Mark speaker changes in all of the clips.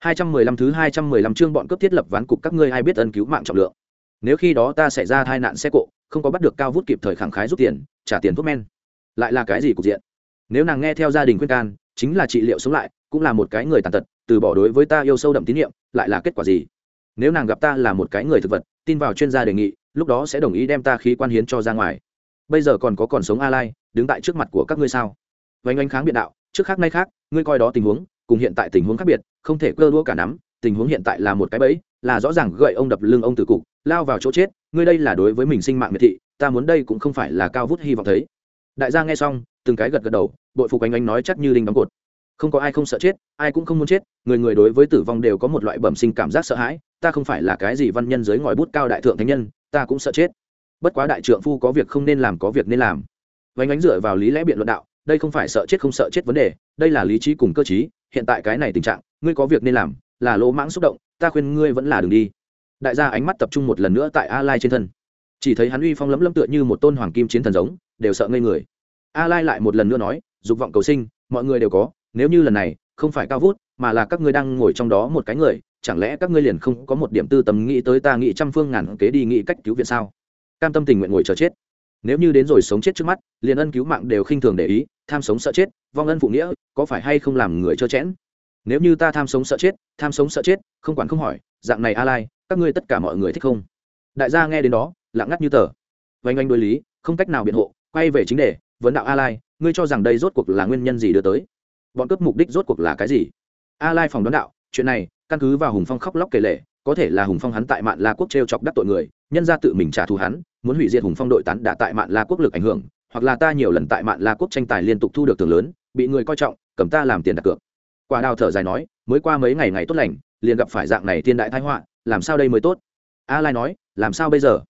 Speaker 1: 215 thứ 215 chương bọn cướp thiết lập ván cục các ngươi ai biết ân cứu mạng trọng lượng. Nếu khi đó ta xảy ra tai nạn xe cộ, không có bắt được cao vút kịp thời khẳng khái rút tiền, trả tiền thuốc men, lại là cái gì cục diện? Nếu nàng nghe theo gia đình khuyên can, chính là trị liệu sống lại, cũng là một cái người tàn tật, từ bỏ đối với ta yêu sâu đậm tín nhiệm, lại là kết quả gì? Nếu nàng gặp ta là một cái người thực vật, tin vào chuyên gia đề nghị, lúc đó sẽ đồng ý đem ta khí quan hiến cho ra ngoài. Bây giờ còn có còn sống A Lai, đứng tại trước mặt của các ngươi sao? Vành anh kháng biện đạo, trước khác nay khác, ngươi coi đó tình huống, cùng hiện tại tình huống khác biệt, không thể cơ đua cả nắm tình huống hiện tại là một cái bẫy là rõ ràng gậy ông đập lưng ông tử cục lao vào chỗ chết ngươi đây là đối với mình sinh mạng miệt thị ta muốn đây cũng không phải là cao vút hy vọng thấy. Đại gia nghe xong từng cái gật gật đầu bội phục anh anh nói chắc như đinh đóng cột. Không có ai không sợ chết ai cũng không muốn chết người người đối với tử vong đều có một loại bẩm sinh cảm giác sợ hãi ta không phải là cái gì văn nhân dưới ngòi bút cao đại thượng thánh nhân ta cũng sợ chết. Bất quá đại trượng phu có việc không nên làm có việc nên làm. Vánh ánh dựa vào lý lẽ biện luận đạo đây không phải sợ chết không sợ chết vấn đề đây là lý trí cùng cơ trí hiện tại cái này tình trạng, ngươi có việc nên làm, là lỗ mãng xúc động, ta khuyên ngươi vẫn là đừng đi. Đại gia ánh mắt tập trung một lần nữa tại a lai trên thân. Chỉ thấy hắn uy phong lấm lấm tựa như một tôn hoàng kim chiến thần giống, đều sợ ngây người. A lai lại một lần nữa nói, dục vọng cầu sinh, mọi người đều có, nếu như lần này không phải cao vút, mà là các ngươi đang ngồi trong đó một cái người, chẳng lẽ các ngươi liền không có một điểm tư tầm nghĩ tới ta nghĩ trăm phương ngàn kế đi nghĩ cách cứu viện sao? Cam tâm tình nguyện ngồi chờ chết nếu như đến rồi sống chết trước mắt, liền ân cứu mạng đều khinh thường để ý, tham sống sợ chết, vong ân phụ nghĩa, có phải hay không làm người trơ chẽn? Nếu như ta tham sống sợ chết, tham sống sợ chết, không quản không hỏi, dạng này a lai, các ngươi tất cả mọi người thích không? Đại gia nghe đến đó, lặng ngắt như tờ. Vanh anh đối lý, không cách nào biện hộ, quay về chính đề, vấn đạo a lai, ngươi cho rằng đây rốt cuộc là nguyên nhân gì đưa tới? Bọn cướp mục đích rốt cuộc là cái gì? A lai phòng đoán đạo, chuyện này, căn cứ vào hùng phong khóc lóc kể lể có thể là hùng phong hắn tại mạn la quốc t chọc đắc tội người, nhân ra tự mình trả thù hắn, muốn hủy diệt hùng phong đội tán đã tại mạn la quốc lực ảnh hưởng, hoặc là ta nhiều lần tại mạn la quốc tranh tài liên tục thu được tường lớn, bị người coi trọng, cầm ta làm tiền đặt cược. Quả đào thở dài nói, mới qua mấy ngày ngày tốt lành, liền gặp phải dạng này thiên đại thái họa, làm sao đây mới tốt? A lai nói, làm sao bây giờ?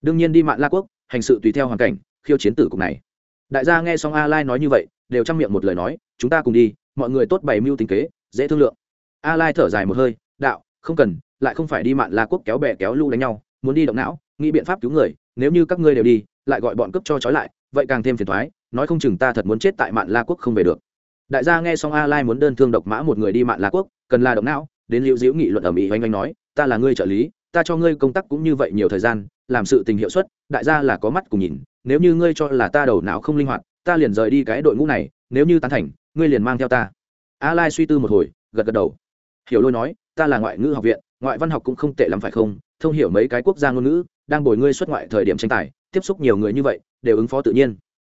Speaker 1: Đương nhiên đi mạn la quốc, hành sự tùy theo hoàn cảnh, khiêu chiến tử cục này. Đại gia nghe xong a lai nói như vậy, đều trang miệng một lời nói, chúng ta cùng đi, mọi người tốt bày mưu tính kế, dễ thương lượng. A lai thở dài một hơi, đạo, không cần lại không phải đi mạn la quốc kéo bè kéo lu đánh nhau, muốn đi động não, nghĩ biện pháp cứu người, nếu như các ngươi đều đi, lại gọi bọn cướp cho trói lại, vậy càng thêm phiền thoái, nói không chừng ta thật muốn chết tại mạn la quốc không về được. Đại gia nghe xong a lai muốn đơn thương độc mã một người đi mạn la quốc, cần là động não, đến Lưu diễu nghị luận ở mỹ oanh oanh nói, ta là ngươi trợ lý, ta cho ngươi công tác cũng như vậy nhiều thời gian, làm sự tình hiệu suất, đại gia là có mắt cùng nhìn, nếu như ngươi cho là ta đầu não không linh hoạt, ta liền rời đi cái đội ngũ này, nếu như tán thành, ngươi liền mang theo ta. A lai suy tư một hồi, gật gật đầu. Hiểu lôi nói ta là ngoại ngữ học viện, ngoại văn học cũng không tệ lắm phải không? Thông hiểu mấy cái quốc gia ngôn ngữ, đang bồi ngươi xuất ngoại thời điểm tranh tài, tiếp xúc nhiều người như vậy, đều ứng phó tự nhiên.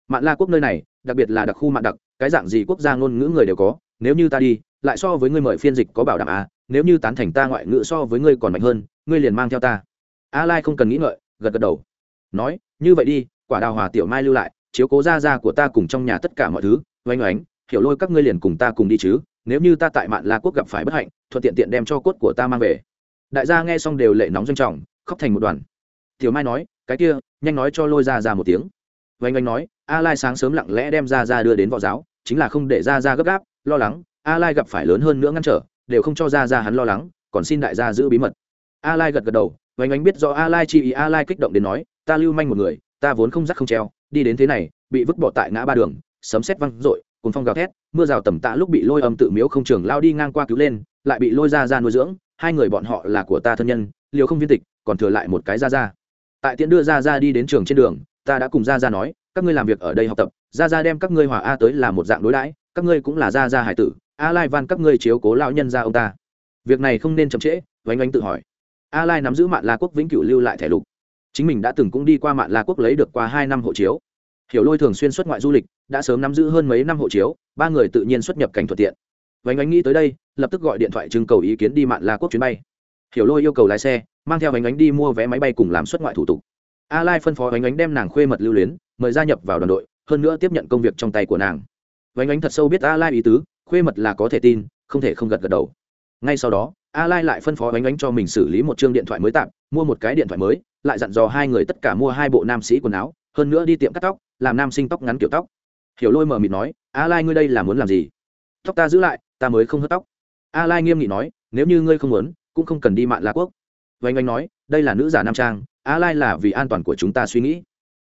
Speaker 1: Mạn la quốc nơi này, đặc biệt là đặc khu mạn đặc, cái dạng gì quốc gia ngôn ngữ người đều có, nếu như ta đi, lại so với ngươi mời phiên dịch có bảo đảm à? Nếu như tán thành ta ngoại ngữ so với ngươi còn mạnh hơn, ngươi liền mang theo ta. A lai không cần nghĩ ngợi, gật gật đầu. Nói, như vậy đi, quả đào hòa tiểu mai lưu lại, chiếu cố ra ra của ta cùng trong nhà tất cả mọi thứ, oanh oánh, hiểu lôi các ngươi liền cùng ta cùng đi chứ nếu như ta tại mạn la quốc gặp phải bất hạnh, thuận tiện tiện đem cho cốt của ta mang về. Đại gia nghe xong đều lệ nóng doanh trọng, khóc thành một đoàn. Tiểu mai nói, cái kia, nhanh nói cho lôi ra ra một tiếng. Vanh oanh nói, a lai sáng sớm lặng lẽ đem ra ra đưa đến võ giáo, chính là không để ra ra gấp gáp, lo lắng, a lai gặp phải lớn hơn nữa ngăn trở, đều không cho ra ra hắn lo lắng, còn xin đại gia giữ bí mật. A lai gật gật đầu vánh ánh biết do a lai chi ý, a lai kích động đến nói, ta lưu manh một người, ta vốn không rắc không treo, đi đến thế này, bị vứt bỏ tại ngã ba đường, sấm xét văng rồi cùng phong gào thét, mưa rào tầm tạ lúc bị lôi âm tự miếu không trường lao đi ngang qua cứu lên, lại bị lôi ra ra nuôi dưỡng, hai người bọn họ là của ta thân nhân, liều không viên tịch, còn thừa lại một cái ra ra. Tại tiễn đưa ra ra đi đến trường trên đường, ta đã cùng ra ra nói, các ngươi làm việc ở đây học tập, ra ra đem các ngươi hòa a tới là một dạng đối đãi, các ngươi cũng là ra ra hải tử, a lai van các ngươi chiếu cố lão nhân ra ông ta. Việc này không nên chậm trễ, vánh oanh tự hỏi. A lai nắm giữ mạn la quốc vĩnh cửu lưu lại thẻ lục. Chính mình đã từng cũng đi qua mạn la quốc lấy được qua hai năm hộ chiếu hiểu lôi thường xuyên xuất ngoại du lịch, đã sớm nắm giữ hơn mấy năm hộ chiếu, ba người tự nhiên xuất nhập cảnh thuận tiện. Vánh ánh nghĩ tới đây, lập tức gọi điện thoại trưng cầu ý kiến đi mạn la quốc chuyến bay. Hiểu lôi yêu cầu lái xe, mang theo vánh ánh đi mua vé máy bay cùng làm xuất ngoại thủ tục. A lai phân phó vánh ánh đem nàng khuê mật lưu luyến, mời gia nhập vào đoàn đội, hơn nữa tiếp nhận công việc trong tay của nàng. Vánh ánh thật sâu biết a lai ý tứ, khuê mật là có thể tin, không thể không gật gật đầu. Ngay sau đó, a lai lại phân phó vánh ánh cho mình xử lý một chương điện thoại mới tạm, mua một cái điện thoại mới, lại dặn dò hai người tất cả mua hai bộ nam sĩ quần áo hơn nữa đi tiệm cắt tóc, làm nam sinh tóc ngắn kiểu tóc. Hiểu lôi mờ mịt nói, a lai ngươi đây là muốn làm gì? Tóc ta giữ lại, ta mới không hớt tóc. A lai nghiêm nghị nói, nếu như ngươi không muốn, cũng không cần đi mạn la quốc. Vánh Anh nói, đây là nữ giả nam trang, a lai là vì an toàn của chúng ta suy nghĩ.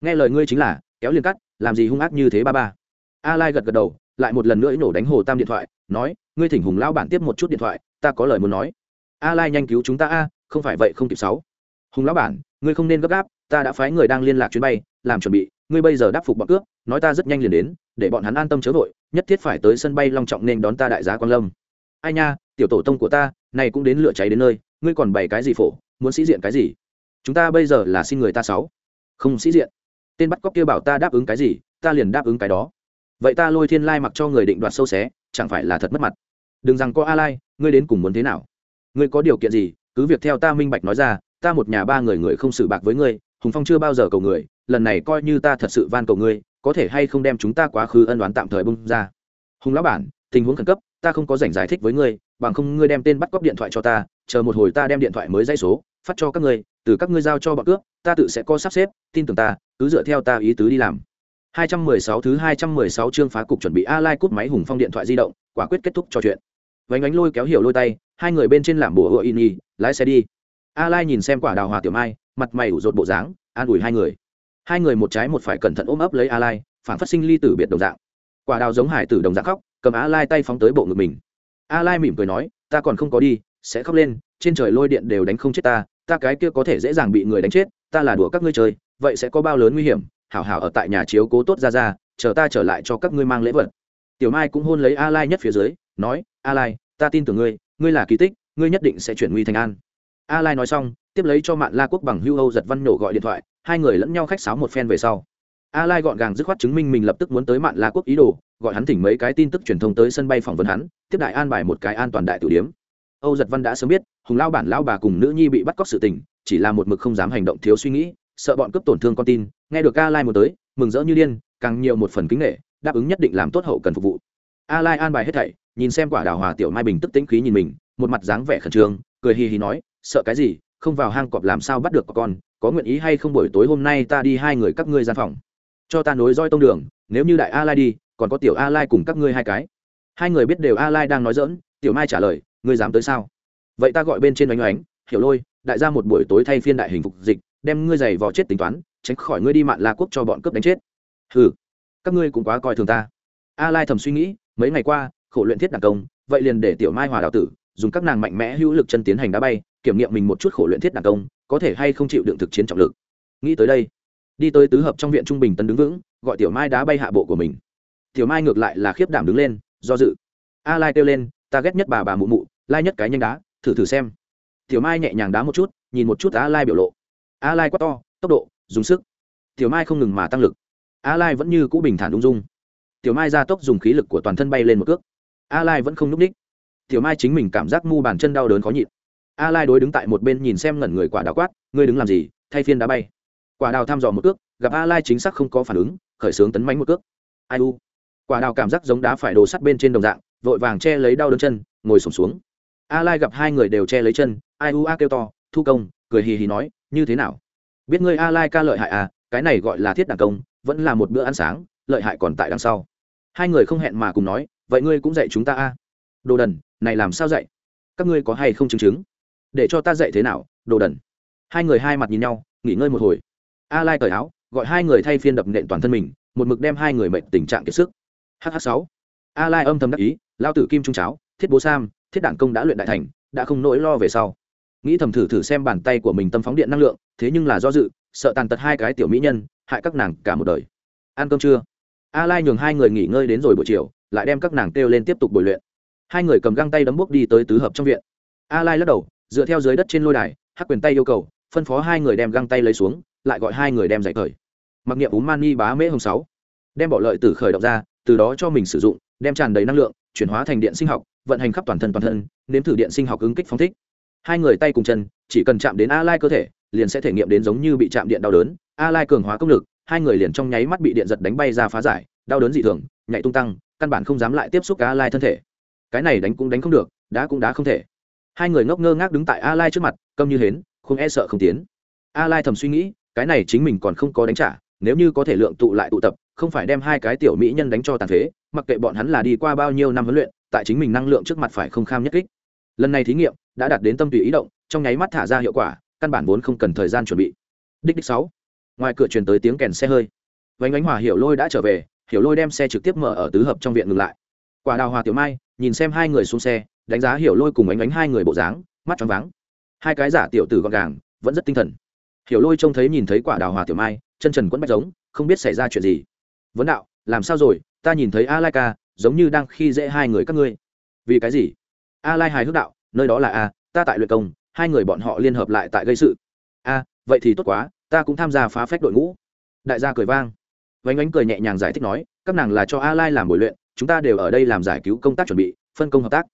Speaker 1: Nghe lời ngươi chính là, kéo liền cắt, làm gì hung ác như thế ba ba. A lai gật gật đầu, lại một lần nữa nổ đánh hồ tam điện thoại, nói, ngươi thỉnh hùng lão bản tiếp một chút điện thoại, ta có lời muốn nói. A lai nhanh cứu chúng ta a, không phải vậy không kịp sáu. Hùng lão bản, ngươi không nên gấp gáp ta đã phái người đang liên lạc chuyến bay, làm chuẩn bị, ngươi bây giờ đáp phục bọn cướp, nói ta rất nhanh liền đến, để bọn hắn an tâm chớ vội, nhất thiết phải tới sân bay long trọng nên đón ta đại giá quan lâm. Ai nha, tiểu tổ tông của ta, này cũng đến lửa cháy đến nơi, ngươi còn bày cái gì phổ, muốn sĩ diện cái gì? Chúng ta bây giờ là xin người ta sáu. Không sĩ diện. Tên bắt cóc kia bảo ta đáp ứng cái gì, ta liền đáp ứng cái đó. Vậy ta lôi thiên lai mặc cho người định đoạt sâu xé, chẳng phải là thật mất mặt? Đừng rằng có a lai, ngươi đến cùng muốn thế nào? Ngươi có điều kiện gì? Cứ việc theo ta minh bạch nói ra, ta một nhà ba người người không xử bạc với ngươi hùng phong chưa bao giờ cầu người lần này coi như ta thật sự van cầu ngươi có thể hay không đem chúng ta quá khứ ân đoán tạm thời bung ra hùng lão bản tình huống khẩn cấp ta không có rảnh giải thích với ngươi bằng không ngươi đem tên bắt cóc điện thoại cho ta chờ một hồi ta đem điện thoại mới dây số phát cho các ngươi từ các ngươi giao cho bọn cướp ta tự sẽ có sắp xếp tin tưởng ta cứ dựa theo ta ý tứ đi làm 216 thứ 216 chương phá cục chuẩn bị A Lai cút máy hùng phong điện thoại di động, quả quyết kết thúc trò chuyện. Vánh ánh lôi kéo hiểu lôi tay, hai người bên trên làm bùa hựa in lái xe đi. A Lai nhìn xem quả đào hòa tiểu mai, mặt mày ủ rột bộ dáng, an ủi hai người. Hai người một trái một phải cẩn thận ôm ấp lấy A Lai, phản phát sinh ly tử biệt đồng dạng. Quả đào giống hải tử đồng dạng khóc, cầm A Lai tay phóng tới bộ ngực mình. A Lai mỉm cười nói, ta còn không có đi, sẽ khóc lên, trên trời lôi điện đều đánh không chết ta, ta cái kia có thể dễ dàng bị người đánh chết, ta là đùa các ngươi chơi, vậy sẽ có bao lớn nguy hiểm, hảo hảo ở tại nhà chiếu cố tốt ra ra chờ ta trở lại cho các ngươi mang lễ vật tiểu mai cũng hôn lấy a lai nhất phía dưới nói a lai ta tin tưởng ngươi ngươi là kỳ tích ngươi nhất định sẽ chuyển nguy thành an a lai nói xong tiếp lấy cho mạn la quốc bằng hưu âu giật văn nổ gọi điện thoại, hai người lẫn nhau khách sáo một phen về sau. A lai gọn gàng dứt khoát chứng minh mình lập tức muốn tới mạn la quốc ý đồ, gọi hắn thỉnh mấy cái tin tức truyền thông tới sân bay phỏng vấn hắn, tiếp đại an bài một cái an toàn đại tử điếm âu giật văn đã sớm biết, hùng lao bản lao bà cùng nữ nhi bị bắt cóc sự tình, chỉ là một mực không dám hành động thiếu suy nghĩ, sợ bọn cướp tổn thương con tin, nghe được a lai một tới, mừng rỡ như điên, càng nhiều một phần kính nghệ đáp ứng nhất định làm tốt hậu cần phục vụ. A lai an bài hết thảy, nhìn xem quả đào hòa tiểu mai bình tức tĩnh khí nhìn mình, một mặt dáng vẻ khẩn trương, cười hì hì nói, sợ cái gì không vào hang cọp làm sao bắt được con, có nguyện ý hay không buổi tối hôm nay ta đi hai người các ngươi gian phòng. Cho ta nối roi tông đường, nếu như đại a lai đi, còn có tiểu a lai cùng các ngươi hai cái. Hai người biết đều a lai đang nói dỡn tiểu mai trả lời, ngươi dám tới sao? Vậy ta gọi bên trên oanh oánh hiểu lôi, đại gia một buổi tối thay phiên đại hình phục dịch, đem ngươi giày vò chết tính toán, tránh khỏi ngươi đi mạn la quốc cho bọn cướp đánh chết. Hừ, các ngươi cũng quá coi thường ta. A lai thầm suy nghĩ, mấy ngày qua, khổ luyện thiết đặc công, vậy liền để tiểu mai hòa đào tử dùng các nàng mạnh mẽ hữu lực chân tiến hành đá bay, kiểm nghiệm mình một chút khổ luyện thiết đàn công, có thể hay không chịu đựng thực chiến trọng lực. Nghĩ tới đây, đi tới tứ hợp trong viện trung bình tân đứng vững, gọi tiểu mai đá bay hạ bộ của mình. Tiểu mai ngược lại là khiếp đảm đứng lên, do dự. A lai kêu lên, ta ghét nhất bà bà mụ mụ, lai nhất cái nhanh đá, thử thử xem. Tiểu mai nhẹ nhàng đá một chút, nhìn một chút a lai biểu lộ. A lai quá to, tốc độ, dùng sức. Tiểu mai không ngừng mà tăng lực. A lai vẫn như cũ bình thản ung dung. Tiểu mai ra tốc dùng khí lực của toàn thân bay lên một cước. A lai vẫn không núp đích. ních tiểu mai chính mình cảm giác mu bàn chân đau đớn khó nhịn. A lai đối đứng tại một bên nhìn xem ngẩn người quả đào quát, ngươi đứng làm gì? Thay phiên đá bay. Quả đào thăm dò một cước, gặp a lai chính xác không có phản ứng, khởi sướng tấn mánh một cước. Ai u? Quả đào cảm giác giống đá phải đồ sắt bên trên đồng dạng, vội vàng che lấy đau đớn chân, ngồi sổm xuống. A lai gặp hai người đều che lấy chân, ai u a kêu to, thu công, cười hì hì nói, như thế nào? Biết ngươi a lai ca lợi hại à cái này gọi là thiết đảng công, vẫn là một bữa ăn sáng, lợi hại còn tại đằng sau. Hai người không hẹn mà cùng nói, vậy ngươi cũng dạy chúng ta a. Đồ đần này làm sao dạy? Các ngươi có hay không chứng chứng? Để cho ta dạy thế nào, đồ đần? Hai người hai mặt nhìn nhau, nghỉ ngơi một hồi. A lai cởi áo, gọi hai người thay phiên đập nện toàn thân mình, một mực đem hai người mệnh tình trạng kiệt sức. Hh sáu. A lai âm thầm đắc ý, lao tử kim trung cháo, thiết bố sam, thiết đảng công đã luyện đại thành, đã không nỗi lo về sau. Nghĩ thầm thử thử xem bàn tay của mình tâm phóng điện năng lượng, thế nhưng là do dự, sợ tàn tật hai cái tiểu mỹ nhân, hại các nàng cả một đời. Ăn cơm trưa. A lai nhường hai người nghỉ ngơi đến rồi buổi chiều, lại đem các nàng kêu lên tiếp tục bồi luyện hai người cầm găng tay đấm bốc đi tới tứ hợp trong viện. A lai lắc đầu, dựa theo dưới đất trên lôi đài, hắc quyền tay yêu cầu, phân phó hai người đem găng tay lấy xuống, lại gọi hai người đem giải thời mặc niệm ú mani bá mễ hồng sáu. Đem bỏ lợi từ khởi động ra, từ đó cho mình sử dụng, đem tràn đầy năng lượng, chuyển hóa thành điện sinh học, vận hành khắp toàn thân toàn thân, nếm thử điện sinh học ứng kích phóng thích. Hai người tay cùng chân, chỉ cần chạm đến a lai cơ thể, liền sẽ thể nghiệm đến giống như bị chạm điện đau đớn, a lai cường hóa công lực, hai người liền trong nháy mắt bị điện giật đánh bay ra phá giải, đau đớn dị thường, nhảy tung tăng, căn bản không dám lại tiếp xúc a lai thân thể cái này đánh cũng đánh không được, đá cũng đá không thể. Hai người ngốc ngơ ngác đứng tại a lai trước mặt, câm như hến, không e sợ không tiến. A lai thầm suy nghĩ, cái này chính mình còn không có đánh trả, nếu như có thể lượng tụ lại tụ tập, không phải đem hai cái tiểu mỹ nhân đánh cho tàn phế, mặc kệ bọn hắn là đi qua bao nhiêu năm huấn luyện, tại chính mình năng lượng trước mặt phải không kham nhất kích. Lần này thí nghiệm đã đạt đến tâm tùy ý động, trong nháy mắt thả ra hiệu quả, căn bản vốn không cần thời gian chuẩn bị. Đích đích sáu. Ngoài cửa truyền tới tiếng kèn xe hơi. Vánh ánh hòa hiểu lôi đã trở về, hiểu lôi đem xe trực tiếp mở ở tứ hợp trong viện ngừng lại. Quả đào hòa tiểu mai nhìn xem hai người xuống xe, đánh giá hiểu lôi cùng ánh ánh hai người bộ dáng, mắt choáng váng. Hai cái giả tiểu tử gọn gàng, vẫn rất tinh thần. Hiểu lôi trông thấy nhìn thấy quả đào hòa tiểu mai, chân trần quẫn bách giống, không biết xảy ra chuyện gì. Vấn đạo, làm sao rồi? Ta nhìn thấy a lai ca, giống như đang khi dễ hai người các ngươi. Vì cái gì? A lai hài hước đạo, nơi đó là a, ta tại luyện công, hai người bọn họ liên hợp lại tại gây sự. A, vậy thì tốt quá, ta cũng tham gia phá phách đội ngũ. Đại gia cười vang. Vánh ánh cười nhẹ nhàng giải thích nói, các nàng là cho a lai làm buổi luyện chúng ta đều ở đây làm giải cứu công tác chuẩn bị, phân công hợp tác.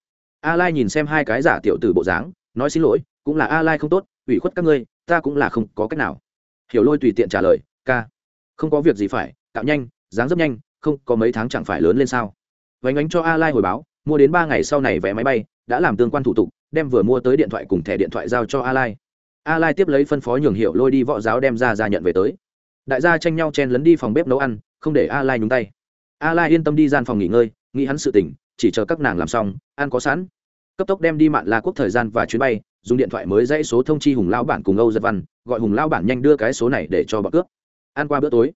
Speaker 1: A lai nhìn xem hai cái giả tiểu tử bộ dáng, nói xin lỗi, cũng là a lai không tốt, ủy khuất các ngươi, ta cũng là không có cách nào. Hiểu lôi tùy tiện trả lời, ca, không có việc gì phải tạo nhanh, dáng dấp nhanh, không có mấy tháng chẳng phải lớn lên sao? Vánh ánh cho a lai hồi báo, mua đến ba ngày sau này vé máy bay, đã làm tương quan thủ tục, đem vừa mua tới điện thoại cùng thẻ điện thoại giao cho a lai. A lai tiếp lấy phân phó nhường hiệu lôi đi võ giáo đem ra ra nhận về tới. Đại gia tranh nhau chen lấn đi phòng bếp nấu ăn, không để a lai nhúng tay a lai yên tâm đi gian phòng nghỉ ngơi, nghĩ hắn sự tỉnh chỉ chờ các nàng làm xong, ăn có sẵn. Cấp tốc đem đi mạn la quốc thời gian và chuyến bay, dùng điện thoại mới dãy số thông chi hùng lao bản cùng âu giật văn, gọi hùng lao bản nhanh đưa cái số này để cho bọn cướp. Ăn qua bữa tối,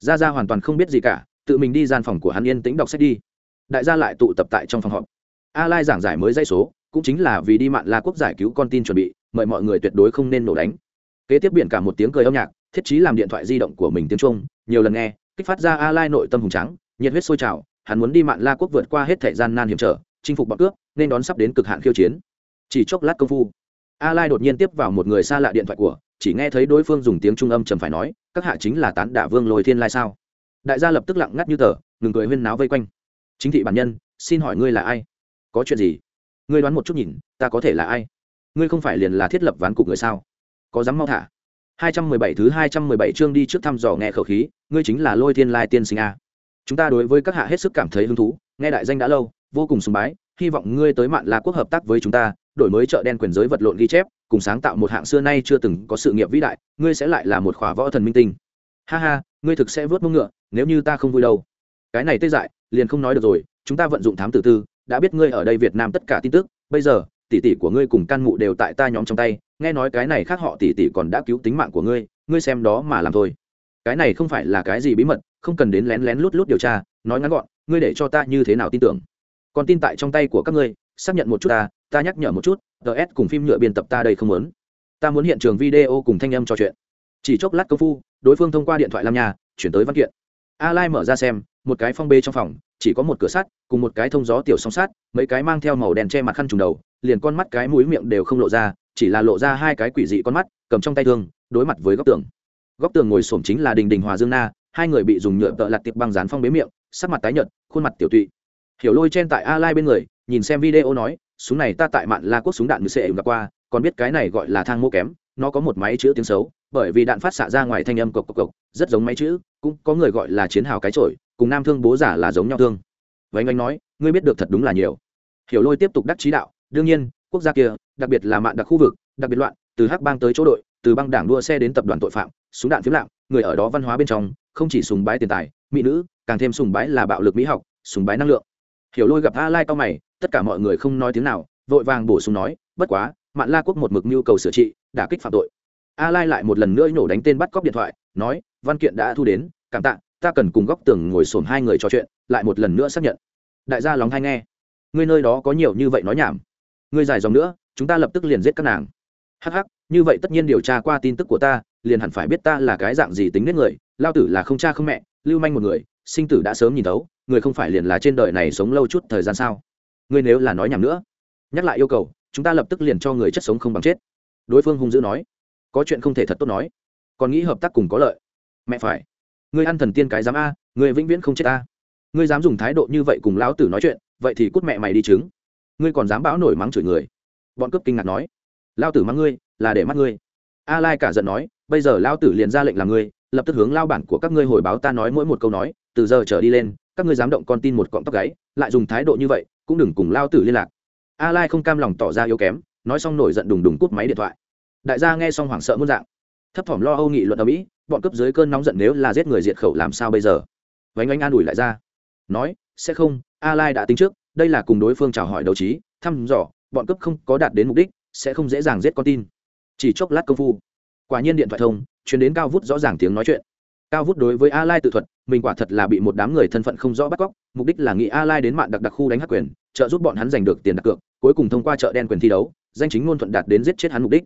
Speaker 1: gia gia hoàn toàn không biết gì cả, tự mình đi gian phòng của hắn yên tĩnh đọc sách đi. Đại gia lại tụ tập tại trong phòng họp. A lai giảng giải mới dãy số, cũng chính là vì đi mạn la quốc giải cứu con tin chuẩn bị, mời mọi người tuyệt đối không nên nổ đánh. Kế tiếp biển cả một tiếng cười âm nhạc, thiết trí làm điện thoại di động của mình tiếng trung, nhiều lần nghe, kích phát ra a lai nội tâm hùng trắng nhiệt huyết sôi trào, hắn muốn đi mạn la quốc vượt qua hết thời gian nan hiểm trở, chinh phục bọn cướp, nên đón sắp đến cực hạn khiêu chiến. Chỉ chốc lát công phu, a lai đột nhiên tiếp vào một người xa lạ điện thoại của, chỉ nghe thấy đối phương dùng tiếng trung âm trầm phải nói, các hạ chính là tán đả vương lôi thiên lai sao? Đại gia lập tức lặng ngắt như tờ, ngừng cười huyên náo vây quanh. Chính thị bản nhân, xin hỏi ngươi là ai? Có chuyện gì? Ngươi đoán một chút nhìn, ta có thể là ai? Ngươi không phải liền là thiết lập ván cục người sao? Có dám mau thả? 217 thứ 217 chương đi trước thăm dò nghe khẩu khí, ngươi chính là lôi thiên lai tiên sinh a chúng ta đối với các hạ hết sức cảm thấy hứng thú, nghe đại danh đã lâu, vô cùng sùng bái, hy vọng ngươi tới mạn la quốc hợp tác với chúng ta, đổi mới chợ đen quyền giới vật lộn ghi chép, cùng sáng tạo một hạng xưa nay chưa từng có sự nghiệp vĩ đại, ngươi sẽ lại là một khóa võ thần minh tinh. Ha ha, ngươi thực sẽ vớt mông ngựa, nếu như ta không vui đâu. Cái này tê dại, liền không nói được rồi, chúng ta vận dụng thám tử tư, đã biết ngươi ở đây việt nam tất cả tin tức, bây giờ, tỷ tỷ của ngươi cùng can mụ đều tại ta nhóm trong tay, nghe nói cái này khác họ tỷ tỷ còn đã cứu tính mạng của ngươi ngươi xem đó mà làm thôi. Cái này không phải là cái gì bí mật không cần đến lén lén lút lút điều tra, nói ngắn gọn, ngươi để cho ta như thế nào tin tưởng. Còn tin tại trong tay của các ngươi, xác nhận một chút ta ta nhắc nhở một chút ts cùng phim nhựa biên tập ta đây không muốn. Ta muốn hiện trường video cùng thanh âm trò chuyện. Chỉ chốc lát công phu, đối phương thông qua điện thoại làm nhà chuyển tới văn kiện. A lai mở ra xem, một cái phong bê trong phòng, chỉ có một cửa sắt, cùng một cái thông gió tiểu song sát mấy cái mang theo màu đèn che mặt khăn trùng đầu, liền con mắt cái mũi miệng đều không lộ ra, chỉ là lộ ra hai cái quỷ dị con mắt, cầm trong tay thương, đối mặt với góc tường. Góc tường ngồi xổm chính là đình đình hòa dương na hai người bị dùng nhựa tợ lặt tiệp băng dán phong bế miệng, sắc mặt tái nhợt, khuôn mặt tiểu tụy. Hiểu lôi chen tại a lai bên người, nhìn xem video nói, súng này ta tại mạn la quốc súng đạn mười sệ gặp qua, còn biết cái này gọi là thang mô kém, nó có một máy chữ tiếng xấu, bởi vì đạn phát xạ ra ngoài thanh âm cộc cộc cộc, rất giống máy chữ, cũng có người gọi là chiến hào cái trội cùng nam thương bố giả là giống nhau thương. Vánh anh nói, ngươi biết được thật đúng là nhiều. Hiểu lôi tiếp tục đắc chí đạo, đương nhiên, quốc gia kia, đặc biệt là mạn đặc khu vực, đặc biệt loạn, từ hắc bang tới chỗ đội, từ băng đảng đua xe đến tập đoàn tội phạm, súng đạn phiếm lạm người ở đó văn hóa bên trong không chỉ sùng bái tiền tài, mỹ nữ, càng thêm sùng bái là bạo lực mỹ học, sùng bái năng lượng. Hiểu lôi gặp a lai cao mày, tất cả mọi người không nói tiếng nào, vội vàng bổ sung nói, bất quá, mạn la quốc một mực nhu cầu sửa trị, đả kích phạm tội. A lai lại một lần nữa nhổ đánh tên bắt cóc điện thoại, nói, văn kiện đã thu đến, cảm tạ, ta cần cùng góc tường ngồi xổm hai người trò chuyện, lại một lần nữa xác nhận. Đại gia lóng hay nghe. Ngươi nơi đó có nhiều như vậy nói nhảm. Ngươi dài dòng nữa, chúng ta lập tức liền giết các nàng. Hắc hắc như vậy tất nhiên điều tra qua tin tức của ta, liền hẳn phải biết ta là cái dạng gì tính nết người, lao tử là không cha không mẹ, lưu manh một người, sinh tử đã sớm nhìn thấu, người không phải liền là trên đời này sống lâu chút thời gian sao? Ngươi nếu là nói nhầm nữa, nhắc lại yêu cầu, chúng ta lập tức liền cho người chất sống không bằng chết. Đối phương hung dữ nói. Có chuyện không thể thật tốt nói, còn nghĩ hợp tác cùng có lợi. Mẹ phải, ngươi ăn thần tiên cái dám a, ngươi vĩnh viễn không chết a. Ngươi dám dùng thái độ như vậy cùng lão tử nói chuyện, vậy thì cút mẹ mày đi chứng ngươi còn dám bão nổi mắng chửi người. Bọn cướp kinh ngạc nói. Lao tử mắng ngươi là để mắt ngươi. A lai cả giận nói, bây giờ lao tử liền ra lệnh làm ngươi, lập tức hướng lao bản của các ngươi hồi báo ta nói mỗi một câu nói, từ giờ trở đi lên, các ngươi dám động con tin một cọng tóc gáy, lại dùng thái độ như vậy, cũng đừng cùng lao tử liên lạc. A lai không cam lòng tỏ ra yếu kém, nói xong nổi giận đùng đùng cút máy điện thoại. Đại gia nghe xong hoảng sợ muôn dạng. Thấp thỏm lo âu nghị luận ở mỹ, bọn cấp dưới cơn nóng giận nếu là giết người diệt khẩu làm sao bây giờ? Vánh anh an ủi lại ra. Nói, sẽ không, a lai đã tính trước, đây là cùng đối phương chào hỏi đấu trí, thăm dò, bọn cấp không có đạt đến mục đích, sẽ không dễ dàng giết con tin chỉ chốc lát công phu. Quả nhiên điện thoại thông chuyển đến cao vút rõ ràng tiếng nói chuyện. Cao vút đối với a lai tự thuật, mình quả thật là bị một đám người thân phận không rõ bắt cóc, mục đích là nghĩ a lai đến mạng đặc đặc khu đánh hắc quyền, trợ giúp bọn hắn giành được tiền đặt cược, cuối cùng thông qua chợ đen quyền thi đấu, danh chính ngôn thuận đạt đến giết chết hắn mục đích.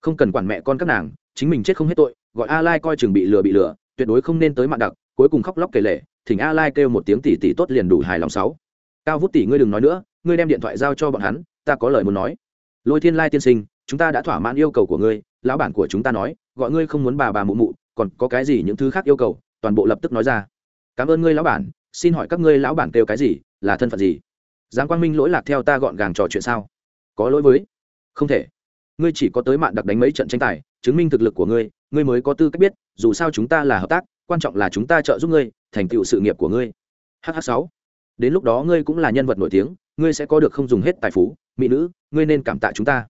Speaker 1: Không cần quản mẹ con các nàng, chính mình chết không hết tội, gọi a lai coi chừng bị lừa bị lừa, tuyệt đối không nên tới mạng đặc, cuối cùng khóc lóc kể lể, thỉnh a lai kêu một tiếng tỷ tỷ tốt liền đủ hài lòng sáu. Cao vút tỷ ngươi đừng nói nữa, ngươi đem điện thoại giao cho bọn hắn, ta có lời muốn nói. Lôi thiên lai tiên sinh chúng ta đã thỏa mãn yêu cầu của ngươi, lão bản của chúng ta nói, gọi ngươi không muốn bà bà mụ mụ, còn có cái gì những thứ khác yêu cầu, toàn bộ lập tức nói ra. Cảm ơn ngươi, lão bản, xin hỏi các ngươi lão bản kêu cái gì, là thân phận gì? Giáng quang minh lỗi lạc theo ta gọn gàng trò chuyện sao? Có lỗi với? Không thể. Ngươi chỉ có tới mạng đặc đánh mấy trận tranh tài, chứng minh thực lực của ngươi ngươi mới có tư cách biết, dù sao chúng ta là hợp tác, quan trọng là chúng ta trợ giúp ngươi, thành tựu sự nghiệp của ngươi. Hh sáu. Đến lúc đó ngươi cũng là nhân vật nổi tiếng, ngươi sẽ có được không dùng hết tài phú, mỹ nữ, ngươi nên cảm tạ chúng ta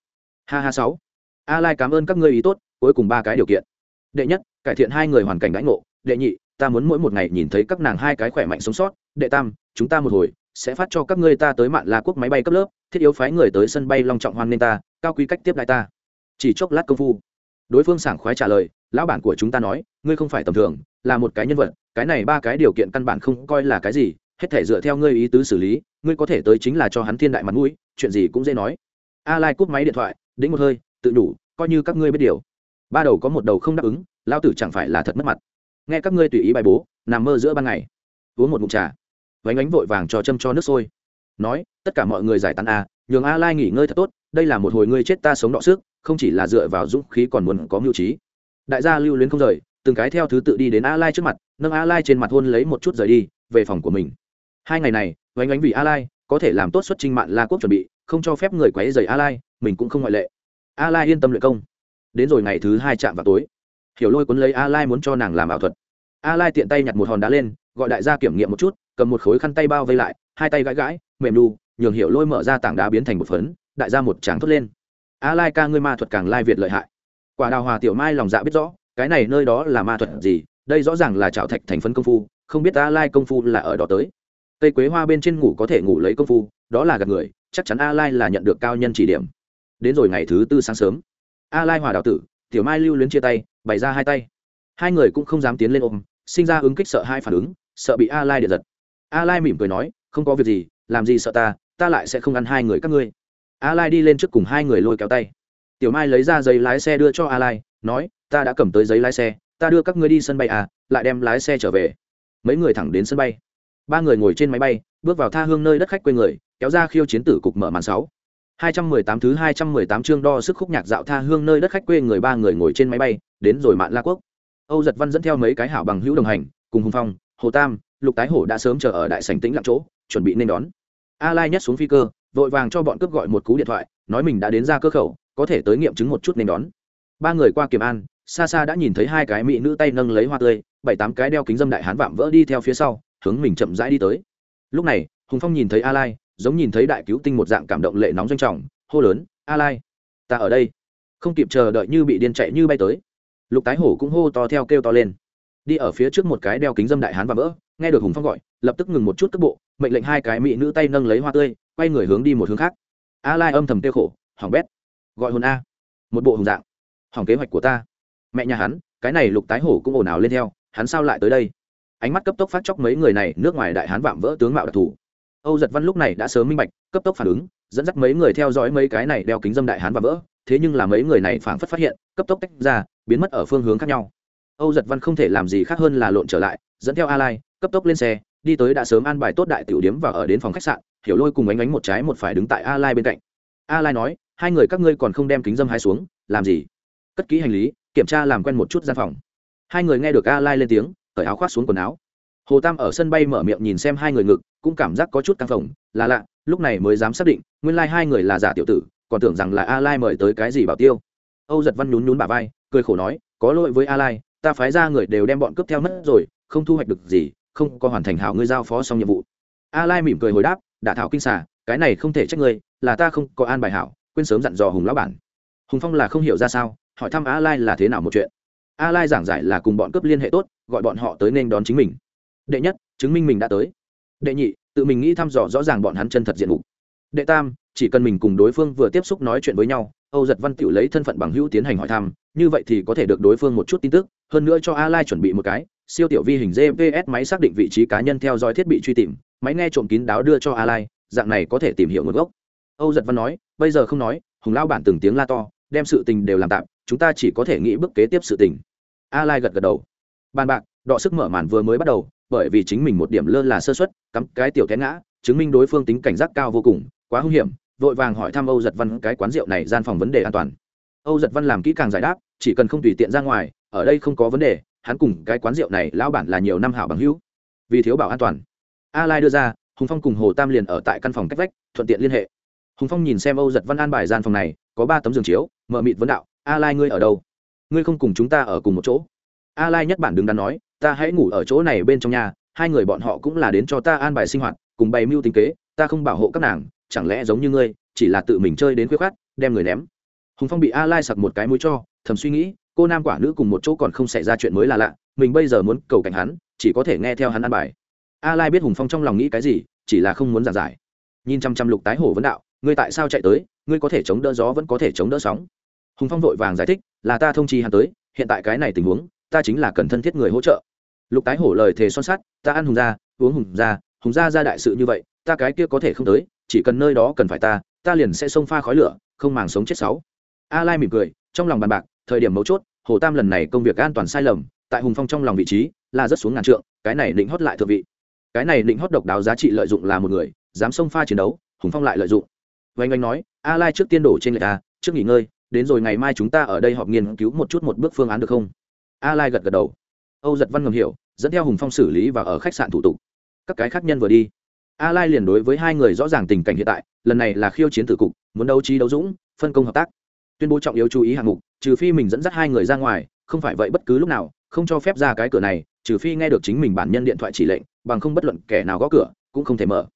Speaker 1: ha ha sáu. A lai cảm ơn các ngươi ý tốt, cuối cùng ba cái điều kiện. Đệ nhất, cải thiện hai người hoàn cảnh đãi ngộ. Đệ nhị, ta muốn mỗi một ngày nhìn thấy các nàng hai cái khỏe mạnh sống sót. Đệ tam, chúng ta một hồi sẽ phát cho các ngươi ta tới mạn la quốc máy bay cấp lớp, thiết yếu phái người tới sân bay long trọng hoan nên ta, cao quý cách tiếp lại ta. Chỉ chốc lát công phu, đối phương sảng khoái trả lời, lão bản của chúng ta nói, ngươi không phải tầm thường, là một cái nhân vật, cái này ba cái điều kiện căn bản không coi là cái gì, hết thể dựa theo ngươi ý tứ xử lý, ngươi có thể tới chính là cho hắn thiên đại mặt mũi, chuyện gì cũng dễ nói. A lai cúp máy điện thoại đĩnh một hơi, tự đủ, coi như các ngươi biết điều. Ba đầu có một đầu không đáp ứng lao tử chẳng phải là thật mất mặt. Nghe các ngươi tùy ý bài bố, nằm mơ giữa ban ngày. Uống một mụn trà. Vánh ánh vội vàng cho châm cho nước sôi. Nói, tất cả mọi người giải tán a nhường a lai nghỉ ngơi thật tốt, đây là một hồi ngươi chết ta sống đọ sức, không chỉ là dựa vào dũng khí còn muốn có mưu trí. Đại gia lưu luyến không rời, từng cái theo thứ tự đi đến a lai trước mặt, nâng a lai trên mặt hôn lấy một chút rời đi, về phòng của mình. Hai ngày này, vánh ánh vì a lai có thể làm tốt xuất trình mạng la quốc chuẩn bị, không cho phép người quấy rầy a lai, mình cũng không ngoại lệ. A lai yên tâm luyện công. Đến rồi ngày thứ hai chạm vào tối, hiểu lôi cuốn lấy a lai muốn cho nàng làm ảo thuật. A lai tiện tay nhặt một hòn đá lên, gọi đại gia kiểm nghiệm một chút, cầm một khối khăn tay bao vây lại, hai tay gãi gãi, mềm đu, nhường hiểu lôi mở ra tảng đá biến thành một phấn, đại gia một tràng thốt lên. A lai ca ngươi ma thuật càng lai việt lợi hại. Quả đào hòa tiểu mai lòng dạ biết rõ, cái này nơi đó là ma thuật gì, đây rõ ràng là trào thạch thành phấn công phu, không biết a lai công phu là ở đó tới cây quế hoa bên trên ngủ có thể ngủ lấy công phu, đó là gặp người, chắc chắn a lai là nhận được cao nhân chỉ điểm. Đến rồi ngày thứ tư sáng sớm a lai hòa đào tử, tiểu mai lưu luyến chia tay, bày ra hai tay. Hai người cũng không dám tiến lên ôm, sinh ra ứng kích sợ hai phản ứng, sợ bị a lai điện giật. A lai mỉm cười nói, không có việc gì, làm gì sợ ta ta lại sẽ không ăn hai người các ngươi. A lai đi lên trước cùng hai người lôi kéo tay. Tiểu mai lấy ra giấy lái xe đưa cho a lai nói, ta đã cầm tới giấy lái xe, ta đưa các ngươi đi sân bay à lại đem lái xe trở về. Mấy người thẳng đến sân bay ba người ngồi trên máy bay bước vào tha hương nơi đất khách quê người kéo ra khiêu chiến tử cục mở màn sáu 218 thứ 218 chương đo sức khúc nhạc dạo tha hương nơi đất khách quê người ba người ngồi trên máy bay, đến rồi Mạn La Quốc. Âu Giật Văn dẫn theo mấy cái hảo bằng hữu đồng hành, cùng Hùng Phong, Hồ Tam, Lục Tái Hổ đã sớm chờ ở đại sảnh tĩnh lặng chỗ, chuẩn bị nên đón. A Lai nhất xuống phi cơ, vội vàng cho bọn cướp gọi một cú điện thoại, nói mình đã đến ra cơ khẩu, có thể tới nghiệm chứng một chút nên đón. Ba người qua kiểm an, xa xa đã nhìn thấy hai cái mỹ nữ tay nâng lấy hoa tươi, bảy tám cái đeo kính dâm đại hán vạm vỡ đi theo phía sau, hướng mình chậm rãi đi tới. Lúc này, Hùng Phong nhìn thấy A Lai, giống nhìn thấy đại cứu tinh một dạng cảm động lệ nóng doanh trọng hô lớn a lai ta ở đây. Không kịp chờ đợi như bị điên chạy như bay tới. Lục tái hổ cũng hô to theo kêu to lên. Đi ở phía trước một cái đeo kính dâm đại hán và vỡ nghe được hùng phong gọi lập tức ngừng một chút tức bộ mệnh lệnh hai cái mỹ nữ tay nâng lấy hoa tươi quay người hướng đi một hướng khác. A lai âm thầm tiêu khổ hỏng bét gọi hồn a một bộ hùng dạng hỏng kế hoạch của ta. Mẹ nhà hắn cái này lục tái hổ cũng ồn ào lên theo hắn sao lại tới đây? Ánh mắt cấp tốc phát chóc mấy người này, nước ngoài đại hán vạm vỡ tướng mạo đặc thù. Âu giật văn lúc này đã sớm minh bạch, cấp tốc phản ứng, dẫn dắt mấy người theo dõi mấy cái này đeo kính dâm đại hán và vỡ, thế nhưng là mấy người này phảng phất phát hiện, cấp tốc tách ra, biến mất ở phương hướng khác nhau. Âu giật văn không thể làm gì khác hơn là lộn trở lại, dẫn theo a lai, cấp tốc lên xe, đi tới đã sớm an bài tốt đại tiểu điếm và ở đến phòng khách sạn, hiểu lôi cùng ánh ánh một trái một phải đứng tại a lai bên cạnh. A lai nói, hai người các ngươi còn không đem kính dâm hai xuống, làm gì? Cất kỹ hành lý, kiểm tra làm quen một chút gian phòng. Hai người nghe được a lai lên tiếng cởi áo khoác xuống quần áo. Hồ tam ở sân bay mở miệng nhìn xem hai người ngực, cũng cảm giác có chút căng phồng, là lạ, lúc này mới dám xác định, nguyên lai、like、hai người là giả tiểu tử, còn tưởng rằng là a lai mời tới cái gì bảo tiêu. Âu giật văn nhún nhún bà vai, cười khổ nói, có lỗi với a lai ta phái ra người đều đem bọn cướp theo mất rồi, không thu hoạch được gì, không có hoàn thành hảo ngươi giao phó xong nhiệm vụ. A lai mỉm cười hồi đáp, đả thảo kinh xà, cái này không thể trách ngươi, là ta không có an bài hảo, quên sớm dặn dò hùng lão bản. Hùng phong là không hiểu ra sao, hỏi thăm a lai là thế nào một chuyện a lai giảng giải là cùng bọn cướp liên hệ tốt, gọi bọn họ tới nên đón chính mình. Đệ nhất, chứng minh mình đã tới. Đệ nhị, tự mình nghĩ thăm dò rõ ràng bọn hắn chân thật diện mục. Đệ tam, chỉ cần mình cùng đối phương vừa tiếp xúc nói chuyện với nhau, âu giật văn tự lấy thân phận bằng hữu tiến hành hỏi thăm, như vậy thì có thể được đối phương một chút tin tức, hơn nữa cho a lai chuẩn bị một cái, siêu tiểu vi hình gps máy xác định vị trí cá nhân theo dõi thiết bị truy tìm, máy nghe trộm kín đáo đưa cho a lai, dạng này có thể tìm hiểu nguồn gốc. Âu giật văn nói, bây giờ không nói, hùng lao bản từng tiếng la to, đem sự tình đều làm tạm chúng ta chỉ có thể nghĩ bước kế tiếp sự tình. A lai gật gật đầu. Bàn bạc, đọ sức mở màn vừa mới bắt đầu, bởi vì chính mình một điểm lơ là sơ suất, cắm cái tiểu té ngã, chứng minh đối phương tính cảnh giác cao vô cùng, quá hung hiểm, vội vàng hỏi thăm âu giật văn cái quán rượu này gian phòng vấn đề an toàn. Âu giật văn làm kỹ càng giải đáp, chỉ cần không tùy tiện ra ngoài, ở đây không có vấn đề, hắn cùng cái quán rượu này lão bản là nhiều năm hảo bằng hữu. Vì thiếu bảo an toàn, a lai đưa ra, hùng phong cùng hồ tam liền ở tại căn phòng cách vách, thuận tiện liên hệ. Hùng phong nhìn xem âu giật văn an bài gian phòng này, có ba tấm giường chiếu, mở mịt vấn đạo a lai ngươi ở đâu? Ngươi không cùng chúng ta ở cùng một chỗ. A lai nhất bản đứng đắn nói, ta hãy ngủ ở chỗ này bên trong nhà, hai người bọn họ cũng là đến cho ta an bài sinh hoạt, cùng bày mưu tính kế, ta không bảo hộ các nàng, chẳng lẽ giống như ngươi, chỉ là tự mình chơi đến khuya khát đem người ném? Hùng phong bị a lai sặc một cái mũi cho, thầm suy nghĩ, cô nam quả nữ cùng một chỗ còn không xảy ra chuyện mới là lạ, mình bây giờ muốn cầu cảnh hắn, chỉ có thể nghe theo hắn ăn bài. A lai biết hùng phong trong lòng nghĩ cái gì, chỉ là không muốn giảng giải. Nhìn chăm chăm lục tái hổ vấn đạo, ngươi tại sao chạy tới? Ngươi có thể chống đỡ gió vẫn có thể chống đỡ sóng hùng phong vội vàng giải thích, là ta thông chi hắn tới, hiện tại cái này tình huống, ta chính là cần thân thiết người hỗ trợ. Lục tái hổ lời thề son sắt, ta ăn hùng ra uống hùng ra hùng ra ra đại sự như vậy, ta cái kia có thể không tới, chỉ cần nơi đó cần phải ta ta liền sẽ xông pha khói lửa, không màng sống chết sáu. A lai mỉm cười, trong lòng bàn bạc, thời điểm mấu chốt, hồ tam lần này công việc an toàn sai lầm, tại hùng phong trong lòng vị trí, là rất xuống ngàn trượng, cái này định hót lại thượng vị. Cái này định hót độc đáo giá trị lợi dụng là một người, dám xông pha chiến đấu, hùng phong lại lợi dụng. Vanh anh nói, a lai trước tiên đổ trên lệch ta, trước nghỉ ngơi đến rồi ngày mai chúng ta ở đây họp nghiên cứu một chút một bước phương án được không? A lai gật gật đầu. Âu giật văn ngầm hiểu, dẫn theo hùng phong xử lý và ở khách sạn thủ tục. Các cái khác nhân vừa đi. A lai liền đối với hai người rõ ràng tình cảnh hiện tại, lần này là khiêu chiến tử cục, muốn đấu trí đấu dũng, phân công hợp tác. Tuyên bố trọng yếu chú ý hạng mục, trừ phi mình dẫn dắt hai người ra ngoài, không phải vậy bất cứ lúc nào, không cho phép ra cái cửa này, trừ phi nghe được chính mình bản nhân điện thoại chỉ lệnh, bằng không bất luận kẻ nào gõ cửa, cũng không thể mở.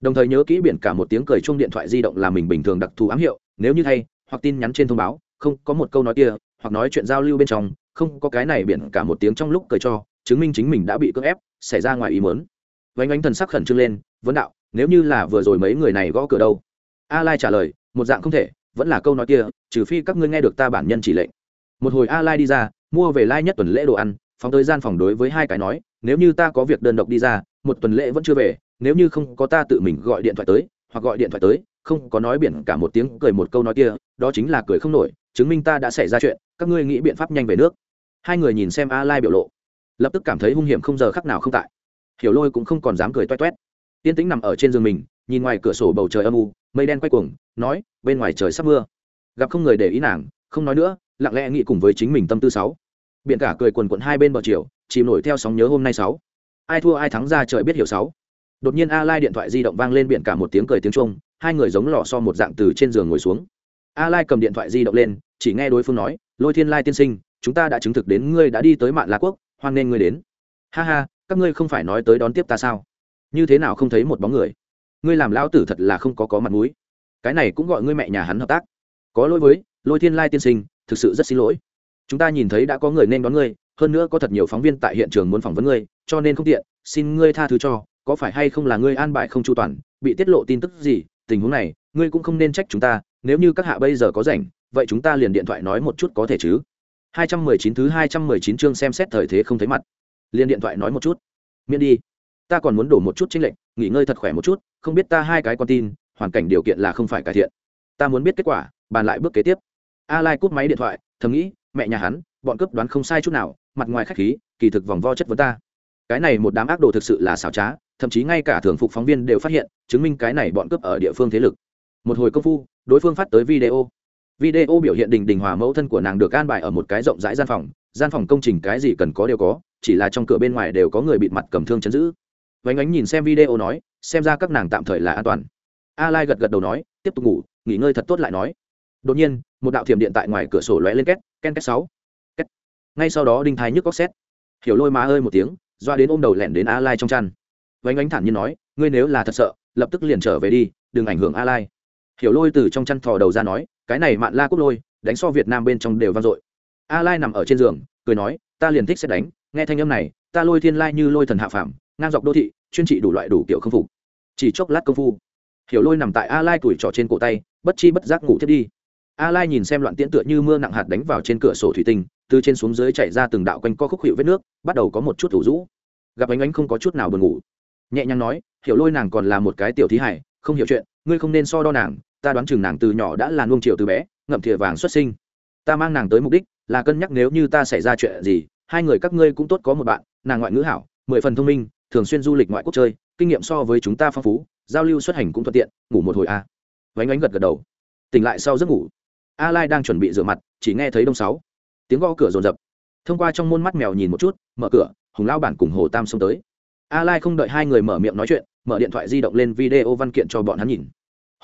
Speaker 1: Đồng thời nhớ kỹ biển cả một tiếng cười chung điện thoại di động là mình bình thường đặc thù ám hiệu, nếu như thay hoặc tin nhắn trên thông báo, không có một câu nói kia, hoặc nói chuyện giao lưu bên trong, không có cái này biển cả một tiếng trong lúc cười cho, chứng minh chính mình đã bị cưỡng ép, xảy ra ngoài ý muốn. Vánh ánh thần sắc khẩn trương lên, vấn đạo, nếu như là vừa rồi mấy người này gõ cửa đâu? A lai trả lời, một dạng không thể, vẫn là câu nói kia, trừ phi các ngươi nghe được ta bản nhân chỉ lệnh. Một hồi a lai đi ra, mua về lai nhất tuần lễ đồ ăn, phóng tới gian phòng đối với hai cái nói, nếu như ta có việc đơn độc đi ra, một tuần lễ vẫn chưa về, nếu như không có ta tự mình gọi điện thoại tới, hoặc gọi điện thoại tới không có nói biển cả một tiếng cười một câu nói kia, đó chính là cười không nổi, chứng minh ta đã xảy ra chuyện, các ngươi nghĩ biện pháp nhanh về nước. Hai người nhìn xem a lai biểu lộ, lập tức cảm thấy hung hiểm không giờ khắc nào không tại. Hiểu lôi cũng không còn dám cười toét toét. Tiên tĩnh nằm ở trên giường mình, nhìn ngoài cửa sổ bầu trời âm u, mây đen quay cuồng, nói, bên ngoài trời sắp mưa. Gặp không người để ý nàng, không nói nữa, lặng lẽ nghĩ cùng với chính mình tâm tư sáu. Biển cả cười quần quận hai bên bờ chiều, chìm nổi theo sóng nhớ hôm nay sáu. Ai thua ai thắng ra trời biết hiểu sáu. Đột nhiên a lai điện thoại di động vang lên biển cả một tiếng cười tiếng trung hai người giống lò so một dạng từ trên giường ngồi xuống. A lai cầm điện thoại di động lên, chỉ nghe đối phương nói, lôi thiên lai tiên sinh, chúng ta đã chứng thực đến ngươi đã đi tới Mạn la quốc, hoan nên ngươi đến. Ha ha, các ngươi không phải nói tới đón tiếp ta sao? Như thế nào không thấy một bóng người? Ngươi làm lão tử thật là không có có mặt mũi. Cái này cũng gọi ngươi mẹ nhà hắn hợp tác. Có lỗi với, lôi thiên lai tiên sinh, thực sự rất xin lỗi. Chúng ta nhìn thấy đã có người nên đón ngươi, hơn nữa có thật nhiều phóng viên tại hiện trường muốn phỏng vấn ngươi, cho nên không tiện, xin ngươi tha thứ cho, có phải hay không là ngươi an bài không chu toàn, bị tiết lộ tin tức gì tình huống này, ngươi cũng không nên trách chúng ta, nếu như các hạ bây giờ có rảnh, vậy chúng ta liền điện thoại nói một chút có thể chứ? 219 thứ 219 chương xem xét thời thế không thấy mặt. Liền điện thoại nói một chút. Miễn đi. Ta còn muốn đổ một chút chính lệnh nghỉ ngơi thật khỏe một chút, không biết ta hai cái con tin, hoàn cảnh điều kiện là không phải cải thiện. Ta muốn biết kết quả, bàn lại bước kế tiếp. A lai cúp máy điện thoại, thầm nghĩ, mẹ nhà hắn, bọn cướp đoán không sai chút nào, mặt ngoài khách khí, kỳ thực vòng vo chất vấn ta. Cái này một đám ác đồ thực sự là xảo trá thậm chí ngay cả thường phục phóng viên đều phát hiện, chứng minh cái này bọn cướp ở địa phương thế lực. Một hồi công phu, đối phương phát tới video. Video biểu hiện đình đình hòa mẫu thân của nàng được an bài ở một cái rộng rãi gian phòng gian phòng công trình cái gì cần có đều có, chỉ là trong cửa bên ngoài đều có người bịt mặt cầm thương chấn giữ. Vánh ánh nhìn xem video nói, xem ra các nàng tạm thời là an toàn. A lai gật gật đầu nói, tiếp tục ngủ, nghỉ ngơi thật tốt lại nói. Đột nhiên, một đạo thiểm điện tại ngoài cửa sổ lóe lên két ken két sáu. Két. Ngay sau đó đinh thái nhức góc xét hiểu lôi má ơi một tiếng, doa đến ôm đầu lẻn đến a lai trong chăn vánh ánh thản nhiên nói, ngươi nếu là thật sợ, lập tức liền trở về đi, đừng ảnh hưởng a lai. Hiểu lôi từ trong chăn thò đầu ra nói, cái này mạn la Cúc lôi, đánh so việt nam bên trong đều vang dội. A lai nằm ở trên giường, cười nói, ta liền thích xét đánh, nghe thanh âm này, ta lôi thiên lai như lôi thần hạ phàm, ngang dọc đô thị, chuyên trị đủ loại đủ kiểu không phục. Chỉ chốc lát công phu, hiểu lôi nằm tại a lai tuổi trò trên cổ tay, bất chi bất giác ngủ thiết đi. A lai nhìn xem loạn tiễn tựa như mưa nặng hạt đánh vào trên cửa sổ thủy tinh, từ trên xuống dưới chạy ra từng đạo quanh co khúc hiệu vết nước, bắt đầu có một chút thủ rũ. Gặp ánh ánh không có chút nào buồn ngủ nhẹ nhàng nói, hiểu lôi nàng còn là một cái tiểu thí hải, không hiểu chuyện, ngươi không nên so đo nàng, ta đoán chừng nàng từ nhỏ đã là nuông chiều từ bé, ngậm thìa vàng xuất sinh. Ta mang nàng tới mục đích là cân nhắc nếu như ta xảy ra chuyện gì, hai người các ngươi cũng tốt có một bạn, nàng ngoại ngữ hảo, mười phần thông minh, thường xuyên du lịch ngoại quốc chơi, kinh nghiệm so với chúng ta phong phú, giao lưu xuất hành cũng thuận tiện, ngủ một hồi a à. vánh ánh gật gật đầu. Tỉnh lại sau giấc ngủ, a lai đang chuẩn bị rửa mặt, chỉ nghe thấy đông sáu. Tiếng gõ cửa rồn rập. Thông qua trong môn mắt mèo nhìn một chút, mở cửa, hùng lao bản cùng hồ tam xông tới a lai không đợi hai người mở miệng nói chuyện, mở điện thoại di động lên video văn kiện cho bọn hắn nhìn.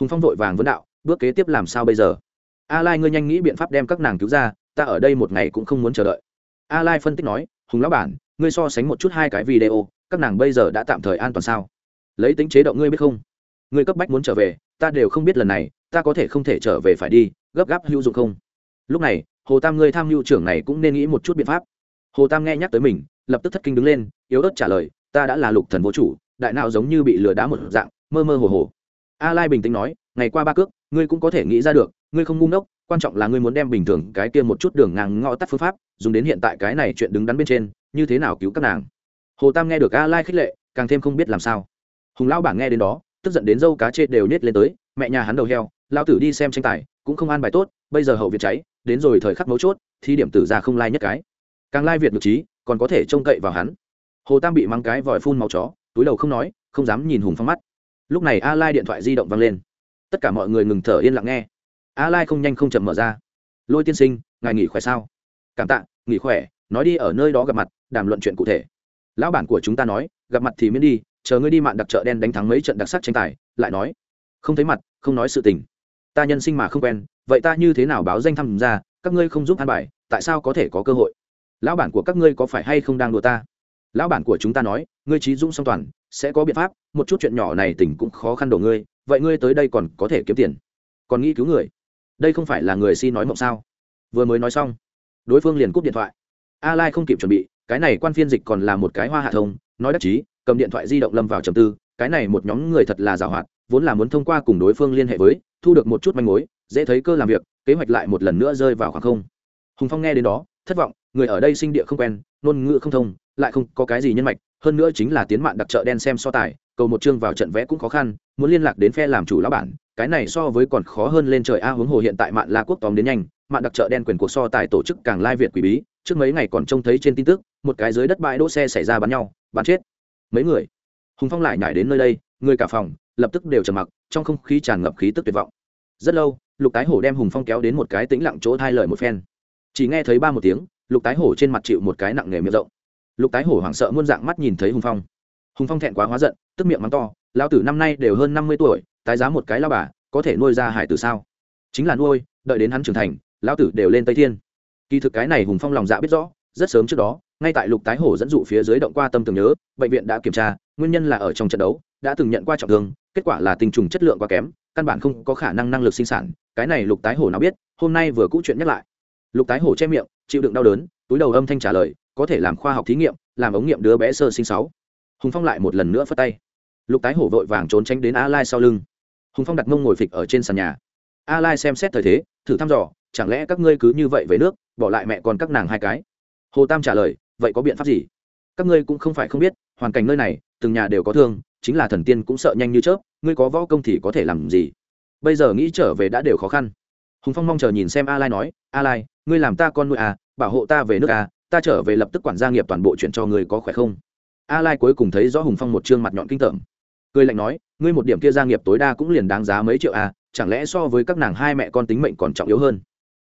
Speaker 1: Hùng phong vội vàng vấn đạo, bước kế tiếp làm sao bây giờ? A lai ngươi nhanh nghĩ biện pháp đem các nàng cứu ra, ta ở đây một ngày cũng không muốn chờ đợi. A lai phân tích nói, hùng lão bản, ngươi so sánh một chút hai cái video, các nàng bây giờ đã tạm thời an toàn sao? Lấy tính chế độ ngươi biết không? Ngươi cấp bách muốn trở về, ta đều không biết lần này, ta có thể không thể trở về phải đi, gấp gáp hữu dụng không? Lúc này, hồ tam ngươi tham mưu trưởng này cũng nên nghĩ một chút biện pháp. Hồ tam nghe nhắc tới mình, lập tức thất kinh đứng lên, yếu ớt trả lời ta đã là lục thần vô chủ, đại nào giống như bị lừa đá một dạng, mơ mơ hồ hồ. A lai bình tĩnh nói, ngày qua ba cước, ngươi cũng có thể nghĩ ra được, ngươi không ngu ngốc, quan trọng là ngươi muốn đem bình thường cái kia một chút đường ngang ngõ tắt phương pháp, dùng đến hiện tại cái này chuyện đứng đắn bên trên, như thế nào cứu các nàng. Hồ tam nghe được a lai khích lệ, càng thêm không biết làm sao. Hùng lão bảng nghe đến đó, tức giận đến dâu cá chê đều nết lên tới, mẹ nhà hắn đầu heo lao tử đi xem tranh tài, cũng không an bài tốt, bây giờ hậu việt cháy, đến rồi thời khắc mấu chốt thì điểm tử ra không lai nhất cái. Càng lai việt được trí, còn có thể trông cậy vào hắn hồ tam bị mắng cái vòi phun màu chó, túi đầu không nói, không dám nhìn hùng phong mắt. Lúc này a lai điện thoại di động văng lên. Tất cả mọi người ngừng thở yên lặng nghe. A lai không nhanh không chậm mở ra. Lôi tiên sinh, ngài nghỉ khỏe sao? Cảm tạ, nghỉ khỏe, nói đi ở nơi đó gặp mặt, đàm luận chuyện cụ thể. Lão bản của chúng ta nói, gặp mặt thì miễn đi, chờ ngươi đi mạn đặc chợ đen đánh thắng mấy trận đặc sắc tranh tài, lại nói. Không thấy mặt, không nói sự tình. Ta nhân sinh mà không quen, vậy ta như thế nào báo danh tham gia, các ngươi không giúp an bài, tại sao có thể có cơ hội? Lão bản của các ngươi có phải hay không đang đùa ta? Lão bản của chúng ta nói, ngươi trí dũng song toàn, sẽ có biện pháp, một chút chuyện nhỏ này tỉnh cũng khó khăn đổ ngươi, vậy ngươi tới đây còn có thể kiếm tiền. Còn nghĩ cứu người. Đây không phải là người si nói mộng sao? Vừa mới nói xong, đối phương liền cúp điện thoại. A lai không kịp chuẩn bị, cái này quan phiên dịch còn là một cái hoa hạ thông, nói đắc chí, cầm điện thoại di động lâm vào trầm tư, cái này một nhóm người thật là giàu hoạt, vốn là muốn thông qua cùng đối phương liên hệ với, thu được một chút manh mối, dễ thấy cơ làm việc, kế hoạch lại một lần nữa rơi vào khoảng không. Hùng phong nghe đến đó, thất vọng, người ở đây sinh địa không quen, ngôn ngữ không thông lại không có cái gì nhân mạch, hơn nữa chính là tiến mạng đặc trợ đen xem so tài, cầu một chương vào trận vẽ cũng khó khăn, muốn liên lạc đến phe làm chủ lão bản, cái này so với còn khó hơn lên trời a hướng hồ hiện tại mạng la quốc tóm đến nhanh mạng đặc trợ đen quyền cuộc so tài tổ chức càng lai việt quỷ bí, trước mấy ngày còn trông thấy trên tin tức, một cái dưới đất bãi đỗ xe xảy ra bắn nhau, bắn chết. Mấy người? Hùng phong lại nhảy đến nơi đây, người cả phòng, lập tức đều trầm mặc, trong không khí tràn ngập khí tức tuyệt vọng. Rất lâu, lục tái hổ đem hùng phong kéo đến một cái tĩnh lặng chỗ thai lời một phen. Chỉ nghe thấy ba một tiếng, lục tái hổ trên mặt chịu một cái nặng nề miệng rộng lục tái hổ hoảng sợ muôn dạng mắt nhìn thấy hùng phong. Hùng phong thẹn quá hóa giận, tức miệng mắng to lao tử năm nay đều hơn năm mươi tuổi, tái giá một cái lao bà, có thể nuôi ra hải tử sao? Chính là nuôi, đợi đến hắn trưởng thành lao tử đều lên tây thiên. Kỳ thực cái này hùng phong lòng dạ biết rõ, rất sớm trước đó, ngay tại lục tái hổ dẫn dụ phía dưới động qua tâm tưởng nhớ, bệnh viện đã kiểm tra, nguyên nhân là ở trong trận đấu, đã từng nhận qua trọng thương, kết quả là tình trùng chất lượng quá kém, căn bản không có khả năng năng lực sinh sản, cái này lục tái hổ nào biết, hôm nay vừa cũ chuyện nhắc lại. Lục tái hổ che miệng, chịu đựng đau đớn, túi đầu âm thanh trả lời có thể làm khoa học thí nghiệm, làm ống nghiệm đứa bé sơ sinh sáu. Hùng phong lại một lần nữa phất tay. Lục tái hổ vội vàng trốn tránh đến a lai sau lưng. Hùng phong đặt mông ngồi phịch ở trên sàn nhà. A lai xem xét thời thế, thử thăm dò, chẳng lẽ các ngươi cứ như vậy về nước, bỏ lại mẹ con các nàng hai cái? Hồ tam trả lời, vậy có biện pháp gì? Các ngươi cũng không phải không biết, hoàn cảnh nơi này, từng nhà đều có thương, chính là thần tiên cũng sợ nhanh như chớp, ngươi có võ công thì có thể làm gì? Bây giờ nghĩ trở về đã đều khó khăn. Hùng phong mong chờ nhìn xem a lai nói, a lai, ngươi làm ta con nuôi à bảo hộ ta về nước à ta trở về lập tức quản gia nghiệp toàn bộ chuyện cho ngươi có khỏe không? A lai cuối cùng thấy rõ hùng phong một trương mặt nhọn kinh tởm. Cười lạnh nói, ngươi một điểm kia gia nghiệp tối đa cũng liền đáng giá mấy triệu à chẳng lẽ so với các nàng hai mẹ con tính mệnh còn trọng yếu hơn?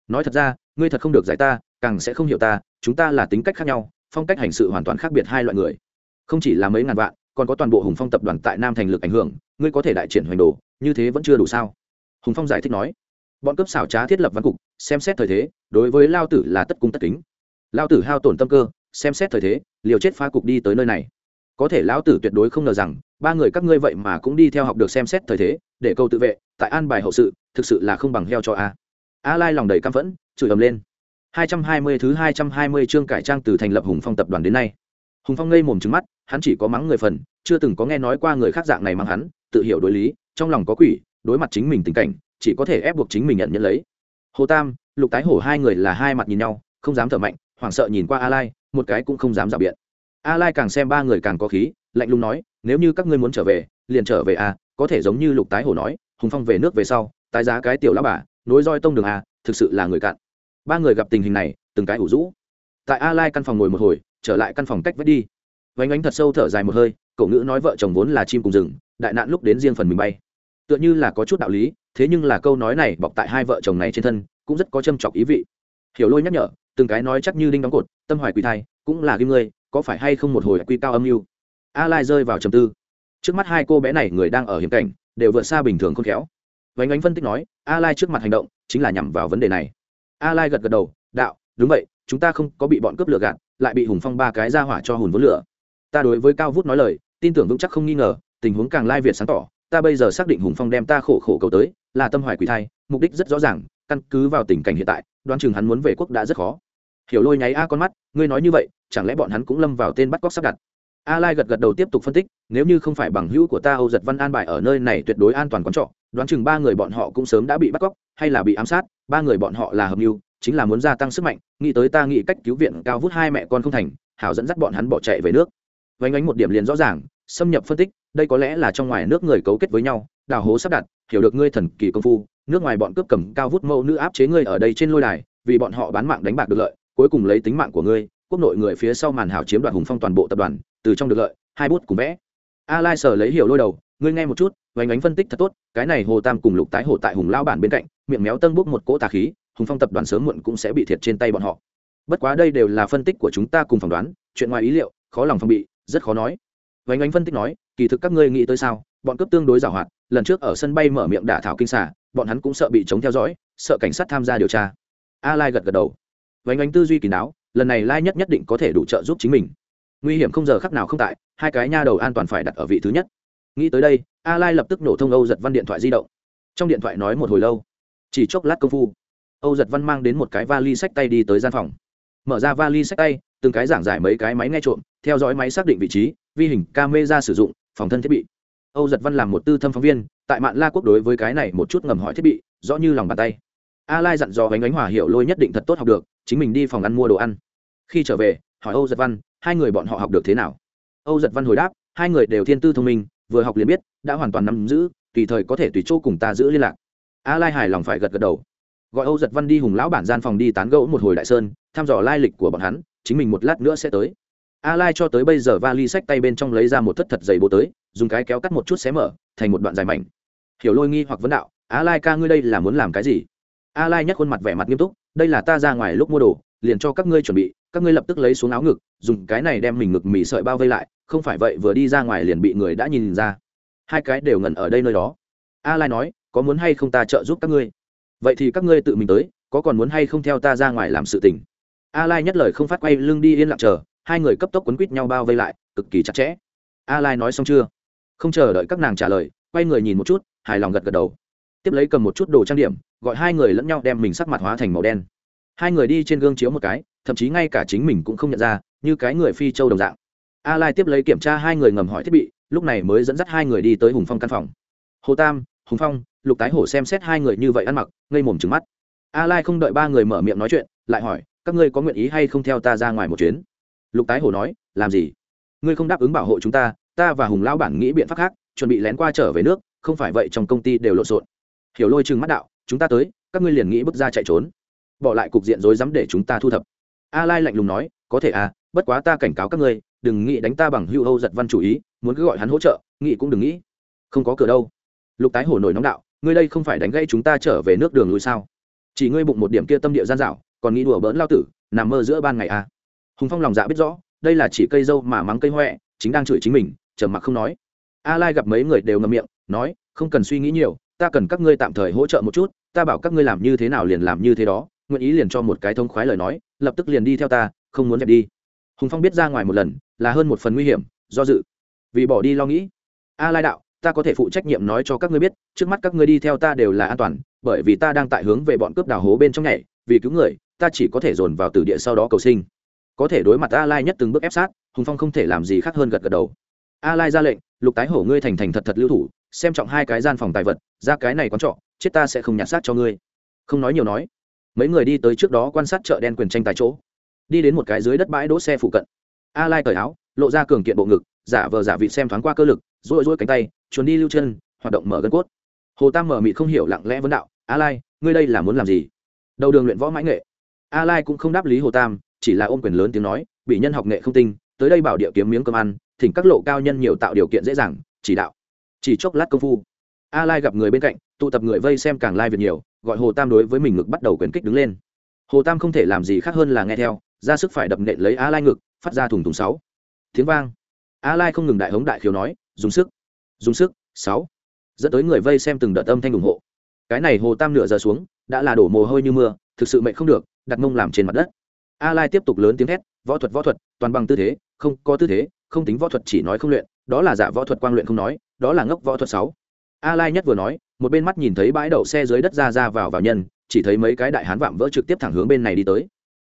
Speaker 1: Nói thật ra, ngươi thật không được giải ta, càng sẽ không hiểu ta, chúng ta là tính cách khác nhau, phong cách hành sự hoàn toàn khác biệt hai loại người. Không chỉ là mấy ngàn vạn, còn có toàn bộ hùng phong tập đoàn tại nam thành lực ảnh hưởng, ngươi có thể đại triển hoành đồ, như thế vẫn chưa đủ sao? Hùng phong giải thích nói. Bọn cấp xảo trá thiết lập văn cục, xem xét thời thế, đối với lao tử là tất cung tất kính lao tử hao tổn tâm cơ xem xét thời thế liều chết phá cục đi tới nơi này có thể lão tử tuyệt đối không ngờ rằng ba người các ngươi vậy mà cũng đi theo học được xem xét thời thế để câu tự vệ tại an bài hậu sự thực sự là không bằng heo cho a a lai lòng đầy căm phẫn chửi ầm lên 220 thứ 220 chương cải trang từ thành lập Hùng Phong tập đoàn đến nay. Hùng Phong ngây mồm trừng mắt, hắn chỉ có mắng người phần, chưa từng có nghe nói qua người khác dạng này mắng hắn, tự hiểu đối lý, trong lòng có quỷ, đối mặt chính mình tình cảnh, chỉ có thể ép buộc chính mình nhận nhận lấy. Hồ Tam, Lục Tái Hổ hai người là hai mặt nhìn nhau, không dám thở mạnh, hoảng sợ nhìn qua a lai, một cái cũng không dám rào biện. A lai càng xem ba người càng có khí, lạnh lùng nói, nếu như các ngươi muốn trở về, liền trở về a, có thể giống như lục tái hổ nói, hùng phong về nước về sau, tái giá cái tiểu lão bà, nối roi tông đường a, thực sự là người cạn. Ba người gặp tình hình này, từng cái ủ rũ. Tại a lai căn phòng ngồi một hồi, trở lại căn phòng cách vết đi. Vánh ánh thật sâu thở dài một hơi cậu ngữ nói vợ chồng vốn là chim cùng rừng, đại nạn lúc đến riêng phần mình bay. Tựa như là có chút đạo lý, thế nhưng là câu nói này bọc tại hai vợ chồng này trên thân, cũng rất có châm chọc ý vị. Hiểu lôi nhắc nhở từng cái nói chắc như đinh đóng cột, tâm hoài quỳ thai, cũng là kim ngươi, có phải hay không một hồi quy cao âm mưu? A lai rơi vào trầm tư. Trước mắt hai cô bé này người đang ở hiểm cảnh, đều vượt xa bình thường khôn khéo. Vánh ánh phân tích nói, a lai trước mặt hành động, chính là nhằm vào vấn đề này. A lai gật gật đầu, đạo, đúng vậy, chúng ta không có bị bọn cướp lừa gạt, lại bị hùng phong ba cái ra hỏa cho hùn vốn lửa. Ta đối với cao vút nói lời, tin tưởng vững chắc không nghi ngờ, tình huống càng lai việt sáng tỏ. Ta bây giờ xác định hùng phong đem ta khổ khổ cầu tới, là tâm hoài quỷ thai, mục đích rất rõ ràng, căn cứ vào tình cảnh hiện tại đoán chừng hắn muốn về quốc đã rất khó. Hiểu lôi nháy a con mắt, ngươi nói như vậy, chẳng lẽ bọn hắn cũng lâm vào tên bắt cóc sắp đặt? A lai gật gật đầu tiếp tục phân tích, nếu như không phải bằng hữu của ta âu giật văn an bài ở nơi này tuyệt đối an toàn quán trọ, đoán chừng ba người bọn họ cũng sớm đã bị bắt cóc, hay là bị ám sát, ba người bọn họ là hợp mưu, chính là muốn gia tăng sức mạnh, nghĩ tới ta nghĩ cách cứu viện cao vút hai mẹ con không thành, hảo dẫn dắt bọn hắn bỏ chạy về nước. Vánh ánh một điểm liền rõ ràng, xâm nhập phân tích, đây có lẽ là trong ngoài nước người cấu kết với nhau, đào hố sắp đặt, hiểu được ngươi thần kỳ công phu nước ngoài bọn cướp cầm cao vút mẫu nữ áp chế ngươi ở đây trên lôi đài, vì bọn họ bán mạng đánh bạc được lợi, cuối cùng lấy tính mạng của ngươi, quốc nội người phía sau màn hảo chiếm đoạt hùng phong toàn bộ tập đoàn, từ trong được lợi, hai bút cùng vẽ. A lai sở lấy hiểu lôi đầu, ngươi nghe một chút vánh ánh phân tích thật tốt, cái này hồ tam cùng lục tái hồ tại hùng lao bản bên cạnh, miệng méo tân bút một cỗ tà khí, hùng phong tập đoàn sớm muộn cũng sẽ bị thiệt trên tay bọn họ. Bất quá đây đều là phân tích của chúng ta cùng phỏng đoán, chuyện ngoài ý liệu, khó lòng phòng bị, rất khó nói. Vánh ánh phân tích nói, kỳ thực các ngươi nghĩ tới sao, bọn cướp tương đối giàu hoạt lần trước ở sân bay mở miệng đả thảo kinh xả bọn hắn cũng sợ bị chống theo dõi, sợ cảnh sát tham gia điều tra. A lai gật gật đầu. Vánh ánh tư duy kỳ đáo, lần này lai nhất nhất định có thể đủ trợ giúp chính mình. Nguy hiểm không giờ khắc nào không tại, hai cái nha đầu an toàn phải đặt ở vị thứ nhất. Nghĩ tới đây, a lai lập tức nổ thông âu giật văn điện thoại di động. Trong điện thoại nói một hồi lâu. Chỉ chốc lát công phu, âu giật văn mang đến một cái vali sách tay đi tới gian phòng. Mở ra vali sách tay, từng cái giảng giải mấy cái máy nghe trộm, theo dõi máy xác định vị trí, vi hình camera sử dụng, phòng thân thiết bị âu giật văn làm một tư thâm phóng viên, tại Mạn la quốc đối với cái này một chút ngầm hỏi thiết bị, rõ như lòng bàn tay. A lai dặn dò bánh ánh hòa hiệu lôi nhất định thật tốt học được, chính mình đi phòng ăn mua đồ ăn. Khi trở về, hỏi âu giật văn, hai người bọn họ học được thế nào? Âu giật văn hồi đáp, hai người đều thiên tư thông minh, vừa học liền biết, đã hoàn toàn nắm giữ, tùy thời có thể tùy chỗ cùng ta giữ liên lạc. A lai hài lòng phải gật gật đầu. Gọi âu giật văn đi hùng lão bản gian phòng đi tán gẫu một hồi đại sơn, thăm dò lai lịch của bọn hắn, chính mình một lát nữa sẽ tới a lai cho tới bây giờ vali sách tay bên trong lấy ra một thất thật dày bố tới, dùng cái kéo cắt một chút xé mở, thành một đoạn dài mảnh. Hiểu lôi nghi hoặc vấn đạo, a lai ca ngươi đây là muốn làm cái gì? A lai nhắc khuôn mặt vẻ mặt nghiêm túc, đây là ta ra ngoài lúc mua đồ, liền cho các ngươi chuẩn bị, các ngươi lập tức lấy xuống áo ngực, dùng cái này đem mình ngực mì sợi bao vây lại, không phải vậy vừa đi ra ngoài liền bị người đã nhìn ra. Hai cái đều ngẩn ở đây nơi đó. A lai nói, có muốn hay không ta trợ giúp các ngươi? Vậy thì các ngươi tự mình tới, có còn muốn hay không theo ta ra ngoài làm sự tình? A lai nhất lời không phát quay lưng đi yên lặng chờ hai người cấp tốc quấn quýt nhau bao vây lại, cực kỳ chặt chẽ. A lai nói xong chưa? Không chờ đợi các nàng trả lời, quay người nhìn một chút, hài lòng gật gật đầu. Tiếp lấy cầm một chút đồ trang điểm, gọi hai người lẫn nhau đem mình sắc mặt hóa thành màu đen. Hai người đi trên gương chiếu một cái, thậm chí ngay cả chính mình cũng không nhận ra, như cái người phi châu đồng dạng. A lai tiếp lấy kiểm tra hai người ngầm hỏi thiết bị, lúc này mới dẫn dắt hai người đi tới hùng phong căn phòng. Hồ tam, hùng phong, lục tái hổ xem xét hai người như vậy ăn mặc, ngây mồm trứng mắt. A lai không đợi ba người mở miệng nói chuyện, lại hỏi, các ngươi có nguyện ý hay không theo ta ra ngoài một chuyến? Lục tái hổ nói, làm gì? Ngươi không đáp ứng bảo hộ chúng ta ta và hùng lão bản nghĩ biện pháp khác, chuẩn bị lén qua trở về nước, không phải vậy trong công ty đều lộn xộn. Hiểu lôi chừng mắt đạo, chúng ta tới, các ngươi liền nghĩ bước ra chạy trốn. Bỏ lại cục diện rối rắm để chúng ta thu thập. A lai lạnh lùng nói, có thể à bất quá ta cảnh cáo các ngươi, đừng nghĩ đánh ta bằng hưu âu giật văn chủ ý, muốn cứ gọi hắn hỗ trợ, nghĩ cũng đừng nghĩ. Không có cửa đâu. Lục tái hổ nổi nóng đạo, ngươi đây không phải đánh gây chúng ta trở về nước đường lùi sao? Chỉ ngươi bụng một điểm kia tâm địa gian dạo, còn nghĩ đùa bỡn lao tử, nằm mơ giữa ban ngày à hùng phong lòng dạ biết rõ, đây là chỉ cây dâu mà mắng cây huệ chính đang chửi chính mình, trầm mặc không nói. A lai gặp mấy người đều ngậm miệng, nói, không cần suy nghĩ nhiều, ta cần các ngươi tạm thời hỗ trợ một chút, ta bảo các ngươi làm như thế nào liền làm như thế đó, nguyện ý liền cho một cái thông khoái lời nói, lập tức liền đi theo ta, không muốn dẹp đi. Hùng phong biết ra ngoài một lần, là hơn một phần nguy hiểm, do dự. Vì bỏ đi lo nghĩ. A lai đạo, ta có thể phụ trách nhiệm nói cho các ngươi biết, trước mắt các ngươi đi theo ta đều là an toàn, bởi vì ta đang tại hướng về bọn cướp đào hố bên trong nhảy, vì cứu người, ta chỉ có thể dồn vào từ địa sau đó cầu sinh có thể đối mặt a lai nhất từng bước ép sát, hùng phong không thể làm gì khác hơn gật gật đầu. A lai ra lệnh, lục tái hổ ngươi thành thành thật thật lưu thủ, xem trọng hai cái gian phòng tài vật, ra cái này quán trọ, chết ta sẽ không nhặt xác cho ngươi. Không nói nhiều nói, mấy người đi tới trước đó quan sát chợ đen quyền tranh tại chỗ. Đi đến một cái dưới đất bãi đỗ xe phụ cận. A lai cởi áo, lộ ra cường kiện bộ ngực, giả vờ giả vị xem thoáng qua cơ lực rỗi rỗi cánh tay, chuồn đi lưu chân, hoạt động mở gân cốt. Hồ tam mở mị không hiểu lặng lẽ vấn đạo, a lai, ngươi đây là muốn làm gì? Đầu đường luyện võ mãi nghệ. A lai cũng không đáp lý hồ tam chỉ là ôm quyền lớn tiếng nói, bị nhân học nghệ không tinh, tới đây bảo địa kiếm miếng cơm ăn, thỉnh các lộ cao nhân nhiều tạo điều kiện dễ dàng, chỉ đạo. Chỉ chốc lát công phu, a lai gặp người bên cạnh, tụ tập người vây xem càng lai việc nhiều, gọi hồ tam đối với mình ngực bắt đầu quyền kích đứng lên. Hồ tam không thể làm gì khác hơn là nghe theo, ra sức phải đập nện lấy a lai ngực, phát ra thùng thùng sáu. Tiếng vang. A lai không ngừng đại hống đại khiếu nói, dùng sức dùng sức, sáu. Dẫn tới người vây xem từng đợt âm thanh ủng hộ. Cái này hồ tam nửa giờ xuống, đã là đổ mồ hôi như mưa, thực sự mệnh không được, đặt mông làm trên mặt đất a lai tiếp tục lớn tiếng thét, võ thuật võ thuật, toàn bằng tư thế, không có tư thế, không tính võ thuật chỉ nói không luyện, đó là giả võ thuật quang luyện không nói, đó là ngốc võ thuật sáu. A lai nhất vừa nói, một bên mắt nhìn thấy bãi đậu xe dưới đất ra ra vào vào nhân, chỉ thấy mấy cái đại hán vạm vỡ trực tiếp thẳng hướng bên này đi tới.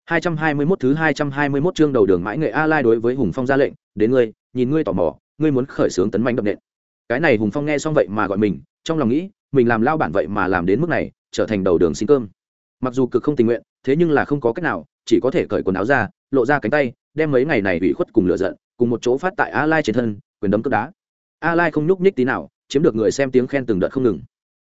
Speaker 1: 221 thứ 221 chương đầu đường mãi nghệ a lai đối với hùng phong ra lệnh, đến ngươi, nhìn ngươi tò mò, ngươi muốn khởi sướng tấn mạnh đập nện. Cái này hùng phong nghe xong vậy mà gọi mình, trong lòng nghĩ, mình làm lao bản vậy mà làm đến mức này, trở thành đầu đường xin cơm. Mặc dù cực không tình nguyện, thế nhưng là không có cách nào chỉ có thể cởi quần áo ra, lộ ra cánh tay, đem mấy ngày này bị khuất cùng lửa giận, cùng một chỗ phát tại a lai trên thân, quyền đấm cướp đá. A lai không nhúc nhích tí nào, chiếm được người xem tiếng khen từng đợt không ngừng.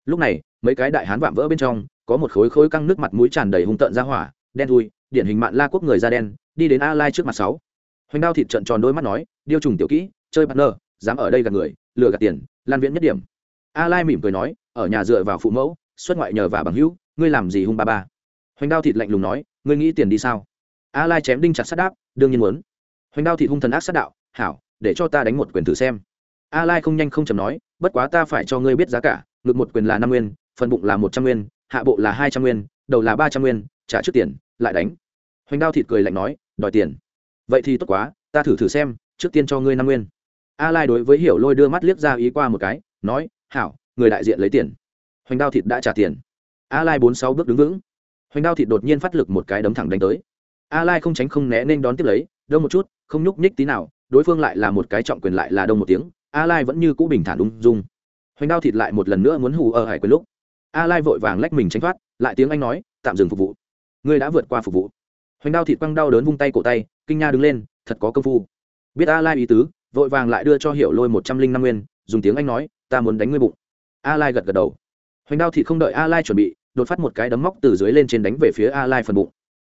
Speaker 1: Lúc này, mấy cái đại hán vạm vỡ bên trong, có một khối khối căng nước mặt mũi tràn đầy hung tợn ra hỏa, đen thui, điển hình mạn la quốc người da đen, đi đến a lai trước mặt sáu. Hoành đao thịt trận tròn đôi mắt nói, điêu trùng tiểu kỹ, chơi partner, dám ở đây gạt người, lừa gạt tiền, lan viễn nhất điểm. A lai mỉm cười nói, ở nhà dựa vào phụ mẫu, xuất ngoại nhờ và bằng hữu, ngươi làm gì hung ba ba? Hoành đao thịt lạnh lùng nói ngươi nghĩ tiền đi sao? A lai chém đinh chặt sát đáp, đương nhiên muốn. Hoành đao Thị hung thần ác sát đạo, hảo, để cho ta đánh một quyền thử xem. A lai không nhanh không chầm nói, bất quá ta phải cho ngươi biết giá cả, ngực một quyền là năm nguyên, phần bụng là một trăm nguyên, hạ bộ là hai trăm nguyên, đầu là ba trăm nguyên, trả trước tiền, lại đánh. Hoành đao thịt cười lạnh nói, đòi tiền. Vậy thì tốt quá, ta thử thử xem, trước tiên cho ngươi năm nguyên. A lai đối với hiểu lôi đưa mắt liếc ra ý qua một cái, nói, hảo, người đại diện lấy tiền. Hoành đao thịt đã trả tiền. A lai bốn sáu bước đứng vững hoành đao thịt đột nhiên phát lực một cái đấm thẳng đánh tới. A lai không tránh không né nên đón tiếp lấy, đông một chút, không nhúc nhích tí nào, đối phương lại là một cái trọng quyền lại là đông một tiếng, a lai vẫn như cũ bình thản ung dung. Hoành đao thịt lại một lần nữa muốn hù ở hải quyền lúc, a lai vội vàng lách mình tránh thoát, lại tiếng anh nói, tạm dừng phục vụ. Ngươi đã vượt qua phục vụ. Hoành đao thịt quăng đau đớn vung tay cổ tay, kinh nha đứng lên, thật có công phu. Biết a lai ý tứ, vội vàng lại đưa cho hiểu lôi một trăm linh năm nguyên, dùng tiếng anh nói, ta muốn đánh ngươi bụng. A lai gật gật đầu. Hoành đao thịt không đợi a lai chuẩn bị đột phát một cái đấm móc từ dưới lên trên đánh về phía a lai phần bụng.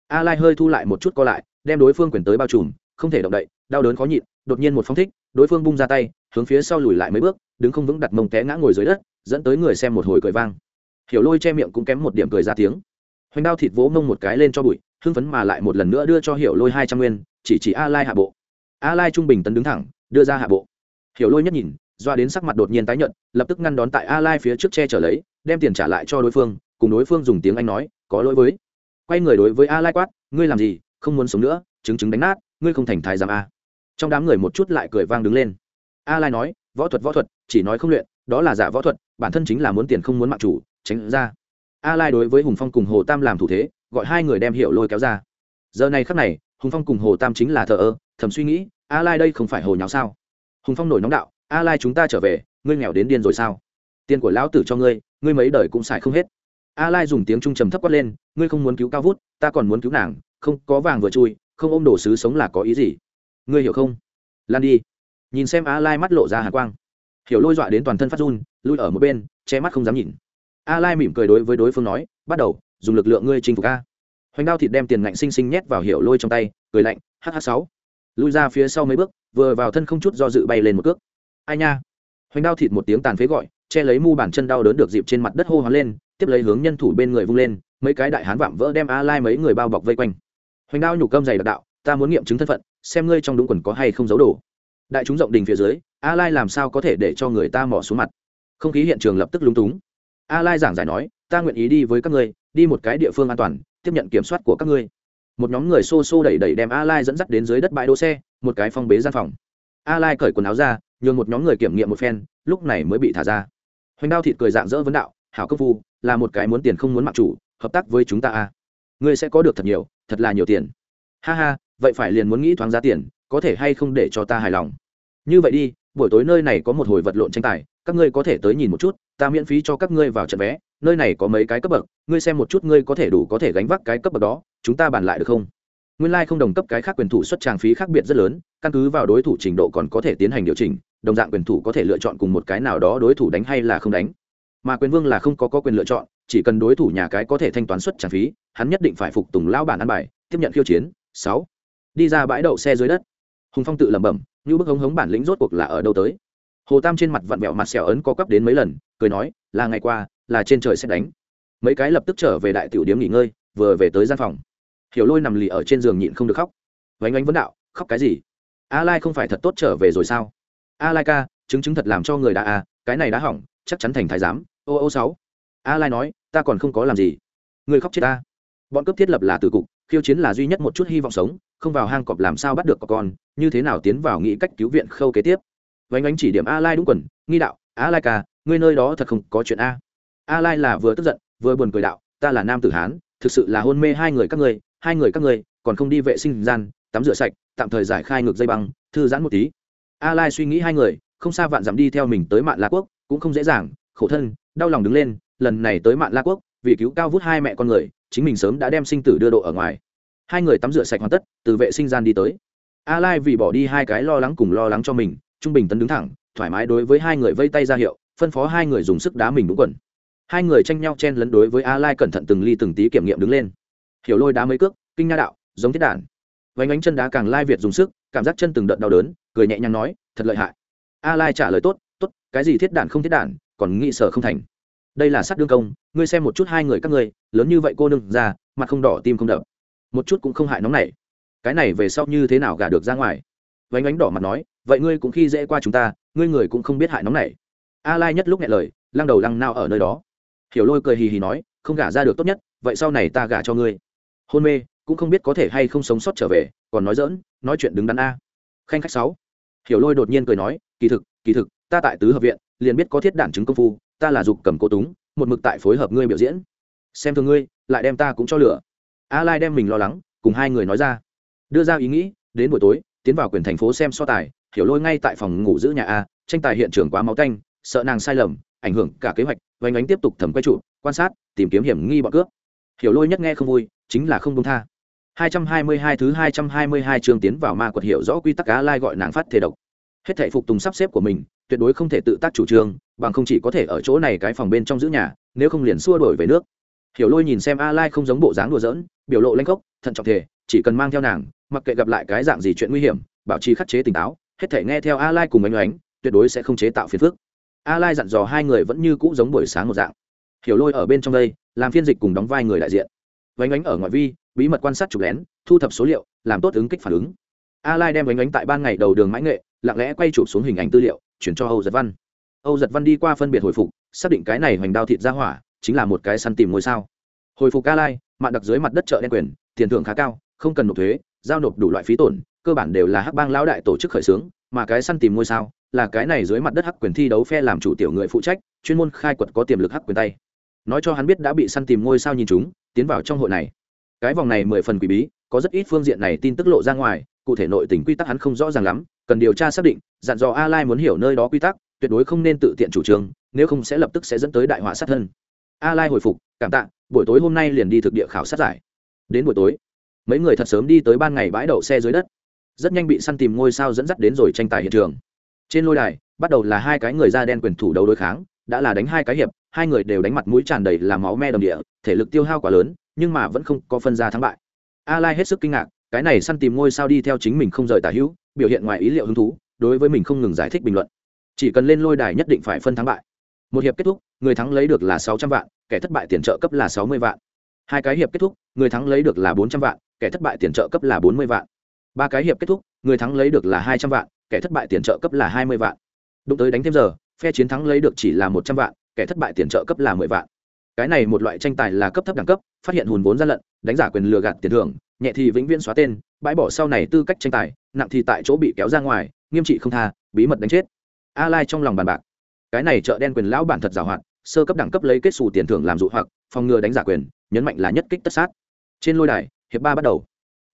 Speaker 1: A lai hơi thu lại một chút co lại, đem đối phương quyền tới bao trùm, không thể động đậy, đau đớn khó nhịn, đột nhiên một phong thích, đối phương bung ra tay, hướng phía sau lùi lại mấy bước, đứng không vững đặt mông té ngã ngồi dưới đất, dẫn tới người xem một hồi cười vang. Hiểu lôi che miệng cũng kém một điểm cười ra tiếng. Hoành đao thịt vỗ mông một cái lên cho bụi, hưng phấn mà lại một lần nữa đưa cho hiểu lôi hai trăm nguyên, chỉ chỉ a lai hạ bộ. A lai trung bình tấn đứng thẳng, đưa ra hạ bộ. Hiểu lôi nhất nhìn, doa đến sắc mặt đột nhiên tái nhợt, lập tức ngăn đón tại a lai phía trước che trở lấy, đem tiền trả lại cho đối phương cùng đối phương dùng tiếng anh nói có lỗi với. Quay người đối với a lai quát ngươi làm gì? Không muốn sống nữa chứng chứng đánh nát ngươi không thành thái giám a. Trong đám người một chút lại cười vang đứng lên. A lai nói võ thuật võ thuật chỉ nói không luyện đó là giả võ thuật bản thân chính là muốn tiền không muốn mạng chủ tránh ra. A lai đối với hùng phong cùng hồ tam làm thủ thế gọi hai người đem hiệu lôi kéo ra. Giờ này khắc này hùng phong cùng hồ tam chính là thợ, ơ thầm suy nghĩ a lai đây không phải hồ nháo sao? Hùng phong nổi nóng đạo a lai chúng ta trở về ngươi nghèo đến điên rồi sao? Tiền của lão tử cho ngươi ngươi mấy đời cũng xài không hết a lai dùng tiếng trung trầm thấp quát lên, ngươi không muốn cứu cao vút, ta còn muốn cứu nàng, không, có vàng vừa chui, không ôm đồ sứ sống là có ý gì? Ngươi hiểu không? Lan đi. Nhìn xem a lai mắt lộ ra hàn quang. Hiểu lôi dọa đến toàn thân phát run, lui ở một bên, che mắt không dám nhìn. A lai mỉm cười đối với đối phương nói, bắt đầu, dùng lực lượng ngươi chinh phục a. Hoành đao thịt đem tiền ngạnh xinh xinh nhét vào hiểu lôi trong tay, cười lạnh hh sáu. Lui ra phía sau mấy bước, vừa vào thân không chút do dự bay lên một cước. Ai nha. Hoành đao thịt một tiếng tàn phế gọi, che lấy mu bàn chân đau đớn được dịp trên mặt đất hô hoán lên tiếp lấy hướng nhân thủ bên người vung lên, mấy cái đại hán vạm vỡ đem a lai mấy người bao bọc vây quanh. Hoành đao nhục cơm dày đặc đạo, ta muốn nghiệm chứng thân phận, xem ngươi trong đúng quần có hay không giấu đồ. Đại chúng rộng đình phía dưới a lai làm sao có thể để cho người ta mỏ xuống mặt? Không khí hiện trường lập tức lúng túng. A lai giảng giải nói, ta nguyện ý đi với các ngươi, đi một cái địa phương an toàn, tiếp nhận kiểm soát của các ngươi. Một nhóm người xô xô đẩy đẩy đem a lai dẫn dắt đến dưới đất bãi đỗ xe, một cái phong bế gian phòng. A lai cởi quần áo ra, nhường một nhóm người kiểm nghiệm một phen, lúc này mới bị thả ra. Hoành đao thịt cười dạng dỡ vấn đạo hảo công phu, là một cái muốn tiền không muốn mặc chủ, hợp tác với chúng ta a ngươi sẽ có được thật nhiều, thật là nhiều tiền. Ha ha, vậy phải liền muốn nghĩ thoáng giá tiền, có thể hay không để cho ta hài lòng. Như vậy đi, buổi tối nơi này có một hồi vật lộn tranh tài, các ngươi có thể tới nhìn một chút, ta miễn phí cho các ngươi vào trận vé, nơi này có mấy cái cấp bậc, ngươi xem một chút ngươi có thể đủ có thể gánh vác cái cấp bậc đó, chúng ta bàn lại được không? Nguyên lai、like、không đồng cấp cái khác quyền thủ xuất tràng phí khác biệt rất lớn, căn cứ vào đối thủ trình độ còn có thể tiến hành điều chỉnh, đồng dạng quyền thủ có thể lựa chọn cùng một cái nào đó đối thủ đánh hay là không đánh mà quyền vương là không có, có quyền lựa chọn chỉ cần đối thủ nhà cái có thể thanh toán xuất trả phí hắn nhất định phải phục tùng lao bản ăn bài tiếp nhận khiêu chiến. Sáu đi ra bãi đậu xe dưới đất. Hùng phong tự lẩm bẩm như bức hống hống bản lĩnh rốt cuộc là ở đâu tới? Hồ tam trên mặt vặn vẹo mặt xẻo ấn có cắp đến mấy lần cười nói là ngày qua là trên trời sẽ đánh. Mấy cái lập tức trở về đại tiểu điếm nghỉ ngơi vừa về tới gian phòng. Hiểu lôi nằm lì ở trên giường nhịn không được khóc. Vánh ánh vấn đạo khóc cái gì? A lai không phải thật tốt trở về rồi sao? A lai ca chứng chứng thật làm cho người đã a cái này đã hỏng chắc chắn thành thái giám. Ô ô, sáu. A lai nói, ta còn không có làm gì. Người khóc chết ta. Bọn cướp thiết lập là từ cục, khiêu chiến là duy nhất một chút hy vọng sống, không vào hang cọp làm sao bắt được có con, như thế nào tiến vào nghĩ cách cứu viện khâu kế tiếp. Vánh ánh chỉ điểm a lai đúng quần, nghi đạo, a lai ca, ngươi nơi đó thật không có chuyện a. A lai là vừa tức giận, vừa buồn cười đạo, ta là nam tử hán, thực sự là hôn mê hai người các ngươi, hai người các ngươi, còn không đi vệ sinh gian, tắm rửa sạch, tạm thời giải khai ngược dây băng, thư giãn một tí. A lai suy nghĩ hai người, không xa vạn dặm đi theo mình tới mạn la quốc cũng không dễ dàng, khổ thân, đau lòng đứng lên, lần này tới mạn la quốc, vì cứu cao vút hai mẹ con người, chính mình sớm đã đem sinh tử đưa độ ở ngoài. Hai người tắm rửa sạch hoàn tất, từ vệ sinh gian đi tới. A lai vì bỏ đi hai cái lo lắng cùng lo lắng cho mình, trung bình tấn đứng thẳng, thoải mái đối với hai người vây tay ra hiệu, phân phó hai người dùng sức đá mình đúng quần. Hai người tranh nhau chen lấn đối với a lai cẩn thận từng ly từng tí kiểm nghiệm đứng lên. Hiểu lôi đá mấy cước, kinh nha đạo, giống thiết đản vánh ánh chân đá càng lai việt dùng sức, cảm giác chân từng đợt đau đớn, cười nhẹ nhàng nói, thật lợi hại. A lai trả lời tốt tốt cái gì thiết đản không thiết đản, còn nghĩ sở không thành. Đây là sát đương công, ngươi xem một chút hai người các ngươi, lớn như vậy cô nương ra, mặt không đỏ tim không đập. Một chút cũng không hại nóng này. Cái này về sau như thế nào gả được ra ngoài? Vánh ánh đỏ mặt nói, vậy ngươi cũng khi dễ qua chúng ta, ngươi người cũng không biết hại nóng này. A lai nhất lúc nghe lời, lăng đầu lăng nao ở nơi đó. Hiểu lôi cười hì hì nói, không gả ra được tốt nhất, vậy sau này ta gả cho ngươi. Hôn mê, cũng không biết có thể hay không sống sót trở về, còn nói dỡn nói chuyện đứng đắn a. Khanh khách sáu. Hiểu lôi đột nhiên cười nói, kỳ thực kỳ thực ta tại tứ hợp viện, liền biết có thiết đản chứng công phu, ta là dục cầm cô túng, một mực tại phối hợp ngươi biểu diễn. Xem thường ngươi, lại đem ta cũng cho lửa. A lai đem mình lo lắng, cùng hai người nói ra. Đưa ra ý nghĩ, đến buổi tối, tiến vào quyền thành phố xem so tài, hiểu lôi ngay tại phòng ngủ giữ nhà a, tranh tài hiện trường quá máu canh sợ nàng sai lầm, ảnh hưởng cả kế hoạch vánh ánh tiếp tục thẩm quay trụ, quan sát, tìm kiếm hiểm nghi bọn cướp. Hiểu lôi nhất nghe không vui, chính là không công tha. 222 thứ 222 trường tiến vào ma quật hiểu rõ quy tắc cá lai gọi nàng phát thể độc hết thể phục tùng sắp xếp của mình, tuyệt đối không thể tự tác chủ trương, bằng không chỉ có thể ở chỗ này cái phòng bên trong giữ nhà, nếu không liền xua đổi về nước. Hiểu lôi nhìn xem a lai không giống bộ dáng đùa giỡn, biểu lộ lanh cốc thận trọng thể chỉ cần mang theo nàng, mặc kệ gặp lại cái dạng gì chuyện nguy hiểm, bảo trì khắc chế tỉnh táo, hết thể nghe theo a lai cùng ánh oánh tuyệt đối sẽ không chế tạo phiền phức. A lai dặn dò hai người vẫn như cũ giống buổi sáng một dạng. Hiểu lôi ở bên trong đây, làm phiên dịch cùng đóng vai người đại diện. Vánh ánh ở ngoại vi, bí mật quan sát chụp lén, thu thập số liệu, làm tốt ứng kích phản ứng. A lai đem vánh ánh tại ban ngày đầu đường mãi nghệ lặng lẽ quay chụp xuống hình ảnh tư liệu, chuyển cho âu giật văn. Âu giật văn đi qua phân biệt hồi phục, xác định cái này hoành đao thịt ra hỏa chính là một cái săn tìm ngôi sao. Hồi phục ca lai, mạn đặc dưới mặt đất chợ đen quyền, tiền thưởng khá cao, không cần nộp thuế, giao nộp đủ loại phí tổn, cơ bản đều là hắc bang lão đại tổ chức khởi xướng, mà cái săn tìm ngôi sao là cái này dưới mặt đất hắc quyền thi đấu phe làm chủ tiểu người phụ trách, chuyên môn khai quật có tiềm lực hắc quyền tay. Nói cho hắn biết đã bị săn tìm ngôi sao nhìn chúng, tiến vào trong hội này. Cái vòng này mười phần quỷ bí, có rất ít phương diện này tin tức lộ ra ngoài, cụ thể nội tình quy tắc hắn không rõ ràng lắm cần điều tra xác định, dặn dò a lai muốn hiểu nơi đó quy tắc, tuyệt đối không nên tự tiện chủ trương, nếu không sẽ lập tức sẽ dẫn tới đại họa sát thân. A lai hồi phục, cảm tạ, buổi tối hôm nay liền đi thực địa khảo sát giải. Đến buổi tối, mấy người thật sớm đi tới ban ngày bãi đậu xe dưới đất. Rất nhanh bị săn tìm ngôi sao dẫn dắt đến rồi tranh tài hiện trường. Trên lôi đài, bắt đầu là hai cái người da đen quyền thủ đấu đối kháng, đã là đánh hai cái hiệp, hai người đều đánh mặt mũi tràn đầy là máu me đồng địa, thể lực tiêu hao quá lớn, nhưng mà vẫn không có phân ra thắng bại. A lai hết sức kinh ngạc, cái này săn tìm ngôi sao đi theo chính mình không rời tả hữu biểu hiện ngoài ý liệu hứng thú, đối với mình không ngừng giải thích bình luận. Chỉ cần lên lôi đài nhất định phải phân thắng bại. Một hiệp kết thúc, người thắng lấy được là sáu trăm vạn, kẻ thất bại tiền trợ cấp là sáu mươi vạn. Hai cái hiệp kết thúc, người thắng lấy được là bốn trăm vạn, kẻ thất bại tiền trợ cấp là bốn mươi vạn. Ba cái hiệp kết thúc, người thắng lấy được là hai trăm vạn, kẻ thất bại tiền trợ cấp là hai mươi vạn. Đụng tới đánh thêm giờ, phe chiến thắng lấy được chỉ là một trăm vạn, kẻ thất bại tiền trợ cấp là mười vạn. Cái này một loại tranh tài là cấp thấp đẳng cấp, phát hiện hùn vốn gian lận, đánh giả quyền lừa gạt tiền thưởng, nhẹ thì vĩnh viễn xóa tên bãi bỏ sau này tư cách tranh tài, nặng thì tại chỗ bị kéo ra ngoài, nghiêm trị không tha, bí mật đánh chết. A lai trong lòng bàn bạc. Cái này chợ đen quyền lão bản thật giàu hoạt, sơ cấp đẳng cấp lấy kết xù tiền thưởng làm dụ hoặc, phòng ngừa đánh giả quyền, nhấn mạnh là nhất kích tất sát. Trên lôi đài, hiệp ba bắt đầu.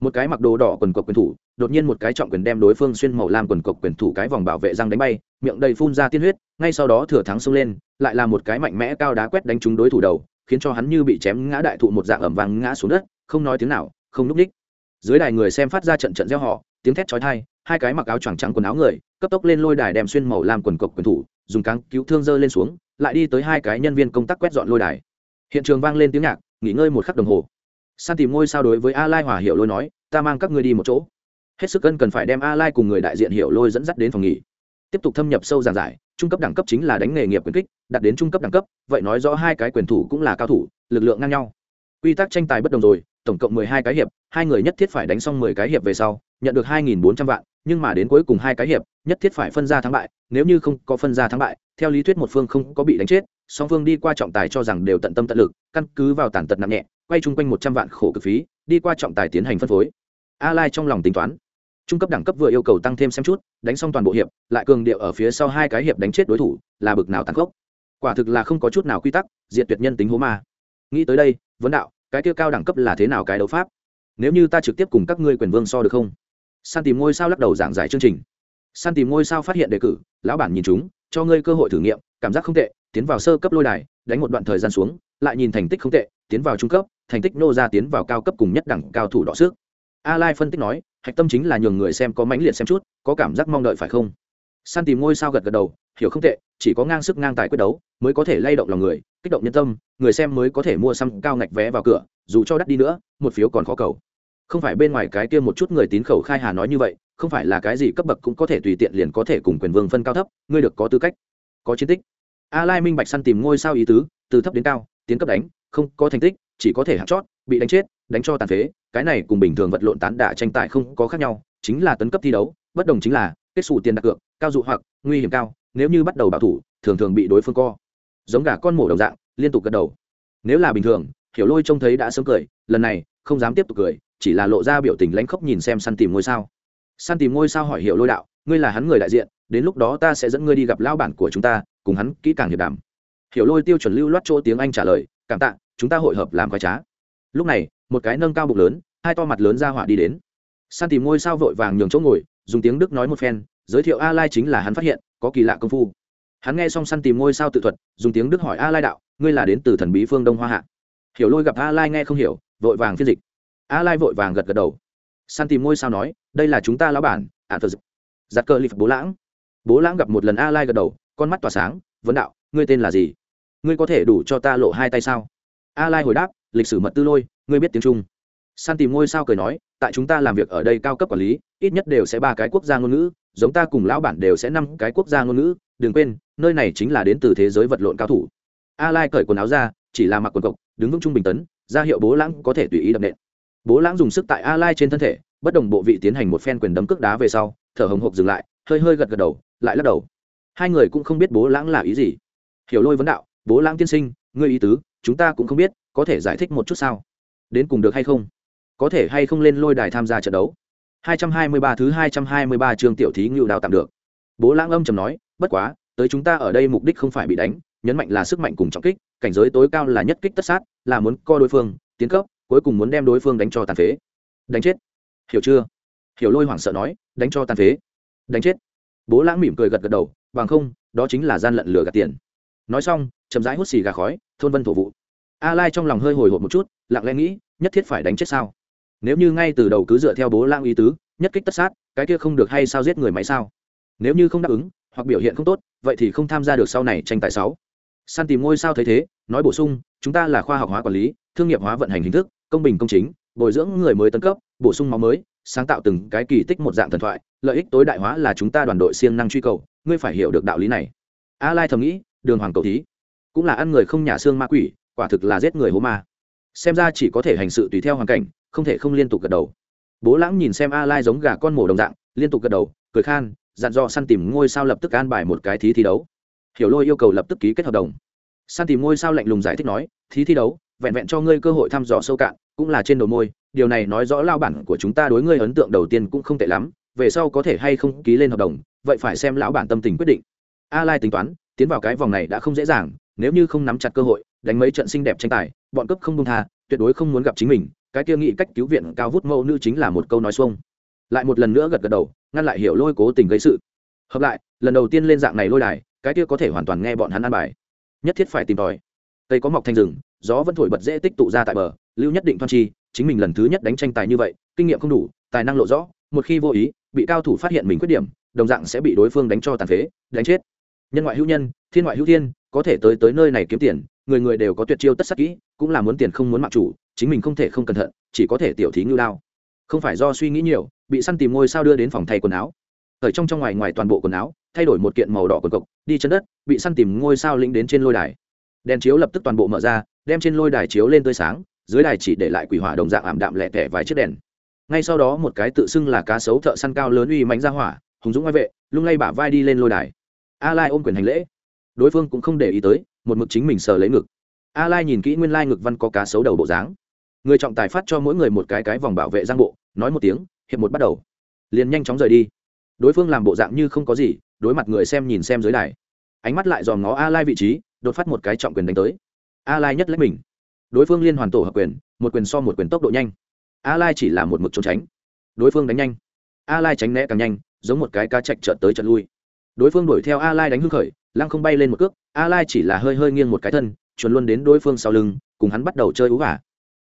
Speaker 1: Một cái mặc đồ đỏ quần cộc quyền thủ, đột nhiên một cái trọng quyền đem đối phương xuyên màu lam quần cộc quyền thủ cái vòng bảo vệ răng đánh bay, miệng đầy phun ra tiên huyết, ngay sau đó thừa thắng xông lên, lại là một cái mạnh mẽ cao đá quét đánh trúng đối thủ đầu, khiến cho hắn như bị chém ngã đại thụ một dạng ẩm vàng ngã xuống đất, không nói tiếng nào, không núp ních dưới đài người xem phát ra trận trận gieo họ tiếng thét chói tai, hai cái mặc áo choàng trắng quần áo người, cấp tốc lên lôi đài đem xuyên màu làm quần cộc quyền thủ, dùng cáng cứu thương dơ lên xuống, lại đi tới hai cái nhân viên công tác quét dọn lôi đài. Hiện trường vang lên tiếng nhạc, nghỉ ngơi một khắc đồng hồ. San tìm ngôi sao đối với a lai hòa hiểu lôi nói, ta mang các ngươi đi một chỗ. Hết sức cân cần phải đem a lai cùng người đại diện hiểu lôi dẫn dắt đến phòng nghỉ. Tiếp tục thâm nhập sâu giảng giải, trung cấp đẳng cấp chính là đánh nghề nghiệp quyền kích, đạt đến trung cấp đẳng cấp, vậy nói rõ hai cái quyền thủ cũng là cao thủ, lực lượng ngang nhau. Quy tắc tranh tài bất đồng rồi tổng cộng mười hai cái hiệp, hai người nhất thiết phải đánh xong mười cái hiệp về sau, nhận được hai nghìn bốn trăm vạn, nhưng mà đến cuối cùng hai cái hiệp, nhất thiết phải phân ra thắng bại, nếu như không có phân ra thắng bại, theo lý thuyết một phương không có bị đánh chết, song phương đi qua trọng tài cho rằng đều tận tâm tận lực, căn cứ vào tàn tật nặng nhẹ, quay chung quanh một trăm vạn khổ cực phí, đi qua trọng tài tiến hành phân phối. A lai trong lòng tính toán, trung cấp đẳng cấp vừa yêu cầu tăng thêm xem chút, đánh xong toàn bộ hiệp, lại cường điệu ở phía sau hai cái hiệp đánh chết đối thủ, là bực nào tàn khốc. Quả thực là không có chút nào quy tắc, diệt tuyệt nhân tính hố ma. Nghĩ tới đây, vấn đạo cái kia cao đẳng cấp là thế nào cái đấu pháp? Nếu như ta trực tiếp cùng các ngươi quyền vương so được không? San tìm ngôi sao lắc đầu giảng giải chương trình. San tìm ngôi sao phát hiện đề cử, lão bản nhìn chúng, cho ngươi cơ hội thử nghiệm, cảm giác không tệ, tiến vào sơ cấp lôi đài, đánh một đoạn thời gian xuống, lại nhìn thành tích không tệ, tiến vào trung cấp, thành tích nô ra tiến vào cao cấp cùng nhất đẳng cao thủ đỏ sức. A lai phân tích nói, hạch tâm chính là nhường người xem có mãnh liệt xem chút, có cảm giác mong đợi phải không? San tìm ngôi sao gật gật đầu, hiểu không tệ, chỉ có ngang sức ngang tài quyết đấu mới có thể lay động lòng người, kích động nhân tâm, người xem mới có thể mua xăm cao ngạch vé vào cửa, dù cho đắt đi nữa, một phiếu còn khó cầu. Không phải bên ngoài cái kia một chút người tín khẩu khai hà nói như vậy, không phải là cái gì cấp bậc cũng có thể tùy tiện liền có thể cùng quyền vương phân cao thấp, ngươi được có tư cách, có chiến tích. A lai minh bạch săn tìm ngôi sao ý tứ, từ thấp đến cao, tiến cấp đánh, không có thành tích, chỉ có thể hạt chót, bị đánh chết, đánh cho tàn phế, cái này cùng bình thường vật lộn tán đả tranh tài không có khác nhau, chính là tấn cấp thi đấu bất đồng chính là, kết xù tiền đặt cược, cao dụ hoặc, nguy hiểm cao, nếu như bắt đầu bảo thủ, thường thường bị đối phương co. Giống gà con mổ đồng dạng, liên tục gật đầu. Nếu là bình thường, hiểu lôi trông thấy đã sớm cười, lần này, không dám tiếp tục cười, chỉ là lộ ra biểu tình lãnh khốc nhìn xem săn tìm ngôi sao. Săn tìm ngôi sao hỏi hiểu lôi đạo, ngươi là hắn người đại diện, đến lúc đó ta sẽ dẫn ngươi đi gặp lao bản của chúng ta, cùng hắn kỹ càng hiệp đàm hiểu lôi tiêu chuẩn lưu loát chỗ tiếng anh trả lời, cảm tạ, chúng ta hội hợp làm khoái trá. Lúc này, một cái nâng cao bụng lớn, hai to mặt lớn ra hỏa đi đến. San tìm ngôi sao vội vàng nhường chỗ ngồi dùng tiếng đức nói một phen, giới thiệu a lai chính là hắn phát hiện, có kỳ lạ công phu. Hắn nghe xong săn tìm ngôi sao tự thuật, dùng tiếng đức hỏi a lai đạo, ngươi là đến từ thần bí phương đông hoa hạ? Hiểu lôi gặp a lai nghe không hiểu, vội vàng phiên dịch. A lai vội vàng gật gật đầu. San tìm ngôi sao nói, đây là chúng ta lão bản, ả thờ giặt cơ lip bố lãng. Bố lãng gặp một lần a lai gật đầu, con mắt tỏa sáng, vấn đạo, ngươi tên là gì? Ngươi có thể đủ cho ta lộ hai tay sao? A lai hồi đáp, lịch sử mật tư lôi, ngươi biết tiếng trung san tìm ngôi sao cười nói, tại chúng ta làm việc ở đây cao cấp quản lý, ít nhất đều sẽ ba cái quốc gia ngôn ngữ, giống ta cùng lão bản đều sẽ năm cái quốc gia ngôn ngữ, đừng quên, nơi này chính là đến từ thế giới vật lộn cao thủ. A lai cởi quần áo ra, chỉ là mặc quần cộc, đứng vững trung bình tấn ra hiệu bố lãng có thể tùy ý đập nện. Bố lãng dùng sức tại a lai trên thân thể, bất đồng bộ vị tiến hành một phen quyền đấm cước đá về sau, thở hồng hộc dừng lại, hơi hơi gật gật đầu, lại lắc đầu. Hai người cũng không biết bố lãng là ý gì. Hiểu lôi vấn đạo, bố lãng tiên sinh, ngươi ý tứ, chúng ta cũng không biết, có thể giải thích một chút sao? Đến cùng được hay không? Có thể hay không lên lôi đài tham gia trận đấu. 223 thứ 223 trường tiểu thí ngưu đào tạm được. Bố lãng âm trầm nói, bất quá, tới chúng ta ở đây mục đích không phải bị đánh, nhấn mạnh là sức mạnh cùng trọng kích, cảnh giới tối cao là nhất kích tất sát, là muốn co đối phương, tiến cấp, cuối cùng muốn đem đối phương đánh cho tàn phế. Đánh chết. Hiểu chưa? Hiểu lôi hoảng sợ nói, đánh cho tàn phế. Đánh chết. Bố lãng mỉm cười gật gật đầu, bằng không, đó chính là gian lận lừa gạt tiền. Nói xong, chậm rãi hút xì gà khói, thôn vân thổ vụ. A lai trong lòng hơi hồi hộp một chút, lặng lẽ nghĩ, nhất thiết phải đánh chết sao? Nếu như ngay từ đầu cứ dựa theo bố Lang ý tứ, nhất kích tất sát, cái kia không được hay sao giết người máy sao? Nếu như không đáp ứng, hoặc biểu hiện không tốt, vậy thì không tham gia được sau này tranh tài sáu. San tìm ngôi sao thấy thế, nói bổ sung, chúng ta là khoa học hóa quản lý, thương nghiệp hóa vận hành hình thức, công bình công chính, bồi dưỡng người mới tấn cấp, bổ sung máu mới, sáng tạo từng cái kỳ tích một dạng thần thoại, lợi ích tối đại hóa là chúng ta đoàn đội siêng năng truy cầu, ngươi phải hiểu được đạo lý này. A lai thầm nghĩ, đường hoàng cầu thí. Cũng là ăn người không nhà xương ma quỷ, quả thực là giết người hố ma. Xem ra chỉ có thể hành sự tùy theo hoàn cảnh không thể không liên tục gật đầu. Bố lãng nhìn xem a lai giống gà con mổ đồng dạng, liên tục gật đầu, cười khan, dặn dò săn tìm ngôi sao lập tức an bài một cái thí thi đấu. Hiểu lôi yêu cầu lập tức ký kết hợp đồng. Săn tìm ngôi sao lạnh lùng giải thích nói, thí thi đấu, vẹn vẹn cho ngươi cơ hội thăm dò sâu cạn, cũng là trên đầu môi, điều này nói rõ lao bản của chúng ta đối ngươi ấn tượng đầu tiên cũng không tệ lắm, về sau có thể hay không ký lên hợp đồng, vậy phải xem lão bản tâm tình quyết định. A lai tính toán, tiến vào cái vòng này đã không dễ dàng, nếu như không nắm chặt cơ hội, đánh mấy trận xinh đẹp tranh tài, bọn cấp không công tha, tuyệt đối không muốn gặp chính mình cái kia nghĩ cách cứu viện cao vút mẫu nữ chính là một câu nói xuông. Lại một lần nữa gật gật đầu, ngăn lại hiểu lôi cố tình gây sự. Hợp lại, lần đầu tiên lên dạng này lôi đài, cái kia có thể hoàn toàn nghe bọn hắn ăn bài. Nhất thiết phải tìm tòi. Cây có mọc thành rừng, gió vẫn thổi bật dễ tích tụ ra tại bờ, lưu nhất định thoan chi, chính mình lần thứ nhất đánh tranh tài như vậy, kinh nghiệm không đủ, tài năng lộ rõ, một khi vô ý, bị cao thủ phát hiện mình khuyết điểm, đồng dạng sẽ bị đối phương đánh cho tàn phế, đánh chết. Nhân ngoại hữu nhân, thiên ngoại hữu thiên, có thể tới tới nơi này kiếm tiền, người người đều có tuyệt chiêu tất sắc kỹ, cũng là muốn tiền không muốn mạng chủ chính mình không thể không cẩn thận, chỉ có thể tiểu thí ngưu lao không phải do suy nghĩ nhiều, bị săn tìm ngôi sao đưa đến phòng thay quần áo. Ở trong trong ngoài ngoài toàn bộ quần áo, thay đổi một kiện màu đỏ quần cộc, đi chân đất, bị săn tìm ngôi sao lĩnh đến trên lôi đài. Đèn chiếu lập tức toàn bộ mở ra, đem trên lôi đài chiếu lên tươi sáng, dưới đài chỉ để lại quỷ hỏa đồng dạng ảm đạm lẹ tẻ vài chiếc đèn. Ngay sau đó một cái tự xưng là cá sấu thợ săn cao lớn uy mánh ra hỏa, hùng dũng ngoại vệ, lung lay bả vai đi lên lôi đài. A lai ôm quyền hành lễ. Đối phương cũng không để ý tới, một mực chính mình sờ lấy ngực. A lai nhìn kỹ nguyên lai ngực văn có cá sấu đầu bộ dáng người trọng tài phát cho mỗi người một cái cái vòng bảo vệ giang bộ, nói một tiếng, hiệp một bắt đầu. Liền nhanh chóng rời đi. Đối phương làm bộ dạng như không có gì, đối mặt người xem nhìn xem dưới đài. Ánh mắt lại dòm ngó a lai vị trí, đột phát một cái trọng quyền đánh tới. A lai nhất lấy mình. Đối phương liên hoàn tổ hợp quyền, một quyền so một quyền tốc độ nhanh. A lai chỉ là một mực trốn tránh. Đối phương đánh nhanh. A lai tránh né càng nhanh, giống một cái cá chạch trợt tới trận lui. Đối phương đuổi theo a lai đánh hưng khởi, lăng không bay lên một cước, a lai chỉ là hơi hơi nghiêng một cái thân, chuẩn luôn đến đối phương sau lưng, cùng hắn bắt đầu chơi ú vả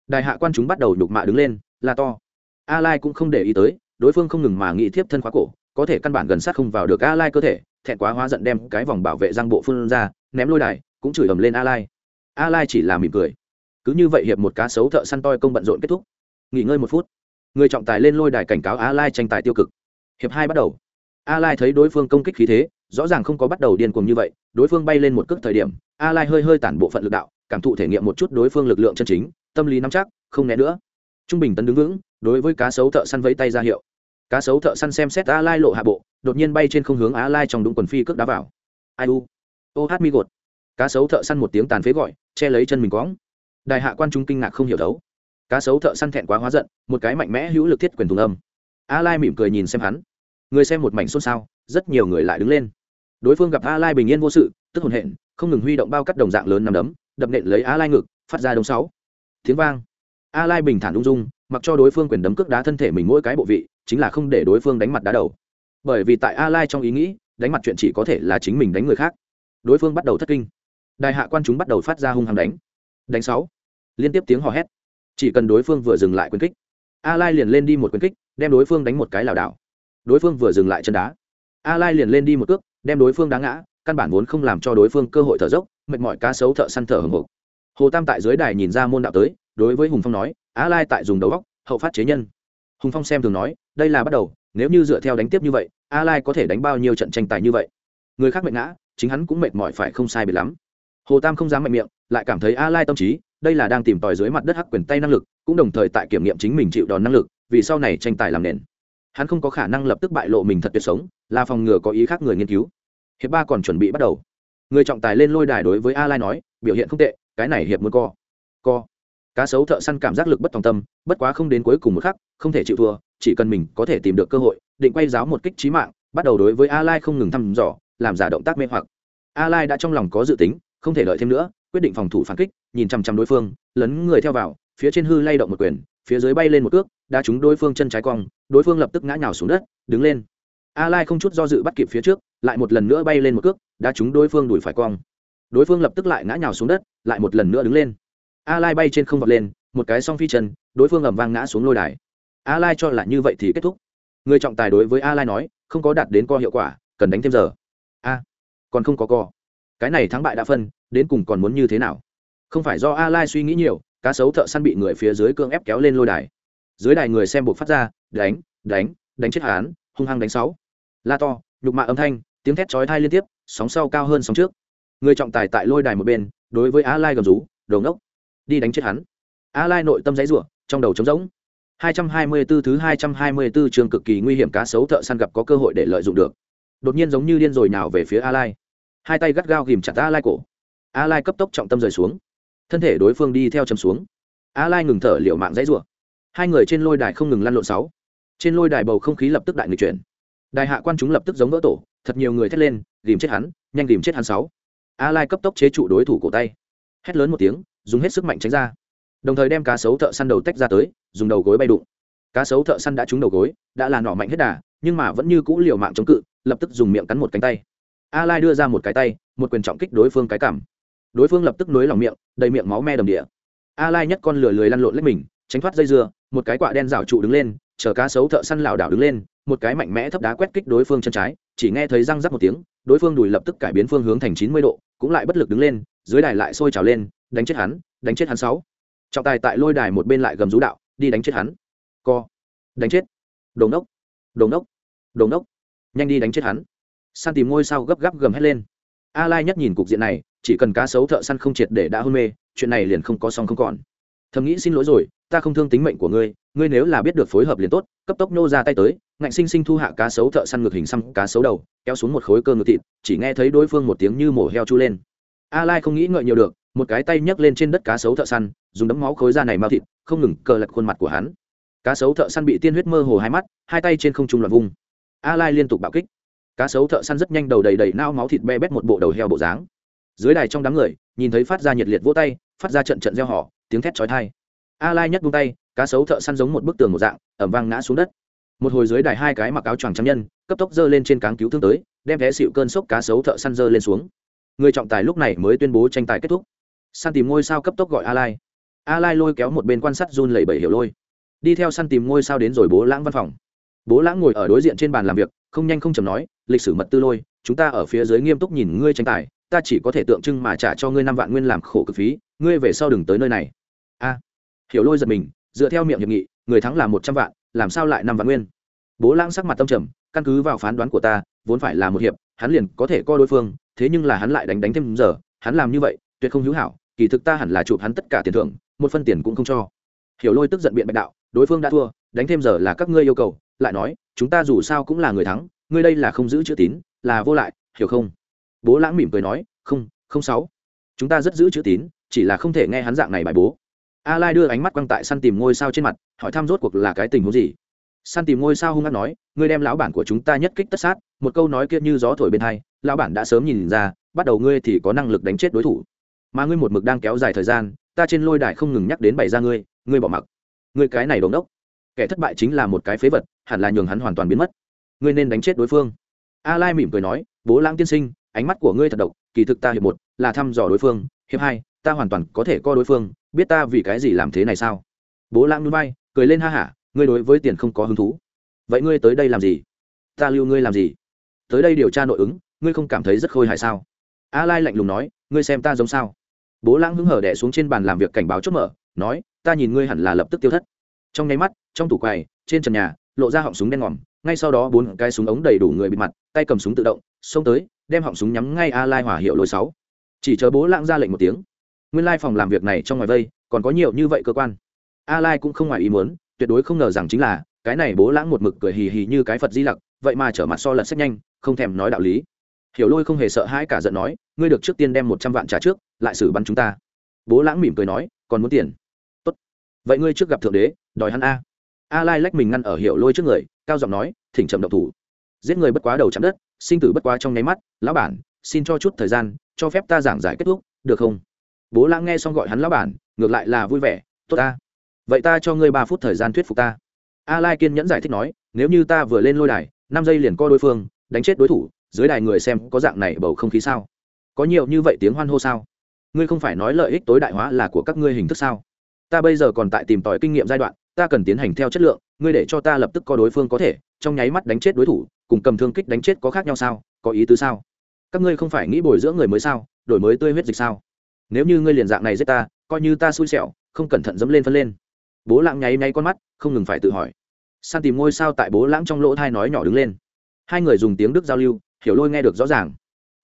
Speaker 1: đại hạ quan chúng bắt đầu đục mạ đứng lên là to. A lai cũng không để ý tới, đối phương không ngừng mà nghĩ thiếp thân khóa cổ, có thể căn bản gần sát không vào được a lai cơ thể, thẹn quá hóa giận đem cái vòng bảo vệ răng bộ phun ra, ném lôi đài, cũng chửi ầm lên a lai a lai chỉ là mỉm cười. Cứ như vậy hiệp một cá sấu thợ săn toi công bận rộn kết thúc. Nghỉ ngơi một phút. Người trọng tài lên lôi đài cảnh cáo a lai tranh tài tiêu cực. Hiệp hai bắt đầu. A lai thấy đối phương công kích khí thế, rõ ràng không có bắt đầu điên cuồng như vậy, đối phương bay lên một cước thời điểm a lai hơi hơi tản bộ phận lực đạo cảm thụ thể nghiệm một chút đối phương lực lượng chân chính, tâm lý nắm chắc, không né nữa. Trung bình tấn đứng vững, đối với cá sấu thợ săn vẫy tay ra hiệu. Cá sấu thợ săn xem xét a lai lộ hạ bộ, đột nhiên bay trên không hướng a lai trong đúng quần phi cước đá vào. Ai u? Ô hát mi gột. Cá sấu thợ săn một tiếng tàn phế gọi, che lấy chân mình quõng. Đại hạ quan trung kinh ngạc không hiểu đấu. Cá sấu thợ săn thẹn quá hóa giận, một cái mạnh mẽ hữu lực thiết quyền thùng âm. A lai mỉm cười nhìn xem hắn. Người xem một mảnh xôn xao, rất nhiều người lại đứng lên. Đối phương gặp a lai bình yên vô sự, tức hồn hện, không ngừng huy động bao cắt đồng dạng lớn nằm đấm đập nện lấy a lai ngực, phát ra đông sáu. Tiếng vang. A lai bình thản ung dung, mặc cho đối phương quyền đấm cước đá thân thể mình mỗi cái bộ vị, chính là không để đối phương đánh mặt đá đầu. Bởi vì tại a lai trong ý nghĩ, đánh mặt chuyện chỉ có thể là chính mình đánh người khác. Đối phương bắt đầu thất kinh. Đại hạ quan chúng bắt đầu phát ra hung hăng đánh. Đánh sáu. Liên tiếp tiếng hò hét. Chỉ cần đối phương vừa dừng lại quyền kích, a lai liền lên đi một quyền kích, đem đối phương đánh một cái lảo đảo. Đối phương vừa dừng lại chân đá. A lai liền lên đi một cước, đem đối phương đá ngã, căn bản vốn không làm cho đối phương cơ hội thở dốc mệt mỏi cá sấu thợ săn thở hồng hộc hồ tam tại dưới đài nhìn ra môn đạo tới, đối với hùng phong nói a lai tại dùng đầu góc hậu phát chế nhân. Hùng phong xem thường nói, đây là bắt đầu, nếu như dựa theo đánh tiếp như vậy a lai có thể đánh bao nhiêu trận tranh tài như vậy? Người khác mệt ngã, chính hắn cũng mệt mỏi phải không sai biệt lắm. Hồ tam không dám mạnh miệng, lại cảm thấy a lai tâm trí, đây là đang tìm tòi dưới mặt đất hắc quyền tay năng lực, cũng đồng thời tại kiểm nghiệm chính mình chịu đòn năng lực, vì sau này tranh tài làm nền. Hắn không có khả năng lập tức bại lộ mình thật tuyệt sống, là phòng ngừa có ý khác người nghiên cứu. Hiệp ba còn chuẩn bị bắt đầu người trọng tài lên lôi đài đối với a lai nói, biểu hiện không tệ, cái này hiệp muốn co. Co. Cá sấu thợ săn cảm giác lực bất tòng tâm, bất quá không đến cuối cùng một khắc, không thể chịu thua, chỉ cần mình có thể tìm được cơ hội, định quay giáo một kích trí mạng, bắt đầu đối với a lai không ngừng thăm dò, làm giả động tác mê hoặc. A lai đã trong lòng có dự tính, không thể lợi thêm nữa, quyết định phòng thủ phản kích, nhìn chăm chăm đối phương, lấn người theo vào, phía trên hư lay động một quyền, phía dưới bay lên một cước đã trúng đối phương chân trái cong, đối phương lập tức ngã nhào xuống đất, đứng lên. A lai không chút do dự bắt kịp phía trước lại một lần nữa bay lên một cước, đã trúng đối phương đuổi phải cong. Đối phương lập tức lại ngã nhào xuống đất, lại một lần nữa đứng lên. A lai bay trên không vọt lên, một cái song phi chân, đối phương ầm vang ngã xuống lôi đài. A lai cho là như vậy thì kết thúc. Người trọng tài đối với a lai nói, không có đạt đến co hiệu quả, cần đánh thêm giờ. A, còn không có co. Cái này thắng bại đã phân, đến cùng còn muốn như thế nào? Không phải do a lai suy nghĩ nhiều, cá sấu thợ săn bị người phía dưới cương ép kéo lên lôi đài. Dưới đài người xem buộc phát ra, đánh đánh đánh chết hán hung hăng đánh sáu. La to, nhục mạ âm thanh tiếng thét chói thai liên tiếp, sóng sau cao hơn sóng trước. Người trọng tài tại lôi đài một bên, đối với a lai gầm rú đầu ngốc. Đi đánh chết hắn. A lai nội tâm dãy rủa, trong đầu trống rỗng. 224 thứ 224 trường cực kỳ nguy hiểm cá sấu thợ săn gặp có cơ hội để lợi dụng được. Đột nhiên giống như điên rồi nào về phía a lai. Hai tay gắt gao ghìm chặt a lai cổ. A lai cấp tốc trọng tâm rời xuống. Thân thể đối phương đi theo chầm xuống. A lai ngừng thở liệu mạng dãy rủa. Hai người trên lôi đài không ngừng lăn lộn sáu. Trên lôi đài bầu không khí lập tức đại người chuyển đại hạ quan chúng lập tức giống vỡ tổ, thật nhiều người thét lên tìm chết hắn, nhanh tìm chết hắn sáu. A lai cấp tốc chế trụ đối thủ cổ tay. Hét lớn một tiếng, dùng hết sức mạnh tránh ra. Đồng thời đem cá sấu thợ săn đầu tách ra tới, dùng đầu gối bay đụng. Cá sấu thợ săn đã trúng đầu gối, đã là nỏ mạnh hết đà, nhưng mà vẫn như cũ liều mạng chống cự, lập tức dùng miệng cắn một cánh tay. A lai đưa ra một cái tay, một quyền trọng kích đối phương cái cảm đối phương lập tức nối lòng miệng, đầy miệng máu me đầm địa. A lai nhất con lửa lười lăn lộn lấy mình, tránh thoát dây dưa, một cái quạ đen rảo trụ đứng lên chờ cá sấu thợ săn lảo đảo đứng lên, một cái mạnh mẽ thấp đá quét kích đối phương chân trái, chỉ nghe thấy răng rắc một tiếng, đối phương đùi lập tức cải biến phương hướng thành chín mươi độ, cũng lại bất lực đứng lên, dưới đài lại sôi trào lên, đánh chết hắn, đánh chết hắn sáu. Trọng tài tại lôi đài một bên lại gầm rú đạo, đi đánh chết hắn. Co. Đánh chết. Đồn đốc. Đồn đốc. Đồn đốc. Nhanh đi đánh chết hắn. San tìm ngôi sao gấp gáp gầm hét lên. A lai nhất nhìn cục diện này, chỉ cần cá sấu thợ săn không triệt để đã hôn mê, chuyện này liền không có xong không còn. Thầm nghĩ xin lỗi rồi ta không thương tính mệnh của ngươi ngươi nếu là biết được phối hợp liền tốt, cấp tốc nô ra tay tới, ngạnh sinh sinh thu hạ cá sấu thợ săn ngược hình xăm cá sấu đầu, kéo xuống một khối cơ ngực thịt, chỉ nghe thấy đối phương một tiếng như mổ heo chu lên. A lai không nghĩ ngợi nhiều được, một cái tay nhấc lên trên đất cá sấu thợ săn, dùng đấm máu khối da này mau thịt, không ngừng cờ lật khuôn mặt của hắn. Cá sấu thợ săn bị tiên huyết mơ hồ hai mắt, hai tay trên không trung loạn vung. A lai liên tục bạo kích. Cá sấu thợ săn rất nhanh đầu đầy đầy nao máu thịt be bét một bộ đầu heo bộ dáng. Dưới đài trong đám người, nhìn thấy phát ra nhiệt liệt vỗ tay, phát ra trận trận gieo họ tiếng thét chói tai a lai nhất buông tay, cá sấu thợ săn giống một bức tường một dạng, ẩm vang ngã xuống đất. Một hồi dưới đài hai cái mặc áo choàng trắng nhân, cấp tốc dơ lên trên cáng cứu thương tới, đem vé xịu cơn sốc cá sấu thợ săn dơ lên xuống. Người trọng tài lúc này mới tuyên bố tranh tài kết thúc. Săn tìm ngôi sao cấp tốc gọi a lai. A lai lôi kéo một bên quan sát run lẩy bẩy hiểu lôi. Đi theo săn tìm ngôi sao đến rồi bố lãng văn phòng. Bố lãng ngồi ở đối diện trên bàn làm việc, không nhanh không chầm nói, lịch sử mật tư lôi, chúng ta ở phía dưới nghiêm túc nhìn ngươi tranh tài, ta chỉ có thể tượng trưng mà trả cho ngươi năm vạn nguyên làm khổ cực phí, ngươi về sau đừng tới nơi này. A hiểu lôi giật mình, dựa theo miệng hiệp nghị, người thắng là một trăm vạn, làm sao lại năm vạn nguyên? Bố lãng sắc mặt tâm trầm, căn cứ vào phán đoán của ta, vốn phải là một hiệp, hắn liền có thể co đối phương, thế nhưng là hắn lại đánh đánh thêm giờ, hắn làm như vậy, tuyệt không hữu hảo, kỳ thực ta hẳn là chụp hắn tất cả tiền thưởng, một phân tiền cũng không cho. Hiểu lôi tức giận biện bạch đạo, đối phương đã thua, đánh thêm giờ là các ngươi yêu cầu, lại nói, chúng ta dù sao cũng là người thắng, ngươi đây là không giữ chữ tín, là vô lại, hiểu không? Bố lãng mỉm cười nói, không không sáu. Chúng ta rất giữ chữ tín, chỉ là không thể nghe hắn dạng này bài bố a lai đưa ánh mắt quăng tại săn tìm ngôi sao trên mặt, hỏi thăm rốt cuộc là cái tình huống gì. Săn tìm ngôi sao hung hăng nói, ngươi đem lão bản của chúng ta nhất kích tất sát, một câu nói kia như gió thổi bên hai, lão bản đã sớm nhìn ra, bắt đầu ngươi thì có năng lực đánh chết đối thủ. Mà ngươi một mực đang kéo dài thời gian, ta trên lôi đài không ngừng nhắc đến bày ra ngươi ngươi bỏ mặc. Ngươi cái này đồn đốc. Kẻ thất bại chính là một cái phế vật, hẳn là nhường hắn hoàn toàn biến mất. Ngươi nên đánh chết đối phương. A lai mỉm cười nói, bố lãng tiên sinh, ánh mắt của ngươi thật độc, kỳ thực ta hiệp một, là thăm dò đối phương, hiệp hai ta hoàn toàn có thể co đối phương, biết ta vì cái gì làm thế này sao? Bố lãng núi bay cười lên ha hả, ngươi đối với tiền không có hứng thú. Vậy ngươi tới đây làm gì? Ta lưu ngươi làm gì? Tới đây điều tra nội ứng, ngươi không cảm thấy rất khôi hài sao? A lai lạnh lùng nói, ngươi xem ta giống sao? Bố lãng hứng hở đẻ xuống trên bàn làm việc cảnh báo chốt mở, nói, ta nhìn ngươi hẳn là lập tức tiêu thất. Trong nháy mắt, trong tủ quầy, trên trần nhà, lộ ra họng súng đen ngòm, ngay sau đó bốn cái súng ống đầy đủ người bị mặt, tay cầm súng tự động, xông tới, đem họng súng nhắm ngay a lai hỏa hiệu lối sáu. Chỉ chờ bố lãng ra lệnh một tiếng nguyên lai phòng làm việc này trong ngoài vây, còn có nhiều như vậy cơ quan. A lai cũng không ngoài ý muốn, tuyệt đối không ngờ rằng chính là, cái này bố lãng một mực cười hì hì như cái phật di lặc, vậy mà trở mặt so lật sách nhanh, không thèm nói đạo lý. Hiểu lôi không hề sợ hãi cả giận nói, ngươi được trước tiên đem một trăm vạn trả trước, lại xử bắn chúng ta. Bố lãng mỉm cười nói, còn muốn tiền? Tốt. Vậy ngươi trước gặp thượng đế, đòi hắn a. A lai lách mình ngăn ở hiểu lôi trước người, cao giọng nói, thỉnh trầm động thủ. Giết người bất quá đầu chạm đất, sinh tử bất quá trong nháy mắt, lão bản, xin cho chút thời gian, cho phép ta giảng giải kết thúc, được không? Bố lãng nghe xong gọi hắn lão bản, ngược lại là vui vẻ, tốt ta. Vậy ta cho ngươi ba phút thời gian thuyết phục ta. A lai kiên nhẫn giải thích nói, nếu như ta vừa lên lôi đài, năm giây liền co đối phương, đánh chết đối thủ, dưới đài người xem có dạng này bầu không khí sao? Có nhiều như vậy tiếng hoan hô sao? Ngươi không phải nói lợi ích tối đại hóa là của các ngươi hình thức sao? Ta bây giờ còn tại tìm tòi kinh nghiệm giai đoạn, ta cần tiến hành theo chất lượng, ngươi để cho ta lập tức có đối phương có thể, trong nháy mắt đánh chết đối thủ, cùng cầm thương kích đánh chết có khác nhau sao? Có ý tứ sao? Các ngươi không phải nghĩ bồi dưỡng người mới sao? Đổi mới tươi huyết dịch sao? Nếu như ngươi liền dạng này giết ta, coi như ta xui xẻo, không cẩn thận dẫm lên phân lên. Bố lãng nháy nháy con mắt, không ngừng phải tự hỏi. San tìm ngôi sao tại bố lãng trong lỗ thai nói nhỏ đứng lên. Hai người dùng tiếng đức giao lưu, hiểu lôi nghe được rõ ràng.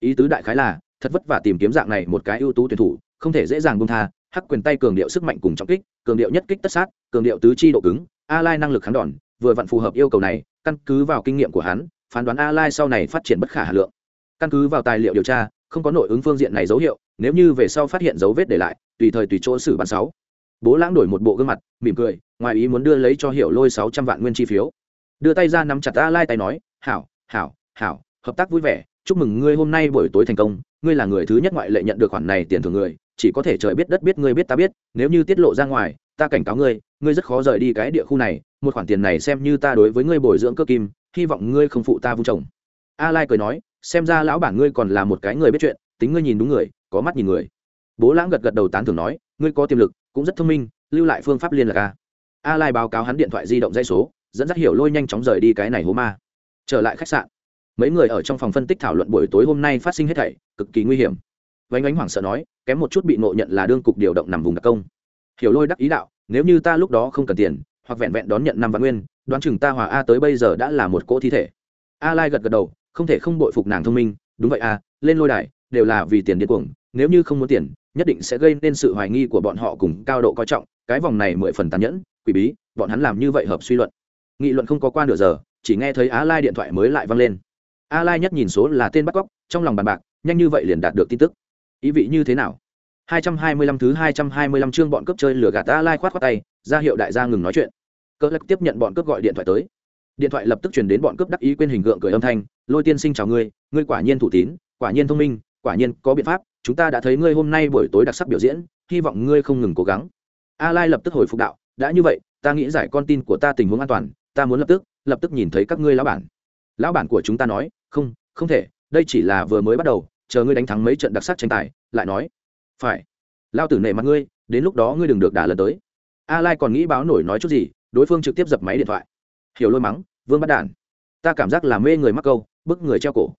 Speaker 1: Ý tứ đại khái là, thật vất vả tìm kiếm dạng này một cái ưu tú tuyển thủ, không thể dễ dàng bông tha, hắc quyền tay cường điệu sức mạnh cùng trọng kích, cường điệu nhất kích tất sát, cường điệu tứ chi độ cứng, a lai năng lực kháng đòn, vừa vặn phù hợp yêu cầu này, căn cứ vào kinh nghiệm của hắn, phán đoán a lai sau này phát triển bất khả hà lượng. Căn cứ vào tài liệu điều tra không có nội ứng phương diện này dấu hiệu, nếu như về sau phát hiện dấu vết để lại, tùy thời tùy chỗ xử bắn sáu. Bố lãng đổi một bộ gương mặt, mỉm cười, ngoài ý muốn đưa lấy cho hiểu lôi sáu trăm vạn nguyên chi phiếu. Đưa tay ra nắm chặt a lai tay nói, hảo hảo hảo, hợp tác vui vẻ, chúc mừng ngươi hôm nay buổi tối thành công. Ngươi là người thứ nhất ngoại lệ nhận được khoản này tiền thưởng người, chỉ có thể trời biết đất biết, ngươi biết ta biết, nếu như tiết lộ ra ngoài, ta cảnh cáo ngươi ngươi rất khó rời đi cái địa khu này. Một khoản tiền này xem như ta đối với ngươi bồi dưỡng cơ kim, hy vọng ngươi không phụ ta vung chồng. A lai cười nói xem ra lão bản ngươi còn là một cái người biết chuyện, tính ngươi nhìn đúng người, có mắt nhìn người. Bố lãng gật gật đầu tán thưởng nói, ngươi có tiềm lực, cũng rất thông minh, lưu lại phương pháp liên lạc a. A lai báo cáo hắn điện thoại di động dây số, dẫn dắt hiểu lôi nhanh chóng rời đi cái này hố ma. Trở lại khách sạn. Mấy người ở trong phòng phân tích thảo luận buổi tối hôm nay phát sinh hết thảy, cực kỳ nguy hiểm. Vánh ánh hoảng sợ nói, kém một chút bị ngộ nhận là đương cục điều động nằm vùng đặc công. Hiểu lôi đắc ý đạo, nếu như ta lúc đó không cần tiền, hoặc vẹn vẹn đón nhận năm vạn nguyên, đoán chừng ta hòa a tới bây giờ đã là một cỗ thi thể. A lai gật gật đầu không thể không bội phục nàng thông minh. Đúng vậy à, lên lôi đài đều là vì tiền điên cuồng nếu như không muốn tiền nhất định sẽ gây nên sự hoài nghi của bọn họ cùng cao độ coi trọng. Cái vòng này mười phần tàn nhẫn quỷ bí bọn hắn làm như vậy hợp suy luận. Nghị luận không có qua nửa giờ chỉ nghe thấy Á lai điện thoại mới lại vang lên. A lai nhất nhìn số là tên bắt cóc trong lòng bàn bạc nhanh như vậy liền đạt được tin tức. Ý vị như thế nào? 225 thứ 225 chương bọn cướp chơi lừa gạt a lai khoát khoát tay ra hiệu đại gia ngừng nói chuyện. Cỡ lắc tiếp nhận bọn cướp gọi điện thoại tới điện thoại lập tức truyền đến bọn cướp đắc ý quên hình gượng cười âm thanh, lôi tiên sinh chào ngươi ngươi quả nhiên thủ tín, quả nhiên thông minh, quả nhiên có biện pháp, chúng ta đã thấy ngươi hôm nay buổi tối đặc sắc biểu diễn, hy vọng ngươi không ngừng cố gắng. A lai lập tức hồi phục đạo, đã như vậy, ta nghĩ giải con tin của ta tình huống an toàn, ta muốn lập tức lập tức nhìn thấy các ngươi lão bản. Lão bản của chúng ta nói, không không thể, đây chỉ là vừa mới bắt đầu, chờ ngươi đánh thắng mấy trận đặc sắc tranh tài, lại nói. Phải. Lao tử nệ mặt ngươi, đến lúc đó ngươi đừng được đả lần tới. A lai còn nghĩ báo nổi nói chút gì, đối phương trực tiếp dập máy điện thoại. Hiểu lôi mắng vương bắt đản. Ta cảm giác là mê người mắc câu, bức người treo cổ.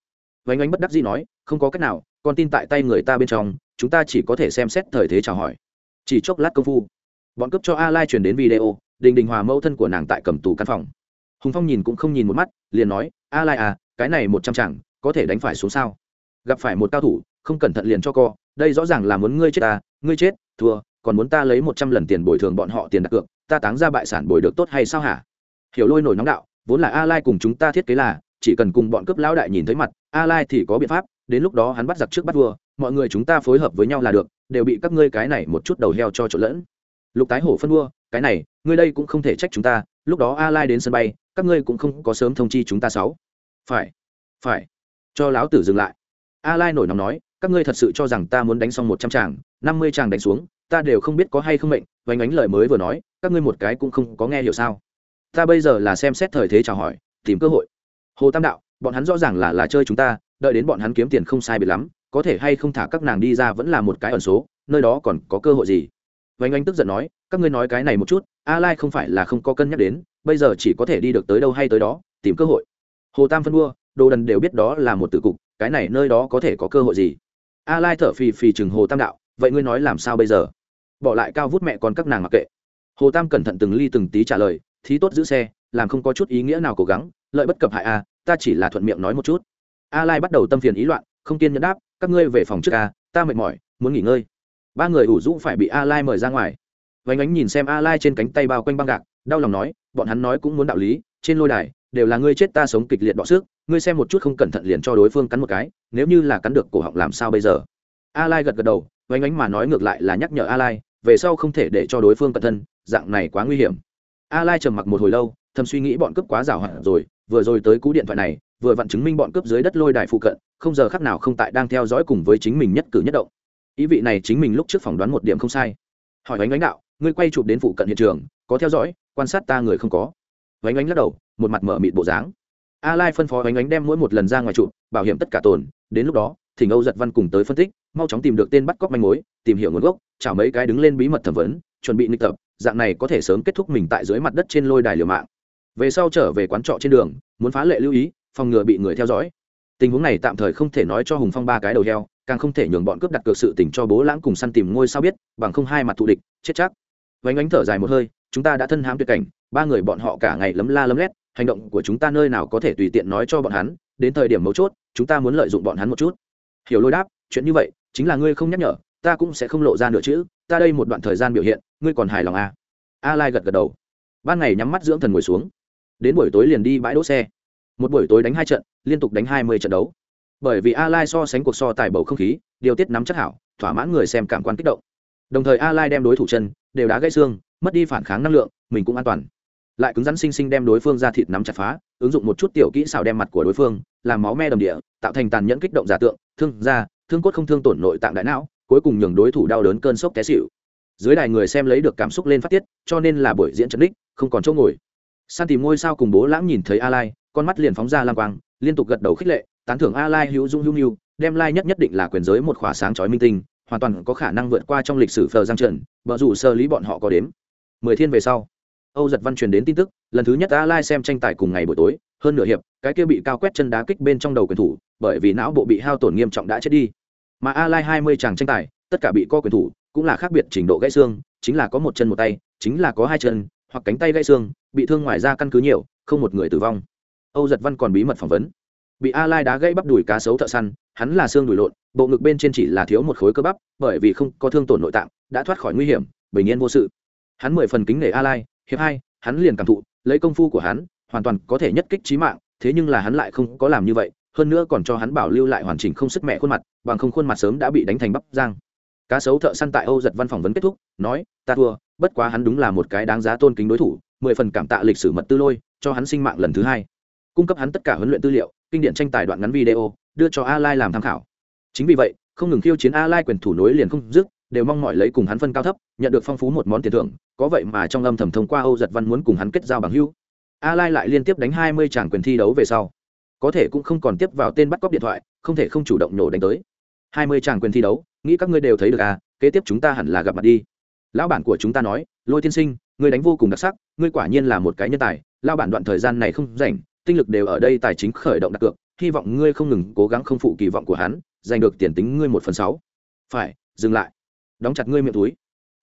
Speaker 1: Vánh ánh bất đắc dĩ nói, không có cách nào, con tin tại tay người ta bên trong, chúng ta chỉ có thể xem xét thời thế chào hỏi. Chỉ chốc lát công phu, bọn cướp cho a lai truyền đến video, đình đình hòa mẫu thân của nàng tại cầm tù căn phòng. Hùng phong nhìn cũng không nhìn một mắt, liền nói a lai à cái này một trăm chẳng, có thể đánh phải xuống sao? Gặp phải một cao thủ, không cẩn thận liền cho co, đây rõ ràng là muốn ngươi chết ta, ngươi chết, thua, còn muốn ta lấy một trăm lần tiền bồi thường bọn họ tiền đặt cược, ta táng ra bại sản bồi được tốt hay sao hả? Hiểu lôi nổi nóng đạo vốn là a lai cùng chúng ta thiết kế là, chỉ cần cùng bọn cướp lão đại nhìn thấy mặt, a lai thì có biện pháp, đến lúc đó hắn bắt giặc trước bắt vua, mọi người chúng ta phối hợp với nhau là được, đều bị các ngươi cái này một chút đầu heo cho trộn lẫn. Lục tái hổ phân vua, cái này, ngươi đây cũng không thể trách chúng ta, lúc đó a lai đến sân bay, các ngươi cũng không có sớm thông chi chúng ta sáu. Phải phải, cho lão tử dừng lại. A lai nổi nóng nói, các ngươi thật sự cho rằng ta muốn đánh xong một trăm tràng năm mươi tràng đánh xuống, ta đều không biết có hay không mệnh vánh ánh lời mới vừa nói, các ngươi một cái cũng không có nghe hiểu sao ta bây giờ là xem xét thời thế chào hỏi, tìm cơ hội. Hồ tam đạo, bọn hắn rõ ràng là là chơi chúng ta, đợi đến bọn hắn kiếm tiền không sai biệt lắm, có thể hay không thả các nàng đi ra vẫn là một cái ẩn số, nơi đó còn có cơ hội gì? Vánh anh tức giận nói, các ngươi nói cái này một chút, a lai không phải là không có cân nhắc đến, bây giờ chỉ có thể đi được tới đâu hay tới đó, tìm cơ hội. Hồ tam phân đua, đồ đần đều biết đó là một tử cục, cái này nơi đó có thể có cơ hội gì? A lai thở phì phì chừng hồ tam đạo, vậy ngươi nói làm sao bây giờ? Bỏ lại cao vút mẹ con các nàng mặc kệ. Hồ tam cẩn thận từng ly từng tí trả lời thí tốt giữ xe, làm không có chút ý nghĩa nào cố gắng, lợi bất cập hại a, ta chỉ là thuận miệng nói một chút. A lai bắt đầu tâm phiền ý loạn, không kiên nhẫn đáp, các ngươi về phòng trước a, ta mệt mỏi, muốn nghỉ ngơi. Ba người ủ rũ phải bị a lai mời ra ngoài. Vánh ánh nhìn xem a lai trên cánh tay bao quanh băng gạc, đau lòng nói, bọn hắn nói cũng muốn đạo lý, trên lôi đài, đều là ngươi chết ta sống kịch liệt đọ sức, ngươi xem một chút không cẩn thận liền cho đối phương cắn một cái, nếu như là cắn được cổ họng làm sao bây giờ? A lai gật gật đầu vánh ánh mà nói ngược lại là nhắc nhở a lai về sau không thể để cho đối phương cẩn thân, dạng này quá nguy hiểm a lai trầm mặc một hồi lâu, thầm suy nghĩ bọn cướp quá rào hạn rồi, vừa rồi tới cú điện thoại này, vừa vặn chứng minh bọn cướp dưới đất lôi đài phụ cận, không giờ khắc nào không tại đang theo dõi cùng với chính mình nhất cử nhất động. Ý vị này chính mình lúc trước phỏng đoán một điểm không sai. Hỏi ánh ánh đạo, ngươi quay chụp đến phụ cận hiện trường, có theo dõi, quan sát ta người không có? Ánh ánh lắc đầu, một mặt mở mịt bộ dáng. A lai phân phó ánh ánh đem mỗi một lần ra ngoài chụp, bảo hiểm tất cả tồn, đến lúc đó, thỉnh âu giật văn cùng tới phân tích, mau chóng tìm được tên bắt cóc manh mối, tìm hiểu nguồn gốc, chảo mấy cái đứng lên bí mật thẩm vấn, chuẩn bị nịch tập dạng này có thể sớm kết thúc mình tại dưới mặt đất trên lôi đài liều mạng. Về sau trở về quán trọ trên đường, muốn phá lệ lưu ý, phòng ngừa bị người theo dõi. Tình huống này tạm thời không thể nói cho hùng phong ba cái đầu heo, càng không thể nhường bọn cướp đặt cược sự tình cho bố lãng cùng săn tìm ngôi sao biết, bằng không hai mặt thù địch, chết chắc. Vánh ánh thở dài một hơi, chúng ta đã thân hãm tuyệt cảnh, ba người bọn họ cả ngày lấm la lấm lét, hành động của chúng ta nơi nào có thể tùy tiện nói cho bọn hắn, đến thời điểm mấu chốt, chúng ta muốn lợi dụng bọn hắn một chút. Hiểu lôi đáp, chuyện như vậy, chính là ngươi không nhắc nhở, ta cũng sẽ không lộ ra nữa chứ ta đây một đoạn thời gian biểu hiện ngươi còn hài lòng à. a lai gật gật đầu. Ban ngày nhắm mắt dưỡng thần ngồi xuống. Đến buổi tối liền đi bãi đỗ xe. Một buổi tối đánh hai trận, liên tục đánh hai mươi trận đấu. Bởi vì a lai so sánh cuộc so tài bầu không khí, điều tiết nắm chắc hảo, thỏa mãn người xem cảm quan kích động. Đồng thời a lai đem đối thủ chân đều đá gãy xương, mất đi phản kháng năng lượng, mình cũng an toàn. Lại cứng rắn sinh sinh đem đối phương ra thịt nắm chặt phá, ứng dụng một chút tiểu kỹ xảo đem mặt của đối phương, làm máu me đầm địa, tạo thành tàn nhẫn kích động giả tượng, thương da, thương cốt không thương tổn nội tạng đại não, cuối cùng nhường đối thủ đau đớn cơn sốc té xịu dưới đài người xem lấy được cảm xúc lên phát tiết, cho nên là buổi diễn trấn đích, không còn chỗ ngồi. San tìm ngôi sao cùng bố lãng nhìn thấy a lai con mắt liền phóng ra lang quang, liên tục gật đầu khích lệ, tán thưởng a lai hữu dung hữu nghiêu đem lai nhất nhất định là quyền giới một khỏa sáng chói minh tinh, hoàn toàn có khả năng vượt qua trong lịch sử phờ giang trần vợ dù sơ lý bọn họ có đếm. Mười thiên về sau, âu giật văn truyền đến tin tức, lần thứ nhất a lai xem tranh tài cùng ngày buổi tối, hơn nửa hiệp, cái kia bị cao quét chân đá kích bên trong đầu quyền thủ, bởi vì não bộ bị hao tổn nghiêm trọng đã chết đi. Mà a lai hai mươi chàng tranh tài, tất cả bị co quyền thủ cũng là khác biệt trình độ gãy xương, chính là có một chân một tay, chính là có hai chân, hoặc cánh tay gãy xương, bị thương ngoài ra căn cứ nhiều, không một người tử vong. Âu giật văn còn bí mật phỏng vấn. Bị a lai đá gãy bắp đùi cá sấu thợ săn, hắn là xương đùi lộn, bộ ngực bên trên chỉ là thiếu một khối cơ bắp, bởi vì không có thương tổn nội tạng, đã thoát khỏi nguy hiểm, bình yên vô sự. Hắn mười phần kính nể a lai, hiệp hai, hắn liền cảm thụ, lấy công phu của hắn, hoàn toàn có thể nhất kích trí mạng, thế nhưng là hắn lại không có làm như vậy, hơn nữa còn cho hắn bảo lưu lại hoàn chỉnh không sức mẹ khuôn mặt, bằng không khuôn mặt sớm đã bị đánh thành bắp giang cá sấu thợ săn tại âu giật văn phỏng vấn kết thúc, nói, ta thua, bất quá hắn đúng là một cái đáng giá tôn kính đối thủ, mười phần cảm tạ lịch sử mật tư lôi, cho hắn sinh mạng lần thứ hai. Cung cấp hắn tất cả huấn luyện tư liệu, kinh điển tranh tài đoạn ngắn video, đưa cho a lai làm tham khảo. Chính vì vậy, không ngừng khiêu chiến a lai quyền thủ nối liền không dứt, đều mong mọi lấy cùng hắn phân cao thấp, nhận được phong phú một món tiền thưởng, có vậy mà trong âm thầm thông qua âu giật văn muốn cùng hắn kết giao bằng hữu. A lai lại liên tiếp đánh 20 tràng quyền thi đấu về sau, có thể cũng không còn tiếp vào tên bắt cóc điện thoại, không thể không chủ động nổ đánh tới. 20 tràng quyền thi đấu nghĩ các ngươi đều thấy được à kế tiếp chúng ta hẳn là gặp mặt đi. Lão bản của chúng ta nói, lôi tiên sinh, ngươi đánh vô cùng đặc sắc, ngươi quả nhiên là một cái nhân tài lao bản đoạn thời gian này không rảnh, tinh lực đều ở đây tài chính khởi động đặt cược, hy vọng ngươi không ngừng cố gắng không phụ kỳ vọng của hắn, giành được tiền tính ngươi một phần sáu. Phải, dừng lại. Đóng chặt ngươi miệng túi.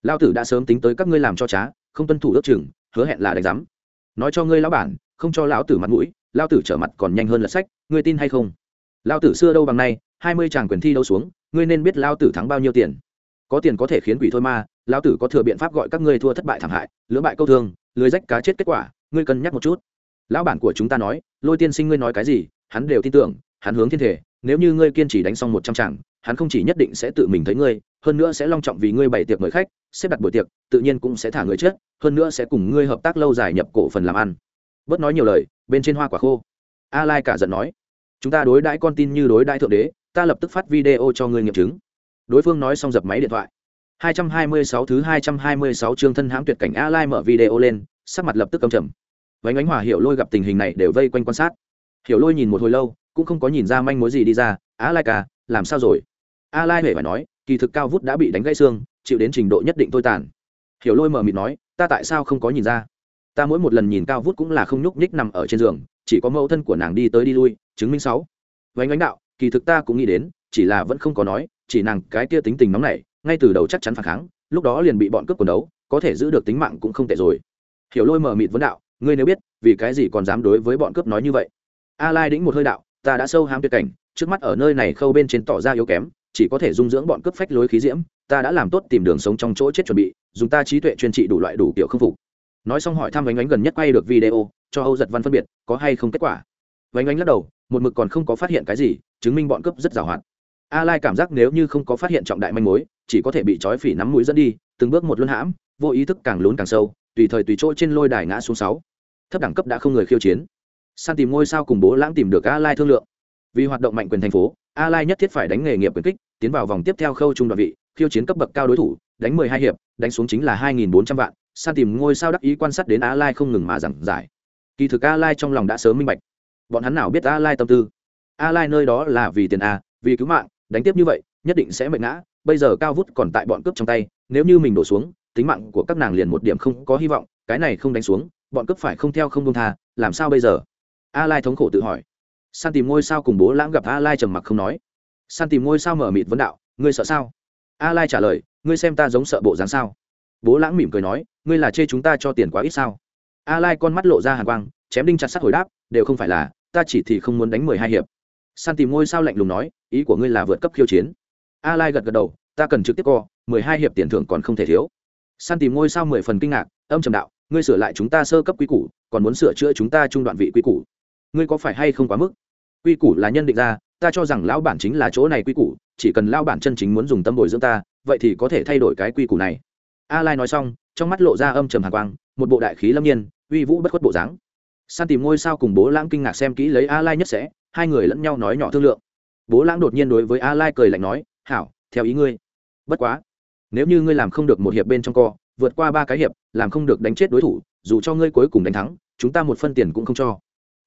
Speaker 1: Lao tử đã sớm tính tới các ngươi làm cho trá, không tuân thủ ước chừng, hứa hẹn là đánh giám. Nói cho ngươi lão bản, không cho lão tử mặt mũi lao tử trở mặt còn nhanh hơn lật sách, ngươi tin hay không? Lao tử xưa đâu bằng nay, hai mươi chàng quyền thi đâu xuống ngươi nên biết lao tử thắng bao nhiêu tiền. Có tiền có thể khiến quỷ thôi ma lao tử có thừa biện pháp gọi các ngươi thua thất bại thảm hại, lưỡng bại câu thương, lưới rách cá chết kết quả, ngươi cân nhắc một chút. Lão bản của chúng ta nói, lôi tiên sinh ngươi nói cái gì, hắn đều tin tưởng, hắn hướng thiên thể, nếu như ngươi kiên trì đánh xong một trăm tràng hắn không chỉ nhất định sẽ tự mình thấy ngươi, hơn nữa sẽ long trọng vì ngươi bày tiệc mời khách, xếp đặt buổi tiệc, tự nhiên cũng sẽ thả người chết, hơn nữa sẽ cùng ngươi hợp tác lâu dài nhập cổ phần làm ăn. Bớt nói nhiều lời, bên trên hoa quả khô. A lai cả giận nói, chúng ta đối đãi con tin như đối đãi thượng đế ta lập tức phát video cho ngươi nghiệm chứng. Đối phương nói xong dập máy điện thoại. 226 thứ 226 chương thân hãm tuyệt cảnh a lai mở video lên sắc mặt lập tức cầm trầm. Vánh ánh hòa hiểu lôi gặp tình hình này đều vây quanh quan sát. Hiểu lôi nhìn một hồi lâu cũng không có nhìn ra manh mối gì đi ra. A lai ca, làm sao rồi? A lai hề phải nói kỳ thực cao vút đã bị đánh gãy xương chịu đến trình độ nhất định tôi tàn. Hiểu lôi mở mịt nói ta tại sao không có nhìn ra? Ta mỗi một lần nhìn cao vút cũng là không nhúc nhích nằm ở trên giường chỉ có mẫu thân của nàng đi tới đi lui chứng minh sáu. Vánh ánh đạo kỳ thực ta cũng nghĩ đến, chỉ là vẫn không có nói, chỉ nàng cái kia tính tình nóng nảy, ngay từ đầu chắc chắn phản kháng, lúc đó liền bị bọn cướp quần đấu, có thể giữ được tính mạng cũng không tệ rồi. Hiểu lôi mở mịt vấn đạo, ngươi nếu biết, vì cái gì còn dám đối với bọn cướp nói như vậy? A lai đĩnh một hơi đạo, ta đã sâu hám tuyệt cảnh, trước mắt ở nơi này khâu bên trên tỏ ra yếu kém, chỉ có thể dung dưỡng bọn cướp phách lối khí diễm, ta đã làm tốt tìm đường sống trong chỗ chết chuẩn bị, dùng ta trí tuệ chuyên trị đủ loại đủ kiểu khâm phục. Nói xong hỏi thăm vánh ánh gần nhất quay được video, cho âu giật văn phân biệt, có hay không kết quả? Vánh ánh lắc đầu, một mực còn không có phát hiện cái gì chứng minh bọn cướp rất giàu hoạt a lai cảm giác nếu như không có phát hiện trọng đại manh mối, chỉ có thể bị trói phỉ nắm mũi dẫn đi, từng bước một luân hãm, vô ý thức càng lún càng sâu, tùy thời tùy chỗ trên lôi đài ngã xuống sáu. Thấp đẳng cấp đã không người khiêu chiến. San tìm ngôi sao cùng bố lãng tìm được a lai thương lượng. Vì hoạt động mạnh quyền thành phố, a lai nhất thiết phải đánh nghề nghiệp quyền kích, tiến vào vòng tiếp theo khâu trung đoạn vị, khiêu chiến cấp bậc cao đối thủ, đánh 12 hiệp, đánh xuống chính là 2.400 vạn. San tìm ngôi sao đắc ý quan sát đến a lai không ngừng mà giảng giải. Kỳ thực a lai trong lòng đã sớm minh bạch. Bọn hắn nào biết a lai tâm tư? A lai nơi đó là vì tiền a, vì cứu mạng, đánh tiếp như vậy, nhất định sẽ mệt ngã. Bây giờ cao vút còn tại bọn cướp trong tay, nếu như mình đổ xuống, tính mạng của các nàng liền một điểm không có hy vọng, cái này không đánh xuống, bọn cướp phải không theo không công tha, làm sao bây giờ? A lai thống khổ tự hỏi. San tìm ngôi sao cùng bố lãng gặp a lai trầm mặc không nói. San tìm ngôi sao mở mịt vấn đạo, ngươi sợ sao? A lai trả lời, ngươi xem ta giống sợ bộ dáng sao? Bố lãng mỉm cười nói, ngươi là chê chúng ta cho tiền quá ít sao? A lai con mắt lộ ra hàn quang, chém đinh chặt sắt hồi đáp, đều không phải là, ta chỉ thì không muốn đánh mười hai hiệp san tìm ngôi sao lạnh lùng nói, ý của ngươi là vượt cấp khiêu chiến. A lai gật gật đầu, ta cần trực tiếp co, mười hai hiệp tiền thưởng còn không thể thiếu. San tìm ngôi sao mười phần kinh ngạc, âm trầm đạo, ngươi sửa lại chúng ta sơ cấp quý củ, còn muốn sửa chữa chúng ta trung đoạn vị quý củ. Ngươi có phải hay không quá mức? Quy củ là nhân định ra, ta cho rằng lão bản chính là chỗ này quy củ, chỉ cần lão bản chân chính muốn dùng tâm bồi dưỡng ta, vậy thì có thể thay đổi cái quy củ này. A lai nói xong, trong mắt lộ ra âm trầm hàn quang, một bộ đại khí lâm nhiên, uy vũ bất khuất bộ dáng. San tìm ngôi sao cùng bố lãng kinh ngạc xem kỹ lấy a lai nhất sẽ hai người lẫn nhau nói nhỏ thương lượng. Bố lãng đột nhiên đối với a lai cười lạnh nói, hảo, theo ý ngươi. Bất quá, nếu như ngươi làm không được một hiệp bên trong co, vượt qua ba cái hiệp, làm không được đánh chết đối thủ, dù cho ngươi cuối cùng đánh thắng, chúng ta một phân tiền cũng không cho.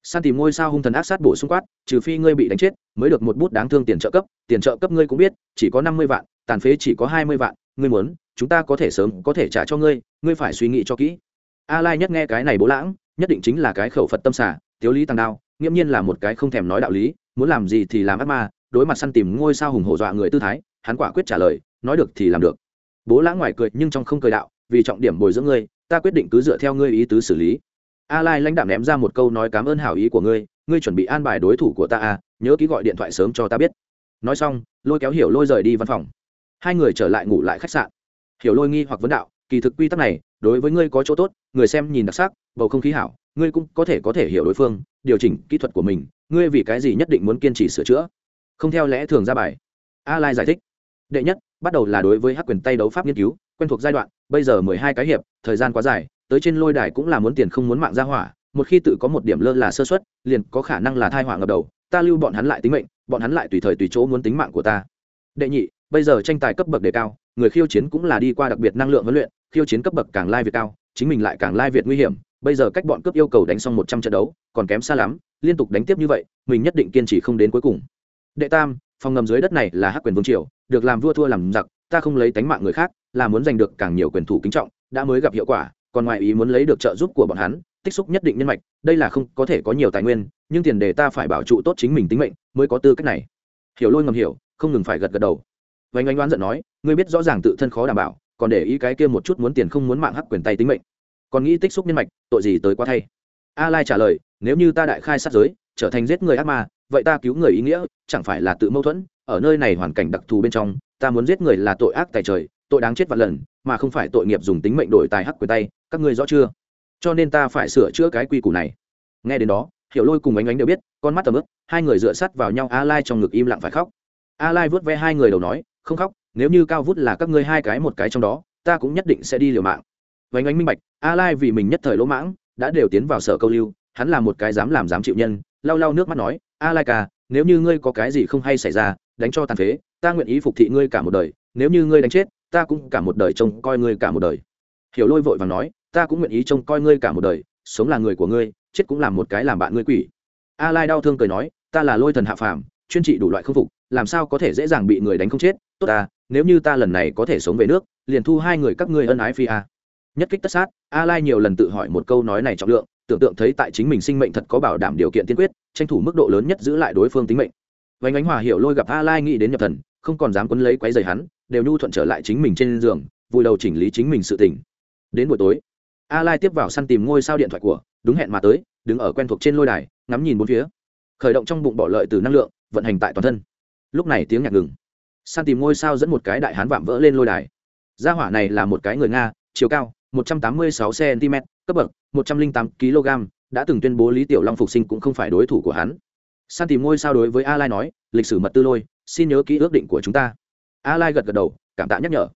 Speaker 1: San tìm ngôi sao hung thần ác sát bổ sung quát, trừ phi ngươi bị đánh chết, mới được một bút đáng thương tiền trợ cấp, tiền trợ cấp ngươi cũng biết, chỉ có năm mươi vạn, tàn phế chỉ có hai mươi vạn, ngươi muốn, chúng ta có thể sớm, có thể trả cho ngươi ngươi phải suy nghĩ cho kỹ. A lai nhất nghe cái này bố lãng, nhất định chính là cái khẩu phật tâm xả tiếu lý tăng đao nghiễm nhiên là một cái không thèm nói đạo lý, muốn làm gì thì làm ác ma, đối mặt săn tìm ngôi sao hùng hổ dọa người tư thái, hắn quả quyết trả lời, nói được thì làm được. Bố lãng ngoài cười nhưng trong không cười đạo, vì trọng điểm bồi dưỡng ngươi, ta quyết định cứ dựa theo ngươi ý tứ xử lý. A lai lãnh đạm ném ra một câu nói cảm ơn hảo ý của ngươi ngươi chuẩn bị an bài đối thủ của ta à nhớ ký gọi điện thoại sớm cho ta biết. Nói xong, lôi kéo hiểu lôi rời đi văn phòng. Hai người trở lại ngủ lại khách sạn. Hiểu lôi nghi hoặc vấn đạo, kỳ thực quy tắc này, đối với ngươi có chỗ tốt, người xem nhìn đặc sắc, bầu không khí hảo ngươi cũng có thể có thể hiểu đối phương, điều chỉnh kỹ thuật của mình, ngươi vì cái gì nhất định muốn kiên trì sửa chữa? Không theo lẽ thường ra bài. A lai giải thích. Đệ nhất, bắt đầu là đối với hắc quyền tay đấu pháp nghiên cứu, quen thuộc giai đoạn, bây giờ mười hai cái hiệp, thời gian quá dài, tới trên lôi đài cũng là muốn tiền không muốn mạng ra hỏa, một khi tự có một điểm lơ là sơ suất, liền có khả năng là thai hỏa ngập đầu, ta lưu bọn hắn lại tính mệnh, bọn hắn lại tùy thời tùy chỗ muốn tính mạng của ta. Đệ nhị, bây giờ tranh tài cấp bậc đề cao, người khiêu chiến cũng là đi qua đặc biệt năng lượng huấn luyện, khiêu chiến cấp bậc càng lai việt cao, chính mình lại càng lai việt nguy hiểm bây giờ cách bọn cướp yêu cầu đánh xong một trăm trận đấu, còn kém xa lắm, liên tục đánh tiếp như vậy, mình nhất định kiên trì không đến cuối cùng. Đệ tam, phòng ngầm dưới đất này là hắc quyền vương triều, được làm vua thua làm giặc, ta không lấy tánh mạng người khác, là muốn giành được càng nhiều quyền thủ kính trọng, đã mới gặp hiệu quả, còn ngoài ý muốn lấy được trợ giúp của bọn hắn, tích xúc nhất định nhân mạch, đây là không có thể có nhiều tài nguyên, nhưng tiền đề ta phải bảo trụ tốt chính mình tính mệnh, mới có tư cách này. Hiểu lôi ngầm hiểu, không ngừng phải gật gật đầu. Vánh ánh đoán giận nói, ngươi biết rõ ràng tự thân khó đảm bảo, còn để ý cái kia một chút muốn tiền không muốn mạng hắc quyền tay tính mệnh còn nghĩ tích xúc nhân mạch, tội gì tới quá thay. A lai trả lời, nếu như ta đại khai sát giới, trở thành giết người ác ma, vậy ta cứu người ý nghĩa, chẳng phải là tự mâu thuẫn, ở nơi này hoàn cảnh đặc thù bên trong, ta muốn giết người là tội ác tài trời, tội đáng chết vạn lần, mà không phải tội nghiệp dùng tính mệnh đổi tài hắc quyền tay, các ngươi rõ chưa? Cho nên ta phải sửa chữa cái quy củ này. Nghe đến đó, hiểu lôi cùng ánh ánh đều biết, con mắt tầm ướp hai người dựa sát vào nhau, a lai trong ngực im lặng phải khóc. A lai vớt ve hai người đầu nói, không khóc, nếu như cao vút là các ngươi hai cái một cái trong đó, ta cũng nhất định sẽ đi liều mạng vánh ánh minh bạch, a lai vì mình nhất thời lỗ mãng, đã đều tiến vào sở câu lưu, hắn là một cái dám làm dám chịu nhân, lau lau nước mắt nói, a lai ca, nếu như ngươi có cái gì không hay xảy ra, đánh cho tàn phế, ta nguyện ý phục thị ngươi cả một đời, nếu như ngươi đánh chết, ta cũng cả một đời trông coi ngươi cả một đời. Hiểu lôi vội vàng nói, ta cũng nguyện ý trông coi ngươi cả một đời, sống là người của ngươi, chết cũng là một cái làm bạn ngươi quỷ. A lai đau thương cười nói, ta là lôi thần hạ phàm, chuyên trị đủ loại không phục, làm sao có thể dễ dàng bị người đánh không chết? Tốt ta, nếu như ta lần này có thể sống về nước, liền thu hai người các ngươi ân ái phi a nhất kích tất sát, a lai nhiều lần tự hỏi một câu nói này trọng lượng, tưởng tượng thấy tại chính mình sinh mệnh thật có bảo đảm điều kiện tiên quyết, tranh thủ mức độ lớn nhất giữ lại đối phương tính mệnh. Vánh ánh hòa hiểu lôi gặp a lai nghĩ đến nhập thần, không còn dám quấn lấy quấy giày hắn, đều nhu thuận trở lại chính mình trên giường, vùi đầu chỉnh lý chính mình sự tỉnh đến buổi tối, a lai tiếp vào săn tìm ngôi sao điện thoại của, đúng hẹn mà tới, đứng ở quen thuộc trên lôi đài, ngắm nhìn bốn phía. Khởi động trong bụng bỏ lợi từ năng lượng, vận hành tại toàn thân. Lúc này tiếng nhạc ngừng. Săn tìm ngôi sao dẫn một cái đại hán vạm vỡ lên lôi đài. Gia hỏa này là một cái người nga, chiều cao 186 cm cấp bậc 108 kg đã từng tuyên bố lý tiểu long phục sinh cũng không phải đối thủ của hắn. San tìm ngôi sao đối với a lai nói, lịch sử mật tư lôi, xin nhớ kỹ ước định của chúng ta. A lai gật gật đầu, cảm tạ nhắc nhở.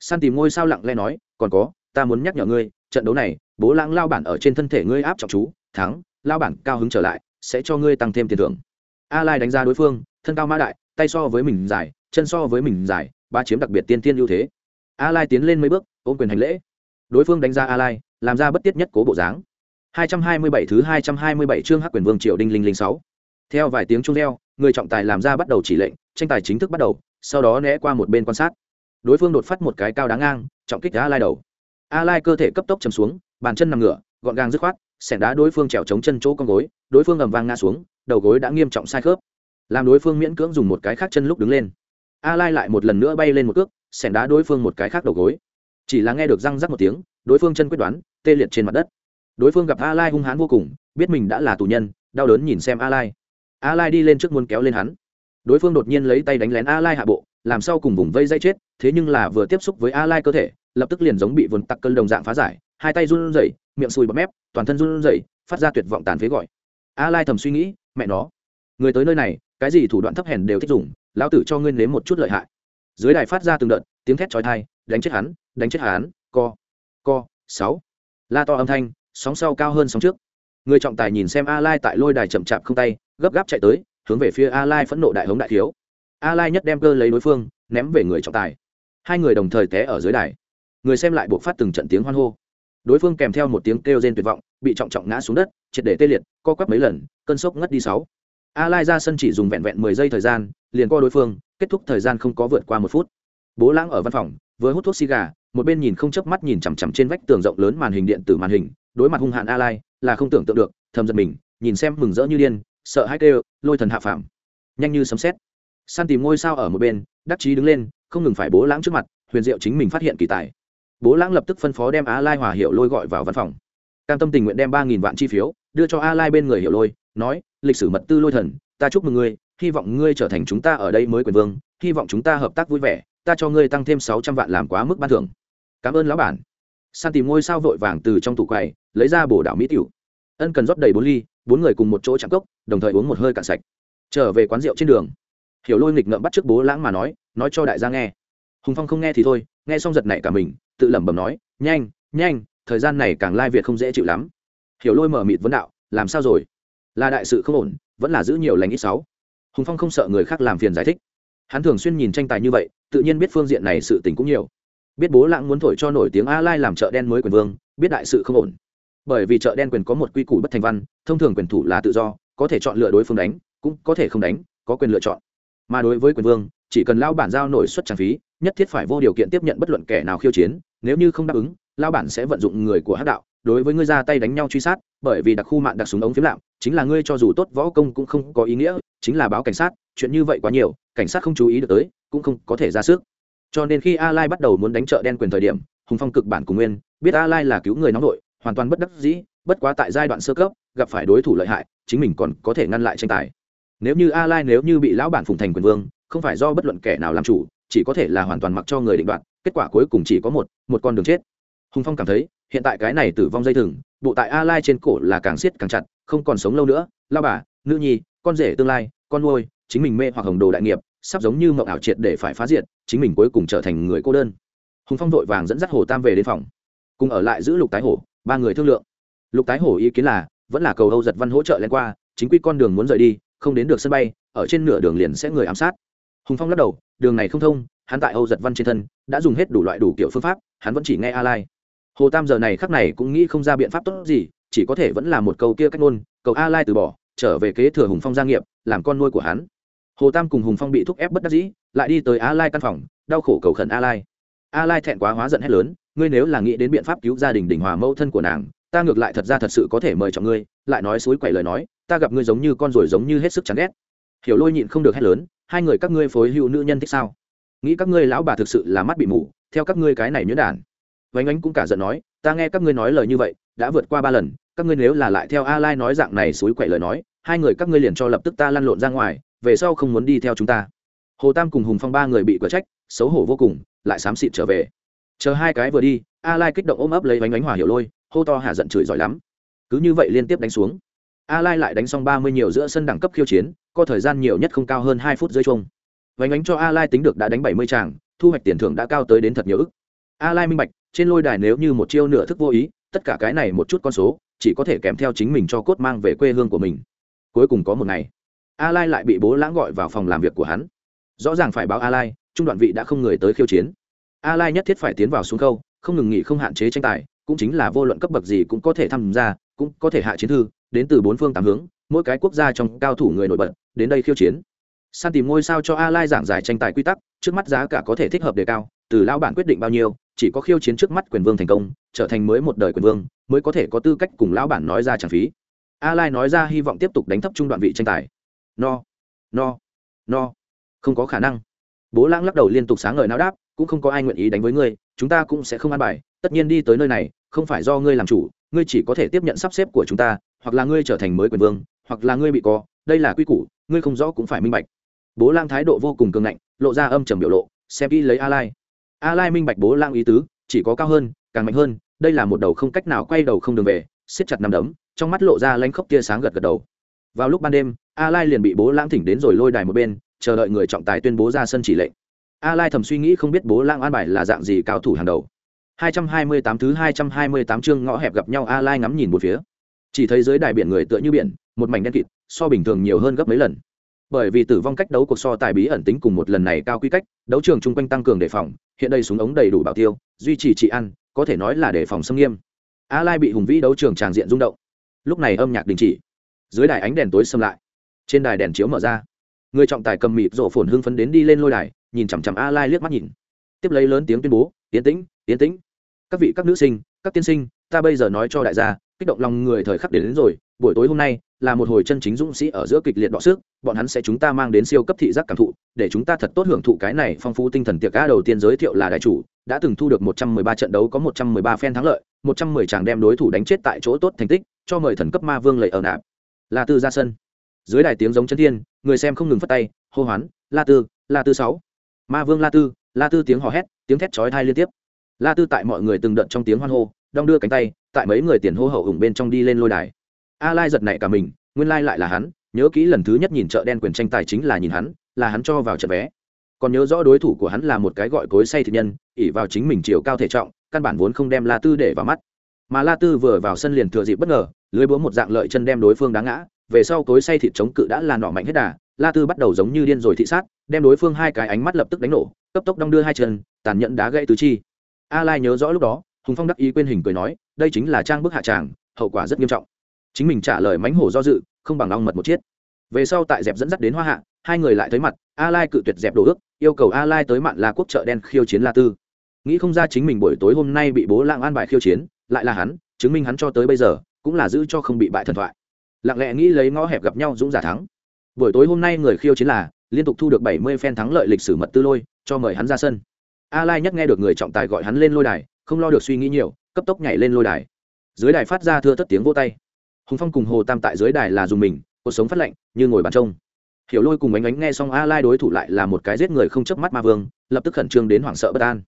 Speaker 1: San tìm ngôi sao lặng lẽ nói, còn có, ta muốn nhắc nhở ngươi, trận đấu này, bố lãng lao bản ở trên thân thể ngươi áp trọng chú, thắng, lao bản cao hứng trở lại, sẽ cho ngươi tăng thêm tiền thưởng. A lai đánh giá đối phương, thân cao mã đại, tay so với mình dài, chân so với mình dài, ba chiếm đặc biệt tiên tiên ưu thế. A lai tiến lên mấy bước, ôm quyền hành lễ đối phương đánh ra a lai làm ra bất tiết nhất cố bộ dáng 227 thứ 227 chương Hắc Quyền Vương Triều Đinh Linh Linh sáu. Theo vài tiếng chuông reo, người trọng tài làm ra bắt đầu chỉ lệnh, tranh tài chính thức bắt đầu, sau đó né qua một bên quan sát. Đối phương đột phát một cái cao đáng ngang, trọng kích A Lai đầu. A Lai cơ thể cấp tốc chầm xuống, bàn chân nằm ngửa, gọn gàng dứt khoát, xẻng đá đối phương trèo chống chân chỗ con gối, đối phương ầm vang ngã xuống, đầu gối đã nghiêm trọng sai khớp. Làm đối phương miễn cưỡng dùng một cái khác chân lúc đứng lên. A Lai lại một lần nữa bay lên một cước, xẻng đá đối phương một cái khác đầu gối. Chỉ là nghe được răng rắc một tiếng, đối phương chân quyết đoán, tê liệt trên mặt đất. Đối phương gặp a lai hung hãn vô cùng biết mình đã là tù nhân đau đớn nhìn xem a lai. A lai đi lên trước muốn kéo lên hắn. Đối phương đột nhiên lấy tay đánh lén a lai hạ bộ làm sao cùng vùng vây dây chết thế nhưng là vừa tiếp xúc với a lai cơ thể lập tức liền giống bị vườn tặc cơn đồng dạng phá giải hai tay run rẩy miệng sùi bọt mép toàn thân run rẩy phát ra tuyệt vọng tàn phế gọi. A lai thầm suy nghĩ mẹ nó người tới nơi này cái gì thủ đoạn thấp hèn đều thích dùng lão tử cho ngươi nếm một chút lợi hại. Dưới đài phát ra từng đợt tiếng thét chói tai đánh chết hắn đánh chết hắn co co, sáu. La to âm thanh, sóng sau cao hơn sóng trước. Người trọng tài nhìn xem a lai tại lôi đài chậm chạp không tay, gấp gáp chạy tới, hướng về phía a lai phẫn nộ đại hống đại thiếu. A lai nhất đem cơ lấy đối phương, ném về người trọng tài. Hai người đồng thời té ở dưới đài. Người xem lại buộc phát từng trận tiếng hoan hô. Đối phương kèm theo một tiếng kêu rên tuyệt vọng, bị trọng trọng ngã xuống đất, triệt để tê liệt, co quắp mấy lần, cơn sốc ngất đi sáu. A lai ra sân chỉ dùng vẹn vẹn 10 giây thời gian, liền co đối phương, kết thúc thời gian không có vượt qua một phút. Bố lãng ở văn phòng, vừa hút thuốc xì gà một bên nhìn không chớp mắt nhìn chằm chằm trên vách tường rộng lớn màn hình điện tử màn hình, đối mặt hung hạn a lai là không tưởng tượng được, thầm giật mình, nhìn xem mừng rỡ như điên, sợ hãi kêu, lôi thần hạ phàm. Nhanh như sấm sét. San tìm ngôi sao ở một bên, đắc chí đứng lên, không ngừng phải bố lãng trước mặt, huyền diệu chính mình phát hiện kỳ tài. Bố lãng lập tức phân phó đem a lai hòa hiệu lôi gọi vào văn phòng. Cam tâm tình nguyện đem ba nghìn vạn chi phiếu, đưa cho a lai bên người hiệu lôi, nói, lịch sử mật tư lôi thần, ta chúc mừng ngươi, hy vọng ngươi trở thành chúng ta ở đây mới quyền vương, hy vọng chúng ta hợp tác vui vẻ, ta cho ngươi tăng thêm sáu trăm vạn làm quá mức ban thưởng cảm ơn lão bản. San tìm ngôi sao vội vàng từ trong tủ quầy, lấy ra bồ đảo mỹ tiểu. Ân cần rót đầy bốn ly, bốn người cùng một chỗ chạm cốc, đồng thời uống một hơi cạn sạch. Trở về quán rượu trên đường. Hiểu lôi nghịch ngợm bắt trước bố lãng mà nói nói cho đại gia nghe. Hùng phong không nghe thì thôi, nghe xong giật nảy cả mình, tự lẩm bẩm nói, nhanh nhanh, thời gian này càng lai việt không dễ chịu lắm. Hiểu lôi mở mịt vấn đạo, làm sao rồi? Là đại sự không ổn, vẫn là giữ nhiều lành ít sáu hùng phong không sợ người khác làm phiền giải thích. Hắn thường xuyên nhìn tranh tài như vậy, tự nhiên biết phương diện này sự tình cũng nhiều biết bố lãng muốn thổi cho nổi tiếng a lai làm chợ đen mới quyền vương, biết đại sự không ổn. Bởi vì chợ đen quyền có một quy củ bất thành văn, thông thường quyền thủ là tự do, có thể chọn lựa đối phương đánh, cũng có thể không đánh, có quyền lựa chọn. Mà đối với quyền vương, chỉ cần lao bản giao nổi xuất trang phí, nhất thiết phải vô điều kiện tiếp nhận bất luận kẻ nào khiêu chiến, nếu như không đáp ứng lao bản sẽ vận dụng người của hát đạo, đối với ngươi ra tay đánh nhau truy sát, bởi vì đặc khu mạng đặc súng ống phiếm lạm, chính là ngươi cho dù tốt võ công cũng không có ý nghĩa, chính là báo cảnh sát, chuyện như vậy quá nhiều, cảnh sát không chú ý được tới, cũng không có thể ra sức cho nên khi a lai bắt đầu muốn đánh chợ đen quyền thời điểm, hùng phong cực bản cùng nguyên, biết a lai là cứu người nóng nội hoàn toàn bất đắc dĩ, bất quá tại giai đoạn sơ cấp, gặp phải đối thủ lợi hại, chính mình còn có thể ngăn lại tranh tài. Nếu như a lai nếu như bị lão bản phùng thành quyền vương, không phải do bất luận kẻ nào làm chủ, chỉ có thể là hoàn toàn mặc cho người định đoạt, kết quả cuối cùng chỉ có một một con đường chết. Hùng phong cảm thấy, hiện tại cái này tử vong dây thừng, bộ tại a lai trên cổ là càng siết càng chặt, không còn sống lâu nữa. Lao bà, nữ nhi, con rể tương lai, con nuôi, chính mình mê hoặc hồng đồ đại nghiệp sắp giống như mộng ảo triệt để phải phá diệt, chính mình cuối cùng trở thành người cô đơn. Hùng phong vội vàng dẫn dắt hồ tam về đến phòng. Cùng ở lại giữ lục tái hổ, ba người thương lượng. Lục tái hổ ý kiến là, vẫn là cầu âu giật văn hỗ trợ lên qua, chính quy con đường muốn rời đi, không đến được sân bay, ở trên nửa đường liền sẽ người ám sát. Hùng phong lắc đầu, đường này không thông, hắn tại âu giật văn trên thân, đã dùng hết đủ loại đủ kiểu phương pháp, hắn vẫn chỉ nghe a lai hồ tam giờ này khắc này cũng nghĩ không ra biện pháp tốt gì, chỉ có thể vẫn là một câu kia cách ngôn, cầu a lai từ bỏ, trở về kế thừa hùng phong gia nghiệp, làm con nuôi của hắn hồ tam cùng hùng phong bị thúc ép bất đắc dĩ, lại đi tới a lai căn phòng, đau khổ cầu khẩn a lai. A lai thẹn quá hóa giận hét lớn, ngươi nếu là nghĩ đến biện pháp cứu gia đình đình hòa mẫu thân của nàng, ta ngược lại thật ra thật sự có thể mời chọn ngươi. Lại nói suối quậy lời nói, ta gặp ngươi giống như con rồi giống như hết sức chán ghét. Hiểu lôi nhịn không được hét lớn, hai người các ngươi phối hữu nữ nhân thích sao? Nghĩ các ngươi lão bà thực sự là mắt bị mù, theo các ngươi cái này nhớ đản vánh ánh cũng cả giận nói, ta nghe các ngươi nói lời như vậy, đã vượt qua ba lần, các ngươi nếu là lại theo a lai nói dạng này suối quậy lời nói, hai người các ngươi liền cho lập tức ta lăn lộn ra ngoài về sau không muốn đi theo chúng ta. Hồ tam cùng hùng phong ba người bị cửa trách, xấu hổ vô cùng, lại xám xịt trở về. Chờ hai cái vừa đi, a lai kích động ôm ấp lấy bánh bánh hòa hiểu lôi, hô to hạ giận chửi giỏi lắm. Cứ như vậy liên tiếp đánh xuống. A lai lại đánh xong ba mươi nhiều giữa sân đẳng cấp khiêu chiến, có thời gian nhiều nhất không cao hơn hai phút dưới chung vánh ánh cho a lai tính được đã đánh bảy mươi tràng thu hoạch tiền thưởng đã cao tới đến thật nhiều ức. A lai minh bạch, trên lôi đài nếu như một chiêu nửa thức vô ý, tất cả cái này một chút con số, chỉ có thể kèm theo chính mình cho cốt mang về quê hương của mình. Cuối cùng có một ngày a lai lại bị bố lãng gọi vào phòng làm việc của hắn. Rõ ràng phải báo a lai trung đoạn vị đã không người tới khiêu chiến. A lai nhất thiết phải tiến vào xuống khâu, không ngừng nghỉ không hạn chế tranh tài, cũng chính là vô luận cấp bậc gì cũng có thể tham gia, cũng có thể hạ chiến thư, đến từ bốn phương tám hướng, mỗi cái quốc gia trong cao thủ người nổi bật, đến đây khiêu chiến. San tìm ngôi sao cho a lai giảng giải tranh tài quy tắc, trước mắt giá cả có thể thích hợp đề cao, từ lao bản quyết định bao nhiêu, chỉ có khiêu chiến trước mắt quyền vương thành công, trở thành mới một đời quyền vương, mới có thể có tư cách cùng lão bản nói ra trả phí. A lai nói ra hy vọng tiếp tục đánh thấp trung đoạn vị tranh tài no no no. Không có khả năng. Bố lãng lắc đầu liên tục sáng ngời não đáp, cũng không có ai nguyện ý đánh với ngươi, chúng ta cũng sẽ không an bài, tất nhiên đi tới nơi này, không phải do ngươi làm chủ, ngươi chỉ có thể tiếp nhận sắp xếp của chúng ta, hoặc là ngươi trở thành mới quyền vương, hoặc là ngươi bị co, đây là quy củ, ngươi không rõ cũng phải minh bạch. Bố lang thái độ vô cùng cường ngạnh, lộ ra âm trầm biểu lộ, xem đi lấy a lai a lai minh bạch bố lang ý tứ, chỉ có cao hơn, càng mạnh hơn, đây là một đầu không cách nào quay đầu không đường về, siết chặt nằm đấm, trong mắt lộ ra lanh khốc tia sáng gật gật đầu. Vào lúc ban đêm a lai liền bị bố lãng thỉnh đến rồi lôi đài một bên, chờ đợi người trọng tài tuyên bố ra sân chỉ lệnh. A lai thầm suy nghĩ không biết bố lãng an bài là dạng gì cao thủ hàng đầu. 228 thứ 228 chương ngõ hẹp gặp nhau, a lai ngắm nhìn một phía. Chỉ thấy dưới đài biển người tựa như biển, một mảnh đen kịt, so bình thường nhiều hơn gấp mấy lần. Bởi vì tử vong cách đấu cuộc so tài bí ẩn tính cùng một lần này cao quy cách, đấu trường chung quanh tăng cường đề phòng, hiện đây súng ống đầy đủ bảo tiêu, duy trì trị ăn có thể nói là đề phòng xâm nghiêm. A lai bị hùng vĩ đấu trường tràng diện rung động. Lúc này âm nhạc đình chỉ. Dưới đài ánh đèn tối xâm lại trên đài đèn chiếu mở ra. Người trọng tài cầm mịt rổ phồn hưng phấn đến đi lên lôi đài nhìn chằm chằm a lai liếc mắt nhìn. Tiếp lấy lớn tiếng tuyên bố tiến tĩnh yến tĩnh các vị các nữ sinh các tiên sinh ta bây giờ nói cho đại gia kích động lòng người thời khắc đến, đến rồi buổi tối hôm nay là một hồi chân chính dũng sĩ ở giữa kịch liệt đọ sức bọn hắn sẽ chúng ta mang đến siêu cấp thị giác cảm thụ để chúng ta thật tốt hưởng thụ cái này phong phú tinh thần tiệc ca đầu tiên giới thiệu là đại chủ đã từng thu được 113 trận đấu có 113 phen thắng lợi 110 chàng đem đối thủ đánh chết tại chỗ tốt thành tích cho mời thần cấp ma vương lầy ở nạp. Là tư ra sân dưới đài tiếng giống chân thiên, người xem không ngừng phất tay, hô hoán, la tư la tư sáu. Ma vương la tư la tư tiếng hò hét, tiếng thét chói tai liên tiếp. La tư tại mọi người từng đợt trong tiếng hoan hô, đong đưa cánh tay, tại mấy người tiền hô hậu ủng bên trong đi lên lôi đài. A lai giật nảy cả mình, nguyên lai lại là hắn, nhớ kỹ lần thứ nhất nhìn chợ đen quyền tranh tài chính là nhìn hắn, là hắn cho vào trận vé. Còn nhớ rõ đối thủ của hắn là một cái gọi cối say thịt nhân ỉ vào chính mình chiều cao thể trọng, căn bản vốn không đem la tư để vào mắt. Mà la tư vừa vào sân liền thừa dịp bất ngờ, lưới búa một dạng lợi chân đem đối phương đá ngã về sau cối say thịt chống cự đã là nọ mạnh hết đà, la tư bắt đầu giống như điên rồi thị sát, đem đối phương hai cái ánh mắt lập tức đánh nổ, cấp tốc đong đưa hai chân, tàn nhẫn đá gãy tứ chi. A lai nhớ rõ lúc đó, hùng phong đắc ý quên hình cười nói, đây chính là trang bức hạ tràng, hậu quả rất nghiêm trọng. Chính mình trả lời mánh hổ do dự, không bằng long mật một chiết về sau tại dẹp dẫn dắt đến hoa hạ, hai người lại thấy mặt, a lai cự tuyệt dẹp đồ ước, yêu cầu a lai tới mạn la quốc chợ đen khiêu chiến la tư. Nghĩ không ra chính mình buổi tối hôm nay bị bố lạng an bài khiêu chiến, lại là hắn, chứng minh hắn cho tới bây giờ, cũng là giữ cho không bị bại thần thoại lặng lẽ nghĩ lấy ngõ hẹp gặp nhau dũng giả thắng. Buổi tối hôm nay người khiêu chiến là, liên tục thu được 70 phen thắng lợi lịch sử mật tư lôi, cho mời hắn ra sân. A lai nhất nghe được người trọng tài gọi hắn lên lôi đài, không lo được suy nghĩ nhiều, cấp tốc nhảy lên lôi đài. Dưới đài phát ra thưa thất tiếng vô tay. Hùng phong cùng hồ tam tại dưới đài là dùng mình, cuộc sống phát lạnh, như ngồi bàn trông. Hiểu lôi cùng ánh ánh nghe xong a lai đối thủ lại là một cái giết người không chớp mắt ma vương, lập tức khẩn trương đến hoảng sợ bất an.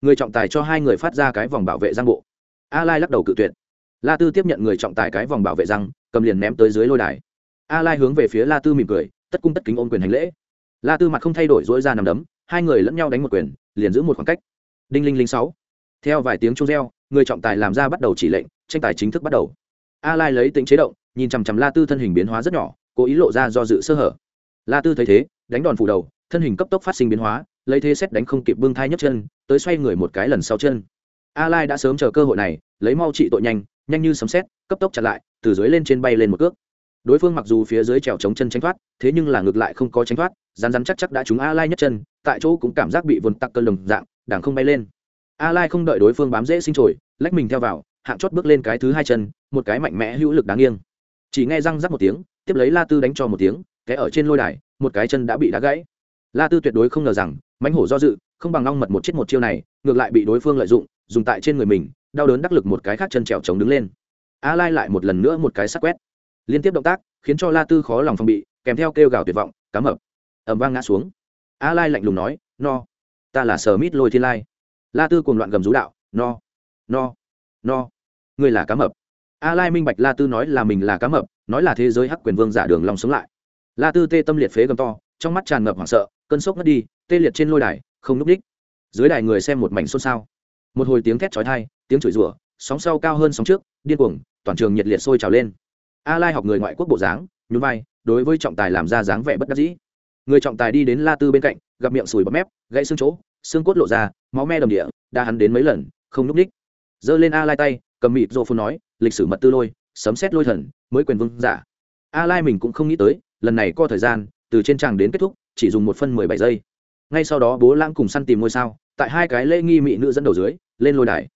Speaker 1: Người trọng tài cho hai người phát ra cái vòng bảo vệ giang bộ. A lai lắc đầu cự tuyệt. La tư tiếp nhận người trọng tài cái vòng bảo vệ răng cầm liền ném tới dưới lôi đài. A lai hướng về phía la tư mỉm cười, tất cung tất kính ôm quyền hành lễ. La tư mặt không thay đổi dỗi ra nằm đấm, hai người lẫn nhau đánh một quyền, liền giữ một khoảng cách. Đinh linh linh sáu. Theo vài tiếng chuông reo, người trọng tài làm ra bắt đầu chỉ lệnh, tranh tài chính thức bắt đầu. A lai lấy tính chế động, nhìn chằm chằm la tư thân hình biến hóa rất nhỏ, cố ý lộ ra do dự sơ hở. La tư thấy thế, đánh đòn phủ đầu, thân hình cấp tốc phát sinh biến hóa, lấy thế xét đánh không kịp bưng thai nhấc chân, tới xoay người một cái lần sau chân. A lai đã sớm chờ cơ hội này, lấy mau trị tội nhanh nhanh như sấm xét cấp tốc chặt lại, từ dưới lên trên bay lên một cước. Đối phương mặc dù phía dưới trèo chống chân tránh thoát, thế nhưng là ngược lại không có tránh thoát rán rán chắc chắc đã trúng a lai nhất chân, tại chỗ cũng cảm giác bị vồn tắc cơn lầm dạng đảng không bay lên. A lai không đợi đối phương bám dễ sinh trồi, lách mình theo vào, hạng chót bước lên cái thứ hai chân, một cái mạnh mẽ hữu lực đáng nghiêng. Chỉ nghe răng rắc một tiếng, tiếp lấy la tư đánh cho một tiếng cái ở trên lôi đài, một cái chân đã bị đá gãy. La tư tuyệt đối không ngờ rằng, mãnh hổ do dự, không bằng long mật một chết một chiêu này, ngược lại bị đối phương lợi dụng, dùng tại trên người mình đau đớn đắc lực một cái khác chân trèo chống đứng lên. A lai lại một lần nữa một cái sắc quét. Liên tiếp động tác, khiến cho la tư khó lòng phòng bị, kèm theo kêu gào tuyệt vọng, cám ập. Ẩm vang ngã xuống. A lai lạnh lùng nói, no, ta là sở mít lôi thiên lai. La tư cùng loạn gầm rú đạo, no no no, ngươi là cá mập a lai minh bạch la tư nói là mình là cá mập nói là thế giới hắc quyền vương giả đường lòng sống lại. La tư tê tâm liệt phế gầm to, trong mắt tràn ngập hoảng sợ, cơn sốc ngất đi, tê liệt trên lôi đài, không núp đích. Dưới đài người xem một mảnh xôn xao. Một hồi tiếng thét chói tai tiếng chửi rủa, sóng sau cao hơn sóng trước, điên cuồng, toàn trường nhiệt liệt sôi trào lên. A lai học người ngoại quốc bộ dáng, nhún vai, đối với trọng tài làm ra dáng vẻ bất đắc dĩ. Người trọng tài đi đến la tư bên cạnh, gặp miệng sùi bọt mép, gãy xương chỗ, xương cốt lộ ra, máu me đầm địa, đã hắn đến mấy lần, không núp ních. Giơ lên a lai tay, cầm mịt rô phun nói, lịch sử mật tư lôi, sấm xét lôi thần, mới quyền vương giả. A lai mình cũng không nghĩ tới, lần này co thời gian, từ trên tràng đến kết thúc, chỉ dùng một phân mười bảy giây. Ngay sau đó bố lãng cùng săn tìm ngôi sao, tại hai cái lễ nghi mỹ nữ dẫn đầu dưới, lên lôi đài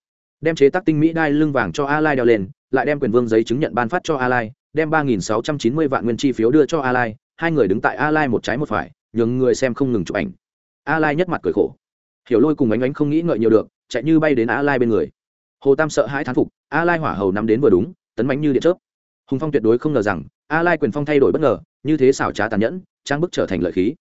Speaker 1: đem chế tác tinh mỹ đai lưng vàng cho a lai đeo lên, lại đem quyền vương giấy chứng nhận ban phát cho a lai đem ba nghìn sáu trăm chín mươi vạn nguyên chi phiếu đưa cho a lai hai người đứng tại a lai một trái một phải, nhường người xem không ngừng chụp ảnh. A lai nhất mặt cười khổ. Hiểu lôi cùng ánh ánh không nghĩ ngợi nhiều được, chạy như bay đến a lai bên người. Hồ tam sợ hãi thán phục a lai hỏa hầu nắm đến vừa đúng, tấn bánh như điện chớp. Hùng phong tuyệt đối không ngờ rằng a lai quyền phong thay đổi bất ngờ, như thế xảo trá tàn nhẫn, trang bức trở thành lợi khí.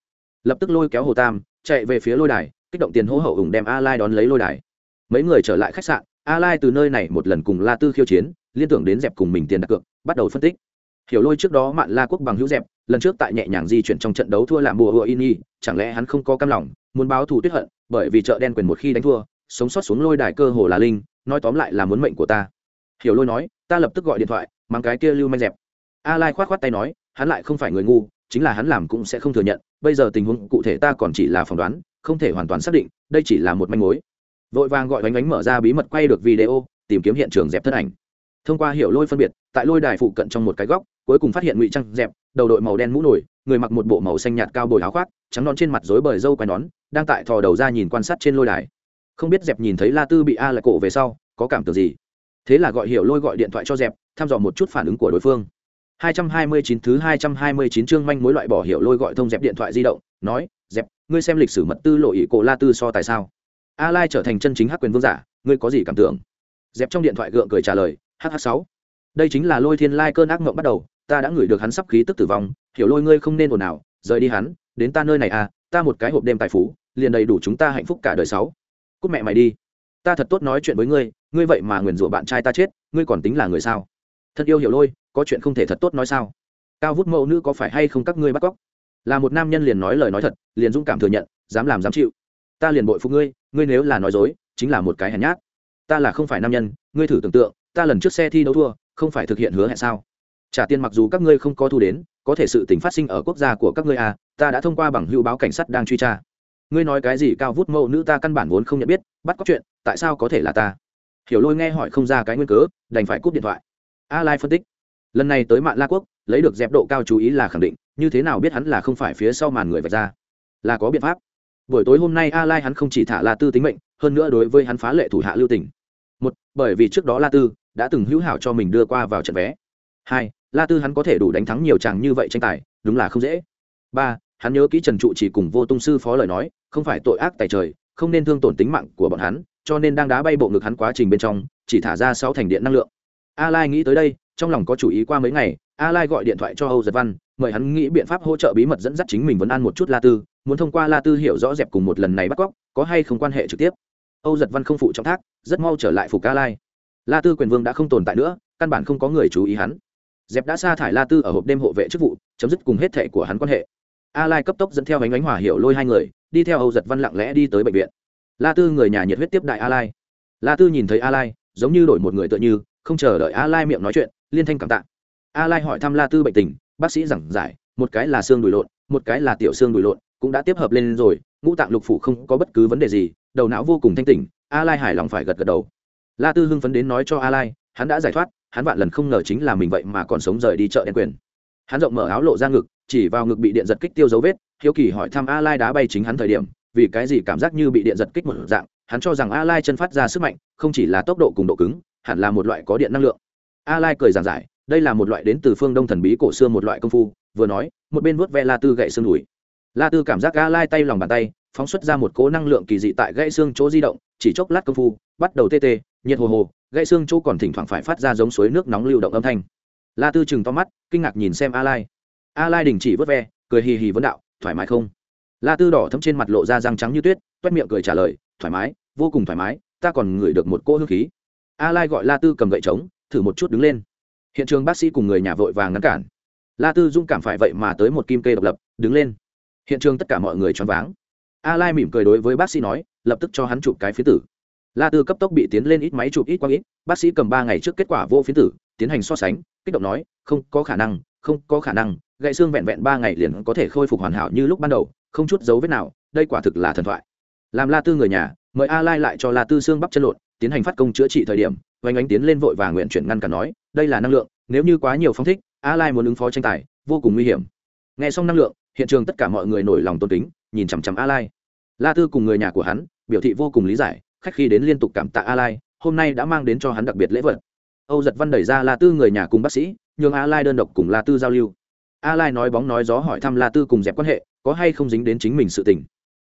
Speaker 1: Lập tức lôi kéo hồ tam, chạy về phía lôi đài, kích động tiền hỗ hậu ủng đem a lai đón lấy lôi đài. Mấy người trở lại khách sạn a lai từ nơi này một lần cùng la tư khiêu chiến, liên tưởng đến dẹp cùng mình tiền đặt cược, bắt đầu phân tích. Hiểu lôi trước đó mạn la quốc bằng hữu dẹp, lần trước tại nhẹ nhàng di chuyển trong trận đấu thua làm bùa hựa ini, chẳng lẽ hắn không có cam lòng, muốn báo thù tuyết hận, bởi vì chợ đen quyền một khi đánh thua, sống sót xuống lôi đài cơ hồ là linh, nói tóm lại là muốn mệnh của ta. Hiểu lôi nói, ta lập tức gọi điện thoại, mang cái kia lưu manh dẹp. A lai khoát khoát tay nói, hắn lại không phải người ngu, chính là hắn làm cũng sẽ không thừa nhận, bây giờ tình huống cụ thể ta còn chỉ là phỏng đoán, không thể hoàn toàn xác định, đây chỉ là một manh mối vội vàng gọi bánh bánh mở ra bí mật quay được video, tìm kiếm hiện trường dẹp thân ảnh. Thông qua hiểu lôi phân biệt, tại lôi đài phụ cận trong một cái góc, cuối cùng phát hiện ngụy trăng dẹp, đầu đội màu đen mũ nổi, người mặc một bộ màu xanh nhạt cao bồi áo khoác, trắng non trên mặt rối bời râu quai nón, đang tại thò đầu ra nhìn quan sát trên lôi đài. Không biết dẹp nhìn thấy la tư bị a lại cổ về sau, có cảm tưởng gì? Thế là gọi hiểu lôi gọi điện thoại cho dẹp, thăm dò một chút phản ứng của đối phương. 229 thứ 229 chương manh mối loại bỏ hiểu lôi gọi thông dẹp điện thoại di động, nói, dẹp, ngươi xem lịch sử mật tư lộ ý cổ la tư so tại sao? A lai trở thành chân chính hắc quyền vương giả ngươi có gì cảm tưởng? Dẹp trong điện thoại gượng cười trả lời hh Sáu, đây chính là lôi thiên lai cơn ác mộng bắt đầu ta đã ngửi được hắn sắp khí tức tử vong hiểu lôi ngươi không nên ồn ào rời đi hắn đến ta nơi này à ta một cái hộp đêm tài phú liền đầy đủ chúng ta hạnh phúc cả đời sáu. Cút mẹ mày đi. Ta thật tốt nói chuyện với ngươi ngươi vậy mà nguyền rủa bạn trai ta chết ngươi còn tính là người sao? Thật yêu hiểu lôi có chuyện không thể thật tốt nói sao? Cao vút mẫu nữ có phải hay không các ngươi bắt cóc? Là một nam nhân liền nói lời nói thật liền dũng cảm thừa nhận dám làm dám chịu. Ta liền bội phụ ngươi ngươi nếu là nói dối, chính là một cái hèn nhát. Ta là không phải nam nhân, ngươi thử tưởng tượng, ta lần trước xe thi đấu thua, không phải thực hiện hứa hẹn sao? Trả tiền mặc dù các ngươi không có thu đến, có thể sự tình phát sinh ở quốc gia của các ngươi à ta đã thông qua bằng hữu báo cảnh sát đang truy tra. Ngươi nói cái gì, cao vút mẫu nữ ta căn bản vốn không nhận biết, bắt có chuyện, tại sao có thể là ta? Hiểu lôi nghe hỏi không ra cái nguyên cớ, đành phải cúp điện thoại. A lai phân tích. Lần này tới mạng la quốc, lấy được dẹp độ cao chú ý là khẳng định, như thế nào biết hắn là không phải phía sau màn người vạch ra? Là có biện pháp buổi tối hôm nay a lai hắn không chỉ thả la tư tính mệnh, hơn nữa đối với hắn phá lệ thủ hạ lưu tỉnh một, bởi vì trước đó la tư đã từng hữu hảo cho mình đưa qua vào trận vé. Hai, la tư hắn có thể đủ đánh thắng nhiều chàng như vậy tranh tài, đúng là không dễ. Ba, hắn nhớ kỹ trần trụ chỉ cùng vô tung sư phó lời nói, không phải tội ác tại trời, không nên thương tổn tính mạng của bọn hắn, cho nên đang đá bay bộ ngực hắn quá trình bên trong, chỉ thả ra sáu thành điện năng lượng. A lai nghĩ tới đây, trong lòng có chủ ý qua mấy ngày, a lai gọi điện thoại cho âu giật văn mời hắn nghĩ biện pháp hỗ trợ bí mật dẫn dắt chính mình vấn an một chút la tư, muốn thông qua la tư hiểu rõ dẹp cùng một lần này bắt cóc, có hay không quan hệ trực tiếp. Âu giật văn không phụ trọng thác, rất mau trở lại phục Ca lai. La tư quyền vương đã không tồn tại nữa, căn bản không có người chú ý hắn. Dẹp đã sa thải la tư ở hộp đêm hộ vệ chức vụ, chấm dứt cùng hết thệ của hắn quan hệ. A lai cấp tốc dẫn theo ánh ánh hỏa hiểu lôi hai người, đi theo âu giật văn lặng lẽ đi tới bệnh viện. La tư người nhà nhiệt huyết tiếp đại a lai. La tư nhìn thấy a lai, giống như đổi một người tựa như, không chờ đợi a lai miệng nói chuyện, liên thanh cảm tạ. A lai hỏi thăm la tư bệnh tình bác sĩ giảng giải, một cái là xương đùi lộn, một cái là tiểu xương đùi lộn, cũng đã tiếp hợp lên rồi, ngũ tạng lục phủ không có bất cứ vấn đề gì, đầu não vô cùng thanh tỉnh a lai hài lòng phải gật gật đầu. La tư hưng phấn đến nói cho a lai hắn đã giải thoát, hắn vạn lần không ngờ chính là mình vậy mà còn sống rời đi chợ đen quyền. Hắn rộng mở áo lộ ra ngực, chỉ vào ngực bị điện giật kích tiêu dấu vết, hiếu kỳ hỏi thăm a lai đá bay chính hắn thời điểm, vì cái gì cảm giác như bị điện giật kích một dạng, hắn cho rằng a lai chân phát ra sức mạnh, không chỉ là tốc độ cùng độ cứng, hẳn là một loại có điện năng lượng. A lai cười giảng giải đây là một loại đến từ phương đông thần bí cổ xưa một loại công phu, vừa nói, một bên vuốt ve la tư gậy xương đùi. La tư cảm giác a lai tay lòng bàn tay, phóng xuất ra một cỗ năng lượng kỳ dị tại gãy xương chỗ di động, chỉ chốc lát công phu, bắt đầu tê tê, nhiệt hồ hồ, gãy xương chỗ còn thỉnh thoảng phải phát ra giống suối nước nóng lưu động âm thanh. La tư chừng to mắt, kinh ngạc nhìn xem a lai. A lai đình chỉ vớt ve, cười hì hì vấn đạo, thoải mái không? La tư đỏ thấm trên mặt lộ ra răng trắng như tuyết, toét miệng cười trả lời, thoải mái, vô cùng thoải mái, ta còn ngửi được một cỗ hương khí. A lai gọi la tư cầm gậy trống, thử một chút đứng lên hiện trường bác sĩ cùng người nhà vội vàng ngăn cản. La tư dung cảm phải vậy mà tới một kim kê độc lập, đứng lên. Hiện trường tất cả mọi người choáng váng. A lai mỉm cười đối với bác sĩ nói, lập tức cho hắn chụp cái phía tử. La tư cấp tốc bị tiến lên ít máy chụp ít quang ít, bác sĩ cầm ba ngày trước kết quả vô phiến tử, tiến hành so sánh, kích động nói, không có khả năng, không có khả năng, gãy xương vẹn vẹn ba ngày liền có thể khôi phục hoàn hảo như lúc ban đầu, không chút dấu vết nào, đây quả thực là thần thoại. Làm la tư người nhà, mời a lai lại cho la tư xương bắp chân lộn, tiến hành phát công chữa trị thời điểm vánh ánh tiến lên vội và nguyện chuyển ngăn cả nói đây là năng lượng, nếu như quá nhiều phong thích, a lai muốn ứng phó tranh tài, vô cùng nguy hiểm. Nghe xong năng lượng, hiện trường tất cả mọi người nổi lòng tôn kính, nhìn chằm chằm a lai. La tư cùng người nhà của hắn, biểu thị vô cùng lý giải, khách khi đến liên tục cảm tạ a lai, hôm nay đã mang đến cho hắn đặc biệt lễ vật. Âu giật văn đẩy ra la tư người nhà cùng bác sĩ, nhường a lai đơn độc cùng la tư giao lưu. A lai nói bóng nói gió hỏi thăm la tư cùng dẹp quan hệ, có hay không dính đến chính mình sự tình.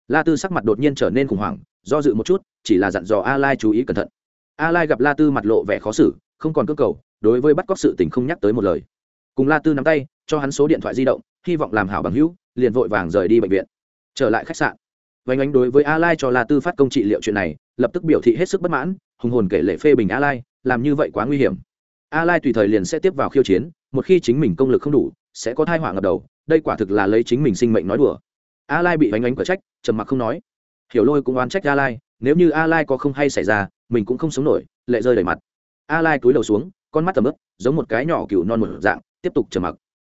Speaker 1: La tư sắc mặt đột nhiên trở nên khủng hoảng, do dự một chút, chỉ là dặn dò a lai chú ý cẩn thận. A lai gặp la tư mặt lộ vẻ khó xử, không còn cơ cầu đối với bắt cóc sự tình không nhắc tới một lời. Cùng la tư nắm tay, cho hắn số điện thoại di động, hy vọng làm hảo bằng hữu, liền vội vàng rời đi bệnh viện. Trở lại khách sạn. Vánh ánh đối với a lai cho la tư phát công trị liệu chuyện này, lập tức biểu thị hết sức bất mãn, hùng hồn kể lệ phê bình a lai làm như vậy quá nguy hiểm. A lai tùy thời liền sẽ tiếp vào khiêu chiến, một khi chính mình công lực không đủ, sẽ có thai họa ngập đầu, đây quả thực là lấy chính mình sinh mệnh nói đùa. A lai bị vánh ánh cở trách, trầm mặc không nói. Hiểu lôi cũng oán trách a lai nếu như a lai có không hay xảy ra, mình cũng không sống nổi, lệ rơi đầy mặt. A lai cúi đầu xuống con mắt tầm ướp, giống một cái nhỏ cừu non một dạng, tiếp tục trầm mặc.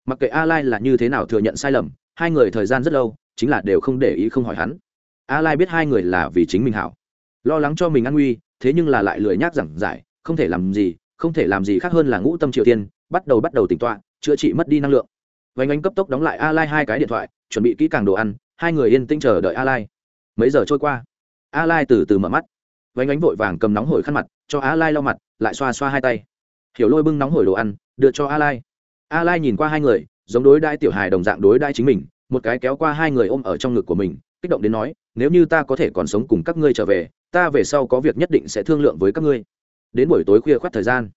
Speaker 1: Mặc kệ a lai là như thế nào thừa nhận sai lầm, hai người thời gian rất lâu, chính là đều không để ý không hỏi hắn. A lai biết hai người là vì chính mình hảo. Lo lắng cho mình an nguy, thế nhưng là lại lười nhác giảng giải, không thể làm gì, không thể làm gì khác hơn là ngũ tâm triều tiên, bắt đầu bắt đầu tỉnh tọa, chữa trị mất đi năng lượng. Vánh ánh cấp tốc đóng lại a lai hai cái điện thoại, chuẩn bị kỹ càng đồ ăn, hai người yên tĩnh chờ đợi a lai. Mấy giờ trôi qua? A lai từ từ mở mắt. Vánh ánh vội vàng cầm nóng hổi khăn mặt, cho a lai lau mặt, lại xoa xoa hai tay hiểu lôi bưng nóng hổi đồ ăn, đưa cho a lai. A lai nhìn qua hai người, giống đối đai tiểu hài đồng dạng đối đai chính mình, một cái kéo qua hai người ôm ở trong ngực của mình, kích động đến nói, nếu như ta có thể còn sống cùng các ngươi trở về, ta về sau có việc nhất định sẽ thương lượng với các ngươi. Đến buổi tối khuya khoát thời gian,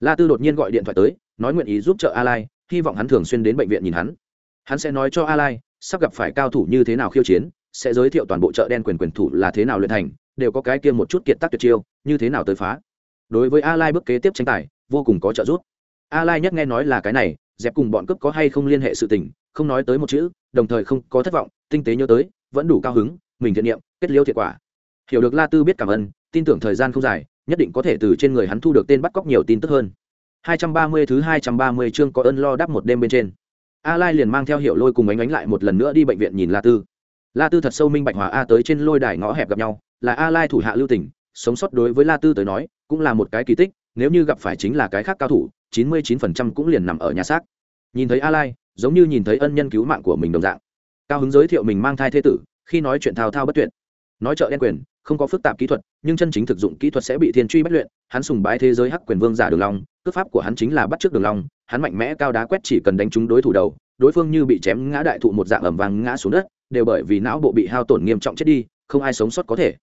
Speaker 1: la tư đột nhiên gọi điện thoại tới, nói nguyện ý giúp trợ a lai, hy vọng hắn thường xuyên đến bệnh viện nhìn hắn. Hắn sẽ nói cho a lai, sắp gặp phải cao thủ như thế nào khiêu chiến, sẽ giới thiệu toàn bộ chợ đen quyền quyền thủ là thế nào luyện thành, đều có cái kia một chút kiệt tác tuyệt chiêu, như thế nào tới phá. Đối với a lai bước kế tiếp tranh tài vô cùng có trợ giúp. A lai nhất nghe nói là cái này, dẹp cùng bọn cướp có hay không liên hệ sự tình, không nói tới một chữ, đồng thời không có thất vọng, tinh tế nhớ tới, vẫn đủ cao hứng, mình thiện niệm, kết liễu thiệt quả. Hiểu được la tư biết cảm ơn, tin tưởng thời gian không dài, nhất định có thể từ trên người hắn thu được tên bắt cóc nhiều tin tức hơn. 230 thứ 230 chương có ơn lo đắp một đêm bên trên. A lai liền mang theo hiệu lôi cùng ánh ánh lại một lần nữa đi bệnh viện nhìn la tư. La tư thật sâu minh bạch hòa a tới trên lôi đài ngõ hẹp gặp nhau, là a lai thủ hạ lưu tỉnh sống sót đối với la tư tới nói, cũng là một cái kỳ tích nếu như gặp phải chính là cái khác cao thủ 99% cũng liền nằm ở nhà xác. Nhìn thấy a lai giống như nhìn thấy ân nhân cứu mạng của mình đồng dạng. Cao hứng giới thiệu mình mang thai thế tử, khi nói chuyện thao thao bất tuyệt. Nói trợ đen quyền, không có phức tạp kỹ thuật, nhưng chân chính thực dụng kỹ thuật sẽ bị thiên truy bất luyện. Hắn sùng bái thế giới hắc quyền vương giả đường long, cước pháp của hắn chính là bắt trước đường long. Hắn mạnh mẽ cao đá quét chỉ cần đánh trúng đối thủ đầu, đối phương như bị chém ngã đại thụ một dạng ẩm vàng ngã xuống đất, đều bởi vì não bộ bị hao tổn nghiêm trọng chết đi, không ai sống sót có thể.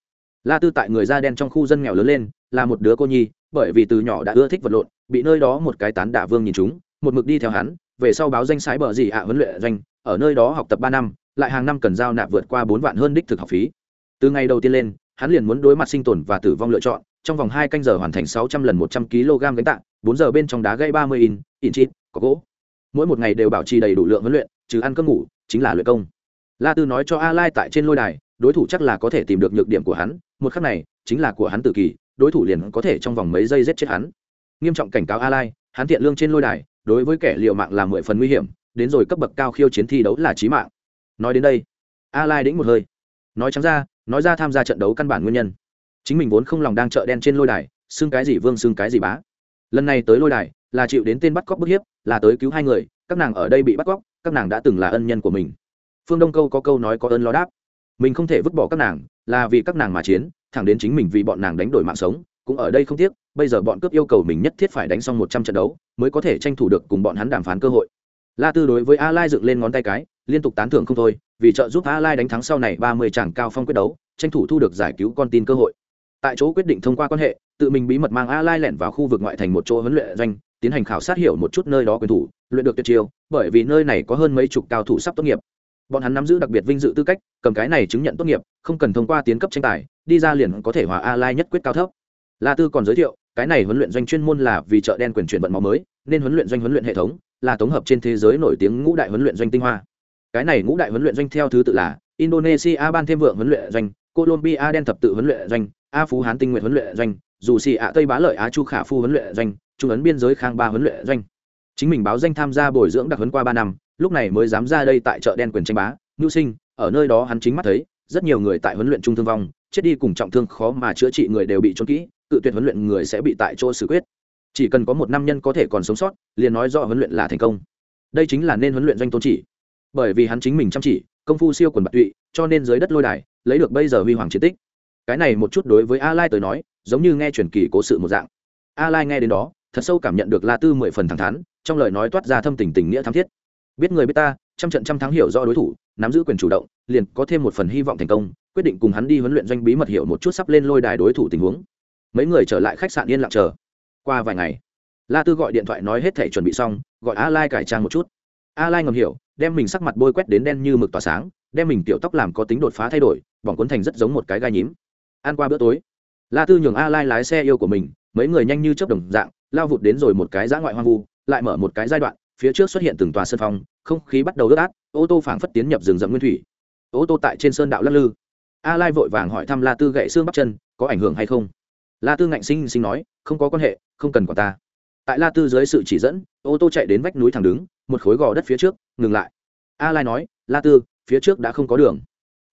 Speaker 1: La tư tại người da đen trong khu dân nghèo lớn lên, là một đứa cô nhi bởi vì từ nhỏ đã ưa thích vật lộn, bị nơi đó một cái tán đả vương nhìn chúng, một mực đi theo hắn, về sau báo danh sái bờ gì ạ à, huấn luyện doanh, ở nơi đó học tập ba năm, lại hàng năm cần giao nạp vượt qua bốn vạn hơn đích thực học phí. Từ ngày đầu tiên lên, hắn liền muốn đối mặt sinh tồn và tử vong lựa chọn, trong vòng hai canh giờ hoàn thành sáu trăm lần một trăm kg gánh tạ bốn giờ bên trong đá gây ba mươi in in chít, có gỗ. Mỗi một ngày đều bảo trì đầy đủ lượng huấn luyện, trừ ăn cơm ngủ, chính là luyện công. La tư nói cho a lai tại trên lôi đài, đối thủ chắc là có thể tìm được nhược điểm của hắn, một khắc này, chính là của hắn tự kỳ đối thủ liền có thể trong vòng mấy giây giết chết hắn. Nghiêm trọng cảnh cáo a lai, hắn thiện lương trên lôi đài, đối với kẻ liệu mạng là mười phần nguy hiểm, đến rồi cấp bậc cao khiêu chiến thi đấu là chí mạng. Nói đến đây, a lai đĩnh một hơi. Nói trắng ra, nói ra tham gia trận đấu căn bản nguyên nhân. Chính mình vốn không lòng đang chợ đen trên lôi đài, xưng cái gì vương xưng cái gì bá. Lần này tới lôi đài, là chịu đến tên bắt cóc bức hiếp, là tới cứu hai người, các nàng ở đây bị bắt cóc, các nàng đã từng là ân nhân của mình. Phương đông câu có câu nói có ơn lo đáp. Mình không thể vứt bỏ các nàng, là vì các nàng mà chiến thẳng đến chính mình vì bọn nàng đánh đổi mạng sống, cũng ở đây không tiếc, bây giờ bọn cướp yêu cầu mình nhất thiết phải đánh xong một trăm trận đấu, mới có thể tranh thủ được cùng bọn hắn đàm phán cơ hội. La tư đối với a lai dựng lên ngón tay cái, liên tục tán thưởng không thôi, vì trợ giúp a lai đánh thắng sau này ba mươi chàng cao phong quyết đấu, tranh thủ thu được giải cứu con tin cơ hội. Tại chỗ quyết định thông qua quan hệ, tự mình bí mật mang a lai lẻn vào khu vực ngoại thành một chỗ huấn luyện doanh, tiến hành khảo sát hiểu một chút nơi đó quyền thủ, luyện được tuyệt chiêu, bởi vì nơi này có hơn mấy chục cao thủ sắp tốt nghiệp bọn hắn nắm giữ đặc biệt vinh dự tư cách cầm cái này chứng nhận tốt nghiệp không cần thông qua tiến cấp tranh tài đi ra liền có thể hòa a lai nhất quyết cao thấp la tư còn giới thiệu cái này huấn luyện doanh chuyên môn là vì chợ đen quyền chuyển vận máu mới nên huấn luyện doanh huấn luyện hệ thống là tổng hợp trên thế giới nổi tiếng ngũ đại huấn luyện doanh tinh hoa cái này ngũ đại huấn luyện doanh theo thứ tự là indonesia ban thêm vượng huấn luyện doanh colombia đen thập tự huấn luyện doanh a phú hán tinh nguyện huấn luyện doanh dù xì ạ tây bá lợi á chu khả phu huấn luyện doanh trung ấn biên giới khang ba huấn luyện doanh chính mình báo danh tham gia bồi dưỡng đặc huấn qua ba năm lúc này mới dám ra đây tại chợ đen quyền tranh bá. Ngưu sinh, ở nơi đó hắn chính mắt thấy, rất nhiều người tại huấn luyện trung thương vong, chết đi cùng trọng thương khó mà chữa trị người đều bị trốn kỹ tự tuyệt huấn luyện người sẽ bị tại chỗ xử quyết. Chỉ cần có một nam nhân có thể còn sống sót, liền nói rõ huấn luyện là thành công. Đây chính là nên huấn luyện doanh tôn chỉ. Bởi vì hắn chính mình chăm chỉ, công phu siêu quần bạc tụy, cho nên dưới đất lôi đài, lấy được bây giờ huy hoàng chiến tích. Cái này một chút đối với a lai tới nói, giống như nghe truyền kỳ cố sự một dạng. A lai nghe đến đó, thật sâu cảm nhận được la tư mười phần thẳng thắn, trong lời nói toát ra thâm tình tình nghĩa tham thiết biết người biết ta, trăm trận trăm thắng hiểu rõ đối thủ, nắm giữ quyền chủ động, liền có thêm một phần hy vọng thành công, quyết định cùng hắn đi huấn luyện doanh bí mật hiểu một chút sắp lên lôi đài đối thủ tình huống. Mấy người trở lại khách sạn yên lặng chờ. Qua vài ngày, la tư gọi điện thoại nói hết thể chuẩn bị xong, gọi a lai cải trang một chút. A lai ngầm hiểu, đem mình sắc mặt bôi quét đến đen như mực tỏa sáng, đem mình tiểu tóc làm có tính đột phá thay đổi, bỏng cuốn thành rất giống một cái gai nhím. Ăn qua bữa tối, la tư nhường a lai lái xe yêu của mình, mấy người nhanh như chớp đồng dạng, lao vụt đến rồi một cái giã ngoại hoang vu, lại mở một cái giai đoạn phía trước xuất hiện từng tòa sân phong, không khí bắt đầu ướt át, ô tô phảng phất tiến nhập rừng rậm nguyên thủy. Ô tô tại trên sơn đạo lắc lư. A lai vội vàng hỏi thăm la tư gậy xương bắp chân, có ảnh hưởng hay không? La tư ngạnh sinh sinh nói, không có quan hệ, không cần quản ta. Tại la tư dưới sự chỉ dẫn, ô tô chạy đến vách núi thẳng đứng, một khối gò đất phía trước, ngừng lại. A lai nói, la tư, phía trước đã không có đường.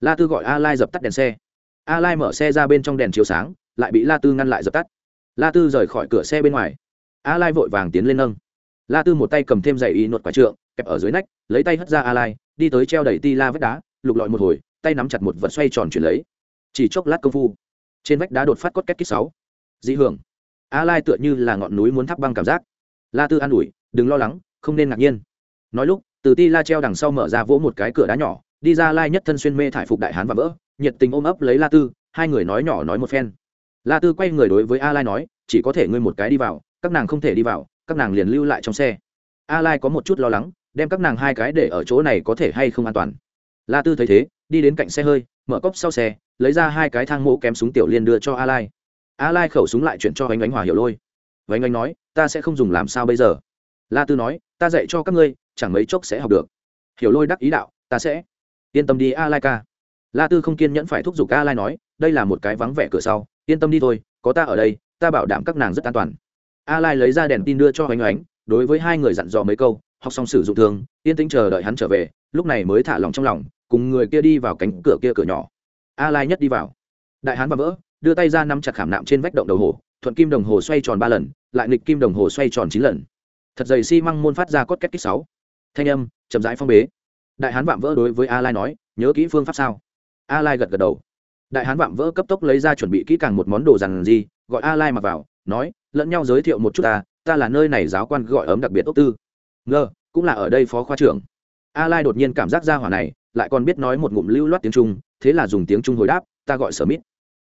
Speaker 1: La tư gọi a lai dập tắt đèn xe. A lai mở xe ra bên trong đèn chiếu sáng, lại bị la tư ngăn lại dập tắt. La tư rời khỏi cửa xe bên ngoài. A lai vội vàng tiến lên nâng la tư một tay cầm thêm giày y nuột quả trượng, kẹp ở dưới nách, lấy tay hất ra a lai, đi tới treo đẩy ti la vách đá, lục lọi một hồi, tay nắm chặt một vật xoay tròn chuyển lấy. Chỉ chốc lát công phu, trên vách đá đột phát cốt két kích sáu. Dị hưởng. A lai tựa như là ngọn núi muốn thắp băng cảm giác. La tư an ủi, đừng lo lắng, không nên ngạc nhiên. Nói lúc, từ ti la treo đằng sau mở ra vỗ một cái cửa đá nhỏ, đi ra lai nhất thân xuyên mê thải phục đại hán và vỡ, nhiệt tình ôm ấp lấy la tư, hai người nói nhỏ nói một phen. La tư quay người đối với a lai nói, chỉ có thể ngươi một cái đi vào, các nàng không thể đi vào các nàng liền lưu lại trong xe. A lai có một chút lo lắng, đem các nàng hai cái để ở chỗ này có thể hay không an toàn. La tư thấy thế, đi đến cạnh xe hơi, mở cốc sau xe, lấy ra hai cái thang mũ kém súng tiểu liên đưa cho a lai a lai khẩu súng lại chuyển cho anh ánh hòa hiểu lôi. Vánh anh nói, ta sẽ không dùng làm sao bây giờ? La tư nói, ta dạy cho các ngươi, chẳng mấy chốc sẽ học được. Hiểu lôi đắc ý đạo, ta sẽ. Yên tâm đi a lai ca. La tư không kiên nhẫn phải thúc giục a lai nói, đây là một cái vắng vẻ cửa sau, yên tâm đi thôi, có ta ở đây, ta bảo đảm các nàng rất an toàn a lai lấy ra đèn tin đưa cho oanh oánh đối với hai người dặn dò mấy câu, học xong sử dụng thường yên tĩnh chờ đợi hắn trở về, lúc này mới thả lòng trong lòng, cùng người kia đi vào cánh cửa kia cửa nhỏ. A lai nhất đi vào. Đại hán và vỡ, đưa tay ra nắm chặt khảm nạm trên vách động đầu hồ, thuận kim đồng hồ xoay tròn ba lần, lại nghịch kim đồng hồ xoay tròn chín lần. Thật dày xi măng môn phát ra cốt két kích sáu. Thanh âm, chậm rãi phong bế. Đại hán vạm vỡ đối với a lai nói, nhớ kỹ phương pháp sao? A lai gật gật đầu. Đại hán vạm vỡ cấp tốc lấy ra chuẩn bị kỹ càng một món đồ rằng gì gọi a lai mặc vào nói, lẫn nhau giới thiệu một chút ta ta là nơi này giáo quan gọi ấm đặc biệt ốc tư. Ngơ cũng là ở đây phó khoa trưởng. A lai đột nhiên cảm giác ra hỏa này, lại còn biết nói một ngụm lưu loát tiếng trung, thế là dùng tiếng trung hồi đáp, ta gọi sở mít.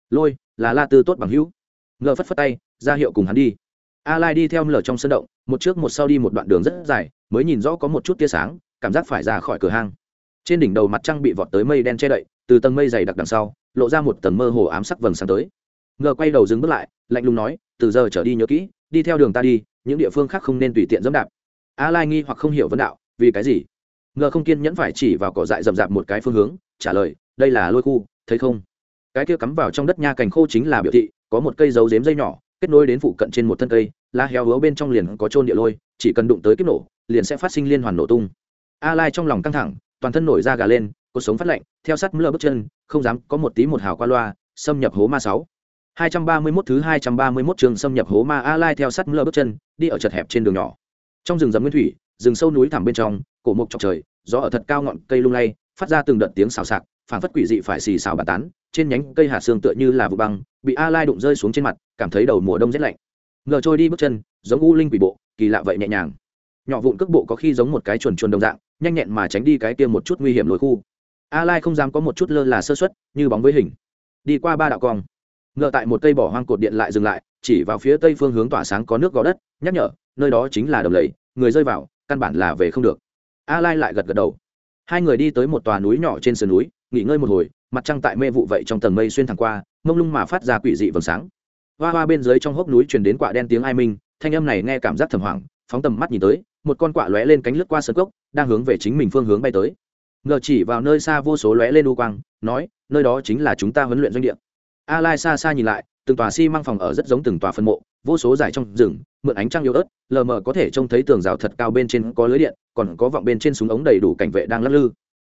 Speaker 1: Lôi, là la tư tốt bằng hữu. Ngơ phất phất tay, ra hiệu cùng hắn đi. A lai đi theo lở trong sân động, một trước một sau đi một đoạn đường rất dài, mới nhìn rõ có một chút tia sáng, cảm giác phải ra khỏi cửa hang. Trên đỉnh đầu mặt trăng bị vọt tới mây đen che đậy, từ tầng mây dày đặc đằng sau, lộ ra một tầng mơ hồ ám sắc vầng sáng tới ngờ quay đầu dừng bước lại, lạnh lùng nói, từ giờ trở đi nhớ kỹ, đi theo đường ta đi, những địa phương khác không nên tùy tiện dẫm đạp. A lai nghi hoặc không hiểu vấn đạo, vì cái gì? Ngờ không kiên nhẫn phải chỉ vào cỏ dại rậm rạp một cái phương hướng, trả lời, đây là lôi khu, thấy không? Cái kia cắm vào trong đất nha cành khô chính là biểu thị, có một cây dấu dếm dây nhỏ, kết nối đến phụ cận trên một thân cây la heo hứa bên trong liền có trôn địa lôi, chỉ cần đụng tới kiếp nổ, liền sẽ phát sinh liên hoàn nổ tung. A lai trong lòng căng thẳng, toàn thân nổi da gà lên cuộc sống phát lạnh, theo sát mưa bước chân, không dám có một tí một hào qua loa, xâm nhập hố ma sáu. 231 thứ 231 trường xâm nhập hố ma A Lai theo sát mưa bước chân, đi ở chật hẹp trên đường nhỏ. Trong rừng rậm nguyên thủy, rừng sâu núi thẳm bên trong, cổ mục chọc trời, gió ở thật cao ngọn cây lung lay, phát ra từng đợt tiếng xào xạc, phảng phất quỷ dị phải xì xào bàn tán, trên nhánh cây hạ xương tựa như là vụ băng, bị A Lai đụng rơi xuống trên mặt, cảm thấy đầu mùa đông rét lạnh. Ngờ trôi đi bước chân, giống u linh quỷ bộ, kỳ lạ vậy nhẹ nhàng. Nhỏ vụn cước bộ có khi giống một cái chuồn chuồn đồng dạng, nhanh nhẹn mà tránh đi cái kia một chút nguy hiểm lối khu. A Lai không dám có một chút lơ là sơ suất, như bóng với hình. Đi qua ba đạo cong, ngờ tại một cây bỏ hoang cột điện lại dừng lại, chỉ vào phía tây phương hướng tỏa sáng có nước gò đất, nhắc nhở, nơi đó chính là đầm lầy, người rơi vào, căn bản là về không được. A lai lại gật gật đầu. Hai người đi tới một tòa núi nhỏ trên sườn núi, nghỉ ngơi một hồi, mặt trăng tại mê vụ vậy trong tầng mây xuyên thẳng qua, mông lung mà phát ra quỷ dị vầng sáng. Hoa hoa bên dưới trong hốc núi truyền đến quạ đen tiếng ai minh, thanh âm này nghe cảm giác thầm hoảng, phóng tầm mắt nhìn tới, một con quạ lóe lên cánh lướt qua sân cốc, đang hướng về chính mình phương hướng bay tới. Ngờ chỉ vào nơi xa vô số lóe lên u quang, nói, nơi đó chính là chúng ta huấn luyện doanh địa a lai xa xa nhìn lại, từng tòa xi măng phòng ở rất giống từng tòa phân mộ, vô số dài trong rừng, mượn ánh trăng yếu ớt, lờ mờ có thể trông thấy tường rào thật cao bên trên có lưới điện, còn có vọng bên trên súng ống đầy đủ cảnh vệ đang lắc lư.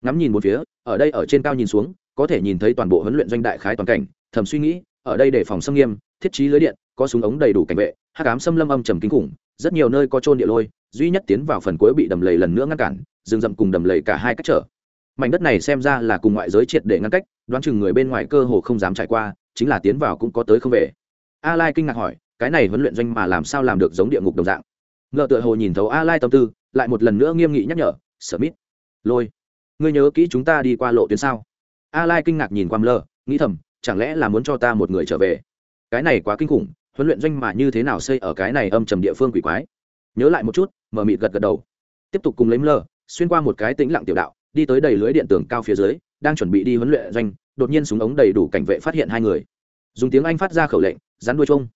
Speaker 1: Ngắm nhìn một phía, ở đây ở trên cao nhìn xuống, có thể nhìn thấy toàn bộ huấn luyện doanh đại khái toàn cảnh, thầm suy nghĩ, ở đây để phòng xâm nghiêm, thiết trí lưới điện, có súng ống đầy đủ cảnh vệ, hắc ám xâm lâm âm trầm kinh khủng, rất nhiều nơi có trôn địa lôi, duy nhất tiến vào phần cuối bị đầm lầy lần nữa ngăn cản, rừng rậm cùng đầm lầy cả hai cách trở mảnh đất này xem ra là cùng ngoại giới triệt để ngăn cách, đoán chừng người bên ngoài cơ hồ không dám trải qua, chính là tiến vào cũng có tới không về. A lai kinh ngạc hỏi, cái này huấn luyện doanh mà làm sao làm được giống địa ngục đồng dạng? Ngựa tựa hồ nhìn thấu a lai tâm tư, lại một lần nữa nghiêm nghị nhắc nhở sở mít lôi, ngươi nhớ kỹ chúng ta đi qua lộ tuyến sao? A lai kinh ngạc nhìn quam lơ, nghĩ thầm, chẳng lẽ là muốn cho ta một người trở về? Cái này quá kinh khủng, huấn luyện doanh mà như thế nào xây ở cái này âm trầm địa phương quỷ quái? Nhớ lại một chút, mở mịt gật gật đầu. Tiếp tục cùng lấy lơ, xuyên qua một cái tĩnh lặng tiểu đạo đi tới đầy lưới điện tường cao phía dưới, đang chuẩn bị đi huấn luyện doanh, đột nhiên súng ống đầy đủ cảnh vệ phát hiện hai người. Dùng tiếng anh phát ra khẩu lệnh, rắn đuôi trông.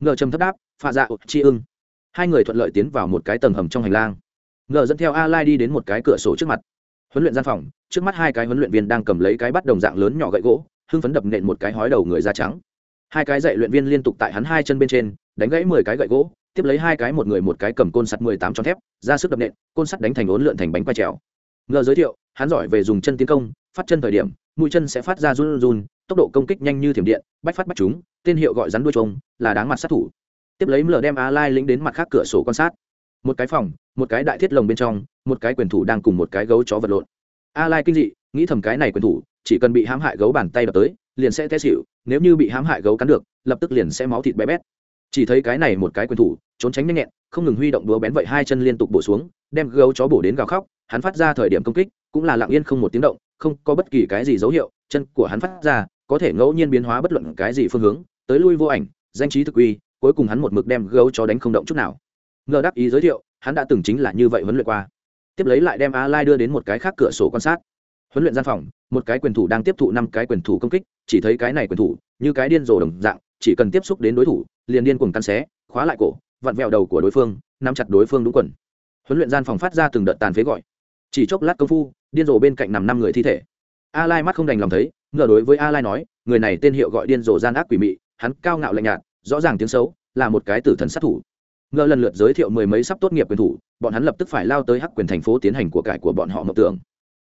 Speaker 1: Ngờ trầm thấp đáp pha dạ chi ưng. Hai người thuận lợi tiến vào một cái tầng hầm trong hành lang. Ngờ dẫn theo a lai đi đến một cái cửa sổ trước mặt. Huấn luyện gian phòng, trước mắt hai cái huấn luyện viên đang cầm lấy cái bắt đồng dạng lớn nhỏ gậy gỗ, hưng phấn đập nện một cái hói đầu người da trắng. Hai cái dạy luyện viên liên tục tại hắn hai chân bên trên, đánh gãy mười cái gậy gỗ, tiếp lấy hai cái một người một cái cầm côn sắt mười tám tròn thép, ra sức đập nện, côn sắt đánh thành ốn lượn thành bánh quay trèo. Ngờ giới thiệu hắn giỏi về dùng chân tiến công, phát chân thời điểm, mũi chân sẽ phát ra run run tốc độ công kích nhanh như thiểm điện, bách phát bách chúng tên hiệu gọi rắn đuôi trông là đáng mặt sát thủ. Tiếp lấy mở đem a lai lĩnh đến mặt khác cửa sổ quan sát. Một cái phòng, một cái đại thiết lồng bên trong, một cái quyền thủ đang cùng một cái gấu chó vật lộn. A lai kinh dị, nghĩ thầm cái này quyền thủ, chỉ cần bị hãm hại gấu bàn tay đập tới, liền sẽ té xỉu, nếu như bị hãm hại gấu cắn được, lập tức liền sẽ máu thịt bé bét chỉ thấy cái này một cái quyền thủ, trốn tránh nhanh nhẹn, không ngừng huy động đũa bén vậy hai chân liên tục bổ xuống, đem gấu chó bổ đến gào khóc, hắn phát ra thời điểm công kích, cũng là lặng yên không một tiếng động, không có bất kỳ cái gì dấu hiệu, chân của hắn phát ra, có thể ngẫu nhiên biến hóa bất luận cái gì phương hướng, tới lui vô ảnh, danh trí thực uy, cuối cùng hắn một mực đem gấu chó đánh không động chút nào. Ngờ đắc ý giới thiệu, hắn đã từng chính là như vậy huấn luyện qua. Tiếp lấy lại đem a lai đưa đến một cái khác cửa sổ quan sát. Huấn luyện gian phòng, một cái quyền thủ đang tiếp thụ năm cái quyền thủ công kích, chỉ thấy cái này quyền thủ, như cái điên rồ đồng dạng, chỉ cần tiếp xúc đến đối thủ liền điên cuồng căn xé, khóa lại cổ, vặn vẹo đầu của đối phương, nắm chặt đối phương đúng quần. Huấn luyện gian phòng phát ra từng đợt tàn phế gọi. Chỉ chốc lát công phu, điên rồ bên cạnh nằm năm người thi thể. A lai mắt không đành lòng thấy, ngờ đối với a lai nói, người này tên hiệu gọi điên rồ gian ác quỷ mị, hắn cao ngạo lạnh nhạt, rõ ràng tiếng xấu, là một cái tử thần sát thủ. Ngờ lần lượt giới thiệu mười mấy sắp tốt nghiệp quyền thủ, bọn hắn lập tức phải lao tới hắc quyền thành phố tiến hành của cải của bọn họ mộng tưởng.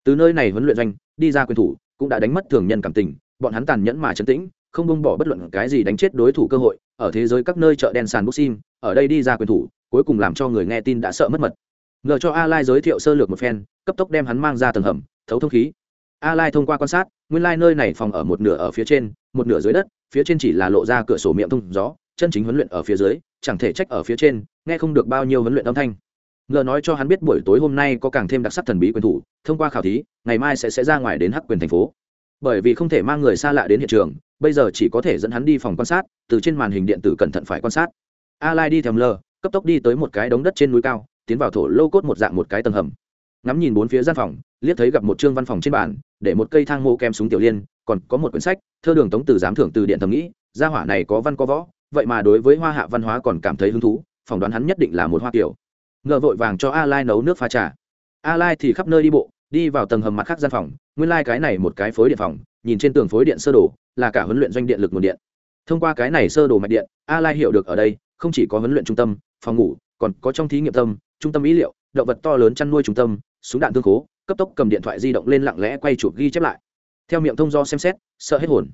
Speaker 1: Từ nơi này huấn luyện doanh, đi ra quyền thủ, cũng đã đánh mất thường nhân cảm tình, bọn hắn tàn nhẫn mà trấn tĩnh không buông bỏ bất luận cái gì đánh chết đối thủ cơ hội, ở thế giới các nơi chợ đen sàn boxing ở đây đi ra quyền thủ, cuối cùng làm cho người nghe tin đã sợ mất mật. Ngờ cho a lai giới thiệu sơ lược một phen, cấp tốc đem hắn mang ra tầng hầm, thấu thông khí. A lai thông qua quan sát, nguyên lai nơi này phòng ở một nửa ở phía trên, một nửa dưới đất, phía trên chỉ là lộ ra cửa sổ miệng thông gió, chân chính huấn luyện ở phía dưới, chẳng thể trách ở phía trên, nghe không được bao nhiêu huấn luyện âm thanh. Ngờ nói cho hắn biết buổi tối hôm nay có càng thêm đặc sắc thần bí quyền thủ, thông qua khảo thí, ngày mai sẽ sẽ ra ngoài đến hắc quyền thành phố. Bởi vì không thể mang người xa lạ đến hiện trường bây giờ chỉ có thể dẫn hắn đi phòng quan sát, từ trên màn hình điện tử cẩn thận phải quan sát. A lai đi thèm lờ cấp tốc đi tới một cái đống đất trên núi cao, tiến vào thổ lô cốt một dạng một cái tầng hầm. Ngắm nhìn bốn phía gian phòng, liếc thấy gặp một chương văn phòng trên bàn, để một cây thang mô kem súng tiểu liên, còn có một quyển sách, thơ đường tống từ giám thưởng từ điện thầm nghĩ, gia hỏa này có văn có võ, vậy mà đối với hoa hạ văn hóa còn cảm thấy hứng thú, phỏng đoán hắn nhất định là một hoa kiểu. Ngờ vội vàng cho a lai nấu nước pha trà. A lai thì khắp nơi đi bộ, đi vào tầng hầm mặt khác gian phòng, nguyên lai cái này một cái phối điện phòng, nhìn trên tường phối điện sơ đồ là cả huấn luyện doanh điện lực nguồn điện. Thông qua cái này sơ đồ mạch điện, a lai hiểu được ở đây, không chỉ có huấn luyện trung tâm, phòng ngủ, còn có trong thí nghiệm tâm, trung tâm ý liệu, động vật to lớn chăn nuôi trung tâm, súng đạn tương khố, cấp tốc cầm điện thoại di động lên lặng lẽ quay chụp ghi chép lại. Theo miệng thông do xem xét, sợ hết hồn.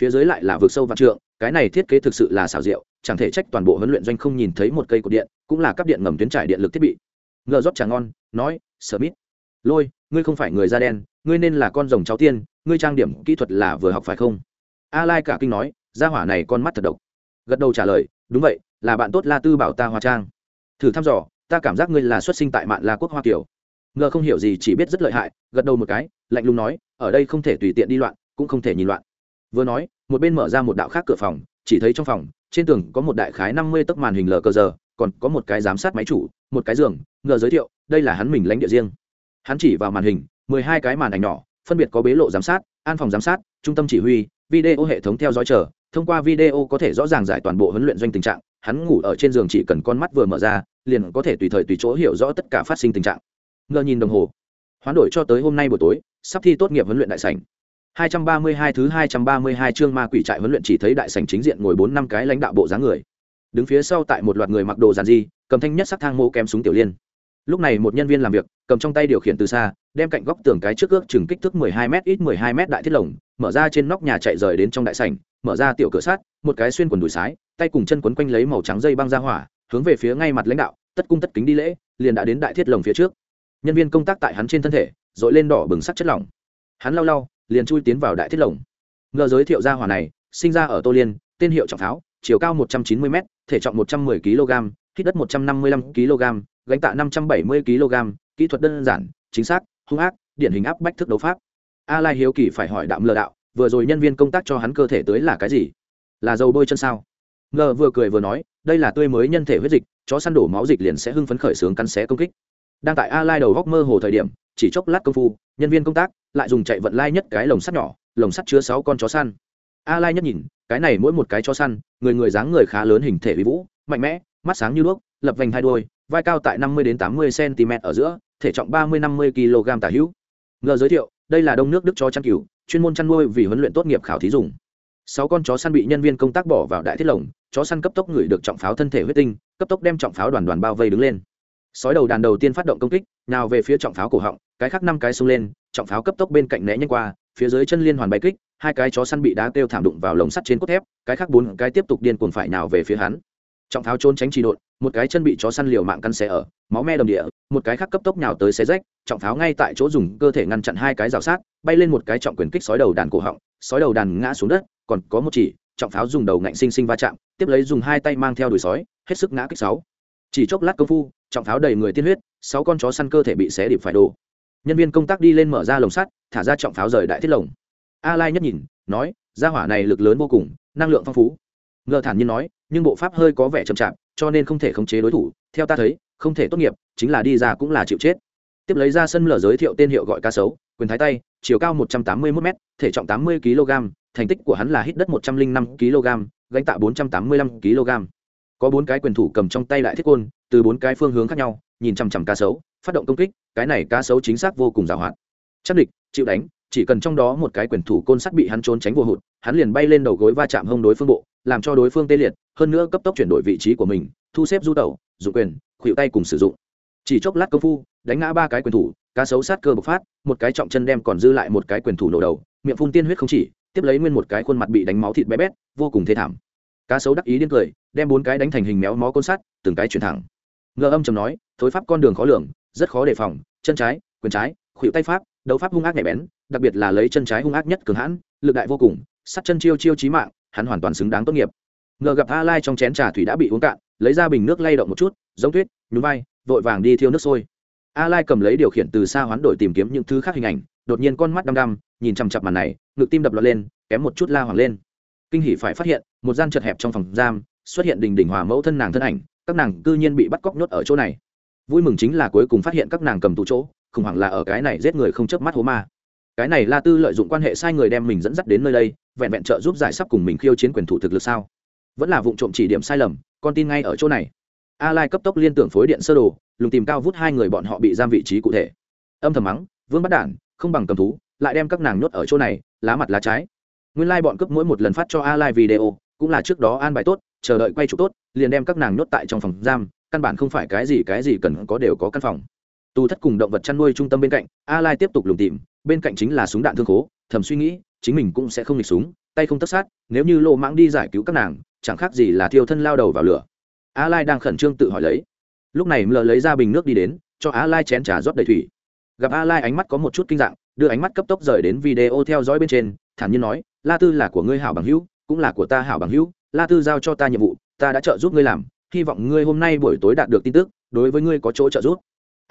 Speaker 1: Phía dưới lại là vực sâu vạn trượng, cái này thiết kế thực sự là xảo diệu, chẳng thể trách toàn bộ huấn luyện doanh không nhìn thấy một cây cột điện, cũng là cấp điện ngầm tuyến trải điện lực thiết bị. Ngờ rót trà ngon, nói sở mít. Lôi, ngươi không phải người da đen, ngươi nên là con rồng cháu tiên, ngươi trang điểm kỹ thuật là vừa học phải không? A lai cả kinh nói, gia hỏa này con mắt thật độc. Gật đầu trả lời, đúng vậy, là bạn tốt la tư bảo ta hóa trang. Thử thăm dò, ta cảm giác ngươi là xuất sinh tại mạn la quốc hoa kiều. Ngờ không hiểu gì, chỉ biết rất lợi hại, gật đầu một cái, lạnh lùng nói, ở đây không thể tùy tiện đi loạn, cũng không thể nhìn loạn. Vừa nói, một bên mở ra một đạo khác cửa phòng, chỉ thấy trong phòng, trên tường có một đại khái năm mươi tấc màn hình lờ cờ giờ, còn có một cái giám sát máy chủ, một cái giường, ngờ giới thiệu, đây là hắn mình lãnh địa riêng. Hắn chỉ vào màn hình, mười hai cái màn ảnh nhỏ, phân biệt có bế lộ giám sát, an phòng giám sát, trung tâm chỉ huy video hệ thống theo dõi chờ thông qua video có thể rõ ràng giải toàn bộ huấn luyện doanh tình trạng hắn ngủ ở trên giường chỉ cần con mắt vừa mở ra liền có thể tùy thời tùy chỗ hiểu rõ tất cả phát sinh tình trạng ngờ nhìn đồng hồ hoán đổi cho tới hôm nay buổi tối sắp thi tốt nghiệp huấn luyện đại sảnh 232 thứ 232 chương ma quỷ trại huấn luyện chỉ thấy đại sảnh chính diện ngồi bốn năm cái lãnh đạo bộ dáng người. Đứng phía sau tại một loạt người mặc đồ giản dị, cầm thanh nhất sắc thang mô kém súng tiểu liên. Lúc này một nhân viên làm việc, cầm trong tay điều khiển từ xa, đem cạnh góc tường cái trước ước chừng kích thước 12m ít 12m đại thiết lồng, mở ra trên nóc nhà chạy rời đến trong đại sảnh, mở ra tiểu cửa sắt, một cái xuyên quần đùi sái, tay cùng chân quấn quanh lấy màu trắng dây băng ra hỏa, hướng về phía ngay mặt lãnh đạo, tất cung tất kính đi lễ, liền đã đến đại thiết lồng phía trước. Nhân viên công tác tại hắn trên thân thể, dội lên đỏ bừng sắc chất lỏng. Hắn lau lau, liền chui tiến vào đại thiết lồng ngờ giới thiệu ra hỏa này sinh ra ở tô liên tên hiệu trọng tháo chiều cao một trăm chín mươi m thể trọng một trăm 110 kg hít đất một trăm năm mươi lăm kg gánh tạ năm trăm bảy mươi kg kỹ thuật đơn giản chính xác hung ác, điển hình áp bách thức đấu pháp. A lai hiếu kỳ phải hỏi đạm lừa đạo, vừa rồi nhân viên công tác cho hắn cơ thể tới là cái gì? Là dầu bôi chân sao? Ngờ vừa cười vừa nói, đây là tươi mới nhân thể huyết dịch, chó săn đổ máu dịch liền sẽ hưng phấn khởi sướng cắn xé công kích. Đang tại a lai đầu góc mơ hồ thời điểm, chỉ chốc lát công phu, nhân viên công tác lại dùng chạy vận lai nhất cái lồng sắt nhỏ, lồng sắt chứa sáu con chó săn. A lai nhất nhìn, cái này mỗi một cái chó săn, người người dáng người khá lớn hình thể uy vũ, mạnh mẽ, mắt sáng như đuốc, lập vành hai đuôi, vai cao tại 50 đến 80 cm ở giữa thể trọng 30-50 kg tả hữu. Ngờ giới thiệu, đây là đông nước đức chó chăn cừu, chuyên môn chăn nuôi vì huấn luyện tốt nghiệp khảo thí dùng. Sáu con chó săn bị nhân viên công tác bỏ vào đại thiết lồng, chó săn cấp tốc ngửi được trọng pháo thân thể huyết tinh, cấp tốc đem trọng pháo đoàn đoàn bao vây đứng lên. Sói đầu đàn đầu tiên phát động công kích, nào về phía trọng pháo cổ họng, cái khác năm cái xông lên, trọng pháo cấp tốc bên cạnh né nhanh qua, phía dưới chân liên hoàn bay kích, hai cái chó săn bị đá kêu thảm đụng vào lồng sắt trên cốt thép, cái khác bốn cái tiếp tục điên cuồng phải nào về phía hắn trọng pháo trốn tránh trì đột một cái chân bị chó săn liều mạng căn xe ở, máu me đầm địa, một cái khác cấp tốc nhào tới xé rách, trọng pháo ngay tại chỗ dùng cơ thể ngăn chặn hai cái rào sát, bay lên một cái trọng quyền kích sói đầu đàn cổ họng, sói đầu đàn ngã xuống đất, còn có một chỉ, trọng pháo dùng đầu ngạnh sinh sinh va chạm, tiếp lấy dùng hai tay mang theo đuổi sói, hết sức ngã kích sáu. Chỉ chốc lát công phu, trọng pháo đầy người tiên huyết, sáu con chó săn cơ thể bị xé điệp phải đổ. Nhân viên công tác đi lên mở ra lồng sắt, thả ra trọng pháo rời đại thiết lồng. A lai nhất nhìn, nói, gia hỏa này lực lớn vô cùng, năng lượng phong phú. Ngờ thản nhiên nói nhưng bộ pháp hơi có vẻ chậm chạp, cho nên không thể khống chế đối thủ. Theo ta thấy, không thể tốt nghiệp, chính là đi ra cũng là chịu chết. Tiếp lấy ra sân lở giới thiệu tên hiệu gọi cá sấu, quyền thái tay, chiều cao 181 m thể trọng 80 kg thành tích của hắn là hít đất 105 kg gánh tạ 485 kg có bốn cái quyền thủ cầm trong tay lại thiết côn, từ bốn cái phương hướng khác nhau, nhìn chằm chằm cá sấu, phát động công kích, cái này cá sấu chính xác vô cùng giàu hoạt chắc địch, chịu đánh, chỉ cần trong đó một cái quyền thủ côn sắt bị hắn trốn tránh vô hụt, hắn liền bay lên đầu gối va chạm hông đối phương bộ làm cho đối phương tê liệt, hơn nữa cấp tốc chuyển đổi vị trí của mình, thu xếp du tẩu, dụng quyền khuỵu tay cùng sử dụng. Chỉ chốc lát công phu, đánh ngã ba cái quyền thủ, cá sấu sát cơ bộc phát, một cái trọng chân đem còn dư lại một cái quyền thủ nổ đầu, miệng phun tiên huyết không chỉ, tiếp lấy nguyên một cái khuôn mặt bị đánh máu thịt bé bét, vô cùng thê thảm. Cá sấu đắc ý điên cười, đem bốn cái đánh thành hình méo mó côn sắt, từng cái chuyển thẳng. Ngờ âm chầm nói, thối pháp con đường khó lường, rất khó đề phòng, chân trái, quyền trái khuỵu tay pháp, đấu pháp hung ác nhạy bén, đặc biệt là lấy chân trái hung ác nhất cường hãn, lực đại vô cùng, sắt chân chiêu chiêu chí mạng hắn hoàn toàn xứng đáng tốt nghiệp. Ngờ gặp a lai trong chén trà thủy đã bị uống cạn, lấy ra bình nước lay động một chút, giống tuyết nhún vai, vội vàng đi thiêu nước sôi. A lai cầm lấy điều khiển từ xa hoán đổi tìm kiếm những thứ khác hình ảnh, đột nhiên con mắt đăm đăm, nhìn chằm chặp màn này, ngực tim đập loạn lên, kém một chút la hoàng lên. Kinh hỉ phải phát hiện, một gian chật hẹp trong phòng giam, xuất hiện đình đỉnh hòa mẫu thân nàng thân ảnh, các nàng cư nhiên bị bắt cóc nhốt ở chỗ này. Vui mừng chính là cuối cùng phát hiện các nàng cầm tù chỗ, khủng hoảng là ở cái này giết người không chớp mắt hố ma cái này la tư lợi dụng quan hệ sai người đem mình dẫn dắt đến nơi đây, vẹn vẹn trợ giúp giải sắp cùng mình khiêu chiến quyền thủ thực lực sao? Vẫn là vụ trộm chỉ điểm sai lầm, con tin ngay ở chỗ này. A lai cấp tốc liên tưởng phối điện sơ đồ, lùng tìm cao vút hai người bọn họ bị giam vị trí cụ thể. Âm thầm mắng, vương bắt đản, không bằng cầm thú, lại đem các nàng nhốt ở chỗ này, lá mặt lá trái. Nguyên lai bọn cướp mỗi một lần phát cho a lai video, cũng là trước đó an bài tốt, chờ đợi quay chụp tốt, liền đem các nàng nhốt tại trong phòng giam, căn bản không phải cái gì cái gì cần có đều có căn phòng tù thất cùng động vật chăn nuôi trung tâm bên cạnh, a lai tiếp tục lùng tìm, bên cạnh chính là súng đạn thương khố, thầm suy nghĩ, chính mình cũng sẽ không nghịch súng, tay không tất sát, nếu như lô mãng đi giải cứu các nàng, chẳng khác gì là thiêu thân lao đầu vào lửa. A lai đang khẩn trương tự hỏi lấy. Lúc này mờ lấy ra bình nước đi đến, cho a lai chén trà rót đầy thủy. Gặp a lai ánh mắt có một chút kinh dạng, đưa ánh mắt cấp tốc rời đến video theo dõi bên trên, thản nhiên nói, la tư là của ngươi hảo bằng hữu, cũng là của ta hảo bằng hữu, la tư giao cho ta nhiệm vụ, ta đã trợ giúp ngươi làm, hy vọng ngươi hôm nay buổi tối đạt được tin tức, đối với ngươi có chỗ trợ giúp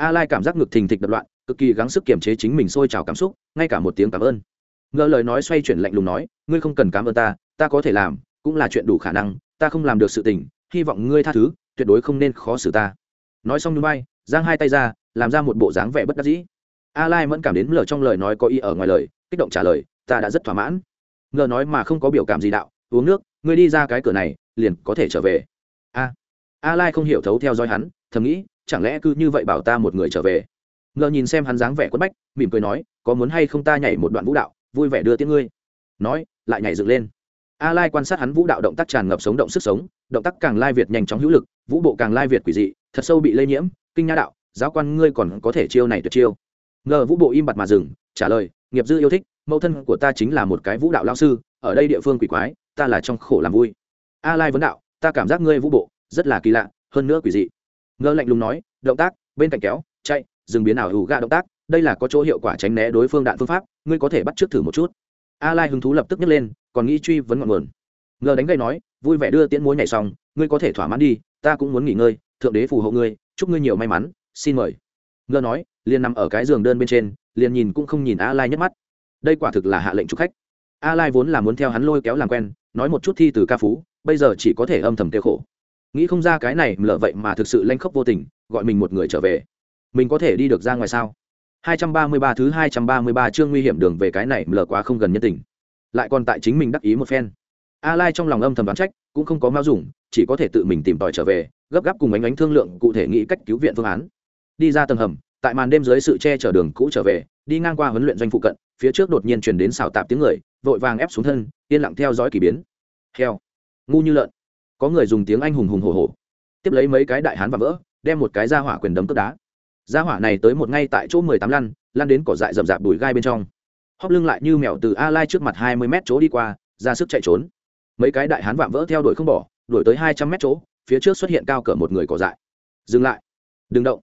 Speaker 1: a lai cảm giác ngực thình thịch đập loạn, cực kỳ gắng sức kiềm chế chính mình sôi trào cảm xúc, ngay cả một tiếng cảm ơn. Ngờ lời nói xoay chuyển lạnh lùng nói, ngươi không cần cảm ơn ta ta có thể làm, cũng là chuyện đủ khả năng, ta không làm được sự tình, hy vọng ngươi tha thứ, tuyệt đối không nên khó xử ta. Nói xong núi bay, giang hai tay ra, làm ra một bộ dáng vẻ bất đắc dĩ. A lai vẫn cảm đến lờ trong lời nói có ý ở ngoài lời, kích động trả lời, ta đã rất thỏa mãn. Ngờ nói mà không có biểu cảm gì đạo, uống nước, ngươi đi ra cái cửa này, liền có thể trở về. A. A lai không hiểu thấu theo dõi hắn, thầm nghĩ chẳng lẽ cứ như vậy bảo ta một người trở về? Ngờ nhìn xem hắn dáng vẻ quất bách, mỉm cười nói, có muốn hay không ta nhảy một đoạn vũ đạo, vui vẻ đưa tiếng ngươi. Nói, lại nhảy dựng lên. A lai quan sát hắn vũ đạo động tác tràn ngập sống động sức sống, động tác càng lai việt nhanh chóng hữu lực, vũ bộ càng lai việt quỷ dị, thật sâu bị lây nhiễm, kinh nha đạo, giáo quan ngươi còn có thể chiêu này tuyệt chiêu. Ngờ vũ bộ im bặt mà dừng, trả lời, nghiệp dư yêu thích, mẫu thân của ta chính là một cái vũ đạo lao sư, ở đây địa phương quỷ quái, ta là trong khổ làm vui. A lai vấn đạo, ta cảm giác ngươi vũ bộ rất là kỳ lạ, hơn nữa quỷ dị ngơ lạnh lùng nói, động tác, bên cạnh kéo, chạy, dừng biến ảo hữu gạ động tác, đây là có chỗ hiệu quả tránh né đối phương đạn phương pháp, ngươi có thể bắt trước thử một chút. A lai hứng thú lập tức nhấc lên, còn nghĩ truy vấn ngọn nguồn. Ngờ đánh gây nói, vui vẻ đưa tiễn múa nhảy xong, ngươi có thể thỏa mãn đi, ta cũng muốn nghỉ ngơi, thượng đế phù hộ ngươi, chúc ngươi nhiều may mắn, xin mời. Ngờ nói, liền nằm ở cái giường đơn bên trên, liền nhìn cũng không nhìn a lai nhấc mắt. Đây quả thực là hạ lệnh chúc khách. A lai vốn là muốn theo hắn lôi kéo làm quen, nói một chút thi từ ca phú, bây giờ chỉ có thể âm thầm tiêu khổ nghĩ không ra cái này lỡ vậy mà thực sự lanh khóc vô tình, gọi mình một người trở về. Mình có thể đi được ra ngoài sao? 233 thứ 233 chương nguy hiểm đường về cái này lờ quá không gần nhân tình. Lại còn tại chính mình đắc ý một phen. A lai trong lòng âm thầm đoán trách, cũng không có mao dùng, chỉ có thể tự mình tìm tòi trở về, gấp gáp cùng ánh ánh thương lượng cụ thể nghĩ cách cứu viện phương án. Đi ra tầng hầm, tại màn đêm dưới sự che chở đường cũ trở về, đi ngang qua huấn luyện doanh phụ cận, phía trước đột nhiên truyền đến xào tạp tiếng người, vội vàng ép xuống thân, yên lặng theo dõi kỳ biến. Heo. Ngu như lợn có người dùng tiếng anh hùng hùng hổ hổ. Tiếp lấy mấy cái đại hán và vỡ, đem một cái ra hỏa quyền đấm cướp đá. Ra hỏa này tới một ngay tại chỗ mười tám lăn lăn đến cỏ dại rậm rạp đùi gai bên trong. Hóp lưng lại như mèo từ a lai trước mặt hai mươi mét chỗ đi qua, ra sức chạy trốn. Mấy cái đại hán vạm vỡ theo đuổi không bỏ, đuổi tới hai trăm mét chỗ, phía trước xuất hiện cao cỡ một người cỏ dại. Dừng lại. Đừng động.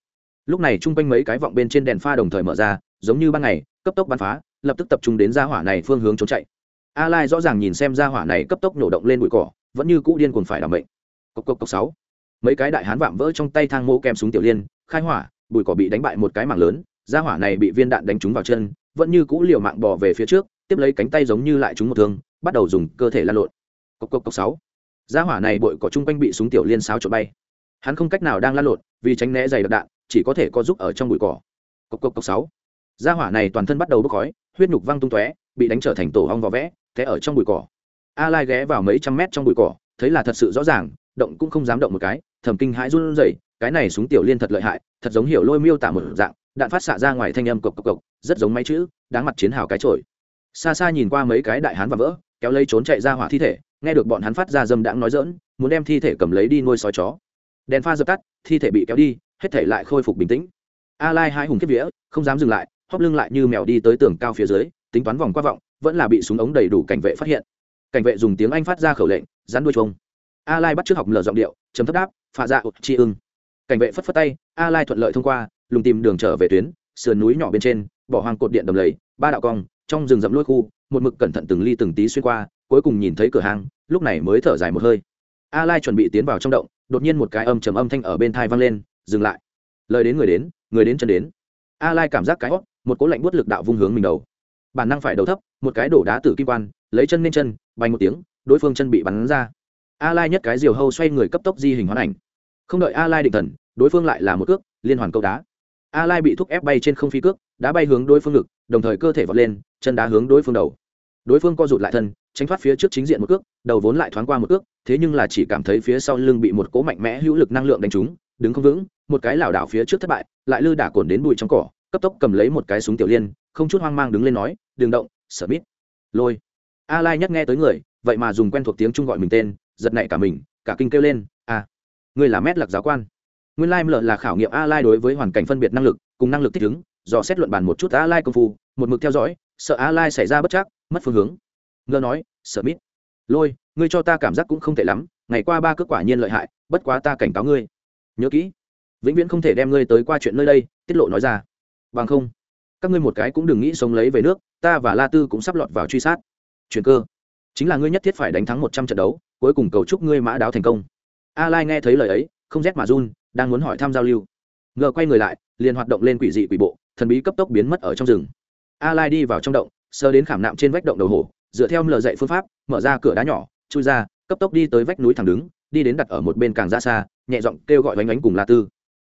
Speaker 1: Lúc này chung quanh mấy cái vọng bên trên đèn pha đồng thời mở ra, giống như ban ngày, cấp tốc bắn phá, lập tức tập trung đến ra hỏa này phương hướng trốn chạy. A lai rõ ràng nhìn xem ra hỏa này cấp tốc nổ động lên bụi cỏ vẫn như cũ điên cuồng phải đảm bệnh cốc cốc cốc sáu. Mấy cái đại hán vạm vỡ trong tay thang mô kèm súng tiểu liên, khai hỏa, bụi cỏ bị đánh bại một cái mảng lớn, ra hỏa này bị viên đạn đánh trúng vào chân, vẫn như cũ liều mạng bỏ về phía trước, tiếp lấy cánh tay giống như lại trúng một thương, bắt đầu dùng cơ thể lan lộn. Cốc cốc cốc sáu. Ra hỏa này bụi cỏ chung quanh bị súng tiểu liên sáo trộn bay. Hắn không cách nào đang lan lộn, vì tránh né dày đặc đạn, chỉ có thể có giúp ở trong bụi cỏ. Cốc cốc cốc sáu. Ra hỏa này toàn thân bắt đầu bốc khói, huyết nhục văng tung tóe, bị đánh trở thành tổ hong vỏ vẽ, té ở trong bụi cỏ a lai ghé vào mấy trăm mét trong bụi cỏ, thấy là thật sự rõ ràng, động cũng không dám động một cái, thầm kinh hãi run rẩy, cái này súng tiểu liên thật lợi hại, thật giống hiểu lôi miêu tả một dạng, đạn phát xạ ra ngoài thanh âm cộc cộc cộc, rất giống máy chữ, đáng mặt chiến hào cái trội xa xa nhìn qua mấy cái đại hán và vỡ, kéo lấy trốn chạy ra hỏa thi thể, nghe được bọn hắn phát ra dâm đãng nói dỡn muốn đem thi thể cầm lấy đi nuôi sói chó. Đèn pha dập tắt, thi thể bị kéo đi, hết thể lại khôi phục bình tĩnh. A lai hai hùng kiếp vía, không dám dừng lại hóp lưng lại như mèo đi tới tường cao phía dưới, tính toán vòng qua vọng, vẫn là bị súng ống đầy đủ cảnh vệ phát hiện cảnh vệ dùng tiếng anh phát ra khẩu lệnh, rắn đuôi trông a lai bắt trước học lờ giọng điệu chấm thấp đáp, phạ dạ chi ưng. Cảnh vệ phất phất tay a lai thuận lợi thông qua, lùng tìm đường trở về tuyến, sườn núi nhỏ bên trên, bỏ hoang cột điện đầm lầy, ba đạo cong, trong rừng rậm lôi khu, một mực cẩn thận từng ly từng tí xuyên qua, cuối cùng nhìn thấy cửa hàng lúc này mới thở dài một hơi. A lai chuẩn bị tiến vào trong động, đột nhiên một cái âm trầm âm thanh ở bên thai vang lên, dừng lại. Lời đến người đến người đến chân đến. A lai cảm giác cái hót một cỗ lạnh buốt lực đạo vung hướng mình đầu. Bản năng phải đầu thấp, một cái đổ đá tử kim quan lấy chân lên chân, bay một tiếng, đối phương chân bị bắn ra. A lai nhất cái diều hâu xoay người cấp tốc di hình hoán ảnh. Không đợi a lai định thần, đối phương lại là một cước, liên hoàn câu đá. A lai bị thúc ép bay trên không phi cước, đá bay hướng đối phương ngực, đồng thời cơ thể vọt lên, chân đá hướng đối phương đầu. Đối phương co rụt lại thân, tránh thoát phía trước chính diện một cước, đầu vốn lại thoáng qua một cước, thế nhưng là chỉ cảm thấy phía sau lưng bị một cỗ mạnh mẽ hữu lực năng lượng đánh trúng, đứng không vững, một cái lảo đảo phía trước thất bại, lại lư đả cồn đến bụi trong cỏ, cấp tốc cầm lấy một cái súng tiểu liên, không chút hoang mang đứng lên nói đường động sở mít lôi a lai nhắc nghe tới người vậy mà dùng quen thuộc tiếng trung gọi mình tên giật nảy cả mình cả kinh kêu lên a à, ngươi là mét lạc giáo quan. Nguyên lai like là khảo nghiệm a lai đối với hoàn cảnh phân biệt năng lực cùng năng lực thích ứng do xét luận bàn một chút a lai công phu một mực theo dõi sợ a lai xảy ra bất chắc mất phương hướng. Ngơ nói sợ mít. Lôi ngươi cho ta cảm giác cũng không tệ lắm ngày qua ba cước quả nhiên lợi hại bất quá ta cảnh cáo ngươi. Nhớ kỹ vĩnh viễn không thể đem ngươi tới qua chuyện nơi đây tiết lộ nói ra. Bằng không các ngươi một cái cũng đừng nghĩ sống lấy về nước ta và la tư cũng sắp lọt vào truy sát chuyện cơ. Chính là ngươi nhất thiết phải đánh thắng một trăm trận đấu, cuối cùng cầu chúc ngươi mã đáo thành công. A lai nghe thấy lời ấy, không rét mà run, đang muốn hỏi thăm giao lưu. Ngờ quay người lại, liền hoạt động lên quỷ dị quỷ bộ, thần bí cấp tốc biến mất ở trong rừng. A lai đi vào trong động, sơ đến khảm nạm trên vách động đầu hổ, dựa theo lờ dạy phương pháp, mở ra cửa đá nhỏ, chui ra, cấp tốc đi tới vách núi thẳng đứng, đi đến đặt ở một bên càng ra xa, nhẹ giọng kêu gọi oánh oánh cùng la tư.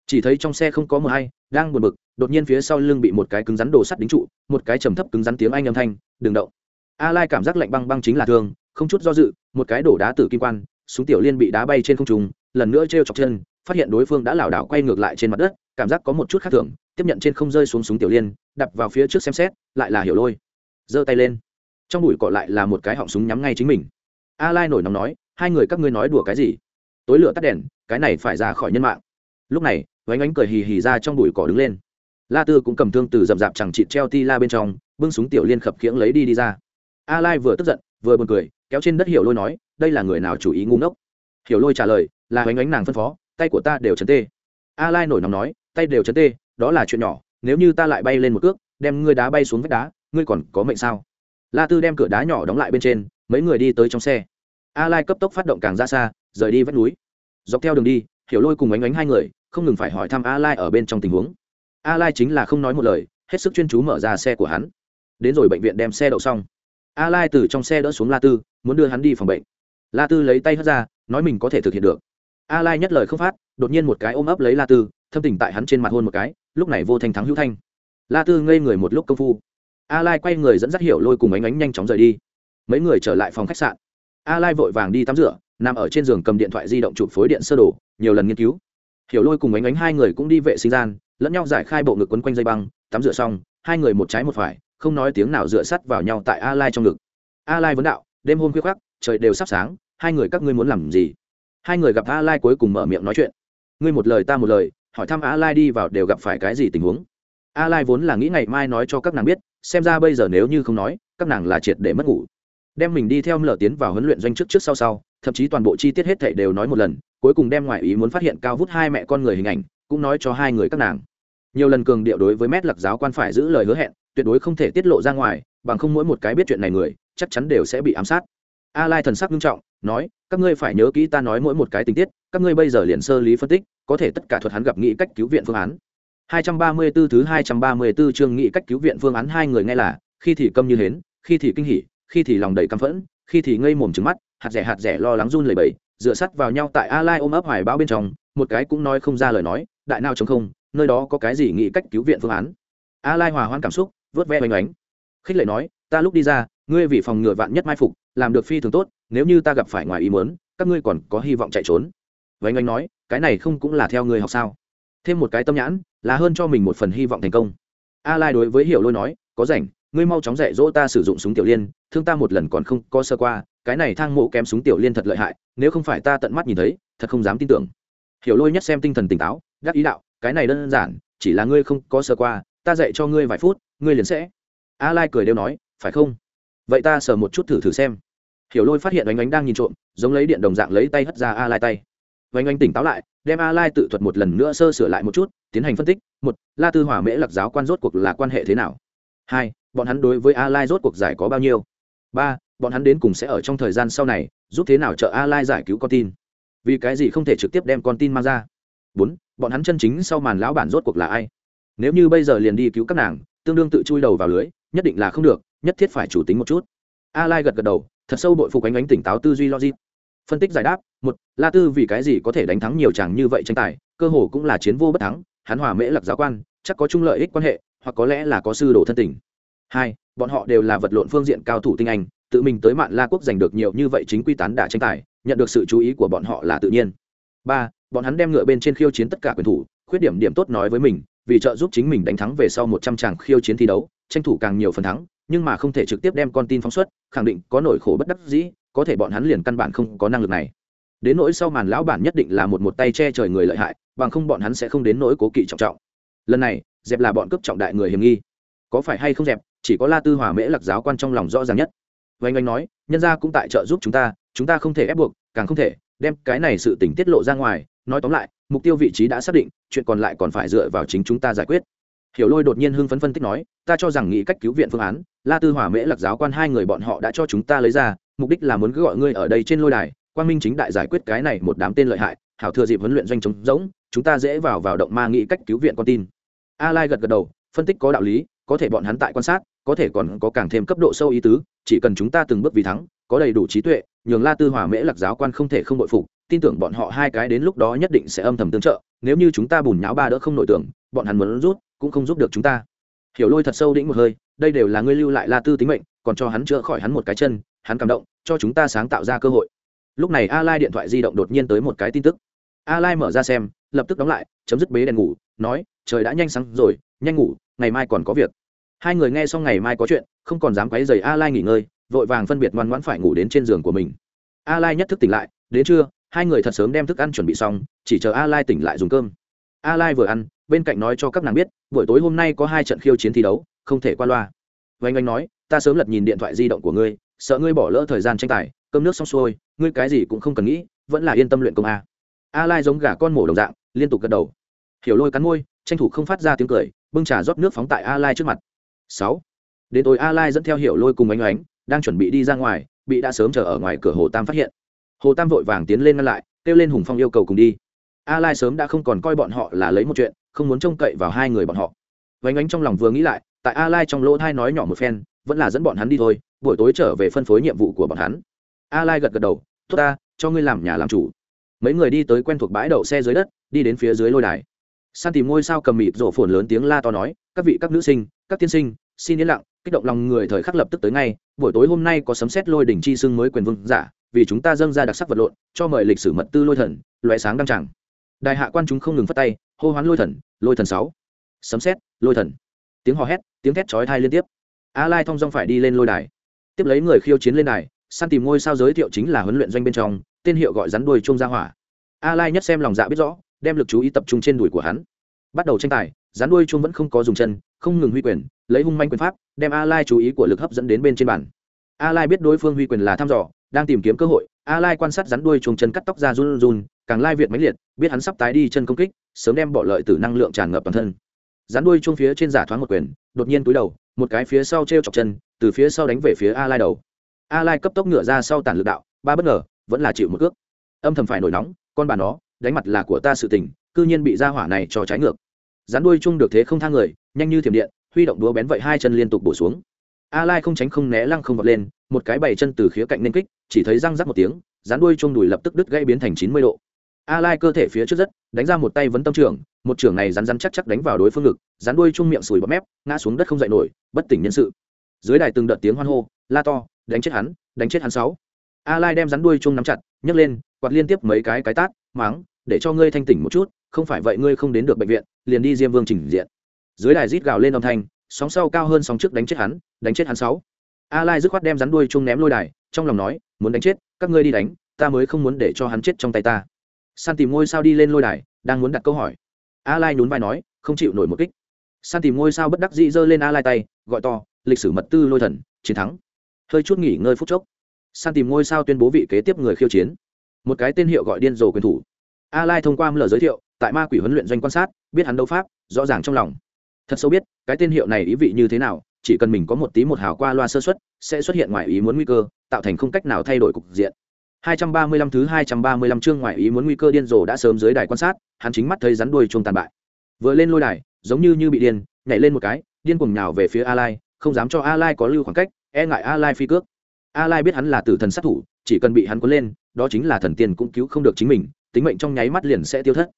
Speaker 1: Chỉ thấy trong xe không có mờ hay, đang buồn bực, đột nhiên phía sau lưng bị một cái cứng rắn đồ sắt đính trụ, một cái trầm thấp cứng rắn tiếng anh âm thanh, đừng động a lai cảm giác lạnh băng băng chính là thương, không chút do dự, một cái đổ đá tử kim quan, súng tiểu liên bị đá bay trên không trung, lần nữa treo chọc chân, phát hiện đối phương đã lảo đảo quay ngược lại trên mặt đất, cảm giác có một chút khác thường, tiếp nhận trên không rơi xuống súng tiểu liên, đập vào phía trước xem xét, lại là hiểu lôi. Giơ tay lên. Trong bụi cỏ lại là một cái họng súng nhắm ngay chính mình. A lai nổi nóng nói, hai người các ngươi nói đùa cái gì? Tối lửa tắt đèn, cái này phải ra khỏi nhân mạng. Lúc này, vánh ánh cười hì hì ra trong bụi cỏ đứng lên. La tư cũng cầm thương từ dầm dạp chẳng chịt treo ti la bên trong, bưng súng tiểu liên khập khiễng lấy đi đi ra a lai vừa tức giận, vừa buồn cười, kéo trên đất hiểu lôi nói, đây là người nào chủ ý ngu ngốc? Hiểu lôi trả lời, là oánh ánh nàng phân phó, tay của ta đều chấn tê. A lai nổi nóng nói, tay đều chấn tê, đó là chuyện nhỏ, nếu như ta lại bay lên một cước, đem ngươi đá bay xuống vách đá, ngươi còn có mệnh sao? La tư đem cửa đá nhỏ đóng lại bên trên, mấy người đi tới trong xe. A lai cấp tốc phát động càng ra xa, rời đi vách núi. Dọc theo đường đi, hiểu lôi cùng ánh ánh hai người, không ngừng phải hỏi thăm a lai ở bên trong tình huống. A lai chính là không nói một lời, hết sức chuyên chú mở ra xe của hắn. Đến rồi bệnh viện đem xe đậu xong a lai từ trong xe đỡ xuống la tư, muốn đưa hắn đi phòng bệnh. La tư lấy tay hất ra, nói mình có thể thực hiện được. A lai nhất lời không phát, đột nhiên một cái ôm ấp lấy la tư, thâm tình tại hắn trên mặt hôn một cái, lúc này vô thành thắng hữu thanh. La tư ngây người một lúc công phu. A lai quay người dẫn dắt hiểu lôi cùng ánh ánh nhanh chóng rời đi. Mấy người trở lại phòng khách sạn. A lai vội vàng đi tắm rửa, nằm ở trên giường cầm điện thoại di động chụp phối điện sơ đồ, nhiều lần nghiên cứu. Hiểu lôi cùng ánh ánh hai người cũng đi vệ sinh gian, lẫn nhau giải khai bộ ngực quấn quanh dây băng, tắm rửa xong, hai người một trái một phải không nói tiếng nào dựa sắt vào nhau tại a lai trong ngực. A lai vấn đạo, đêm hôm khuya khắc trời đều sắp sáng, hai người các ngươi muốn làm gì? Hai người gặp a lai cuối cùng mở miệng nói chuyện. Ngươi một lời ta một lời, hỏi thăm a lai đi vào đều gặp phải cái gì tình huống? A lai vốn là nghĩ ngày mai nói cho các nàng biết, xem ra bây giờ nếu như không nói, các nàng là triệt để mất ngủ. Đem mình đi theo lở tiến vào huấn luyện doanh trước trước sau sau, thậm chí toàn bộ chi tiết hết thảy đều nói một lần, cuối cùng đem ngoại ý muốn phát hiện cao vút hai mẹ con người hình ảnh, cũng nói cho hai người các nàng. Nhiều lần cường điệu đối với mét lạc giáo quan phải giữ lời hứa hẹn tuyệt đối không thể tiết lộ ra ngoài, bằng không mỗi một cái biết chuyện này người, chắc chắn đều sẽ bị ám sát. A lai thần sắc nghiêm trọng, nói, các ngươi phải nhớ kỹ ta nói mỗi một cái tình tiết, các ngươi bây giờ liền sơ lý phân tích, có thể tất cả thuật hắn gặp nghĩ cách cứu viện phương án. 234 thứ 234 chương nghị cách cứu viện phương án hai người nghe là, khi thì câm như hến, khi thì kinh hỉ, khi thì lòng đầy căm phẫn, khi thì ngây mồm trừng mắt, hạt rẻ hạt rẻ lo lắng run lẩy bẩy, dựa sắt vào nhau tại a lai ôm ấp hoài bão bên trong, một cái cũng nói không ra lời nói, đại nào chống không, nơi đó có cái gì nghĩ cách cứu viện phương án. A lai hòa hoãn cảm xúc vớt ve oanh oánh. Khích lệ nói, ta lúc đi ra, ngươi vì phòng ngừa vạn nhất mai phục, làm được phi thường tốt, nếu như ta gặp phải ngoài ý muốn, các ngươi còn có hy vọng chạy trốn. Vánh oanh nói, cái này không cũng là theo ngươi học sao? Thêm một cái tâm nhãn, là hơn cho mình một phần hy vọng thành công. A lai đối với hiểu lôi nói, có rảnh, ngươi mau chóng dạy dỗ ta sử dụng súng tiểu liên, thương ta một lần còn không có sơ qua, cái này thang mộ kém súng tiểu liên thật lợi hại, nếu không phải ta tận mắt nhìn thấy, thật không dám tin tưởng. Hiểu lôi nhất xem tinh thần tỉnh táo gác ý đạo, cái này đơn giản, chỉ là ngươi không có sơ qua, ta dạy cho ngươi vài phút ngươi liền sẽ. A lai cười đều nói, phải không? Vậy ta sờ một chút thử thử xem. Hiểu lôi phát hiện oanh oanh đang nhìn trộm, giống lấy điện đồng dạng lấy tay hất ra a lai tay. Oanh oanh tỉnh táo lại, đem a lai tự thuật một lần nữa sơ sửa lại một chút, tiến hành phân tích. Một, la tư hỏa mễ lạc giáo quan rốt cuộc là quan hệ thế nào? Hai, bọn hắn đối với a lai rốt cuộc giải có bao nhiêu? Ba, bọn hắn đến cùng sẽ ở trong thời gian sau này, giúp thế nào trợ a lai giải cứu con tin? Vì cái gì không thể trực tiếp đem con tin mang ra? Bốn, bọn hắn chân chính sau màn lão bản rốt cuộc là ai? Nếu như bây giờ liền đi cứu các nàng tương đương tự chui đầu vào lưới, nhất định là không được, nhất thiết phải chủ tính một chút. A lai gật gật đầu, thật sâu bội phục ánh ánh tỉnh táo tư duy logic. Phân tích giải đáp, một, la tư vì cái gì có thể đánh thắng nhiều chàng như vậy tranh tài, cơ hồ cũng là chiến vô bất thắng, hắn hòa mễ lạc giáo quan, chắc có chung lợi ích quan hệ, hoặc có lẽ là có sư đồ thân tình. Hai, bọn họ đều là vật lộn phương diện cao thủ tinh anh, tự mình tới mạn la quốc giành được nhiều như vậy chính quy tán đả tranh tài, nhận được sự chú ý của bọn họ là tự nhiên. Ba, bọn hắn đem ngựa bên trên khiêu chiến tất cả quyền thủ, khuyết điểm điểm tốt nói với mình vì trợ giúp chính mình đánh thắng về sau một trăm tràng khiêu chiến thi đấu, tranh thủ càng nhiều phần thắng, nhưng mà không thể trực tiếp đem con tin phóng xuất, khẳng định có nỗi khổ bất đắc dĩ, có thể bọn hắn liền căn bản không có năng lực này. Đến nỗi sau màn lão bản nhất định là một một tay che trời người lợi hại, bằng không bọn hắn sẽ không đến nỗi cố kỵ trọng trọng. Lần này, dẹp là bọn cấp trọng đại người hiểm nghi. Có phải hay không dẹp, chỉ có la tư hòa mễ lạc giáo quan trong lòng rõ ràng nhất. Vanh anh nói, nhân gia cũng tại trợ giúp chúng ta chúng ta không thể ép buộc, càng không thể đem cái này sự tình tiết lộ ra ngoài, nói tóm lại mục tiêu vị trí đã xác định, chuyện còn lại còn phải dựa vào chính chúng ta giải quyết. Hiểu lôi đột nhiên hưng phấn phân tích nói, ta cho rằng nghĩ cách cứu viện phương án, la tư hỏa mễ lạc giáo quan hai người bọn họ đã cho chúng ta lấy ra, mục đích là muốn cứ gọi ngươi ở đây trên lôi đài quan minh chính đại giải quyết cái này một đám tên lợi hại, hảo thừa dịp huấn luyện doanh chống giống chúng ta dễ vào vào động ma nghĩ cách cứu viện con tin. A lai gật gật đầu, phân tích có đạo lý, có thể bọn hắn tại quan sát, có thể còn có càng thêm cấp độ sâu ý tứ, chỉ cần chúng ta từng bước vì thắng, có đầy đủ trí tuệ, nhường la tư hỏa mễ lạc giáo quan không thể không bội phục tin tưởng bọn họ hai cái đến lúc đó nhất định sẽ âm thầm tương trợ, nếu như chúng ta bùn nháo ba đỡ không nội tưởng, bọn hắn muốn rút, cũng không giúp được chúng ta. Hiểu lôi thật sâu đĩnh một hơi, đây đều là ngươi lưu lại la tư tính mệnh, còn cho hắn chữa khỏi hắn một cái chân, hắn cảm động, cho chúng ta sáng tạo ra cơ hội. Lúc này a lai điện thoại di động đột nhiên tới một cái tin tức. A lai mở ra xem, lập tức đóng lại, chấm dứt bế đèn ngủ, nói, trời đã nhanh sáng rồi, nhanh ngủ, ngày mai còn có việc. Hai người nghe xong ngày mai có chuyện, không còn dám quấy giày a lai nghỉ ngơi, vội vàng phân biệt ngoan ngoãn phải ngủ đến trên giường của mình. A lai nhất thức tỉnh lại, đến trưa hai người thật sớm đem thức ăn chuẩn bị xong, chỉ chờ a lai tỉnh lại dùng cơm. A lai vừa ăn, bên cạnh nói cho các nàng biết, buổi tối hôm nay có hai trận khiêu chiến thi đấu, không thể qua loa. Vanh anh nói, ta sớm lật nhìn điện thoại di động của ngươi, sợ ngươi bỏ lỡ thời gian tranh tài, cơm nước xong xuôi, ngươi cái gì cũng không cần nghĩ, vẫn là yên tâm luyện công a. A lai giống gà con mổ đồng dạng, liên tục gật đầu. Hiểu lôi cắn môi, tranh thủ không phát ra tiếng cười, bưng trà rót nước phóng tại a lai trước mặt. Sáu. Đến tối a lai dẫn theo hiểu lôi cùng ánh ánh, đang chuẩn bị đi ra ngoài, bị đã sớm chờ ở ngoài cửa hồ tam phát hiện hồ tam vội vàng tiến lên ngăn lại, kêu lên hùng phong yêu cầu cùng đi. A lai sớm đã không còn coi bọn họ là lấy một chuyện, không muốn trông cậy vào hai người bọn họ. Vánh ánh trong lòng vừa nghĩ lại, tại a lai trong lỗ thai nói nhỏ một phen, vẫn là dẫn bọn hắn đi thôi, buổi tối trở về phân phối nhiệm vụ của bọn hắn. A lai gật gật đầu thốt ta, cho ngươi làm nhà làm chủ. Mấy người đi tới quen thuộc bãi đậu xe dưới đất, đi đến phía dưới lôi đài. San tìm ngôi sao cầm mịt rổ phồn lớn tiếng la to nói, các vị, các nữ sinh, các tiên sinh, xin yên lặng. Kích động lòng người thời khắc lập tức tới ngay, buổi tối hôm nay có sấm xét lôi đỉnh chi xưng mới quyền vương giả vì chúng ta dâng ra đặc sắc vật lộn, cho mời lịch sử mật tư lôi thần loại sáng đăng tràng. Đại hạ quan chúng không ngừng phát tay, hô hoán lôi thần lôi thần sáu. Sấm xét lôi thần. Tiếng hò hét, tiếng thét chói thai liên tiếp. A lai thong dong phải đi lên lôi đài. Tiếp lấy người khiêu chiến lên đài, săn tìm ngôi sao giới thiệu chính là huấn luyện doanh bên trong, tên hiệu gọi rắn đuôi chuông ra hỏa. A lai nhất xem lòng dạ biết rõ, đem lực chú ý tập trung trên đùi của hắn. Bắt đầu tranh tài, rắn đuôi chuông vẫn không có dùng chân, không ngừng huy quyền, lấy hung manh quyền pháp, đem a lai chú ý của lực hấp dẫn đến bên trên bàn. A lai biết đối phương huy quyền là thăm dò đang tìm kiếm cơ hội, a lai quan sát rắn đuôi chuông chân cắt tóc ra run run, càng lai việt mãnh liệt, biết hắn sắp tái đi chân công kích, sớm đem bỏ lợi từ năng lượng tràn ngập toàn thân. Rắn đuôi chuông phía trên giả thoáng một quyền, đột nhiên túi đầu, một cái phía sau treo chọc chân, từ phía sau đánh về phía a lai đầu. A lai cấp tốc ngựa ra sau tản lực đạo, ba bất ngờ, vẫn là chịu một cước. Âm thầm phải nổi nóng, con bà nó, đánh mặt là của ta sự tình, cư nhiên bị ra hỏa này cho trái ngược. Rắn đuôi chung được thế không thang người, nhanh như thiểm điện, huy động đúa bén vậy hai chân liên tục bổ xuống. A lai không tránh không né lăng không vọt lên một cái bảy chân từ khía cạnh nên kích, chỉ thấy răng rắc một tiếng rán đuôi chung đùi lập tức đứt gãy biến thành 90 độ. A lai cơ thể phía trước rất, đánh ra một tay vấn tâm trưởng, một trưởng này rắn rắn chắc chắc đánh vào đối phương ngực rán đuôi chung miệng sùi bọt mép, ngã xuống đất không dậy nổi, bất tỉnh nhân sự. Dưới đài từng đợt tiếng hoan hô, la to, đánh chết hắn, đánh chết hắn sáu. A lai đem rắn đuôi chung nắm chặt, nhấc lên, quạt liên tiếp mấy cái cái tát, máng, để cho ngươi thanh tỉnh một chút, không phải vậy ngươi không đến được bệnh viện, liền đi diêm vương trình diện. Dưới đài rít gào lên âm thanh, sóng sau cao hơn sóng trước đánh chết hắn, đánh chết hắn sáu a lai dứt khoát đem rắn đuôi chung ném lôi đài, trong lòng nói, muốn đánh chết, các ngươi đi đánh, ta mới không muốn để cho hắn chết trong tay ta. San tìm ngôi sao đi lên lôi đài, đang muốn đặt câu hỏi. A lai nhún vai nói, không chịu nổi một kích. San tìm ngôi sao bất đắc dĩ giơ lên a lai tay, gọi to, lịch sử mật tư lôi thần, chiến thắng. Hơi chút nghỉ ngơi phút chốc, san tìm ngôi sao tuyên bố vị kế tiếp người khiêu chiến. Một cái tên hiệu gọi điên rồ quyền thủ. A lai thông qua lời giới thiệu, tại ma quỷ huấn luyện doanh quan sát, biết hắn đấu pháp, rõ ràng trong lòng. Thật sâu biết, cái tên hiệu này ý vị như thế nào chỉ cần mình có một tí một hào qua loa sơ xuất, sẽ xuất hiện ngoài ý muốn nguy cơ, tạo thành không cách nào thay đổi cục diện. 235 thứ 235 chương ngoài ý muốn nguy cơ điên rồ đã sớm dưới đài quan sát, hắn chính mắt thấy rắn đuôi chuông tàn bại. Vừa lên lôi đài, giống như như bị điên, nhảy lên một cái, điên cuồng nhào về phía a lai không dám cho a lai có lưu khoảng cách e ngại a lai phi cước. A lai biết hắn là tử thần sát thủ, chỉ cần bị hắn cuốn lên, đó chính là thần tiên cũng cứu không được chính mình, tính mệnh trong nháy mắt liền sẽ tiêu thất.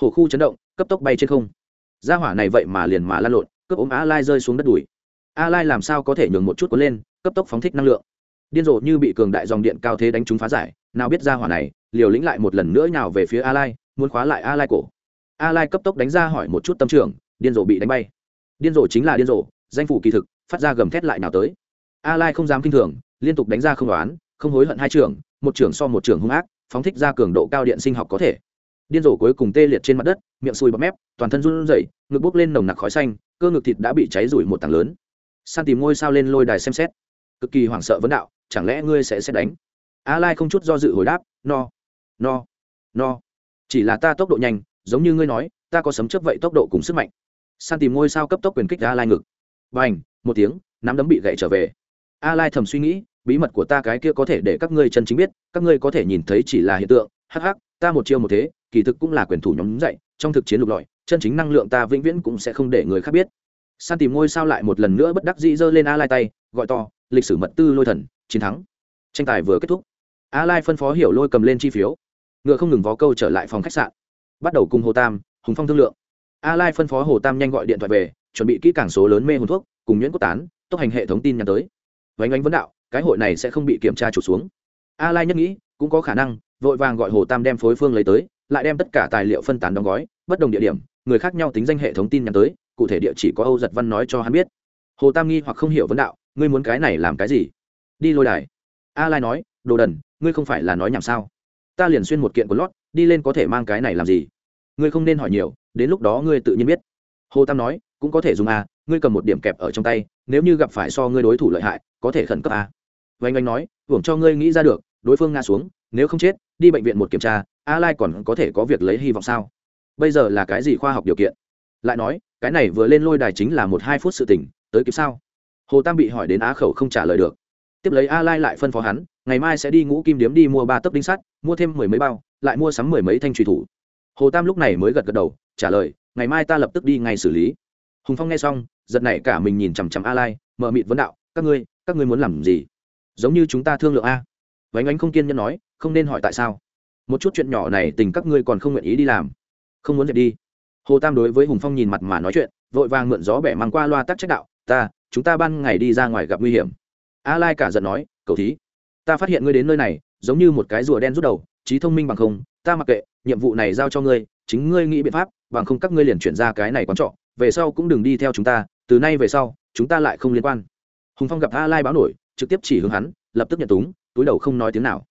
Speaker 1: Hổ khu chấn động, cấp tốc bay trên không. Gia hỏa này vậy mà liền mà lan lộn, cướp ốm a lai rơi xuống đất đùi a lai làm sao có thể nhường một chút cuốn lên, cấp tốc phóng thích năng lượng. Điên rồ như bị cường đại dòng điện cao thế đánh trúng phá giải, nào biết ra hỏa này, liều lĩnh lại một lần nữa nhào về phía a lai, muốn khóa lại a lai cổ. A lai cấp tốc đánh ra hỏi một chút tâm trưởng điên rồ bị đánh bay. Điên rồ chính là điên rồ, danh phủ kỳ thực, phát ra gầm thét lại nào tới. A lai không dám kinh thường, liên tục đánh ra không đoán, không hối hận hai trưởng một trưởng so một trưởng hung ác, phóng thích ra cường độ cao điện sinh học có thể. Điên rồ cuối cùng tê liệt trên mặt đất, miệng sùi bọt mép, toàn thân run rẩy, ngực bốc lên nồng nặc khói xanh, cơ ngực thịt đã bị cháy rủi một tảng lớn san tìm ngôi sao lên lôi đài xem xét. Cực kỳ hoảng sợ vấn đạo, chẳng lẽ ngươi sẽ xét đánh? A lai không chút do dự hồi đáp, no no no. Chỉ là ta tốc độ nhanh, giống như ngươi nói, ta có sấm chấp vậy tốc độ cùng sức mạnh. San tìm ngôi sao cấp tốc quyền kích a lai ngực. Bành, một tiếng, nắm đấm bị gậy trở về. A lai thầm suy nghĩ, bí mật của ta cái kia có thể để các ngươi chân chính biết, các ngươi có thể nhìn thấy chỉ là hiện tượng. Hắc hắc, ta một chiêu một thế, kỳ thực cũng là quyền thủ nhóm dạy, trong thực chiến lục lọi, chân chính năng lượng ta vĩnh viễn cũng sẽ không để người khác biết san tìm ngôi sao lại một lần nữa bất đắc dĩ giơ lên a lai tay, gọi to, lịch sử mật tư lôi thần, chiến thắng. Tranh tài vừa kết thúc a lai phân phó hiểu lôi cầm lên chi phiếu. Ngựa không ngừng vó câu trở lại phòng khách sạn. Bắt đầu cùng hồ tam, hùng phong thương lượng. A lai phân phó hồ tam nhanh gọi điện thoại về, chuẩn bị kỹ càng số lớn mê hồn thuốc, cùng nhuyễn cốt tán, tốc hành hệ thống tin nhắn tới. Vánh ánh vấn đạo, cái hội này sẽ không bị kiểm tra trục xuống. A lai nhất nghĩ, cũng có khả năng, vội vàng gọi hồ tam đem phối phương lấy tới, lại đem tất cả tài liệu phân tán đóng gói, bất đồng địa điểm, người khác nhau tính danh hệ thống tin nhắn tới cụ thể địa chỉ có âu giật văn nói cho hắn biết. Hồ tam nghi hoặc không hiểu vấn đạo, ngươi muốn cái này làm cái gì? Đi lôi đài. A lai nói, đồ đần, ngươi không phải là nói nhảm sao? Ta liền xuyên một kiện của lót, đi lên có thể mang cái này làm gì? Ngươi không nên hỏi nhiều, đến lúc đó ngươi tự nhiên biết. Hồ tam nói, cũng có thể dùng a, ngươi cầm một điểm kẹp ở trong tay, nếu như gặp phải so ngươi đối thủ lợi hại, có thể khẩn cấp a. Vanh anh nói, hưởng cho ngươi nghĩ ra được, đối phương ngã xuống, nếu không chết, đi bệnh viện một kiểm tra, a lai còn có thể có việc lấy hy vọng sao? Bây giờ là cái gì khoa học điều kiện? Lại nói, cái này vừa lên lôi đài chính là một hai phút sự tỉnh tới kịp sao? Hồ tam bị hỏi đến á khẩu không trả lời được. Tiếp lấy a lai lại phân phó hắn, ngày mai sẽ đi ngũ kim điếm đi mua ba tấc đinh sắt, mua thêm mười mấy bao, lại mua sắm mười mấy thanh truy thủ. Hồ tam lúc này mới gật gật đầu, trả lời, ngày mai ta lập tức đi ngay xử lý. Hùng phong nghe xong, giật nảy cả mình nhìn chằm chằm a lai mờ mịt vấn đạo, các ngươi các ngươi muốn làm gì? Giống như chúng ta thương lượng a. Vánh ánh không kiên nhẫn nói, không nên hỏi tại sao. Một chút chuyện nhỏ này tình các ngươi còn không nguyện ý đi làm. Không muốn dẹp đi hồ tam đối với hùng phong nhìn mặt mà nói chuyện, vội vàng mượn gió bẻ mang qua loa tắc trách đạo, ta, chúng ta ban ngày đi ra ngoài gặp nguy hiểm. A lai cả giận nói, cầu thí, ta phát hiện ngươi đến nơi này, giống như một cái rùa đen rút đầu, trí thông minh bằng không, ta mặc kệ, nhiệm vụ này giao cho ngươi, chính ngươi nghĩ biện pháp, bằng không các ngươi liền chuyển ra cái này quán trọ, về sau cũng đừng đi theo chúng ta, từ nay về sau, chúng ta lại không liên quan. Hùng phong gặp a lai báo nổi, trực tiếp chỉ hướng hắn, lập tức nhận túng, túi đầu không nói tiếng nào.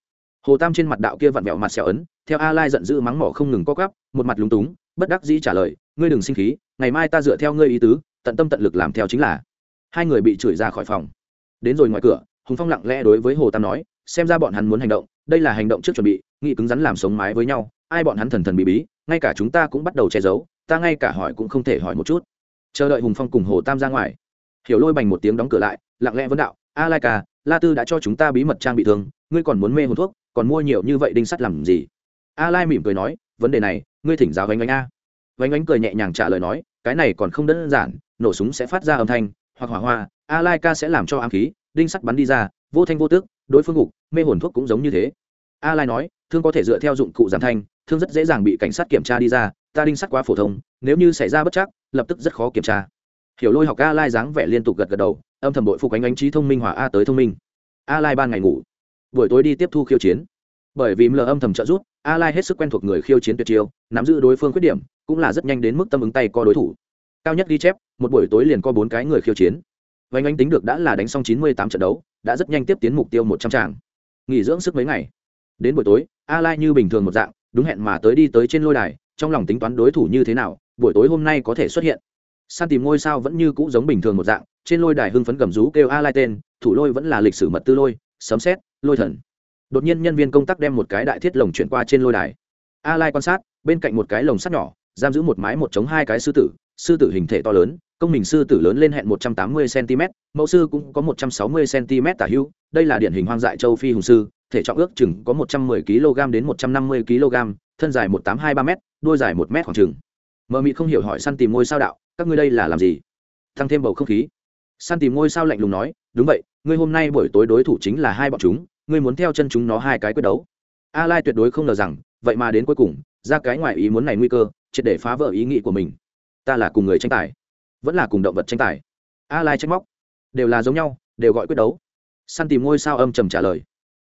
Speaker 1: Hồ tam trên mặt đạo kia vặn vẹo mặt xẻo ấn, theo a lai giận dữ mắng mỏ không ngừng co cắp một mặt lúng túng bất đắc dĩ trả lời, ngươi đừng sinh khí, ngày mai ta dựa theo ngươi ý tứ, tận tâm tận lực làm theo chính là. Hai người bị chửi ra khỏi phòng. Đến rồi ngoài cửa, hùng phong lặng lẽ đối với hồ tam nói, xem ra bọn hắn muốn hành động, đây là hành động trước chuẩn bị, nghị cứng rắn làm sống mái với nhau, ai bọn hắn thần thần bí bí, ngay cả chúng ta cũng bắt đầu che giấu, ta ngay cả hỏi cũng không thể hỏi một chút. Chờ đợi hùng phong cùng hồ tam ra ngoài. Hiểu lôi bành một tiếng đóng cửa lại, lặng lẽ vấn đạo, a lai ca, la tư đã cho chúng ta bí mật trang bị thương ngươi còn muốn mê hồn thuốc, còn mua nhiều như vậy đinh sắt làm gì? A lai mỉm cười nói vấn đề này, ngươi thỉnh giáo vánh ánh a. Vánh ánh cười nhẹ nhàng trả lời nói, cái này còn không đơn giản, nổ súng sẽ phát ra âm thanh, hoặc hỏa hoa a lai ca sẽ làm cho ám khí, đinh sắt bắn đi ra, vô thanh vô tước đối phương gục mê hồn thuốc cũng giống như thế. A lai nói, thương có thể dựa theo dụng cụ giảm thanh, thương rất dễ dàng bị cảnh sát kiểm tra đi ra, ta đinh sắt quá phổ thông, nếu như xảy ra bất chắc, lập tức rất khó kiểm tra. Hiểu lôi học a lai dáng vẻ liên tục gật gật đầu, âm thầm bội phục ánh ánh trí thông minh hòa a tới thông minh. A lai ban ngày ngủ, buổi tối đi tiếp thu khiêu chiến. Bởi vì mờ âm thầm trợ giúp a lai hết sức quen thuộc người khiêu chiến tuyệt chiêu, nắm giữ đối phương khuyết điểm, cũng là rất nhanh đến mức tâm ứng tay co đối thủ. Cao nhất ghi chép, một buổi tối liền có bốn cái người khiêu chiến. Vánh anh tính được đã là đánh xong 98 trận đấu, đã rất nhanh tiếp tiến mục tiêu 100 tràng. Nghỉ dưỡng sức mấy ngày. Đến buổi tối a lai như bình thường một dạng, đúng hẹn mà tới đi tới trên lôi đài, trong lòng tính toán đối thủ như thế nào, buổi tối hôm nay có thể xuất hiện. San tìm ngôi sao vẫn như cũ giống bình thường một dạng, trên lôi đài hưng phấn gầm rú kêu a lai tên, thủ lôi vẫn là lịch sử mật tư lôi, sấm xét lôi thần đột nhiên nhân viên công tác đem một cái đại thiết lồng chuyển qua trên lôi đài. A lai quan sát, bên cạnh một cái lồng sắt nhỏ, giam giữ một mái một chống hai cái sư tử sư tử hình thể to lớn, công mình sư tử lớn lên hẹn 180 cm mẫu sư cũng có 160 cm tả hữu, đây là điển hình hoang dại châu phi hùng sư, thể trọng ước chừng có 110 kg đến 150 kg, thân dài 1823 m đuôi dài 1 m khoảng chừng. Mờ mị không hiểu hỏi săn tìm ngôi sao đạo, các ngươi đây là làm gì? Tăng thêm bầu không khí. Săn tìm ngôi sao lạnh lùng nói, đúng vậy, ngươi hôm nay buổi tối đối thủ chính là hai bọn chúng ngươi muốn theo chân chúng nó hai cái quyết đấu. A lai tuyệt đối không ngờ rằng, vậy mà đến cuối cùng, ra cái ngoài ý muốn này nguy cơ, triệt để phá vỡ ý nghĩ của mình. Ta là cùng người tranh tài, vẫn là cùng động vật tranh tài. A lai trách móc. Đều là giống nhau, đều gọi quyết đấu. Săn tìm ngôi sao âm trầm trả lời.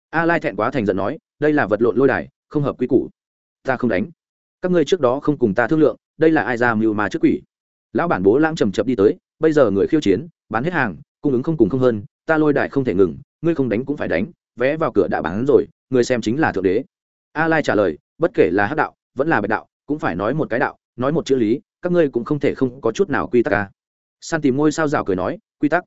Speaker 1: A lai thẹn quá thành giận nói, đây là vật lộn lôi đài, không hợp quy củ. Ta không đánh. Các ngươi trước đó không cùng ta thương lượng, đây là ai ra mưu mà trước quỷ. Lão bản bố lãng trầm chập đi tới, bây giờ người khiêu chiến, bán hết hàng, cung ứng không cùng không hơn, ta lôi đài không thể ngừng, ngươi không đánh cũng phải đánh vé vào cửa đã bán rồi, người xem chính là thượng đế. A lai trả lời, bất kể là hắc đạo, vẫn là bạch đạo, cũng phải nói một cái đạo, nói một chữ lý, các ngươi cũng không thể không có chút nào quy tắc ca san tìm ngôi sao rào cười nói, quy tắc?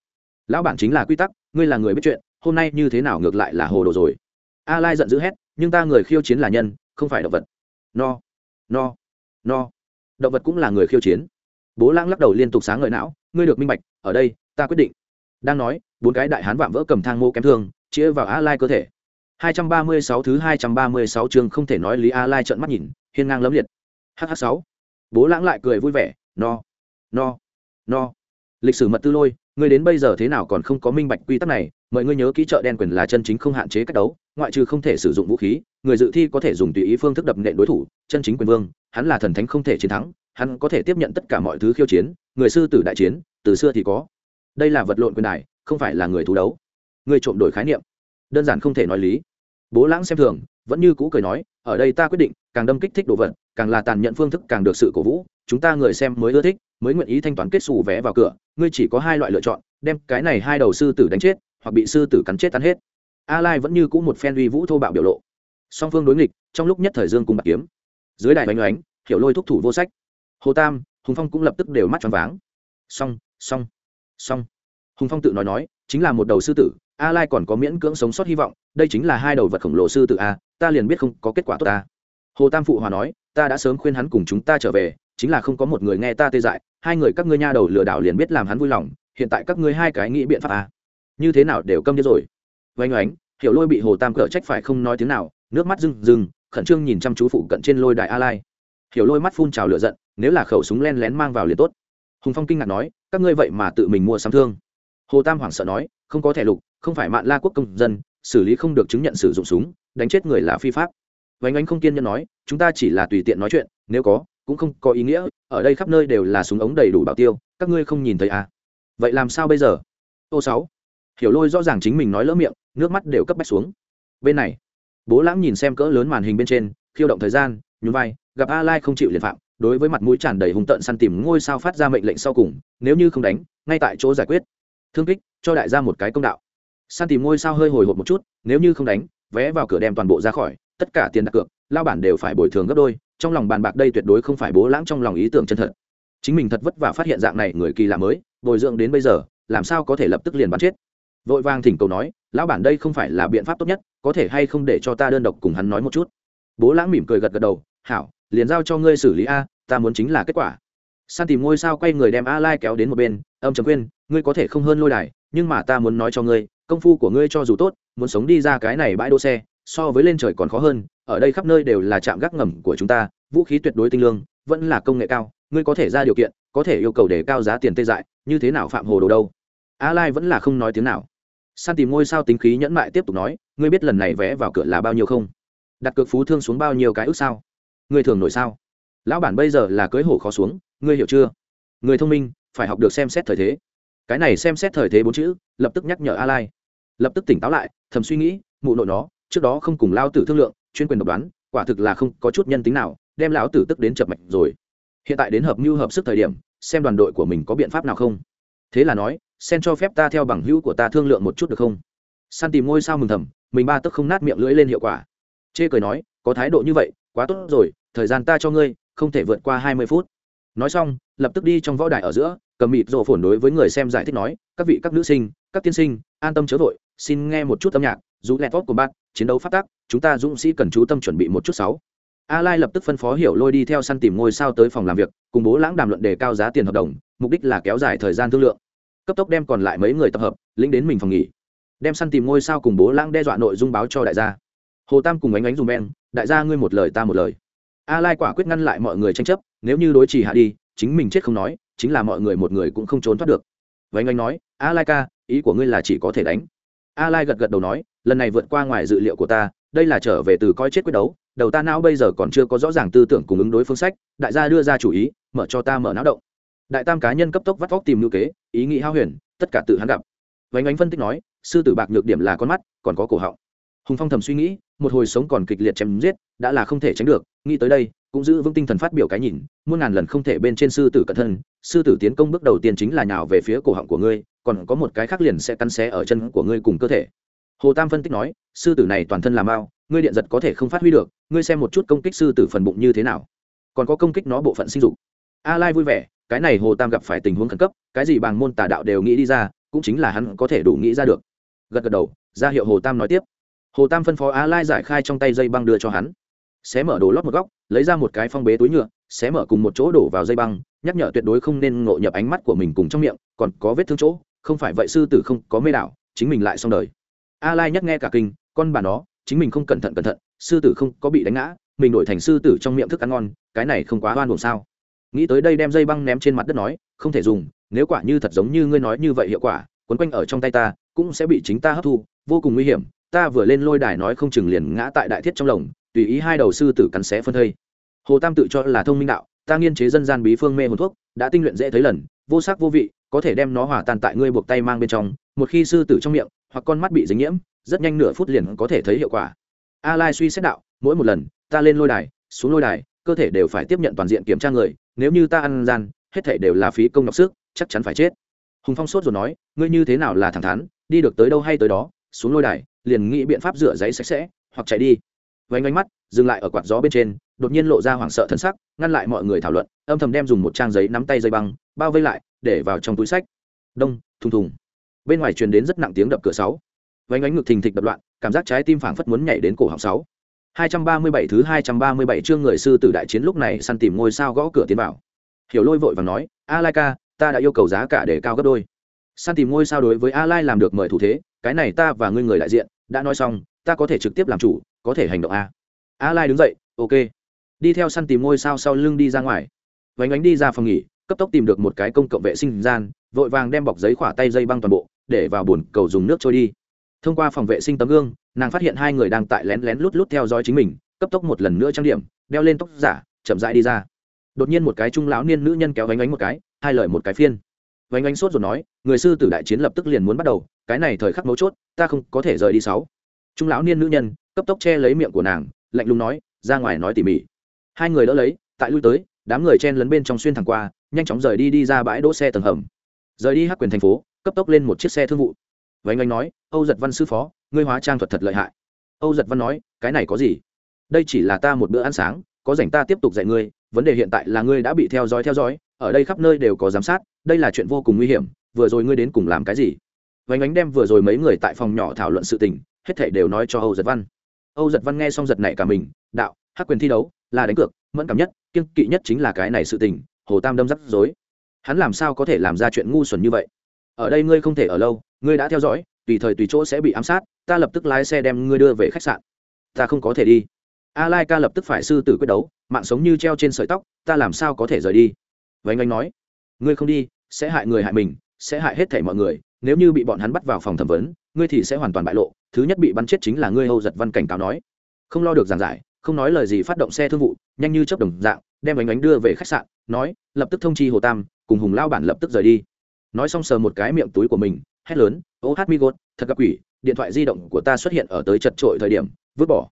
Speaker 1: Lão bản chính là quy tắc, ngươi là người biết chuyện, hôm nay như thế nào ngược lại là hồ đồ rồi. A lai giận dữ hét, nhưng ta người khiêu chiến là nhân, không phải động vật. No no no, động vật cũng là người khiêu chiến. Bố lãng lắc đầu liên tục sáng ngời não, ngươi được minh bạch, ở đây, ta quyết định. Đang nói, bốn cái đại hán vạm vỡ cầm thang mô kém thương chĩa vào a lai cơ thể. 236 thứ 236 chương không thể nói lý a lai trợn mắt nhìn, hiên ngang lấm liệt. Hh 6 bố lãng lại cười vui vẻ, no no no. Lịch sử mật tư lôi, ngươi đến bây giờ thế nào còn không có minh bạch quy tắc này mọi ngươi nhớ kỹ chợ đen quyền là chân chính không hạn chế cách đấu, ngoại trừ không thể sử dụng vũ khí, người dự thi có thể dùng tùy ý phương thức đập nện đối thủ, chân chính quyền vương, hắn là thần thánh không thể chiến thắng, hắn có thể tiếp nhận tất cả mọi thứ khiêu chiến, người sư tử đại chiến, từ xưa thì có. Đây là vật lộn quyền đài, không phải là người thú đấu người trộm đổi khái niệm. Đơn giản không thể nói lý. Bố lãng xem thường, vẫn như cũ cười nói, ở đây ta quyết định, càng đâm kích thích đồ vật, càng là tàn nhẫn phương thức càng được sự cổ vũ. Chúng ta người xem mới ưa thích, mới nguyện ý thanh toán kết xù vé vào cửa. Ngươi chỉ có hai loại lựa chọn, đem cái này hai đầu sư tử đánh chết, hoặc bị sư tử cắn chết tan hết. A lai vẫn như cũ một phen uy vũ thô bạo biểu lộ. Song phương đối nghịch, trong lúc nhất thời dương cùng bạc kiếm. Dưới đài bánh oánh, hiểu lôi thúc thủ vô sách. Hồ tam, hùng phong cũng lập tức đều mắt tròn váng. Song song song. Hùng phong tự nói nói, chính là một đầu sư tử a lai còn có miễn cưỡng sống sót hy vọng, đây chính là hai đầu vật khổng lồ sư tử a, ta liền biết không có kết quả tốt ta hồ tam phụ hòa nói, ta đã sớm khuyên hắn cùng chúng ta trở về, chính là không có một người nghe ta tê dại, hai người các ngươi nha đầu lừa đảo liền biết làm hắn vui lòng, hiện tại các ngươi hai cái nghĩ biện pháp a. Như thế nào đều câm điếc rồi. Oanh oánh, hiểu lôi bị hồ tam cở trách phải không nói tiếng nào, nước mắt rưng rưng, khẩn trương nhìn chăm chú phụ cận trên lôi đại a lai. Hiểu lôi mắt phun trào lửa giận, nếu là khẩu súng len lén mang vào liền tốt. Hùng phong kinh ngạc nói, các ngươi vậy mà tự mình mua sắm thương hồ tam hoảng sợ nói, không có thẻ lục, không phải mạng la quốc công dân, xử lý không được chứng nhận sử dụng súng, đánh chết người là phi pháp. Vánh ánh không kiên nhẫn nói, chúng ta chỉ là tùy tiện nói chuyện, nếu có, cũng không có ý nghĩa, ở đây khắp nơi đều là súng ống đầy đủ bảo tiêu, các ngươi không nhìn thấy à? Vậy làm sao bây giờ? Ô sáu. Hiểu lôi rõ ràng chính mình nói lỡ miệng, nước mắt đều cấp bách xuống. Bên này, bố lãng nhìn xem cỡ lớn màn hình bên trên, khiêu động thời gian, nhún vai, gặp a lai không chịu liền phạm, đối với mặt mũi tràn đầy hung tợn săn tìm ngôi sao phát ra mệnh lệnh sau cùng, nếu như không đánh, ngay tại chỗ giải quyết thương kích, cho đại gia một cái công đạo. San tìm ngôi sao hơi hồi hộp một chút, nếu như không đánh, vé vào cửa đem toàn bộ ra khỏi, tất cả tiền đặt cược, lao bản đều phải bồi thường gấp đôi, trong lòng bàn bạc đây tuyệt đối không phải bố lãng trong lòng ý tưởng chân thật. Chính mình thật vất vả phát hiện dạng này người kỳ lạ mới, bồi dưỡng đến bây giờ, làm sao có thể lập tức liền bắn chết? Vội vàng thỉnh cầu nói, lão bản đây không phải là biện pháp tốt nhất, có thể hay không để cho ta đơn độc cùng hắn nói một chút? Bố lãng mỉm cười gật gật đầu, hảo, liền giao cho ngươi xử lý a, ta muốn chính là kết quả san tìm ngôi sao quay người đem a lai kéo đến một bên, âm chấm khuyên ngươi có thể không hơn lôi đài, nhưng mà ta muốn nói cho ngươi, công phu của ngươi cho dù tốt, muốn sống đi ra cái này bãi đỗ xe, so với lên trời còn khó hơn, ở đây khắp nơi đều là trạm gác ngầm của chúng ta, vũ khí tuyệt đối tinh lương, vẫn là công nghệ cao, ngươi có thể ra điều kiện, có thể yêu cầu để cao giá tiền tê dại, như thế nào phạm hồ đồ đâu? A lai vẫn là không nói tiếng nào. San tìm ngôi sao tính khí nhẫn mại tiếp tục nói, ngươi biết lần này vé vào cửa là bao nhiêu không? Đặt cược phú thương xuống bao nhiêu cái ước sao? Ngươi thường nổi sao? Lão bản bây giờ là cưới hổ khó xuống ngươi hiểu chưa? Người thông minh, phải học được xem xét thời thế. Cái này xem xét thời thế bốn chữ, lập tức nhắc nhở a lai. Lập tức tỉnh táo lại, thầm suy nghĩ, mụ nội nó, trước đó không cùng lao tử thương lượng, chuyên quyền độc đoán, quả thực là không có chút nhân tính nào, đem lão tử tức đến chập mạch rồi. Hiện tại đến hợp mưu hợp sức thời điểm, xem đoàn đội của mình có biện pháp nào không? Thế là nói sen cho phép ta theo bằng hữu của ta thương lượng một chút được không? San tìm ngôi sao mừng thầm, mình ba tức không nát miệng lưỡi lên hiệu quả. Chê cười nói, có thái độ như vậy, quá tốt rồi, thời gian ta cho ngươi, không thể vượt qua hai mươi phút nói xong, lập tức đi trong võ đài ở giữa, cầm mịt rộ phồn đối với người xem giải thích nói, các vị các nữ sinh, các tiên sinh, an tâm chớ vội, xin nghe một chút âm nhạc, dù lẹt tốt của bạn, chiến đấu phát tác, chúng ta dũng sĩ cần chú tâm chuẩn bị một chút sáu. A lai lập tức phân phó hiểu lôi đi theo săn tìm ngôi sao tới phòng làm việc, cùng bố lãng đàm luận đề cao giá tiền hợp đồng, mục đích là kéo dài thời gian thương lượng. Cấp tốc đem còn lại mấy người tập hợp, lĩnh đến mình phòng nghỉ. Đem săn tìm ngôi sao cùng bố lãng đe dọa nội dung báo cho đại gia. Hồ tam cùng ánh ánh dùng beng, đại gia ngươi một lời ta một lời a lai quả quyết ngăn lại mọi người tranh chấp, nếu như đối trì hạ đi, chính mình chết không nói, chính là mọi người một người cũng không trốn thoát được. Vánh anh nói, a lai ca, ý của ngươi là chỉ có thể đánh. A lai gật gật đầu nói, lần này vượt qua ngoài dự liệu của ta, đây là trở về từ coi chết quyết đấu, đầu ta não bây giờ còn chưa có rõ ràng tư tưởng cùng ứng đối phương sách, đại gia đưa ra chủ ý, mở cho ta mở não động. Đại tam cá nhân cấp tốc vắt vóc tìm ngữ kế, ý nghĩ hao huyền, tất cả tự hắn gặp. Vánh ánh phân tích nói, sư tử bạc nhược điểm là con mắt, còn có cổ họng. Hùng phong thầm suy nghĩ một hồi sống còn kịch liệt chém giết, đã là không thể tránh được. Nghĩ tới đây, cũng giữ vững tinh thần phát biểu cái nhìn, muôn ngàn lần không thể bên trên sư tử cẩn thân sư tử tiến công bước đầu tiên chính là nhào về phía cổ họng của ngươi, còn có một cái khác liền sẽ cắn xé ở chân của ngươi cùng cơ thể. Hồ tam phân tích nói, sư tử này toàn thân làm bao ngươi điện giật có thể không phát huy được, ngươi xem một chút công kích sư tử phần bụng như thế nào. Còn có công kích nó bộ phận sinh dục. A lai vui vẻ, cái này hồ tam gặp phải tình huống khẩn cấp, cái gì bằng môn tà đạo đều nghĩ đi ra, cũng chính là hắn có thể đủ nghĩ ra được. Gật gật đầu, ra hiệu hồ tam nói tiếp hồ tam phân phó a lai giải khai trong tay dây băng đưa cho hắn. Xé mở đồ lót một góc, lấy ra một cái phong bế túi nhựa, xé mở cùng một chỗ đổ vào dây băng, nhắc nhở tuyệt đối không nên ngộ nhập ánh mắt của mình cùng trong miệng, còn có vết thương chỗ, không phải vậy sư tử không có mê đảo, chính mình lại xong đời. A lai nhắc nghe cả kinh, con bà nó, chính mình không cẩn thận cẩn thận, sư tử không có bị đánh ngã, mình đổi thành sư tử trong miệng thức ăn ngon, cái này không quá oan buồn sao? Nghĩ tới đây đem dây băng ném trên mặt đất nói, không thể dùng, nếu quả như thật giống như ngươi nói như vậy hiệu quả, quấn quanh ở trong tay ta, cũng sẽ bị chính ta hấp thu, vô cùng nguy hiểm ta vừa lên lôi đài nói không chừng liền ngã tại đại thiết trong lồng, tùy ý hai đầu sư tử cắn xé phân thây. Hồ tam tự cho là thông minh đạo, ta nghiên chế dân gian bí phương mê hồn thuốc, đã tinh luyện dễ thấy lần, vô sắc vô vị, có thể đem nó hòa tan tại ngươi buộc tay mang bên trong, một khi sư tử trong miệng, hoặc con mắt bị dính nhiễm, rất nhanh nửa phút liền có thể thấy hiệu quả. A lai suy xét đạo, mỗi một lần, ta lên lôi đài, xuống lôi đài, cơ thể đều phải tiếp nhận toàn diện kiểm tra người, nếu như ta ăn gian, hết thể đều là phí công nhọc sức, chắc chắn phải chết. Hùng phong sốt rồi nói, ngươi như thế nào là thẳng thắn, đi được tới đâu hay tới đó xuống lôi đài liền nghĩ biện pháp rửa giấy sạch sẽ hoặc chạy đi. Vánh ánh mắt dừng lại ở quạt gió bên trên đột nhiên lộ ra hoảng sợ thân sắc ngăn lại mọi người thảo luận âm thầm đem dùng một trang giấy nắm tay dây băng bao vây lại để vào trong túi sách. Đông thùng thùng. Bên ngoài truyền đến rất nặng tiếng đập cửa sáu. Vánh ánh ngực thình thịch đập loạn cảm giác trái tim phảng phất muốn nhảy đến cổ họng sáu. 237 thứ 237 chương người sư tử đại chiến lúc này săn tìm ngôi sao gõ cửa tiến vào. Hiểu Lôi vội vàng nói, "A Lai ca, ta đã yêu cầu giá cả để cao gấp đôi." Săn tìm ngôi sao đối với A Lai làm được mời thủ thế, cái này ta và ngươi người đại diện đã nói xong, ta có thể trực tiếp làm chủ, có thể hành động a. A Lai đứng dậy, "Ok." Đi theo săn tìm ngôi sao sau lưng đi ra ngoài. Vánh ánh đi ra phòng nghỉ, cấp tốc tìm được một cái công cộng vệ sinh gian, vội vàng đem bọc giấy khỏa tay dây băng toàn bộ, để vào bồn cầu dùng nước trôi đi thông qua phòng vệ sinh tấm gương nàng phát hiện hai người đang tại lén lén lút lút theo dõi chính mình cấp tốc một lần nữa trang điểm đeo lên tóc giả chậm rãi đi ra đột nhiên một cái trung lão niên nữ nhân kéo vánh ánh một cái hai lời một cái phiên vánh ánh sốt rồi nói, người sư tử đại chiến lập tức liền muốn bắt đầu, cái này thời khắc mấu chốt, ta không có thể rời đi sáu. Trung lão niên nữ nhân, cấp tốc che lấy miệng của nàng, lạnh lùng nói, ra ngoài nói tỉ mỉ. Hai người đỡ lấy, tại lui tới, đám người chen lấn bên trong xuyên thẳng qua, nhanh chóng rời đi đi ra bãi đỗ xe tầng hầm. Rời đi hắc quyền thành phố, cấp tốc lên một chiếc xe thương vụ. Vánh anh nói, âu giật văn sư phó, ngươi hóa trang thuật thật lợi hại. Âu giật văn nói, cái này có gì? Đây chỉ là ta một bữa ăn sáng, có rảnh ta tiếp tục dạy ngươi, vấn đề hiện tại là ngươi đã bị theo dõi theo dõi ở đây khắp nơi đều có giám sát, đây là chuyện vô cùng nguy hiểm, vừa rồi ngươi đến cùng làm cái gì? Vánh ánh đem vừa rồi mấy người tại phòng nhỏ thảo luận sự tình, hết thảy đều nói cho âu giật văn. Âu giật văn nghe xong giật này cả mình, đạo, hắc quyền thi đấu, là đánh cược, mẫn cảm nhất kiên kỵ nhất chính là cái này sự tình, hồ tam đâm rắc rối. Hắn làm sao có thể làm ra chuyện ngu xuẩn như vậy? Ở đây ngươi không thể ở lâu, ngươi đã theo dõi, tùy thời tùy chỗ sẽ bị ám sát, ta lập tức lái xe đem ngươi đưa về khách sạn. Ta không có thể đi. A lai ca lập tức phải sư tử quyết đấu, mạng sống như treo trên sợi tóc, ta làm sao có thể rời đi? Vánh anh nói, ngươi không đi, sẽ hại người hại mình, sẽ hại hết thảy mọi người. Nếu như bị bọn hắn bắt vào phòng thẩm vấn, ngươi thì sẽ hoàn toàn bại lộ. Thứ nhất bị bắn chết chính là ngươi. Hầu giật văn cảnh cáo nói. Không lo được giảng giải, không nói lời gì phát động xe thương vụ, nhanh như chớp đồng dạng, đem ánh ánh đưa về khách sạn, nói, lập tức thông chi hồ tam, cùng hùng lao bản lập tức rời đi. Nói xong sờ một cái miệng túi của mình, hét lớn, ô hát mi gốt thật gặp quỷ, điện thoại di động của ta xuất hiện ở tới chật trội thời điểm, vứt bỏ.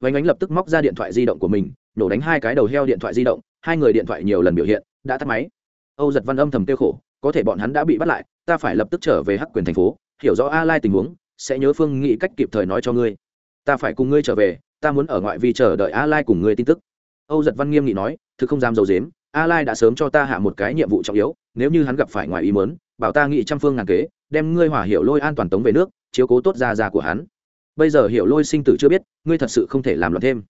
Speaker 1: Vánh ánh lập tức móc ra điện thoại di động của mình, nổ đánh hai cái đầu heo điện thoại di động, hai người điện thoại nhiều lần biểu hiện đã tắt máy. Âu giật văn âm thầm tiêu khổ, có thể bọn hắn đã bị bắt lại, ta phải lập tức trở về hắc quyền thành phố, hiểu rõ a lai tình huống, sẽ nhớ phương nghĩ cách kịp thời nói cho ngươi. Ta phải cùng ngươi trở về, ta muốn ở ngoại vi chờ đợi a lai cùng ngươi tin tức. Âu giật văn nghiêm nghị nói, thực không dám dầu dếm a lai đã sớm cho ta hạ một cái nhiệm vụ trọng yếu, nếu như hắn gặp phải ngoài ý mớn bảo ta nghị trăm phương ngàn kế, đem ngươi hỏa hiệu lôi an toàn tống về nước, chiếu cố tốt ra ra của hắn. Bây giờ hiểu lôi sinh tử chưa biết, ngươi thật sự không thể làm loạn thêm.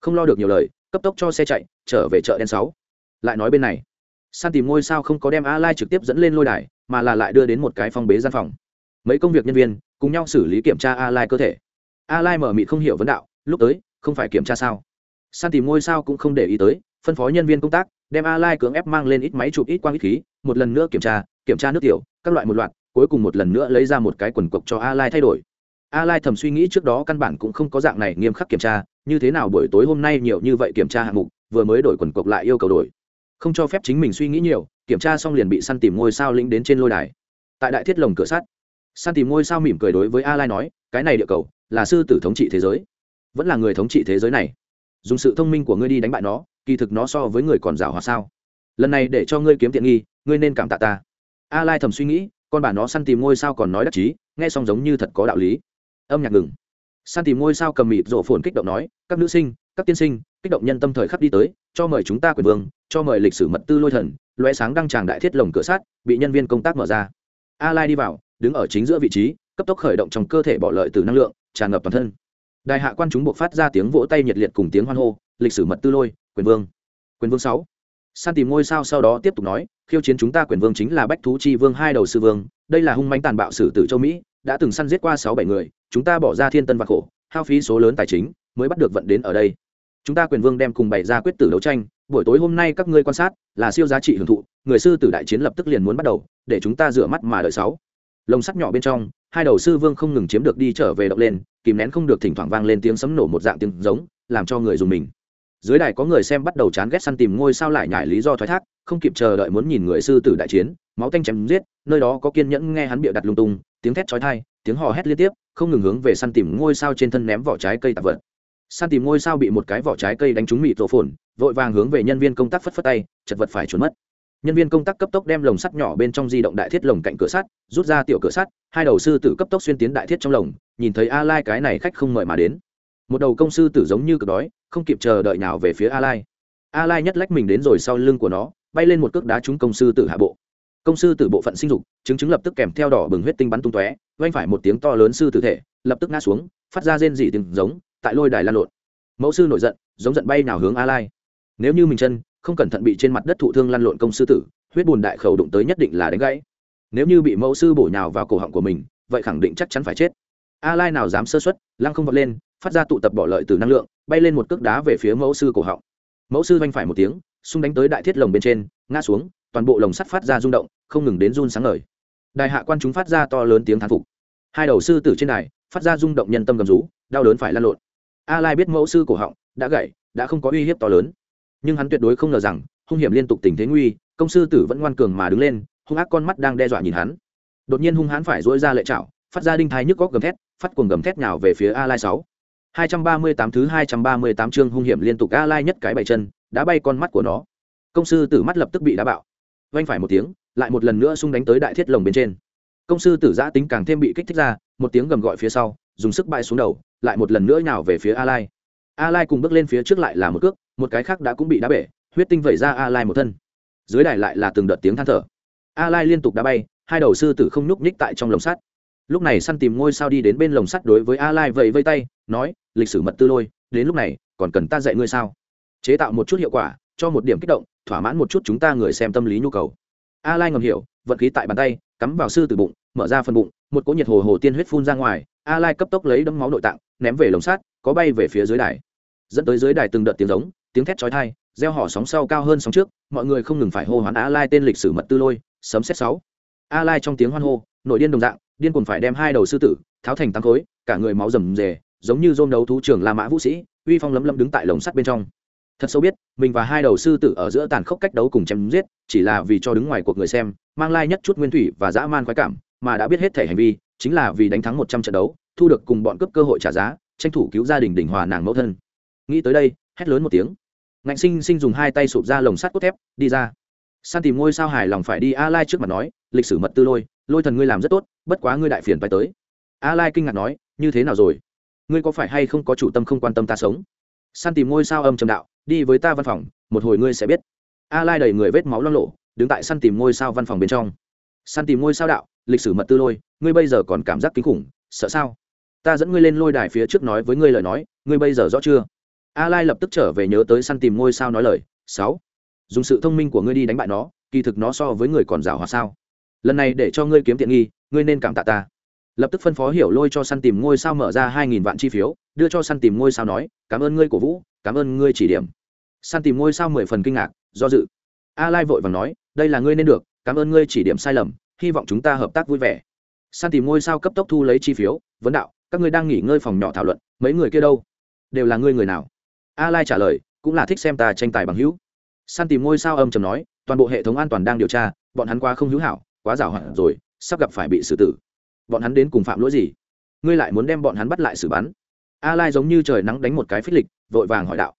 Speaker 1: Không lo được nhiều lời, cấp tốc cho xe chạy, trở về chợ đen sáu. Lại nói bên này san tìm ngôi sao không có đem a lai trực tiếp dẫn lên lôi đài, mà là lại đưa đến một cái phong bế gian phòng. Mấy công việc nhân viên cùng nhau xử lý kiểm tra a lai cơ thể. A lai mở mịt không hiểu vấn đạo, lúc tới, không phải kiểm tra sao? San tìm ngôi sao cũng không để ý tới, phân phó nhân viên công tác, đem a lai cưỡng ép mang lên ít máy chụp ít quang ít khí, một lần nữa kiểm tra kiểm tra nước tiểu, các loại một loạt, cuối cùng một lần nữa lấy ra một cái quần cộc cho a lai thay đổi. A lai thầm suy nghĩ trước đó căn bản cũng không có dạng này nghiêm khắc kiểm tra, như thế nào buổi tối hôm nay nhiều như vậy kiểm tra hạng mục, vừa mới đổi quần cộc lại yêu cầu đổi không cho phép chính mình suy nghĩ nhiều, kiểm tra xong liền bị săn tìm ngôi sao lĩnh đến trên lôi đài. Tại đại thiết lồng cửa sắt, săn tìm ngôi sao mỉm cười đối với a lai nói, cái này địa cầu là sư tử thống trị thế giới, vẫn là người thống trị thế giới này. Dùng sự thông minh của ngươi đi đánh bại nó, kỳ thực nó so với người còn rào hòa sao. Lần này để cho ngươi kiếm tiện nghi, ngươi nên cảm tạ ta. A lai thầm suy nghĩ, con bà nó săn tìm ngôi sao còn nói đắc chí, nghe xong giống như thật có đạo lý. Âm nhạc ngừng. Săn tìm ngôi sao cầm mịt rổ phồn kích động nói, các nữ sinh các tiên sinh, kích động nhân tâm thời khắc đi tới, cho mời chúng ta quyền vương, cho mời lịch sử mật tư lôi thần loé sáng đăng tràng đại thiết lồng cửa sát bị nhân viên công tác mở ra. A lai đi vào, đứng ở chính giữa vị trí, cấp tốc khởi động trong cơ thể bỏ lợi từ năng lượng, tràn ngập toàn thân. Đại hạ quan chúng buộc phát ra tiếng vỗ tay nhiệt liệt cùng tiếng hoan hô, lịch sử mật tư lôi, quyền vương. Quyền vương sáu. San tìm ngôi sao sau đó tiếp tục nói, khiêu chiến chúng ta quyền vương chính là bách thú chi vương hai đầu sư vương, đây là hung manh tàn bạo sử tử châu mỹ, đã từng săn giết qua sáu bảy người, chúng ta bỏ ra thiên tân và khổ, hao phí số lớn tài chính, mới bắt được vận đến ở đây chúng ta quyền vương đem cùng bày ra quyết tử đấu tranh, buổi tối hôm nay các ngươi quan sát, là siêu giá trị hưởng thụ, người sư tử đại chiến lập tức liền muốn bắt đầu, để chúng ta rửa mắt mà đợi sáu. Lồng sắt nhỏ bên trong, hai đầu sư vương không ngừng chiếm được đi trở về động lên, kìm nén không được thỉnh thoảng vang lên tiếng sấm nổ một dạng tiếng giống, làm cho người dùng mình. Dưới đài có người xem bắt đầu chán ghét săn tìm ngôi sao lại nhải lý do thoái thác, không kịp chờ đợi muốn nhìn người sư tử đại chiến, máu tanh chém giết, nơi đó có kiên nhẫn nghe hắn bịa đặt lung tung, tiếng thét chói tai, tiếng hò hét liên tiếp, không ngừng hướng về săn tìm ngôi sao trên thân ném vỏ trái cây tạp vật san tìm ngôi sao bị một cái vỏ trái cây đánh trúng mịt rổ phồn, vội vàng hướng về nhân viên công tác phất phất tay, chật vật phải trốn mất. Nhân viên công tác cấp tốc đem lồng sắt nhỏ bên trong di động đại thiết lồng cạnh cửa sắt, rút ra tiểu cửa sắt, hai đầu sư tử cấp tốc xuyên tiến đại thiết trong lồng, nhìn thấy a lai cái này khách không mời mà đến. Một đầu công sư tử giống như cực đói, không kịp chờ đợi nào về phía a lai a lai nhất lách mình đến rồi sau lưng của nó, bay lên một cước đá trúng công sư tử hạ bộ. Công sư tử bộ phận sinh dục, chứng chứng lập tức kèm theo đỏ bừng huyết tinh bắn tung tóe vanh phải một tiếng to lớn sư tử thể, lập tức ngã xuống, phát ra rên dị tiếng giống tại lôi đài lan lộn. Mẫu sư nổi giận, giống giận bay nào hướng a lai. Nếu như mình chân, không cẩn thận bị trên mặt đất thụ thương lăn lộn công sư tử, huyết bùn đại khẩu đụng tới nhất định là đánh gãy. Nếu như bị mẫu sư bổ nhào vào cổ họng của mình, vậy khẳng định chắc chắn phải chết. A lai nào dám sơ xuất lăng không vọt lên, phát ra tụ tập bỏ lợi từ năng lượng, bay lên một cước đá về phía mẫu sư cổ họng. Mẫu sư vanh phải một tiếng, xung đánh tới đại thiết lồng bên trên, ngã xuống, toàn bộ lồng sắt phát ra rung động, không ngừng đến run sáng ngời. Đại hạ quan chúng phát ra to lớn tiếng thán phục. Hai đầu sư tử trên đài, phát ra rung động nhân tâm gầm rú, đau đớn phải lăn lộn a lai biết mẫu sư cổ họng, đã gãy, đã không có uy hiếp to lớn. Nhưng hắn tuyệt đối không ngờ rằng, hung hiểm liên tục tình thế nguy, công sư tử vẫn ngoan cường mà đứng lên, hung ác con mắt đang đe dọa nhìn hắn. Đột nhiên hung hãn phải dỗi ra lệ chảo, phát ra đinh thái nhức góc gầm thét, phát cuồng gầm thét nhào về phía a lai sáu. Hai trăm ba mươi tám thứ hai trăm ba mươi tám chương hung hiểm liên tục a lai nhất cái bảy chân, đã bay con mắt của nó. Công sư tử mắt lập tức bị đá bạo. Vanh phải một tiếng, lại một lần nữa xung đánh tới đại thiết lồng bên trên. Công sư tử giã tính càng thêm bị kích thích ra, một tiếng gầm gọi phía sau, dùng sức bay xuống đầu lại một lần nữa nhào về phía a lai. A lai cùng bước lên phía trước lại là một cước, một cái khác đã cũng bị đá bể, huyết tinh vẩy ra a lai một thân. Dưới đài lại là từng đợt tiếng than thở. A lai liên tục đá bay, hai đầu sư tử không nhúc nhích tại trong lồng sắt. Lúc này săn tìm ngôi sao đi đến bên lồng sắt đối với a lai vẫy vây tay, nói, lịch sử mật tư lôi, đến lúc này, còn cần ta dạy ngươi sao? Chế tạo một chút hiệu quả, cho một điểm kích động, thỏa mãn một chút chúng ta người xem tâm lý nhu cầu. A lai ngầm hiểu, vận khí tại bàn tay, cắm vào sư từ bụng, mở ra phần bụng, một cỗ nhiệt hồ hồ tiên huyết phun ra ngoài, a lai cấp tốc lấy đấm máu nội tạng ném về lồng sắt, có bay về phía dưới đài. Dẫn tới dưới đài từng đợt tiếng giống, tiếng thét chói tai, gieo họ sóng sau cao hơn sóng trước, mọi người không ngừng phải hô hoán a lai tên lịch sử mật tư lôi, sấm xét sáu. A lai trong tiếng hoan hô, nội điên đồng dạng, điên cuồng phải đem hai đầu sư tử, tháo thành tăng khối, cả người máu rầm rề, giống như dôm đấu thú trưởng la mã vũ sĩ, uy phong lấm lấm đứng tại lồng sắt bên trong. Thật sâu biết, mình và hai đầu sư tử ở giữa tàn khốc cách đấu cùng chém giết, chỉ là vì cho đứng ngoài cuộc người xem, mang lai nhất chút nguyên thủy và dã man khoái cảm, mà đã biết hết thể hành vi, chính là vì đánh thắng một trăm trận đấu thu được cùng bọn cướp cơ hội trả giá, tranh thủ cứu gia đình đình hòa nàng mẫu thân. Nghĩ tới đây, hét lớn một tiếng. Ngạnh sinh sinh dùng hai tay sụp ra lồng sắt cốt thép, đi ra. San tìm ngôi sao hài lòng phải đi a lai trước mặt nói, lịch sử mật tư lôi lôi thần ngươi làm rất tốt, bất quá ngươi đại phiền phải tới. A lai kinh ngạc nói, như thế nào rồi? Ngươi có phải hay không có chủ tâm không quan tâm ta sống? San tìm ngôi sao âm trầm đạo, đi với ta văn phòng, một hồi ngươi sẽ biết. A lai đầy người vết máu lo lộ đứng tại săn tìm ngôi sao văn phòng bên trong. Săn tìm ngôi sao đạo, lịch sử mật tư lôi, ngươi bây giờ còn cảm giác kinh khủng, sợ sao? Ta dẫn ngươi lên lôi đài phía trước nói với ngươi lời nói, ngươi bây giờ rõ chưa? A lai lập tức trở về nhớ tới săn tìm ngôi sao nói lời, sáu, dùng sự thông minh của ngươi đi đánh bại nó, kỳ thực nó so với người còn rào hòa sao. Lần này để cho ngươi kiếm tiện nghi, ngươi nên cảm tạ ta. Lập tức phân phó hiểu lôi cho săn tìm ngôi sao mở ra hai nghìn vạn chi phiếu, đưa cho săn tìm ngôi sao nói, cảm ơn ngươi cổ vũ, cảm ơn ngươi chỉ điểm. Săn tìm ngôi sao mười phần kinh ngạc, do dự. A lai vội vàng nói, đây là ngươi nên được, cảm ơn ngươi chỉ điểm sai lầm, hy vọng chúng ta hợp tác vui vẻ. San tìm ngôi sao cấp tốc thu lấy chi phiếu, vấn đạo các ngươi đang nghỉ ngơi phòng nhỏ thảo luận, mấy người kia đâu? Đều là ngươi người nào? A lai trả lời, cũng là thích xem ta tranh tài bằng hữu. San tìm ngôi sao âm chầm nói, toàn bộ hệ thống an toàn đang điều tra, bọn hắn quá không hữu hảo, quá giảo hoạt rồi, sắp gặp phải bị xử tử. Bọn hắn đến cùng phạm lỗi gì? Ngươi lại muốn đem bọn hắn bắt lại xử bắn? A lai giống như trời nắng đánh một cái phích lịch, vội vàng hỏi đạo.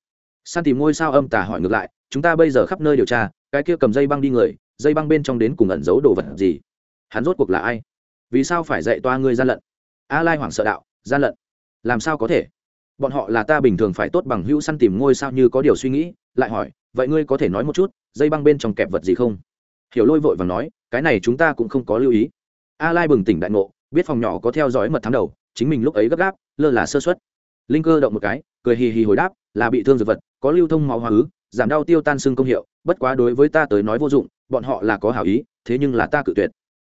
Speaker 1: San tìm ngôi sao âm tà hỏi ngược lại, chúng ta bây giờ khắp nơi điều tra, cái kia cầm dây băng đi người, dây băng bên trong đến cùng ẩn giấu đồ vật gì? Hắn rốt cuộc là ai? Vì sao phải dạy toa ngươi gian lận? A lai hoảng sợ đạo, gian lận, làm sao có thể? Bọn họ là ta bình thường phải tốt bằng hữu săn tìm ngôi sao như có điều suy nghĩ. Lại hỏi, vậy ngươi có thể nói một chút, dây băng bên trong kẹp vật gì không? Hiểu lôi vội và nói, cái này chúng ta cũng không có lưu ý. A lai bừng tỉnh đại ngộ, biết phòng nhỏ có theo dõi mật thám đầu, chính mình lúc ấy gấp gáp, lơ là sơ suất. Linh cơ động một cái, cười hì hì hồi đáp, là bị thương dược vật, có lưu thông máu hóa ứ, giảm đau tiêu tan xương công hiệu, bất quá đối với ta tới nói vô dụng, bọn họ là có hảo ý, thế nhưng là ta cự tuyệt.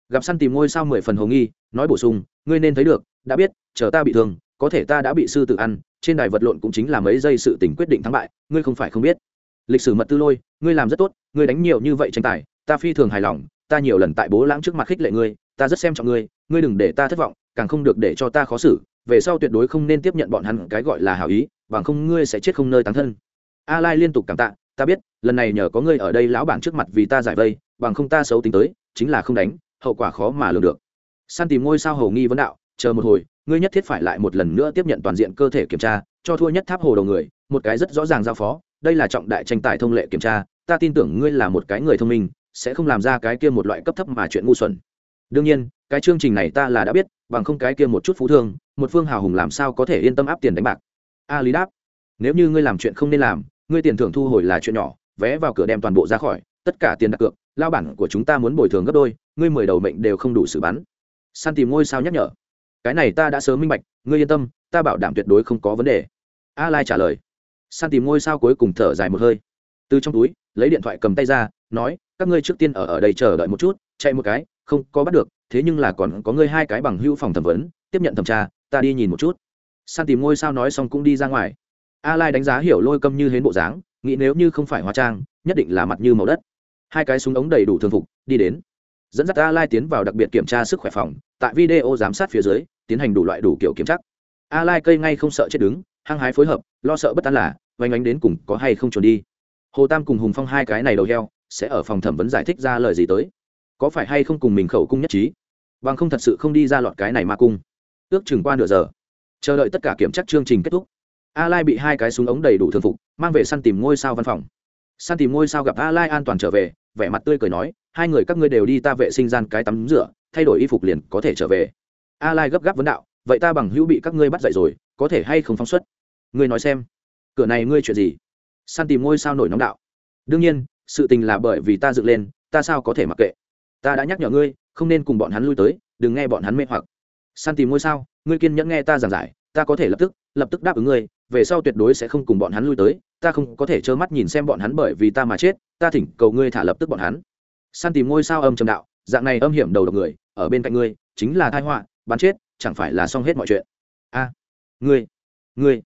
Speaker 1: Gặp săn tìm ngôi sao mười phần hồ nghi, nói bổ sung ngươi nên thấy được, đã biết, chờ ta bị thương, có thể ta đã bị sư tử ăn, trên đài vật lộn cũng chính là mấy giây sự tình quyết định thắng bại, ngươi không phải không biết. Lịch sử mật tư lôi, ngươi làm rất tốt, ngươi đánh nhiều như vậy tranh tài, ta phi thường hài lòng, ta nhiều lần tại bố lãng trước mặt khích lệ ngươi, ta rất xem trọng ngươi ngươi đừng để ta thất vọng, càng không được để cho ta khó xử, về sau tuyệt đối không nên tiếp nhận bọn hắn cái gọi là hảo ý, bằng không ngươi sẽ chết không nơi tán thân. A lai liên tục cảm tạ, ta biết, lần này nhờ có ngươi ở đây lão bản trước mặt vì ta giải vây, bằng không ta xấu tính tới, chính là không đánh, hậu quả khó mà lường được săn tìm ngôi sao hầu nghi vấn đạo, chờ một hồi, ngươi nhất thiết phải lại một lần nữa tiếp nhận toàn diện cơ thể kiểm tra, cho thua nhất tháp hồ đầu người, một cái rất rõ ràng giao phó, đây là trọng đại tranh tài thông lệ kiểm tra, ta tin tưởng ngươi là một cái người thông minh, sẽ không làm ra cái kia một loại cấp thấp mà chuyện ngu xuẩn. Đương nhiên, cái chương trình này ta là đã biết, bằng không cái kia một chút phú thương, một phương hào hùng làm sao có thể yên tâm áp tiền đánh bạc. A lý đáp, nếu như ngươi làm chuyện không nên làm, ngươi tiền thưởng thu hồi là chuyện nhỏ, vé vào cửa đem toàn bộ ra khỏi, tất cả tiền đặt cược, lao bản của chúng ta muốn bồi thường gấp đôi, ngươi mười đầu mệnh đều không đủ xử bắn san tìm ngôi sao nhắc nhở. Cái này ta đã sớm minh bạch, ngươi yên tâm, ta bảo đảm tuyệt đối không có vấn đề. A lai trả lời. San tìm ngôi sao cuối cùng thở dài một hơi. Từ trong túi, lấy điện thoại cầm tay ra, nói, các ngươi trước tiên ở ở đây chờ đợi một chút, chạy một cái, không có bắt được, thế nhưng là còn có ngươi hai cái bằng hữu phòng thẩm vấn, tiếp nhận thẩm tra, ta đi nhìn một chút. San tìm ngôi sao nói xong cũng đi ra ngoài. A lai đánh giá hiểu lôi câm như hến bộ dáng, nghĩ nếu như không phải hóa trang, nhất định là mặt như màu đất. Hai cái súng ống đầy đủ thường phục, đi đến dẫn dắt a lai tiến vào đặc biệt kiểm tra sức khỏe phòng, tại video giám sát phía dưới, tiến hành đủ loại đủ kiểu kiểm tra. A lai cây ngay không sợ chết đứng, hăng hái phối hợp, lo sợ bất an là vánh ánh đến cùng có hay không trốn đi. Hồ tam cùng hùng phong hai cái này đầu heo, sẽ ở phòng thẩm vấn giải thích ra lời gì tới. Có phải hay không cùng mình khẩu cung nhất trí? Bằng không thật sự không đi ra lọt cái này ma cung. Ước chừng qua nửa giờ. Chờ đợi tất cả kiểm tra chương trình kết thúc. A lai bị hai cái súng ống đầy đủ thường phục, mang về săn tìm ngôi sao văn phòng. Săn tìm ngôi sao gặp a lai an toàn trở về, vẻ mặt tươi cười nói hai người các ngươi đều đi ta vệ sinh gian cái tắm rửa, thay đổi y phục liền có thể trở về. A lai gấp gáp vấn đạo, vậy ta bằng hữu bị các ngươi bắt dậy rồi, có thể hay không phóng xuất? Ngươi nói xem. Cửa này ngươi chuyện gì? Săn tìm ngôi sao nổi nóng đạo. Đương nhiên, sự tình là bởi vì ta dựng lên, ta sao có thể mặc kệ? Ta đã nhắc nhở ngươi, không nên cùng bọn hắn lui tới, đừng nghe bọn hắn mê hoặc. Săn tìm ngôi sao, ngươi kiên nhẫn nghe ta giảng giải, ta có thể lập tức lập tức đáp ứng ngươi, về sau tuyệt đối sẽ không cùng bọn hắn lui tới, ta không có thể trơ mắt nhìn xem bọn hắn bởi vì ta mà chết, ta thỉnh cầu ngươi thả lập tức bọn hắn săn tìm ngôi sao âm trầm đạo, dạng này âm hiểm đầu độc người, ở bên cạnh ngươi, chính là thai họa, bắn chết, chẳng phải là xong hết mọi chuyện. A, ngươi ngươi,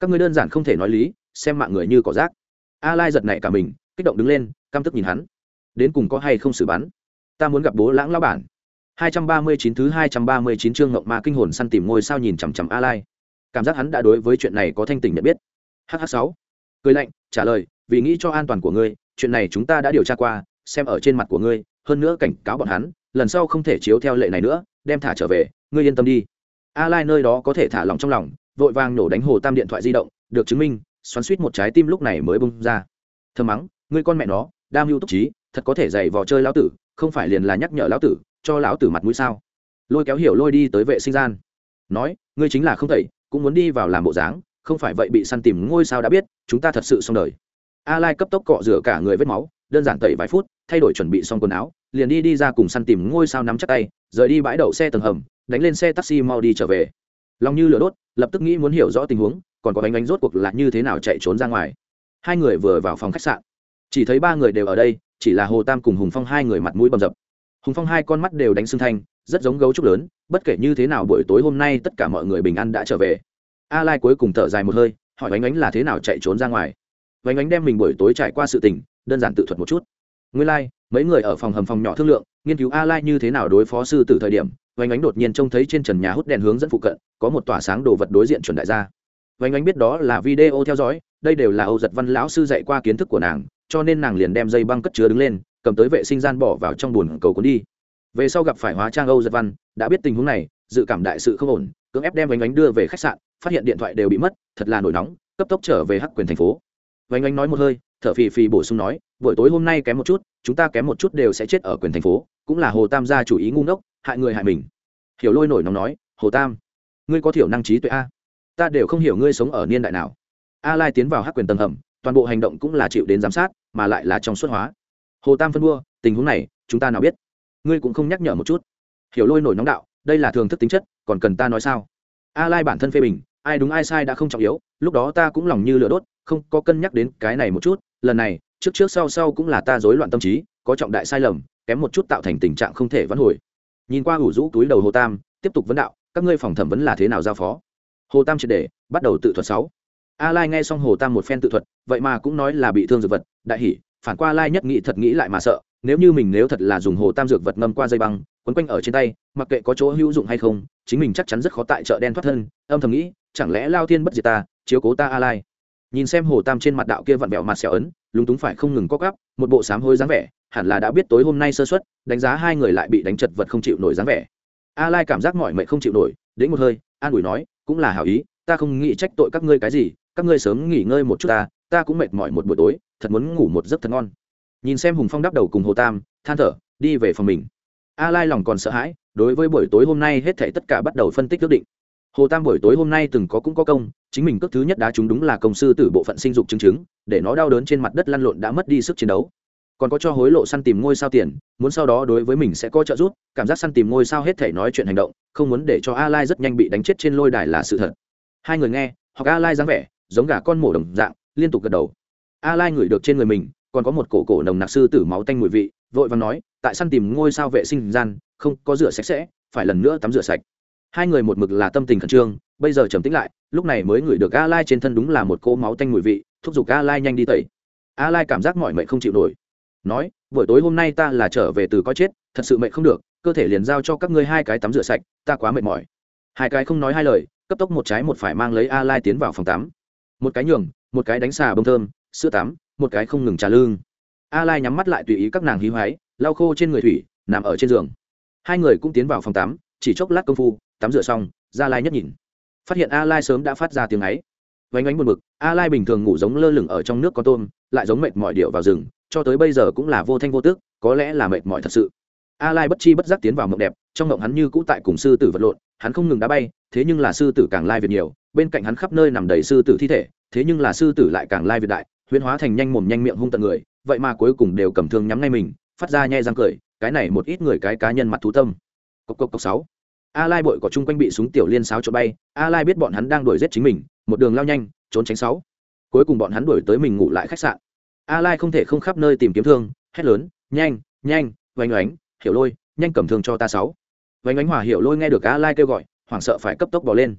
Speaker 1: các ngươi đơn giản không thể nói lý, xem mạng người như cỏ rác. A lai giật nảy cả mình, kích động đứng lên, căm tức nhìn hắn. Đến cùng có hay không xử bắn? Ta muốn gặp bố lãng lão bản. 239 thứ 239 chương ngộng ma kinh hồn săn tìm ngôi sao nhìn chằm chằm a lai. Cảm giác hắn đã đối với chuyện này có thanh tỉnh nhận biết. Hh 6 cười lạnh, trả lời, vì nghĩ cho an toàn của ngươi, chuyện này chúng ta đã điều tra qua xem ở trên mặt của ngươi, hơn nữa cảnh cáo bọn hắn, lần sau không thể chiếu theo lệ này nữa, đem thả trở về, ngươi yên tâm đi. A lai nơi đó có thể thả lòng trong lòng, vội vàng nổ đánh hồ tam điện thoại di động, được chứng minh, xoắn suýt một trái tim lúc này mới bung ra. Thơm mắng, ngươi con mẹ nó, đam mưu túc trí, thật có thể dày vò chơi lão tử, không phải liền là nhắc nhở lão tử, cho lão tử mặt mũi sao? Lôi kéo hiểu lôi đi tới vệ sinh gian. Nói, ngươi chính là không thầy cũng muốn đi vào làm bộ dáng, không phải vậy bị săn tìm ngôi sao đã biết, chúng ta thật sự xong đời. A lai cấp tốc cọ rửa cả người vết máu, đơn giản tẩy vài phút thay đổi chuẩn bị xong quần áo, liền đi đi ra cùng săn tìm ngôi sao nắm chắc tay, rời đi bãi đậu xe tầng hầm, đánh lên xe taxi mau đi trở về. Lòng như lửa đốt, lập tức nghĩ muốn hiểu rõ tình huống, còn có bánh bánh rốt cuộc là như thế nào chạy trốn ra ngoài. Hai người vừa vào phòng khách sạn, chỉ thấy ba người đều ở đây, chỉ là hồ tam cùng hùng phong hai người mặt mũi bầm dập. Hùng phong hai con mắt đều đánh sưng thanh, rất giống gấu trúc lớn, bất kể như thế nào buổi tối hôm nay tất cả mọi người bình an đã trở về. A lai cuối cùng thở dài một hơi, hỏi bánh bánh là thế nào chạy trốn ra ngoài. Bánh bánh đem mình buổi tối trải qua sự tình, đơn giản tự thuật một chút nguyên lai like, mấy người ở phòng hầm phòng nhỏ thương lượng nghiên cứu a lai như thế nào đối phó sư tử thời điểm Vành ánh đột nhiên trông thấy trên trần nhà hút đèn hướng dẫn phụ cận có một tỏa sáng đồ vật đối diện chuẩn đại gia. Vành ánh biết đó là video theo dõi đây đều là âu giật văn lão sư dạy qua kiến thức của nàng cho nên nàng liền đem dây băng cất chứa đứng lên cầm tới vệ sinh gian bỏ vào trong buồn cầu cuốn đi. Về sau gặp phải hóa trang âu giật văn đã biết tình huống này dự cảm đại sự không ổn cưỡng ép đem Vành ánh đưa về khách sạn phát hiện điện thoại đều bị mất thật là nổi nóng cấp tốc trở về hắc quyền thành phố. Vành ánh nói một hơi thở phì phì bổ sung nói buổi tối hôm nay kém một chút, chúng ta kém một chút đều sẽ chết ở quyền thành phố, cũng là hồ tam gia chủ ý ngu ngốc, hại người hại mình. Hiểu lôi nổi nóng nói, hồ tam, ngươi có thiểu năng trí tuệ a? Ta đều không hiểu ngươi sống ở niên đại nào. A lai tiến vào hắc quyền tầng hầm, toàn bộ hành động cũng là chịu đến giám sát, mà lại là trong suốt hóa. Hồ tam phân đua, tình huống này, chúng ta nào biết? Ngươi cũng không nhắc nhở một chút. Hiểu lôi nổi nóng đạo, đây là thường thức tính chất, còn cần ta nói sao? A lai bản thân phê bình, ai đúng ai sai đã không trọng yếu, lúc đó ta cũng lòng như lửa đốt, không có cân nhắc đến cái này một chút, lần này trước trước sau sau cũng là ta rối loạn tâm trí, có trọng đại sai lầm, kém một chút tạo thành tình trạng không thể vãn hồi. Nhìn qua ủ rũ túi đầu hồ tam, tiếp tục vấn đạo, các ngươi phòng thẩm vấn là thế nào giao phó? Hồ tam triệt để, bắt đầu tự thuật sáu. A lai nghe xong hồ tam một phen tự thuật, vậy mà cũng nói là bị thương dược vật, đại hỉ, phản qua lai nhất nghĩ thật nghĩ lại mà sợ, nếu như mình nếu thật là dùng hồ tam dược vật ngâm qua dây băng, quấn quanh ở trên tay, mặc kệ có chỗ hữu dụng hay không, chính mình chắc chắn rất khó tại chợ đen thoát thân, âm thầm nghĩ, chẳng lẽ lao thiên bất diệt ta, chiếu cố ta a lai. Nhìn xem hồ tam trên mặt đạo kia vặn vẹo mặt xẻo ấn lúng túng phải không ngừng co cắp, một bộ sám hối dáng vẻ hẳn là đã biết tối hôm nay sơ xuất đánh giá hai người lại bị đánh chật vật không chịu nổi dáng vẻ. A lai cảm giác mọi mệnh không chịu nổi đĩnh một hơi an ủi nói cũng là hảo ý ta không nghĩ trách tội các ngươi cái gì các ngươi sớm nghỉ ngơi một chút ta ta cũng mệt mỏi một buổi tối thật muốn ngủ một giấc thật ngon. Nhìn xem hùng phong đắp đầu cùng hồ tam than thở đi về phòng mình. A lai lòng còn sợ hãi đối với buổi tối hôm nay hết thảy tất cả bắt đầu phân tích quyết định hồ tam buổi tối hôm nay từng có cũng có công, chính mình cước thứ nhất đá chúng đúng là công sư tử bộ phận sinh dục chứng chứng, để nó đau đớn trên mặt đất lăn lộn đã mất đi sức chiến đấu. Còn có cho hối lộ săn tìm ngôi sao tiền, muốn sau đó đối với mình sẽ có trợ giúp, cảm giác săn tìm ngôi sao hết thể nói chuyện hành động, không muốn để cho a lai rất nhanh bị đánh chết trên lôi đài là sự thật. Hai người nghe hoặc a lai dáng vẻ, giống gà con mổ đồng dạng, liên tục gật đầu. A lai ngửi được trên người mình, còn có một cổ cổ nồng nặc sư tử máu tanh mùi vị, vội vàng nói, tại săn tìm ngôi sao vệ sinh gian, không có rửa sạch sẽ, phải lần nữa tắm rửa sạch hai người một mực là tâm tình khẩn trương, bây giờ trầm tĩnh lại, lúc này mới ngửi được a lai trên thân đúng là một cỗ máu tanh mùi vị, thúc giục a lai nhanh đi tẩy. A lai cảm giác mọi mệnh không chịu nổi. Nói, buổi tối hôm nay ta là trở về từ coi chết, thật sự mệnh không được, cơ thể liền giao cho các ngươi hai cái tắm rửa sạch, ta quá mệt mỏi. Hai cái không nói hai lời, cấp tốc một trái một phải mang lấy a lai tiến vào phòng tắm. Một cái nhường, một cái đánh xà bông thơm, sữa tắm, một cái không ngừng trà lương. A lai nhắm mắt lại tùy ý các nàng hí hoáy, lau khô trên người thủy, nằm ở trên giường. Hai người cũng tiến vào phòng tắm, chỉ chốc lát công phu tắm rửa xong, gia lai nhất nhìn. Phát hiện a lai sớm đã phát ra tiếng ấy. Vánh ánh buồn bực, a lai bình thường ngủ giống lơ lửng ở trong nước con tôm, lại giống mệt mỏi điệu vào rừng, cho tới bây giờ cũng là vô thanh vô tức có lẽ là mệt mỏi thật sự. A lai bất chi bất giác tiến vào mộng đẹp, trong mộng hắn như cũ tại cùng sư tử vật lộn, hắn không ngừng đá bay, thế nhưng là sư tử càng lai việt nhiều, bên cạnh hắn khắp nơi nằm đầy sư tử thi thể, thế nhưng là sư tử lại càng lai việt đại, huyễn hóa thành nhanh mồm nhanh miệng hung tận người, vậy mà cuối cùng đều cầm thương nhắm ngay mình, phát ra nhai răng cười, cái này một ít người cái cá nhân mặt thú tâm. Cốc cốc cốc sáu a lai bội có chung quanh bị súng tiểu liên sáo cho bay, a lai biết bọn hắn đang đuổi giết chính mình, một đường lao nhanh, trốn tránh sáu. Cuối cùng bọn hắn đuổi tới mình ngủ lại khách sạn. A lai không thể không khắp nơi tìm kiếm thương, hét lớn, nhanh nhanh Vánh oánh hiểu lôi, nhanh cầm thương cho ta sáu. Vánh ánh hòa hiểu lôi nghe được a lai kêu gọi, hoảng sợ phải cấp tốc bỏ lên.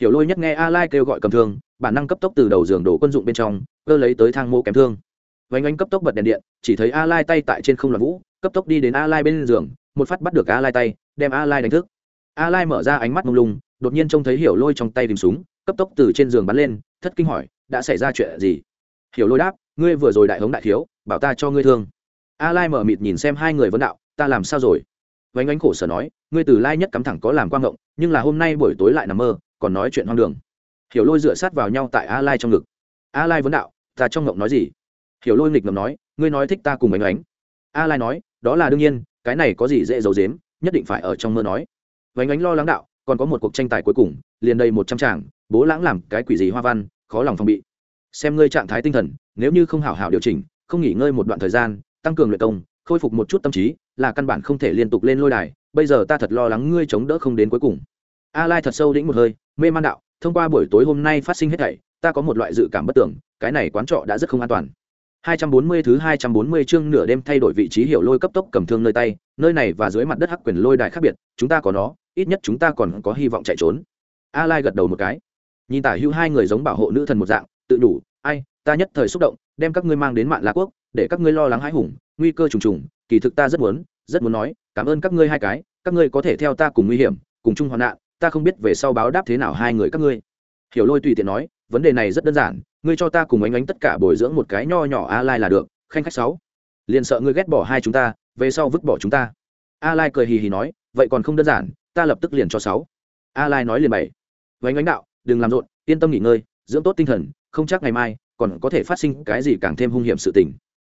Speaker 1: Hiểu lôi nhất nghe a lai kêu gọi cầm thương, bản năng cấp tốc từ đầu giường đổ quân dụng bên trong, cơ lấy tới thang mô kém thương. Vánh ánh cấp tốc bật đèn điện, chỉ thấy a lai tay tại trên không loạn vũ, cấp tốc đi đến a lai bên giường, một phát bắt được a lai tay, đem a lai đánh thức a lai mở ra ánh mắt mông lung, đột nhiên trông thấy hiểu lôi trong tay tìm súng, cấp tốc từ trên giường bắn lên, thất kinh hỏi, đã xảy ra chuyện gì? Hiểu lôi đáp, ngươi vừa rồi đại hống đại thiếu, bảo ta cho ngươi thương. A lai mở mịt nhìn xem hai người vấn đạo, ta làm sao rồi? Vánh ánh khổ sở nói, ngươi từ lai nhất cắm thẳng có làm quang ngộng, nhưng là hôm nay buổi tối lại nằm mơ, còn nói chuyện hoang đường. Hiểu lôi dựa sát vào nhau tại a lai trong ngực. A lai vấn đạo, ta trong ngộng nói gì? Hiểu lôi nghịch ngầm nói, ngươi nói thích ta cùng ánh ánh. A lai nói, đó là đương nhiên, cái này có gì dễ giấu dếm nhất định phải ở trong mơ nói vánh ánh lo lắng đạo còn có một cuộc tranh tài cuối cùng liền đây một trăm tràng bố lãng làm cái quỷ gì hoa văn khó lòng phòng bị. Xem ngươi trạng thái tinh thần nếu như không hảo hảo điều chỉnh không nghỉ ngơi một đoạn thời gian tăng cường luyện công khôi phục một chút tâm trí là căn bản không thể liên tục lên lôi đài bây giờ ta thật lo lắng ngươi chống đỡ không đến cuối cùng. A lai thật sâu đĩnh một hơi mê man đạo thông qua buổi tối hôm nay phát sinh hết thảy ta có một loại dự cảm bất tưởng cái này quán trọ đã rất không an toàn. 240 thứ 240 chương nửa đêm thay đổi vị trí hiểu lôi cấp tốc cầm thương nơi tay, nơi này và dưới mặt đất hắc quyền lôi đài khác biệt, chúng ta có nó, ít nhất chúng ta còn có hy vọng chạy trốn. A Lai gật đầu một cái. Nhìn tả hữu hai người giống bảo hộ nữ thần một dạng, tự đủ, ai, ta nhất thời xúc động, đem các ngươi mang đến Mạn La quốc, để các ngươi lo lắng hãi hùng, nguy cơ trùng trùng, kỳ thực ta rất muốn, rất muốn nói, cảm ơn các ngươi hai cái, các ngươi có thể theo ta cùng nguy hiểm, cùng chung hoạn nạn, ta không biết về sau báo đáp thế nào hai người các ngươi. Hiểu Lôi tùy tiện nói, vấn đề này rất đơn giản, ngươi cho ta cùng ánh ánh tất cả bồi dưỡng một cái nho nhỏ a lai là được khanh khách sáu liền sợ ngươi ghét bỏ hai chúng ta về sau vứt bỏ chúng ta a lai cười hì hì nói vậy còn không đơn giản ta lập tức liền cho sáu. A lai nói liền bảy. Vánh ánh đạo, đừng làm rộn, yên tâm nghỉ ngơi, dưỡng tốt tinh thần, không chắc ngày mai còn có thể phát sinh cái gì càng thêm hung hiểm sự tình.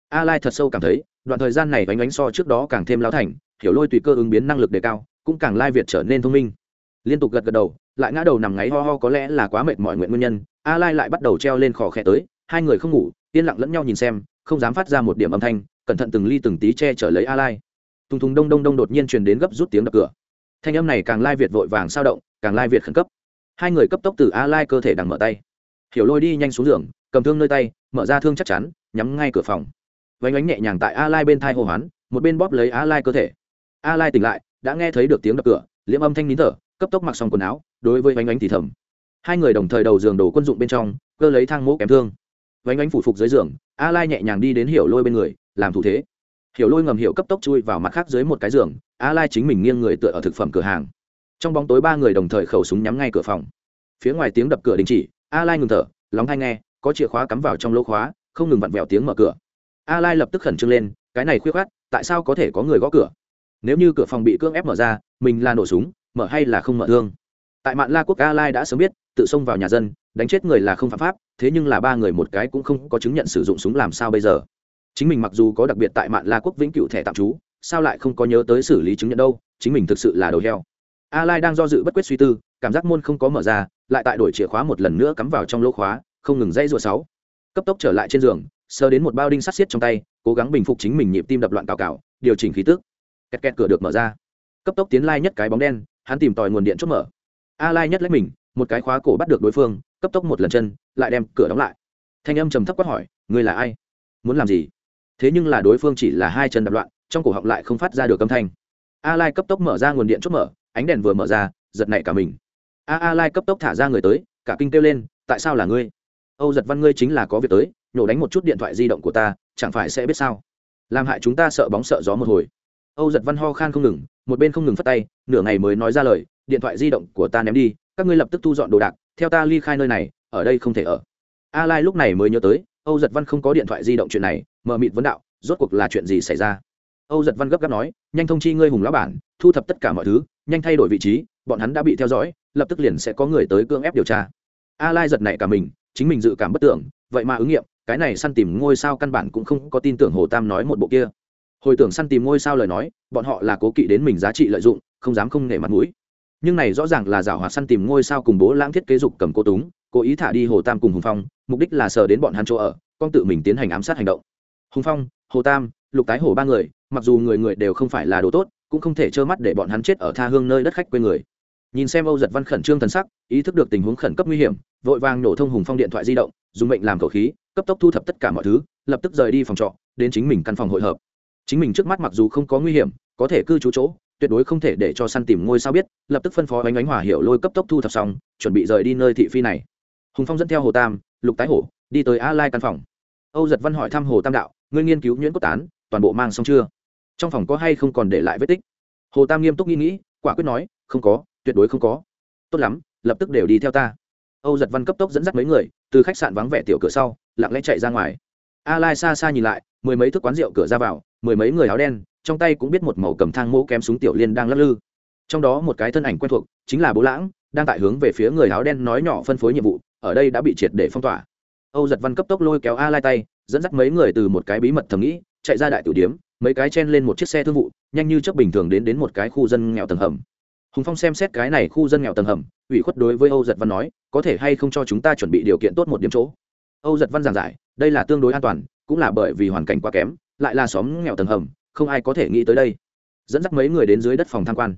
Speaker 1: A lai thật sâu cảm thấy, đoạn thời gian này vánh ánh so trước đó càng thêm lao thành, hiểu lôi tùy cơ ứng biến năng lực đề cao, cũng càng lai việt trở nên thông minh. Liên tục gật gật đầu, lại ngã đầu nằm ngáy ho ho có lẽ là quá mệt mọi nguyện nguyên nhân, a lai lại bắt đầu treo lên khò khẽ tới, hai người không ngủ, yên lặng lẫn nhau nhìn xem, không dám phát ra một điểm âm thanh, cẩn thận từng ly từng tí che chở lấy a lai. Thùng thùng đông đông đông đột nhiên truyền đến gấp rút tiếng đập cửa thanh âm này càng lai việt vội vàng sao động, càng lai việt khẩn cấp. Hai người cấp tốc từ a lai cơ thể đằng mở tay. Hiểu lôi đi nhanh xuống giường, cầm thương nơi tay, mở ra thương chắc chắn, nhắm ngay cửa phòng. Vánh ánh nhẹ nhàng tại a lai bên thai hô hoán, một bên bóp lấy a lai cơ thể. A lai tỉnh lại, đã nghe thấy được tiếng đập cửa, liễm âm thanh nín thở, cấp tốc mặc xong quần áo, đối với vánh ánh thì thầm. Hai người đồng thời đầu giường đổ quân dụng bên trong, cơ lấy thang mỗ kém thương. Vánh ánh phủ phục dưới giường a lai nhẹ nhàng đi đến hiểu lôi bên người, làm thủ thế hiểu lôi ngầm hiểu cấp tốc chui vào mặt khác dưới một cái giường, a lai chính mình nghiêng người tựa ở thực phẩm cửa hàng. Trong bóng tối ba người đồng thời khẩu súng nhắm ngay cửa phòng. Phía ngoài tiếng đập cửa đình chỉ, a lai ngừng thở, lóng hay nghe, có chìa khóa cắm vào trong lỗ khóa, không ngừng vặn vẹo tiếng mở cửa. A lai lập tức khẩn trương lên, cái này khuyết khát, tại sao có thể có người gõ cửa? Nếu như cửa phòng bị cưỡng ép mở ra, mình là nổ súng, mở hay là không mở thương? Tại mạn la quốc a lai đã sớm biết, tự xông vào nhà dân, đánh chết người là không phạm pháp, thế nhưng là ba người một cái cũng không có chứng nhận sử dụng súng làm sao bây giờ chính mình mặc dù có đặc biệt tại mạn la quốc vĩnh cửu thẻ tạm trú, sao lại không có nhớ tới xử lý chứng nhận đâu, chính mình thực sự là đầu heo. A lai đang do dự bất quyết suy tư, cảm giác môn không có mở ra, lại tại đổi chìa khóa một lần nữa cắm vào trong lỗ khóa, không ngừng dây rùa sáu. Cấp tốc trở lại trên giường, sờ đến một bao đinh sắt xiết trong tay, cố gắng bình phục chính mình nhịp tim đập loạn cào cào, điều chỉnh khí tức. Kẹt kẹt cửa được mở ra. Cấp tốc tiến lai nhất cái bóng đen, hắn tìm tòi nguồn điện chốt mở. A lai nhất lấy mình, một cái khóa cổ bắt được đối phương, cấp tốc một lần chân, lại đem cửa đóng lại. Thanh âm trầm thấp quát hỏi, ngươi là ai? Muốn làm gì? Thế nhưng là đối phương chỉ là hai chân đập loạn, trong cổ họng lại không phát ra được âm thanh. A lai cấp tốc mở ra nguồn điện chốt mở, ánh đèn vừa mở ra, giật nảy cả mình. A a lai cấp tốc thả ra người tới, cả kinh kêu lên, tại sao là ngươi? Âu giật văn ngươi chính là có việc tới, nhổ đánh một chút điện thoại di động của ta, chẳng phải sẽ biết sao? Làm hại chúng ta sợ bóng sợ gió một hồi. Âu giật văn ho khan không ngừng, một bên không ngừng phát tay, nửa ngày mới nói ra lời, điện thoại di động của ta ném đi, các ngươi lập tức thu dọn đồ đạc, theo ta ly khai nơi này, ở đây không thể ở. A lai lúc này mới nhớ tới âu giật văn không có điện thoại di động chuyện này, mờ mịt vấn đạo, rốt cuộc là chuyện gì xảy ra? Âu giật văn gấp gáp nói, nhanh thông chi ngươi hùng lão bản, thu thập tất cả mọi thứ, nhanh thay đổi vị trí, bọn hắn đã bị theo dõi, lập tức liền sẽ có người tới cưỡng ép điều tra. A lai giật nảy cả mình, chính mình dự cảm bất tưởng, vậy mà ứng nghiệm, cái này săn tìm ngôi sao căn bản cũng không có tin tưởng hồ tam nói một bộ kia. Hồi tưởng săn tìm ngôi sao lời nói, bọn họ là cố kỵ đến mình giá trị lợi dụng, không dám không nể mặt mũi. Nhưng này rõ ràng là giảo hoạt săn tìm ngôi sao cùng bố lãng thiết kế dục cầm cô túng cố ý thả đi hồ tam cùng hùng phong, mục đích là sờ đến bọn hắn chỗ ở, con tự mình tiến hành ám sát hành động. Hùng phong, hồ tam, lục tái hổ ba người, mặc dù người người đều không phải là đồ tốt, cũng không thể trơ mắt để bọn hắn chết ở tha hương nơi đất khách quê người. Nhìn xem âu giật văn khẩn trương thần sắc, ý thức được tình huống khẩn cấp nguy hiểm, vội vàng nổ thông hùng phong điện thoại di động, dùng mệnh làm cầu khí, cấp tốc thu thập tất cả mọi thứ, lập tức rời đi phòng trọ, đến chính mình căn phòng hội hợp. Chính mình trước mắt mặc dù không có nguy hiểm, có thể cư trú chỗ, tuyệt đối không thể để cho săn tìm ngôi sao biết, lập tức phân phó bánh bánh hỏa hiệu lôi cấp tốc thu thập xong, chuẩn bị rời đi nơi thị phi này hùng phong dẫn theo hồ tam, lục tái hổ, đi tới a lai căn phòng. Âu giật văn hỏi thăm hồ tam đạo, ngươi nghiên cứu nhuyễn cốt tán, toàn bộ mang xong chưa? Trong phòng có hay không còn để lại vết tích? Hồ tam nghiêm túc nghĩ nghĩ, quả quyết nói, không có, tuyệt đối không có. Tốt lắm, lập tức đều đi theo ta. Âu giật văn cấp tốc dẫn dắt mấy người, từ khách sạn vắng vẻ tiểu cửa sau, lặng lẽ chạy ra ngoài. A lai xa xa nhìn lại, mười mấy thức quán rượu cửa ra vào, mười mấy người áo đen, trong tay cũng biết một màu cầm thang mũ kém súng tiểu liên đang lắc lư. Trong đó một cái thân ảnh quen thuộc, chính là bố lãng, đang tại hướng về phía người áo đen nói nhỏ phân phối nhiệm vụ ở đây đã bị triệt để phong tỏa. Âu giật văn cấp tốc lôi kéo a lai tay, dẫn dắt mấy người từ một cái bí mật thầm nghĩ, chạy ra đại tử điếm, mấy cái chen lên một chiếc xe thương vụ, nhanh như chớp bình thường đến đến một cái khu dân nghèo tầng hầm. Hùng phong xem xét cái này khu dân nghèo tầng hầm, ủy khuất đối với âu giật văn nói, có thể hay không cho chúng ta chuẩn bị điều kiện tốt một điểm chỗ? Âu giật văn giảng giải, đây là tương đối an toàn, cũng là bởi vì hoàn cảnh quá kém, lại là xóm nghèo tầng hầm, không ai có thể nghĩ tới đây. Dẫn dắt mấy người đến dưới đất phòng tham quan.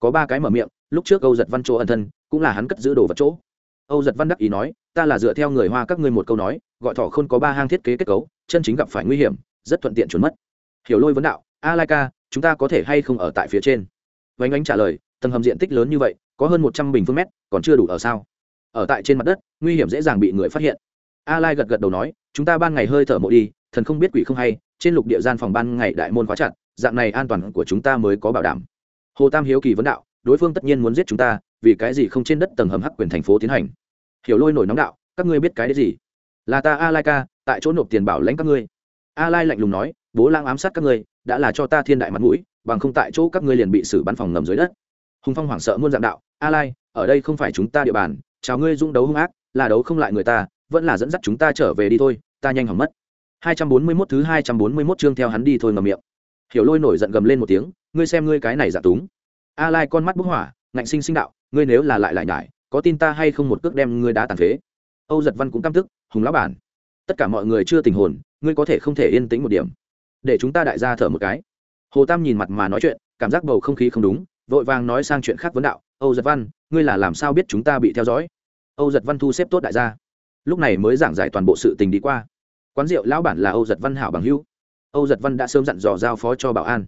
Speaker 1: Có ba cái mở miệng, lúc trước âu giật văn chỗ ẩn thân, cũng là hắn cất giữ đồ vật chỗ âu giật văn đắc ý nói, ta là dựa theo người hoa các ngươi một câu nói, gọi thỏ không có ba hang thiết kế kết cấu, chân chính gặp phải nguy hiểm, rất thuận tiện trốn mất. Hiểu lôi vấn đạo, a lai ca, chúng ta có thể hay không ở tại phía trên? Vánh ánh trả lời, tầng hầm diện tích lớn như vậy, có hơn một trăm bình phương mét, còn chưa đủ ở sao? Ở tại trên mặt đất, nguy hiểm dễ dàng bị người phát hiện. A lai gật gật đầu nói, chúng ta ban ngày hơi thở mộ đi, thần không biết quỷ không hay, trên lục địa gian phòng ban ngày đại môn khóa chặt, dạng này an toàn của chúng ta mới có bảo đảm. Hồ tam hiếu kỳ vấn đạo, đối phương tất nhiên muốn giết chúng ta vì cái gì không trên đất tầng hầm hắc quyền thành phố tiến hành? Hiểu lôi nổi nóng đạo, các ngươi biết cái đấy gì? Là ta a lai ca tại chỗ nộp tiền bảo lãnh các ngươi. A lai lạnh lùng nói, bố lang ám sát các ngươi, đã là cho ta thiên đại mặt mũi, bằng không tại chỗ các ngươi liền bị xử bắn phòng ngầm dưới đất. Hùng phong hoảng sợ muôn dạng đạo a lai ở đây không phải chúng ta địa bàn, chào ngươi dũng đấu hung ác, là đấu không lại người ta, vẫn là dẫn dắt chúng ta trở về đi thôi, ta nhanh hỏng mất. 241 thứ 241 chương theo hắn đi thôi ngầm miệng. Hiểu lôi nổi giận gầm lên một tiếng, ngươi xem ngươi cái này giả túng. A lai con mắt bức hỏa, ngạnh sinh sinh đạo ngươi nếu là lại lại nhải, có tin ta hay không một cước đem ngươi đá tàn phế? Âu giật văn cũng căm tức, hùng lão bản, tất cả mọi người chưa tình hồn, ngươi có thể không thể yên tĩnh một điểm. Để chúng ta đại gia thở một cái. Hồ tam nhìn mặt mà nói chuyện, cảm giác bầu không khí không đúng, vội vàng nói sang chuyện khác vấn đạo, âu giật văn, ngươi là làm sao biết chúng ta bị theo dõi? Âu giật văn thu xếp tốt đại gia. Lúc này mới giảng giải toàn bộ sự tình đi qua. Quán rượu lão bản là âu giật văn hảo bằng hữu. Âu giật văn đã sớm dặn dò giao phó cho bảo an.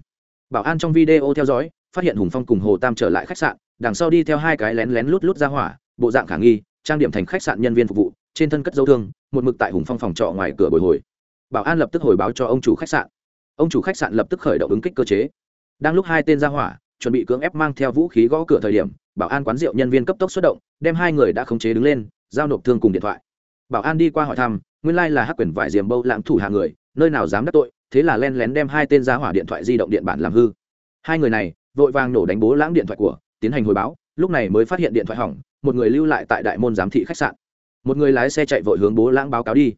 Speaker 1: Bảo an trong video theo dõi, phát hiện hùng phong cùng hồ tam trở lại khách sạn đằng sau đi theo hai cái lén lén lút lút ra hỏa, bộ dạng khả nghi, trang điểm thành khách sạn nhân viên phục vụ, trên thân cất dấu thương, một mực tại hùng phong phòng trọ ngoài cửa bồi hồi. Bảo an lập tức hồi báo cho ông chủ khách sạn. Ông chủ khách sạn lập tức khởi động ứng kích cơ chế. Đang lúc hai tên ra hỏa, chuẩn bị cưỡng ép mang theo vũ khí gõ cửa thời điểm, bảo an quán rượu nhân viên cấp tốc xuất động, đem hai người đã khống chế đứng lên, giao nộp thương cùng điện thoại. Bảo an đi qua hỏi thăm, nguyên lai là hắc quyền vải diềm bâu lãng thủ hạ người, nơi nào dám đắc tội, thế là len lén đem hai tên ra hỏa điện thoại di động điện bản làm hư. Hai người này, vội vàng nổ đánh bố lãng điện thoại của tiến hành hồi báo, lúc này mới phát hiện điện thoại hỏng, một người lưu lại tại đại môn giám thị khách sạn. Một người lái xe chạy vội hướng bố lãng báo cáo đi.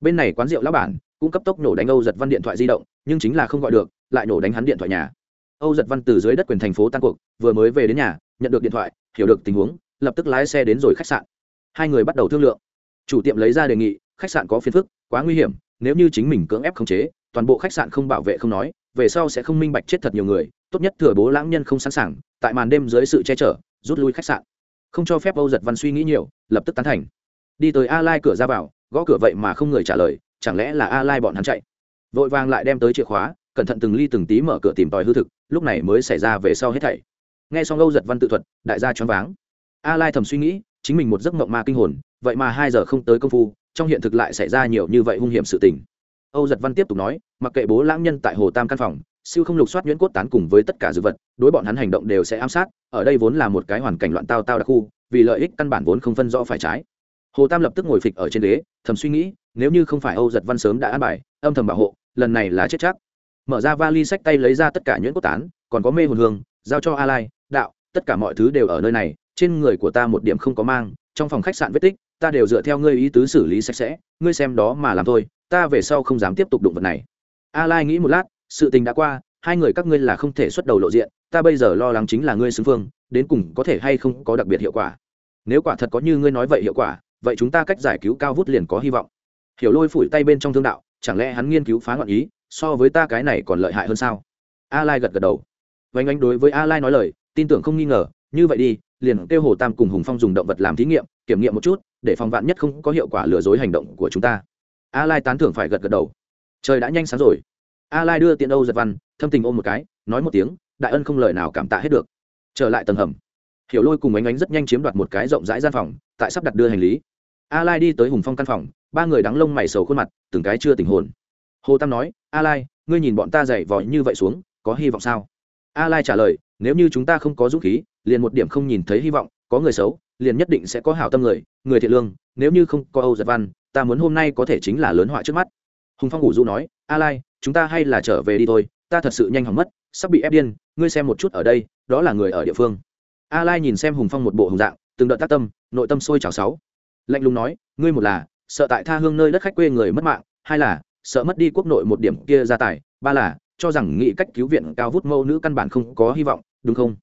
Speaker 1: Bên này quán rượu lão bản cũng cấp tốc nổ đánh âu giật văn điện thoại di động, nhưng chính là không gọi được, lại nổ đánh hắn điện thoại nhà. Âu giật văn từ dưới đất quyền thành phố tan cuộc, vừa mới về đến nhà, nhận được điện thoại, hiểu được tình huống, lập tức lái xe đến rồi khách sạn. Hai người bắt đầu thương lượng. Chủ tiệm lấy ra đề nghị, khách sạn có phiền phức, quá nguy hiểm, nếu như chính mình cưỡng ép khống chế, toàn bộ khách sạn không bảo vệ không nói về sau sẽ không minh bạch chết thật nhiều người, tốt nhất thừa bố lãng nhân không sẵn sàng, tại màn đêm dưới sự che chở, rút lui khách sạn. Không cho phép âu giật văn suy nghĩ nhiều, lập tức tán thành. Đi tới a lai cửa ra vào, gõ cửa vậy mà không người trả lời, chẳng lẽ là a lai bọn hắn chạy? Vội vàng lại đem tới chìa khóa, cẩn thận từng ly từng tí mở cửa tìm tòi hư thực, lúc này mới xảy ra về sau hết thảy. Nghe xong âu giật văn tự thuật, đại gia choáng váng. A lai thầm suy nghĩ, chính mình một giấc mộng ma kinh hồn, vậy mà hai giờ không tới công phu, trong hiện thực lại xảy ra nhiều như vậy hung hiểm sự tình âu giật văn tiếp tục nói, mặc kệ bố lãng nhân tại hồ tam căn phòng, siêu không lục soát nhuyễn cốt tán cùng với tất cả dư vật, đối bọn hắn hành động đều sẽ ám sát, ở đây vốn là một cái hoàn cảnh loạn tao tao đặc khu, vì lợi ích căn bản vốn không phân rõ phải trái. Hồ tam lập tức ngồi phịch ở trên ghế, thầm suy nghĩ, nếu như không phải âu giật văn sớm đã an bài, âm thầm bảo hộ, lần này là chết chắc. Mở ra vali sách tay lấy ra tất cả nhuyễn cốt tán, còn có mê hồn hương, giao cho a lai, đạo, tất cả mọi thứ đều ở nơi này, trên người của ta một điểm không có mang, trong phòng khách sạn vết tích, ta đều dựa theo ngươi ý tứ xử lý sạch sẽ, ngươi xem đó mà làm thôi ta về sau không dám tiếp tục đụng vật này. A lai nghĩ một lát, sự tình đã qua, hai người các ngươi là không thể xuất đầu lộ diện, ta bây giờ lo lắng chính là ngươi xứng phương, đến cùng có thể hay không có đặc biệt hiệu quả. Nếu quả thật có như ngươi nói vậy hiệu quả, vậy chúng ta cách giải cứu cao vút liền có hy vọng. Hiểu lôi phủi tay bên trong thương đạo, chẳng lẽ hắn nghiên cứu phá ngọn ý, so với ta cái này còn lợi hại hơn sao? A lai gật gật đầu. Vánh ánh đối với a lai nói lời, tin tưởng không nghi ngờ, như vậy đi, liền kêu hồ tam cùng hùng phong dùng động vật làm thí nghiệm, kiểm nghiệm một chút, để phòng vạn nhất không có hiệu quả lừa dối hành động của chúng ta a lai tán thưởng phải gật gật đầu. Trời đã nhanh sáng rồi. A lai đưa tiện âu giật văn, thâm tình ôm một cái, nói một tiếng, đại ân không lời nào cảm tạ hết được. Trở lại tầng hầm. Hiểu lôi cùng ánh ánh rất nhanh chiếm đoạt một cái rộng rãi gian phòng, tại sắp đặt đưa hành lý. A lai đi tới hùng phong căn phòng, ba người đắng lông mày sầu khuôn mặt, từng cái chưa tình hồn. Hồ tam nói a lai ngươi nhìn bọn ta dày vòi như vậy xuống, có hy vọng sao? A lai trả lời, nếu như chúng ta không có dũng khí, liền một điểm không nhìn thấy hy vọng, có người xấu, liền nhất định sẽ có hảo tâm người người thiện lương, nếu như không có âu giật văn ta muốn hôm nay có thể chính là lớn họa trước mắt. Hùng phong ngủ du nói, a lai, chúng ta hay là trở về đi thôi, ta thật sự nhanh hỏng mất, sắp bị ép điên, ngươi xem một chút ở đây, đó là người ở địa phương. A lai nhìn xem hùng phong một bộ hùng dạng, từng đợt tác tâm, nội tâm sôi trào sáu. Lạnh lùng nói, ngươi một là, sợ tại tha hương nơi đất khách quê người mất mạng, hai là, sợ mất đi quốc nội một điểm kia gia tài, ba là, cho rằng nghị cách cứu viện cao vút mâu nữ căn bản không có hy vọng, đúng không?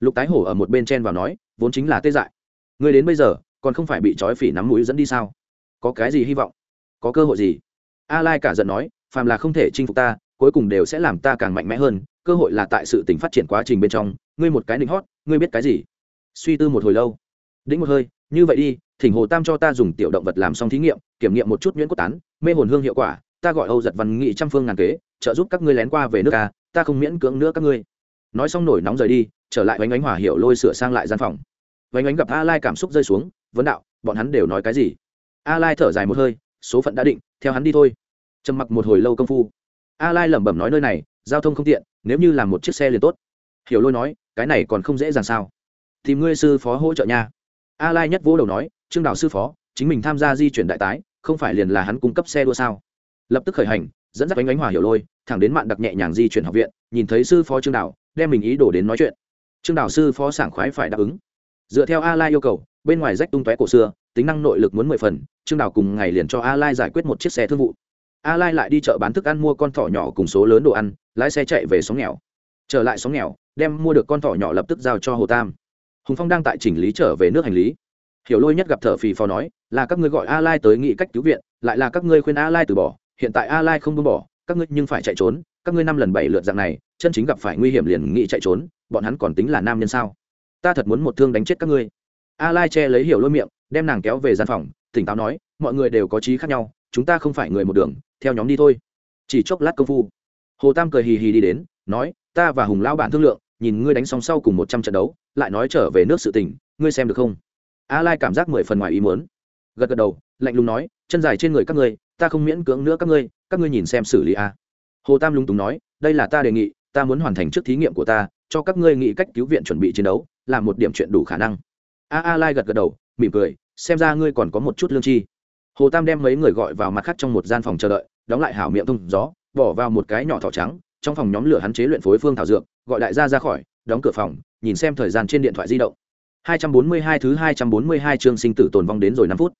Speaker 1: Lục tái hổ ở một bên chen vào nói, vốn chính là tê dại. Ngươi đến bây giờ, còn không phải bị trói phỉ nắm mũi dẫn đi sao? Có cái gì hy vọng? Có cơ hội gì? A lai cả giận nói phàm là không thể chinh phục ta cuối cùng đều sẽ làm ta càng mạnh mẽ hơn cơ hội là tại sự tỉnh phát triển quá trình bên trong ngươi một cái định hót ngươi biết cái gì? Suy tư một hồi lâu. Đĩnh một hơi như vậy đi thỉnh hồ tam cho ta dùng tiểu động vật làm xong thí nghiệm kiểm nghiệm một chút nhuyễn cốt tán mê hồn hương hiệu quả ta gọi âu giật văn nghị trăm phương ngàn kế trợ giúp các ngươi lén qua về nước ta, ta không miễn cưỡng nữa các ngươi. Nói xong nổi nóng rời đi trở lại oanh oánh hỏa hiệu lôi sửa sang lại gian phòng. Oanh oánh gặp a lai cảm xúc rơi xuống vấn đạo bọn hắn đều nói cái gì? A lai thở dài một hơi, số phận đã định, theo hắn đi thôi. Trầm mặc một hồi lâu công phu. A lai lẩm bẩm nói nơi này, giao thông không tiện, nếu như làm một chiếc xe liền tốt. Hiểu lôi nói, cái này còn không dễ dàng sao? Tìm ngươi sư phó hỗ trợ nha. A lai nhất vỗ đầu nói, trương đạo sư phó, chính mình tham gia di chuyển đại tái, không phải liền là hắn cung cấp xe đua sao? Lập tức khởi hành, dẫn dắt ánh ánh hòa hiểu lôi, thẳng đến mạn đặc nhẹ nhàng di chuyển học viện, nhìn thấy sư phó trương đạo, đem mình ý đồ đến nói chuyện. Trương đạo sư phó sảng khoái phải đáp ứng. Dựa theo a lai yêu cầu, bên ngoài rách tung tóe cổ xưa, tính năng nội lực muốn mười phần trương đào cùng ngày liền cho a lai giải quyết một chiếc xe thương vụ. A lai lại đi chợ bán thức ăn mua con thỏ nhỏ cùng số lớn đồ ăn, lái xe chạy về xóm nghèo. Trở lại xóm nghèo, đem mua được con thỏ nhỏ lập tức giao cho hồ tam. Hùng phong đang tại chỉnh lý trở về nước hành lý. Hiểu lôi nhất gặp thở phì phò nói, là các ngươi gọi a lai tới nghị cách cứu viện, lại là các ngươi khuyên a lai từ bỏ, hiện tại a lai không buông bỏ, các ngươi nhưng phải chạy trốn, các ngươi năm lần bảy lượt dạng này, chân chính gặp phải nguy hiểm liền nghị chạy trốn, bọn hắn còn tính là nam nhân sao? Ta thật muốn một thương đánh chết các ngươi. A lai che lấy hiểu lôi miệng, đem nàng kéo về gian phòng tỉnh táo nói, mọi người đều có trí khác nhau, chúng ta không phải người một đường, theo nhóm đi thôi. Chỉ chốc lát công phu, hồ tam cười hì hì đi đến, nói, ta và hùng lão bản thương lượng, nhìn ngươi đánh xong sau cùng một trăm trận đấu, lại nói trở về nước sự tình ngươi xem được không? A lai cảm giác mười phần ngoài ý muốn. Gật gật đầu, lạnh lùng nói, chân dài trên người các ngươi, ta không miễn cưỡng nữa các ngươi các ngươi nhìn xem xử lý a. Hồ tam lúng túng nói, đây là ta đề nghị, ta muốn hoàn thành trước thí nghiệm của ta, cho các ngươi nghĩ cách cứu viện chuẩn bị chiến đấu, là một điểm chuyện đủ khả năng. A a lai gật gật đầu, mỉm cười xem ra ngươi còn có một chút lương chi. Hồ tam đem mấy người gọi vào mặt khác trong một gian phòng chờ đợi, đóng lại hảo miệng thông gió, bỏ vào một cái nhỏ thỏ trắng, trong phòng nhóm lửa hắn chế luyện phối phương thảo dược, gọi đại gia ra khỏi, đóng cửa phòng, nhìn xem thời gian trên điện thoại di động. 242 thứ 242 chương sinh tử tồn vong đến rồi 5 phút.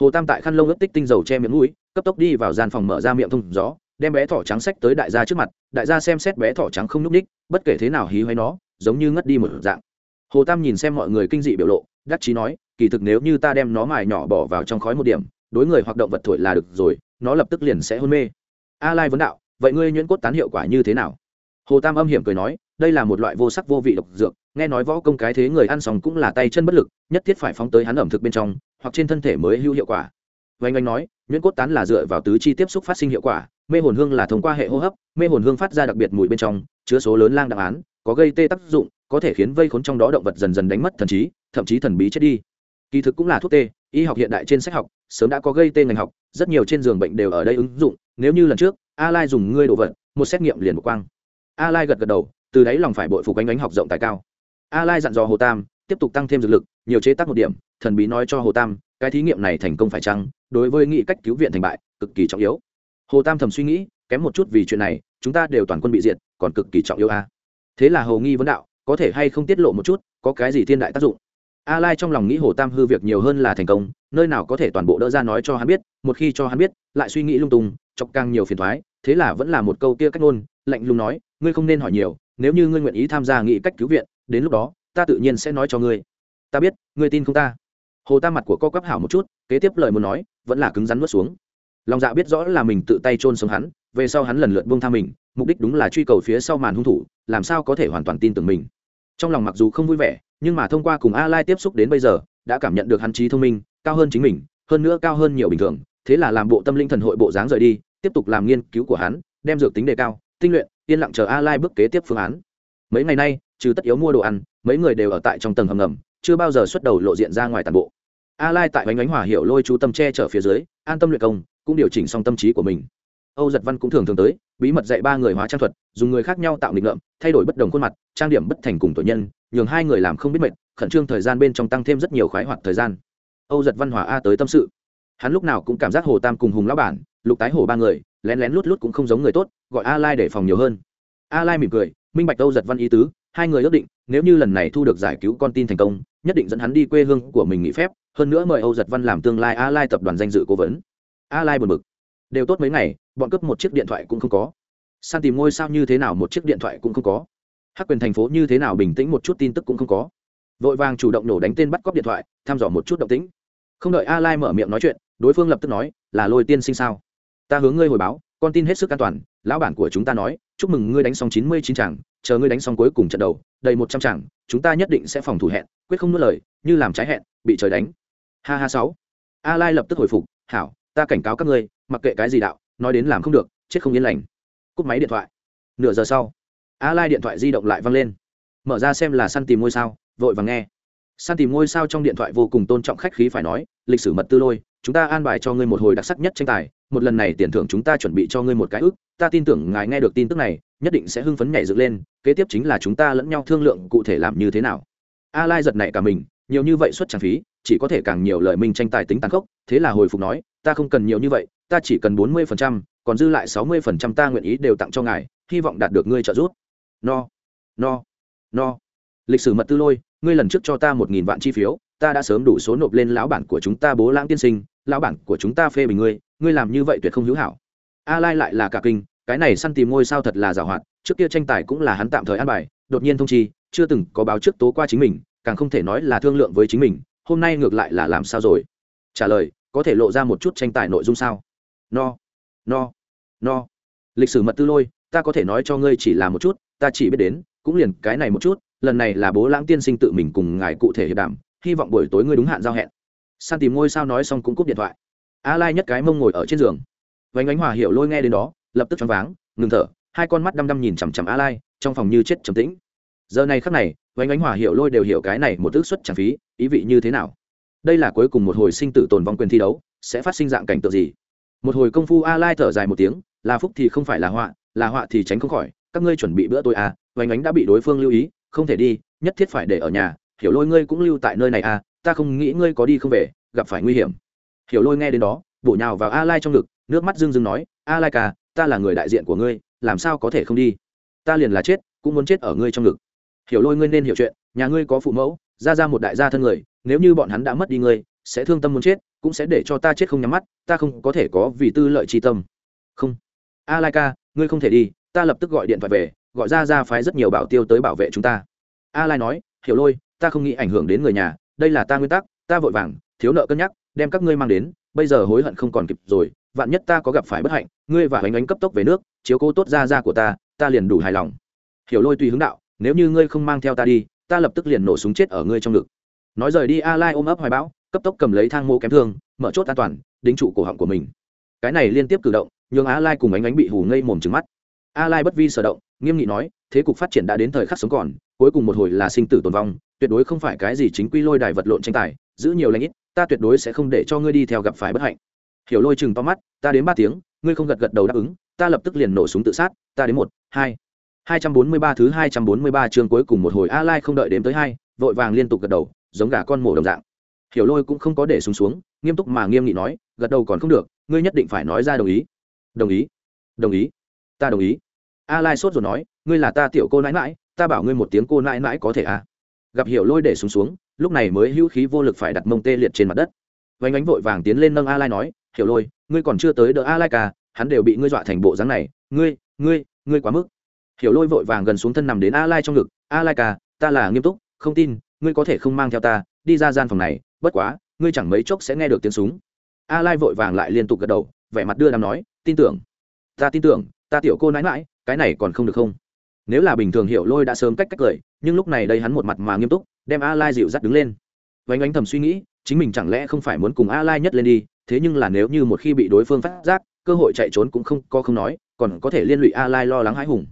Speaker 1: Hồ tam tại khăn lông ướt tích tinh dầu che miệng mũi, cấp tốc đi vào gian phòng mở ra miệng thông gió, đem bé thỏ trắng sách tới đại gia trước mặt, đại gia xem xét bé thỏ trắng không nhúc ních bất kể thế nào hí hoáy nó, giống như ngất đi một dạng. Hồ tam nhìn xem mọi người kinh dị biểu lộ đắc chí nói, kỳ thực nếu như ta đem nó mài nhỏ bỏ vào trong khói một điểm, đối người hoặc động vật thổi là được rồi, nó lập tức liền sẽ hôn mê. A lai vấn đạo, vậy ngươi nhuyễn cốt tán hiệu quả như thế nào? Hồ tam âm hiểm cười nói, đây là một loại vô sắc vô vị độc dược, nghe nói võ công cái thế người ăn xong cũng là tay chân bất lực, nhất thiết phải phóng tới hắn ẩm thực bên trong, hoặc trên thân thể mới hữu hiệu quả. Vanh anh nói, nhuyễn cốt tán là dựa vào tứ chi tiếp xúc phát sinh hiệu quả, mê hồn hương là thông qua hệ hô hấp, mê hồn hương phát ra đặc biệt mùi bên trong, chứa số lớn lang đặc án, có gây tê tác dụng có thể khiến vây khốn trong đó động vật dần dần đánh mất thần trí, thậm chí thần bí chết đi. Kỳ thực cũng là thuốc tê, y học hiện đại trên sách học, sớm đã có gây tê ngành học, rất nhiều trên giường bệnh đều ở đây ứng dụng, nếu như lần trước a lai dùng ngươi đồ vật, một xét nghiệm liền một quang. A lai gật gật đầu, từ đấy lòng phải bội phục ánh ánh học rộng tài cao. A lai dặn dò hồ tam, tiếp tục tăng thêm dược lực, nhiều chế tác một điểm, thần bí nói cho hồ tam, cái thí nghiệm này thành công phải chăng, đối với nghị cách cứu viện thành bại, cực kỳ trọng yếu. Hồ tam thầm suy nghĩ, kém một chút vì chuyện này, chúng ta đều toàn quân bị diệt, còn cực kỳ trọng yếu a thế là hồ nghi vấn đạo có thể hay không tiết lộ một chút, có cái gì thiên đại tác dụng? A lai trong lòng nghĩ hồ tam hư việc nhiều hơn là thành công, nơi nào có thể toàn bộ đỡ ra nói cho hắn biết, một khi cho hắn biết, lại suy nghĩ lung tung, chọc càng nhiều phiền thoái thế là vẫn là một câu kia cách ngôn, lạnh lùng nói, ngươi không nên hỏi nhiều, nếu như ngươi nguyện ý tham gia nghị cách cứu viện, đến lúc đó, ta tự nhiên sẽ nói cho ngươi. Ta biết, ngươi tin không ta? Hồ tam mặt của co quắp hảo một chút, kế tiếp lời muốn nói, vẫn là cứng rắn nuốt xuống. Lòng dạ biết rõ là mình tự tay trôn sống hắn, về sau hắn lần lượt buông tha mình, mục đích đúng là truy cầu phía sau màn hung thủ, làm sao có thể hoàn toàn tin tưởng mình trong lòng mặc dù không vui vẻ, nhưng mà thông qua cùng a lai tiếp xúc đến bây giờ, đã cảm nhận được hắn trí thông minh, cao hơn chính mình, hơn nữa cao hơn nhiều bình thường, thế là làm bộ tâm linh thần hội bộ dáng rời đi, tiếp tục làm nghiên cứu của hắn, đem dược tính đề cao, tinh luyện, yên lặng chờ a lai bước kế tiếp phương án. Mấy ngày nay, trừ tất yếu mua đồ ăn, mấy người đều ở tại trong tầng hầm ngầm, chưa bao giờ xuất đầu lộ diện ra ngoài toàn bộ. A lai tại bánh ánh hỏa hiểu lôi chú tâm che chở phía dưới, an tâm luyện công, cũng điều chỉnh xong tâm trí của mình âu giật văn cũng thường thường tới, bí mật dạy ba người hóa trang thuật, dùng người khác nhau tạo nghịch ngợm, thay đổi bất đồng khuôn mặt, trang điểm bất thành cùng tội nhân, nhường hai người làm không biết mệt, khẩn trương thời gian bên trong tăng thêm rất nhiều khoái hoạt thời gian. Âu giật văn hòa a tới tâm sự. Hắn lúc nào cũng cảm giác hồ tam cùng hùng lão bản, lục tái hồ ba người, lén lén lút lút cũng không giống người tốt, gọi a lai để phòng nhiều hơn. A lai mỉm cười, minh bạch âu giật văn ý tứ, hai người ước định, nếu như lần này thu được giải cứu con tin thành công, nhất định dẫn hắn đi quê hương của mình nghỉ phép, hơn nữa mời âu giật văn làm tương lai a lai tập đoàn danh dự cố vấn. A lai buồn bực đều tốt mấy ngày, bọn cướp một chiếc điện thoại cũng không có. San tìm ngôi sao như thế nào một chiếc điện thoại cũng không có. Hắc quyền thành phố như thế nào bình tĩnh một chút tin tức cũng không có. Vội vàng chủ động nổ đánh tên bắt cóc điện thoại, thăm dò một chút động tĩnh. Không đợi a lai mở miệng nói chuyện, đối phương lập tức nói, là lôi tiên sinh sao? Ta hướng ngươi hồi báo, con tin hết sức an toàn, lão bản của chúng ta nói, chúc mừng ngươi đánh xong chín mươi chín tràng chờ ngươi đánh xong cuối cùng trận đầu, đầy một trăm tràng chúng ta nhất định sẽ phòng thủ hẹn, quyết không nuốt lời, như làm trái hẹn, bị trời đánh. Ha ha sáu. A lai lập tức hồi phục, hảo, ta cảnh cáo các ngươi mặc kệ cái gì đạo, nói đến làm không được, chết không yên lành. Cúp máy điện thoại. Nửa giờ sau, a lai điện thoại di động lại văng lên. Mở ra xem là săn tìm ngôi sao, vội vàng nghe. Săn tìm ngôi sao trong điện thoại vô cùng tôn trọng khách khí phải nói, lịch sử mật tư lôi, chúng ta an bài cho ngươi một hồi đặc sắc nhất tranh tài, một lần này tiền thưởng chúng ta chuẩn bị cho ngươi một cái ước, ta tin tưởng ngài nghe được tin tức này, nhất định sẽ hưng phấn nhảy dựng lên, kế tiếp chính là chúng ta lẫn nhau thương lượng cụ thể làm như thế nào. A lai giật nảy cả mình, nhiều như vậy suất trang phí chỉ có thể càng nhiều lời minh tranh tài tính tàn khốc thế là hồi phục nói ta không cần nhiều như vậy ta chỉ cần bốn mươi phần trăm, còn dư lại sáu mươi phần trăm ta nguyện ý đều tặng cho ngài hy vọng đạt được ngươi trợ giúp. No no no. Lịch sử mật tư lôi ngươi lần trước cho ta một nghìn vạn chi phiếu ta đã sớm đủ số nộp lên lão bản của chúng ta bố lãng tiên sinh lão bản của chúng ta phê bình ngươi ngươi làm như vậy tuyệt không hữu hảo. A lai lại là cả kinh cái này săn tìm ngôi sao thật là giàu hoạt trước kia tranh tài cũng là hắn tạm thời an bài đột nhiên thông chi chưa từng có báo trước tố qua chính mình càng không thể nói là thương lượng với chính mình hôm nay ngược lại là làm sao rồi? Trả lời, có thể lộ ra một chút tranh tài nội dung sao? No no no. Lịch sử mật tư lôi, ta có thể nói cho ngươi chỉ là một chút, ta chỉ biết đến, cũng liền cái này một chút, lần này là bố lãng tiên sinh tự mình cùng ngài cụ thể hiệp đàm, hy vọng buổi tối ngươi đúng hạn giao hẹn. San tìm ngôi sao nói xong cũng cúp điện thoại. A lai nhất cái mông ngồi ở trên giường. Vánh ánh hòa hiểu lôi nghe đến đó, lập tức choáng váng, ngừng thở, hai con mắt đăm đăm nhìn chằm chằm a lai, trong phòng như chết trầm tĩnh. Giờ này khắc này vánh ánh hòa hiểu lôi đều hiểu cái này một ước suất chẳng phí, ý vị như thế nào? Đây là cuối cùng một hồi sinh tử tồn vong quyền thi đấu, sẽ phát sinh dạng cảnh tượng gì? Một hồi công phu a lai thở dài một tiếng, là phúc thì không phải là họa là họa thì tránh không khỏi, các ngươi chuẩn bị bữa tối à vánh ánh đã bị đối phương lưu ý, không thể đi, nhất thiết phải để ở nhà, hiểu lôi ngươi cũng lưu tại nơi này à ta không nghĩ ngươi có đi không về, gặp phải nguy hiểm. Hiểu lôi nghe đến đó, bổ nhào vào a lai trong ngực, nước mắt rưng rưng nói a lai ca, ta là người đại diện của ngươi, làm sao có thể không đi? Ta liền là chết, cũng muốn chết ở ngươi trong ngực hiểu lôi ngươi nên hiểu chuyện, nhà ngươi có phụ mẫu, ra ra một đại gia thân người, nếu như bọn hắn đã mất đi ngươi, sẽ thương tâm muốn chết, cũng sẽ để cho ta chết không nhắm mắt, ta không có thể có vì tư lợi tri tâm. Không. A lai ca ngươi không thể đi, ta lập tức gọi điện thoại về, gọi ra ra phái rất nhiều bảo tiêu tới bảo vệ chúng ta. A lai nói, hiểu lôi, ta không nghĩ ảnh hưởng đến người nhà, đây là ta nguyên tắc, ta vội vàng, thiếu nợ cân nhắc, đem các ngươi mang đến, bây giờ hối hận không còn kịp rồi, vạn nhất ta có gặp phải bất hạnh, ngươi và bánh ánh cấp tốc về nước, chiếu cố tốt ra ra của ta ta liền đủ hài lòng. Hiểu lôi tùy hướng đạo nếu như ngươi không mang theo ta đi, ta lập tức liền nổ súng chết ở ngươi trong ngực. Nói rời đi a lai ôm ấp hoài bão, cấp tốc cầm lấy thang mô kém thương, mở chốt an toàn, đính trụ cổ họng của mình. Cái này liên tiếp cử động, nhường a lai cùng ánh ánh bị hù ngây mồm trứng mắt. A lai bất vi sở động, nghiêm nghị nói, thế cục phát triển đã đến thời khắc sống còn, cuối cùng một hồi là sinh tử tồn vong, tuyệt đối không phải cái gì chính quy lôi đài vật lộn tranh tài, giữ nhiều lãnh ít, ta tuyệt đối sẽ không để cho ngươi đi theo gặp phải bất hạnh. Hiểu lôi chừng to mắt, ta đến ba tiếng, ngươi không gật gật đầu đáp ứng, ta lập tức liền nổ súng tự sát, ta đến một, hai hai trăm bốn mươi ba thứ hai trăm bốn mươi ba chương cuối cùng một hồi a lai không đợi đến tới hai vội vàng liên tục gật đầu giống gà con mổ đồng dạng. Hiểu lôi cũng không có để xuống, xuống nghiêm túc mà nghiêm nghị nói gật đầu còn không được ngươi nhất định phải nói ra đồng ý. Đồng ý. Đồng ý. Ta đồng ý. A lai sốt rồi nói ngươi là ta tiểu cô nãi nãi ta bảo ngươi một tiếng cô nãi nãi có thể à? Gặp hiểu lôi để xuống, xuống lúc này mới hữu khí vô lực phải đặt mông tê liệt trên mặt đất. Vành ánh vội vàng tiến lên nâng a lai nói hiểu lôi ngươi còn chưa tới đỡ a lai cả hắn đều bị ngươi dọa thành bộ dáng này. Ngươi ngươi ngươi quá mức hiểu lôi vội vàng gần xuống thân nằm đến a lai trong ngực a lai ca, ta là nghiêm túc không tin ngươi có thể không mang theo ta đi ra gian phòng này bất quá ngươi chẳng mấy chốc sẽ nghe được tiếng súng. A lai vội vàng lại liên tục gật đầu vẻ mặt đưa đàm nói tin tưởng ta tin tưởng ta tiểu cô nãi mãi cái này còn không được không? Nếu là bình thường hiểu lôi đã sớm cách cách cười nhưng lúc này đây hắn một mặt mà nghiêm túc đem a lai dịu dắt đứng lên. Vánh ánh thầm suy nghĩ chính mình chẳng lẽ không phải muốn cùng a lai nhất lên đi thế nhưng là nếu như một khi bị đối phương phát giác cơ hội chạy trốn cũng không có không nói còn có thể liên lụy a lai lo lắng hãi hùng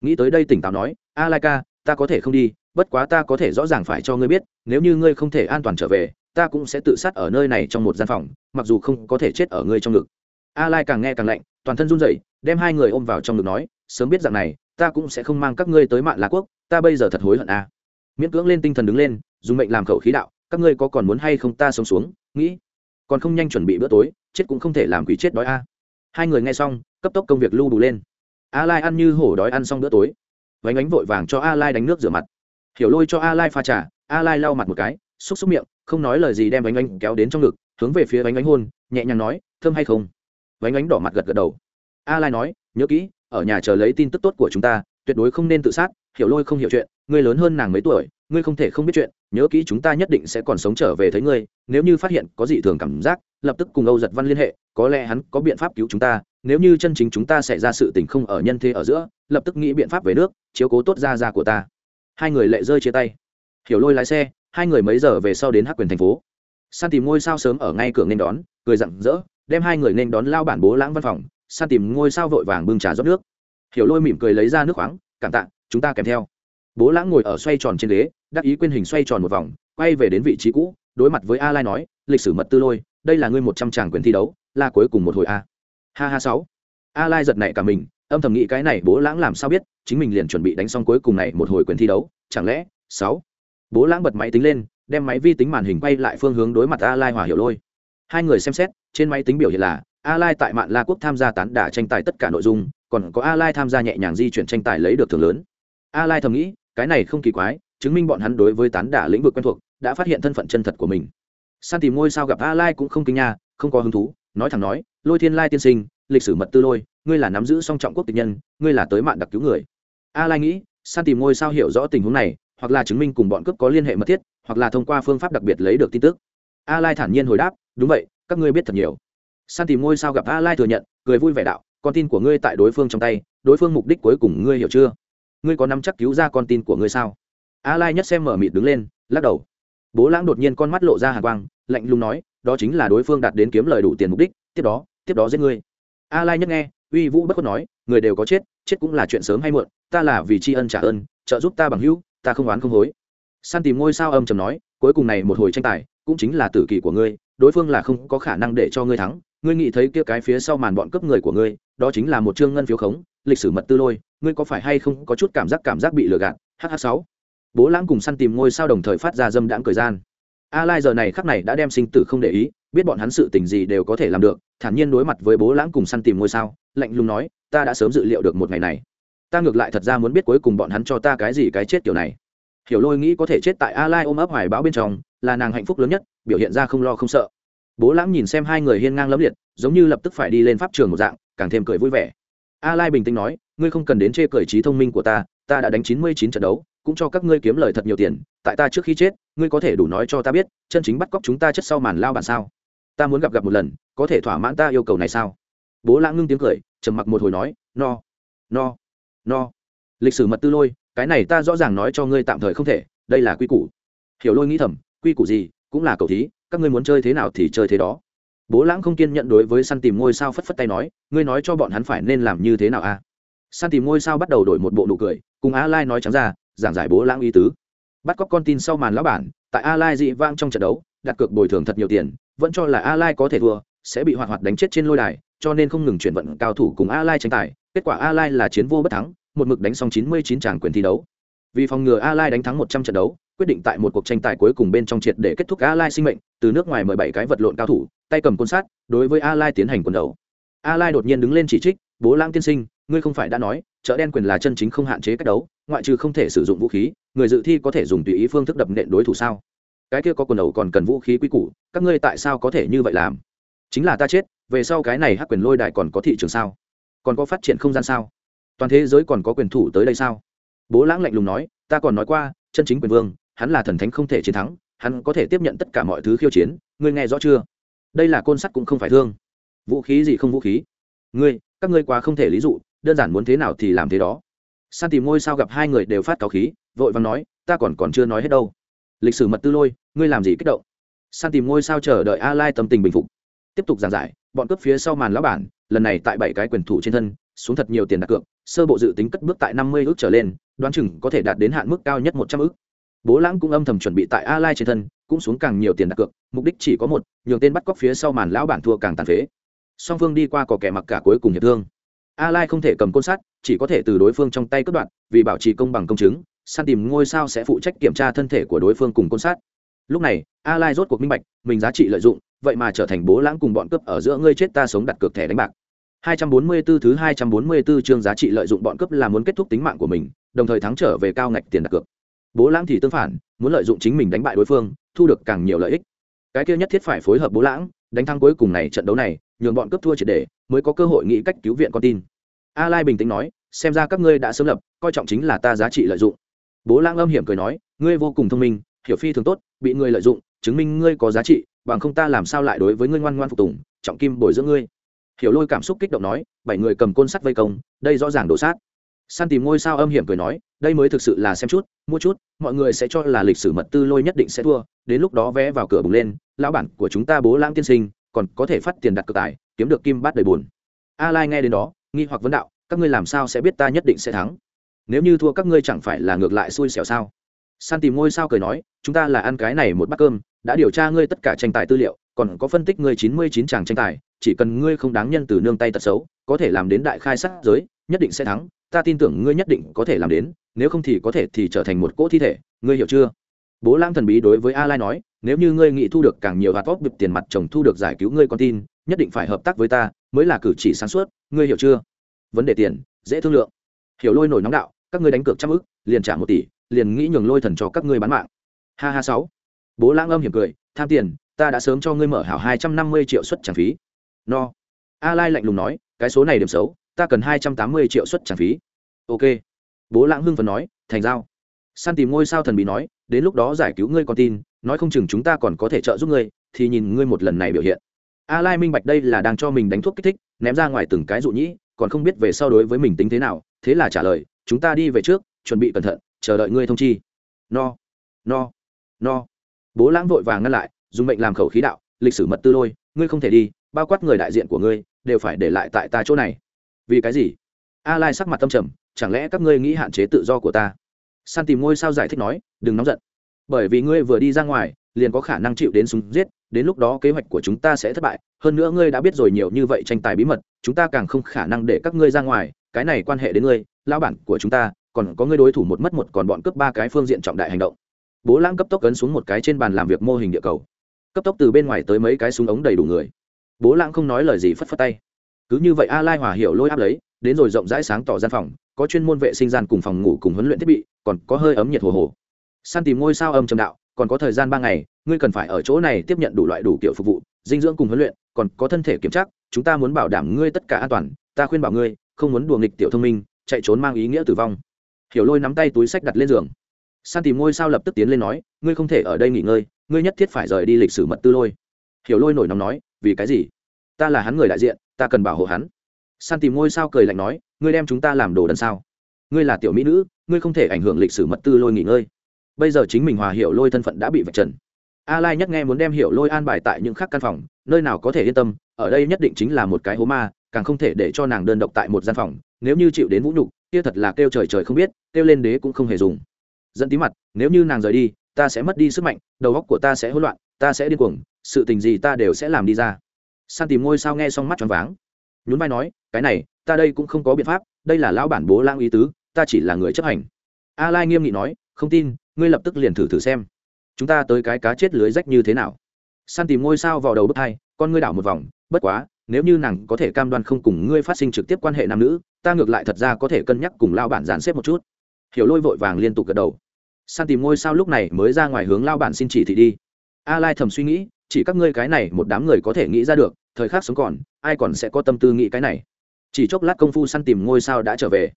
Speaker 1: nghĩ tới đây tỉnh táo nói, a lai ca, ta có thể không đi, bất quá ta có thể rõ ràng phải cho ngươi biết, nếu như ngươi không thể an toàn trở về, ta cũng sẽ tự sát ở nơi này trong một gian phòng, mặc dù không có thể chết ở ngươi trong ngực. A lai càng nghe càng lạnh, toàn thân run rẩy, đem hai người ôm vào trong ngực nói, sớm biết rằng này, ta cũng sẽ không mang các ngươi tới mạng lá quốc, ta bây giờ thật hối hận a. Miễn cưỡng lên tinh thần đứng lên, dùng mệnh làm khẩu khí đạo, các ngươi có còn muốn hay không ta sống xuống, nghĩ, còn không nhanh chuẩn bị bữa tối, chết cũng không thể làm quỷ chết đói a. Hai người nghe xong, cấp tốc công việc lưu đủ lên a lai ăn như hổ đói ăn xong bữa tối. Vánh ánh vội vàng cho a lai đánh nước rửa mặt. Hiểu lôi cho a lai pha trà a lai lau mặt một cái, xúc xúc miệng, không nói lời gì đem vánh ánh kéo đến trong ngực, hướng về phía vánh ánh hôn, nhẹ nhàng nói, thơm hay không? Vánh ánh đỏ mặt gật gật đầu. A lai nói, nhớ kỹ, ở nhà chờ lấy tin tức tốt của chúng ta, tuyệt đối không nên tự sát, hiểu lôi không hiểu chuyện, ngươi lớn hơn nàng mấy tuổi, ngươi không thể không biết chuyện, nhớ kỹ chúng ta nhất định sẽ còn sống trở về thấy ngươi, nếu như phát hiện có gì thường cảm giác, lập tức cùng âu giật văn liên hệ, có lẽ hắn có biện pháp cứu chúng ta nếu như chân chính chúng ta xảy ra sự tình không ở nhân thế ở giữa, lập tức nghĩ biện pháp về nước, chiếu cố tốt ra ra của ta. Hai người lệ rơi chia tay. Hiểu lôi lái xe, hai người mấy giờ về sau đến hắc quyền thành phố. San tìm ngôi sao sớm ở ngay cửa nên đón, cười rặng rỡ, đem hai người nên đón lao bản bố lãng văn phòng. San tìm ngôi sao vội vàng bưng trà rót nước. Hiểu lôi mỉm cười lấy ra nước khoáng, cảm tạ, chúng ta kèm theo. Bố lãng ngồi ở xoay tròn trên ghế, đắc ý quyên hình xoay tròn một vòng, quay về đến vị trí cũ, đối mặt với a lai nói, lịch sử mật tư lôi, đây là ngươi một trăm tràng quyền thi đấu, là cuối cùng một hồi a ha ha sáu. A lai giật nảy cả mình, âm thầm nghĩ cái này bố lãng làm sao biết, chính mình liền chuẩn bị đánh xong cuối cùng này một hồi quyền thi đấu, chẳng lẽ, sáu. Bố lãng bật máy tính lên, đem máy vi tính màn hình quay lại phương hướng đối mặt a lai hòa hiểu lôi. Hai người xem xét, trên máy tính biểu hiện là a lai tại mạn la quốc tham gia tán đả tranh tài tất cả nội dung, còn có a lai tham gia nhẹ nhàng di chuyển tranh tài lấy được thưởng lớn. A lai thầm nghĩ, cái này không kỳ quái, chứng minh bọn hắn đối với tán đả lĩnh vực quen thuộc, đã phát hiện thân phận chân thật của mình. San tìm ngôi sao gặp a lai cũng không kinh nha, không có hứng thú nói thẳng nói, lôi thiên lai tiên sinh, lịch sử mật tư lôi, ngươi là nắm giữ song trọng quốc tịch nhân, ngươi là tới mạng đặc cứu người. A lai nghĩ, san tìm ngôi sao hiểu rõ tình huống này, hoặc là chứng minh cùng bọn cướp có liên hệ mật thiết, hoặc là thông qua phương pháp đặc biệt lấy được tin tức. A lai thản nhiên hồi đáp, đúng vậy, các ngươi biết thật nhiều. San tìm ngôi sao gặp a lai thừa nhận, cười vui vẻ đạo, con tin của ngươi tại đối phương trong tay, đối phương mục đích cuối cùng ngươi hiểu chưa? Ngươi có nắm chắc cứu ra con tin của ngươi sao? A lai nhất xem mở mịt đứng lên, lắc đầu. Bố lãng đột nhiên con mắt lộ ra hàng quang, lạnh lùng nói đó chính là đối phương đạt đến kiếm lời đủ tiền mục đích, tiếp đó tiếp đó giết ngươi. A lai nhất nghe, uy vũ bất khuất nói, người đều có chết chết cũng là chuyện sớm hay muộn, ta là vì tri ân trả ơn, trợ giúp ta bằng hữu, ta không oán không hối. San tìm ngôi sao âm trầm nói, cuối cùng này một hồi tranh tài, cũng chính là tử kỳ của ngươi, đối phương là không có khả năng để cho ngươi thắng. Ngươi nghĩ thấy kia cái phía sau màn bọn cướp người của ngươi, đó chính là một chương ngân phiếu khống, lịch sử mật tư lôi, ngươi có phải hay không có chút cảm giác cảm giác bị lừa gạt? Hh sáu. Bố lãng cùng săn tìm ngôi sao đồng thời phát ra dâm đãng thời gian a lai giờ này khắc này đã đem sinh tử không để ý, biết bọn hắn sự tình gì đều có thể làm được, thản nhiên đối mặt với bố lãng cùng săn tìm ngôi sao, lạnh lùng nói, ta đã sớm dự liệu được một ngày này. Ta ngược lại thật ra muốn biết cuối cùng bọn hắn cho ta cái gì cái chết kiểu này. Hiểu lôi nghĩ có thể chết tại a lai ôm ấp hoài bão bên trong, là nàng hạnh phúc lớn nhất, biểu hiện ra không lo không sợ. Bố lãng nhìn xem hai người hiên ngang lẫm liệt, giống như lập tức phải đi lên pháp trường một dạng, càng thêm cười vui vẻ. A lai bình tĩnh nói, ngươi không cần đến chê cười trí thông minh của ta ta đã đánh chín mươi chín trận đấu cũng cho các ngươi kiếm lời thật nhiều tiền, tại ta trước khi chết, ngươi có thể đủ nói cho ta biết, chân chính bắt cóc chúng ta chất sau màn lao bản sao? Ta muốn gặp gặp một lần, có thể thỏa mãn ta yêu cầu này sao? Bố lãng ngưng tiếng cười, trầm mặc một hồi nói, no no no. Lịch sử mật tư lôi, cái này ta rõ ràng nói cho ngươi tạm thời không thể, đây là quy củ. Hiểu lôi nghĩ thầm, quy củ gì, cũng là cầu thí, các ngươi muốn chơi thế nào thì chơi thế đó. Bố lãng không kiên nhận đối với săn tìm ngôi sao phất phất tay nói, ngươi nói cho bọn hắn phải nên làm như thế nào a à? săn tìm ngôi sao bắt đầu đổi một bộ nụ cười, cùng a lai nói trắng ra giảng giải bố lãng ý tứ. Bắt cóc con tin sau màn lão bản, tại a lai dị vang trong trận đấu, đặt cược bồi thường thật nhiều tiền, vẫn cho là a lai có thể thua, sẽ bị hoạt hoạt đánh chết trên lôi đài, cho nên không ngừng chuyển vận cao thủ cùng a lai tranh tài, kết quả a lai là chiến vô bất thắng, một mực đánh xong 99 tràng quyền thi đấu. Vì phòng ngừa a lai đánh thắng 100 trận đấu, quyết định tại một cuộc tranh tài cuối cùng bên trong triệt để kết thúc a lai sinh mệnh, từ nước ngoài mười bảy cái vật lộn cao thủ, tay cầm côn sát, đối với a lai tiến hành quần đấu. A lai đột nhiên đứng lên chỉ trích, bố lãng tiên sinh ngươi không phải đã nói, chợ đen quyền là chân chính không hạn chế cách đấu, ngoại trừ không thể sử dụng vũ khí, người dự thi có thể dùng tùy ý phương thức đập nện đối thủ sao? Cái kia có quần đầu còn cần vũ khí quy củ, các ngươi tại sao có thể như vậy làm? Chính là ta chết, về sau cái này hắc quyền lôi đài còn có thị trường sao? Còn có phát triển không gian sao? Toàn thế giới còn có quyền thủ tới đây sao? Bố lãng lạnh lùng nói, ta còn nói qua, chân chính quyền vương, hắn là thần thánh không thể chiến thắng, hắn có thể tiếp nhận tất cả mọi thứ khiêu chiến, ngươi nghe rõ chưa? Đây là côn sắt cũng không phải thương. Vũ khí gì không vũ khí? Ngươi, các ngươi quá không thể lý dụ đơn giản muốn thế nào thì làm thế đó. San tìm ngôi sao gặp hai người đều phát cáo khí, vội vàng nói, ta còn còn chưa nói hết đâu. Lịch sử mật tư lôi, ngươi làm gì kích động? San tìm ngôi sao chờ đợi a lai tâm tình bình phục. Tiếp tục giảng giải, bọn cướp phía sau màn lão bản, lần này tại bảy cái quyền thủ trên thân, xuống thật nhiều tiền đặt cược, sơ bộ dự tính cất bước tại năm mươi ước trở lên, đoán chừng có thể đạt đến hạn mức cao nhất một trăm ước. Bố lãng cũng âm thầm chuẩn bị tại a lai trên thân, cũng xuống càng nhiều tiền đặt cược, mục đích chỉ có một, nhường tên bắt cóc phía sau màn lão bản thua càng tàn phế. Song phương đi qua có kẻ mặc cả cuối cùng hiệp thương a lai không thể cầm côn sắt, chỉ có thể từ đối phương trong tay cướp đoạn. vì bảo trì công bằng công chứng, săn tìm ngôi sao sẽ phụ trách kiểm tra thân thể của đối phương cùng côn sắt. Lúc này, a lai rốt cuộc minh bạch, mình giá trị lợi dụng, vậy mà trở thành bố lãng cùng bọn cướp ở giữa ngươi chết ta sống đặt cược thẻ đánh bạc. 244 thứ 244 chương giá trị lợi dụng bọn cướp là muốn kết thúc tính mạng của mình, đồng thời thắng trở về cao ngạch tiền đặt cược. Bố lãng thì tương phản, muốn lợi dụng chính mình đánh bại đối phương, thu được càng nhiều lợi ích. Cái kia nhất thiết phải phối hợp bố lãng, đánh thắng cuối cùng này trận đấu này nhường bọn cướp thua triệt để mới có cơ hội nghĩ cách cứu viện con tin. A lai bình tĩnh nói, xem ra các ngươi đã sớm lập, coi trọng chính là ta giá trị lợi dụng. Bố Lang âm hiểm cười nói, ngươi vô cùng thông minh, hiểu phi thường tốt, bị ngươi lợi dụng, chứng minh ngươi có giá trị, bằng không ta làm sao lại đối với ngươi ngoan ngoan phục tùng, trọng kim bồi dưỡng ngươi. Hiểu lôi cảm xúc kích động nói, bảy người cầm côn sắt vây công, đây rõ ràng đổ sát. Săn tìm ngôi sao âm hiểm cười nói, đây mới thực sự là xem chút, mua chút, mọi người sẽ cho là lịch sử mật tư lôi nhất định sẽ thua, đến lúc đó vé vào cửa bùng lên, lão bản của chúng ta bố lãng tiên sinh còn có thể phát tiền đặt cược tài, kiếm được kim bát đầy bùn a lai nghe đến đó, nghi hoặc vấn đạo, các ngươi làm sao sẽ biết ta nhất định sẽ thắng? Nếu như thua các ngươi chẳng phải là ngược lại xui xẻo sao? San tìm ngôi sao cười nói, chúng ta là ăn cái này một bát cơm, đã điều tra ngươi tất cả tranh tài tư liệu, còn có phân tích ngươi chín mươi chín chàng tranh tài, chỉ cần ngươi không đáng nhân từ nương tay tật xấu, có thể làm đến đại khai sát giới, nhất định sẽ thắng, ta tin tưởng ngươi nhất định có thể làm đến, nếu không thì có thể thì trở thành một cỗ thi thể, ngươi hiểu chưa? Bố lãng thần bí đối với a lai nói nếu như ngươi nghĩ thu được càng nhiều hạt vóc bịp tiền mặt chồng thu được giải cứu ngươi con tin, nhất định phải hợp tác với ta, mới là cử chỉ sáng suốt, ngươi hiểu chưa? Vấn đề tiền, dễ thương lượng. Hiểu lôi nổi nóng đạo, các ngươi đánh cược trăm ức, liền trả một tỷ, liền nghĩ nhường lôi thần cho các ngươi bán mạng. Ha ha sáu. Bố lãng âm hiểm cười, tham tiền, ta đã sớm cho ngươi mở hảo hai trăm năm mươi triệu suất trả phí. No. A lai lạnh lùng nói, cái số này điểm xấu, ta cần hai trăm tám mươi triệu suất trả phí. Ok. Bố lãng hưng phần nói, thành giao. San tìm ngôi sao thần bí nói, đến lúc đó giải cứu ngươi con tin nói không chừng chúng ta còn có thể trợ giúp ngươi, thì nhìn ngươi một lần này biểu hiện. A lai minh bạch đây là đang cho mình đánh thuốc kích thích, ném ra ngoài từng cái dụ nhĩ, còn không biết về sau đối với mình tính thế nào, thế là trả lời, chúng ta đi về trước, chuẩn bị cẩn thận, chờ đợi ngươi thông chi. No no no. Bố lãng vội vàng ngăn lại, dùng mệnh làm khẩu khí đạo, lịch sử mật tư lôi, ngươi không thể đi, bao quát người đại diện của ngươi, đều phải để lại tại ta chỗ này. Vì cái gì? A lai sắc mặt tâm trầm, chẳng lẽ các ngươi nghĩ hạn chế tự do của ta? San tìm ngôi sao giải thích nói, đừng nóng giận bởi vì ngươi vừa đi ra ngoài, liền có khả năng chịu đến súng giết, đến lúc đó kế hoạch của chúng ta sẽ thất bại. Hơn nữa ngươi đã biết rồi nhiều như vậy tranh tài bí mật, chúng ta càng không khả năng để các ngươi ra ngoài. Cái này quan hệ đến ngươi lao bản của chúng ta, còn có ngươi đối thủ một mất một còn bọn cướp ba cái phương diện trọng đại hành động. Bố lãng cấp tốc cấn xuống một cái trên bàn làm việc mô hình địa cầu. Cấp tốc từ bên ngoài tới mấy cái súng ống đầy đủ người. Bố lãng không nói lời gì phất phất tay. Cứ như vậy a lai hòa hiểu lôi áp lấy, đến rồi rộng rãi sáng tỏ gian phòng, có chuyên môn vệ sinh gian cùng phòng ngủ cùng huấn luyện thiết bị, còn có hơi ấm nhiệt hồ hồ. San tìm ngôi sao âm trầm đạo, còn có thời gian ba ngày, ngươi cần phải ở chỗ này tiếp nhận đủ loại đủ kiểu phục vụ, dinh dưỡng cùng huấn luyện, còn có thân thể kiểm tra, chúng ta muốn bảo đảm ngươi tất cả an toàn, ta khuyên bảo ngươi, không muốn đùa nghịch tiểu thông minh, chạy trốn mang ý nghĩa tử vong. Hiểu lôi nắm tay túi sách đặt lên giường. San tìm ngôi sao lập tức tiến lên nói, ngươi không thể ở đây nghỉ ngơi, ngươi nhất thiết phải rời đi lịch sử mật tư lôi. Hiểu lôi nổi nóng nói, vì cái gì? Ta là hắn người đại diện, ta cần bảo hộ hắn. San tìm ngôi sao cười lạnh nói, ngươi đem chúng ta làm đồ đần sao? Ngươi là tiểu mỹ nữ, ngươi không thể ảnh hưởng lịch sử mật tư lôi nghỉ ngơi bây giờ chính mình hòa hiểu lôi thân phận đã bị vạch trần. A lai nhắc nghe muốn đem hiểu lôi an bài tại những khác căn phòng, nơi nào có thể yên tâm, ở đây nhất định chính là một cái hố ma, càng không thể để cho nàng đơn độc tại một gian phòng, nếu như chịu đến vũ nhục, kia thật là kêu trời trời không biết, kêu lên đế cũng không hề dùng. Dẫn tí mặt, nếu như nàng rời đi, ta sẽ mất đi sức mạnh, đầu óc của ta sẽ hỗn loạn, ta sẽ điên cuồng, sự tình gì ta đều sẽ làm đi ra. San tìm ngôi sao nghe xong mắt tròn váng. Nhún vai nói, cái này, ta đây cũng không có biện pháp, đây là lão bản bố lang ý tứ, ta chỉ là người chấp hành. A lai nghiêm nghị nói, không tin ngươi lập tức liền thử thử xem. Chúng ta tới cái cá chết lưới rách như thế nào? San tìm ngôi sao vào đầu bước thai, con ngươi đảo một vòng, bất quá, nếu như nàng có thể cam đoan không cùng ngươi phát sinh trực tiếp quan hệ nam nữ, ta ngược lại thật ra có thể cân nhắc cùng lao bản dàn xếp một chút. Hiểu lôi vội vàng liên tục gật đầu. San tìm ngôi sao lúc này mới ra ngoài hướng lao bản xin chỉ thị đi. A lai thầm suy nghĩ, chỉ các ngươi cái này một đám người có thể nghĩ ra được, thời khắc sống còn, ai còn sẽ có tâm tư nghĩ cái này? Chỉ chốc lát công phu săn tìm ngôi sao đã trở về.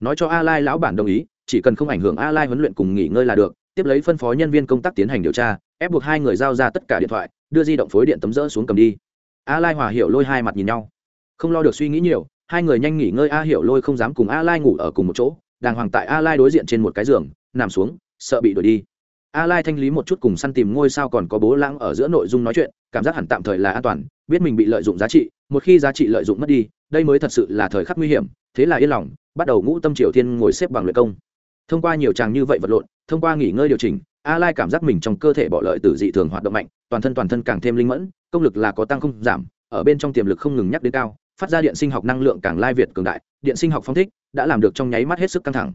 Speaker 1: Nói cho a lai lão bản đồng ý chỉ cần không ảnh hưởng a lai huấn luyện cùng nghỉ ngơi là được, tiếp lấy phân phó nhân viên công tác tiến hành điều tra, ép buộc hai người giao ra tất cả điện thoại, đưa di động phối điện tấm rỡ xuống cầm đi. A lai hòa hiểu lôi hai mặt nhìn nhau. Không lo được suy nghĩ nhiều, hai người nhanh nghỉ ngơi a hiểu lôi không dám cùng a lai ngủ ở cùng một chỗ, đàng hoàng tại a lai đối diện trên một cái giường, nằm xuống, sợ bị đuổi đi. A lai thanh lý một chút cùng săn tìm ngôi sao còn có bố lãng ở giữa nội dung nói chuyện, cảm giác hẳn tạm thời là an toàn, biết mình bị lợi dụng giá trị, một khi giá trị lợi dụng mất đi, đây mới thật sự là thời khắc nguy hiểm, thế là yên lòng, bắt đầu ngũ tâm triều thiên ngồi xếp bằng luyện công thông qua nhiều tràng như vậy vật lộn, thông qua nghỉ ngơi điều chỉnh, a lai cảm giác mình trong cơ thể bỏ lợi từ dị thường hoạt động mạnh, toàn thân toàn thân càng thêm linh mẫn, công lực là có tăng không giảm, ở bên trong tiềm lực không ngừng nhắc đến cao, phát ra điện sinh học năng lượng càng lai việt cường đại, điện sinh học phong thích đã làm được trong nháy mắt hết sức căng thẳng.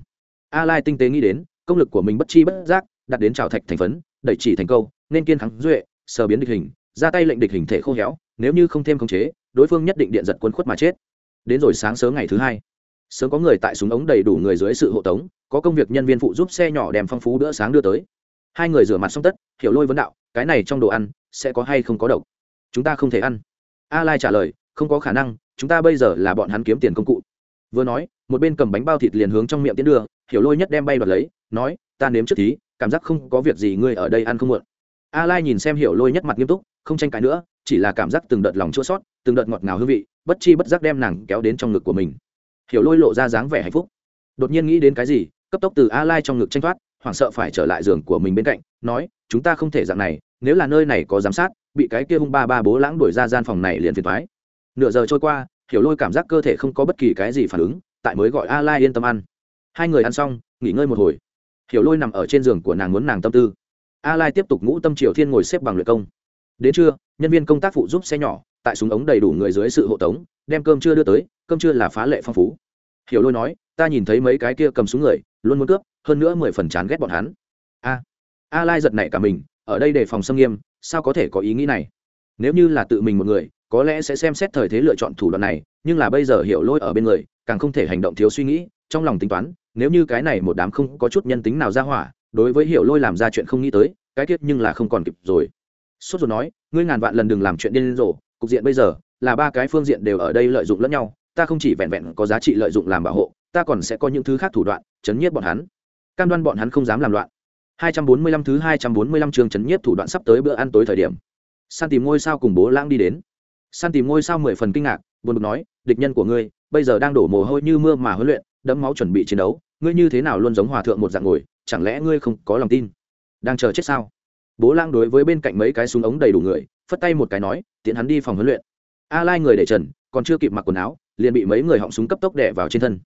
Speaker 1: A lai tinh tế nghĩ đến, công lực của mình bất chi bất giác đặt đến trào thạch thành phấn, đẩy chỉ thành câu, nên kiên thắng duệ, sờ biến địch hình, ra tay lệnh địch hình thể khô héo, nếu như không thêm khống chế, đối phương nhất định điện giật quân khuất mà chết. Đến rồi sáng sớm ngày thứ hai sớm có người tại súng ống đầy đủ người dưới sự hộ tống, có công việc nhân viên phụ giúp xe nhỏ đem phong phú bữa sáng đưa tới. Hai người rửa mặt xong tất, hiểu lôi vấn đạo, cái này trong đồ ăn, sẽ có hay không có độc? Chúng ta không thể ăn. A lai trả lời, không có khả năng, chúng ta bây giờ là bọn hắn kiếm tiền công cụ. Vừa nói, một bên cầm bánh bao thịt liền hướng trong miệng tiến đưa, hiểu lôi nhất đem bay đoạt lấy, nói, ta nếm trước thí cảm giác không có việc gì, ngươi ở đây ăn không muộn. A lai nhìn xem hiểu lôi nhất mặt nghiêm túc, không tranh cãi nữa, chỉ là cảm giác từng đợt lòng chua sót từng đợt ngọt ngào hương vị, bất chi bất giác đem nàng kéo đến trong ngực của mình hiểu lôi lộ ra dáng vẻ hạnh phúc. Đột nhiên nghĩ đến cái gì, cấp tốc từ a lai trong ngực tranh thoát, hoảng sợ phải trở lại giường của mình bên cạnh, nói, chúng ta không thể dạng này, nếu là nơi này có giám sát, bị cái kia hung ba ba bố lãng đuổi ra gian phòng này liền phiền thoái nửa giờ trôi qua, hiểu lôi cảm giác cơ thể không có bất kỳ cái gì phản ứng, tại mới gọi a lai yên tâm ăn. Hai người ăn xong, nghỉ ngơi một hồi. Hiểu lôi nằm ở trên giường của nàng muốn nàng tâm tư. A lai tiếp tục ngũ tâm triều thiên ngồi xếp bằng luyện công. Đến trưa, nhân viên công tác phụ giúp xe nhỏ tại súng ống đầy đủ người dưới sự hộ tống, đem cơm chưa đưa tới, cơm chưa là phá lệ phong phú. Hiểu lôi nói, ta nhìn thấy mấy cái kia cầm súng người, luôn muốn cướp, hơn nữa mười phần chán ghét bọn hắn. A a lai giật nảy cả mình, ở đây để phòng xâm nghiêm, sao có thể có ý nghĩ này? Nếu như là tự mình một người, có lẽ sẽ xem xét thời thế lựa chọn thủ đoạn này, nhưng là bây giờ hiểu lôi ở bên người, càng không thể hành động thiếu suy nghĩ, trong lòng tính toán, nếu như cái này một đám không có chút nhân tính nào ra hỏa, đối với hiểu lôi làm ra chuyện không nghĩ tới, cái tiết nhưng là không còn kịp rồi. Sốt rồi nói, ngươi ngàn vạn lần đừng làm chuyện điên rồ cục diện bây giờ, là ba cái phương diện đều ở đây lợi dụng lẫn nhau, ta không chỉ vẹn vẹn có giá trị lợi dụng làm bảo hộ, ta còn sẽ có những thứ khác thủ đoạn, chấn nhiếp bọn hắn. Cam đoan bọn hắn không dám làm loạn. 245 thứ 245 trường chấn nhiếp thủ đoạn sắp tới bữa ăn tối thời điểm. San tìm ngôi sao cùng bố lãng đi đến. San tìm ngôi sao mười phần kinh ngạc, buồn bực nói, địch nhân của ngươi, bây giờ đang đổ mồ hôi như mưa mà huấn luyện, đẫm máu chuẩn bị chiến đấu, ngươi như thế nào luôn giống hòa thượng một dạng ngồi, chẳng lẽ ngươi không có lòng tin? Đang chờ chết sao? Bố lang đối với bên cạnh mấy cái súng ống đầy đủ người, phất tay một cái nói, tiện hắn đi phòng huấn luyện. A lai người để trần, còn chưa kịp mặc quần áo, liền bị mấy người họng súng cấp tốc đẻ vào trên thân.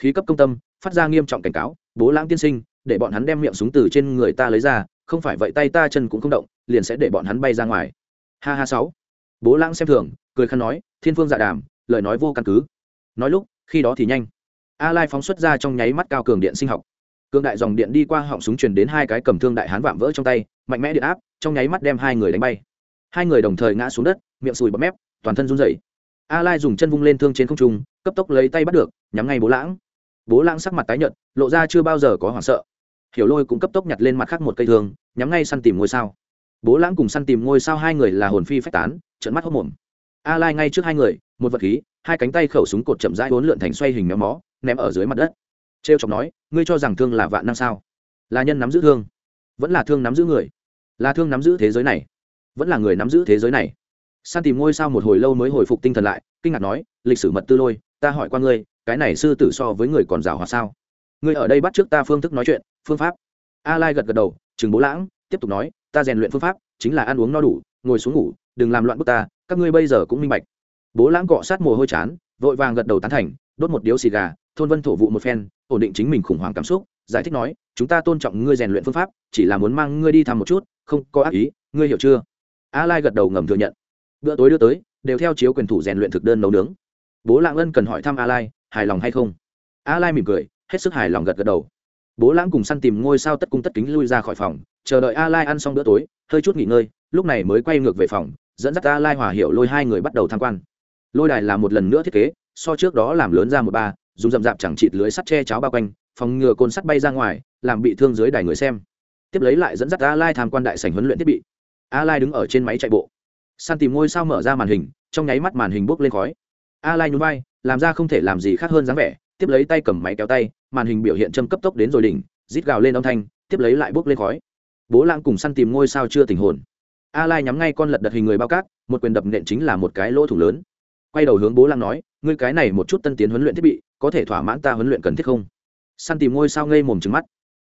Speaker 1: Khí cấp công tâm, phát ra nghiêm trọng cảnh cáo, bố lãng tiên sinh, để bọn hắn đem miệng súng từ trên người ta lấy ra, không phải vậy tay ta chân cũng không động, liền sẽ để bọn hắn bay ra ngoài. Ha ha sáu. Bố lãng xem thường, cười khăn nói, thiên phương dạ đàm, lời nói vô căn cứ. Nói lúc, khi đó thì nhanh. A lai phóng xuất ra trong nháy mắt cao cường điện sinh học. Cương đại dòng điện đi qua họng súng truyền đến hai cái cầm thương đại hán vạm vỡ trong tay mạnh mẽ điện áp, trong nháy mắt đem hai người đánh bay. Hai người đồng thời ngã xuống đất, miệng sùi bọt mép, toàn thân run rẩy. A lai dùng chân vung lên thương trên không trung, cấp tốc lấy tay bắt được, nhắm ngay bố lãng. Bố lãng sắc mặt tái nhợt, lộ ra chưa bao giờ có hoảng sợ. Hiểu lôi cũng cấp tốc nhặt lên mặt khác một cây thương, nhắm ngay săn tìm ngôi sao. Bố lãng cùng săn tìm ngôi sao hai người là hồn phi phách tán trận mắt hốc mồm a lai ngay trước hai người, một vật khí, hai cánh tay khẩu súng cột chậm rãi bốn lượn thành xoay hình méo mó, ném ở dưới mặt đất. Trêu chọc nói, ngươi cho rằng thương là vạn năng sao? Là nhân nắm giữ thương. Vẫn là thương nắm giữ người là thương nắm giữ thế giới này, vẫn là người nắm giữ thế giới này. San tìm ngôi sao một hồi lâu mới hồi phục tinh thần lại, kinh ngạc nói, lịch sử mật tư lôi, ta hỏi qua ngươi, cái này sư tử so với người còn rào hòa sao? Ngươi ở đây bắt trước ta phương thức nói chuyện, phương pháp. A lai gật gật đầu, chừng bố lãng, tiếp tục nói, ta rèn luyện phương pháp, chính là ăn uống no đủ, ngồi xuống ngủ, đừng làm loạn bức ta, các ngươi bây giờ cũng minh bạch. Bố lãng cọ sát mồ hôi chán, vội vàng gật đầu tán thành, đốt một điếu xì gà, thôn vân thổ vụ một phen, ổn định chính mình khủng hoảng cảm xúc, giải thích nói, chúng ta tôn trọng ngươi rèn luyện phương pháp, chỉ là muốn mang ngươi đi thăm một chút không có ác ý, ngươi hiểu chưa? A lai gật đầu ngầm thừa nhận. Bữa tối đưa tới, đều theo chiếu quyền thủ rèn luyện thực đơn nấu nướng. Bố lãng ân cần hỏi thăm a lai, hài lòng hay không? A lai mỉm cười, hết sức hài lòng gật gật đầu. Bố lãng cùng săn tìm ngôi sao tất cung tất kính lui ra khỏi phòng, chờ đợi a lai ăn xong bữa tối, hơi chút nghỉ ngơi, lúc này mới quay ngược về phòng, dẫn dắt a lai hòa hiểu lôi hai người bắt đầu tham quan. Lôi đài là một lần nữa thiết kế, so trước đó làm lớn ra một ba, dùng rậm rạp chẳng chịt lưới sắt che cháo bao quanh, phòng ngừa côn sắt bay ra ngoài, làm bị thương dưới đài người xem tiếp lấy lại dẫn dắt a lai tham quan đại sảnh huấn luyện thiết bị. A lai đứng ở trên máy chạy bộ. San tìm ngôi sao mở ra màn hình, trong nháy mắt màn hình bốc lên khói. A lai nhún vai, làm ra không thể làm gì khác hơn dáng vẻ, tiếp lấy tay cầm máy kéo tay, màn hình biểu hiện châm cấp tốc đến rồi đỉnh, rít gào lên âm thanh, tiếp lấy lại bốc lên khói. Bố lãng cùng săn tìm ngôi sao chưa tình hồn. A lai nhắm ngay con lật đật hình người bao cát, một quyền đập nện chính là một cái lỗ thủ lớn. Quay đầu hướng bố lãng nói, ngươi cái này một chút tân tiến huấn luyện thiết bị, có thể thỏa mãn ta huấn luyện cần thiết không? Săn tìm ngôi sao ngây mồm trừng mắt.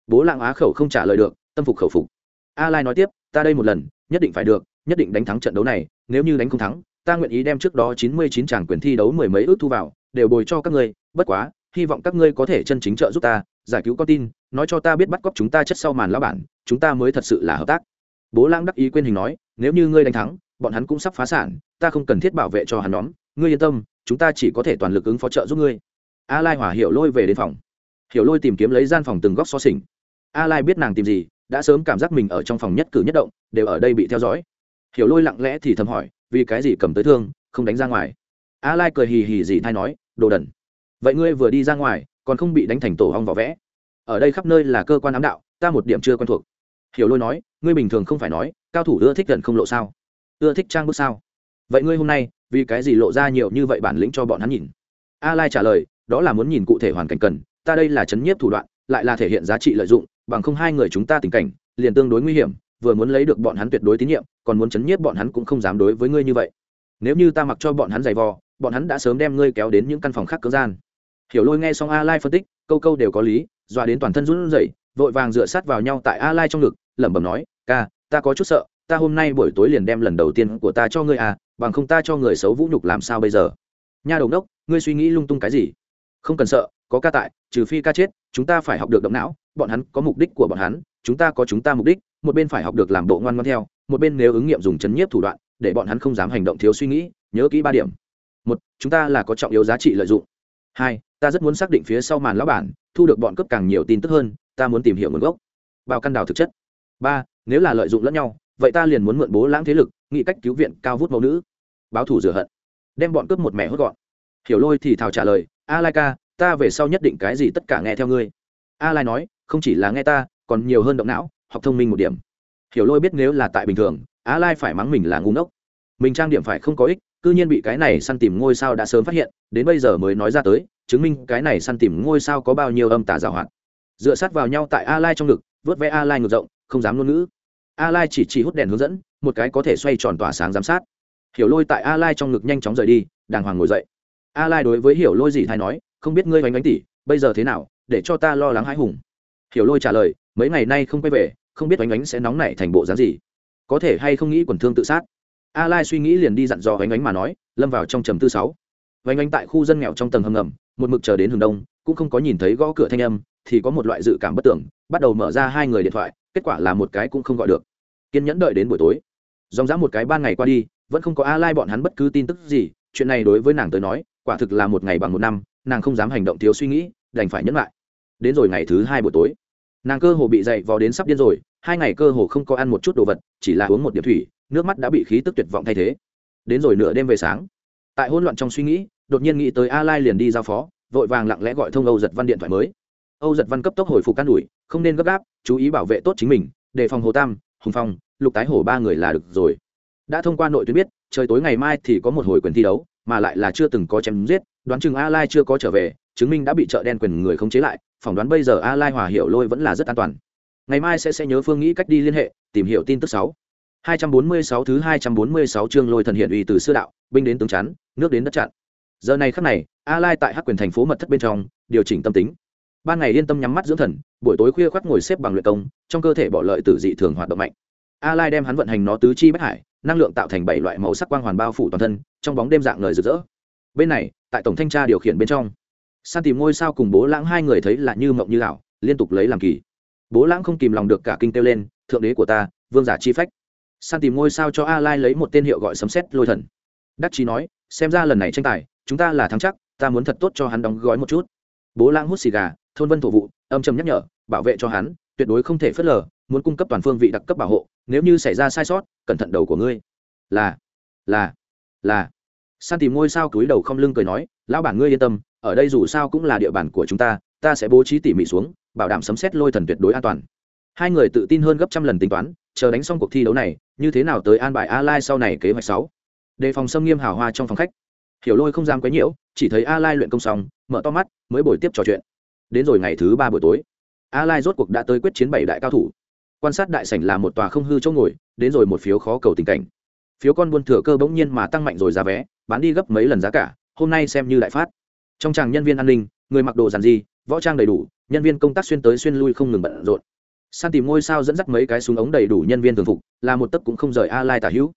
Speaker 1: Bố lãng á khẩu không trả lời được tâm phục khẩu phục. A lai nói tiếp, ta đây một lần, nhất định phải được, nhất định đánh thắng trận đấu này, nếu như đánh không thắng, ta nguyện ý đem trước đó chín mươi chín quyền thi đấu mười mấy ước thu vào, đều bồi cho các ngươi, bất quá, hy vọng các ngươi có thể chân chính trợ giúp ta, giải cứu con tin, nói cho ta biết bắt cóc chúng ta chất sau màn lão bản, chúng ta mới thật sự là hợp tác. Bố lãng đắc ý quên hình nói, nếu như ngươi đánh thắng, bọn hắn cũng sắp phá sản, ta không cần thiết bảo vệ cho hắn nhóm, ngươi yên tâm, chúng ta chỉ có thể toàn lực ứng phó trợ giúp ngươi. A lai hỏa hiểu lôi về đến phòng. Hiểu lôi tìm kiếm lấy gian phòng từng góc xó xỉnh. A lai biết nàng tìm gì đã sớm cảm giác mình ở trong phòng nhất cử nhất động, đều ở đây bị theo dõi. Hiểu lôi lặng lẽ thì thầm hỏi, vì cái gì cầm tới thương, không đánh ra ngoài? A lai cười hì hì gì thay nói, đồ đần. Vậy ngươi vừa đi ra ngoài, còn không bị đánh thành tổ hong vỏ vẽ. Ở đây khắp nơi là cơ quan ám đạo, ta một điểm chưa quen thuộc. Hiểu lôi nói, ngươi bình thường không phải nói, cao thủ ưa thích gần không lộ sao? Ưa thích trang bước sao? Vậy ngươi hôm nay, vì cái gì lộ ra nhiều như vậy bản lĩnh cho bọn hắn nhìn? A lai trả lời, đó là muốn nhìn cụ thể hoàn cảnh cần, ta đây là chấn nhiếp thủ đoạn, lại là thể hiện giá trị lợi dụng bằng không hai người chúng ta tình cảnh, liền tương đối nguy hiểm, vừa muốn lấy được bọn hắn tuyệt đối tín nhiệm, còn muốn chấn nhiếp bọn hắn cũng không dám đối với ngươi như vậy. Nếu như ta mặc cho bọn hắn giày vò, bọn hắn đã sớm đem ngươi kéo đến những căn phòng khác cưỡng gian. Hiểu lôi nghe xong a lai phân tích, câu câu đều có lý, dọa đến toàn thân run rẩy, vội vàng dựa sát vào nhau tại a lai trong ngực, lẩm bẩm nói, ca, ta có chút sợ, ta hôm nay buổi tối liền đem lần đầu tiên của ta cho ngươi à bằng không ta cho người xấu vũ nhục làm sao bây giờ? Nha đầu đốc ngươi suy nghĩ lung tung cái gì? Không cần sợ có ca tại, trừ phi ca chết, chúng ta phải học được động não, bọn hắn có mục đích của bọn hắn, chúng ta có chúng ta mục đích, một bên phải học được làm bộ ngoan ngoan theo, một bên nếu ứng nghiệm dùng chấn nhiếp thủ đoạn, để bọn hắn không dám hành động thiếu suy nghĩ, nhớ kỹ ba điểm. Một, chúng ta là có trọng yếu giá trị lợi dụng. Hai, ta rất muốn xác định phía sau màn lão bản, thu được bọn cấp càng nhiều tin tức hơn, ta muốn tìm hiểu nguồn gốc. Vào căn đào thực chất. Ba, nếu là lợi dụng lẫn nhau, vậy ta liền muốn mượn bố lãng thế lực nghị cách cứu viện cao vút mẫu nữ. Báo thủ rửa hận. Đem bọn cướp một mẻ hốt gọn. Hiểu lôi thì thào trả lời, a lai ca ta về sau nhất định cái gì tất cả nghe theo ngươi. A lai nói, không chỉ là nghe ta, còn nhiều hơn động não, học thông minh một điểm. Hiểu lôi biết nếu là tại bình thường, a lai phải mắng mình là ngu ngốc. Mình trang điểm phải không có ích, cư nhiên bị cái này săn tìm ngôi sao đã sớm phát hiện, đến bây giờ mới nói ra tới, chứng minh cái này săn tìm ngôi sao có bao nhiêu âm tà giảo hoạt. Dựa sát vào nhau tại a lai trong ngực, vớt vẽ a lai ngược rộng, không dám ngôn ngữ. A lai chỉ chỉ hút đèn hướng dẫn, một cái có thể xoay tròn tỏa sáng giám sát. Hiểu lôi tại a lai trong ngực nhanh chóng rời đi, đàng hoàng ngồi dậy. A lai đối với hiểu lôi gì thay nói không biết ngươi oanh oanh tỷ bây giờ thế nào, để cho ta lo lắng hãi hùng. Hiểu lôi trả lời, mấy ngày nay không quay về, không biết oanh oanh sẽ nóng nảy thành bộ dáng gì. Có thể hay không nghĩ quần thương tự sát? A lai suy nghĩ liền đi dặn dò oanh oanh mà nói, lâm vào trong trầm tư sáu. Oanh oanh tại khu dân nghèo trong tầng hầm ngầm, một mực chờ đến hướng đông, cũng không có nhìn thấy gõ cửa thanh âm, thì có một loại dự cảm bất tưởng, bắt đầu mở ra hai người điện thoại, kết quả là một cái cũng không gọi được. Kiên nhẫn đợi đến buổi tối. Dòng dã một cái ban ngày qua đi, vẫn không có a lai bọn hắn bất cứ tin tức gì, chuyện này đối với nàng tới nói, quả thực là một ngày bằng một năm nàng không dám hành động thiếu suy nghĩ, đành phải nhẫn lại. Đến rồi ngày thứ hai buổi tối, nàng cơ hồ bị dậy vò đến sắp điên rồi, hai ngày cơ hồ không có ăn một chút đồ vật, chỉ là uống một điểm thủy, nước mắt đã bị khí tức tuyệt vọng thay thế. Đến rồi nửa đêm về sáng, tại hỗn loạn trong suy nghĩ, đột nhiên nghĩ tới a lai liền đi giao phó, vội vàng lặng lẽ gọi thông âu giật văn điện thoại mới. Âu giật văn cấp tốc hồi phục can đuổi không nên gấp gáp, chú ý bảo vệ tốt chính mình, đề phòng hồ tam, hùng phong, lục tái hổ ba người là được rồi. Đã thông qua nội tuyến biết, trời tối ngày mai thì có một hồi quyền thi đấu mà lại là chưa từng có chém giết, đoán chừng a lai chưa có trở về, chứng minh đã bị chợ đen quyền người khống chế lại, phỏng đoán bây giờ a lai hòa hiểu lôi vẫn là rất an toàn. Ngày mai sẽ sẽ nhớ phương nghĩ cách đi liên hệ, tìm hiểu tin tức sáu. 246 thứ 246 chương lôi thần hiện uy từ xưa đạo, binh đến tướng chắn, nước đến đất chặn. Giờ này khắc này, a lai tại hắc quyền thành phố mật thất bên trong, điều chỉnh tâm tính. Ban ngày yên tâm nhắm mắt dưỡng thần, buổi tối khuya khoác ngồi xếp bằng luyện công, trong cơ thể bỏ lợi tử dị thường hoạt động mạnh. A lai đem hắn vận hành nó tứ chi bách hải năng lượng tạo thành bảy loại màu sắc quang hoàn bao phủ toàn thân, trong bóng đêm dạng lời rực rỡ. Bên này, tại tổng thanh tra điều khiển bên trong, san tìm ngôi sao cùng bố lãng hai người thấy là như mộng như ảo, liên tục lấy làm kỳ. Bố lãng không kìm lòng được cả kinh kêu lên, thượng đế của ta, vương giả chi phách. San tìm ngôi sao cho a lai lấy một tên hiệu gọi sấm xét lôi thần. Đắc chí nói, xem ra lần này tranh tài, chúng ta là thắng chắc, ta muốn thật tốt cho hắn đóng gói một chút. Bố lãng hút xì gà, thôn vân thổ vụ, âm trầm nhắc nhở, bảo vệ cho hắn, tuyệt đối không thể phớt lờ, muốn cung cấp toàn phương vị đặc cấp bảo hộ nếu như xảy ra sai sót, cẩn thận đầu của ngươi. Là là là. San tìm ngôi sao cúi đầu không lưng cười nói, lão bản ngươi yên tâm, ở đây dù sao cũng là địa bàn của chúng ta ta sẽ bố trí tỉ mỉ xuống, bảo đảm sấm xét lôi thần tuyệt đối an toàn. Hai người tự tin hơn gấp trăm lần tính toán, chờ đánh xong cuộc thi đấu này, như thế nào tới an bài a lai sau này kế hoạch sáu. Đề phòng xâm nghiêm hào hoa trong phòng khách. Hiểu lôi không dám quấy nhiễu, chỉ thấy a lai luyện công xong, mở to mắt, mới buổi tiếp trò chuyện. Đến rồi ngày thứ ba buổi tối. A lai rốt cuộc đã tới quyết chiến bảy đại cao thủ quan sát đại sảnh là một tòa không hư chỗ ngồi đến rồi một phiếu khó cầu tình cảnh. Phiếu con buôn thừa cơ bỗng nhiên mà tăng mạnh rồi giá vé bán đi gấp mấy lần giá cả hôm nay xem như đại phát. Trong tràng nhân viên an ninh người mặc đồ giản dị, võ trang đầy đủ nhân viên công tác xuyên tới xuyên lui không ngừng bận rộn. San tìm ngôi sao dẫn dắt mấy cái súng ống đầy đủ nhân viên thường phục là một tấc cũng không rời a lai tả hữu.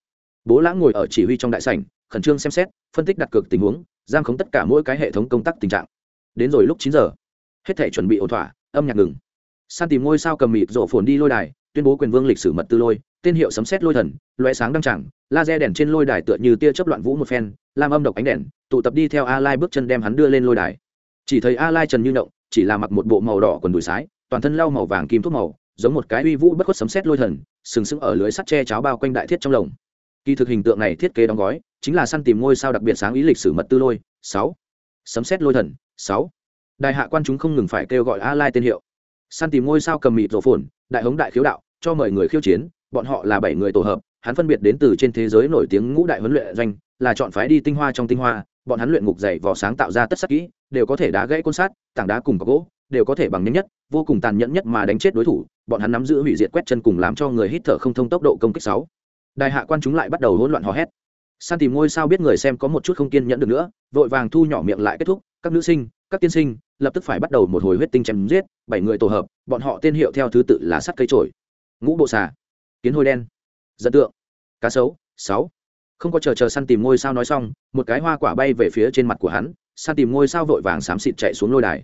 Speaker 1: Bố lãng ngồi ở chỉ huy trong đại sảnh khẩn trương xem xét phân tích đặt cược tình huống giam khống tất cả mỗi cái hệ thống công tác tình trạng. Đến rồi lúc chín giờ. Hết thể chuẩn bị ổn thỏa âm nhạc ngừng san tìm ngôi sao cầm mịt rộ phồn đi lôi đài, tuyên bố quyền vương lịch sử mật tư lôi, tên hiệu sấm xét lôi thần loé sáng đăng chẳng laser đèn trên lôi đài tựa như tia chớp loạn vũ một phen, làm âm độc ánh đèn, tụ tập đi theo a lai bước chân đem hắn đưa lên lôi đài. Chỉ thấy a lai trần như động, chỉ là mặc một bộ màu đỏ quần đùi sái, toàn thân lau màu vàng kim thuốc màu, giống một cái uy vũ bất khuất sấm xét lôi thần, sừng sững ở lưới sắt che cháo bao quanh đại thiết trong lồng. Kỳ thực hình tượng này thiết kế đóng gói, chính là săn tìm ngôi sao đặc biệt sáng ý lịch sử mật tư lôi. Sáu. Sấm xét lôi thần. Sáu. Đại hạ quan chúng không ngừng phải kêu gọi a lai tên hiệu săn tìm ngôi sao cầm mịt rổ phồn, đại hống đại khiếu đạo, cho mời người khiêu chiến, bọn họ là bảy người tổ hợp, hắn phân biệt đến từ trên thế giới nổi tiếng ngũ đại huấn luyện doanh, là chọn phái đi tinh hoa trong tinh hoa, bọn hắn luyện ngục dày vỏ sáng tạo ra tất sắc kỹ, đều có thể đá gãy côn sát, tảng đá cùng có gỗ, đều có thể bằng nhanh nhất, vô cùng tàn nhẫn nhất mà đánh chết đối thủ, bọn hắn nắm giữ hủy diệt quét chân cùng làm cho người hít thở không thông tốc độ công kích sáu. Đại hạ quan chúng lại bắt đầu hỗn loạn hò hét. San tìm ngôi sao biết người xem có một chút không kiên nhẫn được nữa, vội vàng thu nhỏ miệng lại kết thúc, các nữ sinh các tiên sinh, lập tức phải bắt đầu một hồi huyết tinh chém giết, bảy người tổ hợp, bọn họ tên hiệu theo thứ tự là sắt cây trổi ngũ bộ xà, kiến hôi đen dẫn tượng, cá sấu, sáu. Không có chờ chờ săn tìm ngôi sao nói xong, một cái hoa quả bay về phía trên mặt của hắn, săn tìm ngôi sao vội vàng xám xịt chạy xuống lôi đài.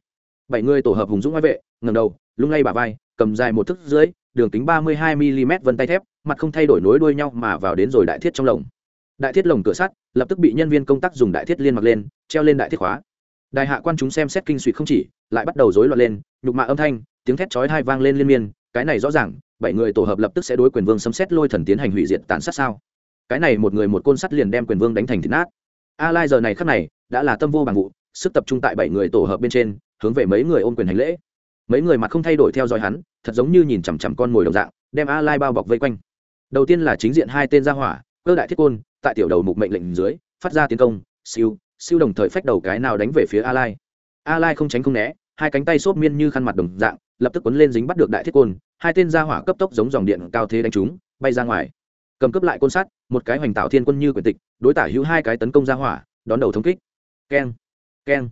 Speaker 1: Bảy người tổ hợp hùng dũng ngoại vệ ngầm đầu, lung lay bà vai, cầm dài một thức dưới, đường kính ba mươi hai mm vân tay thép, mặt không thay đổi nối đuôi nhau mà vào đến rồi đại thiết trong lồng. Đại thiết lồng cửa sắt, lập tức bị nhân viên công tác dùng đại thiết liên mặc lên, treo lên đại thiết khóa đại hạ quan chúng xem xét kinh suy không chỉ, lại bắt đầu rối loạn lên, nhục mạ âm thanh, tiếng thét chói thai vang lên liên miên, cái này rõ ràng, bảy người tổ hợp lập tức sẽ đối quyền vương sấm xét lôi thần tiến hành hủy diệt tàn sát sao? Cái này một người một côn sắt liền đem quyền vương đánh thành thịt nát. A lai giờ này khắc này, đã là tâm vô bằng vụ, sức tập trung tại bảy người tổ hợp bên trên, hướng về mấy người ôm quyền hành lễ. Mấy người mặt không thay đổi theo dõi hắn, thật giống như nhìn chằm chằm con mồi đồng dạng, đem a lai bao bọc vây quanh. Đầu tiên là chính diện hai tên gia hỏa, cơ đại thiết côn, tại tiểu đầu mục mệnh lệnh dưới, phát ra tiến công, siêu siêu đồng thời phách đầu cái nào đánh về phía a lai. A lai không tránh không né, hai cánh tay xốp miên như khăn mặt đồng dạng, lập tức quấn lên dính bắt được đại thiết côn, hai tên gia hỏa cấp tốc giống dòng điện cao thế đánh chúng, bay ra ngoài. Cầm cướp lại côn sắt, một cái hoành tạo thiên quân như quyền tịch, đối tả hữu hai cái tấn công gia hỏa, đón đầu thống kích. Keng keng.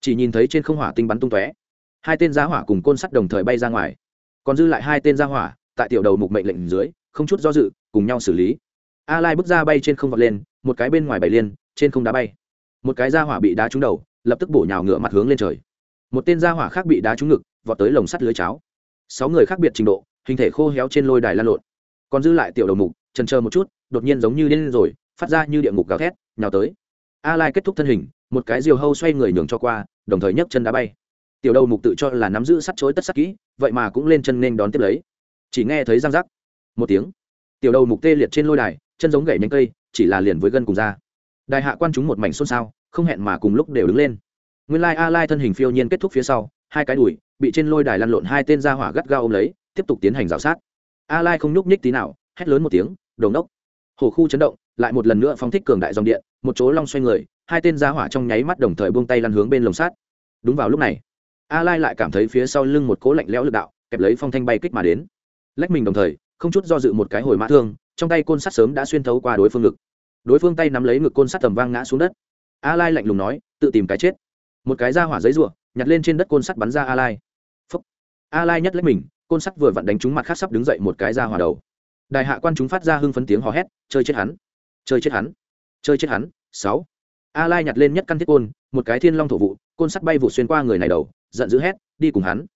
Speaker 1: Chỉ nhìn thấy trên không hỏa tinh bắn tung tóe. Hai tên gia hỏa cùng côn sắt đồng thời bay ra ngoài. Còn dư lại hai tên gia hỏa, tại tiểu đầu mục mệnh lệnh dưới, không chút do dự, cùng nhau xử lý. A lai bước ra bay trên không vọt lên, một cái bên ngoài bảy liên trên không đá bay một cái gia hỏa bị đá trúng đầu, lập tức bổ nhào ngựa mặt hướng lên trời. Một tên gia hỏa khác bị đá trúng ngực, vọt tới lồng sắt lưới cháo. Sáu người khác biệt trình độ, hình thể khô héo trên lôi đài lan lộn. Còn dư lại tiểu đầu mục, trần chờ một chút, đột nhiên giống như lên rồi, phát ra như địa ngục gào thét, nhào tới. A lai kết thúc thân hình, một cái diều hâu xoay người nhường cho qua, đồng thời nhấc chân đá bay. Tiểu đầu mục tự cho là nắm giữ sắt chối tất sắc kỹ, vậy mà cũng lên chân nên đón tiếp lấy. Chỉ nghe thấy răng rắc, một tiếng. Tiểu đầu mục tê liệt trên lôi đài, chân giống gậy nhánh cây, chỉ là liền với gân cùng ra đại hạ quan chúng một mảnh xôn xao, không hẹn mà cùng lúc đều đứng lên. Nguyên lai a lai thân hình phiêu nhiên kết thúc phía sau, hai cái đùi bị trên lôi đài lăn lộn hai tên ra hỏa gắt gao ôm lấy, tiếp tục tiến hành rào sát. A lai không nhúc nhích tí nào, hét lớn một tiếng, đồng nốc hồ khu chấn động, lại một lần nữa phóng thích cường đại dòng điện, một chỗ long xoay người, hai tên ra hỏa trong nháy mắt đồng thời buông tay lăn hướng bên lồng sát đúng vào lúc này, a lai lại cảm thấy phía sau lưng một cố lạnh lẽo lực đạo, kẹp lấy phong thanh bay kích mà đến. Lách mình đồng thời, không chút do dự một cái hồi mã thương, trong tay côn sắt sớm đã xuyên thấu qua đối phương lực đối phương tay nắm lấy ngực côn sắt tầm vang ngã xuống đất. A lai lạnh lùng nói, tự tìm cái chết. Một cái ra hỏa giấy rùa, nhặt lên trên đất côn sắt bắn ra a lai. Phúc. a lai nhất lấy mình, côn sắt vừa vặn đánh trúng mặt khác sắp đứng dậy một cái ra hỏa đầu. Đại hạ quan chúng phát ra hưng phấn tiếng hò hét, chơi chết hắn! Chơi chết hắn! Chơi chết hắn! Sáu. A lai nhặt lên nhất căn thiết côn, một cái thiên long thổ vụ, côn sắt bay vụ xuyên qua người này đầu, giận dữ hét, đi cùng hắn!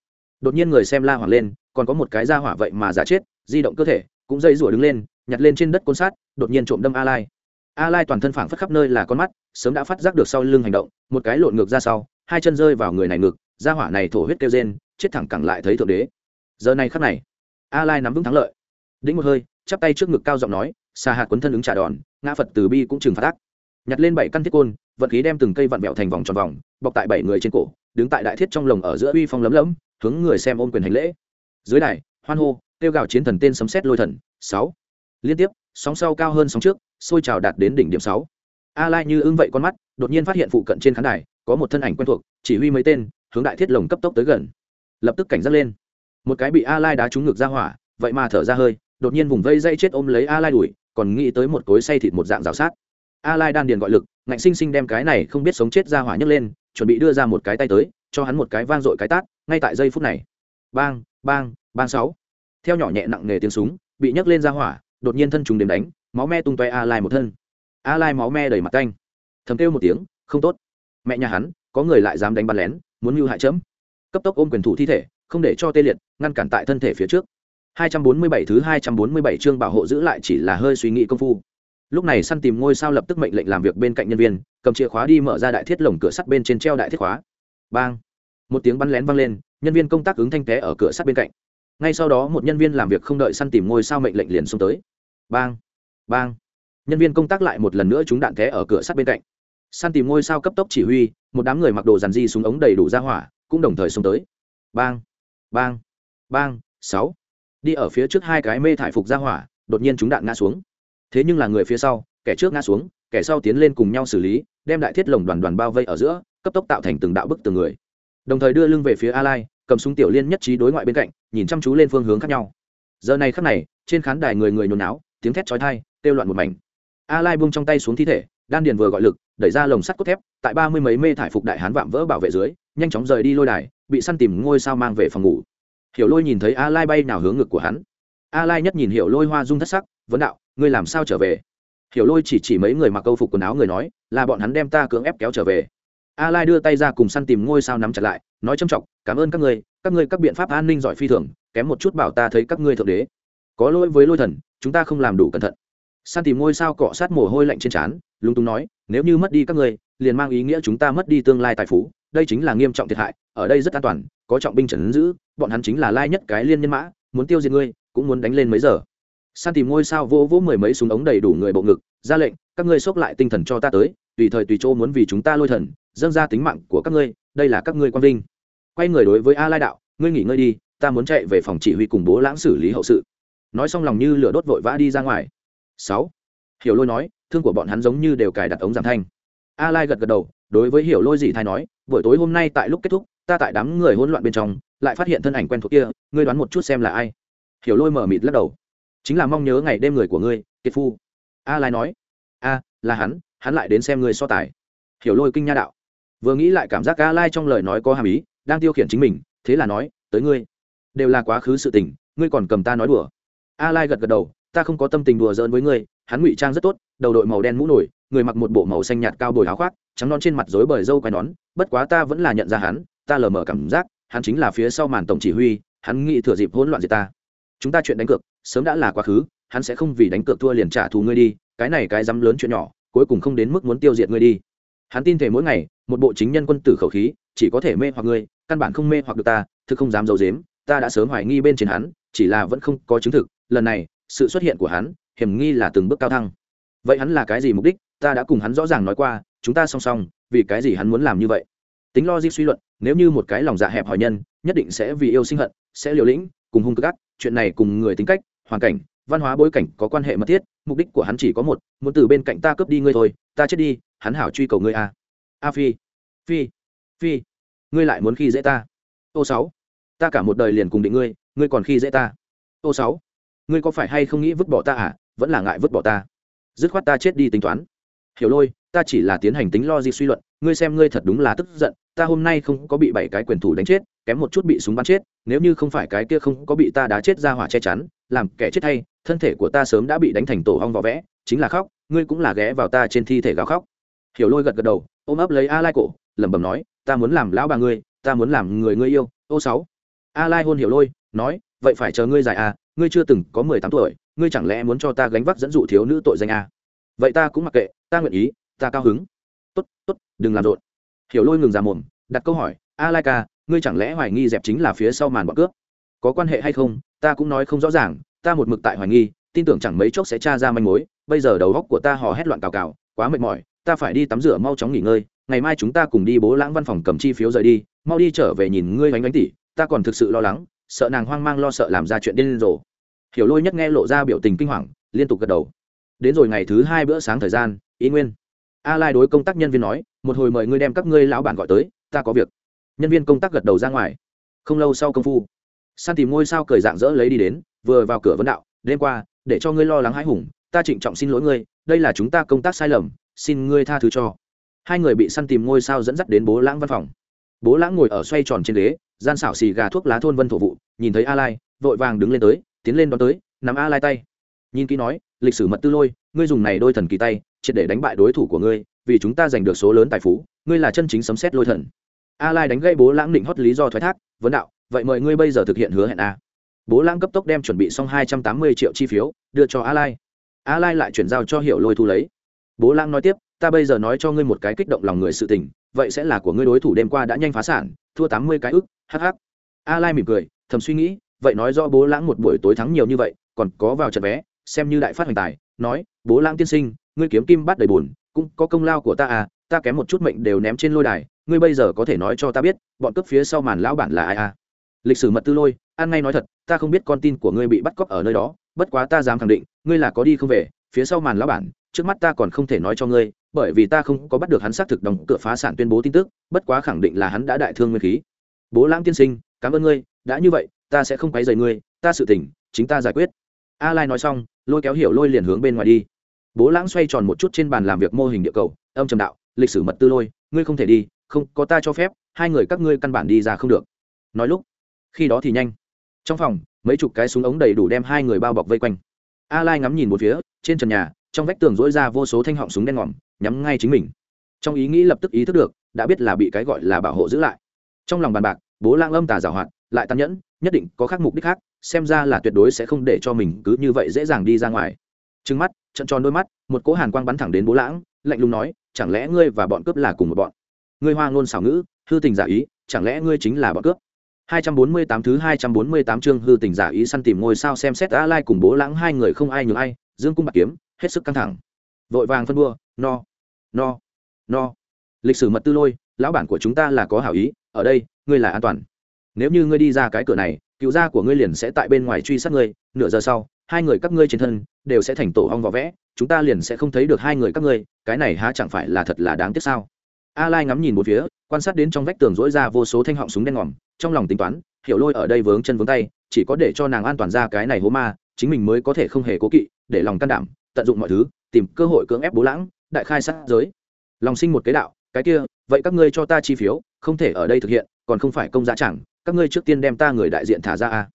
Speaker 1: Đột nhiên người xem la hoảng lên, còn có một cái ra hỏa vậy mà giả chết, di động cơ thể, cũng dây rủa đứng lên, nhặt lên trên đất côn sắt, đột nhiên trộm đâm a lai a lai toàn thân phảng phất khắp nơi là con mắt, sớm đã phát giác được sau lưng hành động, một cái lộn ngược ra sau, hai chân rơi vào người này ngực ra hỏa này thổ huyết kêu rên, chết thẳng cẳng lại thấy thượng đế. Giờ này khắc này, a lai nắm vững thắng lợi. Đĩnh một hơi, chắp tay trước ngực cao giọng nói xà hạt quấn thân ứng trả đòn, ngã phật từ bi cũng trừng phát ác. Nhặt lên bảy căn thiết côn vận khí đem từng cây vặn vẹo thành vòng tròn vòng, bọc tại bảy người trên cổ, đứng tại đại thiết trong lồng ở giữa uy phong lấm lấm, hướng người xem ôm quyền hành lễ. Dưới đài, hoan hô, kêu gào chiến thần tên sấm xét lôi thần, sáu. Liên tiếp, sóng sau cao hơn sóng trước sôi trào đạt đến đỉnh điểm sáu. A lai như ưng vậy con mắt, đột nhiên phát hiện phụ cận trên khán đài, có một thân ảnh quen thuộc, chỉ huy mấy tên, hướng đại thiết lồng cấp tốc tới gần. Lập tức cảnh giác lên. Một cái bị a lai đá trúng ngực ra hỏa, vậy mà thở ra hơi, đột nhiên vùng vây dây chết ôm lấy a lai đuổi, còn nghĩ tới một cối say thịt một dạng rào sát. A lai đan điền gọi lực, ngạnh sinh sinh đem cái này không biết sống chết ra hỏa nhấc lên, chuẩn bị đưa ra một cái tay tới, cho hắn một cái vang dội cái tát, ngay tại giây phút này. Bang bang bang sáu. Theo nhỏ nhẹ nặng nề tiếng súng, bị nhấc lên ra hỏa, đột nhiên thân trùng đếm đánh máu me tung toe a lai một thân. A lai máu me đầy mặt canh thầm kêu một tiếng, không tốt. Mẹ nhà hắn, có người lại dám đánh bắn lén, muốn mưu hại chấm. Cấp tốc ôm quyền thủ thi thể, không để cho tê liệt, ngăn cản tại thân thể phía trước. 247 thứ 247 chương bảo hộ giữ lại chỉ là hơi suy nghĩ công phu. Lúc này săn tìm ngôi sao lập tức mệnh lệnh làm việc bên cạnh nhân viên, cầm chìa khóa đi mở ra đại thiết lồng cửa sắt bên trên treo đại thiết khóa. Bang! Một tiếng bắn lén vang lên, nhân viên công tác ứng thanh té ở cửa sắt bên cạnh. Ngay sau đó một nhân viên làm việc không đợi săn tìm ngôi sao mệnh lệnh liền xông tới. Bang! Bang. Nhân viên công tác lại một lần nữa chúng đạn té ở cửa sắt bên cạnh. Săn tìm ngôi sao cấp tốc chỉ huy, một đám người mặc đồ dàn di súng ống đầy đủ ra hỏa, cũng đồng thời xông tới. Bang bang bang, sáu. Đi ở phía trước hai cái mê thải phục ra hỏa, đột nhiên chúng đạn ngã xuống. Thế nhưng là người phía sau, kẻ trước ngã xuống, kẻ sau tiến lên cùng nhau xử lý, đem đại thiết lồng đoàn đoàn bao vây ở giữa, cấp tốc tạo thành từng đạo bức từng người. Đồng thời đưa lưng về phía a lai cầm súng tiểu liên nhất trí đối ngoại bên cạnh, nhìn chăm chú lên phương hướng khác nhau. Giờ này khắc này, trên khán đài người người nhốn náo, tiếng thét chói tai kêu loạn một mảnh. A lai buông trong tay xuống thi thể, đan điền vừa gọi lực, đẩy ra lồng sắt cốt thép, tại ba mươi mấy mê thải phục đại hán vạm vỡ bảo vệ dưới, nhanh chóng rời đi lôi đài, bị săn tìm ngôi sao mang về phòng ngủ. Hiểu lôi nhìn thấy a lai bay nào hướng ngực của hắn. A lai nhất nhìn hiểu lôi hoa dung thất sắc, vấn đạo, ngươi làm sao trở về? Hiểu lôi chỉ chỉ mấy người mặc câu phục quần áo người nói, là bọn hắn đem ta cưỡng ép kéo trở về. A lai đưa tay ra cùng săn tìm ngôi sao nắm chặt lại, nói trầm trọng, cảm ơn các ngươi các ngươi các biện pháp an ninh giỏi phi thường, kém một chút bảo ta thấy các ngươi thượng đế. Có lỗi với lôi thần, chúng ta không làm đủ cẩn thận. San tìm ngôi sao cọ sát mồ hôi lạnh trên trán, lúng túng nói, nếu như mất đi các ngươi, liền mang ý nghĩa chúng ta mất đi tương lai tài phú, đây chính là nghiêm trọng thiệt hại, ở đây rất an toàn, có trọng binh trần giữ, bọn hắn chính là lai nhất cái liên nhân mã, muốn tiêu diệt ngươi, cũng muốn đánh lên mấy giờ. San tìm ngôi sao vỗ vỗ mười mấy súng ống đầy đủ người bộ ngực, ra lệnh, các ngươi xốc lại tinh thần cho ta tới, tùy thời tùy chỗ muốn vì chúng ta lôi thần, dâng ra tính mạng của các ngươi, đây là các ngươi quang vinh quay người đối với a lai đạo, ngươi nghỉ ngơi đi, ta muốn chạy về phòng chỉ huy cùng bố lãng xử lý hậu sự. Nói xong lòng như lửa đốt vội vã đi ra ngoài sáu. Hiểu lôi nói, thương của bọn hắn giống như đều cài đặt ống giảm thanh. A lai gật gật đầu, đối với hiểu lôi gì thay nói, buổi tối hôm nay tại lúc kết thúc, ta tại đám người hỗn loạn bên trong, lại phát hiện thân ảnh quen thuộc kia, ngươi đoán một chút xem là ai? Hiểu lôi mở mịt lắc đầu. Chính là mong nhớ ngày đêm người của ngươi, kiệt phu. A lai nói, a, là hắn hắn lại đến xem ngươi so tài. Hiểu lôi kinh nha đạo. Vừa nghĩ lại cảm giác a lai trong lời nói có hàm ý, đang tiêu khiển chính mình, thế là nói, tới ngươi. Đều là quá khứ sự tình, ngươi còn cầm ta nói đùa. A lai gật gật đầu ta không có tâm tình đùa giỡn với ngươi, hắn ngụy trang rất tốt, đầu đội màu đen mũ nổi, người mặc một bộ màu xanh nhạt cao bồi áo khoác, trắng non trên mặt rối bời râu quai nón, bất quá ta vẫn là nhận ra hắn, ta lờ mờ cảm giác, hắn chính là phía sau màn tổng chỉ huy, hắn nghĩ thừa dịp hỗn loạn gì ta. Chúng ta chuyện đánh cược, sớm đã là quá khứ, hắn sẽ không vì đánh cược thua liền trả thù ngươi đi, cái này cái dám lớn chuyện nhỏ, cuối cùng không đến mức muốn tiêu diệt ngươi đi. Hắn tin thể mỗi ngày, một bộ chính nhân quân tử khẩu khí, chỉ có thể mê hoặc ngươi, căn bản không mê hoặc được ta, thực không dám giấu dếm ta đã sớm hoài nghi bên trên hắn, chỉ là vẫn không có chứng thực, lần này sự xuất hiện của hắn, hiểm nghi là từng bước cao thăng. Vậy hắn là cái gì mục đích? Ta đã cùng hắn rõ ràng nói qua, chúng ta song song, vì cái gì hắn muốn làm như vậy? Tính logic suy luận, nếu như một cái lòng dạ hẹp hòi nhân, nhất định sẽ vì yêu sinh hận, sẽ liều lĩnh, cùng hung cực ác, chuyện này cùng người tính cách, hoàn cảnh, văn hóa bối cảnh có quan hệ mật thiết, mục đích của hắn chỉ có một, muốn từ bên cạnh ta cướp đi ngươi thôi, ta chết đi, hắn hảo truy cầu ngươi a. A phi phi phi, ngươi lại muốn khi dễ ta. Ô sáu, ta cả một đời liền cùng định ngươi ngươi còn khi dễ ta. Ô sáu ngươi có phải hay không nghĩ vứt bỏ ta à? Vẫn là ngại vứt bỏ ta. Dứt khoát ta chết đi tính toán. Hiểu lôi, ta chỉ là tiến hành tính logic suy luận, ngươi xem ngươi thật đúng là tức giận, ta hôm nay không có bị bảy cái quyền thủ đánh chết, kém một chút bị súng bắn chết, nếu như không phải cái kia không có bị ta đá chết ra hỏa che chắn, làm kẻ chết hay, thân thể của ta sớm đã bị đánh thành tổ hong vỏ vẽ, chính là khóc, ngươi cũng là ghé vào ta trên thi thể gào khóc. Hiểu lôi gật gật đầu, ôm ấp lấy a lai cổ, lẩm bẩm nói, ta muốn làm lão bà ngươi, ta muốn làm người ngươi yêu, ô sáu. A lai hôn hiểu lôi, nói, vậy phải chờ ngươi dài à ngươi chưa từng có mười tám tuổi, ngươi chẳng lẽ muốn cho ta gánh vác dẫn dụ thiếu nữ tội danh à? vậy ta cũng mặc kệ, ta nguyện ý, ta cao hứng. Tốt tốt, đừng làm rộn. Hiểu lôi ngừng ra mồm, đặt câu hỏi, a lai ca, ngươi chẳng lẽ hoài nghi dẹp chính là phía sau màn bọn cướp? Có quan hệ hay không? Ta cũng nói không rõ ràng, ta một mực tại hoài nghi, tin tưởng chẳng mấy chốc sẽ tra ra manh mối, bây giờ đầu góc của ta hò hét loạn cào cào, quá mệt mỏi, ta phải đi tắm rửa mau chóng nghỉ ngơi, ngày mai chúng ta cùng đi bố lãng văn phòng cầm chi phiếu rời đi, mau đi trở về nhìn ngươi bánh bánh tỉ, ta còn thực sự lo lắng sợ nàng hoang mang lo sợ làm ra chuyện điên rồ. Hiểu lôi nhất nghe lộ ra biểu tình kinh hoàng, liên tục gật đầu. Đến rồi ngày thứ hai bữa sáng thời gian ý nguyên. A lai đối công tác nhân viên nói, một hồi mời ngươi đem các ngươi lão bản gọi tới, ta có việc. Nhân viên công tác gật đầu ra ngoài. Không lâu sau công phu, san tìm ngôi sao cười dạng dỡ lấy đi đến, vừa vào cửa vấn đạo, đêm qua, để cho ngươi lo lắng hãi hùng, ta trịnh trọng xin lỗi ngươi, đây là chúng ta công tác sai lầm, xin ngươi tha thứ cho. Hai người bị săn tìm ngôi sao dẫn dắt đến bố lãng văn phòng. Bố lãng ngồi ở xoay tròn trên ghế gian xảo xì gà thuốc lá thôn vân thổ vụ, nhìn thấy a lai, vội vàng đứng lên tới, tiến lên đón tới, nắm a lai tay. Nhìn kỹ nói, lịch sử mật tư lôi, ngươi dùng này đôi thần kỳ tay, triệt để đánh bại đối thủ của ngươi, vì chúng ta giành được số lớn tài phú, ngươi là chân chính sấm xét lôi thần. A lai đánh gây bố lãng định hót lý do thoái thác, vấn đạo, vậy mời ngươi bây giờ thực hiện hứa hẹn a. Bố lãng cấp tốc đem chuẩn bị xong hai trăm tám mươi triệu chi phiếu, đưa cho a lai. A lai lại chuyển giao cho hiệu lôi thu lấy. Bố lãng nói tiếp, ta bây giờ nói cho ngươi một cái kích động lòng người sự tình vậy sẽ là của ngươi đối thủ đêm qua đã nhanh phá sản, thua tám mươi cái ức hh a lai mỉm cười, thầm suy nghĩ, vậy nói do bố lãng một buổi tối thắng nhiều như vậy, còn có vào trận vé, xem như đại phát hoành tài, nói, bố lãng tiên sinh, ngươi kiếm kim bắt đầy bùn, cũng có công lao của ta à ta kém một chút mệnh đều ném trên lôi đài, ngươi bây giờ có thể nói cho ta biết, bọn cướp phía sau màn lão bản là ai à? Lịch sử mật tư lôi, ăn ngay nói thật, ta không biết con tin của ngươi bị bắt cóc ở nơi đó, bất quá ta dám khẳng định, ngươi là có đi không về, phía sau màn lão bản, trước mắt ta còn không thể nói cho ngươi bởi vì ta không có bắt được hắn xác thực đóng cửa phá sản tuyên bố tin tức, bất quá khẳng định là hắn đã đại thương nguyên khí. Bố lãng tiên sinh, cảm ơn ngươi, đã như vậy, ta sẽ không quấy rầy ngươi, ta sự tỉnh, chính ta giải quyết. A lai nói xong, lôi kéo hiểu lôi liền hướng bên ngoài đi. Bố lãng xoay tròn một chút trên bàn làm việc mô hình địa cầu, âm trầm đạo, lịch sử mật tư lôi, ngươi không thể đi, không, có ta cho phép, hai người các ngươi căn bản đi ra không được. Nói lúc, khi đó thì nhanh. Trong phòng, mấy chục cái súng ống đầy đủ đem hai người bao bọc vây quanh. A lai ngắm nhìn một phía, trên trần nhà trong vách tường dỗi ra vô số thanh họng súng đen ngòm nhắm ngay chính mình. Trong ý nghĩ lập tức ý thức được đã biết là bị cái gọi là bảo hộ giữ lại. Trong lòng bàn bạc bố lang âm tà giảo hoạt lại tàn nhẫn nhất định có khác mục đích khác xem ra là tuyệt đối sẽ không để cho mình cứ như vậy dễ dàng đi ra ngoài. Trừng mắt trận tròn đôi mắt một cỗ hàn quang bắn thẳng đến bố lãng lạnh lùng nói chẳng lẽ ngươi và bọn cướp là cùng một bọn? Ngươi hoa ngôn xảo ngữ hư tình giả ý chẳng lẽ ngươi chính là bọn cướp? 248 thứ 248 chương hư tình giả ý săn tìm ngôi sao xem xét A Lai cùng Bố Lãng hai người không ai nhường ai, dương cung bạc kiếm, hết sức căng thẳng. Vội vàng phân đua, no, no, no. Lịch sử mật tư lôi, lão bản của chúng ta là có hảo ý, ở đây, ngươi là an toàn. Nếu như ngươi đi ra cái cửa này, cựu gia của ngươi liền sẽ tại bên ngoài truy sát ngươi, nửa giờ sau, hai người các ngươi trên thân đều sẽ thành tổ ong vỏ vẽ, chúng ta liền sẽ không thấy được hai người các ngươi, cái này há chẳng phải là thật là đáng tiếc sao? A Lai ngắm nhìn một phía, quan sát đến trong vách tường rỗi ra vô số thanh họng súng đen ngòm, trong lòng tính toán hiểu lôi ở đây vướng chân vướng tay chỉ có để cho nàng an toàn ra cái này hố ma chính mình mới có thể không hề cố kỵ để lòng can đảm tận dụng mọi thứ, tìm cơ hội cưỡng ép bố lãng, đại khai sát giới. Lòng sinh một cái đạo, cái kia, vậy các ngươi cho ta chi phiếu, không thể ở đây thực hiện, còn không phải công giá chẳng, các ngươi trước tiên đem ta người đại diện thả ra a.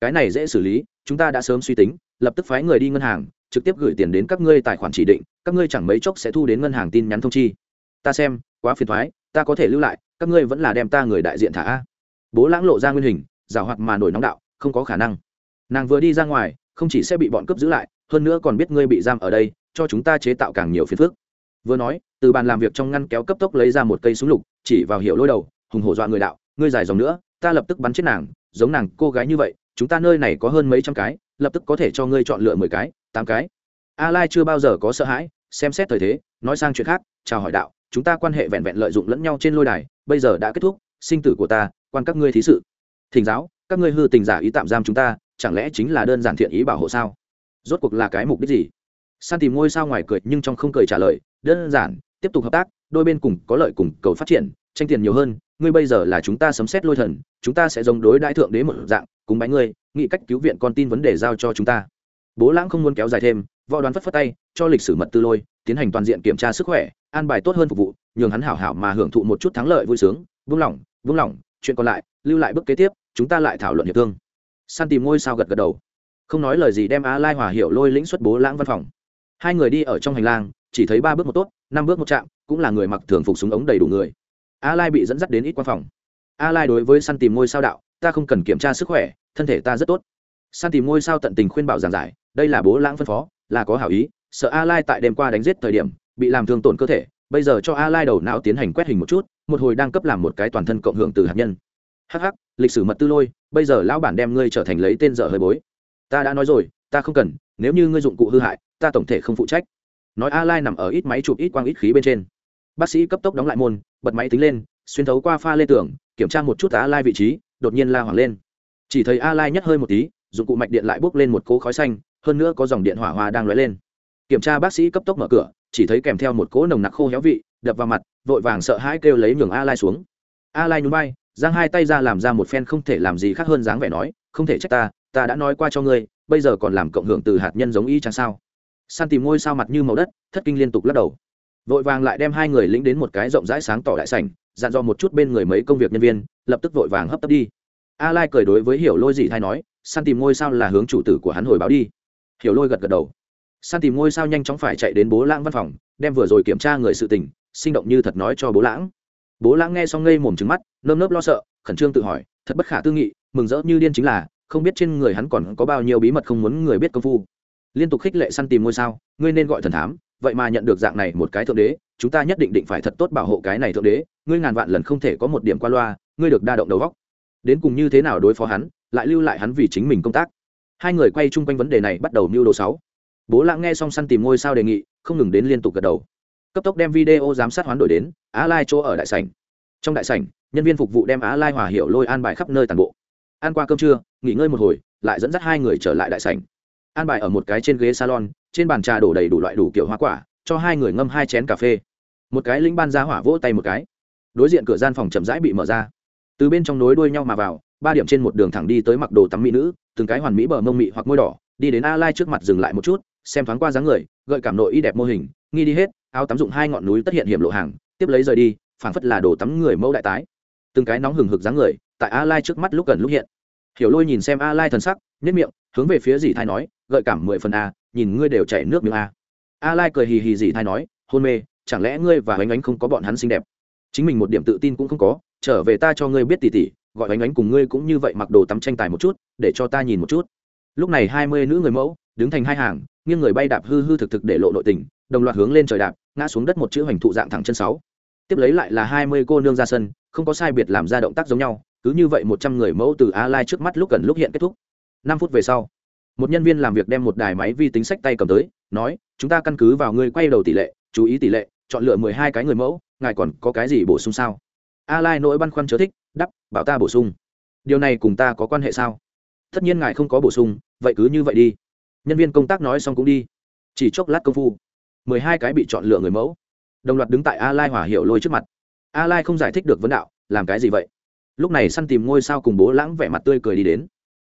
Speaker 1: Cái này dễ xử lý, chúng ta đã sớm suy tính, lập tức phái người đi ngân hàng, trực tiếp gửi tiền đến các ngươi tài khoản chỉ định, các ngươi chẳng mấy chốc sẽ thu đến ngân hàng tin nhắn thông chi. Ta xem, quá phiền thoái, ta có thể lưu lại, các ngươi vẫn là đem ta người đại diện thả a. Bố lãng lộ ra nguyên hình, giảo hoạt mà nổi nóng đạo, không có khả năng. Nàng vừa đi ra ngoài, không chỉ sẽ bị bọn cướp giữ lại hơn nữa còn biết ngươi bị giam ở đây, cho chúng ta chế tạo càng nhiều phiền phức. Vừa nói, từ bàn làm việc trong ngăn kéo cấp tốc lấy ra một cây súng lục, chỉ vào hiệu lôi đầu, hùng hổ dọa người đạo, ngươi dài dòng nữa, ta lập tức bắn chết nàng, giống nàng cô gái như vậy, chúng ta nơi này có hơn mấy trăm cái, lập tức có thể cho ngươi chọn lựa mười cái, tám cái. A lai chưa bao giờ có sợ hãi, xem xét thời thế, nói sang chuyện khác, chào hỏi đạo, chúng ta quan hệ vẹn vẹn lợi dụng lẫn nhau trên lôi đài, bây giờ đã kết thúc, sinh tử của ta, quan các ngươi thí sự. Thỉnh giáo, các ngươi hư tình giả ý tạm giam chúng ta, chẳng lẽ chính là đơn giản thiện ý bảo hộ sao? Rốt cuộc là cái mục đích gì? San tìm ngôi sao ngoài cười nhưng trong không cười trả lời, đơn giản, tiếp tục hợp tác, đôi bên cùng có lợi cùng cầu phát triển, tranh tiền nhiều hơn, ngươi bây giờ là chúng ta sấm xét lôi thần, chúng ta sẽ giống đối đại thượng đế một dạng cùng bánh ngươi, nghĩ cách cứu viện con tin vấn đề giao cho chúng ta. Bố lãng không muốn kéo dài thêm, võ đoán phất phất tay, cho lịch sử mật tư lôi, tiến hành toàn diện kiểm tra sức khỏe, an bài tốt hơn phục vụ, nhường hắn hảo hảo mà hưởng thụ một chút thắng lợi vui sướng, vung lòng vung lòng, chuyện còn lại, lưu lại bước kế tiếp, chúng ta lại thảo luận hiệp thương. San tìm ngôi sao gật gật đầu không nói lời gì đem á lai hòa hiệu lôi lĩnh xuất bố lãng văn phòng. Hai người đi ở trong hành lang chỉ thấy ba bước một tốt năm bước một chạm cũng là người mặc thường phục súng ống đầy đủ người. A lai bị dẫn dắt đến ít quan phòng. A lai đối với săn tìm ngôi sao đạo ta không cần kiểm tra sức khỏe thân thể ta rất tốt. Săn tìm ngôi sao tận tình khuyên bảo giảng giải đây là bố lãng phân phó là có hảo ý sợ a lai tại đêm qua đánh giết thời điểm bị làm thương tổn cơ thể bây giờ cho a lai đầu não tiến hành quét hình một chút một hồi đang cấp làm một cái toàn thân cộng hưởng từ hạt nhân. Hắc hắc, lịch sử mật tư lôi bây giờ lão bản đem ngươi trở thành lấy tên dở hơi bối ta đã nói rồi, ta không cần, nếu như ngươi dụng cụ hư hại, ta tổng thể không phụ trách. Nói a lai nằm ở ít máy chụp ít quang ít khí bên trên. Bác sĩ cấp tốc đóng lại môn, bật máy tính lên, xuyên thấu qua pha lê tường, kiểm tra một chút a lai vị trí, đột nhiên la hoảng lên. Chỉ thấy a lai nhất hơi một tí, dụng cụ mạch điện lại bốc lên một cỗ khói xanh, hơn nữa có dòng điện hỏa hoa đang lóe lên. Kiểm tra bác sĩ cấp tốc mở cửa, chỉ thấy kèm theo một cỗ nồng nặc khô héo vị, đập vào mặt, vội vàng sợ hãi kêu lấy nhường a lai xuống. A lai nhún vai, giang hai tay ra làm ra một phen không thể làm gì khác hơn dáng vẻ nói, không thể trách ta ta đã nói qua cho ngươi, bây giờ còn làm cộng hưởng từ hạt nhân giống y chăng sao? San tìm ngôi sao mặt như màu đất, thất kinh liên tục lắc đầu. Vội vàng lại đem hai người lĩnh đến một cái rộng rãi sáng tỏ đại sảnh, dặn dò một chút bên người mấy công việc nhân viên, lập tức vội vàng hấp tấp đi. A lai cười đối với hiểu lôi dị thay nói, san tìm ngôi sao là hướng chủ tử của hắn hồi báo đi. Hiểu lôi gật gật đầu. San tìm ngôi sao nhanh chóng phải chạy đến bố lãng văn phòng, đem vừa rồi kiểm tra người sự tình, sinh động như thật nói cho bố lãng. Bố lãng nghe xong ngây mồm trứng mắt, nơm nớp lo sợ, khẩn trương tự hỏi, thật bất khả tư nghị, mừng rỡ như điên chính là không biết trên người hắn còn có bao nhiêu bí mật không muốn người biết công phu. Liên tục khích lệ săn tìm ngôi sao, ngươi nên gọi thần thám, vậy mà nhận được dạng này một cái thượng đế, chúng ta nhất định định phải thật tốt bảo hộ cái này thượng đế, ngươi ngàn vạn lần không thể có một điểm qua loa, ngươi được đa động đầu góc đến cùng như thế nào đối phó hắn, lại lưu lại hắn vì chính mình công tác. Hai người quay chung quanh vấn đề này bắt đầu mưu đồ sáu. Bố lãng nghe xong săn tìm ngôi sao đề nghị, không ngừng đến liên tục gật đầu. Cấp tốc đem video giám sát hoán đổi đến, á lai chỗ ở đại sảnh. Trong đại sảnh, nhân viên phục vụ đem á lai hòa hiệu lôi an bài khắp nơi toàn bộ ăn qua cơm trưa, nghỉ ngơi một hồi, lại dẫn dắt hai người trở lại đại sảnh. An bài ở một cái trên ghế salon, trên bàn trà đổ đầy đủ loại đủ kiểu hoa quả, cho hai người ngâm hai chén cà phê. Một cái lính ban ra hỏa vỗ tay một cái. Đối diện cửa gian phòng chậm rãi bị mở ra. Từ bên trong nối đuôi nhau mà vào, ba điểm trên một đường thẳng đi tới mặc đồ tắm mỹ nữ, từng cái hoàn mỹ bờ mông mị hoặc môi đỏ, đi đến a lai trước mặt dừng lại một chút, xem thoáng qua dáng người, gợi cảm nội y đẹp mô hình, nghi đi hết, áo tắm dụng hai ngọn núi tất hiện hiểm lộ hàng, tiếp lấy rời đi, phảng phất là đồ tắm người mẫu đại tái từng cái nóng hừng hực dáng người, tại a lai trước mắt lúc gần lúc hiện. Hiểu lôi nhìn xem a lai thần sắc nhất miệng, hướng về phía dì thai nói, gợi cảm mười phần a, nhìn ngươi đều chảy nước miếng a. A lai cười hì hì dì thai nói, hôn mê, chẳng lẽ ngươi và ánh ánh không có bọn hắn xinh đẹp? Chính mình một điểm tự tin cũng không có, trở về ta cho ngươi biết tỉ tỉ, gọi ánh ánh cùng ngươi cũng như vậy mặc đồ tắm tranh tài một chút, để cho ta nhìn một chút. Lúc này hai mươi nữ người mẫu, đứng thành hai hàng, nghiêng người bay đạp hư hư thực thực để lộ nội tình, đồng loạt hướng lên trời đạp, ngã xuống đất một chữ hoành thụ dạng thẳng chân sáu. Tiếp lấy lại là hai mươi cô nương ra sân không có sai biệt làm ra động tác giống nhau, cứ như vậy một trăm người mẫu từ a lai trước mắt lúc cần lúc hiện kết thúc. Năm phút về sau, một nhân viên làm việc đem một đài máy vi tính sách tay cầm tới, nói, chúng ta căn cứ vào ngươi quay đầu tỷ lệ, chú ý tỷ lệ, chọn lựa mười hai cái người mẫu, ngài còn có cái gì bổ sung sao? A lai nỗi băn khoăn chớ thích đắp bảo ta bổ sung. Điều này cùng ta có quan hệ sao? Tất nhiên ngài không có bổ sung, vậy cứ như vậy đi. Nhân viên công tác nói xong cũng đi. Chỉ chốc lát công phu, mười hai cái bị chọn lựa người mẫu. Đồng loạt đứng tại a lai hỏa hiệu lôi trước mặt a lai không giải thích được vấn đạo, làm cái gì vậy? Lúc này săn tìm ngôi sao cùng bố lãng vẻ mặt tươi cười đi đến.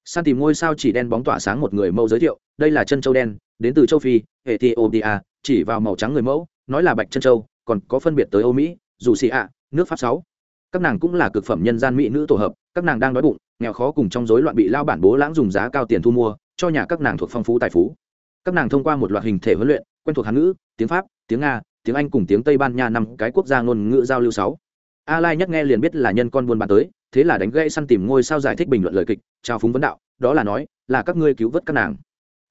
Speaker 1: Săn tìm ngôi sao chỉ đen bóng tỏa sáng một người mẫu giới thiệu, đây là chân châu đen, đến từ châu phi, ethiopia, chỉ vào màu trắng người mẫu, nói là bạch chân châu, còn có phân biệt tới âu mỹ dù xì ạ nước pháp sáu. Các nàng cũng là cực phẩm nhân gian mỹ nữ tổ hợp, các nàng đang đói bụng, nghèo khó cùng trong rối loạn bị lao bản bố lãng dùng giá cao tiền thu mua, cho nhà các nàng thuộc phong phú tài phú. Các nàng thông qua một loạt hình thể huấn luyện, quen thuộc hán ngữ, tiếng pháp, tiếng nga tiếng anh cùng tiếng tây ban nha năm cái quốc gia ngôn ngữ giao lưu sáu. A lai nhất nghe liền biết là nhân con buôn bán tới, thế là đánh gậy săn tìm ngôi sao giải thích bình luận lời kịch, trao phúng vấn đạo, đó là nói, là các ngươi cứu vớt các nàng.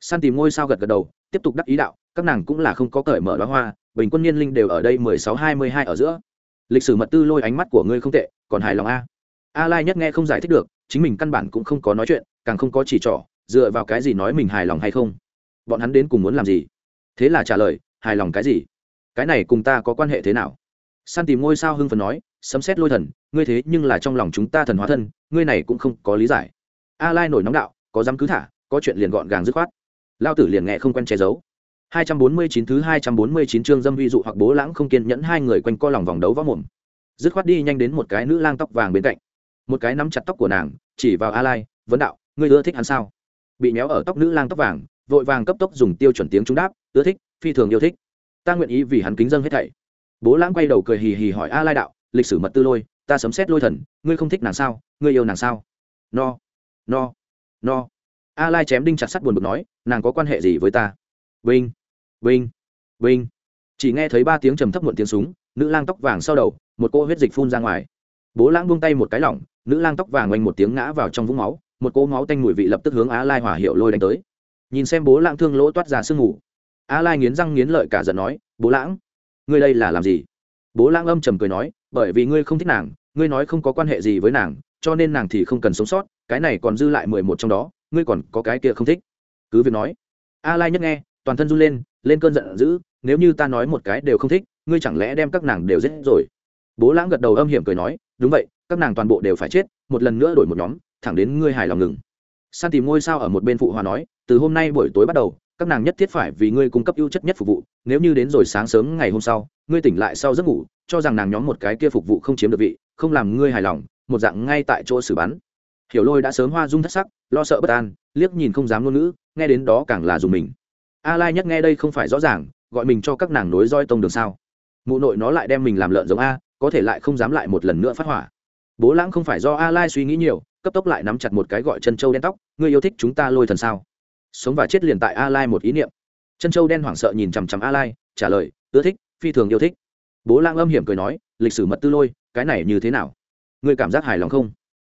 Speaker 1: Săn tìm ngôi sao gật gật đầu, tiếp tục đắc ý đạo, các nàng cũng là không có cởi mở đóa hoa, bình quân niên linh đều ở đây mười sáu, hai mươi hai ở giữa. Lịch sử mật tư lôi ánh mắt của ngươi không tệ, còn hài lòng a. A lai nhất nghe không giải thích được, chính mình căn bản cũng không có nói chuyện, càng không có chỉ trỏ, dựa vào cái gì nói mình hài lòng hay không? Bọn hắn đến cùng muốn làm gì? Thế là trả lời, hài lòng cái gì? Cái này cùng ta có quan hệ thế nào? San tìm ngôi sao hưng phần nói, sấm xét lôi thần, ngươi thế nhưng là trong lòng chúng ta thần hóa thân, ngươi này cũng không có lý giải. A lai nổi nóng đạo, có dám cứ thả, có chuyện liền gọn gàng dứt khoát. Lao tử liền nghe không quen che giấu. 249 thứ 249 chương dâm vi dụ hoặc bố lãng không kiên nhẫn hai người quanh co lòng vòng đấu võ mồm. Dứt khoát đi nhanh đến một cái nữ lang tóc vàng bên cạnh. Một cái nắm chặt tóc của nàng, chỉ vào a lai vấn đạo, ngươi ưa thích hắn sao? Bị méo ở tóc nữ lang tóc vàng, vội vàng cấp tốc dùng tiêu chuẩn tiếng chúng đáp, ưa thích, phi thường yêu thích ta nguyện ý vì hắn kính dâng hết thảy. Bố lãng quay đầu cười hì hì hỏi a lai đạo, lịch sử mật tư lôi, ta sấm xét lôi thần, ngươi không thích nàng sao? Ngươi yêu nàng sao? No no no. A lai chém đinh chặt sắt buồn bực nói, nàng có quan hệ gì với ta? Vinh vinh vinh. Chỉ nghe thấy ba tiếng trầm thấp muộn tiếng súng, nữ lang tóc vàng sau đầu, một cô huyết dịch phun ra ngoài. Bố lãng buông tay một cái lỏng, nữ lang tóc vàng oanh một tiếng ngã vào trong vũng máu, một cô máu tanh mùi vị lập tức hướng á lai hỏa hiệu lôi đánh tới. Nhìn xem bố lãng thương lỗ toát ra sương ngủ A lai nghiến răng nghiến lợi cả giận nói, bố lãng, ngươi đây là làm gì? Bố lãng âm trầm cười nói, bởi vì ngươi không thích nàng, ngươi nói không có quan hệ gì với nàng, cho nên nàng thì không cần sống sót, cái này còn dư lại mười một trong đó, ngươi còn có cái kia không thích. Cứ việc nói, a lai nhấc nghe, toàn thân run lên lên cơn giận dữ, nếu như ta nói một cái đều không thích, ngươi chẳng lẽ đem các nàng đều giết rồi? Bố lãng gật đầu âm hiểm cười nói, đúng vậy, các nàng toàn bộ đều phải chết, một lần nữa đổi một nhóm, thẳng đến ngươi hài lòng ngừng. San tìm ngôi sao ở một bên phụ hòa nói, từ hôm nay buổi tối bắt đầu các nàng nhất thiết phải vì ngươi cung cấp ưu chất nhất phục vụ, nếu như đến rồi sáng sớm ngày hôm sau, ngươi tỉnh lại sau giấc ngủ, cho rằng nàng nhóm một cái kia phục vụ không chiếm được vị, không làm ngươi hài lòng, một dạng ngay tại chỗ xử bắn. Hiểu lôi đã sớm hoa dung thất sắc, lo sợ bất an, liếc nhìn không dám ngôn ngữ, nghe đến đó càng là dùng mình. A lai nhất nghe đây không phải rõ ràng, gọi mình cho các nàng nối roi tông đường sao. Mụ nội nó lại đem mình làm lợn giống a, có thể lại không dám lại một lần nữa phát hỏa. Bố lãng không phải do a lai suy nghĩ nhiều, cấp tốc lại nắm chặt một cái gọi chân châu đen tóc, ngươi yêu thích chúng ta lôi thần sao? Sống và chết liền tại a lai một ý niệm. Chân châu đen hoảng sợ nhìn chằm chằm a lai, trả lời, ưa thích, phi thường yêu thích. Bố lang âm hiểm cười nói, lịch sử mật tư lôi, cái này như thế nào? Ngươi cảm giác hài lòng không?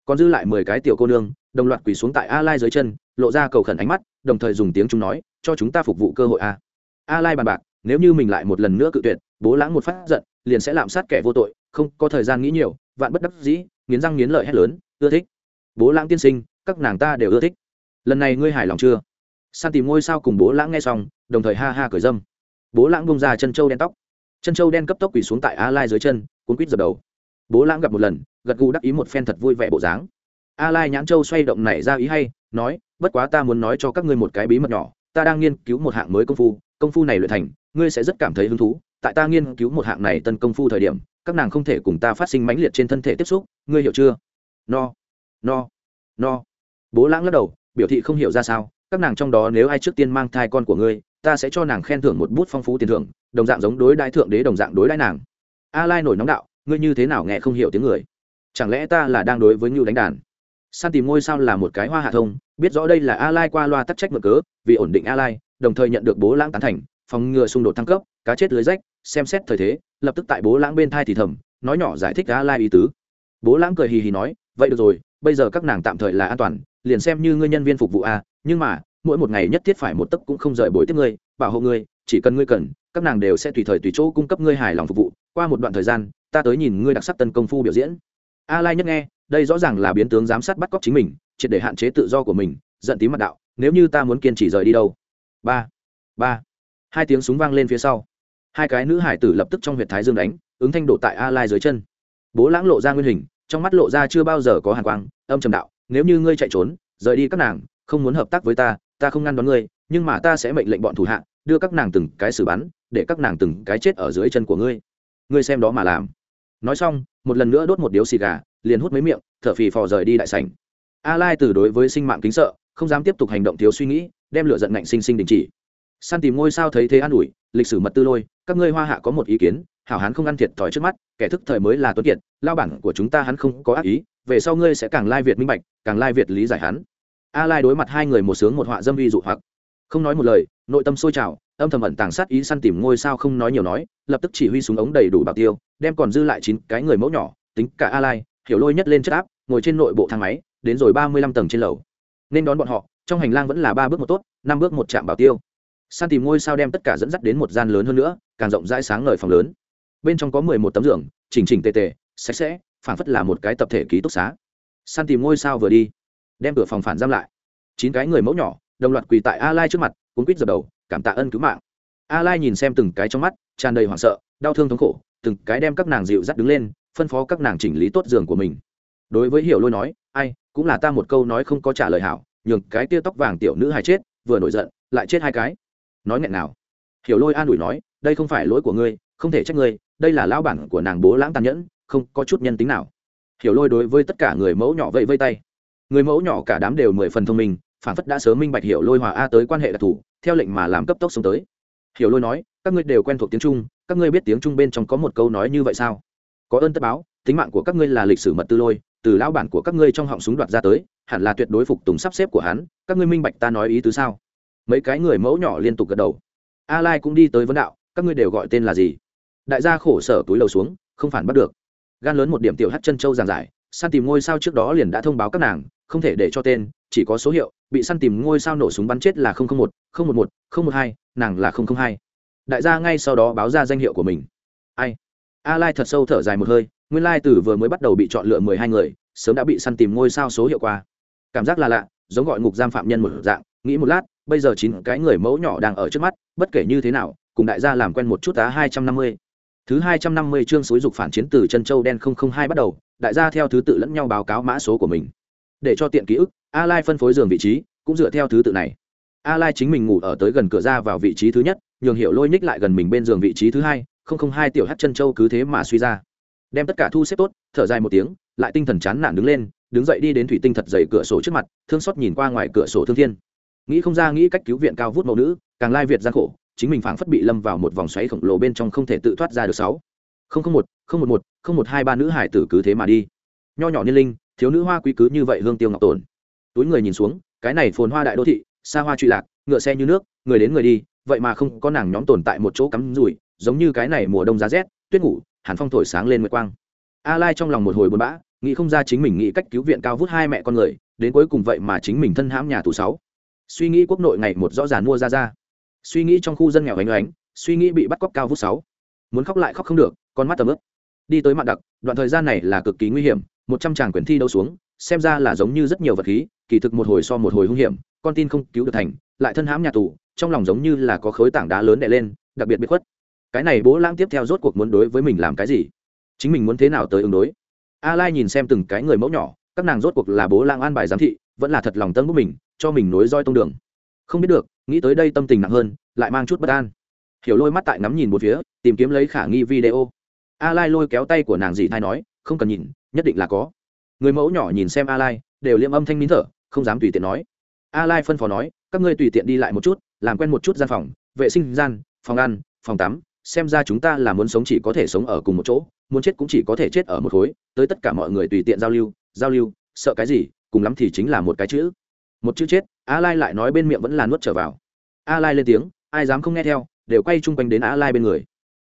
Speaker 1: Còn dư lại mười cái tiểu cô nương, đồng loạt quỳ xuống tại a lai dưới chân, lộ ra cầu khẩn ánh mắt, đồng thời dùng tiếng chúng nói, cho chúng ta phục vụ cơ hội a. A lai bàn bạc, nếu như mình lại một lần nữa cự tuyệt, bố lãng một phát giận, liền sẽ lạm sát kẻ vô tội, không có thời gian nghĩ nhiều, vạn bất đắc dĩ, nghiến răng nghiến lợi hét lớn, ưa thích. Bố lãng tiên sinh, các nàng ta đều ưa thích. Lần này ngươi hài lòng chưa? San tìm ngôi sao cùng bố lãng nghe xong, đồng thời ha ha cởi dâm. Bố lãng bông ra chân trâu đen tóc. Chân trâu đen cấp tốc quỳ xuống tại a lai dưới chân, cuốn quýt dập đầu. Bố lãng gặp một lần, gật gù đắc ý một phen thật vui vẻ bộ dáng. A lai nhãn châu xoay động nảy ra ý hay, nói, bất quá ta muốn nói cho các ngươi một cái bí mật nhỏ, ta đang nghiên cứu một hạng mới công phu công phu này luyện thành, ngươi sẽ rất cảm thấy hứng thú. Tại ta nghiên cứu một hạng này tân công phu thời điểm, các nàng không thể cùng ta phát sinh mãnh liệt trên thân thể tiếp xúc, ngươi hiểu chưa? No no no. Bố lãng lắc đầu, biểu thị không hiểu ra sao các nàng trong đó nếu ai trước tiên mang thai con của ngươi, ta sẽ cho nàng khen thưởng một bút phong phú tiền thưởng, đồng dạng giống đối đại thượng đế đồng dạng đối đại nàng. A lai nổi nóng đạo, ngươi như thế nào nghe không hiểu tiếng người? Chẳng lẽ ta là đang đối với ngưu đánh đàn? San tìm ngôi sao là một cái hoa hạ thông, biết rõ đây là a lai qua loa tắc trách mở cớ, vì ổn định a lai, đồng thời nhận được bố lãng tán thành, phòng ngừa xung đột thăng cấp, cá chết lưới rách, xem xét thời thế, lập tức tại bố lãng bên thai thì thầm, nói nhỏ giải thích a lai ý tứ. Bố lãng cười hì hì nói, vậy được rồi, bây giờ các nàng tạm thời là an toàn, liền xem như ngươi nhân viên phục vụ a nhưng mà, mỗi một ngày nhất thiết phải một tấc cũng không rời bồi tiếp ngươi, bảo hộ ngươi, chỉ cần ngươi cần, các nàng đều sẽ tùy thời tùy chỗ cung cấp ngươi hài lòng phục vụ. Qua một đoạn thời gian, ta tới nhìn ngươi đặc sắc tân công phu biểu diễn. A lai nhất nghe, đây rõ ràng là biến tướng giám sát bắt cóc chính mình, triệt để hạn chế tự do của mình, giận tím mặt đạo, nếu như ta muốn kiên trì rời đi đâu? Ba ba. Hai tiếng súng vang lên phía sau. Hai cái nữ hải tử lập tức trong huyệt thái dương đánh, ứng thanh đổ tại a lai dưới chân. Bố lãng lộ ra nguyên hình, trong mắt lộ ra chưa bao giờ có hàn quang, âm trầm đạo, nếu như ngươi chạy trốn, rời đi các nàng không muốn hợp tác với ta ta không ngăn đón ngươi, nhưng mà ta sẽ mệnh lệnh bọn thủ hạ, đưa các nàng từng cái xử bắn, để các nàng từng cái chết ở dưới chân của ngươi. Ngươi xem đó mà làm. Nói xong, một lần nữa đốt một điếu xì gà, liền hút mấy miệng, thở phì phò rời đi đại sảnh. A lai từ đối với sinh mạng kính sợ, không dám tiếp tục hành động thiếu suy nghĩ, đem lửa giận ngạnh sinh sinh đình chỉ. Săn tìm ngôi sao thấy thế an ủi, lịch sử mật tư lôi, các ngươi hoa hạ có một ý kiến, hảo hán không ăn thiệt thòi trước mắt, kẻ thức thời mới là tuấn kiệt, lao bản của chúng ta hắn không có ác ý, về sau ngươi sẽ càng lai việt minh bạch, càng lai việt lý giải hắn a lai đối mặt hai người một sướng một họa dâm vi dụ hoặc. Không nói một lời, nội tâm sôi trào, âm thầm ẩn tàng sát ý săn tìm ngôi sao không nói nhiều nói, lập tức chỉ huy súng ống đầy đủ bảo tiêu, đem còn dư lại chín cái người mẫu nhỏ, tính cả a lai, hiểu lôi nhất lên chất áp, ngồi trên nội bộ thang máy, đến rồi ba mươi lăm tầng trên lầu. Nên đón bọn họ, trong hành lang vẫn là ba bước một tốt, năm bước một trạm bảo tiêu. San tìm ngôi sao đem tất cả dẫn dắt đến một gian lớn hơn nữa, càng rộng rãi sáng ngời phòng lớn. Bên trong có mười một tấm giường, chỉnh chỉnh tề tề, sạch sẽ, phảng phất là một cái tập thể ký túc xá. San tìm ngôi sao vừa đi đem cửa phòng phản giam lại. Chín cái người mẫu nhỏ, đồng loạt quỳ tại a lai trước mặt, cuốn quýt dập đầu, cảm tạ ân cứu mạng. A lai nhìn xem từng cái trong mắt, tràn đầy hoảng sợ, đau thương thống khổ, từng cái đem các nàng dịu dắt đứng lên, phân phó các nàng chỉnh lý tốt giường của mình. Đối với hiểu lôi nói, ai, cũng là ta một câu nói không có trả lời hảo, nhường cái tia tóc vàng tiểu nữ hài chết, vừa nổi giận, lại chết hai cái. Nói nghẹn nào. Hiểu lôi an ủi nói, đây không phải lỗi của ngươi, không thể trách ngươi, đây là lão bản của nàng bố lãng tàn nhẫn, không có chút nhân tính nào. Hiểu lôi đối với tất cả người mẫu nhỏ vẫy vây tay người mẫu nhỏ cả đám đều mười phần thông minh phản phất đã sớm minh bạch hiểu lôi hòa a tới quan hệ đặc thù theo lệnh mà làm cấp tốc xuống tới. Hiểu lôi nói, các ngươi đều quen thuộc tiếng trung, các ngươi biết tiếng trung bên trong có một câu nói như vậy sao? Có ơn tất báo, tính mạng của các ngươi là lịch sử mật tư lôi, từ lão bản của các ngươi trong họng súng đoạt ra tới, hẳn là tuyệt đối phục tùng sắp xếp của hắn, các ngươi minh bạch ta nói ý tứ sao? Mấy cái người mẫu nhỏ liên tục gật đầu. A lai cũng đi tới vấn đạo, các ngươi đều gọi tên là gì? Đại gia khổ sở túi lầu xuống, không phản bắt được. Gan lớn một điểm tiểu hát chân châu giảng giải, san tìm ngôi sao trước đó liền đã thông báo các nàng không thể để cho tên, chỉ có số hiệu, bị săn tìm ngôi sao nổ súng bắn chết là một một một một hai, nàng là hai. Đại gia ngay sau đó báo ra danh hiệu của mình. Ai? A lai thật sâu thở dài một hơi, nguyên lai từ vừa mới bắt đầu bị chọn lựa mười hai người, sớm đã bị săn tìm ngôi sao số hiệu qua. Cảm giác là lạ, giống gọi ngục giam phạm nhân một dạng, nghĩ một lát, bây giờ chín cái người mẫu nhỏ đang ở trước mắt, bất kể như thế nào, cùng đại gia làm quen một chút tá hai trăm năm mươi. Thứ hai trăm năm mươi chương xúi dục phản chiến từ chân châu đen không không hai bắt đầu, đại gia theo thứ tự lẫn nhau báo cáo mã số của mình để cho tiện ký ức, a lai phân phối giường vị trí, cũng dựa theo thứ tự này. A lai chính mình ngủ ở tới gần cửa ra vào vị trí thứ nhất, nhường hiệu lôi ních lại gần mình bên giường vị trí thứ hai, không không hai tiểu hát chân châu cứ thế mà suy ra. Đem tất cả thu xếp tốt, thở dài một tiếng, lại tinh thần chán nản đứng lên, đứng dậy đi đến thủy tinh thật dày cửa sổ trước mặt, thương xót nhìn qua ngoài cửa sổ thương thiên. Nghĩ không ra, nghĩ cách cứu viện cao vút mẫu nữ, càng lai việt gian khổ, chính mình phảng phất bị lâm vào một vòng xoáy khổng lồ bên trong không thể tự thoát ra được sáu. Không không một không một một, không một hai ba nữ hải tử cứ thế mà đi. Nho nhỏ niên linh thiếu nữ hoa quý cứ như vậy hương tiêu ngọc tồn. Túi người nhìn xuống, cái này phồn hoa đại đô thị, xa hoa trụy lạc, ngựa xe như nước, người đến người đi, vậy mà không có nàng nhóm tồn tại một chỗ cắm rủi, giống như cái này mùa đông giá rét, tuyết ngủ, hàn phong thổi sáng lên nguyệt quang. A lai trong lòng một hồi buồn bã, nghĩ không ra chính mình nghĩ cách cứu viện cao vút hai mẹ con người, đến cuối cùng vậy mà chính mình thân hãm nhà tù sáu. Suy nghĩ quốc nội ngày một rõ ràng mua ra ra. Suy nghĩ trong khu dân nghèo ánh ánh, suy nghĩ bị bắt cóc cao vút sáu. Muốn khóc lại khóc không được, con mắt tầm ướp đi tới mạng đặc, đoạn thời gian này là cực kỳ nguy hiểm một trăm tràng quyển thi đâu xuống, xem ra là giống như rất nhiều vật khí, kỳ thực một hồi so một hồi hung hiểm, con tin không cứu được thành, lại thân hãm nhà tù, trong lòng giống như là có khối tảng đá lớn đè lên, đặc biệt biết khuất. Cái này bố lãng tiếp theo rốt cuộc muốn đối với mình làm cái gì? Chính mình muốn thế nào tới ứng đối? A lai nhìn xem từng cái người mẫu nhỏ, các nàng rốt cuộc là bố lãng an bài giám thị, vẫn là thật lòng tân của mình, cho mình nối roi tông đường. Không biết được, nghĩ tới đây tâm tình nặng hơn, lại mang chút bất an. Hiểu lôi mắt tại ngắm nhìn một phía, tìm kiếm lấy khả nghi video. A lai lôi kéo tay của nàng dì thai nói không cần nhìn, nhất định là có. Người mẫu nhỏ nhìn xem a lai, đều liệm âm thanh nín thở, không dám tùy tiện nói. A lai phân phó nói, các ngươi tùy tiện đi lại một chút, làm quen một chút gian phòng, vệ sinh gian, phòng ăn, phòng tắm, xem ra chúng ta là muốn sống chỉ có thể sống ở cùng một chỗ, muốn chết cũng chỉ có thể chết ở một khối, tới tất cả mọi người tùy tiện giao lưu giao lưu, sợ cái gì, cùng lắm thì chính là một cái chữ. Một chữ chết, a lai lại nói bên miệng vẫn là nuốt trở vào. A lai lên tiếng, ai dám không nghe theo, đều quay chung quanh đến a lai bên người.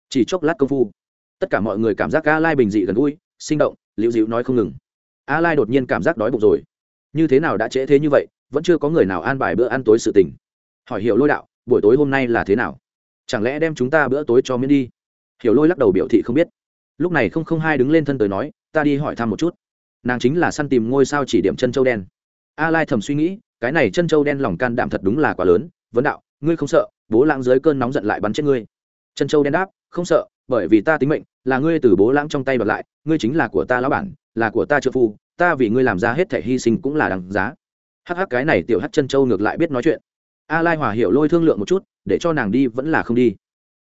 Speaker 1: Chỉ chốc lát công phu, tất cả mọi người cảm giác a lai bình dị gần gũi sinh động, liễu dịu nói không ngừng. A lai đột nhiên cảm giác đói bụng rồi. Như thế nào đã trễ thế như vậy, vẫn chưa có người nào an bài bữa ăn tối sự tình. Hỏi hiểu lôi đạo, buổi tối hôm nay là thế nào? Chẳng lẽ đem chúng ta bữa tối cho miễn đi? Hiểu lôi lắc đầu biểu thị không biết. Lúc này không không hai đứng lên thân tới nói, ta đi hỏi thăm một chút. Nàng chính là săn tìm ngôi sao chỉ điểm chân châu đen. A lai thầm suy nghĩ, cái này chân châu đen lòng can đảm thật đúng là quá lớn. Vấn đạo, ngươi không sợ, bố lãng dưới cơn nóng giận lại bắn chết ngươi. Chân châu đen đáp không sợ, bởi vì ta tính mệnh, là ngươi từ bố lãng trong tay bật lại, ngươi chính là của ta lão bản, là của ta trợ phu, ta vì ngươi làm ra hết thể hy sinh cũng là đằng giá. Hắc hắc, cái này tiểu hắc chân châu ngược lại biết nói chuyện. A lai hòa hiểu lôi thương lượng một chút, để cho nàng đi vẫn là không đi.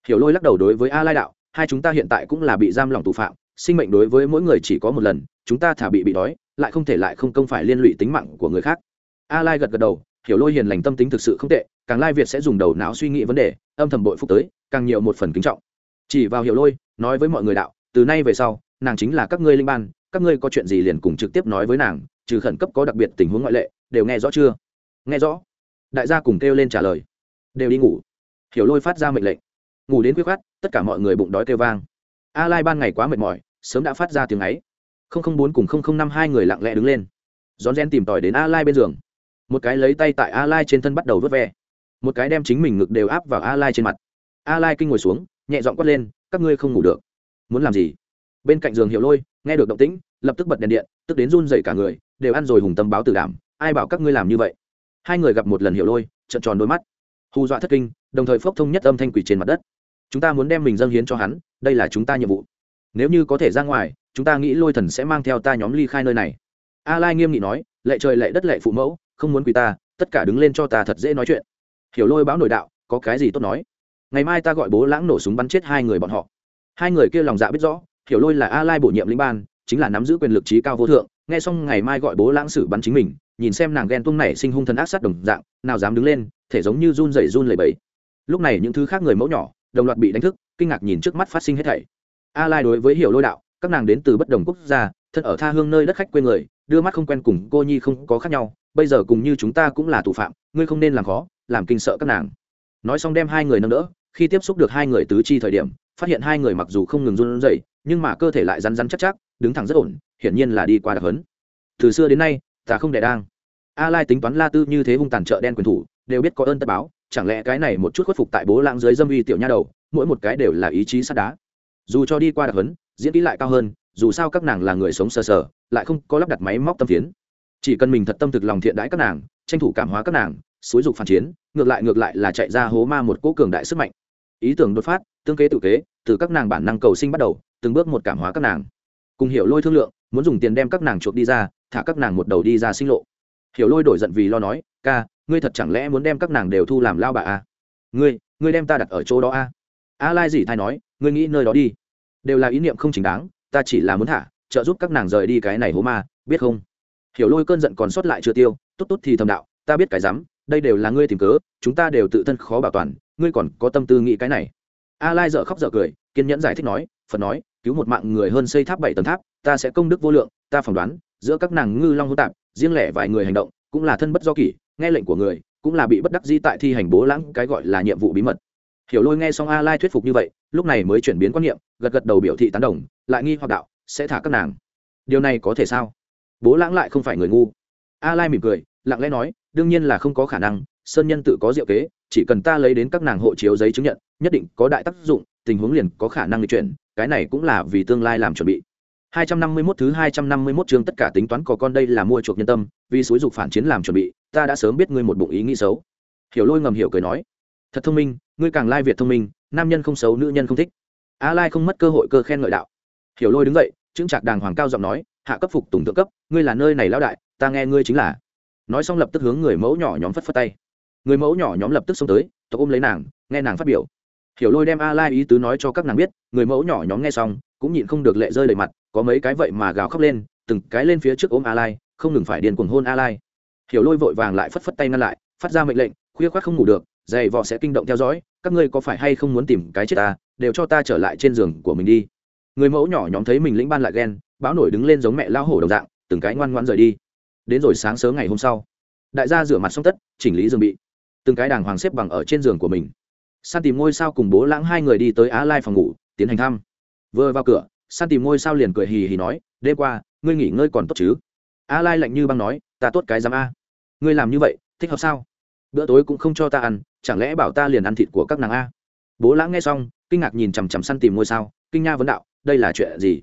Speaker 1: Hiểu lôi lắc đầu đối với a lai đạo, hai chúng ta hiện tại cũng là bị giam lỏng tù phạm, sinh mệnh đối với mỗi người chỉ có một lần, chúng ta thả bị bị đói, lại không thể lại không công phải liên lụy tính mạng của người khác. A lai gật gật đầu, hiểu lôi hiền lành tâm tính thực sự không tệ, càng lai việt sẽ dùng đầu não suy nghĩ vấn đề, âm thầm bội phúc tới, càng nhiều một phần kính trọng chỉ vào hiệu lôi, nói với mọi người đạo, từ nay về sau, nàng chính là các ngươi linh ban, các ngươi có chuyện gì liền cùng trực tiếp nói với nàng, trừ khẩn cấp có đặc biệt tình huống ngoại lệ, đều nghe rõ chưa? Nghe rõ. Đại gia cùng kêu lên trả lời. Đều đi ngủ. Hiểu lôi phát ra mệnh lệnh. Ngủ đến quyết khát tất cả mọi người bụng đói kêu vang. A lai ban ngày quá mệt mỏi, sớm đã phát ra tiếng ấy. Bốn cùng năm hai người lặng lẽ đứng lên. Rón rén tìm tòi đến a lai bên giường. Một cái lấy tay tại a lai trên thân bắt đầu vớt ve. Một cái đem chính mình ngực đều áp vào a lai trên mặt. A lai kinh ngồi xuống nhẹ giọng quát lên, các ngươi không ngủ được. Muốn làm gì? Bên cạnh giường hiểu lôi, nghe được động tĩnh, lập tức bật đèn điện, tức đến run rẩy cả người, đều ăn rồi hùng tâm báo tử đảm, ai bảo các ngươi làm như vậy? Hai người gặp một lần hiểu lôi, trợn tròn đôi mắt. Hù dọa thất kinh, đồng thời phốc thông nhất âm thanh quỷ trên mặt đất. Chúng ta muốn đem mình dâng hiến cho hắn, đây là chúng ta nhiệm vụ. Nếu như có thể ra ngoài, chúng ta nghĩ lôi thần sẽ mang theo ta nhóm ly khai nơi này. A lai nghiêm nghị nói, lệ trời lệ đất lệ phụ mẫu, không muốn quỳ ta, tất cả đứng lên cho ta thật dễ nói chuyện. Hiểu lôi báo nội đạo, có cái gì tốt nói? Ngày mai ta gọi bố lãng nổ súng bắn chết hai người bọn họ. Hai người kia lòng dạ biết rõ, hiểu lôi là a lai bổ nhiệm linh ban, chính là nắm giữ quyền lực trí cao vô thượng, nghe xong ngày mai gọi bố lãng xử bắn chính mình, nhìn xem nàng ghen tuông này sinh hung thần ác sát đồng dạng, nào dám đứng lên, thể giống như run rẩy run lẩy bẩy. Lúc này những thứ khác người mẫu nhỏ, đồng loạt bị đánh thức, kinh ngạc nhìn trước mắt phát sinh hết thảy. A lai đối với hiểu lôi đạo, các nàng đến từ bất đồng quốc gia, thân ở tha hương nơi đất khách quê người, đưa mắt không quen cùng cô nhi không có khác nhau, bây giờ cùng như chúng ta cũng là thủ phạm, ngươi không nên làm khó, làm kinh sợ các nàng. Nói xong đem hai người nâng đỡ khi tiếp xúc được hai người tứ chi thời điểm, phát hiện hai người mặc dù không ngừng run rẩy, nhưng mà cơ thể lại rắn rắn chắc chắc, đứng thẳng rất ổn, hiển nhiên là đi qua đặc hấn. Từ xưa đến nay, ta không đẻ đang. A lai tính toán la tư như thế hung tàn trợ đen quyền thủ, đều biết có ơn tất báo, chẳng lẽ cái này một chút khuất phục tại bố lãng dưới dâm uy tiểu nha đầu, mỗi một cái đều là ý chí sắt đá. Dù cho đi qua đặc hấn, diễn kỹ lại cao hơn, dù sao các nàng là người sống sờ sờ, lại không có lắp đặt máy móc tâm phiến. Chỉ cần mình thật tâm thực lòng thiện đãi các nàng, tranh thủ cảm hóa các nàng, xúi dục phản chiến, ngược lại ngược lại là chạy ra hố ma một cỗ cường đại sức mạnh ý tưởng đột phát, tương kế tự kế, từ các nàng bản năng cầu sinh bắt đầu, từng bước một cảm hóa các nàng cùng hiểu lôi thương lượng, muốn dùng tiền đem các nàng chuộc đi ra, thả các nàng một đầu đi ra sinh lộ hiểu lôi đổi giận vì lo nói, ca, ngươi thật chẳng lẽ muốn đem các nàng đều thu làm lao bà à? ngươi ngươi đem ta đặt ở chỗ đó à? a lai dỉ thai nói, ngươi nghĩ nơi đó đi đều là ý niệm không chính đáng, ta chỉ là muốn thả, trợ giúp các nàng rời đi cái này hố ma, biết không hiểu lôi cơn giận còn sót lại chưa tiêu, tốt tốt thì thầm đạo, ta biết cái rắm, đây đều là ngươi tìm cớ, chúng ta đều tự thân khó bảo toàn ngươi còn có tâm tư nghĩ cái này. A lai dở khóc dở cười, kiên nhẫn giải thích nói, phật nói, cứu một mạng người hơn xây tháp bảy tầng tháp, ta sẽ công đức vô lượng, ta phỏng đoán, giữa các nàng ngư long hỗn tạp, riêng lẻ vài người hành động, cũng là thân bất do kỷ, nghe lệnh của người, cũng là bị bất đắc di tại thi hành bố lãng cái gọi là nhiệm vụ bí mật. Hiểu lôi nghe xong a lai thuyết phục như vậy, lúc này mới chuyển biến quan niệm, gật gật đầu biểu thị tán đồng, lại nghi hoặc đạo, sẽ thả các nàng. Điều này có thể sao? Bố lãng lại không phải người ngu. A lai mỉm cười, lặng lẽ nói, đương nhiên là không có khả năng sơn nhân tự có diệu kế chỉ cần ta lấy đến các nàng hộ chiếu giấy chứng nhận nhất định có đại tác dụng tình huống liền có khả năng di chuyển cái này cũng là vì tương lai làm chuẩn bị 251 thứ 251 chương tất cả tính toán của con đây là mua chuộc nhân tâm, vì suối dục phản chiến làm chuẩn bị, ta đã sớm biết ngươi một bụng ý nghĩ xấu. Hiểu Lôi ngầm hiểu cười nói, thật thông minh, ngươi càng lai việt thông minh, nam nhân không xấu nữ nhân không thích. A Lai không mất cơ hội cơ khen ngợi đạo. Hiểu Lôi đứng dậy, chứng trạc đàng hoàng cao giọng nói, hạ cấp phục tùng thượng cấp, ngươi là nơi này lão đại, ta nghe ngươi chính là. Nói xong lập tức hướng người mẫu nhỏ nhóm phất phất tay. Người mẫu nhỏ nhóm lập tức xông tới, tộc ôm lấy nàng, nghe nàng phát biểu. Hiểu Lôi đem A Lai ý tứ nói cho các nàng biết, người mẫu nhỏ nhóm nghe xong, cũng nhịn không được lệ rơi đầy mặt, có mấy cái vậy mà gào khóc lên từng cái lên phía trước ôm a lai không ngừng phải điền cuồng hôn a lai. Hiểu lôi vội vàng lại phất phất tay ngăn lại phát ra mệnh lệnh khuya khoác không ngủ được dày vò sẽ kinh động theo dõi các ngươi có phải hay không muốn tìm cái chết ta đều cho ta trở lại trên giường của mình đi. Người mẫu nhỏ nhóm thấy mình lĩnh ban lại ghen báo nổi đứng lên giống mẹ lao hổ đồng dạng từng cái ngoan ngoan rời đi. Đến rồi sáng sớm ngày hôm sau đại gia rửa mặt xong tất chỉnh lý giường bị từng cái đàng hoàng xếp bằng ở trên giường của mình. San tìm ngôi sao cùng bố lãng hai người đi tới á lai phòng ngủ, tiến hành thăm. Vừa vào cửa, san tìm ngôi sao liền cười hì hì nói, đêm qua, ngươi nghỉ ngơi còn tốt chứ? A lai lạnh như băng nói, ta tốt cái dám a. Ngươi làm như vậy, thích hợp sao? Bữa tối cũng không cho ta ăn, chẳng lẽ bảo ta liền ăn thịt của các nàng a? Bố lãng nghe xong, kinh ngạc nhìn chằm chằm săn tìm ngôi sao, kinh nha vấn đạo, đây là chuyện gì?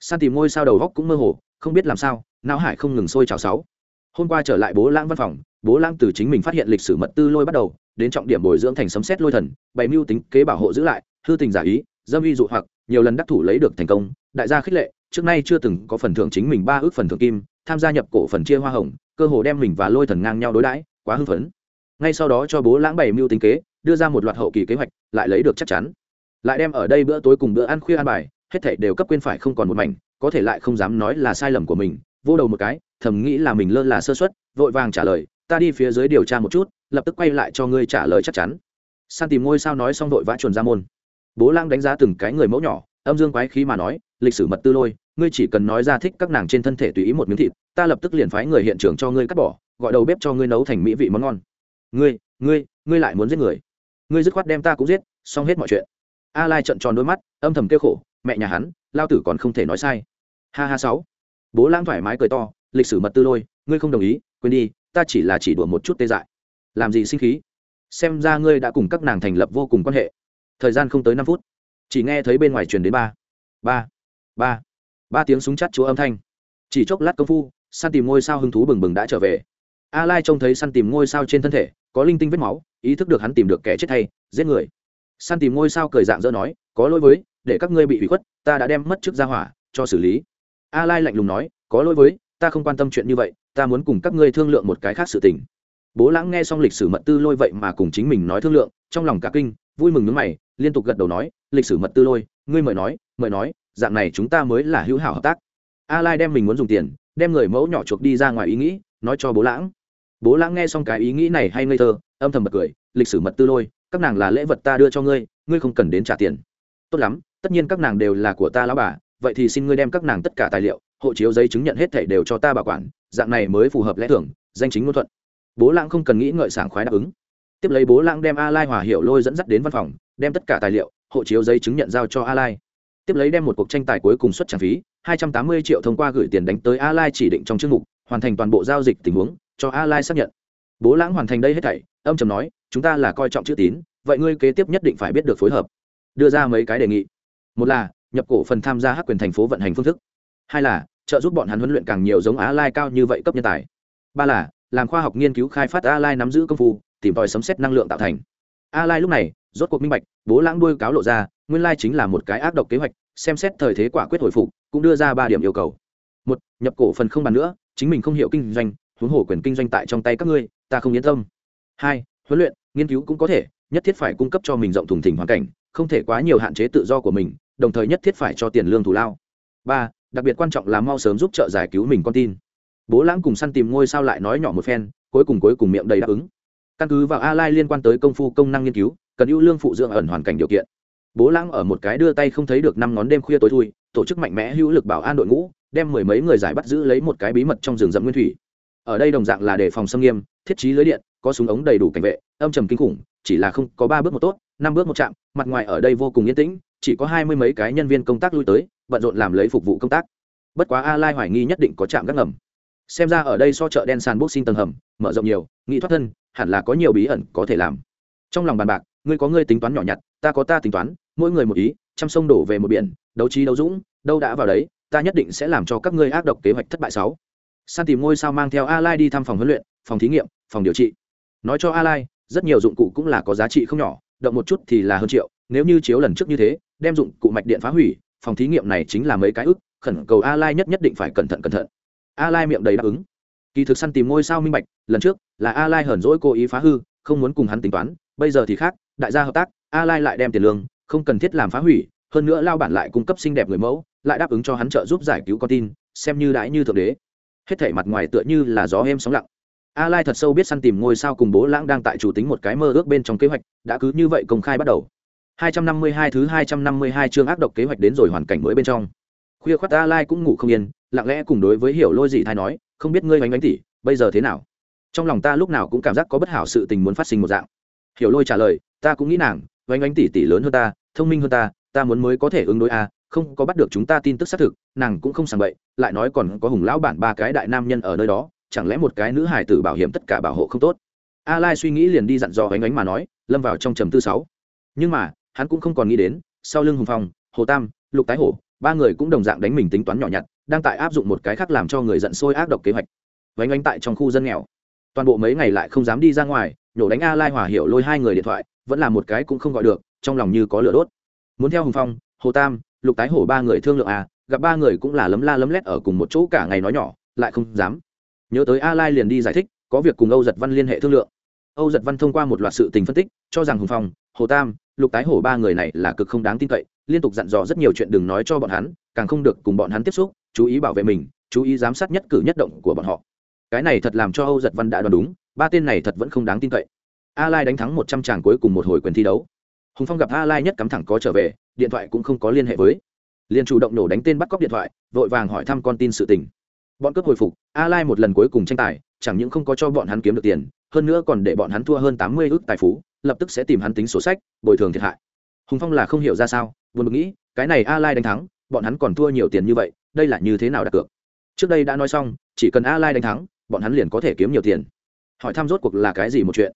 Speaker 1: Săn tìm ngôi sao đầu góc cũng mơ hồ, không biết làm sao, não hải không ngừng sôi trào sáu. Hôm qua trở lại bố lãng văn phòng bố lãng từ chính mình phát hiện lịch sử mật tư lôi bắt đầu, đến trọng điểm bồi dưỡng thành sấm xét lôi thần, bày mưu tính kế bảo hộ giữ lại, hư tình giả ý, dâm uy dụ hoặc, nhiều lần đắc thủ lấy được thành công. Đại gia khích lệ, trước nay chưa từng có phần thưởng chính mình ba ước phần thưởng kim, tham gia nhập cổ phần chia hoa hồng, cơ hồ đem mình và lôi thần ngang nhau đối đãi, quá hưng phấn. Ngay sau đó cho bố lãng bày mưu tính kế, đưa ra một loạt hậu kỳ kế hoạch, lại lấy được chắc chắn. Lại đem ở đây bữa tối cùng bữa ăn khuya ăn bài, hết thảy đều cấp quên phải không còn một mảnh, có thể lại không dám nói là sai lầm của mình. Vô đầu một cái, thầm nghĩ là mình lơ là sơ suất, vội vàng trả lời ta đi phía dưới điều tra một chút, lập tức quay lại cho ngươi trả lời chắc chắn. San tìm ngôi sao nói xong vội vã chuồn ra môn. Bố lang đánh giá từng cái người mẫu nhỏ, âm dương quái khí mà nói, lịch sử mật tư lôi, ngươi chỉ cần nói ra thích các nàng trên thân thể tùy ý một miếng thịt, ta lập tức liền phái người hiện trường cho ngươi cắt bỏ, gọi đầu bếp cho ngươi nấu thành mỹ vị món ngon. Ngươi ngươi ngươi lại muốn giết người. Ngươi dứt khoát đem ta cũng giết, xong hết mọi chuyện. A lai trận tròn đôi mắt, âm thầm kêu khổ, mẹ nhà hắn, lao tử còn không thể nói sai. Ha ha sáu. Bố lang thoải mái cười to, lịch sử mật tư lôi, ngươi không đồng ý, quên đi ta chỉ là chỉ đùa một chút tê dại. Làm gì sinh khí? Xem ra ngươi đã cùng các nàng thành lập vô cùng quan hệ. Thời gian không tới năm phút. Chỉ nghe thấy bên ngoài truyền đến ba. Ba. Ba. Ba tiếng súng chắt chúa âm thanh. Chỉ chốc lát công phu, săn tìm ngôi sao hứng thú bừng bừng đã trở về. A lai trông thấy săn tìm ngôi sao trên thân thể, có linh tinh vết máu, ý thức được hắn tìm được kẻ chết thay giết người. Săn tìm ngôi sao cười dạng dỡ nói, có lỗi với, để các ngươi bị hủy khuất, ta đã đem mất chức ra hỏa, cho xử lý. A lai lạnh lùng nói, có lỗi với, ta không quan tâm chuyện như vậy ta muốn cùng các ngươi thương lượng một cái khác sự tình. Bố lãng nghe xong lịch sử mật tư lôi vậy mà cùng chính mình nói thương lượng, trong lòng cả kinh, vui mừng nước mày, liên tục gật đầu nói, lịch sử mật tư lôi, ngươi mời nói mời nói, dạng này chúng ta mới là hữu hảo hợp tác. A lai đem mình muốn dùng tiền, đem người mẫu nhỏ chuộc đi ra ngoài ý nghĩ, nói cho bố lãng. Bố lãng nghe xong cái ý nghĩ này hay ngây thơ, âm thầm bật cười, lịch sử mật tư lôi, các nàng là lễ vật ta đưa cho ngươi ngươi không cần đến trả tiền. Tốt lắm, tất nhiên các nàng đều là của ta lão bà, vậy thì xin ngươi đem các nàng tất cả tài liệu, hộ chiếu giấy chứng nhận hết thảy đều cho ta bảo quản dạng này mới phù hợp lẽ thưởng danh chính ngôn thuận. Bố lãng không cần nghĩ ngợi sảng khoái đáp ứng. Tiếp lấy bố lãng đem a lai hòa hiệu lôi dẫn dắt đến văn phòng, đem tất cả tài liệu, hộ chiếu giấy chứng nhận giao cho a lai. Tiếp lấy đem một cuộc tranh tài cuối cùng xuất trả phí 280 triệu thông qua gửi tiền đánh tới a lai chỉ định trong chương mục, hoàn thành toàn bộ giao dịch tình huống, cho a lai xác nhận. Bố lãng hoàn thành đây hết thảy, âm trầm nói, chúng ta là coi trọng chữ tín, vậy ngươi kế tiếp nhất định phải biết được phối hợp. Đưa ra mấy cái đề nghị. Một là, nhập cổ phần tham gia hắc quyền thành phố vận hành phương thức. Hai là trợ giúp bọn hắn huấn luyện càng nhiều giống á lai cao như vậy cấp nhân tài. Ba là, làm khoa học nghiên cứu khai phát a lai nắm giữ công phu, tìm tòi sấm xét năng lượng tạo thành. A lai lúc này, rốt cuộc minh bạch, bố lãng đuôi cáo lộ ra, nguyên lai chính là một cái ác độc kế hoạch, xem xét thời thế quả quyết hồi phục, cũng đưa ra ba điểm yêu cầu. Một, nhập cổ phần không bàn nữa, chính mình không hiểu kinh doanh, huống hồ quyền kinh doanh tại trong tay các ngươi, ta không yên tâm. Hai, huấn luyện, nghiên cứu cũng có thể, nhất thiết phải cung cấp cho mình rộng thùng thỉnh hoàn cảnh, không thể quá nhiều hạn chế tự do của mình, đồng thời nhất thiết phải cho tiền lương thù lao. Ba đặc biệt quan trọng là mau sớm giúp trợ giải cứu mình con tin. Bố lãng cùng săn tìm ngôi sao lại nói nhỏ một phen, cuối cùng cuối cùng miệng đầy đáp ứng. Căn cứ vào a lai liên quan tới công phu, công năng nghiên cứu, cần ưu lương phụ dưỡng ẩn hoàn cảnh điều kiện. Bố lãng ở một cái đưa tay không thấy được năm ngón đêm khuya tối thui, tổ chức mạnh mẽ hữu lực bảo an đội ngũ, đem mười mấy người giải bắt giữ lấy một cái bí mật trong rừng rậm nguyên thủy. Ở đây đồng dạng là đề phòng xâm nghiêm, thiết trí lưới điện, có súng ống đầy đủ cảnh vệ, âm trầm kinh khủng, chỉ là không có ba bước một tốt, năm bước một chạm, mặt ngoài ở đây vô cùng yên tĩnh, chỉ có hai mươi mấy cái nhân viên công tác lui tới bận rộn làm lấy phục vụ công tác. Bất quá a lai hoài nghi nhất định có chạm gác ngầm. Xem ra ở đây so chợ đen sàn boxing tầng hầm, mở rộng nhiều nghĩ thoát thân, hẳn là có nhiều bí ẩn có thể làm. Trong lòng bàn bạc, ngươi có ngươi tính toán nhỏ nhặt, ta có ta tính toán, mỗi người một ý trăm sông đổ về một biển, đấu trí đấu dũng, đâu đã vào đấy, ta nhất định sẽ làm cho các ngươi ác độc kế hoạch thất bại sáu. San tìm ngôi sao mang theo a lai đi thăm phòng huấn luyện, phòng thí nghiệm, phòng điều trị. Nói cho a lai, rất nhiều dụng cụ cũng là có giá trị không nhỏ, động một chút thì là hơn triệu, nếu như chiếu lần trước như thế, đem dụng cụ mạch điện phá hủy phòng thí nghiệm này chính là mấy cái ức, khẩn cầu a lai nhất nhất định phải cẩn thận cẩn thận. A lai miệng đầy đáp ứng. Kỳ thực săn tìm ngôi sao minh bạch, lần trước là a lai hờn dỗi cố ý phá hư, không muốn cùng hắn tính toán, bây giờ thì khác, đại gia hợp tác, a lai lại đem tiền lương, không cần thiết làm phá hủy, hơn nữa lao bản lại cung cấp xinh đẹp người mẫu, lại đáp ứng cho hắn trợ giúp giải cứu con tin, xem như đãi như thượng đế. Hết thể mặt ngoài tựa như là gió êm sóng lặng. A lai thật sâu biết săn tìm ngôi sao cùng bố lãng đang tại chủ tính một cái mơ ước bên trong kế hoạch, đã cứ như vậy công khai bắt đầu. 252 thứ 252 chương ác độc kế hoạch đến rồi hoàn cảnh mới bên trong. Khuya khoắt a lai cũng ngủ không yên, lặng lẽ cùng đối với hiểu lôi dị thai nói, không biết ngươi oánh oánh tỷ bây giờ thế nào? Trong lòng ta lúc nào cũng cảm giác có bất hảo sự tình muốn phát sinh một dạng. Hiểu lôi trả lời, ta cũng nghĩ nàng oánh oánh tỷ tỷ lớn hơn ta, thông minh hơn ta ta muốn mới có thể ứng đối a, không có bắt được chúng ta tin tức xác thực, nàng cũng không sảng bậy, lại nói còn có hùng lão bản ba cái đại nam nhân ở nơi đó, chẳng lẽ một cái nữ hải tử bảo hiểm tất cả bảo hộ không tốt? A lai suy nghĩ liền đi dặn dò oánh oánh mà nói, lâm vào trong trầm tư sáu. Nhưng mà hắn cũng không còn nghĩ đến, sau lưng hùng phong, hồ tam, lục tái hổ, ba người cũng đồng dạng đánh mình tính toán nhỏ nhặt, đang tại áp dụng một cái khác làm cho người giận sôi ác độc kế hoạch. Vánh ánh tại trong khu dân nghèo. Toàn bộ mấy ngày lại không dám đi ra ngoài, nhổ đánh a lai hòa hiểu lôi hai người điện thoại, vẫn là một cái cũng không gọi được, trong lòng như có lửa đốt. Muốn theo hùng phong, hồ tam, lục tái hổ ba người thương lượng à gặp ba người cũng là lấm la lấm lét ở cùng một chỗ cả ngày nói nhỏ, lại không dám. Nhớ tới a lai liền đi giải thích, có việc cùng âu giật văn liên hệ thương lượng. Âu giật văn thông qua một loạt sự tình phân tích, cho rằng hùng phong, hồ tam lục tái hổ ba người này là cực không đáng tin cậy, liên tục dặn dò rất nhiều chuyện đừng nói cho bọn hắn, càng không được cùng bọn hắn tiếp xúc, chú ý bảo vệ mình, chú ý giám sát nhất cử nhất động của bọn họ. Cái này thật làm cho âu giật văn đã đoán đúng, ba tên này thật vẫn không đáng tin cậy. A lai đánh thắng một trăm tràng cuối cùng một hồi quyền thi đấu. Hùng phong gặp a lai nhất cắm thẳng có trở về, điện thoại cũng không có liên hệ với. Liền chủ động nổ đánh tên bắt cóc điện thoại, vội vàng hỏi thăm con tin sự tình. Bọn cướp hồi phục, a lai một lần cuối cùng tranh tài, chẳng những không có cho bọn hắn kiếm được tiền hơn nữa còn để bọn hắn thua hơn tám mươi ước tài phú, lập tức sẽ tìm hắn tính sổ sách, bồi thường thiệt hại. Hùng phong là không hiểu ra sao, buồn bực nghĩ, cái này a lai đánh thắng, bọn hắn còn thua nhiều tiền như vậy, đây là như thế nào đặt cược? Trước đây đã nói xong, chỉ cần a lai đánh thắng, bọn hắn liền có thể kiếm nhiều tiền. Hỏi thăm rốt cuộc là cái gì một chuyện.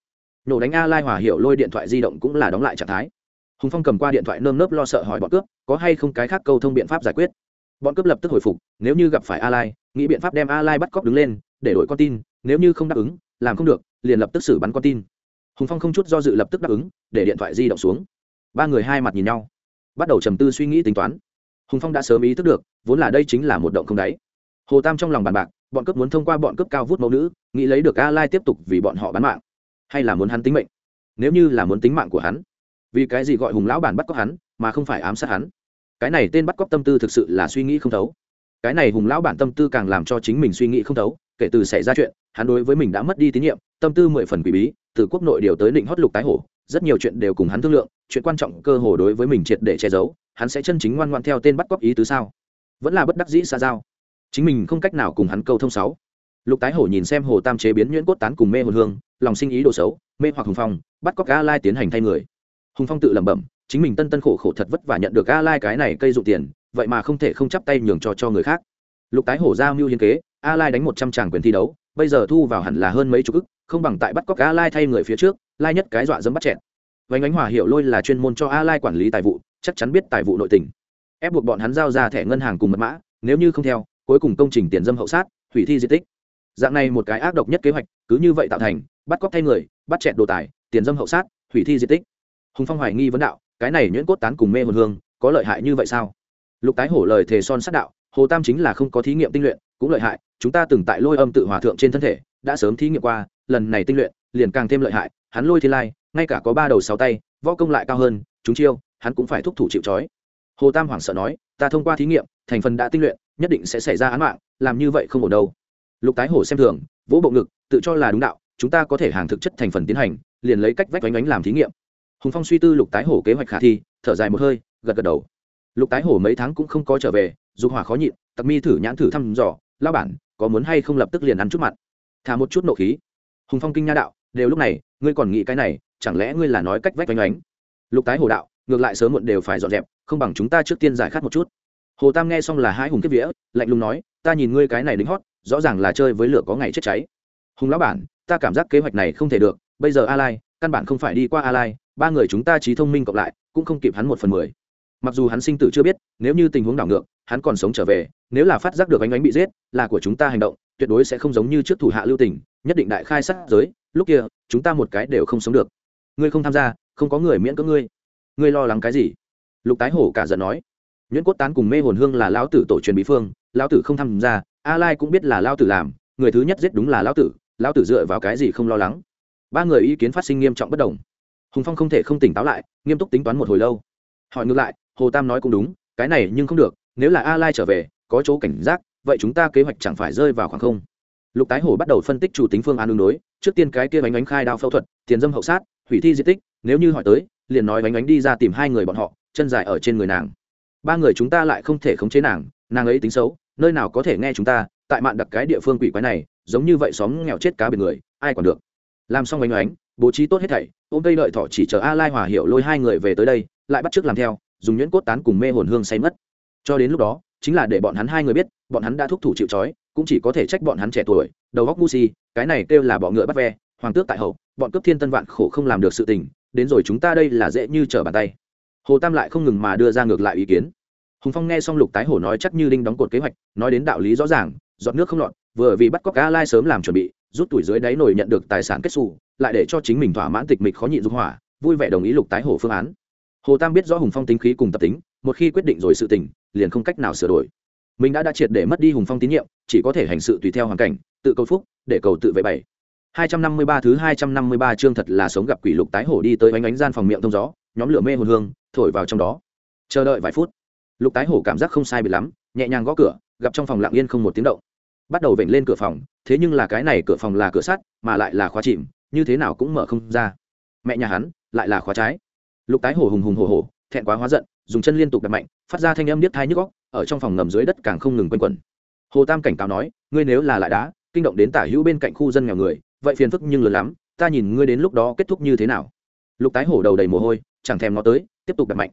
Speaker 1: Nổ đánh a lai hòa hiểu lôi điện thoại di động cũng là đóng lại trạng thái. Hùng phong cầm qua điện thoại nơm nớp lo sợ hỏi bọn cướp, có hay không cái khác câu thông biện pháp giải quyết. Bọn cướp lập tức hồi phục, nếu như gặp phải a lai, nghĩ biện pháp đem a lai bắt cóc đứng lên, để đổi con tin, nếu như không đáp ứng làm không được, liền lập tức xử bắn con tin. Hùng phong không chút do dự lập tức đáp ứng, để điện thoại di động xuống. Ba người hai mặt nhìn nhau, bắt đầu trầm tư suy nghĩ tính toán. Hùng phong đã sớm ý thức được, vốn là đây chính là một động không đáy. Hồ tam trong lòng bàn bạc, bọn cướp muốn thông qua bọn cướp cao vút mẫu nữ, nghĩ lấy được a lai tiếp tục vì bọn họ bán mạng, hay là muốn hắn tính mệnh? Nếu như là muốn tính mạng của hắn, vì cái gì gọi hùng lão bản bắt cóc hắn, mà không phải ám sát hắn? Cái này tên bắt cóc tâm tư thực sự là suy nghĩ không thấu cái này hùng lão bản tâm tư càng làm cho chính mình suy nghĩ không thấu, kể từ xảy ra chuyện, hắn đối với mình đã mất đi tín nhiệm, tâm tư mười phần quỷ bí, từ quốc nội điều tới định hót lục tái hổ, rất nhiều chuyện đều cùng hắn thương lượng, chuyện quan trọng cơ hồ đối với mình triệt để che giấu, hắn sẽ chân chính ngoan ngoan theo tên bắt cóc ý tứ sao? Vẫn là bất đắc dĩ xa giao. Chính mình không cách nào cùng hắn câu thông sáu. Lục tái hổ nhìn xem hồ tam chế biến nhuyễn cốt tán cùng mê hồn hương, lòng sinh ý đồ xấu, mê hoặc hùng phong, bắt cóc a lai tiến hành thay người. Hùng phong tự lẩm bẩm, chính mình tân tân khổ khổ thật vất vả nhận được a lai cái này cây dụng tiền vậy mà không thể không chắp tay nhường cho cho người khác. Lục tái hổ ra mưu hiến kế, a lai đánh một trăm tràng quyền thi đấu, bây giờ thu vào hẳn là hơn mấy chục ức, không bằng tại bắt cóc a lai thay người phía trước, lai nhất cái dọa dẫm bắt chẹn vánh ánh hòa hiểu lôi là chuyên môn cho a lai quản lý tài vụ, chắc chắn biết tài vụ nội tình. Ép buộc bọn hắn giao ra thẻ ngân hàng cùng mật mã, nếu như không theo, cuối cùng công trình tiền dâm hậu sát, hủy thi di tích. Dạng này một cái ác độc nhất kế hoạch, cứ như vậy tạo thành, bắt cóc thay người, bắt chẹn đồ tài, tiền dâm hậu sát, hủy thi di tích. Hùng phong hoài nghi vấn đạo, cái này nhuyễn cốt tán cùng mê hồn hương, có lợi hại như vậy sao? Lục tái hổ lời thề son sát đạo, hồ tam chính là không có thí nghiệm tinh luyện, cũng lợi hại, chúng ta từng tại lôi âm tự hòa thượng trên thân thể, đã sớm thí nghiệm qua, lần này tinh luyện, liền càng thêm lợi hại, hắn lôi thiên lai, ngay cả có ba đầu sáu tay, võ công lại cao hơn, chúng chiêu, hắn cũng phải thúc thủ chịu trói. Hồ tam hoảng sợ nói, ta thông qua thí nghiệm, thành phần đã tinh luyện, nhất định sẽ xảy ra án mạng, làm như vậy không ổn đâu. Lục tái hổ xem thường, vỗ bộ ngực, tự cho là đúng đạo, chúng ta có thể hàng thực chất thành phần tiến hành, liền lấy cách vách vánh ánh làm thí nghiệm. Hùng phong suy tư lục tái hổ kế hoạch khả thi, thở dài một hơi, gật gật đầu lục tái hổ mấy tháng cũng không có trở về, dục hỏa khó nhịn, tặc mi thử nhãn thử thăm dò lao bản, có muốn hay không lập tức liền ăn chút mặn? Thả một chút nộ khí. Hùng phong kinh nha đạo, đều lúc này, ngươi còn nghĩ cái này, chẳng lẽ ngươi là nói cách vách vánh oánh? Lục tái hồ đạo, ngược lại sớm muộn đều phải dọn dẹp, không bằng chúng ta trước tiên giải khát một chút. Hồ tam nghe xong là hai hùng kiếp vía, lạnh lùng nói, ta nhìn ngươi cái này đính hót, rõ ràng là chơi với lửa có ngày chết cháy. Hùng lão bản, ta cảm giác kế hoạch này không thể được, bây giờ a lai, căn bản không phải đi qua a lai, ba người chúng ta trí thông minh cộng lại, cũng không kịp hắn một phần mười mặc dù hắn sinh tử chưa biết, nếu như tình huống đảo ngược, hắn còn sống trở về, nếu là phát giác được ánh ánh bị giết, là của chúng ta hành động, tuyệt đối sẽ không giống như trước thủ hạ lưu tình, nhất định đại khai sát giới, lúc kia, chúng ta một cái đều không sống được. Ngươi không tham gia, không có người miễn cưỡng ngươi. Ngươi lo lắng cái gì? Lục tái hổ cả giận nói. Nhuyễn cốt tán cùng mê hồn hương là lão tử tổ truyền bí phương, lão tử không tham gia, a lai cũng biết là lão tử làm, người thứ nhất giết đúng là lão tử lão tử dựa vào cái gì không lo lắng? Ba người ý kiến phát sinh nghiêm trọng bất đồng. Hùng phong không thể không tỉnh táo lại, nghiêm túc tính toán một hồi lâu. Hỏi ngược lại hồ tam nói cũng đúng, cái này nhưng không được, nếu là a lai trở về, có chỗ cảnh giác, vậy chúng ta kế hoạch chẳng phải rơi vào khoảng không? Lục tái hổ bắt đầu phân tích chủ tính phương án ứng đối, trước tiên cái kia bánh bánh khai đao phẫu thuật, tiền dâm hậu sát, hủy thi di tích, nếu như hỏi tới, liền nói bánh bánh đi ra tìm hai người bọn họ, chân dài ở trên người nàng. Ba người chúng ta lại không thể khống chế nàng nàng ấy tính xấu, nơi nào có thể nghe chúng ta, tại mạn đặc cái địa phương quỷ quái này, giống như vậy xóm nghèo chết cá biệt người, ai còn được? Làm xong bánh bánh, bố trí tốt hết thảy, ôm cây đợi thỏ chỉ chờ a lai hòa hiệu lôi hai người về tới đây, lại bắt chước làm theo dùng nhuyễn cốt tán cùng mê hồn hương say mất. Cho đến lúc đó, chính là để bọn hắn hai người biết, bọn hắn đã thúc thủ chịu trói, cũng chỉ có thể trách bọn hắn trẻ tuổi, đầu góc ngu si, cái này kêu là bọ ngựa bắt ve, hoàng tước tại hậu, bọn cướp thiên tân vạn khổ không làm được sự tình, đến rồi chúng ta đây là dễ như trở bàn tay. Hồ tam lại không ngừng mà đưa ra ngược lại ý kiến. Hùng phong nghe xong lục tái hổ nói chắc như đinh đóng cột kế hoạch, nói đến đạo lý rõ ràng, giọt nước không lọt, vừa vì bắt cóc cá lai sớm làm chuẩn bị, rút tuổi dưới đáy nổi nhận được tài sản kết xù, lại để cho chính mình thỏa mãn tịch mịch khó nhịn dung hỏa, vui vẻ đồng ý lục tái hổ phương án hồ tam biết rõ hùng phong tính khí cùng tập tính một khi quyết định rồi sự tình liền không cách nào sửa đổi mình đã đã triệt để mất đi hùng phong tín nhiệm chỉ có thể hành sự tùy theo hoàn cảnh tự cầu phúc để cầu tự vệ bảy hai trăm năm mươi ba thứ hai trăm năm mươi ba chương thật là sống gặp quỷ lục tái hổ đi tới ánh ánh gian phòng miệng thông gió nhóm lửa mê hồn hương thổi vào trong đó chờ đợi vài phút lục tái hổ cảm giác không sai bị lắm nhẹ nhàng gõ cửa gặp trong phòng lặng yên không một tiếng động bắt đầu vểnh lên cửa phòng thế nhưng là cái này cửa phòng là cửa sắt mà lại là khóa chìm như thế nào cũng mở không ra mẹ nhà hắn lại là khóa trái lục tái hổ hùng hùng hổ hổ, thẹn quá hóa giận, dùng chân liên tục đập mạnh, phát ra thanh âm niết thai nhức góc ở trong phòng ngầm dưới đất càng không ngừng quanh quẩn. Hồ tam cảnh cáo nói, ngươi nếu là lại đá, kinh động đến tả hữu bên cạnh khu dân nghèo người, vậy phiền phức nhưng lớn lắm, ta nhìn ngươi đến lúc đó kết thúc như thế nào? Lục tái hổ đầu đầy mồ hôi, chẳng thèm nó tới, tiếp tục đập mạnh.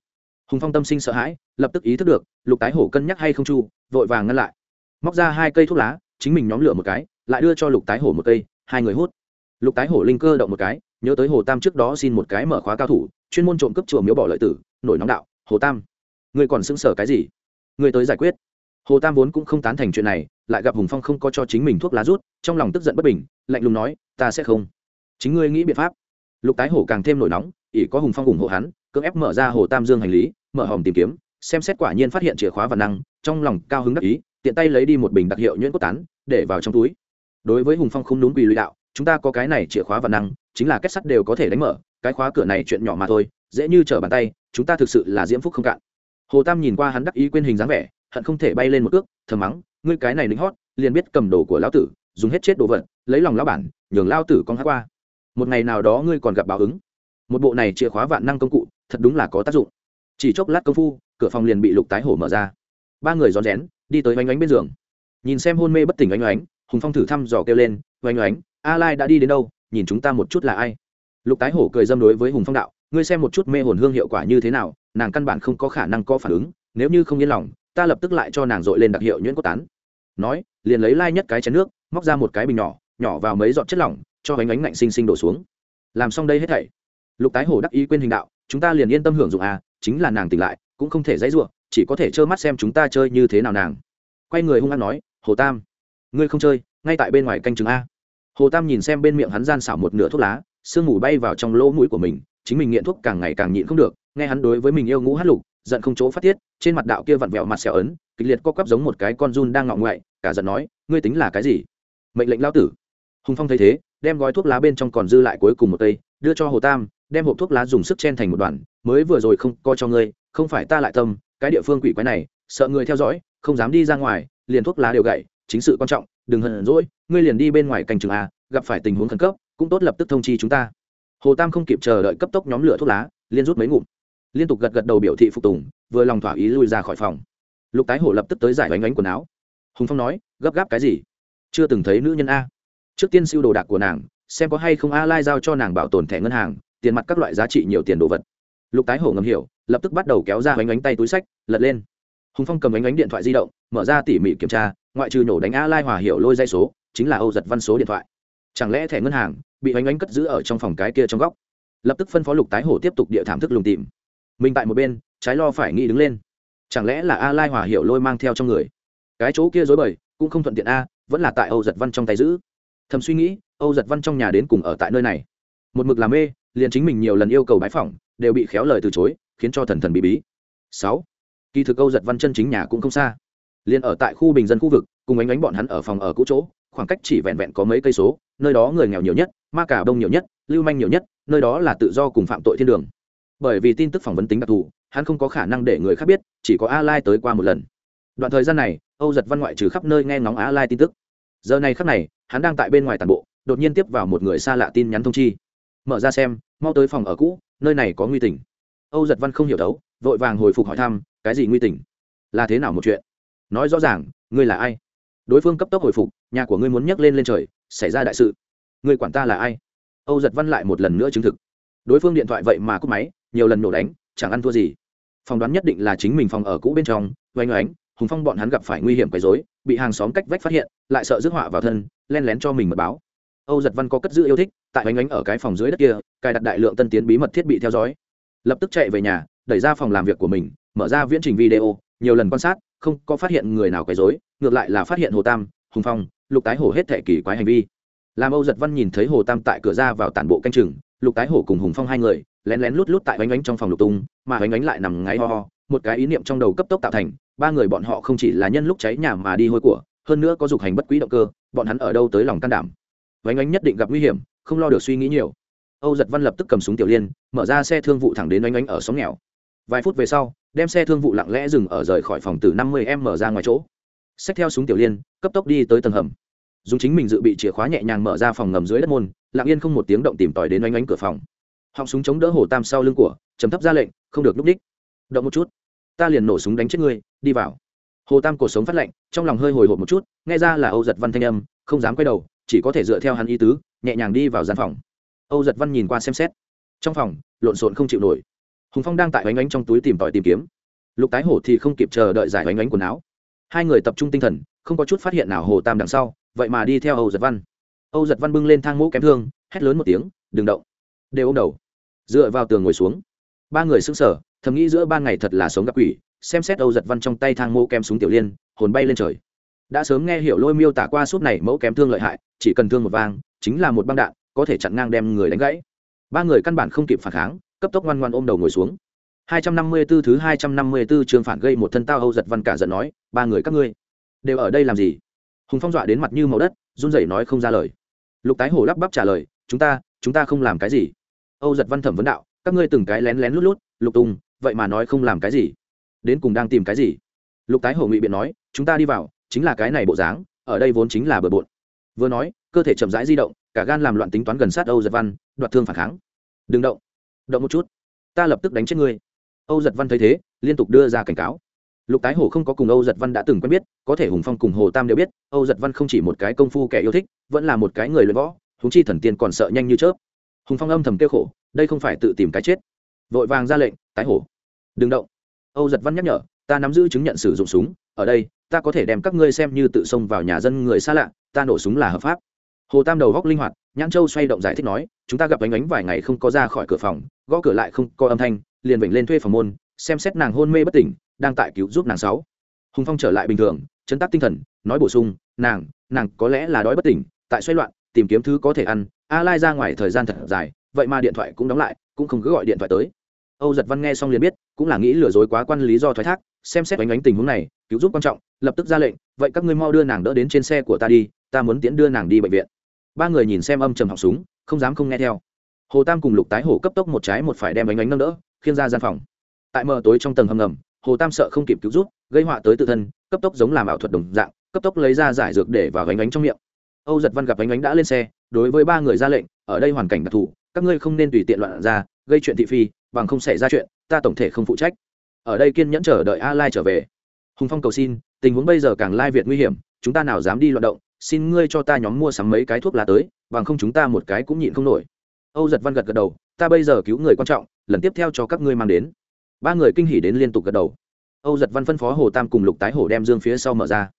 Speaker 1: Hùng phong tâm sinh sợ hãi, lập tức ý thức được, lục tái hổ cân nhắc hay không chu, vội vàng ngăn lại. Móc ra hai cây thuốc lá, chính mình nhóm lửa một cái, lại đưa cho lục tái hổ một cây, hai người hút. Lục tái hổ linh cơ động một cái, nhớ tới hồ tam trước đó xin một cái mở khóa cao thủ chuyên môn trộm cướp chùa miếu bỏ lợi tử, nổi nóng đạo, hồ tam, ngươi còn xứng sở cái gì? Ngươi tới giải quyết. Hồ tam vốn cũng không tán thành chuyện này, lại gặp hùng phong không có cho chính mình thuốc lá rút, trong lòng tức giận bất bình, lạnh lùng nói, ta sẽ không. Chính ngươi nghĩ biện pháp. Lục tái hổ càng thêm nổi nóng, ỷ có hùng phong ủng hộ hắn, cưỡng ép mở ra hồ tam dương hành lý, mở hòm tìm kiếm, xem xét quả nhiên phát hiện chìa khóa và năng, trong lòng cao hứng đắc ý, tiện tay lấy đi một bình đặc hiệu nhuyễn cốt tán, để vào trong túi. Đối với hùng phong không đúng quỳ lụy đạo, chúng ta có cái này chìa khóa và năng, chính là kết sắt đều có thể đánh mở cái khóa cửa này chuyện nhỏ mà thôi, dễ như trở bàn tay, chúng ta thực sự là diễm phúc không cạn. Hồ tam nhìn qua hắn đắc ý quên hình dáng vẻ, hận không thể bay lên một cước, thầm mắng, ngươi cái này lính hót, liền biết cầm đồ của lão tử, dùng hết chết đồ vật, lấy lòng lão bản, nhường lao tử con hát qua. Một ngày nào đó ngươi còn gặp báo ứng. Một bộ này chìa khóa vạn năng công cụ, thật đúng là có tác dụng. Chỉ chốc lát công phu, cửa phòng liền bị lục tái hổ mở ra. Ba người rón rén, đi tới oanh oánh bên giường. Nhìn xem hôn mê bất tỉnh oanh oánh, hùng phong thử thăm dò kêu lên, oanh oánh, a lai đã đi đến đâu? Nhìn chúng ta một chút là ai? Lục tái hổ cười dâm đối với hùng phong đạo, ngươi xem một chút mê hồn hương hiệu quả như thế nào, nàng căn bản không có khả năng có phản ứng, nếu như không yên lòng, ta lập tức lại cho nàng dội lên đặc hiệu nhuyễn cốt tán. Nói, liền lấy lai nhất cái chén nước, móc ra một cái bình nhỏ nhỏ vào mấy giọt chất lỏng, cho bánh ánh ngạnh xinh xinh đổ xuống. Làm xong đây hết thảy. Lục tái hổ đắc ý quên hình đạo, chúng ta liền yên tâm hưởng dụng à chính là nàng tỉnh lại, cũng không thể dãy ruộng chỉ có thể trơ mắt xem chúng ta chơi như thế nào nàng. Quay người hung hăng nói, hồ tam, ngươi không chơi, ngay tại bên ngoài canh chừng a. Hồ tam nhìn xem bên miệng hắn gian xảo một nửa thuốc lá sương mù bay vào trong lỗ mũi của mình, chính mình nghiện thuốc càng ngày càng nhịn không được, nghe hắn đối với mình yêu ngũ hát lục, giận không chỗ phát tiết, trên mặt đạo kia vặn vẹo mặt xẻo ấn, kịch liệt co quắp giống một cái con run đang ngọng ngoại, cả giận nói, ngươi tính là cái gì? Mệnh lệnh lao tử. Hùng phong thấy thế, đem gói thuốc lá bên trong còn dư lại cuối cùng một tây, đưa cho hồ tam, đem hộp thuốc lá dùng sức chen thành một đoàn, mới vừa rồi không coi cho ngươi, không phải ta lại tâm, cái địa phương quỷ quái này, sợ người theo dõi, không dám đi ra ngoài, liền thuốc lá đều gậy, chính sự quan trọng, đừng hận rỗi ngươi liền đi bên ngoài canh chừng a, gặp phải tình huống khẩn cấp cũng tốt lập tức thông chi chúng ta. Hồ tam không kịp chờ đợi cấp tốc nhóm lửa thuốc lá, liên rút mấy ngụm. Liên tục gật gật đầu biểu thị phục tùng, vừa lòng thỏa ý lui ra khỏi phòng. Lục tái hổ lập tức tới giải bánh bánh quần áo. Hùng phong nói, gấp gáp cái gì? Chưa từng thấy nữ nhân a. Trước tiên siêu đồ đạc của nàng, xem có hay không a lai giao cho nàng bảo tồn thẻ ngân hàng, tiền mặt các loại giá trị nhiều tiền đồ vật. Lục tái hổ ngầm hiểu, lập tức bắt đầu kéo ra bánh bánh tay túi sách, lật lên. Hùng phong cầm bánh bánh điện thoại di động, mở ra tỉ mỉ kiểm tra, ngoại trừ nổ đánh a lai hòa hiểu lôi dây số, chính là âu giật văn số điện thoại chẳng lẽ thẻ ngân hàng bị oanh oanh cất giữ ở trong phòng cái kia trong góc? Lập tức phân phó lục tái hổ tiếp tục địa thảm thức lùng tìm. Mình tại một bên, trái lo phải nghĩ đứng lên. Chẳng lẽ là a lai hòa hiểu lôi mang theo trong người? Cái chỗ kia dối bời, cũng không thuận tiện a, vẫn là tại âu giật văn trong tay giữ. Thầm suy nghĩ, âu giật văn trong nhà đến cùng ở tại nơi này. Một mực làm mê, liền chính mình nhiều lần yêu cầu bái phỏng đều bị khéo lời từ chối, khiến cho thần thần bí bí. Sáu. Kỳ thực âu giật văn chân chính nhà cũng không xa. Liền ở tại khu bình dân khu vực, cùng ánh ánh bọn hắn ở phòng ở cũ chỗ khoảng cách chỉ vẹn vẹn có mấy cây số, nơi đó người nghèo nhiều nhất, ma cả đông nhiều nhất, lưu manh nhiều nhất, nơi đó là tự do cùng phạm tội thiên đường. Bởi vì tin tức phỏng vấn tính đặc thù, hắn không có khả năng để người khác biết, chỉ có a lai tới qua một lần. Đoạn thời gian này, âu giật văn ngoại trừ khắp nơi nghe ngóng a lai tin tức. Giờ này khắc này, hắn đang tại bên ngoài tàn bộ, đột nhiên tiếp vào một người xa lạ tin nhắn thông chi. Mở ra xem, mau tới phòng ở cũ, nơi này có nguy tình. Âu giật văn không hiểu đấu vội vàng hồi phục hỏi thăm, cái gì nguy tình? Là thế nào một chuyện? Nói rõ ràng, ngươi là ai? Đối phương cấp tốc hồi phục, nhà của ngươi muốn nhấc lên lên trời, xảy ra đại sự. Ngươi quản ta là ai? Âu giật văn lại một lần nữa chứng thực. Đối phương điện thoại vậy mà cúp máy, nhiều lần nổ đánh, chẳng ăn thua gì. Phỏng đoán nhất định là chính mình phòng ở cũ bên trong, oanh oánh, hùng phong bọn hắn gặp phải nguy hiểm quấy dối bị hàng xóm cách vách phát hiện, lại sợ rước họa vào thân, len lén cho mình mật báo. Âu giật văn có cất giữ yêu thích, tại oanh oánh ở cái phòng dưới đất kia, cài đặt đại lượng tân tiến bí mật thiết bị theo dõi. Lập tức chạy về nhà, đẩy ra phòng làm việc của mình, mở ra viễn trình video, nhiều lần quan sát, không có phát hiện người nào quấy dối ngược lại là phát hiện hồ tam, hùng phong, lục tái hổ hết thệ kỳ quái hành vi. Làm âu giật văn nhìn thấy hồ tam tại cửa ra vào tản bộ canh chừng, lục tái hổ cùng hùng phong hai người, lén lén lút lút tại bánh bánh trong phòng lục tung, mà bánh bánh lại nằm ngáy ho ho, một cái ý niệm trong đầu cấp tốc tạo thành, ba người bọn họ không chỉ là nhân lúc cháy nhà mà đi hôi của, hơn nữa có dục hành bất quý động cơ, bọn hắn ở đâu tới lòng can đảm. Bánh bánh nhất định gặp nguy hiểm, không lo được suy nghĩ nhiều. Âu giật văn lập tức cầm súng tiểu liên, mở ra xe thương vụ thẳng đến bánh bánh ở xóm nghèo. Vài phút về sau, đem xe thương vụ lặng lẽ dừng ở rời khỏi phòng từ năm mươi m mở ra ngoài chỗ xách theo súng tiểu liên, cấp tốc đi tới tầng hầm. Dùng chính mình dự bị chìa khóa nhẹ nhàng mở ra phòng ngầm dưới đất môn, lặng yên không một tiếng động tìm tòi đến oanh oanh cửa phòng. Họng súng chống đỡ hồ tam sau lưng của chấm thấp ra lệnh, không được núp đích. Động một chút. Ta liền nổ súng đánh chết ngươi, đi vào. Hồ tam cổ sống phát lệnh, trong lòng hơi hồi hộp một chút, nghe ra là âu giật văn thanh âm, không dám quay đầu, chỉ có thể dựa theo hắn ý tứ, nhẹ nhàng đi vào gian phòng. Âu giật văn nhìn qua xem xét. Trong phòng, lộn xộn không chịu nổi. Hùng phong đang tại oanh oanh trong túi tìm tòi tìm kiếm. Lục tái hổ thì không kịp chờ đợi giải oanh oanh quần áo hai người tập trung tinh thần, không có chút phát hiện nào hồ tam đằng sau, vậy mà đi theo âu giật văn. Âu giật văn bưng lên thang mũ kém thương, hét lớn một tiếng, đừng động. Đều ô m đầu. Dựa vào tường ngồi xuống. Ba người xứng sở thầm nghĩ giữa ban ngày thật là sống gặp quỷ, xem xét âu giật văn trong tay thang mũ kém súng tiểu liên, hồn bay lên trời. Đã sớm nghe hiểu lôi miêu tả qua suốt này mẫu kém thương lợi hại, chỉ cần thương một vang, chính là một băng đạn, có thể chặn ngang đem người đánh gãy. Ba người căn bản không kịp phản kháng, cấp tốc ngoan ngoan ôm đầu ngồi xuống. 254 thứ 254 trường phản gây một thân tao Âu giật văn cả giận nói, ba người các ngươi đều ở đây làm gì? Hùng Phong dọa đến mặt như màu đất, run rẩy nói không ra lời. Lục Tái Hổ lắp bắp trả lời, chúng ta, chúng ta không làm cái gì. Âu giật văn thẩm vấn đạo, các ngươi từng cái lén lén lút lút, Lục Tung, vậy mà nói không làm cái gì? Đến cùng đang tìm cái gì? Lục Tái Hổ ngụy biện nói, chúng ta đi vào, chính là cái này bộ dáng, ở đây vốn chính là bừa bộn. Vừa nói, cơ thể chậm rãi di động, cả gan làm loạn tính toán gần sát Âu giật văn, đoạt thương phản kháng. Đừng động, động một chút, ta lập tức đánh chết ngươi âu giật văn thấy thế, liên tục đưa ra cảnh cáo. Lục tái hổ không có cùng âu giật văn đã từng quen biết, có thể hùng phong cùng hồ tam đều biết, âu giật văn không chỉ một cái công phu kẻ yêu thích, vẫn là một cái người luyện võ húng chi thần tiên còn sợ nhanh như chớp. Hùng phong âm thầm kêu khổ, đây không phải tự tìm cái chết. Vội vàng ra lệnh, tái hổ, đừng động. Âu giật văn nhắc nhở, ta nắm giữ chứng nhận sử dụng súng, ở đây, ta có thể đem các ngươi xem như tự xông vào nhà dân người xa lạ, ta nổ súng là hợp pháp. Hồ tam đầu góc linh hoạt, nhãn châu xoay động giải thích nói, chúng ta gặp ánh ánh vài ngày không có ra khỏi cửa phòng, gõ cửa lại không có âm thanh liền vểnh lên thuê phòng môn, xem xét nàng hôn mê bất tỉnh, đang tại cứu giúp nàng sáu. Hùng phong trở lại bình thường, chấn tác tinh thần, nói bổ sung, nàng nàng có lẽ là đói bất tỉnh, tại xoay loạn, tìm kiếm thứ có thể ăn, a lai ra ngoài thời gian thật dài, vậy mà điện thoại cũng đóng lại, cũng không cứ gọi điện thoại tới. Âu giật văn nghe xong liền biết, cũng là nghĩ lừa dối quá quan lý do thoái thác, xem xét đánh ánh tình huống này, cứu giúp quan trọng, lập tức ra lệnh, vậy các ngươi mau đưa nàng đỡ đến trên xe của ta đi, ta muốn tiễn đưa nàng đi bệnh viện. Ba người nhìn xem âm trầm học súng, không dám không nghe theo. Hồ tam cùng lục tái hổ cấp tốc một trái một phải đem ánh ánh nâng đỡ khiêng ra gian phòng. Tại mờ tối trong tầng hầm ngầm, hồ tam sợ không kịp cứu rút gây họa tới tự thân, cấp tốc giống làm ảo thuật đồng dạng, cấp tốc lấy ra giải dược để vào gánh ánh trong miệng. Âu giật văn gặp gánh ánh đã lên xe, đối với ba người ra lệnh, ở đây hoàn cảnh đặc thù, các ngươi không nên tùy tiện loạn ra, gây chuyện thị phi, bằng không xảy ra chuyện, ta tổng thể không phụ trách. Ở đây kiên nhẫn chờ đợi a lai trở về. Hùng phong cầu xin, tình huống bây giờ càng lai việt nguy hiểm, chúng ta nào dám đi loạn động, xin ngươi cho ta nhóm mua sắm mấy cái thuốc lá tới, bằng không chúng ta một cái cũng nhịn không nổi. Âu giật văn gật gật đầu, ta bây giờ cứu người quan trọng lần tiếp theo cho các ngươi mang đến. Ba người kinh hỉ đến liên tục gật đầu. Âu giật văn phân phó hồ tam cùng lục tái hổ đem dương phía sau mở ra.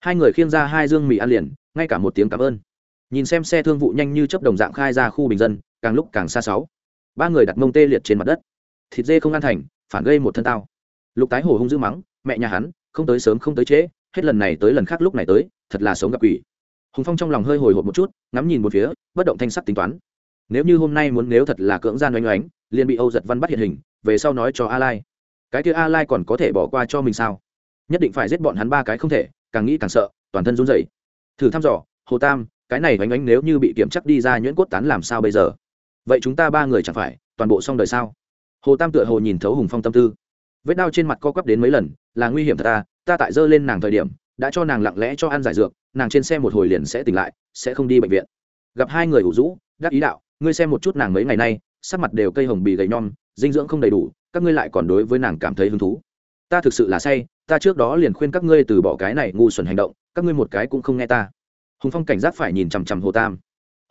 Speaker 1: Hai người khiêng ra hai dương mì ăn liền, ngay cả một tiếng cảm ơn. Nhìn xem xe thương vụ nhanh như chấp đồng dạng khai ra khu bình dân, càng lúc càng xa sáu. Ba người đặt mông tê liệt trên mặt đất. Thịt dê không ăn thành, phản gây một thân tao. Lục tái hổ hung dữ mắng, mẹ nhà hắn, không tới sớm không tới trễ, hết lần này tới lần khác lúc này tới, thật là sống gặp quỷ. Hùng phong trong lòng hơi hồi hộp một chút, ngắm nhìn một phía, bất động thanh sắc tính toán. Nếu như hôm nay muốn, nếu thật là cưỡng gian oanh oánh liền bị âu giật văn bắt hiện hình, về sau nói cho a lai. Cái kia a lai còn có thể bỏ qua cho mình sao? Nhất định phải giết bọn hắn ba cái không thể, càng nghĩ càng sợ, toàn thân run rẩy. Thử thăm dò, hồ tam, cái này bánh oánh nếu như bị kiểm chắc đi ra nhuyễn cốt tán làm sao bây giờ? Vậy chúng ta ba người chẳng phải, toàn bộ xong đời sao? Hồ tam tựa hồ nhìn thấu hùng phong tâm tư. Vết đau trên mặt co quắp đến mấy lần, là nguy hiểm thật ta ta tại dơ lên nàng thời điểm, đã cho nàng lặng lẽ cho ăn giải dược, nàng trên xe một hồi liền sẽ tỉnh lại, sẽ không đi bệnh viện. Gặp hai người ủ rũ, đắc ý đạo, ngươi xem một chút nàng mấy ngày nay sắc mặt đều cây hồng bì gầy nhom, dinh dưỡng không đầy đủ, các ngươi lại còn đối với nàng cảm thấy hứng thú. Ta thực sự là say, ta trước đó liền khuyên các ngươi từ bỏ cái này ngu xuẩn hành động, các ngươi một cái cũng không nghe ta. Hùng phong cảnh giác phải nhìn chằm chằm hồ tam.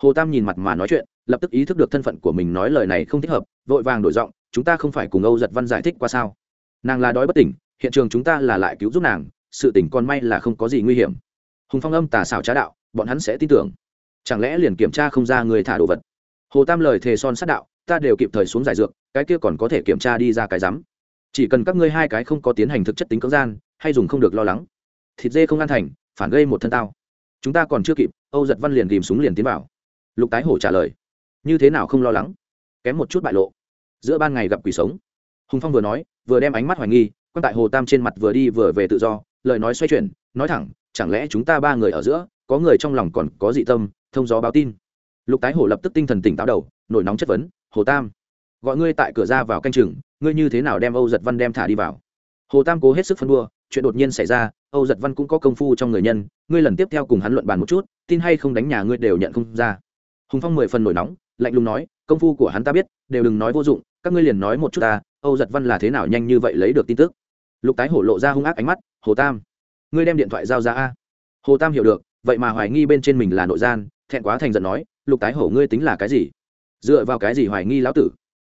Speaker 1: Hồ tam nhìn mặt mà nói chuyện, lập tức ý thức được thân phận của mình nói lời này không thích hợp, vội vàng đổi giọng, chúng ta không phải cùng âu giật văn giải thích qua sao? Nàng là đói bất tỉnh, hiện trường chúng ta là lại cứu giúp nàng, sự tỉnh còn may là không có gì nguy hiểm. Hùng phong âm tà xảo trá đạo, bọn hắn sẽ tin tưởng. Chẳng lẽ liền kiểm tra không ra người thả đồ vật? Hồ tam lời thề son sát đạo ta đều kịp thời xuống giải dược, cái kia còn có thể kiểm tra đi ra cái rắm. Chỉ cần các ngươi hai cái không có tiến hành thực chất tính cưỡng gian, hay dùng không được lo lắng. Thịt dê không ăn thành, phản gây một thân tao. Chúng ta còn chưa kịp, âu giật văn liền tìm súng liền tiến vào. Lục tái hổ trả lời, như thế nào không lo lắng? Kém một chút bại lộ. Giữa ban ngày gặp quỷ sống. Hùng phong vừa nói, vừa đem ánh mắt hoài nghi, quan tại hồ tam trên mặt vừa đi vừa về tự do, lời nói xoay chuyển, nói thẳng, chẳng lẽ chúng ta ba người ở giữa, có người trong lòng còn có dị tâm, thông gió báo tin? Lục tái hổ lập tức tinh thần tỉnh táo đầu, nổi nóng chất vấn, hồ tam, gọi ngươi tại cửa ra vào canh chừng, ngươi như thế nào đem âu giật văn đem thả đi vào? Hồ tam cố hết sức phân đua, chuyện đột nhiên xảy ra, âu giật văn cũng có công phu trong người nhân, ngươi lần tiếp theo cùng hắn luận bàn một chút, tin hay không đánh nhà ngươi đều nhận không ra. Hùng phong mười phần nổi nóng, lạnh lùng nói, công phu của hắn ta biết, đều đừng nói vô dụng, các ngươi liền nói một chút ta, âu giật văn là thế nào nhanh như vậy lấy được tin tức? Lục tái hổ lộ ra hung ác ánh mắt, hồ tam, ngươi đem điện thoại giao ra a. Hồ tam hiểu được, vậy mà hoài nghi bên trên mình là nội gian, thẹn quá thành giận nói lục tái hổ ngươi tính là cái gì? Dựa vào cái gì hoài nghi lão tử?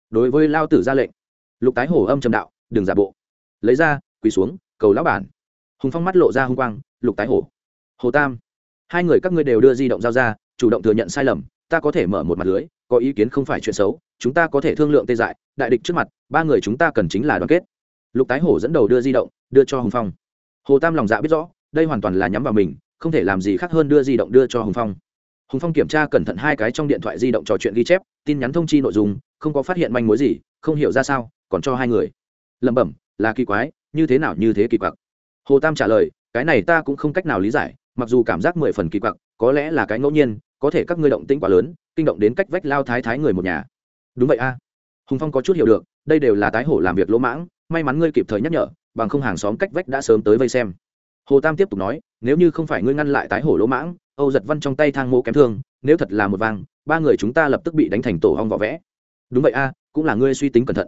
Speaker 1: Đối với lao tử ra lệnh. Lục tái hổ âm trầm đạo, đừng giả bộ. Lấy ra, quỳ xuống, cầu lão bản. Hùng phong mắt lộ ra hung quang, lục tái hổ. Hồ tam, hai người các ngươi đều đưa di động giao ra, chủ động thừa nhận sai lầm, ta có thể mở một mặt lưới, có ý kiến không phải chuyện xấu, chúng ta có thể thương lượng tê dại, đại địch trước mặt, ba người chúng ta cần chính là đoàn kết. Lục tái hổ dẫn đầu đưa di động, đưa cho hùng phong. Hồ tam lòng dạ biết rõ, đây hoàn toàn là nhắm vào mình, không thể làm gì khác hơn đưa di động đưa cho hùng phong hùng phong kiểm tra cẩn thận hai cái trong điện thoại di động trò chuyện ghi chép, tin nhắn thông chi nội dung, không có phát hiện manh mối gì, không hiểu ra sao, còn cho hai người. Lẩm bẩm, là kỳ quái, như thế nào như thế kỳ quặc. Hồ tam trả lời, cái này ta cũng không cách nào lý giải, mặc dù cảm giác mười phần kỳ quặc, có lẽ là cái ngẫu nhiên, có thể các ngươi động tĩnh quá lớn, kinh động đến cách vách lao thái thái người một nhà. Đúng vậy a. Hùng phong có chút hiểu được, đây đều là tái hổ làm việc lỗ mãng, may mắn ngươi kịp thời nhắc nhở, bằng không hàng xóm cách vách đã sớm tới vây xem hồ tam tiếp tục nói, nếu như không phải ngươi ngăn lại tái hổ lỗ mãng, âu giật văn trong tay thang mô kém thương, nếu thật là một vang ba người chúng ta lập tức bị đánh thành tổ hong vỏ vẽ. Đúng vậy a, cũng là ngươi suy tính cẩn thận.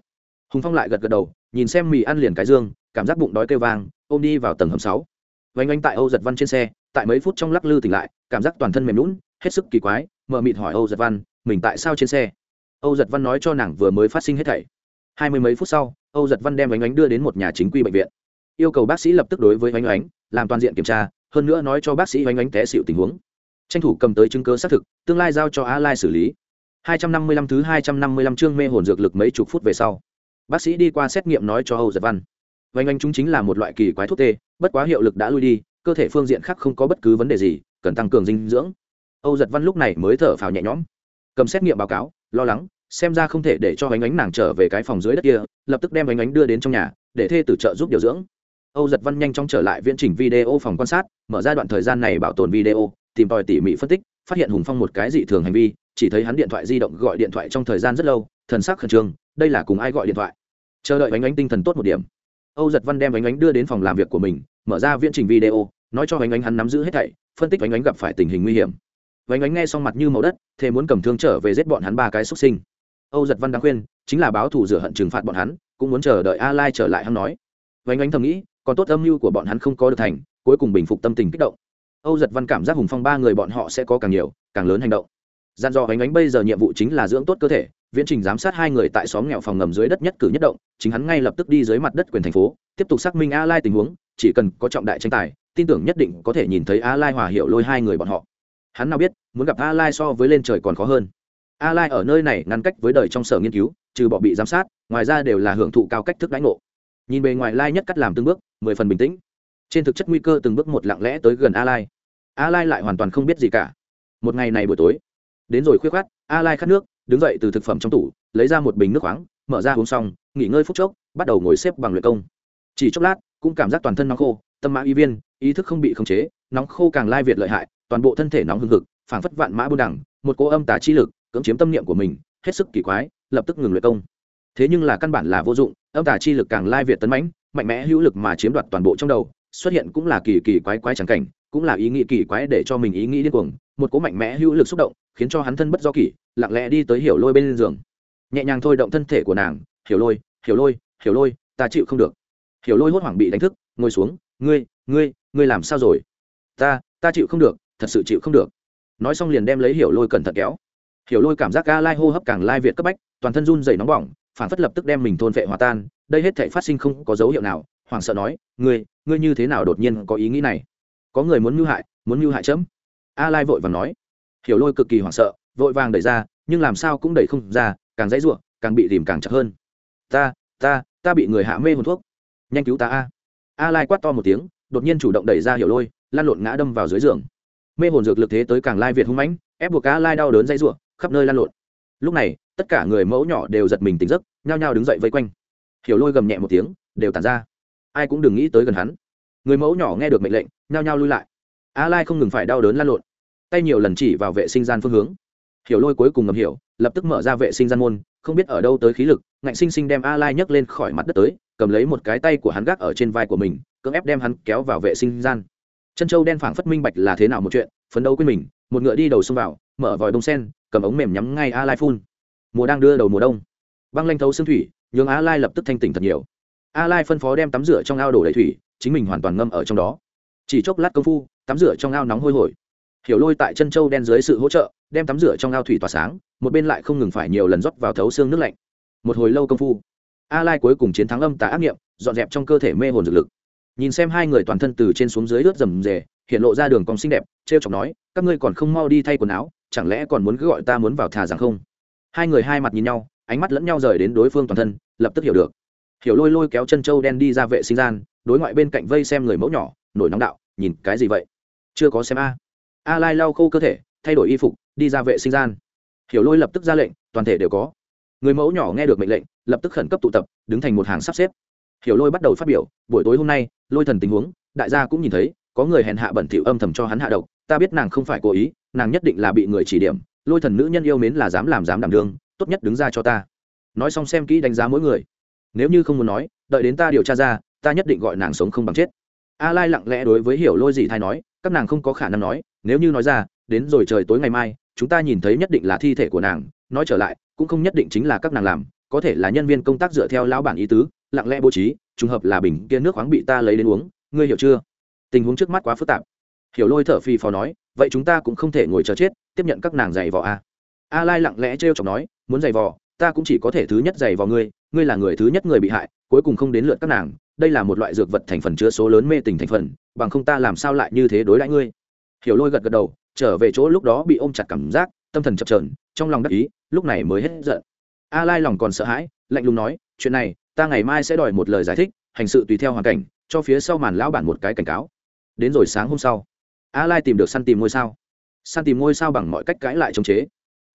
Speaker 1: Hùng phong lại gật gật đầu, nhìn xem mì ăn liền cái dương, cảm giác bụng đói kêu vang, ôm đi vào tầng hầm sáu. Vánh anh tại âu giật văn trên xe, tại mấy phút trong lắc lư tỉnh lại, cảm giác toàn thân mềm lún hết sức kỳ quái mờ mịt hỏi âu giật văn, mình tại sao trên xe? Âu giật văn nói cho nàng vừa mới phát sinh hết thảy. Hai mươi mấy phút sau, âu giật văn đem vánh ánh đưa đến một nhà chính quy bệnh viện yêu cầu bác sĩ lập tức đối với oanh oánh, làm toàn diện kiểm tra, hơn nữa nói cho bác sĩ oanh oánh té xịu tình huống. Tranh thủ cầm tới chứng cứ xác thực, tương lai giao cho a lai xử lý. 255 thứ 255 chương mê hồn dược lực mấy chục phút về sau. Bác sĩ đi qua xét nghiệm nói cho âu giật văn. Oanh oanh chúng chính là một loại kỳ quái thuốc tê, bất quá hiệu lực đã lui đi, cơ thể phương diện khác không có bất cứ vấn đề gì, cần tăng cường dinh dưỡng. Âu giật văn lúc này mới thở phào nhẹ nhõm. Cầm xét nghiệm báo cáo, lo lắng, xem ra không thể để cho ánh ánh nàng trở về cái phòng dưới đất kia, lập tức đem ánh ánh đưa đến trong nhà, để thê tử trợ giúp điều dưỡng âu giật văn nhanh chóng trở lại viễn trình video phòng quan sát, mở ra đoạn thời gian này bảo tồn video, tìm tòi tỉ mỉ phân tích, phát hiện hùng phong một cái dị thường hành vi, chỉ thấy hắn điện thoại di động gọi điện thoại trong thời gian rất lâu, thần sắc khẩn trương, đây là cùng ai gọi điện thoại? Chờ đợi ánh ánh tinh thần tốt một điểm. Âu giật văn đem ánh ánh đưa đến phòng làm việc của mình, mở ra viễn trình video, nói cho ánh ánh hắn nắm giữ hết thảy, phân tích ánh ánh gặp phải tình hình nguy hiểm. Ánh ánh nghe xong mặt như màu đất thế muốn cầm thương trở về giết bọn hắn ba cái xuất sinh. Âu giật văn đáng khuyên, chính là báo thù rửa hận trừng phạt bọn hắn, cũng muốn chờ đợi a lai trở lại hắn nói. Vánh ánh thầm nghĩ còn tốt âm mưu của bọn hắn không có được thành, cuối cùng bình phục tâm tình kích động. Âu giật văn cảm giác hùng phong ba người bọn họ sẽ có càng nhiều, càng lớn hành động. Gian dò ánh ánh bây giờ nhiệm vụ chính là dưỡng tốt cơ thể, viễn trình giám sát hai người tại xóm nghèo phòng ngầm dưới đất nhất cử nhất động, chính hắn ngay lập tức đi dưới mặt đất quyền thành phố, tiếp tục xác minh a lai tình huống, chỉ cần có trọng đại tranh tài, tin tưởng nhất định có thể nhìn thấy a lai hòa hiệu lôi hai người bọn họ. Hắn nào biết, muốn gặp a lai so với lên trời còn khó hơn. A lai ở nơi này ngăn cách với đời trong sở nghiên cứu, trừ bỏ bị giám sát, ngoài ra đều là hưởng thụ cao cách thức đánh ngộ. Nhìn bề ngoài lai nhất cắt làm từng bước mười phần bình tĩnh. Trên thực chất nguy cơ từng bước một lặng lẽ tới gần a lai. A lai lại hoàn toàn không biết gì cả. Một ngày này buổi tối, đến rồi khuya khát a lai khát nước, đứng dậy từ thực phẩm trong tủ, lấy ra một bình nước khoáng, mở ra uống xong, nghỉ ngơi phút chốc, bắt đầu ngồi xếp bằng luyện công. Chỉ chốc lát, cũng cảm giác toàn thân nóng khô, tâm mã y viên, ý thức không bị khống chế, nóng khô càng lai việt lợi hại, toàn bộ thân thể nóng hừng hực, phảng phất vạn mã buôn đẳng một cỗ âm tà chi lực, cưỡng chiếm tâm niệm của mình, hết sức kỳ quái, lập tức ngừng luyện công. Thế nhưng là căn bản là vô dụng, âm tà chi lực càng lai việt tấn mãnh mạnh mẽ hữu lực mà chiếm đoạt toàn bộ trong đầu, xuất hiện cũng là kỳ kỳ quái quái chẳng cảnh, cũng là ý nghĩ kỳ quái để cho mình ý nghĩ điên cuồng. Một cỗ mạnh mẽ hữu lực xúc động, khiến cho hắn thân bất do kỷ, lặng lẽ đi tới hiểu lôi bên giường. Nhẹ nhàng thôi động thân thể của nàng, hiểu lôi hiểu lôi hiểu lôi, ta chịu không được. Hiểu lôi hốt hoảng bị đánh thức, ngồi xuống, ngươi ngươi ngươi làm sao rồi? Ta ta chịu không được, thật sự chịu không được. Nói xong liền đem lấy hiểu lôi cẩn thận kéo. Hiểu lôi cảm giác ga lai hô hấp càng lai việt cấp bách, toàn thân run dày nóng bỏng phản phất lập tức đem mình thôn vệ hòa tan, đây hết thể phát sinh không có dấu hiệu nào hoảng sợ nói, ngươi ngươi như thế nào đột nhiên có ý nghĩ này? Có người muốn mưu hại, muốn mưu hại chấm. A lai vội vàng nói, hiểu lôi cực kỳ hoảng sợ, vội vàng đẩy ra, nhưng làm sao cũng đẩy không ra, càng dãy ruộng, càng bị tìm càng chặt hơn. Ta ta ta bị người hạ mê hồn thuốc. Nhanh cứu ta a. A lai quát to một tiếng, đột nhiên chủ động đẩy ra hiểu lôi lan lộn ngã đâm vào dưới giường. Mê hồn dược lực thế tới càng lai việt hung mãnh, ép buộc a lai đau đớn dãy ruộng, khắp nơi lan lộn. Lúc này tất cả người mẫu nhỏ đều giật mình tỉnh giấc, nhao nhao đứng dậy vây quanh. Hiểu lôi gầm nhẹ một tiếng, đều tản ra. Ai cũng đừng nghĩ tới gần hắn. Người mẫu nhỏ nghe được mệnh lệnh, nhao nhao lui lại. A lai không ngừng phải đau đớn lan lộn, tay nhiều lần chỉ vào vệ sinh gian phương hướng. Hiểu lôi cuối cùng ngầm hiểu, lập tức mở ra vệ sinh gian môn, không biết ở đâu tới khí lực, ngạnh sinh sinh đem a lai nhấc lên khỏi mặt đất tới, cầm lấy một cái tay của hắn gác ở trên vai của mình, cưỡng ép đem hắn kéo vào vệ sinh gian. Chân châu đen phảng phất minh bạch là thế nào một chuyện, phấn đấu quên mình, một ngựa đi đầu xông vào, mở vòi đông sen, cầm ống mềm nhắm ngay a lai phun mùa đang đưa đầu mùa đông. Băng lanh thấu xương thủy, nhường a lai lập tức thanh tỉnh thật nhiều. A lai phân phó đem tắm rửa trong ao đổ đầy thủy, chính mình hoàn toàn ngâm ở trong đó. Chỉ chốc lát công phu, tắm rửa trong ao nóng hôi hổi. Hiểu lôi tại chân châu đen dưới sự hỗ trợ, đem tắm rửa trong ao thủy tỏa sáng, một bên lại không ngừng phải nhiều lần rót vào thấu xương nước lạnh. Một hồi lâu công phu, a lai cuối cùng chiến thắng âm tà ác nghiệm, dọn dẹp trong cơ thể mê hồn dược lực. Nhìn xem hai người toàn thân từ trên xuống dưới ướt rầm rề, hiện lộ ra đường cong xinh đẹp, trêu chọc nói, các ngươi còn không mau đi thay quần áo, chẳng lẽ còn muốn cứ gọi ta muốn vào thà rằng không? Hai người hai mặt nhìn nhau, ánh mắt lẫn nhau rời đến đối phương toàn thân, lập tức hiểu được. Hiểu lôi lôi kéo chân châu đen đi ra vệ sinh gian, đối ngoại bên cạnh vây xem người mẫu nhỏ, nổi nóng đạo, nhìn cái gì vậy? Chưa có xem a. A lai lau khô cơ thể, thay đổi y phục, đi ra vệ sinh gian. Hiểu lôi lập tức ra lệnh, toàn thể đều có. Người mẫu nhỏ nghe được mệnh lệnh, lập tức khẩn cấp tụ tập, đứng thành một hàng sắp xếp. Hiểu lôi bắt đầu phát biểu, buổi tối hôm nay, lôi thần tình huống, đại gia cũng nhìn thấy, có người hèn hạ bẩn thỉu âm thầm cho hắn hạ độc, ta biết nàng không phải cố ý, nàng nhất định là bị người chỉ điểm lôi thần nữ nhân yêu mến là dám làm dám đảm đương, tốt nhất đứng ra cho ta. Nói xong xem kỹ đánh giá mỗi người. Nếu như không muốn nói, đợi đến ta điều tra ra, ta nhất định gọi nàng sống không bằng chết. A lai lặng lẽ đối với hiểu lôi dị thai nói, các nàng không có khả năng nói, nếu như nói ra, đến rồi trời tối ngày mai, chúng ta nhìn thấy nhất định là thi thể của nàng. Nói trở lại, cũng không nhất định chính là các nàng làm, có thể là nhân viên công tác dựa theo lão bản ý tứ, lặng lẽ bố trí, trùng hợp là bình kia nước khoáng bị ta lấy đến uống. Ngươi hiểu chưa? Tình huống trước mắt quá phức tạp hiểu lôi thở phì phò nói, vậy chúng ta cũng không thể ngồi chờ chết, tiếp nhận các nàng giày vò a a lai lặng lẽ trêu chọc nói, muốn giày vò, ta cũng chỉ có thể thứ nhất giày vò ngươi ngươi là người thứ nhất người bị hại, cuối cùng không đến lượt các nàng, đây là một loại dược vật thành phần chứa số lớn mê tình thành phần, bằng không ta làm sao lại như thế đối đãi ngươi? Hiểu lôi gật gật đầu, trở về chỗ lúc đó bị ôm chặt cảm giác, tâm thần chập trờn trong lòng đắc ý, lúc này mới hết giận. A lai lòng còn sợ hãi, lạnh lùng nói, chuyện này, ta ngày mai sẽ đòi một lời giải thích, hành sự tùy theo hoàn cảnh, cho phía sau màn lão bản một cái cảnh cáo. Đến rồi sáng hôm sau a lai tìm được săn tìm ngôi sao. Săn tìm ngôi sao bằng mọi cách cãi lại chống chế.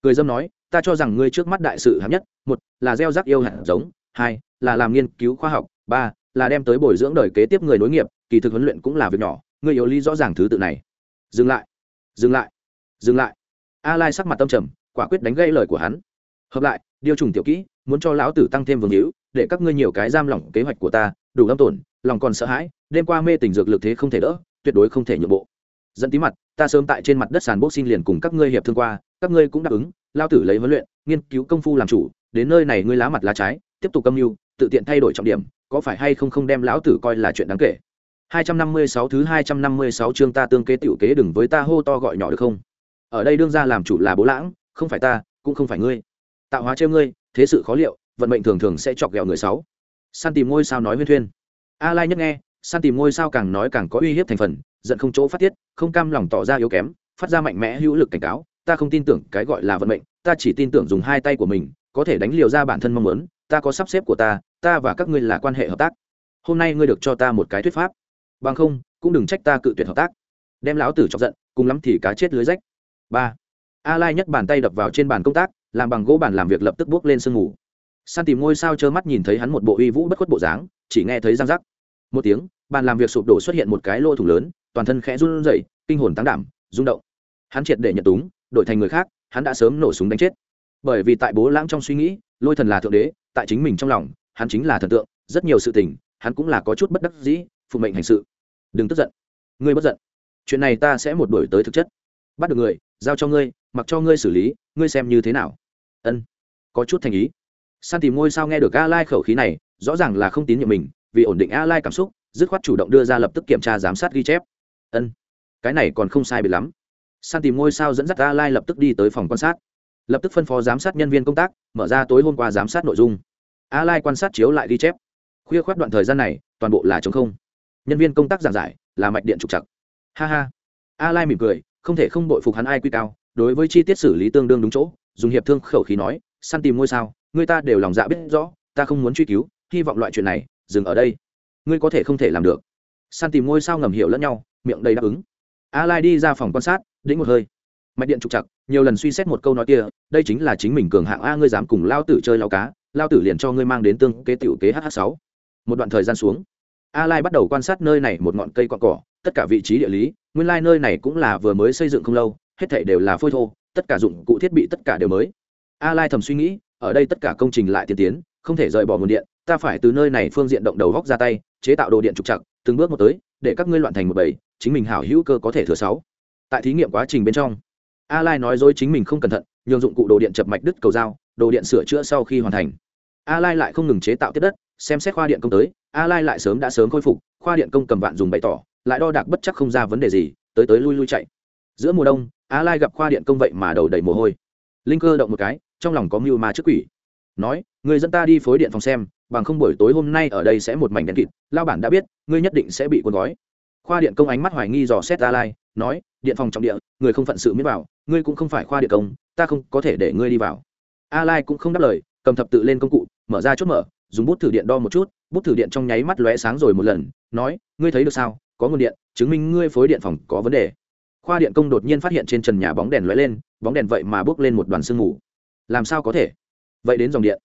Speaker 1: Cười dâm nói, ta cho rằng ngươi trước mắt đại sự hạng nhất, một là gieo rắc yêu hạt giống, hai là làm nghiên cứu khoa học, ba là đem tới bồi dưỡng đời kế tiếp người nối nghiệp, kỳ thực huấn luyện cũng là việc nhỏ, ngươi yếu lý rõ ràng thứ tự này. Dừng lại dừng lại dừng lại. A lai sắc mặt tâm trầm, quả quyết đánh gây lời của hắn. Hợp lại, điều trùng tiểu kỹ, muốn cho lão tử tăng thêm vương hữu, để các ngươi nhiều cái giam lỏng kế hoạch của ta, đủ âm tổn, lòng còn sợ hãi, đêm qua mê tình dược lực thế không thể đỡ, tuyệt đối không thể nhượng bộ dẫn tí mặt ta sớm tại trên mặt đất sàn bốc xin liền cùng các ngươi hiệp thương qua các ngươi cũng đáp ứng lao tử lấy huấn luyện nghiên cứu công phu làm chủ đến nơi này ngươi lá mặt lá trái tiếp tục âm mưu tự tiện thay đổi trọng điểm có phải hay không không đem lão tử coi là chuyện đáng kể 256 thứ 256 chương ta tương kế tiểu kế đừng với ta hô to gọi nhỏ được không? Ở đây đương ra làm chủ là Bố Lãng, không phải ta, cũng không phải ngươi. Tạo hóa trêu ngươi, thế sự khó liệu, vận mệnh thường thường sẽ chọc ghẹo người xấu. San tìm ngôi sao nói huyên thuyên. A Lai nhất nghe, San tìm ngôi sao càng nói càng có uy hiếp thành phần, giận không chỗ phát tiết, không cam lòng tỏ ra yếu kém, phát ra mạnh mẽ hữu lực cảnh cáo, ta không tin tưởng cái gọi là vận mệnh, ta chỉ tin tưởng dùng hai tay của mình, có thể đánh liều ra bản thân mong muốn, ta có sắp xếp của ta, ta và các ngươi là quan hệ hợp tác. Hôm nay ngươi được cho ta một cái thuyết pháp. Bằng không cũng đừng trách ta cự tuyệt hợp tác. Đem lão tử chọc giận cùng lắm thì cá chết lưới rách. Ba. A lai nhấc bàn tay đập vào trên bàn công tác làm bằng gỗ bàn làm việc lập tức bước lên sương ngủ san tìm ngôi sao trơ mắt nhìn thấy hắn một bộ uy vũ bất khuất bộ dáng chỉ nghe thấy răng rắc. Một tiếng bàn làm việc sụp đổ xuất hiện một cái lỗ thủng lớn toàn thân khẽ run rẩy, kinh hồn tăng đảm, rung động. Hắn triệt để nhận túng, đổi thành người khác, hắn đã sớm nổ súng đánh chết. Bởi vì tại bố lãng trong suy nghĩ, lôi thần là thượng đế, tại chính mình trong lòng, hắn chính là thần tượng, rất nhiều sự tình, hắn cũng là có chút bất đắc dĩ, phụ mệnh hành sự. Đừng tức giận. Ngươi bất giận. Chuyện này ta sẽ một đổi tới thực chất. Bắt được người, giao cho ngươi, mặc cho ngươi xử lý, ngươi xem như thế nào. Ân. Có chút thành ý. San tìm ngôi sao nghe được a lai khẩu khí này, rõ ràng là không tín nhiệm mình, vì ổn định a lai cảm xúc, dứt khoát chủ động đưa ra lập tức kiểm tra giám sát ghi chép ân, cái này còn không sai biệt lắm. San tìm ngôi sao dẫn dắt a lai lập tức đi tới phòng quan sát. Lập tức phân phó giám sát nhân viên công tác, mở ra tối hôm qua giám sát nội dung. A lai quan sát chiếu lại ghi chép. Khuya khoát đoạn thời gian này, toàn bộ là chống không. Nhân viên công tác giảng giải, là mạch điện trục chặt ha ha. A lai mỉm cười, không thể không bội phục hắn ai quy cao, đối với chi tiết xử lý tương đương đúng chỗ, dùng hiệp thương khẩu khí nói săn tìm ngôi sao, người ta đều lòng dạ biết rõ, ta không muốn truy cứu, hy vọng loại chuyện này dừng ở đây. Ngươi có thể không thể làm được. Săn tìm ngôi sao ngầm hiểu lẫn nhau miệng đầy đáp ứng. A lai đi ra phòng quan sát, đĩnh một hơi. Mạch điện trục chặt nhiều lần suy xét một câu nói kia, đây chính là chính mình cường hạng a, ngươi dám cùng lao tử chơi lao cá, lao tử liền cho ngươi mang đến tương kế tiểu kế hh sáu. Một đoạn thời gian xuống a lai bắt đầu quan sát nơi này một ngọn cây cọn cỏ, tất cả vị trí địa lý, nguyên lai nơi này cũng là vừa mới xây dựng không lâu, hết thảy đều là phôi thô, tất cả dụng cụ thiết bị tất cả đều mới. A lai thầm suy nghĩ, ở đây tất cả công trình lại tiên tiến, không thể rời bỏ nguồn điện, ta phải từ nơi này phương diện động đầu góc ra tay, chế tạo đồ điện trục chặt từng bước một tới, để các ngươi loạn thành một bầy chính mình hảo hữu cơ có thể thừa sáu. Tại thí nghiệm quá trình bên trong a lai nói dối chính mình không cẩn thận, nhường dụng cụ đồ điện chập mạch đứt cầu dao, đồ điện sửa chữa sau khi hoàn thành. A lai lại không ngừng chế tạo tiết đất, xem xét khoa điện công tới a lai lại sớm đã sớm khôi phục, khoa điện công cầm vạn dùng bày tỏ, lại đo đạc bất chắc không ra vấn đề gì, tới tới lui lui chạy. Giữa mùa đông a lai gặp khoa điện công vậy mà đầu đầy mồ hôi. Linh cơ động một cái, trong lòng có mưu ma trước quỷ. Nói người dẫn ta đi phối điện phòng xem, bằng không buổi tối hôm nay ở đây sẽ một mảnh đèn kịt lao bản đã biết, ngươi nhất định sẽ bị cuốn gói khoa điện công ánh mắt hoài nghi dò xét a lai, nói, điện phòng trọng địa, người không phận sự miết vào ngươi cũng không phải khoa điện công, ta không có thể để ngươi đi vào. A lai cũng không đáp lời, cầm thập tự lên công cụ, mở ra chốt mở, dùng bút thử điện đo một chút, bút thử điện trong nháy mắt lóe sáng rồi một lần, nói, ngươi thấy được sao? Có nguồn điện, chứng minh ngươi phối điện phòng có vấn đề. Khoa điện công đột nhiên phát hiện trên trần nhà bóng đèn lóe lên, bóng đèn vậy mà bước lên một đoàn sương mù. Làm sao có thể? Vậy đến dòng điện.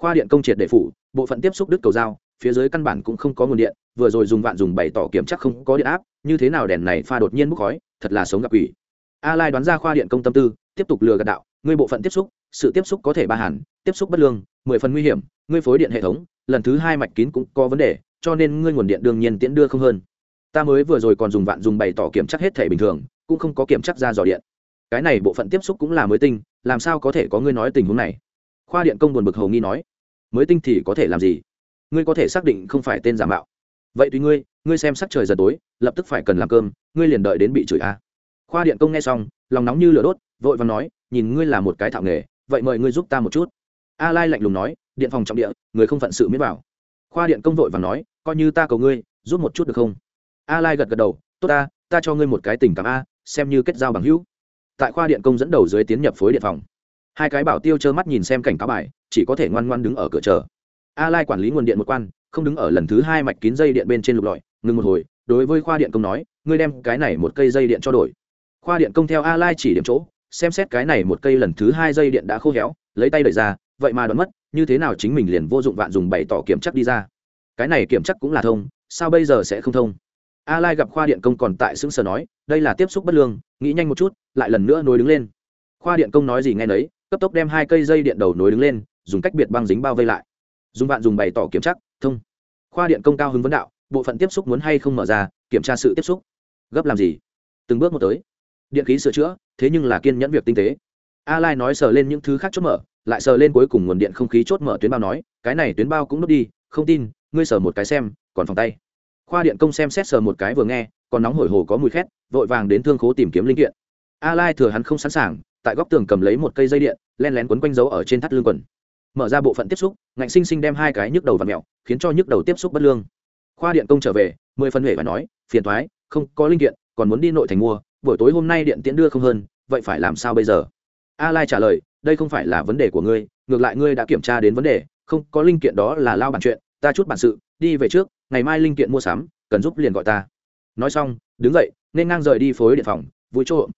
Speaker 1: Khoa điện công triệt để phủ, bộ phận tiếp xúc đứt cầu dao phía dưới căn bản cũng không có nguồn điện, vừa rồi dùng vạn dùng bày tỏ kiểm chắc không có điện áp, như thế nào đèn này pha đột nhiên bốc khói, thật là sống gặp quỷ. A lai đoán ra khoa điện công tâm tư, tiếp tục lừa gạt đạo, ngươi bộ phận tiếp xúc, sự tiếp xúc có thể ba hẳn, tiếp xúc bất lương, mười phần nguy hiểm, ngươi phối điện hệ thống, lần thứ hai mạch kín cũng có vấn đề, cho nên ngươi nguồn điện đương nhiên tiễn đưa không hơn. Ta mới vừa rồi còn dùng vạn dùng bày tỏ kiểm chắc hết thể bình thường, cũng không có kiểm chắc ra dò điện. Cái này bộ phận tiếp xúc cũng là mới tinh, làm sao có thể có ngươi nói tình huống này? Khoa điện công buồn bực hầu nghi nói, mới tinh thì có thể làm gì? Ngươi có thể xác định không phải tên giả mạo. Vậy tùy ngươi ngươi xem sắc trời dần tối, lập tức phải cần làm cơm, ngươi liền đợi đến bị chửi a. À. khoa điện công nghe xong, lòng nóng như lửa đốt, vội và nói, nhìn ngươi là một cái thạo nghề, vậy mời ngươi giúp ta một chút. A lai lạnh lùng nói, điện phòng trọng địa, người không phận sự miết bảo. Khoa điện công vội và nói, coi như ta cầu ngươi, giúp một chút được không? A lai gật gật đầu, tốt ta ta cho ngươi một cái tình cảm a, xem như kết giao bằng hữu. Tại khoa điện công dẫn đầu dưới tiến nhập phối điện phòng. Hai cái bảo tiêu trơ mắt nhìn xem cảnh cáo bài, chỉ có thể ngoan ngoan đứng ở cửa chờ a lai quản lý nguồn điện một quan, không đứng ở lần thứ hai mạch kín dây điện bên trên lục lọi, ngừng một hồi, đối với khoa điện công nói, ngươi đem cái này một cây dây điện cho đổi. Khoa điện công theo a lai chỉ điểm chỗ, xem xét cái này một cây lần thứ hai dây điện đã khô héo, lấy tay đẩy ra, vậy mà đoán mất, như thế nào chính mình liền vô dụng vạn dùng bày tỏ kiểm chắc đi ra? Cái này kiểm chắc cũng là thông, sao bây giờ sẽ không thông? A lai gặp khoa điện công còn tại xứng sở nói, đây là tiếp xúc bất lương, nghĩ nhanh một chút, lại lần nữa nối đứng lên. Khoa điện công nói gì nghe nấy, cấp tốc đem hai cây dây điện đầu nối đứng lên, dùng cách biệt băng dính bao vây lại dùng vạn dùng bày tỏ kiểm chắc thông. Khoa điện công cao hứng vấn đạo, bộ phận tiếp xúc muốn hay không mở ra, kiểm tra sự tiếp xúc. Gấp làm gì? Từng bước một tới. Điện khí sửa chữa, thế nhưng là kiên nhẫn việc tinh tế. A lai nói sờ lên những thứ khác chốt mở, lại sờ lên cuối cùng nguồn điện không khí chốt mở tuyến bao nói, cái này tuyến bao cũng nút đi, không tin, ngươi sờ một cái xem, còn phòng tay. Khoa điện công xem xét sờ một cái vừa nghe, còn nóng hổi hồ có mùi khét, vội vàng đến thương khố tìm kiếm linh kiện. A lai thừa hắn không sẵn sàng, tại góc tường cầm lấy một cây dây điện, len lén quấn quanh dấu ở trên thắt lưng quần mở ra bộ phận tiếp xúc, ngạnh sinh sinh đem hai cái nhức đầu và mẹo, khiến cho nhức đầu tiếp xúc bất lương. Khoa điện công trở về, mười phân huệ và nói, phiền thoái không có linh kiện, còn muốn đi nội thành mua, buổi tối hôm nay điện tiễn đưa không hơn, vậy phải làm sao bây giờ? A lai trả lời, đây không phải là vấn đề của ngươi, ngược lại ngươi đã kiểm tra đến vấn đề, không có linh kiện đó là lao bản chuyện, ta chút bản sự, đi về trước, ngày mai linh kiện mua sắm, cần giúp liền gọi ta. Nói xong, đứng dậy, nên ngang rời đi phối điện phòng, vui chỗ.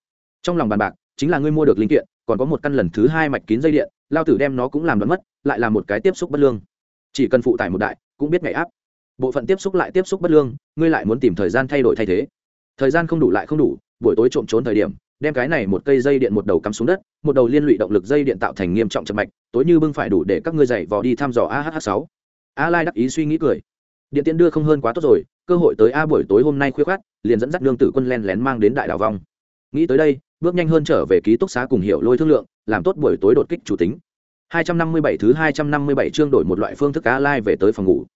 Speaker 1: Trong lòng bàn bạc, chính là ngươi mua được linh kiện còn có một căn lần thứ hai mạch kín dây điện, lao tử đem nó cũng làm đoán mất, lại là một cái tiếp xúc bất lương. Chỉ cần phụ tải một đại, cũng biết ngày áp. Bộ phận tiếp xúc lại tiếp xúc bất lương, ngươi lại muốn tìm thời gian thay đổi thay thế. Thời gian không đủ lại không đủ, buổi tối trộm trốn thời điểm, đem cái này một cây dây điện một đầu cắm xuống đất, một đầu liên lụy động lực dây điện tạo thành nghiêm trọng chậm mạch, tối như bưng phải đủ để các ngươi dậy vò đi thăm dò ah sáu. A lai đắc ý suy nghĩ cười. Điện tiễn đưa không hơn quá tốt rồi, cơ hội tới a buổi tối hôm nay khuya khát liền dẫn dắt lương tử quân len lén mang đến đại đảo vong. Nghĩ tới đây bước nhanh hơn trở về ký túc xá cùng hiểu lôi thương lượng, làm tốt buổi tối đột kích chủ tính. 257 thứ 257 chương đổi một loại phương thức a lai về tới phòng ngủ.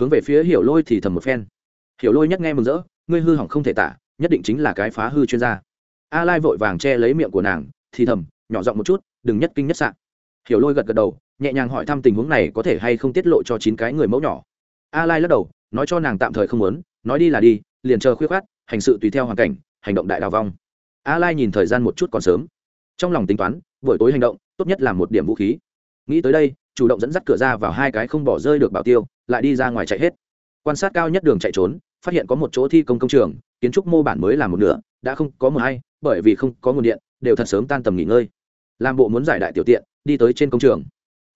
Speaker 1: Hướng về phía hiểu lôi thì thầm một phen. Hiểu lôi nhắc nghe mừng rỡ, ngươi hư hỏng không thể tả, nhất định chính là cái phá hư chuyên gia. A lai vội vàng che lấy miệng của nàng, thì thầm, nhỏ giọng một chút, đừng nhất kinh nhất sạn hiểu lôi gật gật đầu, nhẹ nhàng hỏi thăm tình huống này có thể hay không tiết lộ cho chín cái người mẫu nhỏ. A lai lắc đầu, nói cho nàng tạm thời không muốn, nói đi là đi, liền chờ khuyết khát hành sự tùy theo hoàn cảnh, hành động đại đào vong a lai nhìn thời gian một chút còn sớm. Trong lòng tính toán, buổi tối hành động, tốt nhất là một điểm vũ khí. Nghĩ tới đây, chủ động dẫn dắt cửa ra vào hai cái không bỏ rơi được bảo tiêu, lại đi ra ngoài chạy hết. Quan sát cao nhất đường chạy trốn, phát hiện có một chỗ thi công công trường, kiến trúc mô bản mới làm một nửa, đã không có một hay, bởi vì không có nguồn điện, đều thật sớm tan tầm nghỉ ngơi. Làm bộ muốn giải đại tiểu tiện, đi tới trên công trường.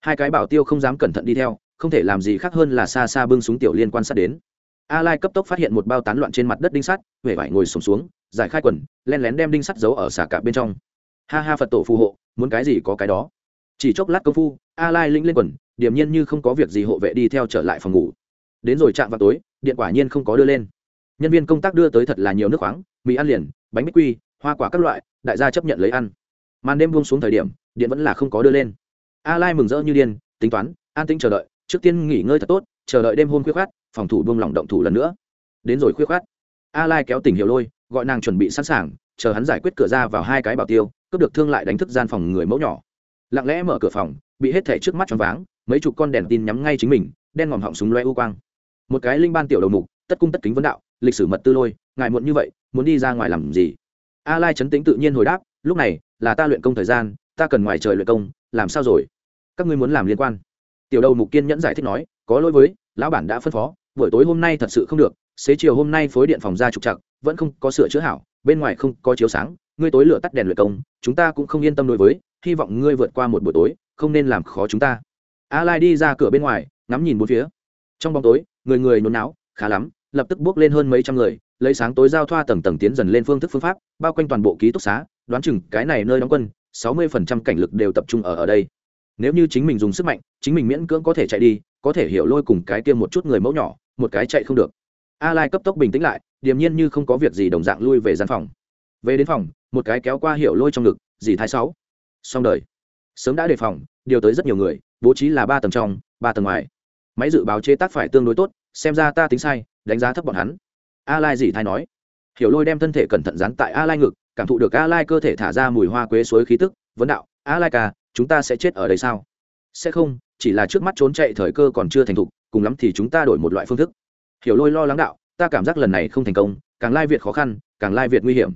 Speaker 1: Hai cái bảo tiêu không dám cẩn thận đi theo, không thể làm gì khác hơn là xa xa bưng súng tiểu liên quan sát đến a lai cấp tốc phát hiện một bao tán loạn trên mặt đất đinh sắt huệ vải ngồi sùng xuống, xuống giải khai quần len lén đem đinh sắt giấu ở xà cạp bên trong. Ha ha phật tổ phù hộ muốn cái gì có cái đó. Chỉ chốc lát công phu a lai lĩnh lên quần điềm nhiên như không có việc gì hộ vệ đi theo trở lại phòng ngủ. Đến rồi chạm vào tối điện quả nhiên không có đưa lên. Nhân viên công tác đưa tới thật là nhiều nước khoáng mì ăn liền bánh bích quy hoa quả các loại đại gia chấp nhận lấy ăn. Màn đêm buông xuống thời điểm điện vẫn là không có đưa lên. A lai mừng rỡ như điên tính toán an tĩnh chờ đợi trước tiên nghỉ ngơi thật tốt chờ đợi đêm hôm khuya khát phòng thủ buông lỏng động thủ lần nữa. Đến rồi khuyết khát. A lai kéo tỉnh hiểu lôi, gọi nàng chuẩn bị sẵn sàng, chờ hắn giải quyết cửa ra vào hai cái bảo tiêu, cướp được thương lại đánh thức gian phòng người mẫu nhỏ. Lặng lẽ mở cửa phòng, bị hết thẻ trước mắt choáng váng, mấy chục con đèn tin nhắm ngay chính mình, đen ngòm họng súng loe u quang. Một cái linh ban tiểu đầu mục, tất cung tất kính vấn đạo, lịch sử mật tư lôi ngại muộn như vậy, muốn đi ra ngoài làm gì? A lai chấn tĩnh tự nhiên hồi đáp, lúc này, là ta luyện công thời gian, ta cần ngoài trời luyện công, làm sao rồi? Các ngươi muốn làm liên quan. Tiểu đầu mục kiên nhẫn giải thích nói, có lỗi với, lão bản đã phân phó buổi tối hôm nay thật sự không được, xế chiều hôm nay phối điện phòng ra trục chặt vẫn không có sửa chữa hảo, bên ngoài không có chiếu sáng, ngươi tối lửa tắt đèn luyện công, chúng ta cũng không yên tâm đối với, hy vọng ngươi vượt qua một buổi tối, không nên làm khó chúng ta. A lai đi ra cửa bên ngoài, ngắm nhìn bốn phía. Trong bóng tối, người người nôn não khá lắm, lập tức bước lên hơn mấy trăm người, lấy sáng tối giao thoa tầng tầng tiến dần lên phương thức phương pháp, bao quanh toàn bộ ký túc xá, đoán chừng cái này nơi đóng quân, sáu mươi phần trăm cảnh lực đều tập trung ở ở đây. Nếu như chính mình dùng sức mạnh, chính mình miễn cưỡng có thể chạy đi, có thể hiểu lôi cùng cái kia một chút người mẫu nhỏ một cái chạy không được. A lai cấp tốc bình tĩnh lại, điềm nhiên như không có việc gì đồng dạng lui về gian phòng. Về đến phòng, một cái kéo qua hiểu lôi trong ngực, dì thái sáu. Xong đời. Sớm đã đề phòng, điều tới rất nhiều người, bố trí là ba tầng trong, ba tầng ngoài. Máy dự báo chế tác phải tương đối tốt, xem ra ta tính sai, đánh giá thấp bọn hắn. A lai dì thái nói. Hiểu lôi đem thân thể cẩn thận dán tại a lai ngực, cảm thụ được a lai cơ thể thả ra mùi hoa quế suối khí tức, vấn đạo, a lai ca, chúng ta sẽ chết ở đây sao? Sẽ không, chỉ là trước mắt trốn chạy thời cơ còn chưa thành thục cùng lắm thì chúng ta đổi một loại phương thức. Hiểu lôi lo lắng đạo, ta cảm giác lần này không thành công, càng lai việt khó khăn, càng lai việt nguy hiểm.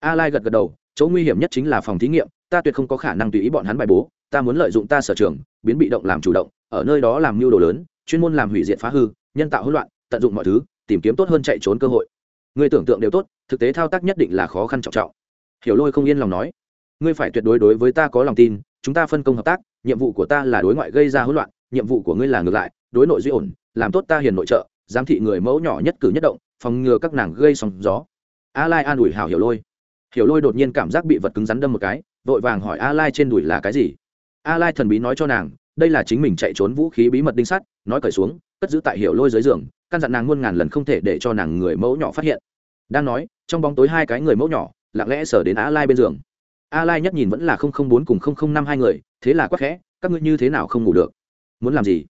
Speaker 1: A lai gật gật đầu, chỗ nguy hiểm nhất chính là phòng thí nghiệm, ta tuyệt không có khả năng tùy ý bọn hắn bài bố, ta muốn lợi dụng ta sở trường, biến bị động làm chủ động, ở nơi đó làm mưu đồ lớn, chuyên môn làm hủy diệt phá hư, nhân tạo hỗn loạn, tận dụng mọi thứ, tìm kiếm tốt hơn chạy trốn cơ hội. Người tưởng tượng đều tốt, thực tế thao tác nhất định là khó khăn trọng trọng. Hiểu lôi không yên lòng nói, ngươi phải tuyệt đối đối với ta có lòng tin, chúng ta phân công hợp tác, nhiệm vụ của ta là đối ngoại gây ra hỗn loạn, nhiệm vụ của ngươi là ngược lại đối nội duy ổn, làm tốt ta hiền nội trợ, giám thị người mẫu nhỏ nhất cử nhất động, phòng ngừa các nàng gây sóng gió. A lai an ủi hảo hiểu lôi. Hiểu lôi đột nhiên cảm giác bị vật cứng rắn đâm một cái, vội vàng hỏi a lai trên đùi là cái gì. A lai thần bí nói cho nàng, đây là chính mình chạy trốn vũ khí bí mật đinh sắt, nói cởi xuống, cất giữ tại hiểu lôi dưới giường, căn dặn nàng muôn ngàn lần không thể để cho nàng người mẫu nhỏ phát hiện. Đang nói, trong bóng tối hai cái người mẫu nhỏ, lặng lẽ sở đến a lai bên giường. A lai nhất nhìn vẫn là bốn cùng năm hai người, thế là quắc khẽ, các ngươi như thế nào không ngủ được? Muốn làm gì?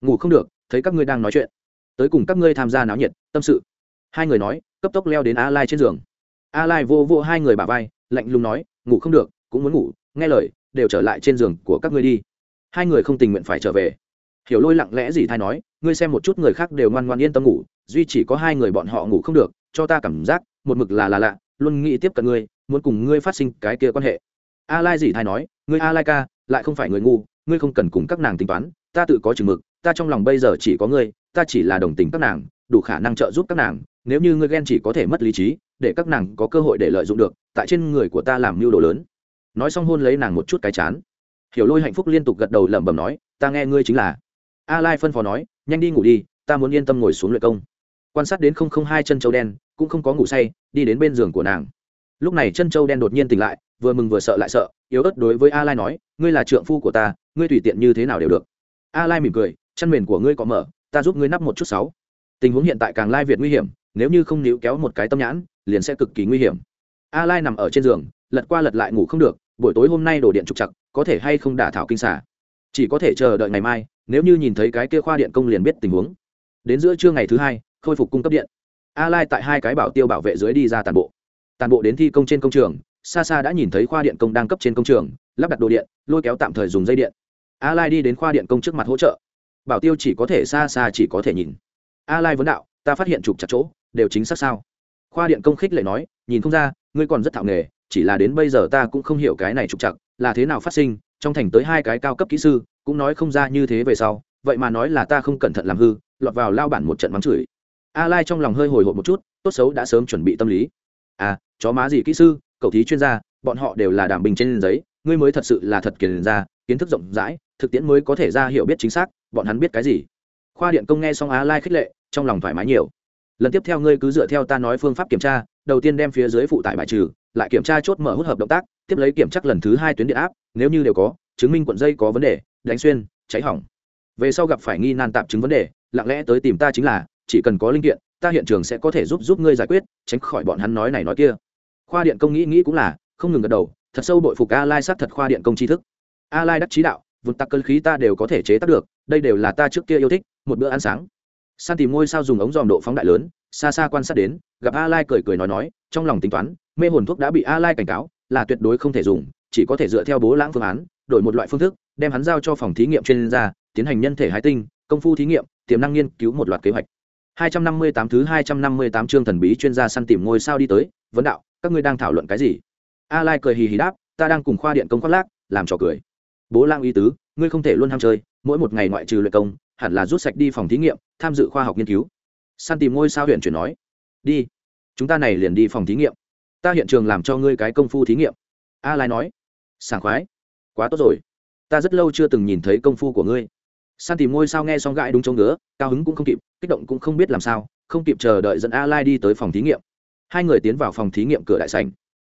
Speaker 1: Ngủ không được, thấy các ngươi đang nói chuyện. Tới cùng các ngươi tham gia náo nhiệt, tâm sự. Hai người nói, cấp tốc leo đến a lai trên giường. A lai vô vô hai người bà vai, lạnh lùng nói, ngủ không được, cũng muốn ngủ, nghe lời, đều trở lại trên giường của các ngươi đi. Hai người không tình nguyện phải trở về. Hiểu lôi lặng lẽ gì thay nói, ngươi xem một chút người khác đều ngoan ngoan yên tâm ngủ, duy chỉ có hai người bọn họ ngủ không được, cho ta cảm giác, một mực là là lạ, luôn nghĩ tiếp cận ngươi, muốn cùng ngươi phát sinh cái kia quan hệ. A lai gì thay nói, ngươi a lai ca, lại không phải người ngu, ngươi không cần cùng các nàng tính toán, ta tự có chừng mực ta trong lòng bây giờ chỉ có ngươi, ta chỉ là đồng tình các nàng, đủ khả năng trợ giúp các nàng, nếu như ngươi ghen chỉ có thể mất lý trí, để các nàng có cơ hội để lợi dụng được, tại trên người của ta làm mưu đồ lớn. Nói xong hôn lấy nàng một chút cái chán. Hiểu lôi hạnh phúc liên tục gật đầu lẩm bẩm nói, ta nghe ngươi chính là. A lai phân phó nói, nhanh đi ngủ đi, ta muốn yên tâm ngồi xuống luyện công. Quan sát đến không không hai chân châu đen, cũng không có ngủ say, đi đến bên giường của nàng. Lúc này chân châu đen đột nhiên tỉnh lại, vừa mừng vừa sợ lại sợ, yếu ớt đối với a lai nói, ngươi là trượng phu của ta, ngươi tùy tiện như thế nào đều được. A lai mỉm cười chăn mền của ngươi có mở, ta giúp ngươi nắp một chút sáu. Tình huống hiện tại càng lai việt nguy hiểm, nếu như không níu kéo một cái tâm nhãn, liền sẽ cực kỳ nguy hiểm. A lai nằm ở trên giường, lật qua lật lại ngủ không được, buổi tối hôm nay đổ điện trục chặt có thể hay không đả thảo kinh xả chỉ có thể chờ đợi ngày mai, nếu như nhìn thấy cái kia khoa điện công liền biết tình huống. Đến giữa trưa ngày thứ hai, khôi phục cung cấp điện. A lai tại hai cái bảo tiêu bảo vệ dưới đi ra toàn bộ. Toàn bộ đến thi công trên công trường, xa xa đã nhìn thấy khoa điện công đang cấp trên công trường, lắp đặt đồ điện, lôi kéo tạm thời dùng dây điện. A lai đi đến khoa điện công trước mặt hỗ trợ bảo tiêu chỉ có thể xa xa chỉ có thể nhìn. A lai vấn đạo, ta phát hiện trục chặt chỗ, đều chính xác sao? Khoa điện công khích lại nói, nhìn không ra, ngươi còn rất thạo nghề, chỉ là đến bây giờ ta cũng không hiểu cái này trục chặt là thế nào phát sinh, trong thành tới hai cái cao cấp kỹ sư, cũng nói không ra như thế về sau, vậy mà nói là ta không cẩn thận làm hư, lọt vào lao bản một trận mắng chửi. A lai trong lòng hơi hồi hộp một chút, tốt xấu đã sớm chuẩn bị tâm lý. À chó má gì kỹ sư, cậu thí chuyên gia, bọn họ đều là đảm bình trên giấy, ngươi mới thật sự là thật kiền ra, kiến thức rộng rãi, thực tiễn mới có thể ra hiểu biết chính xác bọn hắn biết cái gì? Khoa điện công nghe xong a lai khích lệ, trong lòng thoải mái nhiều. Lần tiếp theo ngươi cứ dựa theo ta nói phương pháp kiểm tra, đầu tiên đem phía dưới phụ tải bài trừ, lại kiểm tra chốt mở hút hợp động tác, tiếp lấy kiểm tra lần thứ hai tuyến điện áp, nếu như đều có, chứng minh cuộn dây có vấn đề, đánh xuyên, cháy hỏng. Về sau gặp phải nghi nan tạm chứng vấn đề, lặng lẽ tới tìm ta chính là, chỉ cần có linh kiện, ta hiện trường sẽ có thể giúp giúp ngươi giải quyết, tránh khỏi bọn hắn nói này nói kia. Khoa điện công nghĩ nghĩ cũng là, không ngừng gật đầu, thật sâu bội phục a lai sát thật khoa điện công tri thức. A lai đắc trí đạo vụt tắc cơn khí ta đều có thể chế tác được, đây đều là ta trước kia yêu thích, một bữa ăn sáng. San tìm ngôi sao dùng ống dòm độ phóng đại lớn, xa xa quan sát đến, gặp a lai cười cười nói nói, trong lòng tính toán, mê hồn thuốc đã bị a lai cảnh cáo, là tuyệt đối không thể dùng, chỉ có thể dựa theo bố lãng phương án, đổi một loại phương thức, đem hắn giao cho phòng thí nghiệm chuyên gia, tiến hành nhân thể hái tinh, công phu thí nghiệm, tiềm năng nghiên cứu một loạt kế hoạch. 258 thứ 258 chương thần bí chuyên gia săn tìm ngôi sao đi tới, vấn đạo, các ngươi đang thảo luận cái gì? A lai cười hì hì đáp, ta đang cùng khoa điện công khoác lác, làm trò cười bố lang y tứ, ngươi không thể luôn ham chơi, mỗi một ngày ngoại trừ luyện công, hẳn là rút sạch đi phòng thí nghiệm, tham dự khoa học nghiên cứu. Săn tìm ngôi sao huyện chuyển nói. Đi, chúng ta này liền đi phòng thí nghiệm. Ta hiện trường làm cho ngươi cái công phu thí nghiệm. A lai nói. Sảng khoái. Quá tốt rồi. Ta rất lâu chưa từng nhìn thấy công phu của ngươi. San tìm ngôi sao nghe xong gãi đúng chỗ ngứa, cao hứng cũng không kịp, kích động cũng không biết làm sao, không kịp chờ đợi dẫn a lai đi tới phòng thí nghiệm. Hai người tiến vào phòng thí nghiệm cửa đại sành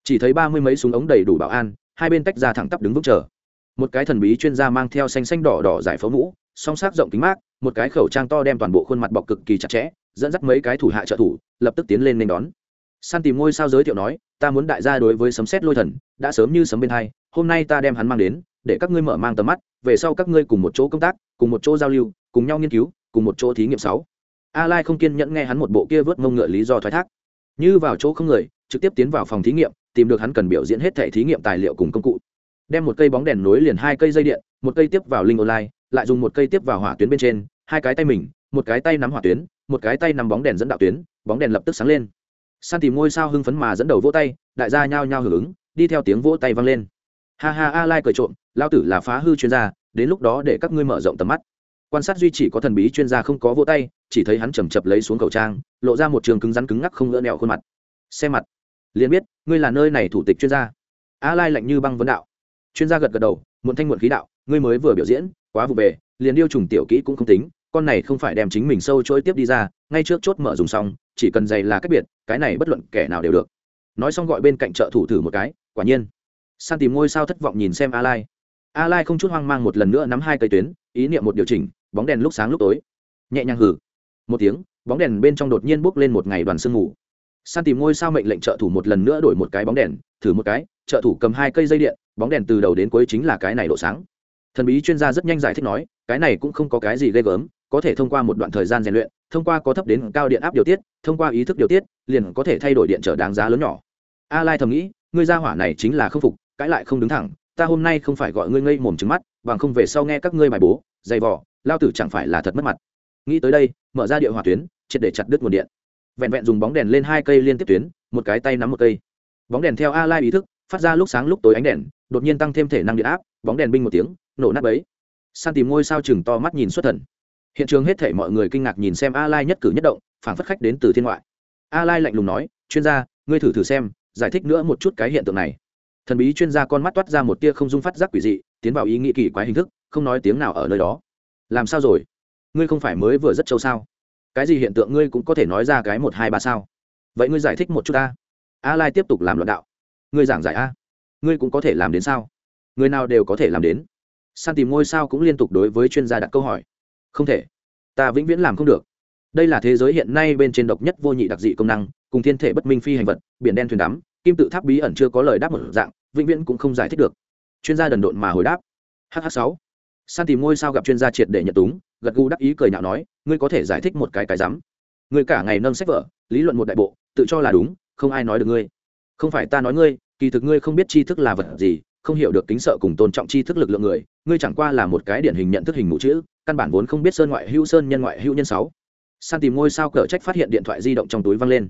Speaker 1: chỉ thấy ba mươi mấy súng ống đầy đủ bảo an, hai bên tách ra thẳng tắp đứng vững chờ một cái thần bí chuyên gia mang theo xanh xanh đỏ đỏ giải phẫu mũ, song sắc rộng kính mát, một cái khẩu trang to đem toàn bộ khuôn mặt bọc cực kỳ chặt chẽ, dẫn dắt mấy cái thủ hạ trợ thủ, lập tức tiến lên nên đón. San tìm ngôi sao giới thiệu nói, ta muốn đại gia đối với sấm xét lôi thần, đã sớm như sấm bên hai, hôm nay ta đem hắn mang đến, để các ngươi mở mang tầm mắt, về sau các ngươi cùng một chỗ công tác, cùng một chỗ giao lưu, cùng nhau nghiên cứu, cùng một chỗ thí nghiệm sáu. A lai không kiên nhẫn nghe hắn một bộ kia vớt ngông ngựa lý do thoái thác. Như vào chỗ không người, trực tiếp tiến vào phòng thí nghiệm, tìm được hắn cần biểu diễn hết thẻ thí nghiệm tài liệu cùng công cụ đem một cây bóng đèn nối liền hai cây dây điện, một cây tiếp vào linh online, lại dùng một cây tiếp vào hỏa tuyến bên trên, hai cái tay mình, một cái tay nắm hỏa tuyến, một cái tay nắm bóng đèn dẫn đạo tuyến, bóng đèn lập tức sáng lên. San tìm ngôi sao hưng phấn mà dẫn đầu vỗ tay, đại gia nhao nhao hưởng ứng, đi theo tiếng vỗ tay vang lên. Ha ha, a lai cười trộm, lao tử là phá hư chuyên gia, đến lúc đó để các ngươi mở rộng tầm mắt. Quan sát duy chỉ có thần bí chuyên gia không có vỗ tay, chỉ thấy hắn chầm chập lấy xuống khẩu trang, lộ ra một trường cứng rắn cứng ngắc không ngỡ nẹo khuôn mặt. Xe mặt. Liền biết, ngươi là nơi này thủ tịch chuyên gia. A lai lạnh như băng vấn đạo chuyên gia gật gật đầu, muộn thanh muộn khí đạo, ngươi mới vừa biểu diễn, quá vụ về, liền điêu trùng tiểu kỹ cũng không tính, con này không phải đem chính mình sâu trôi tiếp đi ra, ngay trước chốt mở dùng xong, chỉ cần giày là cách biệt, cái này bất luận kẻ nào đều được. Nói xong gọi bên cạnh trợ thủ thử một cái, quả nhiên. San tìm ngôi sao thất vọng nhìn xem a lai a lai không chút hoang mang một lần nữa nắm hai cây tuyến, ý niệm một điều chỉnh, bóng đèn lúc sáng lúc tối. Nhẹ nhàng hử một tiếng, bóng đèn bên trong đột nhiên bốc lên một ngày đoàn sương mù san tìm ngôi sao mệnh lệnh trợ thủ một lần nữa đổi một cái bóng đèn, thử một cái, trợ thủ cầm hai cây dây điện, bóng đèn từ đầu đến cuối chính là cái này độ sáng. Thần bí chuyên gia rất nhanh giải thích nói, cái này cũng không có cái gì ghê gớm, có thể thông qua một đoạn thời gian rèn luyện, thông qua có thấp đến cao điện áp điều tiết, thông qua ý thức điều tiết, liền có thể thay đổi điện trở đáng giá lớn nhỏ. A lai thầm nghĩ, ngươi ra hỏa này chính là không phục, cãi lại không đứng thẳng, ta hôm nay không phải gọi ngươi ngây mồm trứng mắt, bằng không về sau nghe các ngươi bài bố, dày vỏ lao tử chẳng phải là thật mất mặt. Nghĩ tới đây, mở ra địa hỏa tuyến, triệt để chặt đứt nguồn điện vẹn vẹn dùng bóng đèn lên hai cây liên tiếp tuyến, một cái tay nắm một cây. Bóng đèn theo a lai ý thức, phát ra lúc sáng lúc tối ánh đèn, đột nhiên tăng thêm thể năng điện áp, bóng đèn binh một tiếng, nổ nát bấy. San tìm ngôi sao chừng to mắt nhìn xuất thần. Hiện trường hết thể mọi người kinh ngạc nhìn xem a lai nhất cử nhất động phản phất khách đến từ thiên ngoại. A lai lạnh lùng nói, chuyên gia, ngươi thử thử xem, giải thích nữa một chút cái hiện tượng này. Thần bí chuyên gia con mắt toát ra một tia không dung phát giác quỷ dị, tiến vào ý nghĩ kỳ quái hình thức, không nói tiếng nào ở nơi đó. Làm sao rồi? Ngươi không phải mới vừa rất trâu sao? Cái gì hiện tượng ngươi cũng có thể nói ra cái một hai ba sao? Vậy ngươi giải thích một chút ta. A lai tiếp tục làm luận đạo. Ngươi giảng giải a. Ngươi cũng có thể làm đến sao? Người nào đều có thể làm đến. San tìm ngôi sao cũng liên tục đối với chuyên gia đặt câu hỏi. Không thể. Ta vĩnh viễn làm không được. Đây là thế giới hiện nay bên trên độc nhất vô nhị đặc dị công năng, cùng thiên thể bất minh phi hành vật, biển đen thuyền đắm, kim tự tháp bí ẩn chưa có lời đáp một dạng, vĩnh viễn cũng không giải thích được. Chuyên gia đần độn mà hồi đáp. Hh sáu. San tìm ngôi sao gặp chuyên gia triệt để nhận túng gật gù đắc ý cười nhạo nói, ngươi có thể giải thích một cái cái rắm. Ngươi cả ngày nâng sách vở, lý luận một đại bộ, tự cho là đúng, không ai nói được ngươi. Không phải ta nói ngươi, kỳ thực ngươi không biết tri thức là vật gì, không hiểu được kính sợ cùng tôn trọng tri thức lực lượng người, ngươi chẳng qua là một cái điển hình nhận thức hình mũ chữ, căn bản vốn không biết sơn ngoại hữu sơn nhân ngoại hữu nhân sáu. San tìm ngôi sao cờ trách phát hiện điện thoại di động trong túi văng lên.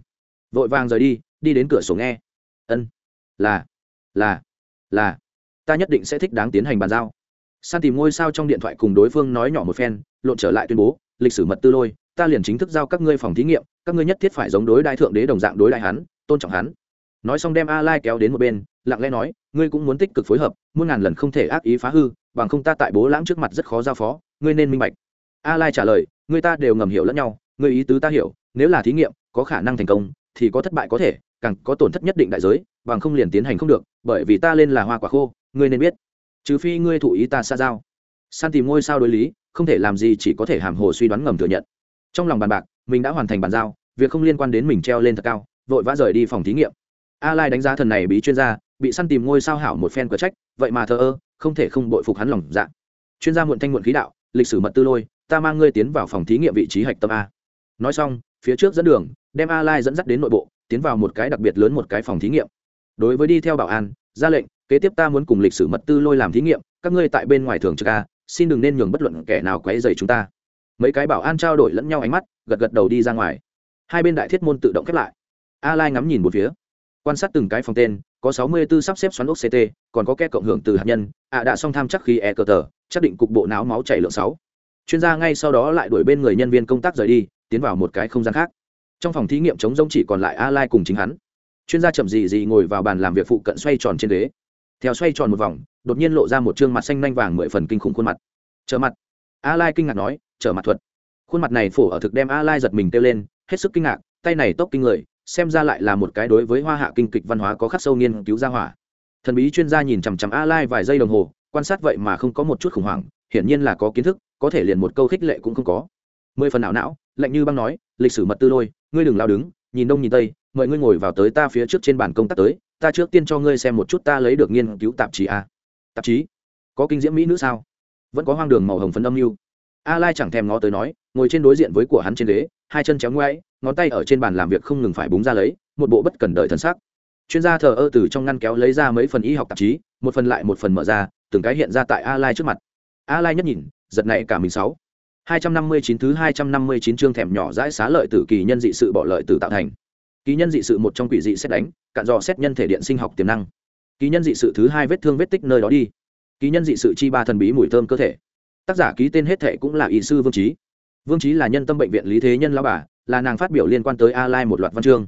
Speaker 1: Vội vàng rời đi đi đến cửa sổ nghe. Ân, là là là, ta nhất định sẽ thích đáng tiến hành bàn giao san tìm ngôi sao trong điện thoại cùng đối phương nói nhỏ một phen, lộn trở lại tuyên bố, lịch sử mật tư lôi, ta liền chính thức giao các ngươi phòng thí nghiệm, các ngươi nhất thiết phải giống đối đại thượng đế đồng dạng đối đại hắn, tôn trọng hắn. Nói xong đem a lai kéo đến một bên, lặng lẽ nói, ngươi cũng muốn tích cực phối hợp, muôn ngàn lần không thể ác ý phá hư, bằng không ta tại bố lãng trước mặt rất khó giao phó, ngươi nên minh bạch. A lai trả lời người ta đều ngầm hiểu lẫn nhau, ngươi ý tứ ta hiểu, nếu là thí nghiệm, có khả năng thành công, thì có thất bại có thể, càng có tổn thất nhất định đại giới, bằng không liền tiến hành không được, bởi vì ta lên là hoa quả khô, ngươi nên biết trừ phi ngươi thụ ý ta xa giao. San tìm ngôi sao đối lý, không thể làm gì chỉ có thể hàm hồ suy đoán ngầm thừa nhận. Trong lòng bàn bạc, mình đã hoàn thành bàn giao, việc không liên quan đến mình treo lên thật cao, vội vã rời đi phòng thí nghiệm. A lai đánh giá thần này bí chuyên gia, bị săn tìm ngôi sao hảo một phen cờ trách, vậy mà thờ ơ, không thể không bội phục hắn lòng dạ. Chuyên gia muộn thanh muộn khí đạo, lịch sử mật tư lôi, ta mang ngươi tiến vào phòng thí nghiệm vị trí hạch tâm a. Nói xong, phía trước dẫn đường, đem a lai dẫn dắt đến nội bộ, tiến vào một cái đặc biệt lớn một cái phòng thí nghiệm. Đối với đi theo bảo an ra lệnh, kế tiếp ta muốn cùng lịch sử mật tư lôi làm thí nghiệm, các ngươi tại bên ngoài thường trực a, xin đừng nên nhường bất luận kẻ nào quấy dày chúng ta. Mấy cái bảo an trao đổi lẫn nhau ánh mắt, gật gật đầu đi ra ngoài. Hai bên đại thiết môn tự động khép lại. A lai ngắm nhìn một phía, quan sát từng cái phòng tên, có 64 sắp xếp xoắn ốc ct còn có ke cộng hưởng từ hạt nhân ạ đã xong tham chắc khi e cờ tờ, chắc định cục bộ não máu chảy lượng 6. chuyên gia ngay sau đó lại đuổi bên người nhân viên công tác rời đi, tiến vào một cái không gian khác. Trong phòng thí nghiệm chống rông chỉ còn lại a lai cùng chính hắn chuyên gia chậm gì gì ngồi vào bàn làm việc phụ cận xoay tròn trên ghế. Theo xoay tròn một vòng, đột nhiên lộ ra một trương mặt xanh nanh vàng mười phần kinh khủng khuôn mặt. Trở mặt. A lai kinh ngạc nói, trở mặt thuật. Khuôn mặt này phổ ở thực đem a lai giật mình kêu lên, hết sức kinh ngạc, tay này tốc kinh người, xem ra lại là một cái đối với hoa hạ kinh kịch văn hóa có khắc sâu nghiên cứu ra hỏa. Thần bí chuyên gia nhìn chằm chằm a lai vài giây đồng hồ, quan sát vậy mà không có một chút khủng hoảng, hiển nhiên là có kiến thức, có thể liền một câu khích lệ cũng không có. Mười phần não não, lạnh như băng nói, lịch sử mật tư lôi, ngươi đừng lao đứng, nhìn đông nhìn tây mời ngươi ngồi vào tới ta phía trước trên bàn công tác tới, ta trước tiên cho ngươi xem một chút ta lấy được nghiên cứu tạp chí a. Tạp chí? Có kinh diễm mỹ nữ sao? Vẫn có hoang đường màu hồng phấn âm mưu. A lai chẳng thèm ngó tới nói, ngồi trên đối diện với của hắn trên ghế, hai chân chéo ngoáy, ngón tay ở trên bàn làm việc không ngừng phải búng ra lấy, một bộ bất cần đợi thần sắc. Chuyên gia thờ ơ từ trong ngăn kéo lấy ra mấy phần y học tạp chí, một phần lại một phần mở ra, từng cái hiện ra tại a lai trước mặt. A lai nhất nhìn, giật này cả mình sáu. Hai trăm năm mươi chín thứ hai trăm năm mươi chín chương thèm nhỏ dãi xá lợi tử kỳ nhân dị sự bỏ lợi tử tạo thành ký nhân dị sự một trong quỷ dị xét đánh, cạn dò xét nhân thể điện sinh học tiềm năng. Ký nhân dị sự thứ hai vết thương vết tích nơi đó đi. Ký nhân dị sự chi ba thần bí mùi thơm cơ thể. Tác giả ký tên hết thệ cũng là y sư vương trí vương trí là nhân tâm bệnh viện lý thế nhân lao bà, là nàng phát biểu liên quan tới a lai một loạt văn chương.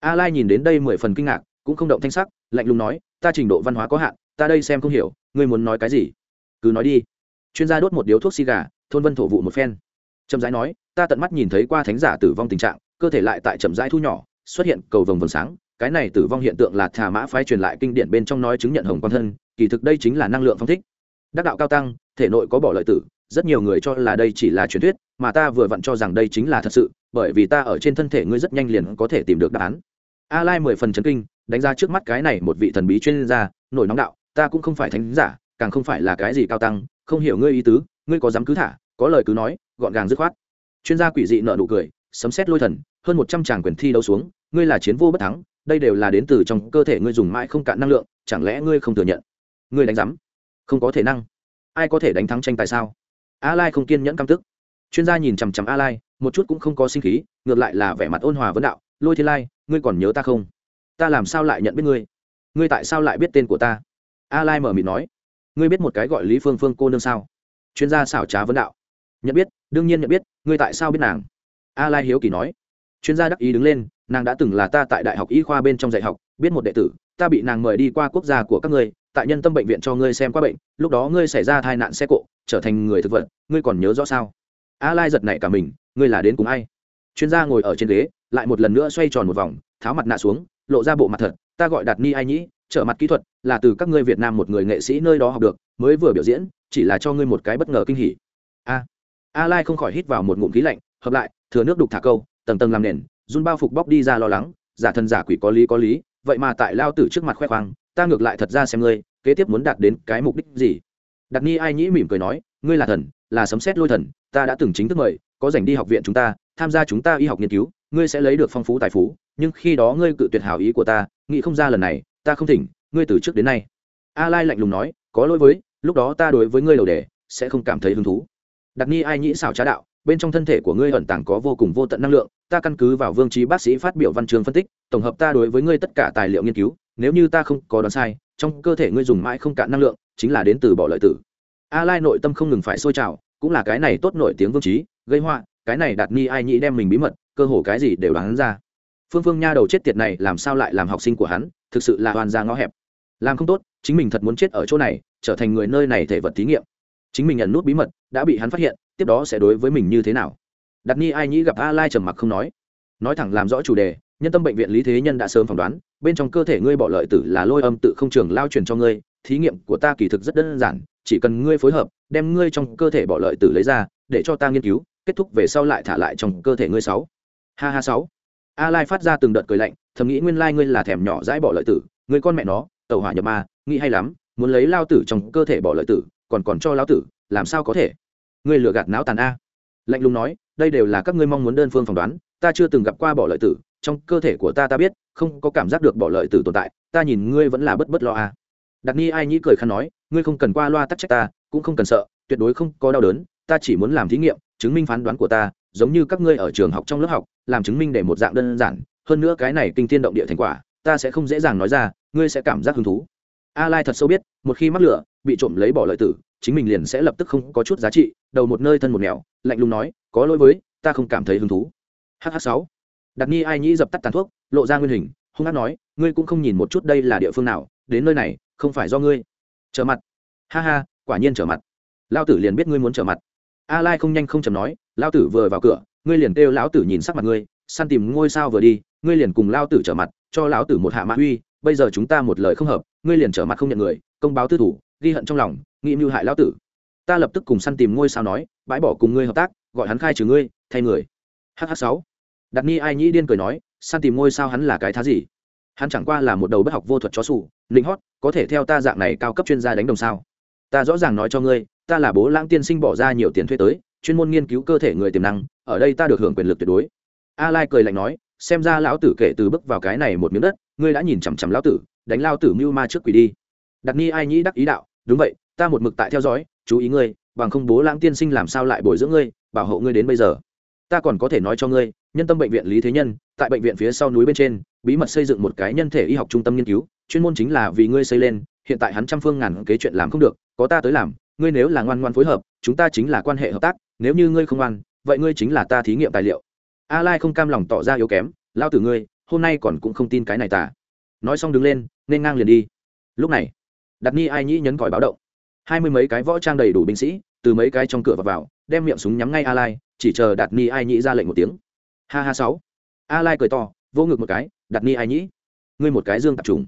Speaker 1: A lai nhìn đến đây mười phần kinh ngạc, cũng không động thanh sắc, lạnh lùng nói, ta trình độ văn hóa có hạn, ta đây xem không hiểu, ngươi muốn nói cái gì? Cứ nói đi. Chuyên gia đốt một điếu thuốc xì gà, thôn vân thổ vụ một phen. Trầm rãi nói, ta tận mắt nhìn thấy qua thánh giả tử vong tình trạng, cơ thể lại tại trầm rãi thu nhỏ xuất hiện cầu vồng vầng sáng, cái này tử vong hiện tượng là thả mã phái truyền lại kinh điển bên trong nói chứng nhận hồng quan thân, kỳ thực đây chính là năng lượng phong thích. Đắc đạo cao tăng, thể nội có bỏ lợi tử, rất nhiều người cho là đây chỉ là truyền thuyết, mà ta vừa vặn cho rằng đây chính là thật sự, bởi vì ta ở trên thân thể ngươi rất nhanh liền có thể tìm được đáp án. A lai mười phần chấn kinh, đánh ra trước mắt cái này một vị thần bí chuyên gia, nổi nóng đạo, ta cũng không phải thánh giả, càng không phải là cái gì cao tăng, không hiểu ngươi ý tứ, ngươi có dám cứ thả, có lời cứ nói, gọn gàng dứt khoát. Chuyên gia quỷ dị nợ nụ cười sấm xét lôi thần, hơn một trăm tràng quyền thi đấu xuống, ngươi là chiến vô bất thắng, đây đều là đến từ trong cơ thể ngươi dùng mãi không cạn năng lượng, chẳng lẽ ngươi không thừa nhận? Ngươi đánh giám, không có thể năng. Ai có thể đánh thắng tranh tài sao? A lai không kiên nhẫn căm tức. Chuyên gia nhìn chằm chằm a lai một chút cũng không có sinh khí, ngược lại là vẻ mặt ôn hòa vấn đạo, lôi thiên lai, ngươi còn nhớ ta không? Ta làm sao lại nhận biết ngươi? Ngươi tại sao lại biết tên của ta? A lai mở mịt nói, ngươi biết một cái gọi lý phương phương cô nương sao? Chuyên gia xảo trá vấn đạo, nhận biết, đương nhiên nhận biết, ngươi tại sao biết nàng? A lai hiếu kỳ nói. Chuyên gia đắc ý đứng lên, nàng đã từng là ta tại đại học y khoa bên trong dạy học, biết một đệ tử, ta bị nàng mời đi qua quốc gia của các ngươi, tại nhân tâm bệnh viện cho ngươi xem qua bệnh, lúc đó ngươi xảy ra tai nạn xe cộ, trở thành người thực vật, ngươi còn nhớ rõ sao? A lai giật nảy cả mình, ngươi là đến cùng ai? Chuyên gia ngồi ở trên ghế, lại một lần nữa xoay tròn một vòng, tháo mặt nạ xuống, lộ ra bộ mặt thật, ta gọi đạt ni ai nhĩ trở mặt kỹ thuật, là từ các ngươi việt nam một người nghệ sĩ nơi đó học được, mới vừa biểu diễn, chỉ là cho ngươi một cái bất ngờ kinh hỉ. A a lai không khỏi hít vào một ngụm khí lạnh hợp lại, thừa nước đục thả câu, tầng tầng làm nền, run bao phục bóc đi ra lo lắng, giả thần giả quỷ có lý có lý, vậy mà tại lao tử trước mặt khoe khoang, ta ngược lại thật ra xem ngươi, kế tiếp muốn đạt đến cái mục đích gì? Đặt ni ai nhĩ mỉm cười nói, ngươi là thần, là sấm xét lôi thần, ta đã từng chính thức mời, có dành đi học viện chúng ta, tham gia chúng ta y học nghiên cứu, ngươi sẽ lấy được phong phú tài phú, nhưng khi đó ngươi cự tuyệt hảo ý của ta, nghĩ không ra lần này, ta không thỉnh, ngươi từ trước đến nay. A lai lạnh lùng nói, có lỗi với, lúc đó ta đối với ngươi đầu đề, sẽ không cảm thấy hứng thú. Đặt ni ai nhĩ xảo trá đạo bên trong thân thể của ngươi ẩn tàng có vô cùng vô tận năng lượng, ta căn cứ vào vương trí bác sĩ phát biểu văn chương phân tích, tổng hợp ta đối với ngươi tất cả tài liệu nghiên cứu, nếu như ta không có đoán sai, trong cơ thể ngươi dùng mãi không cạn năng lượng, chính là đến từ bỏ lợi tử. A lai nội tâm không ngừng phải sôi trào, cũng là cái này tốt nổi tiếng vương trí, gây họa, cái này đạt ni ai nhĩ đem mình bí mật, cơ hồ cái gì đều đoán ra. Phương phương nha đầu chết tiệt này làm sao lại làm học sinh của hắn, thực sự là hoàn ra ngõ hẹp. Làm không tốt, chính mình thật muốn chết ở chỗ này, trở thành người nơi này thể vật thí nghiệm. Chính mình nhận nút bí mật, đã bị hắn phát hiện tiếp đó sẽ đối với mình như thế nào? Đặt ni ai nhĩ gặp a lai trầm mặc không nói. Nói thẳng làm rõ chủ đề, nhân tâm bệnh viện lý thế nhân đã sớm phỏng đoán, bên trong cơ thể ngươi bỏ lợi tử là lôi âm tự không trường lao truyền cho ngươi, thí nghiệm của ta kỳ thực rất đơn giản, chỉ cần ngươi phối hợp, đem ngươi trong cơ thể bỏ lợi tử lấy ra, để cho ta nghiên cứu, kết thúc về sau lại thả lại trong cơ thể ngươi sáu. Ha ha sáu. A lai phát ra từng đợt cười lạnh, thầm nghĩ nguyên lai ngươi là thèm nhỏ dãi bỏ lợi tử, ngươi con mẹ nó tàu hỏa nhập ma, nghĩ hay lắm, muốn lấy lao tử trong cơ thể bỏ lợi tử, còn còn cho lao tử, làm sao có thể? Ngươi lừa gạt não tàn a. Lạnh lùng nói, đây đều là các ngươi mong muốn đơn phương phỏng đoán, ta chưa từng gặp qua bỏ lợi tử, trong cơ thể của ta ta biết, không có cảm giác được bỏ lợi tử tồn tại, ta nhìn ngươi vẫn là bất bất lo a. Đặt ni ai nhĩ cười khăn nói, ngươi không cần qua loa tắc trách ta, cũng không cần sợ, tuyệt đối không có đau đớn, ta chỉ muốn làm thí nghiệm, chứng minh phán đoán của ta, giống như các ngươi ở trường học trong lớp học, làm chứng minh để một dạng đơn giản, hơn nữa cái này kinh thiên động địa thành quả, ta sẽ không dễ dàng nói ra, ngươi sẽ cảm giác hứng thú. A lai thật sâu biết, một khi mắc lửa, bị trộm lấy bỏ lợi tử, chính mình liền sẽ lập tức không có chút giá trị đầu một nơi thân một nẻo, lạnh lùng nói, có lỗi với, ta không cảm thấy hứng thú. Hh sáu. Đặt ni ai nhĩ dập tắt tàn thuốc, lộ ra nguyên hình, hung hát nói, ngươi cũng không nhìn một chút đây là địa phương nào, đến nơi này, không phải do ngươi. Trở mặt. Ha ha, quả nhiên trở mặt. Lao tử liền biết ngươi muốn trở mặt. A lai không nhanh không chầm nói lao tử vừa vào cửa, ngươi liền kêu lão tử nhìn sắc mặt ngươi, săn tìm ngôi sao vừa đi, ngươi liền cùng lao tử trở mặt, cho lão tử một hạ mã uy, bây giờ chúng ta một lời không hợp, ngươi liền trở mặt không nhận người, công báo tư thủ, ghi hận trong lòng, nghĩ mưu hại lão tử ta lập tức cùng săn tìm ngôi sao nói, bãi bỏ cùng ngươi hợp tác, gọi hắn khai trừ ngươi, thay người. Hh sáu. Đặt ni ai nhĩ điên cười nói, săn tìm ngôi sao hắn là cái thá gì? Hắn chẳng qua là một đầu bất học vô thuật chó sủ, linh hót, có thể theo ta dạng này cao cấp chuyên gia đánh đồng sao? Ta rõ ràng nói cho ngươi, ta là bố lãng tiên sinh bỏ ra nhiều tiền thuê tới, chuyên môn nghiên cứu cơ thể người tiềm năng, ở đây ta được hưởng quyền lực tuyệt đối. A lai cười lạnh nói, xem ra lão tử kể từ bước vào cái này một miếng đất, ngươi đã nhìn chằm chằm lão tử, đánh lao tử mưu ma trước quỷ đi. Đặt ni ai nhĩ đắc ý đạo, đúng vậy, ta một mực tại theo dõi chú ý ngươi, bằng không bố lãng tiên sinh làm sao lại bồi dưỡng ngươi, bảo hộ ngươi đến bây giờ. Ta còn có thể nói cho ngươi, nhân tâm bệnh viện lý thế nhân, tại bệnh viện phía sau núi bên trên, bí mật xây dựng một cái nhân thể y học trung tâm nghiên cứu, chuyên môn chính là vì ngươi xây lên, hiện tại hắn trăm phương ngàn kế chuyện làm không được, có ta tới làm, ngươi nếu là ngoan ngoan phối hợp, chúng ta chính là quan hệ hợp tác, nếu như ngươi không ngoan, vậy ngươi chính là ta thí nghiệm tài liệu. A lai không cam lòng tỏ ra yếu kém lao tử ngươi, hôm nay còn cũng không tin cái này tả nói xong đứng lên, nên ngang liền đi. Lúc này đặt ni ai nhĩ nhấn còi báo động hai mươi mấy cái võ trang đầy đủ binh sĩ từ mấy cái trong cửa vào, vào đem miệng súng nhắm ngay a lai chỉ chờ Đạt ni ai nhĩ ra lệnh một tiếng. Ha ha sáu. A lai cười to vô ngực một cái Đạt ni ai nhĩ ngươi một cái dương tạp trùng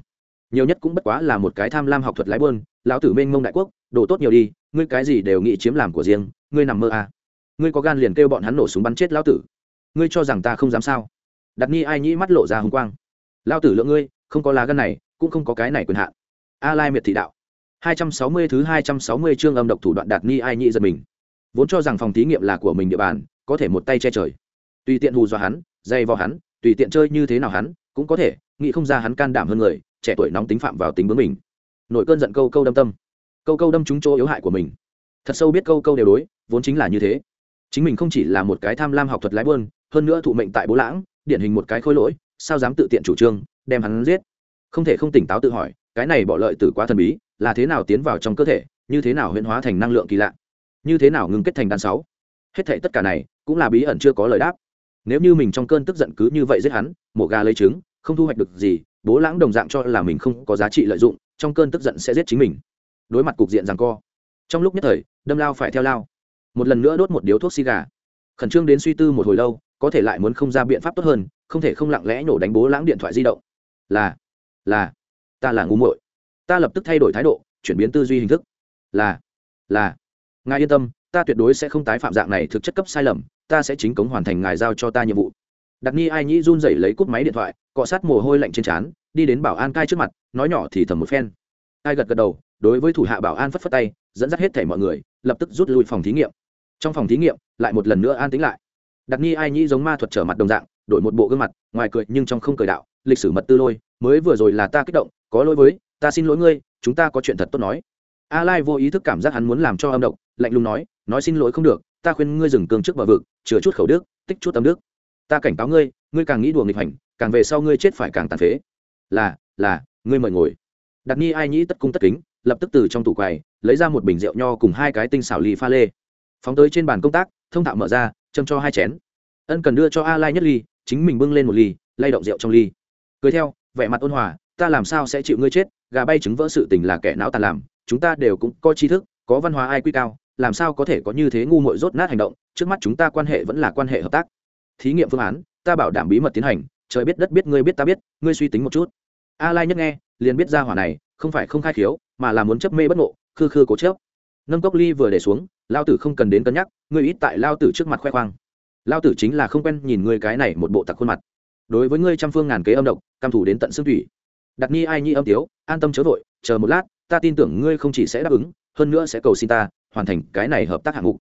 Speaker 1: nhiều nhất cũng bất quá là một cái tham lam học thuật lái buôn lão tử mênh mông đại quốc đồ tốt nhiều đi ngươi cái gì đều nghĩ chiếm làm của riêng ngươi nằm mơ à. ngươi có gan liền kêu bọn hắn nổ súng bắn chết lão tử. Ngươi cho rằng ta không dám sao? Đặt ni ai nhĩ mắt lộ ra hồng quang. Lão tử lượng ngươi không có lá gan này cũng không có cái này quyền hạn. A lai miệt thị đạo. 260 thứ 260 chương âm độc thủ đoạn đạt ni ai nhị giật mình. Vốn cho rằng phòng thí nghiệm là của mình địa bàn, có thể một tay che trời. Tùy tiện hù dọa hắn, dày vào hắn, tùy tiện chơi như thế nào hắn, cũng có thể, nghĩ không ra hắn can đảm hơn người, trẻ tuổi nóng tính phạm vào tính bướng mình. Nổi cơn giận câu câu đâm tâm. Câu câu đâm trúng chỗ yếu hại của mình. Thật sâu biết câu câu đều đối, vốn chính là như thế. Chính mình không chỉ là một cái tham lam học thuật lái buôn hơn nữa thụ mệnh tại bố lãng, điển hình một cái khôi lỗi, sao dám tự tiện chủ trương, đem hắn giết không thể không tỉnh táo tự hỏi, cái này bỏ lợi từ quá thần bí, là thế nào tiến vào trong cơ thể, như thế nào huyễn hóa thành năng lượng kỳ lạ, như thế nào ngừng kết thành đàn sáu. Hết thảy tất cả này, cũng là bí ẩn chưa có lời đáp. Nếu như mình trong cơn tức giận cứ như vậy giết hắn, mổ gà lấy trứng, không thu hoạch được gì, bố lãng đồng dạng cho là mình không có giá trị lợi dụng, trong cơn tức giận sẽ giết chính mình. Đối mặt cục diện rằng co. Trong lúc nhất thời, đâm lao phải theo lao. Một lần nữa đốt một điếu thuốc xì gà. Khẩn trương đến suy tư một hồi lâu, có thể lại muốn không ra biện pháp tốt hơn, không thể không lặng lẽ nổ đánh bố lãng điện thoại di động. Là là, ta là ngu muội. Ta lập tức thay đổi thái độ, chuyển biến tư duy hình thức. Là là, ngài yên tâm, ta tuyệt đối sẽ không tái phạm dạng này thực chất cấp sai lầm, ta sẽ chính cống hoàn thành ngài giao cho ta nhiệm vụ. Đặc ni ai nhĩ run rẩy lấy cúp máy điện thoại, cọ sát mồ hôi lạnh trên trán, đi đến bảo an cai trước mặt, nói nhỏ thì thầm một phen. Ai gật gật đầu, đối với thủ hạ bảo an phất phất tay, dẫn dắt hết thảy mọi người, lập tức rút lui phòng thí nghiệm. Trong phòng thí nghiệm, lại một lần nữa an tính lại. Đặc ni ai nhĩ giống ma thuật trở mặt đồng dạng, đổi một bộ gương mặt, ngoài cười nhưng trong không cười đạo lịch sử mật tư lôi, mới vừa rồi là ta kích động, có lỗi với, ta xin lỗi ngươi, chúng ta có chuyện thật tốt nói. A lai vô ý thức cảm giác hắn muốn làm cho âm độc, lạnh lùng nói nói xin lỗi không được, ta khuyên ngươi dừng cương trước bờ vực, chừa chút khẩu đức, tích chút tâm đức. Ta cảnh cáo ngươi ngươi càng nghĩ đùa nghịch hành, càng về sau ngươi chết phải càng tàn phế. Là là, ngươi mời ngồi. Đặt nghi ai nhĩ tất cung tất kính, lập tức từ trong tủ quầy, lấy ra một bình rượu nho cùng hai cái tinh xảo ly pha lê. Phóng tới trên bàn công tác, thông thạo mở ra, châm cho hai chén. Ân cần đưa cho a lai nhất ly, chính mình bưng lên một ly, lay động rượu trong ly cười theo, vẻ mặt ôn hòa, ta làm sao sẽ chịu ngươi chết, gà bay trứng vỡ sự tình là kẻ não tàn làm, chúng ta đều cũng có tri thức, có văn hóa ai quy cao, làm sao có thể có như thế ngu muội rốt nát hành động, trước mắt chúng ta quan hệ vẫn là quan hệ hợp tác. Thí nghiệm phương án, ta bảo đảm bí mật tiến hành, trời biết đất biết ngươi biết ta biết, ngươi suy tính một chút. A lai nhất nghe, liền biết ra hỏa này không phải không khai khiếu, mà là muốn chấp mê bất ngộ, khư khư cố chớp nâng cốc ly vừa để xuống, lao tử không cần đến cân nhắc, ngươi ít tại lao tử trước mặt khoe khoang. Lao tử chính là không quen nhìn ngươi cái này một bộ tặc khuôn mặt đối với ngươi trăm phương ngàn kế âm độc, cam thủ đến tận xương thủy. Đặt nhi ai nhi âm tiếu, an tâm chớ vội, chờ một lát, ta tin tưởng ngươi không chỉ sẽ đáp ứng, hơn nữa sẽ cầu xin ta, hoàn thành cái này hợp tác hạng mục.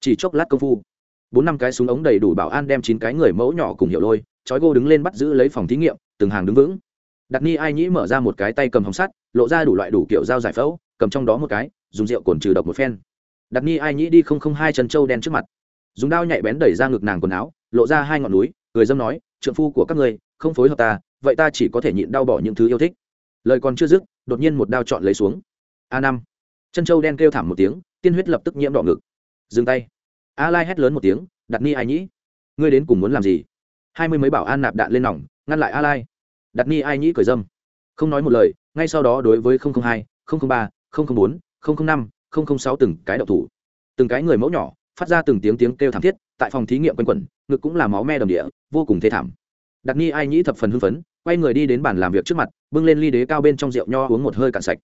Speaker 1: Chỉ chốc lát công phu, bốn năm cái súng ống đầy đủ bảo an đem chín cái người mẫu nhỏ cùng hiệu lôi, trói gô đứng lên bắt giữ lấy phòng thí nghiệm, từng hàng đứng vững. Đặt ni ai nhĩ mở ra một cái tay cầm hồng sắt, lộ ra đủ loại đủ kiểu dao giải phẫu, cầm trong đó một cái, dùng rượu cồn trừ độc một phen. Đặt ni ai nhĩ đi không không hai chân trâu đen trước mặt. Dùng đao nhạy bén đẩy ra ngực nàng quần áo, lộ ra hai ngọn núi người dâm nói trượng phu của các ngươi, không phối hợp ta, vậy ta chỉ có thể nhịn đau bỏ những thứ yêu thích. Lời còn chưa dứt, đột nhiên một đao chọn lấy xuống. A năm. Chân trâu đen kêu thảm một tiếng, tiên huyết lập tức nhiễm đỏ ngực. Dừng tay. A lai hét lớn một tiếng, đặt ni ai nhĩ ngươi đến cùng muốn làm gì? Hai mươi mấy bảo an nạp đạn lên nòng, ngăn lại a lai. Đặt ni ai nhĩ cười dâm. Không nói một lời, ngay sau đó đối với hai ba bốn năm sáu từng cái đậu thủ. Từng cái người mẫu nhỏ, phát ra từng tiếng tiếng kêu thảm thiết, tại phòng thí nghiệm quanh quẩn ngực cũng là máu me đầm địa, vô cùng thê thảm. Đặc ni ai nhĩ thập phần hưng phấn, quay người đi đến bàn làm việc trước mặt, bưng lên ly đế cao bên trong rượu nho uống một hơi cạn sạch.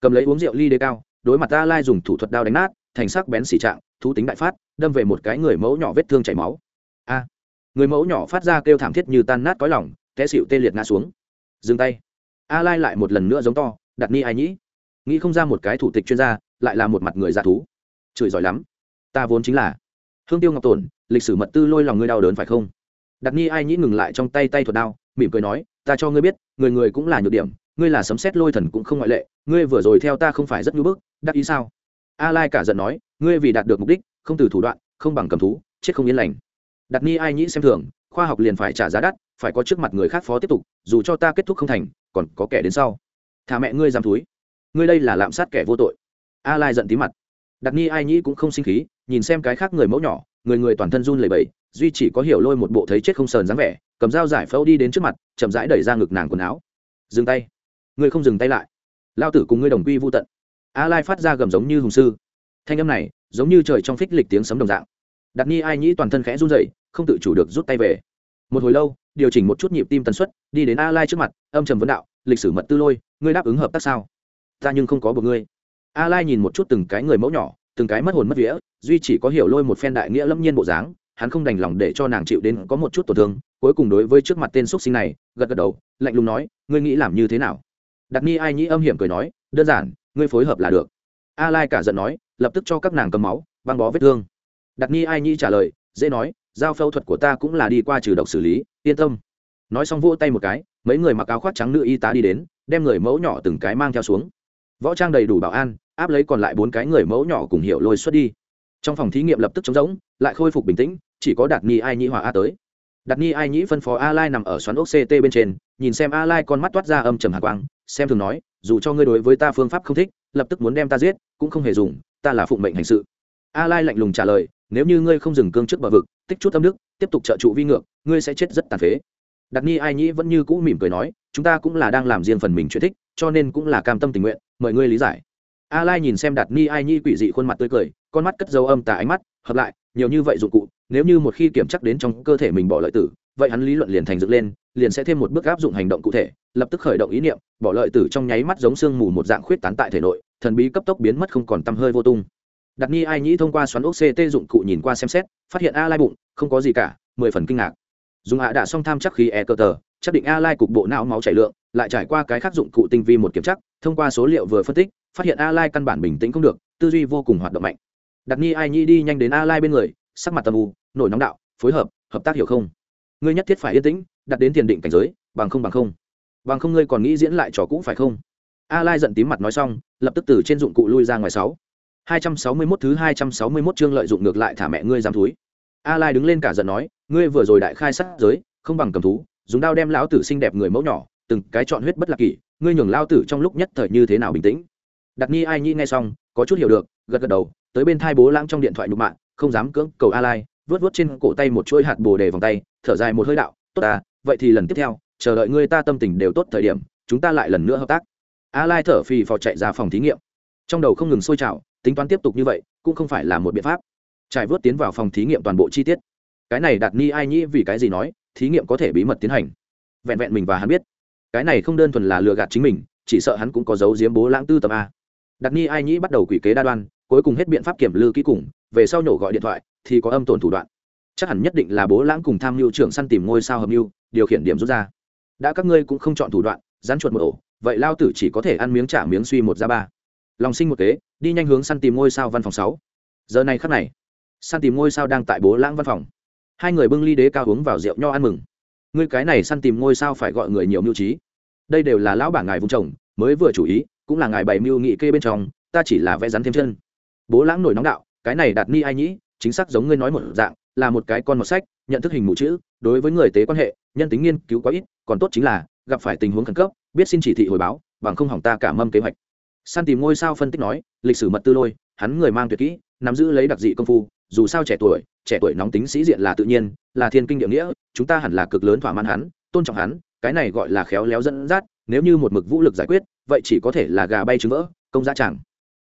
Speaker 1: Cầm lấy uống rượu ly đế cao, đối mặt a lai dùng thủ thuật đao đánh nát, thành sắc bén xỉ trạng, thú tính đại phát, đâm về một cái người mẫu nhỏ vết thương chảy máu. A, người mẫu nhỏ phát ra kêu thảm thiết như tan nát cõi lòng, té xịu tê liệt ngã xuống. Dừng tay. A lai lại một lần nữa giống to, đặt ni ai nhĩ. Nghĩ không ra một cái thủ tịch chuyên gia, lại là một mặt người ra thú. Chửi giỏi lắm. Ta vốn chính là hương tiêu ngọc tổn, lịch sử mật tư lôi lòng ngươi đau đớn phải không? Đặt ni ai nhĩ ngừng lại trong tay tay thuật đao, mỉm cười nói, ta cho ngươi biết, người người cũng là nhược điểm, ngươi là sấm xét lôi thần cũng không ngoại lệ, ngươi vừa rồi theo ta không phải rất nhu bức, đắc ý sao? A lai cả giận nói, ngươi vì đạt được mục đích, không từ thủ đoạn, không bằng cầm thú, chết không yên lành. Đặt ni ai nhĩ xem thường, khoa học liền phải trả giá đắt, phải có trước mặt người khác phó tiếp tục, dù cho ta kết thúc không thành, còn có kẻ đến sau. Thả mẹ ngươi dám túi ngươi đây là lạm sát kẻ vô tội. A lai giận tí mặt. Đặt ni ai nhĩ cũng không sinh khí nhìn xem cái khác người mẫu nhỏ, người người toàn thân run lẩy bẩy, duy chỉ có hiểu lôi một bộ thấy chết không sờn dáng vẻ, cầm dao giải phẫu đi đến trước mặt, chậm rãi đẩy ra ngực nàng quần áo. Dừng tay. Ngươi không dừng tay lại. Lao tử cùng ngươi đồng quy vô tận. A lai phát ra gầm giống như hùng sư. Thanh âm này, giống như trời trong phích lịch tiếng sấm đồng dạng. Đặt ni ai nhĩ toàn thân khẽ run rẩy, không tự chủ được rút tay về. Một hồi lâu, điều chỉnh một chút nhịp tim tần suất, đi đến a lai trước mặt, âm trầm vấn đạo, lịch sử mật tư lôi, ngươi đáp ứng hợp tác sao? Ta nhưng không có một ngươi. A lai nhìn một chút từng cái người mẫu nhỏ từng cái mất hồn mất vía, duy chỉ có hiểu lôi một phen đại nghĩa lâm nhiên bộ dáng, hắn không đành lòng để cho nàng chịu đến có một chút tổn thương, cuối cùng đối với trước mặt tên x sinh này, gật gật đầu, lạnh lùng nói, ngươi nghĩ làm như thế nào? Đặt ni ai nhĩ âm hiểm cười nói, đơn giản, ngươi phối hợp là được. A lai cả giận nói, lập tức cho các nàng cầm máu, băng bó vết thương. Đặt ni ai nhi trả lời, dễ nói, giao phẫu thuật của ta cũng là đi qua trừ độc xử lý, yên tâm. Nói xong vỗ tay một cái, mấy người mặc áo khoác trắng nữ y tá đi đến, đem người mẫu nhỏ từng cái mang theo xuống. Võ trang đầy đủ bảo an áp lấy còn lại bốn cái người mẫu nhỏ cùng hiệu lôi xuất đi. Trong phòng thí nghiệm lập tức trống rỗng, lại khôi phục bình tĩnh, chỉ có đạt ni ai nhĩ hòa a tới. Đạt ni ai nhĩ phân phó a lai nằm ở xoắn ốc ct bên trên, nhìn xem a lai con mắt toát ra âm trầm hạ quang, xem thường nói, dù cho ngươi đối với ta phương pháp không thích, lập tức muốn đem ta giết, cũng không hề dùng, ta là phụng mệnh hành sự. A lai lạnh lùng trả lời, nếu như ngươi không dừng cương trước bờ vực, tích chút tâm đức, tiếp tục trợ trụ vi ngược, ngươi sẽ chết rất tàn phế. Đặt ni ai nhĩ vẫn như cũ mỉm cười nói, chúng ta cũng là đang làm riêng phần mình chuyện thích, cho nên cũng là cam tâm tình nguyện, mời ngươi lý giải a lai nhìn xem Đạt ni ai Nhi quỷ dị khuôn mặt tươi cười, con mắt cất dấu âm tà ánh mắt, hợp lại, nhiều như vậy dụng cụ, nếu như một khi kiểm chắc đến trong cơ thể mình bỏ lợi tử, vậy hắn lý luận liền thành dựng lên, liền sẽ thêm một bước áp dụng hành động cụ thể, lập tức khởi động ý niệm, bỏ lợi tử trong nháy mắt giống sương mù một dạng khuyết tán tại thể nội, thần bí cấp tốc biến mất không còn tăm hơi vô tung. Đặt ni ai nhĩ thông qua xoắn ốc ct dụng cụ nhìn qua xem xét, phát hiện a lai bụng, không có gì cả, mười phần kinh ngạc. Dùng hạ đã xong tham chắc khí e cơ tờ, chắc định a lai cục bộ não máu chảy lượng, lại trải qua cái khác dụng cụ tinh vi một kiểm chắc, thông qua số liệu vừa phân tích phát hiện a lai căn bản bình tĩnh không được tư duy vô cùng hoạt động mạnh. Đặt ni ai nhi đi nhanh đến a lai bên người sắc mặt tầm u nổi nóng đạo phối hợp hợp tác hiểu không? Ngươi nhất thiết phải yên tĩnh đặt đến tiền định cảnh giới bằng không bằng không. Bằng không ngươi còn nghĩ diễn lại trò cũ phải không? A lai giận tím mặt nói xong lập tức từ trên dụng cụ lui ra ngoài sáu. 261 thứ 261 chương lợi dụng ngược lại thả mẹ ngươi giam thúi. A Lai đứng lên cả giận nói, ngươi vừa rồi đại khai sát giới, không bằng cầm thú, dùng đao đem lão tử xinh đẹp người mẫu nhỏ, từng cái chọn huyết bất lạc kỷ, ngươi nhường lão tử trong lúc nhất thời như thế nào bình tĩnh. Đặt Nhi Ai Nhi nghe xong, có chút hiểu được, gật gật đầu, tới bên thai bố lãng trong điện thoại nhục mạng không dám cưỡng cầu A Lai, vớt vớt trên cổ tay một chuỗi hạt bồ đề vòng tay, thở dài một hơi đạo, tốt à, vậy thì lần tiếp theo, chờ đợi ngươi ta tâm tình đều tốt thời điểm, chúng ta lại lần nữa hợp tác. A Lai thở phì phò chạy ra phòng thí nghiệm, trong đầu không ngừng sôi trào tính toán tiếp tục như vậy cũng không phải là một biện pháp. Trải vớt tiến vào phòng thí nghiệm toàn bộ chi tiết. Cái này đạt ni ai nhĩ vì cái gì nói thí nghiệm có thể bí mật tiến hành. Vẹn vẹn mình và hắn biết. Cái này không đơn thuần là lừa gạt chính mình chỉ sợ hắn cũng có dấu diếm bố lãng tư tập a đạt ni ai nhĩ bắt đầu quỷ kế đa đoan, cuối cùng hết biện pháp kiểm lư kỹ cùng, về sau nhổ gọi điện thoại, thì có âm tổn thủ đoạn. Chắc hẳn nhất định là bố lãng cùng tham mưu trưởng săn tìm ngôi sao hợp mưu, điều khiển điểm rút ra. Đã các ngươi cũng không chọn thủ đoạn dán chuột một ổ, vậy lao tử chỉ có thể ăn miếng trả miếng suy một ra ba. Lòng sinh một kế, đi nhanh hướng săn tìm ngôi sao văn phòng sáu. Giờ này khắc này, săn tìm ngôi sao đang tại bố lãng văn phòng. Hai người bưng ly đế cao uống vào rượu nho ăn mừng. Ngươi cái này săn tìm ngôi sao phải gọi người nhiều mưu trí. Đây đều là lão bảng ngài vùng trồng mới vừa chủ ý cũng là ngài bày mưu nghị kê bên trong, ta chỉ là vẽ rắn thêm chân. Bố lãng nổi nóng đạo, cái này đạt ni ai nhĩ, chính xác giống ngươi nói một dạng, là một cái con một sách, nhận thức hình mụ chữ, đối với người tế quan hệ, nhân tính nghiên cứu quá ít, còn tốt chính là, gặp phải tình huống khẩn cấp, biết xin chỉ thị hồi báo, bằng không hỏng ta cả mâm kế hoạch. San tìm ngôi sao phân tích nói, lịch sử mật tư lôi, hắn người mang tuyệt kỹ, nắm giữ lấy đặc dị công phu, dù sao trẻ tuổi trẻ tuổi nóng tính sĩ diện là tự nhiên, là thiên kinh địa nghĩa, chúng ta hẳn là cực lớn thỏa mãn hắn, tôn trọng hắn, cái này gọi là khéo léo dẫn dắt, nếu như một mực vũ lực giải quyết vậy chỉ có thể là gà bay trứng vỡ, công giá chẳng.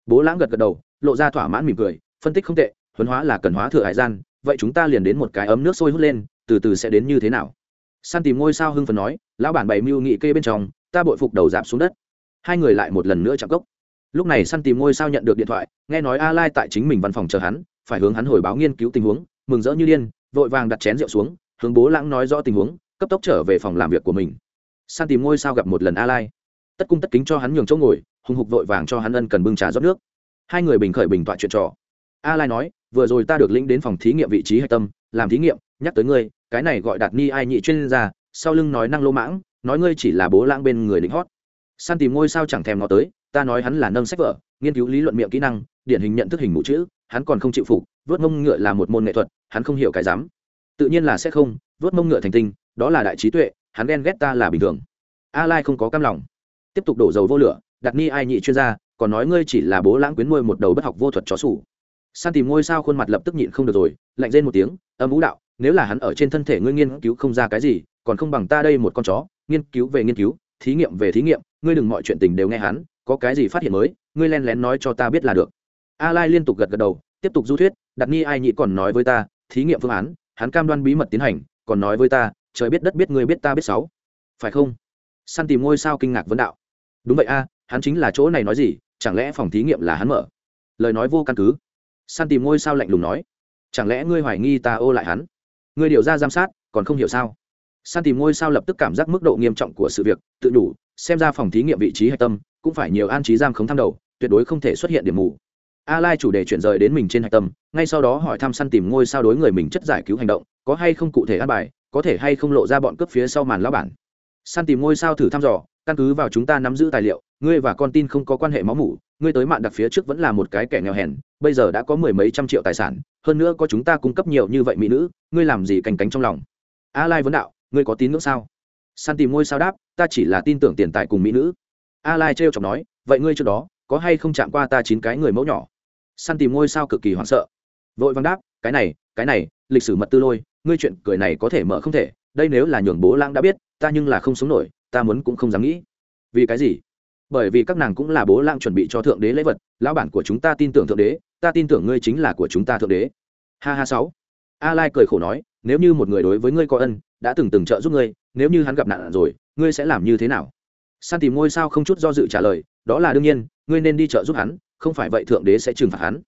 Speaker 1: Bố lãng gật gật đầu, lộ ra thỏa mãn mỉm cười, phân tích không tệ, huấn hóa là cần hóa thừa hải gian, vậy chúng ta liền đến một cái ấm nước sôi hút lên, từ từ sẽ đến như thế nào? Săn tìm ngôi sao hưng phần nói, lão bản bày mưu nghị kê bên trong, ta bội phục đầu giảm xuống đất. Hai người lại một lần nữa chạm cốc. Lúc này săn tìm ngôi sao nhận được điện thoại, nghe nói a lai tại chính mình văn phòng chờ hắn, phải hướng hắn hồi báo nghiên cứu tình huống, mừng rỡ như điên, vội vàng đặt chén rượu xuống, hướng bố lãng nói rõ tình huống, cấp tốc trở về phòng làm việc của mình. San tìm ngôi sao gặp một lần a lai tất cung tất kính cho hắn nhường chỗ ngồi, hùng hục vội vàng cho hắn ân cần bưng trà rót nước. Hai người bình khởi bình tọa chuyện trò. A lai nói, vừa rồi ta được lĩnh đến phòng thí nghiệm vị trí hạch tâm, làm thí nghiệm, nhắc tới ngươi, cái này gọi đạt ni ai nhị chuyên gia, sau lưng nói năng lô mãng, nói ngươi chỉ là bố lãng bên người lính hót. Săn tìm ngôi sao chẳng thèm nó tới, ta nói hắn là nâng sách vở, nghiên cứu lý luận miệng kỹ năng, điển hình nhận thức hình mũ chữ, hắn còn không chịu phục, vớt mông ngựa là một môn nghệ thuật, hắn không hiểu cái dám. Tự nhiên là sẽ không, vớt mông ngựa thành tinh, đó là đại trí tuệ, hắn ghen ghét ta là bình thường. A lai không có cam lòng tiếp tục đổ dầu vô lửa, đặt ni ai nhị chuyên gia, còn nói ngươi chỉ là bố lãng quyến nuôi một đầu bất học vô thuật chó sủ. San tìm ngôi sao khuôn mặt lập tức nhịn không được rồi, lạnh rên một tiếng, âm vũ đạo, nếu là hắn ở trên thân thể ngươi nghiên cứu không ra cái gì, còn không bằng ta đây một con chó, nghiên cứu về nghiên cứu, thí nghiệm về thí nghiệm, ngươi đừng mọi chuyện tình đều nghe hắn, có cái gì phát hiện mới, ngươi len lén nói cho ta biết là được. A lai liên tục gật gật đầu, tiếp tục du thuyết, đặt ni ai nhị còn nói với ta, thí nghiệm phương án, hắn cam đoan bí mật tiến hành, còn nói với ta, trời biết đất biết người biết ta biết sáu. Phải không? Săn tìm ngôi sao kinh ngạc vấn đạo đúng vậy a, hắn chính là chỗ này nói gì, chẳng lẽ phòng thí nghiệm là hắn mở? Lời nói vô căn cứ. Săn tìm ngôi sao lạnh lùng nói. Chẳng lẽ ngươi hoài nghi ta ô lại hắn? Ngươi điều ra giám sát, còn không hiểu sao? San tìm ngôi sao lập tức cảm giác mức độ nghiêm trọng của sự việc, tự đủ xem ra phòng thí nghiệm vị trí hạch tâm, cũng phải nhiều an trí giam khống tham đầu, tuyệt đối không thể xuất hiện điểm mù. A lai chủ đề chuyển rời đến mình trên hạch tâm, ngay sau đó hỏi thăm săn tìm ngôi sao đối người mình chất giải cứu hành động, có hay không cụ thể an bài, có thể hay không lộ ra bọn cướp phía sau màn lão bản. Săn tìm ngôi sao thử thăm dò căn cứ vào chúng ta nắm giữ tài liệu, ngươi và con tin không có quan hệ máu mủ, ngươi tới mạng đặc phía trước vẫn là một cái kẻ nghèo hèn, bây giờ đã có mười mấy trăm triệu tài sản, hơn nữa có chúng ta cung cấp nhiều như vậy mỹ nữ, ngươi làm gì cành cánh trong lòng? A lai vấn đạo, ngươi có tín ngưỡng sao? Săn tìm ngôi sao đáp, ta chỉ là tin tưởng tiền tài cùng mỹ nữ. A lai trêu chọc nói, vậy ngươi trước đó, có hay không chạm qua ta chín cái người mẫu nhỏ? Săn tìm ngôi sao cực kỳ hoảng sợ. Vội vàng đáp, cái này cái này, lịch sử mật tư lôi, ngươi chuyện cười này có thể mở không thể, đây nếu là nhường bố lãng đã biết, ta nhưng là không sống nổi ta muốn cũng không dám nghĩ. Vì cái gì? Bởi vì các nàng cũng là bố lang chuẩn bị cho thượng đế lễ vật, lão bản của chúng ta tin tưởng thượng đế, ta tin tưởng ngươi chính là của chúng ta thượng đế. Ha ha sáu. A lai cười khổ nói, nếu như một người đối với ngươi có ân, đã từng từng trợ giúp ngươi, nếu như hắn gặp nạn rồi, ngươi sẽ làm như thế nào? San tìm ngôi sao không chút do dự trả lời, đó là đương nhiên, ngươi nên đi trợ giúp hắn, không phải vậy thượng đế sẽ trừng phạt hắn.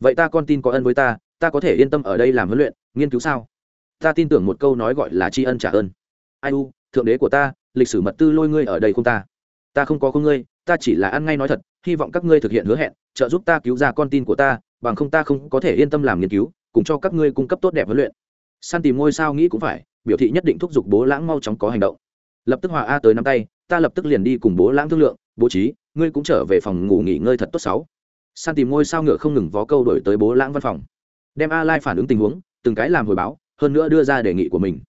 Speaker 1: Vậy ta con tin có ân với ta ta có thể yên tâm ở đây làm huấn luyện, nghiên cứu sao? Ta tin tưởng một câu nói gọi là tri ân trả ơn. Ai u, thượng đế của ta lịch sử mật tư lôi ngươi ở đây không ta? Ta không có không ngươi, ta chỉ là ăn ngay nói thật, hy vọng các ngươi thực hiện hứa hẹn, trợ giúp ta cứu ra con tin của ta, bằng không ta không có thể yên tâm làm nghiên cứu, cùng cho các ngươi cung cấp tốt đẹp huấn luyện. San tìm ngôi sao nghĩ cũng phải, biểu thị nhất định thúc giục bố lãng mau chóng có hành động. Lập tức hòa a tới nắm tay, ta lập tức liền đi cùng bố lãng thương lượng, bố trí, ngươi cũng trở về phòng ngủ nghỉ ngơi thật tốt sáu. San tìm ngôi sao ngựa không ngừng vó câu đổi tới bố lãng văn phòng. Đem a lai phản ứng tình huống, từng cái làm hồi báo, hơn nữa đưa ra đề nghị của mình.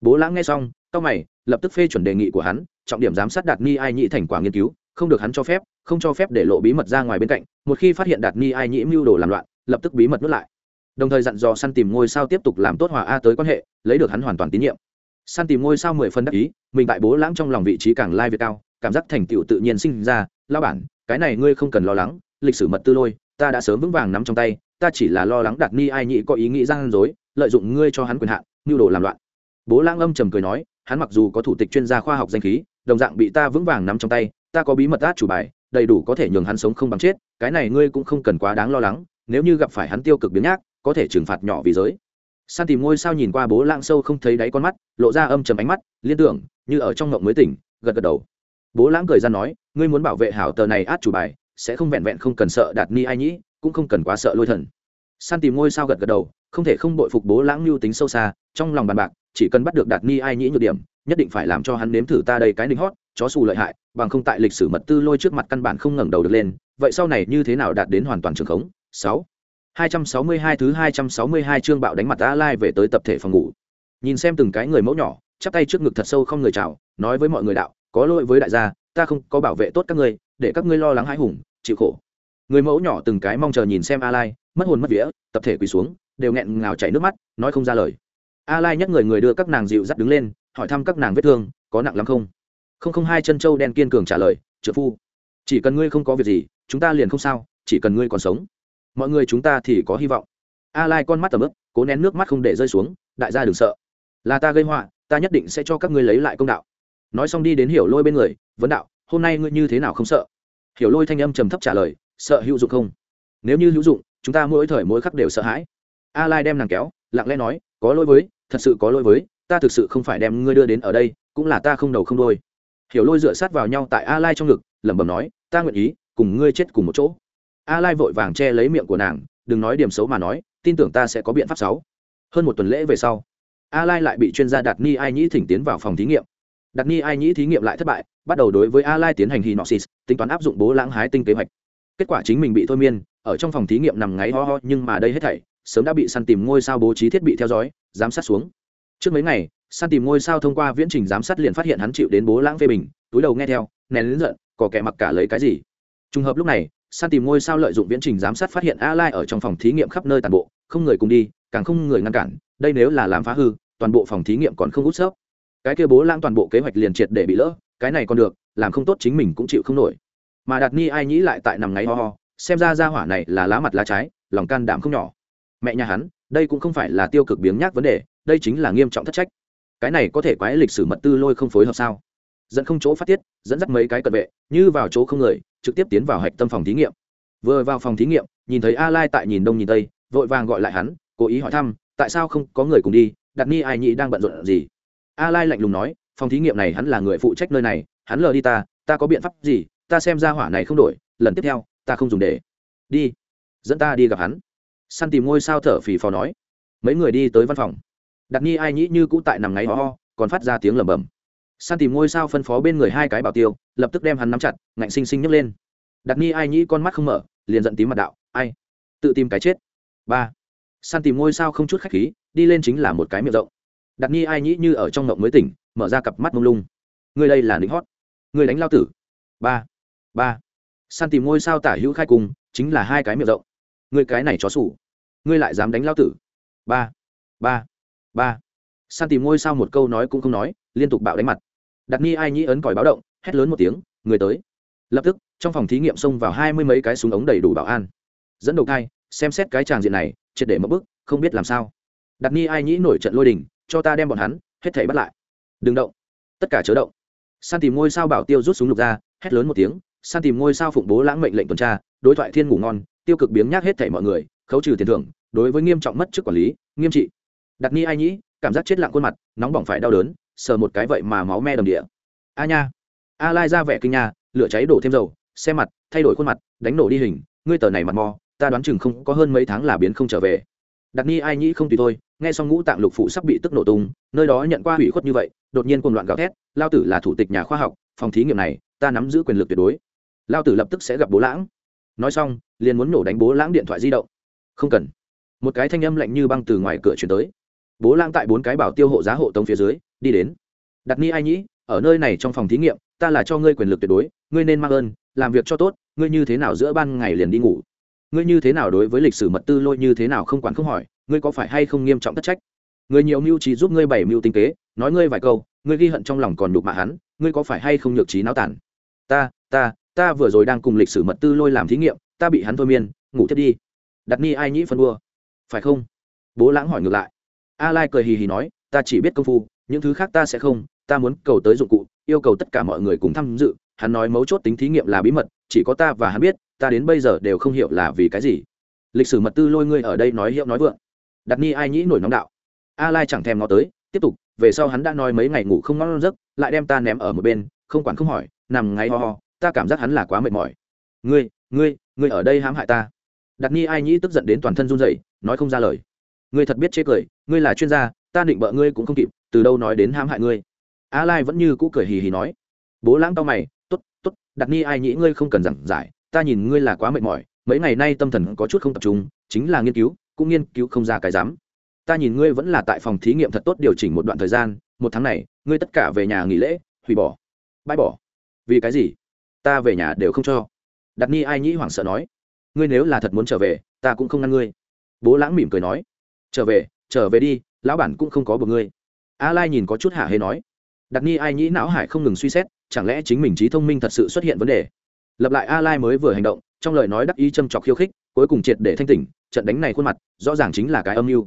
Speaker 1: Bố lãng nghe xong cao mày lập tức phê chuẩn đề nghị của hắn, trọng điểm giám sát đạt ni ai nhị thành quả nghiên cứu, không được hắn cho phép, không cho phép để lộ bí mật ra ngoài bên cạnh, một khi phát hiện đạt ni ai nhĩ mưu đồ làm loạn, lập tức bí mật nuốt lại. Đồng thời dặn dò săn tìm ngôi sao tiếp tục làm tốt hòa a tới quan hệ, lấy được hắn hoàn toàn tín nhiệm. Săn tìm ngôi sao mười phân đắc ý, mình tại bố lãng trong lòng vị trí càng lai việt cao, cảm giác thành tựu tự nhiên sinh ra lao bản, cái này ngươi không cần lo lắng, lịch sử mật tư lôi, ta đã sớm vững vàng nắm trong tay, ta chỉ là lo lắng đạt ni ai nhị có ý nghĩ gian dối, lợi dụng ngươi cho hắn quyền hạn nhu đồ làm loạn. Bố lãng âm trầm cười nói hắn mặc dù có thủ tịch chuyên gia khoa học danh khí, đồng dạng bị ta vững vàng nắm trong tay, ta có bí mật át chủ bài, đầy đủ có thể nhường hắn sống không bằng chết, cái này ngươi cũng không cần quá đáng lo lắng, nếu như gặp phải hắn tiêu cực biến nhác, có thể trừng phạt nhỏ vì giới. San tìm ngôi sao nhìn qua bố lãng sâu không thấy đáy con mắt, lộ ra âm trầm ánh mắt, liên tưởng, như ở trong ngộng mới tỉnh, gật gật đầu. Bố lãng cười ra nói, ngươi muốn bảo vệ hảo tờ này át chủ bài, sẽ không vẹn vẹn không cần sợ đạt ni ai nhĩ, cũng không cần quá sợ lôi thần. San tìm ngôi sao gật gật đầu, không thể không bội phục bố lãng mưu tính sâu xa, trong lòng bàn bạc chỉ cần bắt được đạt ni ai nhĩ nhược điểm nhất định phải làm cho hắn nếm thử ta đây cái đinh hót chó xù lợi hại bằng không tại lịch sử mật tư lôi trước mặt căn bản không ngẩng đầu được lên vậy sau này như thế nào đạt đến hoàn toàn trường khống sáu 262 thứ 262 chương bạo đánh mặt A Lai về tới tập thể phòng ngủ. Nhìn xem từng cái người mẫu nhỏ, chắp tay trước ngực thật sâu không người chào, nói với mọi người đạo, có lỗi với đại gia, ta không có bảo vệ tốt các ngươi, để các ngươi lo lắng hãi hùng, chịu khổ. Người mẫu nhỏ từng cái mong chờ nhìn xem A Lai, mất hồn mất vía, tập thể quỳ xuống, đều nghẹn ngào chảy nước mắt, nói không ra lời. A Lai nhắc người người đưa các nàng dịu dắt đứng lên, hỏi thăm các nàng vết thương, có nặng lắm không? Không không hai chân châu đen kiên cường trả lời, "Trợ phu, chỉ cần ngươi không có việc gì, chúng ta liền không sao, chỉ cần ngươi còn sống." mọi người chúng ta thì có hy vọng a lai con mắt tầm ướp cố nén nước mắt không để rơi xuống đại gia đừng sợ là ta gây họa ta nhất định sẽ cho các ngươi lấy lại công đạo nói xong đi đến hiểu lôi bên người vấn đạo hôm nay ngươi như thế nào không sợ hiểu lôi thanh âm trầm thấp trả lời sợ hữu dụng không nếu như hữu dụng chúng ta mỗi thời mỗi khắc đều sợ hãi a lai đem nàng kéo lặng lẽ nói có lỗi với thật sự có lỗi với, ta thực sự không phải đem ngươi đưa đến ở đây, cũng là ta không đầu không đôi hiểu lôi dựa sát vào nhau tại a lai trong ngực, lẩm bẩm nói, ta nguyện ý, cùng ngươi chết cùng một chỗ. A lai vội vàng che lấy miệng của nàng, đừng nói điểm xấu mà nói, tin tưởng ta sẽ có biện pháp xấu hơn một tuần lễ về sau, a lai lại bị chuyên gia đạt ni ai nhĩ thỉnh tiến vào phòng thí nghiệm. Đạt ni ai nhĩ thí nghiệm lại thất bại, bắt đầu đối với a lai tiến hành hinoxis, tính toán áp dụng bố lãng hái tinh kế hoạch. Kết quả chính mình bị thôi miên, ở trong phòng thí nghiệm nằm ngáy ho ho, nhưng mà đây hết thảy sớm đã bị săn tìm ngôi sao bố trí thiết bị theo dõi, giám sát xuống. Trước mấy ngày, săn tìm ngôi sao thông qua viễn trình giám sát liền phát hiện hắn chịu đến bố lãng phê bình, túi đầu nghe theo, nén lớn giận có kẻ mặc cả lấy cái gì. Trùng hợp lúc này, săn tìm ngôi sao lợi dụng viễn trình giám sát phát hiện a lai ở trong phòng thí nghiệm khắp nơi toàn bộ, không người cùng đi, càng không người ngăn cản, đây nếu là làm phá hư, toàn bộ phòng thí nghiệm còn không út sớp cái kia bố lãng toàn bộ kế hoạch liền triệt để bị lỡ, cái này còn được, làm không tốt chính mình cũng chịu không nổi. Mà đạt ni ai nhĩ lại tại nằm ngáy ho ho, xem ra ra hỏa này là lá mặt lá trái, lòng can đảm không nhỏ mẹ nhà hắn, đây cũng không phải là tiêu cực biếng nhác vấn đề, đây chính là nghiêm trọng thất trách. Cái này có thể quái lịch sử mật tư lôi không phối hợp sao? Dẫn không chỗ phát tiết, dẫn dắt mấy cái cận vệ, như vào chỗ không người, trực tiếp tiến vào hạch tâm phòng thí nghiệm. Vừa vào phòng thí nghiệm, nhìn thấy a lai tại nhìn đông nhìn tây, vội vàng gọi lại hắn, cố ý hỏi thăm, tại sao không có người cùng đi, đặt ni ai nhị đang bận rộn gì? A lai lạnh lùng nói, phòng thí nghiệm này hắn là người phụ trách nơi này, hắn lờ đi ta ta có biện pháp gì, ta xem ra hỏa này không đổi, lần tiếp theo, ta không dùng để. Đi, dẫn ta đi gặp hắn săn tìm ngôi sao thở phì phò nói. Mấy người đi tới văn phòng. Đặt Nhi ai nhĩ như cũ tại nằm ngáy ho ho, còn phát ra tiếng lẩm bẩm. Săn tìm ngôi sao phân phó bên người hai cái bảo tiêu, lập tức đem hắn nắm chặt, ngạnh xinh xinh nhấc lên. Đặt ni ai nhĩ con mắt không mở, liền giận tím mặt đạo, ai? Tự tìm cái chết. Ba. Săn tìm ngôi sao không chút khách khí, đi lên chính là một cái miệng rộng. Đặt ni ai nhĩ như ở trong ngộng mới tỉnh, mở ra cặp mắt mông lung. Người đây là lính hót. Người đánh lao tử. Ba. Ba. Săn tìm ngôi sao tả hữu khai cùng, chính là hai cái miệng rộng người cái này chó sủ. Ngươi lại dám đánh lao tử. Ba. Ba. Ba. San tìm ngôi sao một câu nói cũng không nói, liên tục bạo đánh mặt. Đặt ni ai nhĩ ấn còi báo động, hét lớn một tiếng, người tới. Lập tức, trong phòng thí nghiệm xông vào hai mươi mấy cái súng ống đầy đủ bảo an. Dẫn đầu thai, xem xét cái tràng diện này, triệt để mất bức không biết làm sao. Đặt ni ai nhĩ nổi trận lôi đình, cho ta đem bọn hắn, hết thảy bắt lại. Đừng động. Tất cả chớ động. San tìm ngôi sao bảo tiêu rút súng lục ra, hét lớn một tiếng, san tìm ngôi sao phụng bố lãng mệnh lệnh tuần tra, đối thoại thiên ngủ ngon tiêu cực biếng nhác hết thảy mọi người, khấu trừ tiền thưởng, đối với nghiêm trọng mất chức quản lý, nghiêm trị. Đặt ni ai nhĩ, cảm giác chết lặng khuôn mặt, nóng bỏng phải đau đớn, sờ một cái vậy mà máu me đầm địa. A nha. A lai ra vẻ kinh nha, lửa cháy đổ thêm dầu xe mặt, thay đổi khuôn mặt, đánh nổ đi hình, ngươi tờ này mặt mò, ta đoán chừng không có hơn mấy tháng là biến không trở về. Đặt ni ai nhĩ không tùy thôi, nghe xong ngũ tạng lục phụ sắp bị tức nổ tung, nơi đó nhận qua hủy khuất như vậy, đột nhiên cuồng loạn gào thét, lao tử là thủ tịch nhà khoa học, phòng thí nghiệm này, ta nắm giữ quyền lực tuyệt đối. Lao tử lập tức sẽ gặp bố lãng. Nói xong liền muốn nổ đánh bố lãng điện thoại di động. Không cần. Một cái thanh âm lạnh như băng từ ngoài cửa chuyển tới. Bố lãng tại bốn cái bảo tiêu hộ giá hộ tống phía dưới, đi đến. Đặt ni ai nhĩ, ở nơi này trong phòng thí nghiệm, ta là cho ngươi quyền lực tuyệt đối, ngươi nên mang ơn, làm việc cho tốt, ngươi như thế nào giữa ban ngày liền đi ngủ? Ngươi như thế nào đối với lịch sử mật tư lôi như thế nào không quản không hỏi, ngươi có phải hay không nghiêm trọng tất trách? Người nhiều mưu trí giúp ngươi bảy mưu tinh kế, nói ngươi vài câu, ngươi ghi hận trong lòng còn đục mạ hắn, ngươi có phải hay không nhược trí náo tản? Ta ta ta vừa rồi đang cùng lịch sử mật tư lôi làm thí nghiệm ta bị hắn thôi miên, ngủ thiết đi. Đặt ni ai nhĩ phân đua phải không? Bố lãng hỏi ngược lại. A lai cười hì hì nói, ta chỉ biết công phu, những thứ khác ta sẽ không, ta muốn cầu tới dụng cụ, yêu cầu tất cả mọi người cùng tham dự. Hắn nói mấu chốt tính thí nghiệm là bí mật, chỉ có ta và hắn biết, ta đến bây giờ đều không hiểu là vì cái gì. Lịch sử mật tư lôi ngươi ở đây nói hiệu nói vượng. Đặt ni ai nhĩ nổi nóng đạo. A lai chẳng thèm ngó tới, tiếp tục, về sau hắn đã nói mấy ngày ngủ không ngon giấc, lại đem ta ném ở một bên, không quản không hỏi, nằm ngay ho ho, ta cảm giác hắn là quá mệt mỏi. Ngươi ngươi ngươi ở đây hãm hại ta. Đặt ni ai nhĩ tức giận đến toàn thân run rẩy, nói không ra lời. Ngươi thật biết chế cười, ngươi là chuyên gia, ta định bợ ngươi cũng không kịp, từ đâu nói đến hãm hại ngươi. A lai vẫn như cũ cười hì hì nói. Bố lãng tao mày, tốt tốt, đặt ni ai nhĩ ngươi không cần giảng giải, ta nhìn ngươi là quá mệt mỏi, mấy ngày nay tâm thần có chút không tập trung, chính là nghiên cứu, cũng nghiên cứu không ra cái dám. Ta nhìn ngươi vẫn là tại phòng thí nghiệm thật tốt điều chỉnh một đoạn thời gian, một tháng này, ngươi tất cả về nhà nghỉ lễ, hủy bỏ, bãi bỏ. Vì cái gì? Ta về nhà đều không cho đặt ni ai nhĩ hoảng sợ nói, ngươi nếu là thật muốn trở về, ta cũng không ngăn ngươi. Bố lãng mỉm cười nói, trở về trở về đi, lão bản cũng không có bực ngươi. A lai nhìn có chút hạ hê nói, đặt ni ai nhĩ não hải không ngừng suy xét, chẳng lẽ chính mình trí thông minh thật sự xuất hiện vấn đề? Lập lại a lai mới vừa hành động, trong lời nói đắc ý châm trọc khiêu khích, cuối cùng triệt để thanh tỉnh, trận đánh này khuôn mặt, rõ ràng chính là cái âm mưu.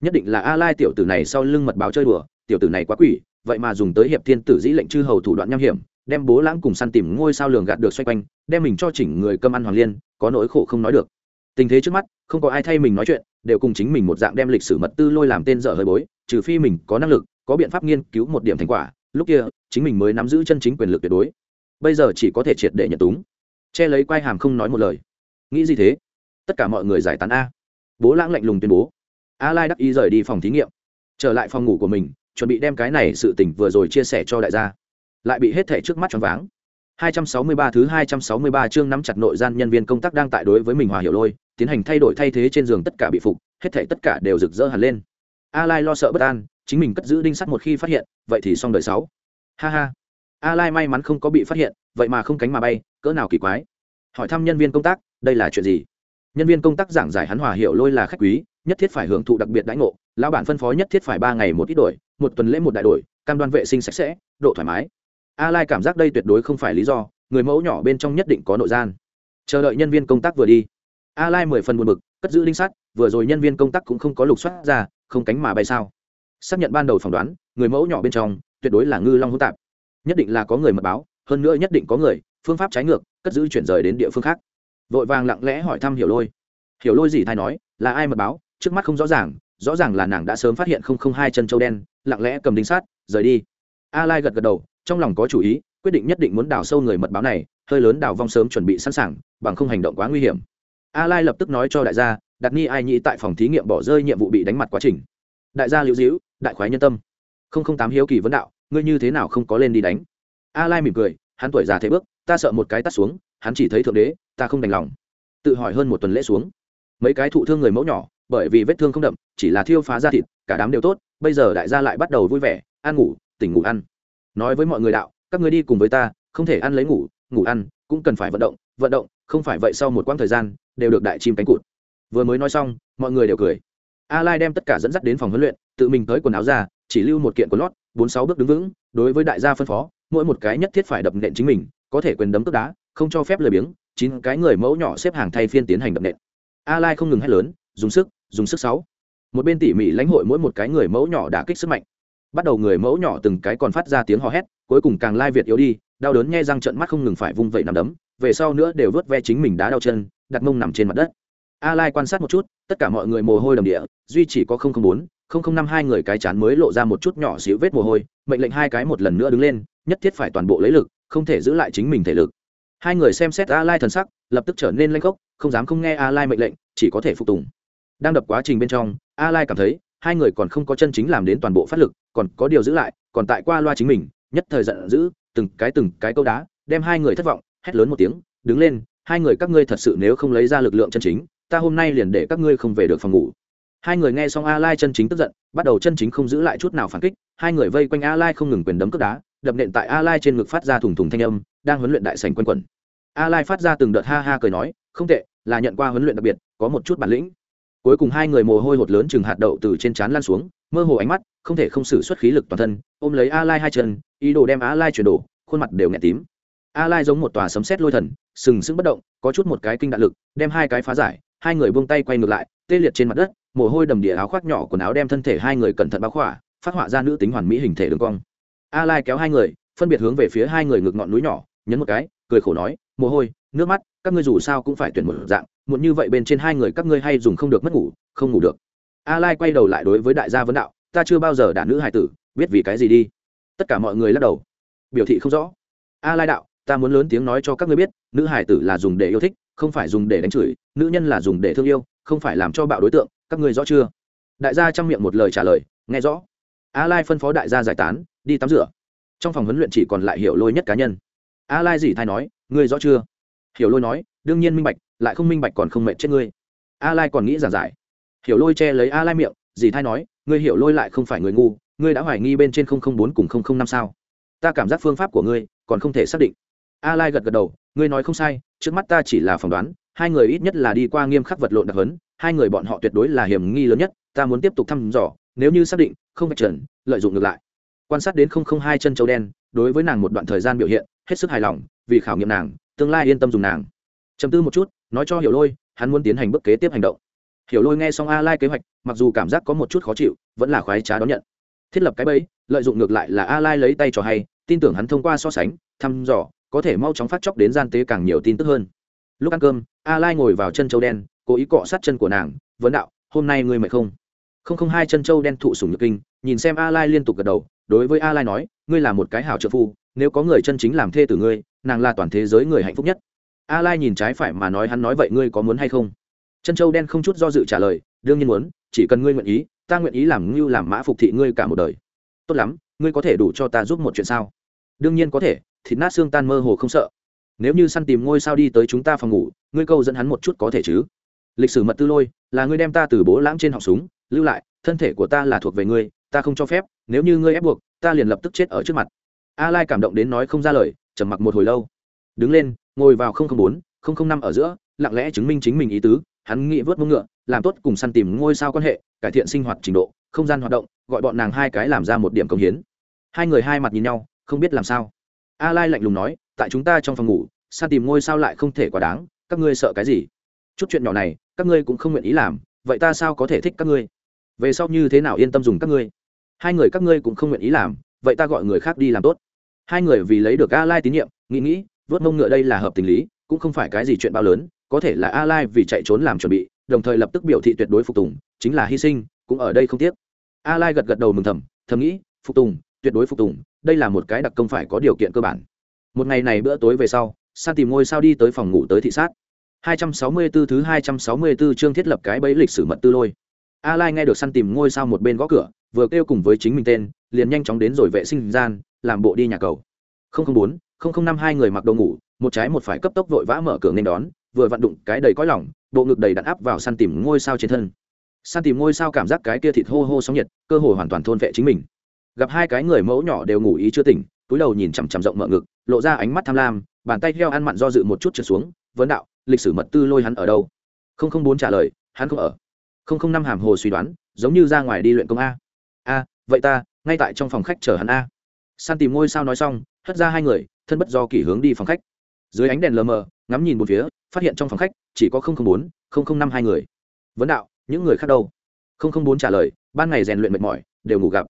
Speaker 1: Nhất định là a lai tiểu tử này sau lưng mật báo chơi đùa, tiểu tử này quá quỷ, vậy mà dùng tới hiệp thiên tử dĩ lệnh chư hầu thủ đoạn nham hiểm đem bố lãng cùng săn tìm ngôi sao lường gạt được xoay quanh, đem mình cho chỉnh người cơm ăn hoàng liên, có nỗi khổ không nói được. Tình thế trước mắt, không có ai thay mình nói chuyện, đều cùng chính mình một dạng đem lịch sử mật tư lôi làm tên dở hơi bối, trừ phi mình có năng lực, có biện pháp nghiên cứu một điểm thành quả, lúc kia, chính mình mới nắm giữ chân chính quyền lực tuyệt đối. Bây giờ chỉ có thể triệt để nhận túng. Che lấy quai hàm không nói một lời. Nghĩ gì thế? Tất cả mọi người giải tán a. Bố lãng lạnh lùng tuyên bố. A lai đắc ý rời đi phòng thí nghiệm. Trở lại phòng ngủ của mình, chuẩn bị đem cái này sự tình vừa rồi chia sẻ cho đại gia lại bị hết thể trước mắt choáng váng. 263 thứ 263 chương nắm chặt nội gian nhân viên công tác đang tại đối với mình hòa hiểu lôi, tiến hành thay đổi thay thế trên giường tất cả bị phục, hết thảy tất cả đều rực rỡ hẳn lên. A lai lo sợ bất an, chính mình cất giữ đinh sắt một khi phát hiện, vậy thì xong đời sáu. Ha ha. A lai may mắn không có bị phát hiện, vậy mà không cánh mà bay, cỡ nào kỳ quái. Hỏi thăm nhân viên công tác, đây là chuyện gì? Nhân viên công tác giảng giải hắn hòa hiểu lôi là khách quý, nhất thiết phải hưởng thụ đặc biệt đãi ngộ, lão bản phân phó nhất thiết phải ba ngày một ít đổi, một tuần lễ một đại đổi, cam đoan vệ sinh sạch sẽ, độ thoải mái a lai cảm giác đây tuyệt đối không phải lý do, người mẫu nhỏ bên trong nhất định có nội gian. Chờ đợi nhân viên công tác vừa đi. A lai mười phần buồn bực, cất giữ linh sắt, vừa rồi nhân viên công tác cũng không có lục soát ra, không cánh mà bay sao. Xác nhận ban đầu phỏng đoán, người mẫu nhỏ bên trong, tuyệt đối là ngư long hỗn tạp. Nhất định là có người mật báo, hơn nữa nhất định có người, phương pháp trái ngược, cất giữ chuyển rời đến địa phương khác. Vội vàng lặng lẽ hỏi thăm hiểu lôi. Hiểu lôi gì thay nói, là ai mật báo? Trước mắt không rõ ràng rõ ràng là nàng đã sớm phát hiện không không hai chân châu đen, lặng lẽ cầm đinh sát rời đi. A lai gật gật đầu trong lòng có chủ ý, quyết định nhất định muốn đào sâu người mật báo này, hơi lớn đào vong sớm chuẩn bị sẵn sàng, bằng không hành động quá nguy hiểm. A lai lập tức nói cho đại gia, đặt ni ai nhĩ tại phòng thí nghiệm bỏ rơi nhiệm vụ bị đánh mặt quá trình. Đại gia liễu dĩu đại khoái nhân tâm. Không không tám hiếu kỳ vấn đạo, ngươi như thế nào không có lên đi đánh? A lai mỉm cười, hắn tuổi già thế bước, ta sợ một cái tắt xuống, hắn chỉ thấy thượng đế, ta không đành lòng. Tự hỏi hơn một tuần lễ xuống. Mấy cái thụ thương người mẫu nhỏ, bởi vì vết thương không đậm, chỉ là thiêu phá da thịt, cả đám đều tốt, bây giờ đại gia lại bắt đầu vui vẻ, ăn ngủ, tỉnh ngủ ăn nói với mọi người đạo, các người đi cùng với ta, không thể ăn lấy ngủ ngủ ăn, cũng cần phải vận động vận động, không phải vậy sau một quãng thời gian, đều được đại chim cánh cụt. Vừa mới nói xong, mọi người đều cười. A lai đem tất cả dẫn dắt đến phòng huấn luyện, tự mình tới quần áo ra, chỉ lưu một kiện quần lót, bốn sáu bước đứng vững, đối với đại gia phân phó, mỗi một cái nhất thiết phải đập nện chính mình, có thể quyền đấm tức đá, không cho phép lười biếng, chín cái người mẫu nhỏ xếp hàng thay phiên tiến hành đập nện. A lai không ngừng hét lớn, dùng sức dùng sức sáu. Một bên tỉ mỉ lãnh hội mỗi một cái người mẫu nhỏ đã kích sức mạnh bắt đầu người mẫu nhỏ từng cái còn phát ra tiếng hò hét, cuối cùng càng lai việt yếu đi, đau đớn nghe răng trận mắt không ngừng phải vung vẩy nằm đấm, về sau nữa đều vớt ve chính mình đá đau chân, đặt mông nằm trên mặt đất. A lai quan sát một chút, tất cả mọi người mồ hôi đầm địa, duy chỉ có bốn năm hai người cái chán mới lộ ra một chút nhỏ xíu vết mồ hôi, mệnh lệnh hai cái một lần nữa đứng lên, nhất thiết phải toàn bộ lấy lực, không thể giữ lại chính mình thể lực. Hai người xem xét a lai thần sắc, lập tức trở nên lanh khốc, không dám không nghe a lai mệnh lệnh, chỉ có thể phục tùng. Đang đập quá trình bên trong, a lai cảm thấy hai người còn không có chân chính làm đến toàn bộ phát lực, còn có điều giữ lại, còn tại qua loa chính mình, nhất thời giận dữ, từng cái từng cái câu đá, đem hai người thất vọng, hét lớn một tiếng, đứng lên, hai người các ngươi thật sự nếu không lấy ra lực lượng chân chính, ta hôm nay liền để các ngươi không về được phòng ngủ. Hai người nghe xong a lai chân chính tức giận, bắt đầu chân chính không giữ lại chút nào phản kích, hai người vây quanh a lai không ngừng quyền đấm cướp đá, đập nện tại a lai trên ngực phát ra thùng thùng thanh âm, đang huấn luyện đại sành quân quẩn. A lai phát ra từng đợt ha ha cười nói, không tệ, là nhận qua huấn luyện đặc biệt, có một chút bản lĩnh cuối cùng hai người mồ hôi hột lớn chừng hạt đậu từ trên trán lan xuống, mơ hồ ánh mắt, không thể không xử xuất khí lực toàn thân, ôm lấy a lai hai chân, ý đồ đem a lai chuyển đổ khuôn mặt đều nghẹt tím. A lai giống một tòa sấm sét lôi thần, sừng sững bất động, có chút một cái kinh đạn lực, đem hai cái phá giải, hai người buông tay quay ngược lại, tê liệt trên mặt đất, mồ hôi đầm địa áo khoác nhỏ quần áo đem thân thể hai người cẩn thận bao khỏa, phát họa ra nữ tính hoàn mỹ hình thể đường cong. A lai kéo hai người, phân biệt hướng về phía hai người ngược ngọn núi nhỏ, nhấn một cái, cười khổ nói, mồ hôi, nước mắt, các ngươi dù sao cũng phải tuyển một dạng muộn như vậy bên trên hai người các ngươi hay dùng không được mất ngủ, không ngủ được. A lai quay đầu lại đối với đại gia vấn đạo, ta chưa bao giờ đả nữ hài tử, biết vì cái gì đi. Tất cả mọi người lắc đầu. Biểu thị không rõ. A lai đạo, ta muốn lớn tiếng nói cho các ngươi biết, nữ hài tử là dùng để yêu thích, không phải dùng để đánh chửi, nữ nhân là dùng để thương yêu, không phải làm cho bạo đối tượng, các ngươi rõ chưa? Đại gia trong miệng một lời trả lời, nghe rõ. A lai phân phó đại gia giải tán, đi tắm rửa. Trong phòng huấn luyện chỉ còn lại hiểu lôi nhất cá nhân. A lai dì thay nói, ngươi rõ chưa? Hiểu lôi nói, đương nhiên minh bạch lại không minh bạch còn không mệt chết ngươi. A lai còn nghĩ giảng giải. Hiểu lôi che lấy a lai miệng, dì thay nói, ngươi hiểu lôi lại không phải người ngu, ngươi đã hoài nghi bên trên không bốn cùng không năm sao? Ta cảm giác phương pháp của ngươi còn không thể xác định. A lai gật gật đầu, ngươi nói không sai, trước mắt ta chỉ là phỏng đoán, hai người ít nhất là đi qua nghiêm khắc vật lộn đặc hấn hai người bọn họ tuyệt đối là hiểm nghi lớn nhất, ta muốn tiếp tục thăm dò, nếu như xác định, không phải trần lợi dụng ngược lại. Quan sát đến không không hai chân châu đen, đối với nàng một đoạn thời gian biểu hiện, hết sức hài lòng, vì khảo nghiệm nàng, tương lai yên tâm dùng nàng. Chấm tư một chút nói cho hiểu lôi, hắn muốn tiến hành bước kế tiếp hành động. Hiểu lôi nghe xong a lai kế hoạch, mặc dù cảm giác có một chút khó chịu, vẫn là khoái trá đón nhận. Thiết lập cái bẫy, lợi dụng ngược lại là a lai lấy tay cho hay, tin tưởng hắn thông qua so sánh, thăm dò, có thể mau chóng phát chóc đến gian tế càng nhiều tin tức hơn. Lúc ăn cơm, a lai ngồi vào chân châu đen, cố ý cọ sát chân của nàng, vấn đạo, hôm nay ngươi mệt không? Không không hai chân châu đen thụ sủng nhược kinh, nhìn xem a lai liên tục gật đầu, đối với a lai nói, ngươi là một cái hảo trợ phu, nếu có người chân chính làm thê tử ngươi, nàng là toàn thế giới người hạnh phúc nhất a lai nhìn trái phải mà nói hắn nói vậy ngươi có muốn hay không? Chân châu đen không chút do dự trả lời, đương nhiên muốn, chỉ cần ngươi nguyện ý, ta nguyện ý làm ngưu làm mã phục thị ngươi cả một đời. Tốt lắm, ngươi có thể đủ cho ta giúp một chuyện sao? Đương nhiên có thể, thịt nát xương tan mơ hồ không sợ. Nếu như săn tìm ngôi sao đi tới chúng ta phòng ngủ, ngươi câu dẫn hắn một chút có thể chứ? Lịch sử mật tư lôi, là ngươi đem ta từ bố lãng trên họng súng, lưu lại, thân thể của ta là thuộc về ngươi, ta không cho phép, nếu như ngươi ép buộc, ta liền lập tức chết ở trước mặt. A lai cảm động đến nói không ra lời, trầm mặc một hồi lâu. Đứng lên ngồi vào bốn năm ở giữa, lặng lẽ chứng minh chính mình ý tứ, hắn nghĩ vớt mông ngựa, làm tốt cùng săn tìm ngôi sao quan hệ, cải thiện sinh hoạt trình độ, không gian hoạt động, gọi bọn nàng hai cái làm ra một điểm công hiến. Hai người hai mặt nhìn nhau, không biết làm sao. A lai lạnh lùng nói, tại chúng ta trong phòng ngủ, săn tìm ngôi sao lại không thể quá đáng, các ngươi sợ cái gì? Chút chuyện nhỏ này, các ngươi cũng không nguyện ý làm, vậy ta sao có thể thích các ngươi? Về sau như thế nào yên tâm dùng các ngươi? Hai người các ngươi cũng không nguyện ý làm, vậy ta gọi người khác đi làm tốt. Hai người vì lấy được a lai tín nhiệm, nghĩ nghĩ vớt mông ngựa đây là hợp tình lý cũng không phải cái gì chuyện bao lớn có thể là a lai vì chạy trốn làm chuẩn bị đồng thời lập tức biểu thị tuyệt đối phục tùng chính là hy sinh cũng ở đây không tiếc a lai gật gật đầu mừng thầm thầm nghĩ phục tùng tuyệt đối phục tùng đây là một cái đặc công phải có điều kiện cơ bản một ngày này bữa tối về sau san tìm ngôi sao đi tới phòng ngủ tới thị sát 264 thứ 264 chương thiết lập cái bẫy lịch sử mật tư lôi. A Lai nghe được săn tìm ngôi sao một bên gõ cửa, vừa kêu cùng với chính mình tên, liền nhanh chóng đến rồi vệ sinh gian, làm bộ đi nhà cầu. 004, 005 hai người mặc đồ ngủ, một trái một phải cấp tốc vội vã mở cửa nên đón, vừa vặn đụng cái đầy cõi lỏng, bộ ngực đầy đặn áp vào săn tìm ngôi sao trên thân. Săn tìm ngôi sao cảm giác cái kia thịt hô hô sóng nhiệt, cơ hồ hoàn toàn thôn vệ chính mình. Gặp hai cái người mẫu nhỏ đều ngủ ý chưa tỉnh, túi đầu nhìn chằm chằm rộng mở ngực, lộ ra ánh mắt tham lam, bàn tay heo ăn mặn do dự một chút trượt xuống, vấn đạo, lịch sử mật tư lôi hắn ở đâu không không bốn trả lời hắn không ở không không năm hàm hồ suy đoán giống như ra ngoài đi luyện công a a vậy ta ngay tại trong phòng khách chờ hắn a san tìm ngôi sao nói xong hất ra hai người thân bất do kỷ hướng đi phòng khách. Dưới ánh đèn lờ mờ, ngắm nhìn một phía, phát hiện trong phòng khách chỉ có không không bốn, không không năm hai người. Vấn đạo, những người khác đâu? Không không bốn trả lời, ban ngày rèn luyện mệt mỏi, đều ngủ gặp.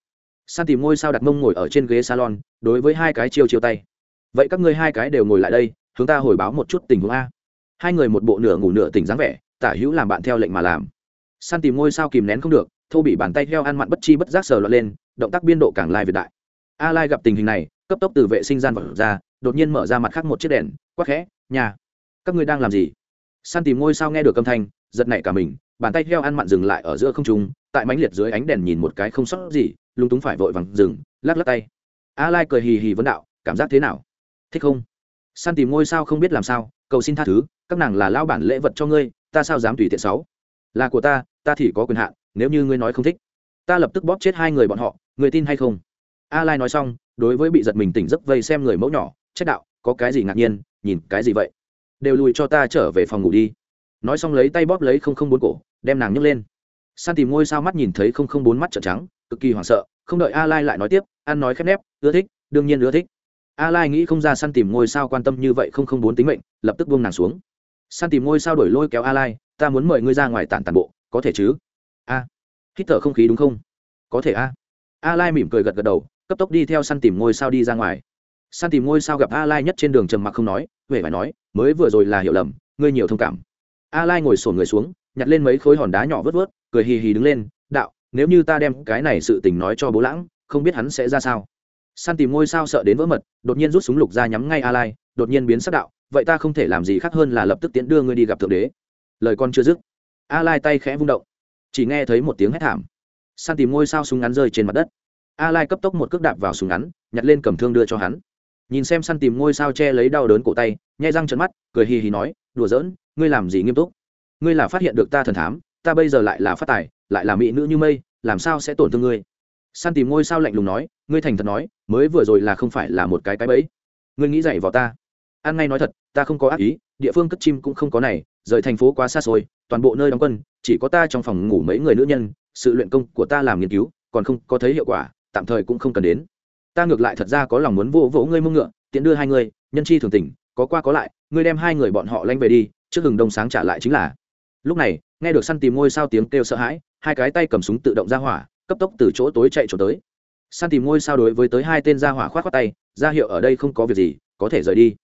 Speaker 1: San tìm ngôi sao đặt mông ngồi ở trên ghế salon, đối với hai cái chiêu chiêu tay. Vậy các ngươi hai cái đều ngồi lại đây, chúng ta hồi báo một chút tình huống a. Hai người một bộ nửa ngủ nửa tỉnh dáng vẻ, tả hữu làm bạn theo lệnh mà làm. San tìm ngôi sao kìm nén không được, thô bị bàn tay theo ăn mặn bất chi bất giác sờ lọt lên, động tác biên độ càng lai việt đại. A lai gặp tình hình này, cấp tốc từ vệ sinh gian vật ra đột nhiên mở ra mặt khác một chiếc đèn, quắc khẽ, nhà, các ngươi đang làm gì? Săn tìm ngôi sao nghe được âm thanh, giật nảy cả mình, bàn tay heo ăn mặn dừng lại ở giữa không trung, tại mánh liệt dưới ánh đèn nhìn một cái không sót gì, lúng túng phải vội vàng dừng, lắc lắc tay. A lai cười hì hì vấn đạo, cảm giác thế nào? Thích không? Săn tìm ngôi sao không biết làm sao, cầu xin tha thứ, các nàng là lao bản lễ vật cho ngươi, ta sao dám tùy tiện sáu là của ta ta thì có quyền hạn, nếu như ngươi nói không thích. Ta lập tức bóp chết hai người bọn họ người tin hay không? A lai nói xong, đối với bị giật mình tỉnh giấc vây xem người mẫu nhỏ trách đạo, có cái gì ngạc nhiên, nhìn cái gì vậy? Đều lùi cho ta trở về phòng ngủ đi. Nói xong lấy tay bóp lấy không không bốn cổ, đem nàng nhấc lên. San tìm ngôi sao mắt nhìn thấy không không bốn mắt trợn trắng, cực kỳ hoảng sợ, không đợi a lai lại nói tiếp, ăn nói khép nép, ưa thích, đương nhiên ưa thích. A lai nghĩ không ra săn tìm ngôi sao quan tâm như vậy không không bốn tính mệnh, lập tức buông nàng xuống. Săn tìm ngôi sao đổi lôi kéo a lai, ta muốn mời ngươi ra ngoài tản tản bộ, có thể chứ? A. Hít thở không khí đúng không? Có thể a. A lai mỉm cười gật gật đầu, cấp tốc đi theo săn tìm ngôi sao đi ra ngoài. San tìm ngôi sao gặp a lai nhất trên đường trầm mặc không nói huệ phải nói, mới vừa rồi là hiểu lầm, ngươi nhiều thông cảm. A lai ngồi sổn người xuống, nhặt lên mấy khối hòn đá nhỏ vớt vớt, cười hì hì đứng lên, đạo, nếu như ta đem cái này sự tình nói cho bố lãng, không biết hắn sẽ ra sao? San tìm ngôi sao sợ đến vỡ mật, đột nhiên rút súng lục ra nhắm ngay a lai đột nhiên biến sắc đạo, vậy ta không thể làm gì khác hơn là lập tức tiễn đưa ngươi đi gặp thượng đế. Lời con chưa dứt a lai tay khẽ vung động, chỉ nghe thấy một tiếng hét thảm. San tìm ngôi sao súng ngắn rơi trên mặt đất. A lai cấp tốc một cước đạp vào súng ngắn, nhặt lên cầm thương đưa cho hắn nhìn xem săn tìm ngôi sao che lấy đau đớn cổ tay, nhai răng trợn mắt, cười hì hì nói, đùa giỡn, ngươi làm gì nghiêm túc? Ngươi là phát hiện được ta thần thám, ta bây giờ lại là phát tài, lại là mỹ nữ như mây, làm sao sẽ tổn thương ngươi? Săn tìm ngôi sao lạnh lùng nói, ngươi thành thật nói, mới vừa rồi là không phải là một cái cái bẫy. Ngươi nghĩ dậy vào ta? Ăn ngay nói thật, ta không có ác ý, địa phương cất chim cũng không có này, rời thành phố quá xa xôi, toàn bộ nơi đóng quân, chỉ có ta trong phòng ngủ mấy người nữ nhân, sự luyện công của ta làm nghiên cứu, còn không có thấy hiệu quả, tạm thời cũng không cần đến ta ngược lại thật ra có lòng muốn vỗ vỗ ngươi mông ngựa, tiện đưa hai người, nhân chi thường tình, có qua có lại, ngươi đem hai người bọn họ lanh về đi, trước hừng đông sáng trả lại chính là. Lúc này, nghe được săn tìm ngôi sao tiếng kêu sợ hãi, hai cái tay cầm súng tự động ra hỏa, cấp tốc từ chỗ tối chạy trốn tới. Săn tìm ngôi sao đối với tới hai tên ra hỏa khoát khoát tay, ra hiệu ở đây không có việc gì, có thể rời đi.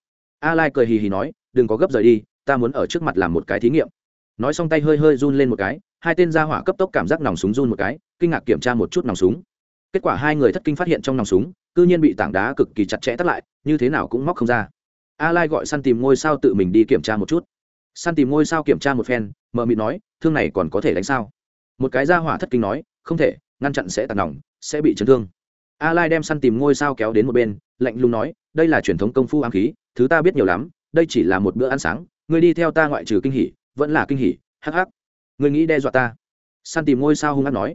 Speaker 1: A lai cười hì hì nói, đừng có gấp rời đi, ta muốn ở trước mặt làm một cái thí nghiệm. Nói xong tay hơi hơi run lên một cái, hai tên ra hỏa cấp tốc cảm giác nòng súng run một cái, kinh ngạc kiểm tra một chút nòng súng kết quả hai người thất kinh phát hiện trong nòng súng, cư nhiên bị tảng đá cực kỳ chặt chẽ tắt lại, như thế nào cũng móc không ra. A lai gọi săn tìm ngôi sao tự mình đi kiểm tra một chút. Săn tìm ngôi sao kiểm tra một phen mờ mịt nói, thương này còn có thể đánh sao? Một cái ra hỏa thất kinh nói, không thể, ngăn chặn sẽ tạt nòng, sẽ bị chấn thương. A lai đem săn tìm ngôi sao kéo đến một bên, lạnh lùng nói, đây là truyền thống công phu ám khí, thứ ta biết nhiều lắm, đây chỉ là một bữa ăn sáng, ngươi đi theo ta ngoại trừ kinh hỉ, vẫn là kinh hỉ, hắc hắc. Ngươi nghĩ đe dọa ta? Săn tìm ngôi sao hung hăng nói,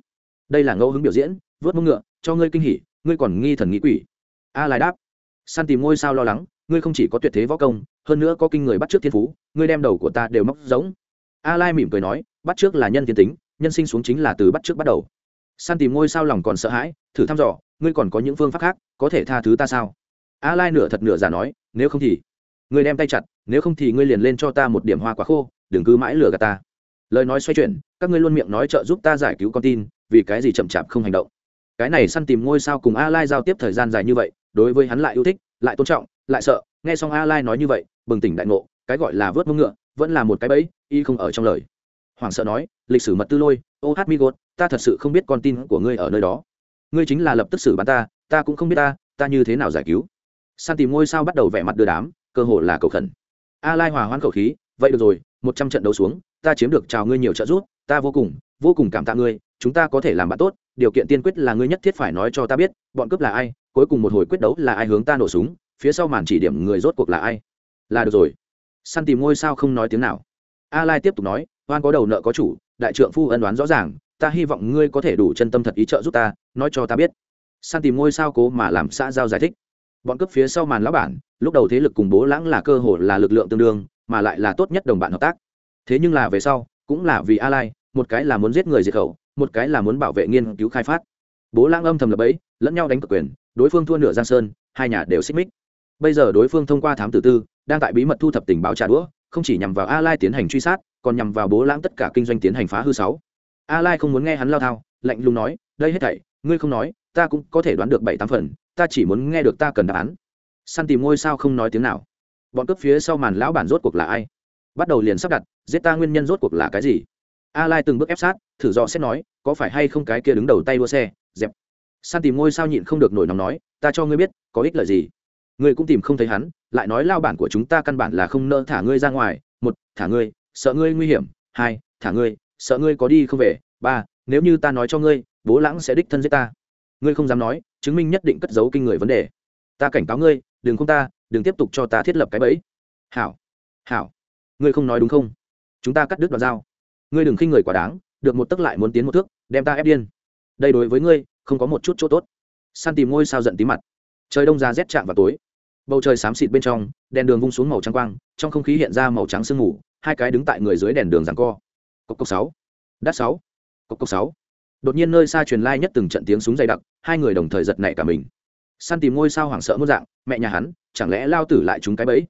Speaker 1: đây là ngẫu hứng biểu diễn, vớt mông ngựa cho ngươi kinh hỉ, ngươi còn nghi thần nghĩ quỷ. A lai đáp săn tìm ngôi sao lo lắng, ngươi không chỉ có tuyệt thế võ công, hơn nữa có kinh người bắt trước thiên phú, ngươi đem đầu của ta đều móc giống. A lai mỉm cười nói, bắt trước là nhân thiên tính, nhân sinh xuống chính là từ bắt trước bắt đầu. Săn tìm ngôi sao lòng còn sợ hãi, thử thăm dò, ngươi còn có những phương pháp khác, có thể tha thứ ta sao? A lai nửa thật nửa giả nói, nếu không thì, ngươi đem tay chặt, nếu không thì ngươi liền lên cho ta một điểm hoa quả khô, đừng cứ mãi lừa gạt ta. Lời nói xoay chuyển, các ngươi luôn miệng nói trợ giúp ta giải cứu con tin, vì cái gì chậm chạp không hành động? Cái này săn tìm ngôi sao cùng a lai giao tiếp thời gian dài như vậy, đối với hắn lại yêu thích, lại tôn trọng, lại sợ. Nghe xong a lai nói như vậy, bừng tỉnh đại ngộ, cái gọi là vớt mông ngựa, vẫn là một cái bẫy, y không ở trong lời. Hoàng sợ nói, lịch sử mật tư lôi, ô hát mi gột, ta thật sự không biết con tin của ngươi ở nơi đó. Ngươi chính là lập tức xử bắn ta ta cũng không biết ta ta như thế nào giải cứu. San tìm ngôi sao bắt đầu vẻ mặt đưa đám, cơ hồ là cầu khẩn. A lai hòa hoãn khẩu khí, vậy được rồi, một trăm trận đấu xuống, ta chiếm được chào ngươi nhiều trợ giúp, ta vô cùng vô cùng cảm tạ ngươi, chúng ta có thể làm bạn tốt điều kiện tiên quyết là ngươi nhất thiết phải nói cho ta biết, bọn cướp là ai, cuối cùng một hồi quyết đấu là ai hướng ta nổ súng, phía sau màn chỉ điểm người rốt cuộc là ai. Là được rồi. Săn tìm ngôi sao không nói tiếng nào. A lai tiếp tục nói, oan có đầu nợ có chủ, đại trượng phu ân đoán rõ ràng, ta hy vọng ngươi có thể đủ chân tâm thật ý trợ giúp ta, nói cho ta biết. Săn tìm ngôi sao cố mà làm xã giao giải thích. Bọn cướp phía sau màn lão bản, lúc đầu thế lực cùng bố lãng là cơ hội, là lực lượng tương đương, mà lại là tốt nhất đồng bạn hợp tác. Thế nhưng là về sau, cũng là vì a lai một cái là muốn giết người diệt khẩu một cái là muốn bảo vệ nghiên cứu khai phát. Bố lãng âm thầm lập ấy lẫn nhau đánh cực quyền, đối phương thua nửa giang sơn, hai nhà đều xích mích. Bây giờ đối phương thông qua thám tử tư, đang tại bí mật thu thập tình báo trả đũa, không chỉ nhằm vào a lai tiến hành truy sát, còn nhằm vào bố lãng tất cả kinh doanh tiến hành phá hư sáu. A lai không muốn nghe hắn lao thao, lạnh lùng nói, đây hết thảy, ngươi không nói, ta cũng có thể đoán được bảy tám phần, ta chỉ muốn nghe được ta cần đáp án. Săn tìm ngôi sao không nói tiếng nào. Bọn cướp phía sau màn lão bản rốt cuộc là ai? Bắt đầu liền sắp đặt, giết ta nguyên nhân rốt cuộc là cái gì? A lai từng bước ép sát, thử dò xét nói có phải hay không cái kia đứng đầu tay đua xe, dẹp. San tìm ngôi sao nhịn không được nổi nóng nói, ta cho ngươi biết, có ích lợi gì? Ngươi cũng tìm không thấy hắn, lại nói lao bản của chúng ta căn bản là không nỡ thả ngươi ra ngoài. Một, thả ngươi, sợ ngươi nguy hiểm. Hai, thả ngươi, sợ ngươi có đi không về. Ba, nếu như ta nói cho ngươi, bố lãng sẽ đích thân giết ta. Ngươi không dám nói, chứng minh nhất định cất giấu kinh người vấn đề. Ta cảnh cáo ngươi, đừng không ta, đừng tiếp tục cho ta thiết lập cái bẫy. Hảo hảo. Ngươi không nói đúng không? Chúng ta cắt đứt đoạn dao ngươi đừng khinh người quá đáng được một tấc lại muốn tiến một thước, đem ta ép điên. Đây đối với ngươi, không có một chút chỗ tốt. San tìm ngôi sao giận tí mặt. Trời đông ra rét chạm vào tối. Bầu trời xám xịt bên trong, đèn đường vung xuống màu trắng quang, trong không khí hiện ra màu trắng sương mù, hai cái đứng tại người dưới đèn đường rằng co. Cốc cốc sáu. Đắt sáu. Cốc cốc sáu. Đột nhiên nơi xa truyền lai nhất từng trận tiếng súng dày đặc, hai người đồng thời giật nảy cả mình. Săn tìm ngôi sao hoảng sợ muôn dạng, mẹ nhà hắn, chẳng lẽ lao tử lại chúng cái bẫy?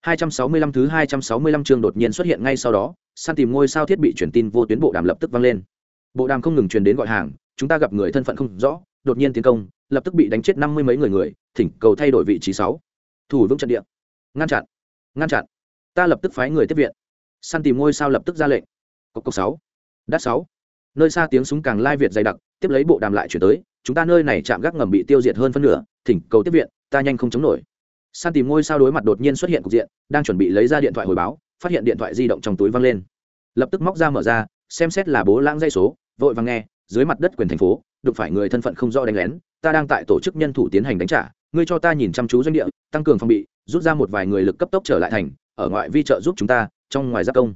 Speaker 1: 265 thứ 265 chương đột nhiên xuất hiện ngay sau đó, săn tìm ngôi sao thiết bị truyền tin vô tuyến bộ đàm lập tức vang lên. Bộ đàm không ngừng truyền đến gọi hàng, chúng ta gặp người thân phận không rõ, đột nhiên tiến công, lập tức bị đánh chết năm mươi mấy người người, thỉnh cầu thay đổi vị trí sáu. Thủ vững trận địa. Ngăn chặn. Ngăn chặn. Ta lập tức phái người tiếp viện. Săn tìm ngôi sao lập tức ra lệnh. Cục cục sáu. Đát sáu. Nơi xa tiếng súng càng lai việt dày đặc, tiếp lấy bộ đàm lại chuyển tới, chúng ta nơi này chạm gác ngầm bị tiêu diệt hơn phân nửa, thỉnh cầu tiếp viện, ta nhanh không chống nổi san tìm ngôi sao đối mặt đột nhiên xuất hiện cục diện, đang chuẩn bị lấy ra điện thoại hồi báo, phát hiện điện thoại di động trong túi văng lên. Lập tức móc ra mở ra, xem xét là bố lãng dây số, vội vàng nghe, dưới mặt đất quyền thành phố, đụng phải người thân phận không rõ đánh lén, ta đang tại tổ chức nhân thủ tiến hành đánh trả, ngươi cho ta nhìn chăm chú doanh địa, tăng cường phòng bị, rút ra một vài người lực cấp tốc trở lại thành, ở ngoại vi trợ giúp chúng ta, trong ngoài giác công.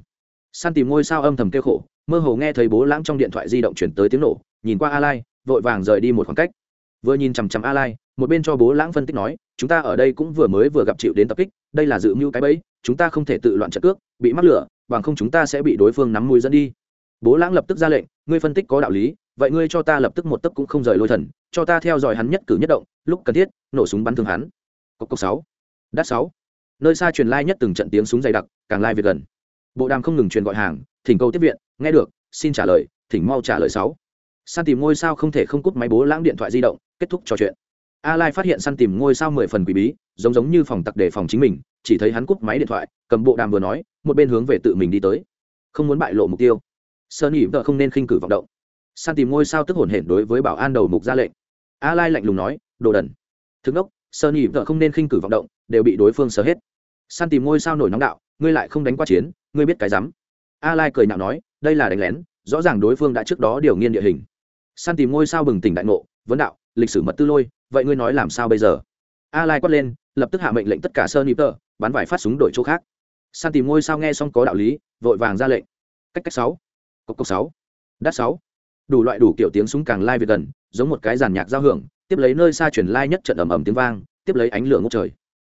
Speaker 1: San tìm ngôi sao âm thầm kêu khổ, mơ hồ nghe thấy bố lãng trong điện thoại di động chuyển tới tiếng nổ, nhìn qua a lai, vội vàng rời đi một khoảng cách. Vừa nhìn chằm chằm a lai một bên cho bố lãng phân tích nói, chúng ta ở đây cũng vừa mới vừa gặp chịu đến tập kích, đây là dự mưu cái bẫy, chúng ta không thể tự loạn trận cước, bị mắc lửa, bằng không chúng ta sẽ bị đối phương nắm mùi dẫn đi. Bố lãng lập tức ra lệnh, ngươi phân tích có đạo lý, vậy ngươi cho ta lập tức một tấc cũng không rời lôi thần, cho ta theo dõi hắn nhất cử nhất động, lúc cần thiết, nổ súng bắn thương hắn. Cốc cốc sáu, đắt sáu. Nơi xa truyền lai nhất từng trận tiếng súng dày đặc, càng lai việc gần. Bộ đàm không ngừng truyền gọi hàng, thỉnh cầu tiếp viện, nghe được, xin trả lời, thỉnh mau trả lời sáu. San tìm ngôi sao không thể không cút máy bố lãng điện thoại di động, kết thúc trò chuyện a lai phát hiện săn tìm ngôi sao mười phần quỷ bí, giống giống như phòng tặc để phòng chính mình, chỉ thấy hắn cúp máy điện thoại, cầm bộ đàm vừa nói, một bên hướng về tự mình đi tới. Không muốn bại lộ mục tiêu. Sơn ỉ vợ không nên khinh cử vọng động. Săn tìm ngôi sao tức hồn hển đối với bảo an đầu mục ra lệnh. A lai lạnh lùng nói, đồ đần. Thức ốc sơn ỉ vợ không nên khinh cử vọng động, đều bị đối phương sờ hết. Săn tìm ngôi sao nổi nóng đạo, ngươi lại không đánh qua chiến, ngươi biết cái rắm. A lai cười nhạo nói, đây là đánh lén, rõ ràng đối phương đã trước đó điều nghiên địa hình. Săn tìm ngôi sao bừng tỉnh đại ngộ, vấn đạo, lịch sử mật tư lôi vậy ngươi nói làm sao bây giờ? A lai quát lên, lập tức hạ mệnh lệnh tất cả sơn nhịp tờ bắn vải phát súng đổi chỗ khác. San tìm ngôi sao nghe xong có đạo lý, vội vàng ra lệnh. Cách cách sáu. Cốc cốc sáu. Đắt sáu. Đủ loại đủ kiểu tiếng súng càng lai về gần, giống một cái giàn nhạc giao hưởng, tiếp lấy nơi xa chuyển lai nhất trận ầm ầm tiếng vang, tiếp lấy ánh lửa ngốc trời.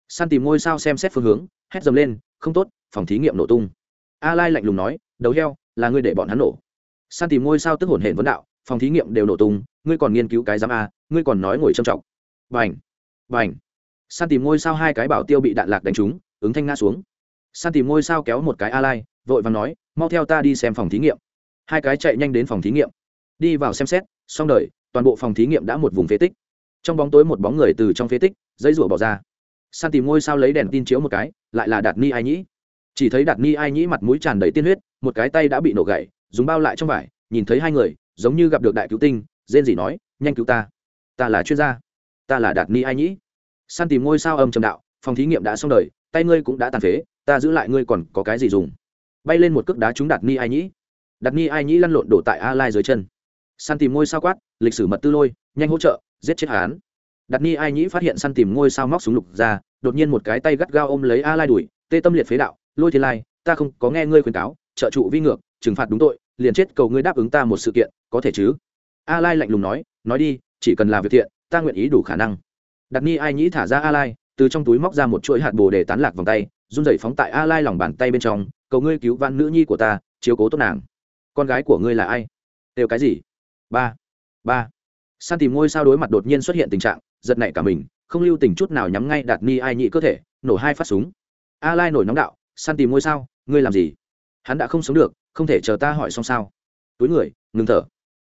Speaker 1: San tìm ngôi sao xem xét phương hướng, hét dầm lên, không tốt, phòng thí nghiệm nổ tung. A lai lạnh lùng nói, đầu heo, là ngươi để bọn hắn nổ. San tìm ngôi sao tức hồn hển vấn đạo phòng thí nghiệm đều nổ tung, ngươi còn nghiên cứu cái giám a, ngươi còn nói ngồi trầm trọng. Vành vành san tìm ngôi sao hai cái bảo tiêu bị đạn lạc đánh trúng, ứng thanh ngã xuống. San tìm ngôi sao kéo một cái a lai vội vàng nói, mau theo ta đi xem phòng thí nghiệm. Hai cái chạy nhanh đến phòng thí nghiệm. Đi vào xem xét, xong đời, toàn bộ phòng thí nghiệm đã một vùng phế tích. Trong bóng tối một bóng người từ trong phế tích giấy rủa bỏ ra. San tìm ngôi sao lấy đèn tin chiếu một cái, lại là đạt ni ai nhĩ. Chỉ thấy đạt ni ai nhĩ mặt mũi tràn đầy tiên huyết, một cái tay đã bị nổ gãy, dùng bao lại trong vải, nhìn thấy hai người giống như gặp được đại cứu tinh, rên gì nói, nhanh cứu ta. Ta là chuyên gia. Ta là đạt ni ai nhĩ. San tìm ngôi sao âm trầm đạo, phòng thí nghiệm đã xong đời, tay ngươi cũng đã tàn phế, ta giữ lại ngươi còn có cái gì dùng? Bay lên một cước đá trúng đạt ni ai nhĩ. Đạt ni ai nhĩ lăn lộn đổ tại a lai dưới chân. Săn tìm ngôi sao quát, lịch sử mật tư lôi, nhanh hỗ trợ, giết chết hắn. Đạt ni ai nhĩ phát hiện săn tìm ngôi sao móc súng lục ra, đột nhiên một cái tay gắt gao ôm lấy a lai đuổi, tê tâm liệt phế đạo, lôi thiên lai, ta không có nghe ngươi khuyên cáo, trợ trụ vi ngược, trừng phạt đúng tội liền chết cầu ngươi đáp ứng ta một sự kiện, có thể chứ? A lai lạnh lùng nói nói đi, chỉ cần là việc thiện, ta nguyện ý đủ khả năng. Đặt ni ai nhĩ thả ra a lai từ trong túi móc ra một chuỗi hạt bồ để tán lạc vòng tay, run rẩy phóng tại a lai lòng bàn tay bên trong, cầu ngươi cứu vãn nữ nhi của ta, chiếu cố tốt nàng. Con gái của ngươi là ai? Đều cái gì? Ba. Ba. San tìm ngôi sao đối mặt đột nhiên xuất hiện tình trạng, giật nảy cả mình, không lưu tình chút nào nhắm ngay đạt ni ai nhị cơ thể, nổ hai phát súng. A lai nổi nóng đạo, san tìm ngôi sao, ngươi làm gì? Hắn đã không sống được không thể chờ ta hỏi xong sao? Túi người, ngừng thở.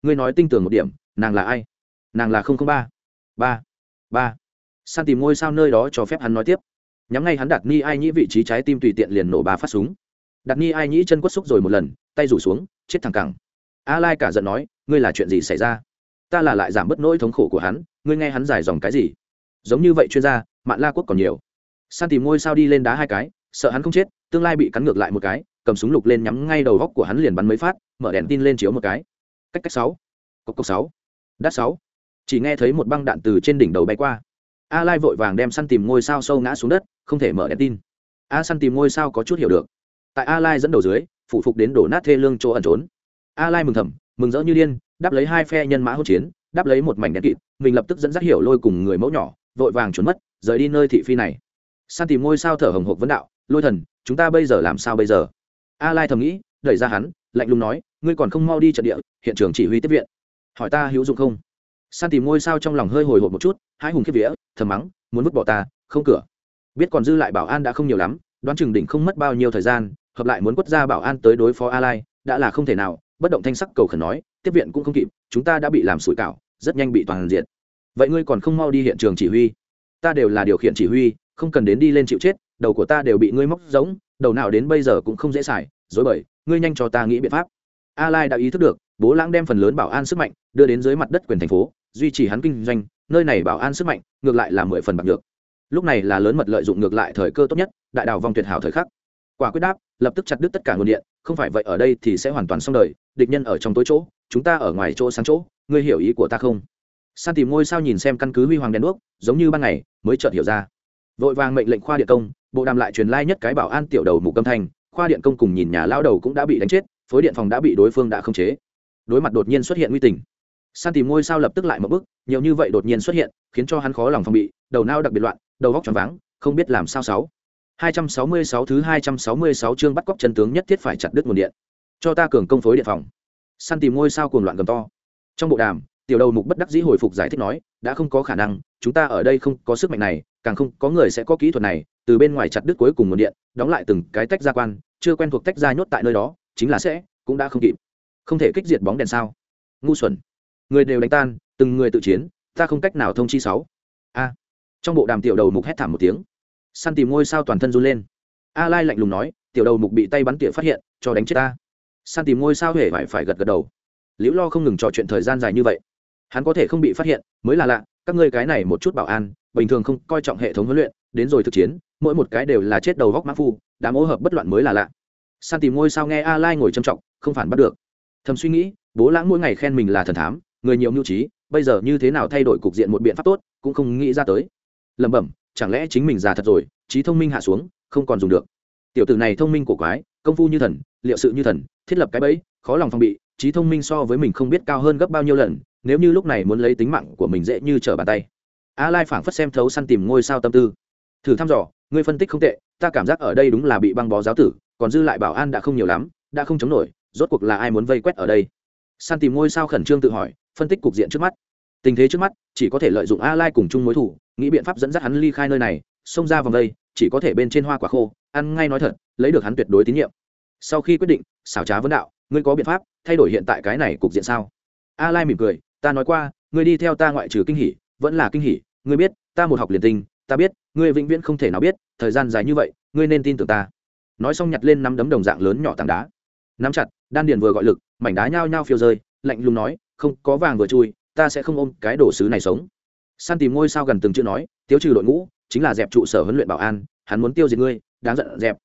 Speaker 1: Ngươi nói tinh tường một điểm, nàng là ai? Nàng là không không ba. Ba. Ba. San tìm ngôi sao nơi đó cho phép hắn nói tiếp. Nhắm ngay hắn đặt ni ai nhĩ vị trí trái tim tùy tiện liền nổ ba phát súng. Đặt ni ai nhĩ chân quất xúc rồi một lần, tay rủ xuống, chết thẳng cẳng. A lai cả giận nói, ngươi là chuyện gì xảy ra? Ta là lại giảm bớt nỗi thống khổ của hắn, ngươi nghe hắn giải dòng cái gì? Giống như vậy chuyên gia, mạn la quốc còn nhiều. San tìm ngôi sao đi lên đá hai cái, sợ hắn không chết, tương lai bị cắn ngược lại một cái cầm súng lục lên nhắm ngay đầu góc của hắn liền bắn mấy phát, mở đèn tin lên chiếu một cái. Cách cách sáu. Cốc cốc sáu. Đắt sáu. Chỉ nghe thấy một băng đạn từ trên đỉnh đầu bay qua. A lai vội vàng đem săn tìm ngôi sao sâu ngã xuống đất, không thể mở đèn tin. A săn tìm ngôi sao có chút hiểu được. Tại a lai dẫn đầu dưới phụ phục đến đổ nát thê lương chỗ ẩn trốn. A lai mừng thầm, mừng rỡ như điên đáp lấy hai phe nhân mã hỗn chiến đáp lấy một mảnh đèn kịt, mình lập tức dẫn dắt hiểu lôi cùng người mẫu nhỏ, vội vàng trốn mất, rời đi nơi thị phi này. San tìm ngôi sao thở hồng hộc vấn đạo, lôi thần, chúng ta bây giờ làm sao bây giờ? A lai thầm nghĩ, đẩy ra hắn, lạnh lùng nói, ngươi còn không mau đi trận địa, hiện trường chỉ huy tiếp viện. Hỏi ta hữu dụng không? San tìm ngôi sao trong lòng hơi hồi hộp một chút, hai hùng kiếp vía, thầm mắng, muốn vứt bỏ ta, không cửa. Biết còn dư lại bảo an đã không nhiều lắm, đoán chừng đỉnh không mất bao nhiêu thời gian, hợp lại muốn quất ra bảo an tới đối phó a lai, đã là không thể nào, bất động thanh sắc cầu khẩn nói, tiếp viện cũng không kịp, chúng ta đã bị làm sủi cảo, rất nhanh bị toàn diện vậy ngươi còn không mau đi hiện trường chỉ huy? Ta đều là điều khiển chỉ huy, không cần đến đi lên chịu chết, đầu của ta đều bị ngươi móc giống đầu nào đến bây giờ cũng không dễ xài, dối bời, ngươi nhanh cho ta nghĩ biện pháp. A lai đã ý thức được, bố lãng đem phần lớn bảo an sức mạnh đưa đến dưới mặt đất quyền thành phố, duy trì hắn kinh doanh, nơi này bảo an sức mạnh ngược lại là mười phần bạc được lúc này là lớn mật lợi dụng ngược lại thời cơ tốt nhất, đại đào vòng tuyệt hảo thời khắc. Quả quyết đáp, lập tức chặt đứt tất cả nguồn điện, không phải vậy ở đây thì sẽ hoàn toàn xong đời, địch nhân ở trong tối chỗ, chúng ta ở ngoài chỗ sáng chỗ, ngươi hiểu ý của ta không? San tìm ngôi sao nhìn xem căn cứ huy hoàng đèn đuốc, giống như ban ngày, mới chợt hiểu ra. Vội vàng mệnh lệnh khoa địa công bộ đàm lại truyền lai、like、nhất nhất cái bảo an tiểu đầu mục âm thanh, khoa điện công cùng nhìn nhà lao đầu cũng đã bị đánh chết, phối điện phòng đã bị đối phương đã khống chế. Đối mặt đột nhiên xuất hiện nguy tình, san tìm ngôi sao lập tức lại một bước, nhiều như vậy đột nhiên xuất hiện, khiến cho hắn khó lòng phòng bị, đầu nao đặc biệt loạn, đầu góc tròn váng, không biết làm sao sáu. 266 thứ 266 chương bắt cóc chân tướng nhất thiết phải chặt đứt nguồn điện. Cho ta cường công phối điện phòng. Săn tìm ngôi sao cuồng loạn gầm to. Trong bộ đàm, tiểu đầu mục bất đắc dĩ hồi phục giải thích nói, đã không có khả năng, chúng ta ở đây không có sức mạnh này, càng không có người sẽ có kỹ thuật này từ bên ngoài chặt đứt cuối cùng nguồn điện, đóng lại từng cái tách gia quan, chưa quen thuộc tách gia nhốt tại nơi đó, chính là sẽ, cũng đã không kịp. Không thể kích diệt bóng đèn sao? Ngu xuẩn. Người đều đánh tan, từng người tự chiến, ta không cách nào thông chi sáu. A. Trong bộ đàm tiểu đầu mục hét thảm một tiếng. Săn tìm ngôi sao toàn thân run lên. A lai lạnh lùng nói, tiểu đầu mục bị tay bắn tỉa phát hiện, cho đánh chết ta. Săn tìm ngôi sao hề phải phải gật gật đầu. Liễu lo không ngừng trò chuyện thời gian dài như vậy. Hắn có thể không bị phát hiện, mới là lạ, các ngươi cái này một chút bảo an, bình thường không coi trọng hệ thống huấn luyện, đến rồi thực chiến mỗi một cái đều là chết đầu góc mã phu đã mỗ hợp bất loạn mới là lạ. San tìm ngôi sao nghe a lai ngồi trầm trọng, không phản bắt được. Thầm suy nghĩ, bố lãng mỗi ngày khen mình là thần thám, người nhiều mưu trí, bây giờ như thế nào thay đổi cục diện một biện pháp tốt, cũng không nghĩ ra tới. Lẩm bẩm, chẳng lẽ chính mình già thật rồi, trí thông minh hạ xuống, không còn dùng được. Tiểu tử này thông minh của quái, công phu như thần, liệu sự như thần, thiết lập cái bẫy, khó lòng phòng bị, trí thông minh so với mình không biết cao hơn gấp bao nhiêu lần, nếu như lúc này muốn lấy tính mạng của mình dễ như trở bàn tay. A lai phảng phất xem thấu săn tìm ngôi sao tâm tư. Thử thăm dò ngươi phân tích không tệ, ta cảm giác ở đây đúng là bị băng bó giáo tử, còn dư lại bảo an đã không nhiều lắm, đã không chống nổi, rốt cuộc là ai muốn vây quét ở đây? San tìm ngôi sao khẩn trương tự hỏi, phân tích cục diện trước mắt. Tình thế trước mắt, chỉ có thể lợi dụng a lai cùng chung mối thủ, nghĩ biện pháp dẫn dắt hắn ly khai nơi này, xông ra vòng đây, chỉ có thể bên trên hoa quả khô, ăn ngay nói thật, lấy được hắn tuyệt đối tín nhiệm. Sau khi quyết định, xảo trá vấn đạo, ngươi có biện pháp thay đổi hiện tại cái này cục diện sao? A lai mỉm cười, ta nói qua, ngươi đi theo ta ngoại trừ kinh hỉ, vẫn là kinh hỉ, ngươi biết, ta một học liền tinh ta biết, ngươi vĩnh viễn không thể nào biết, thời gian dài như vậy, ngươi nên tin tưởng ta. Nói xong nhặt lên năm đấm đồng dạng lớn nhỏ tảng đá. Nắm chặt, đan điền vừa gọi lực, mảnh đá nhao nhao phiêu rơi, lạnh lùng nói, không, có vàng vừa chui, ta sẽ không ôm cái đồ sứ này sống. San tìm ngôi sao gần từng chữ nói, tiêu trừ đội ngũ, chính là dẹp trụ sở huấn luyện bảo an, hắn muốn tiêu diệt ngươi, đáng giận dẹp.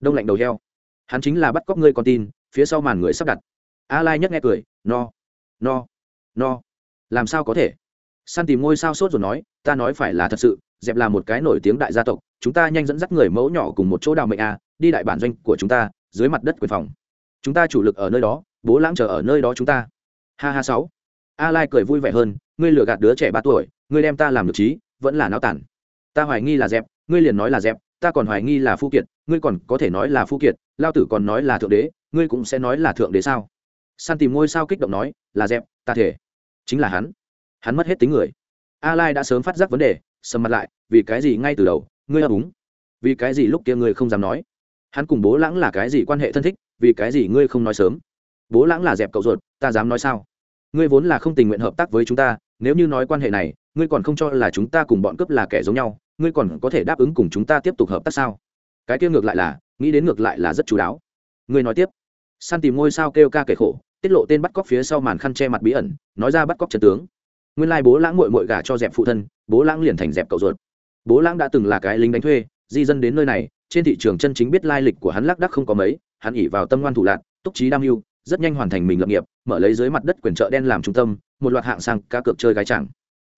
Speaker 1: Đông lạnh đầu heo. Hắn chính là bắt cóc ngươi con tin, phía sau màn người sắp đặt. A lai nhất nghe cười, no no no. Làm sao có thể? San tìm ngôi sao sốt rồi nói, ta nói phải là thật sự, dẹp là một cái nổi tiếng đại gia tộc, chúng ta nhanh dẫn dắt người mẫu nhỏ cùng một chỗ đào mệnh a, đi đại bản doanh của chúng ta, dưới mặt đất quyền phòng. Chúng ta chủ lực ở nơi đó, bố lãng chờ ở nơi đó chúng ta. Ha ha sáu. A lai cười vui vẻ hơn, ngươi lừa gạt đứa trẻ ba tuổi, ngươi đem ta làm được trí, vẫn là náo tản. Ta hoài nghi là dẹp, ngươi liền nói là dẹp, ta còn hoài nghi là phu kiệt, ngươi còn có thể nói là phu kiệt, lao tử còn nói là thượng đế, ngươi cũng sẽ nói là thượng đế sao? San tìm ngôi sao kích động nói, là dẹp, ta thể. Chính là hắn hắn mất hết tính người. A lai đã sớm phát giác vấn đề, sầm mặt lại, vì cái gì ngay từ đầu, ngươi ấp úng? Vì cái gì lúc kia ngươi không dám nói? Hắn cùng bố lãng là cái gì quan hệ thân thích, vì cái gì ngươi không nói sớm? Bố lãng là dẹp cậu ruột, ta dám nói sao? Ngươi vốn là không tình nguyện hợp tác với chúng ta, nếu như nói quan hệ này, ngươi còn không cho là chúng ta cùng bọn cướp là kẻ giống nhau, ngươi còn có thể đáp ứng cùng chúng ta tiếp tục hợp tác sao? Cái kia ngược lại là, nghĩ đến ngược lại là rất chú đáo. Ngươi nói tiếp. Săn tìm ngôi sao kêu ca kể khổ, tiết lộ tên bắt cóc phía sau màn khăn che mặt bí ẩn, nói ra bắt cóc trần tướng nguyên lai bố lãng mội mội gả cho dẹp phụ thân, bố lãng liền thành dẹp cậu ruột. Bố lãng đã từng là cái lính đánh thuê, di dân đến nơi này, trên thị trường chân chính biết lai lịch của hắn lác đắc không có mấy, hắn ỉ vào tâm ngoan thủ lạc, túc trí đam mưu, rất nhanh hoàn thành mình lập nghiệp, mở lấy dưới mặt đất quyền chợ đen làm trung tâm, một loạt hạng sang cá cược chơi gái chẳng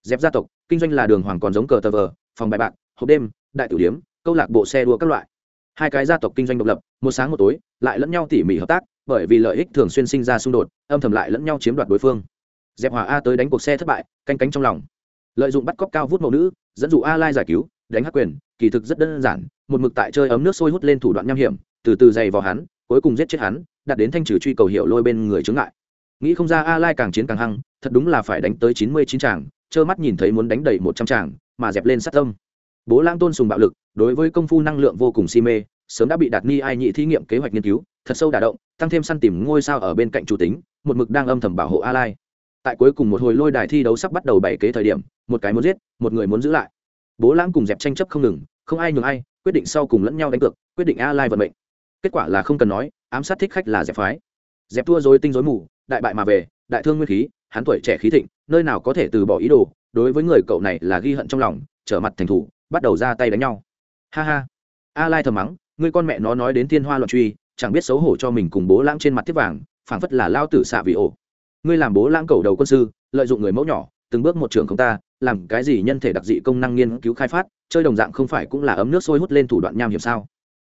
Speaker 1: dẹp gia tộc, kinh doanh là đường hoàng còn giống cờ tờ vờ, phòng bài bạc, hộp đêm, đại tử điếm, câu lạc bộ xe đua các loại. Hai cái gia tộc kinh doanh độc lập, một sáng một tối, lại lẫn nhau tỉ mỉ hợp tác, bởi vì lợi ích thường xuyên sinh ra xung đột, âm thầm lại lẫn nhau chiếm đoạt đối phương dẹp hòa a tới đánh cuộc xe thất bại, canh cánh trong lòng. Lợi dụng bắt cóc cao vút mẫu nữ, dẫn dụ a lai giải cứu, đánh hắc quyền, kỳ thực rất đơn giản, một mực tại chơi ấm nước sôi hút lên thủ đoạn nham hiểm, từ từ dày vào hắn, cuối cùng giết chết hắn, đặt đến thanh trừ truy cầu hiệu lôi bên người chướng ngại. Nghĩ không ra a lai càng chiến càng hăng, thật đúng là phải đánh tới chín mươi chín tràng trơ mắt nhìn thấy muốn đánh đầy một trăm tràng mà dẹp lên sát tâm. Bố lang tôn sùng bạo lực, đối với công phu năng lượng vô cùng si mê, sớm đã bị đạt ni ai nhị thí nghiệm kế hoạch nghiên cứu, thật sâu đả động, tăng thêm săn tìm ngôi sao ở bên cạnh chủ tính, một mực đang âm thầm bảo hộ a lai tại cuối cùng một hồi lôi đài thi đấu sắp bắt đầu bảy kế thời điểm, một cái muốn giết, một người muốn giữ lại. Bố lãng cùng dẹp tranh chấp không ngừng, không ai nhường ai, quyết định sau cùng lẫn nhau đánh cược, quyết định a lai vận mệnh. Kết quả là không cần nói, ám sát thích khách là dẹp phái. Dẹp thua dối tinh dối mù, đại bại mà về, đại thương nguyên khí, hắn tuổi trẻ khí thịnh, nơi nào có thể từ bỏ ý đồ, đối với người cậu này là ghi hận trong lòng, trở mặt thành thủ, bắt đầu ra tay đánh nhau. Ha ha. A lai thầm mắng, người con mẹ nó nói đến thiên hoa loạn truy, chẳng biết xấu hổ cho mình cùng bố lãng trên mặt tiếp vàng, phảng phất là lao tử xạ vị ổ ngươi làm bố lãng cầu đầu quân sư, lợi dụng người mẫu nhỏ, từng bước một trường không ta, làm cái gì nhân thể đặc dị công năng nghiên cứu khai phát, chơi đồng dạng không phải cũng là ấm nước sôi hút lên thủ đoạn nham hiểm sao?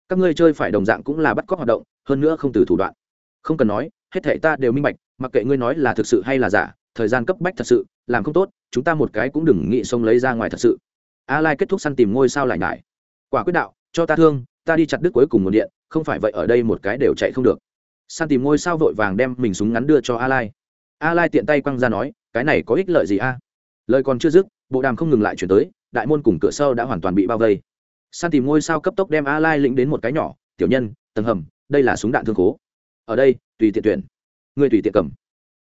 Speaker 1: Các ngươi chơi phải đồng dạng cũng là bắt cóc hoạt động, hơn nữa không từ thủ đoạn. Không cần nói, hết thể ta đều minh bạch, mặc kệ ngươi nói là thực sự hay là giả, thời gian cấp bách thật sự, làm không tốt, chúng ta một cái cũng đừng nghĩ xông lấy ra ngoài thật sự. A lai kết thúc săn tìm ngôi sao lại ngại. Quả quyết đạo, cho ta thương, ta đi chặt đứt cuối cùng một điện, không phải vậy ở đây một cái đều chạy không được. Săn tìm ngôi sao vội vàng đem mình súng ngắn đưa cho a lai a lai tiện tay quăng ra nói, cái này có ích lợi gì a? Lời còn chưa dứt, bộ đàm không ngừng lại chuyển tới, đại môn cùng cửa sau đã hoàn toàn bị bao vây. San tìm ngôi sao cấp tốc đem a lai lĩnh đến một cái nhỏ, tiểu nhân, tầng hầm, đây là súng đạn thương khố. Ở đây, tùy tiện tuyển. Người tùy tiện cầm.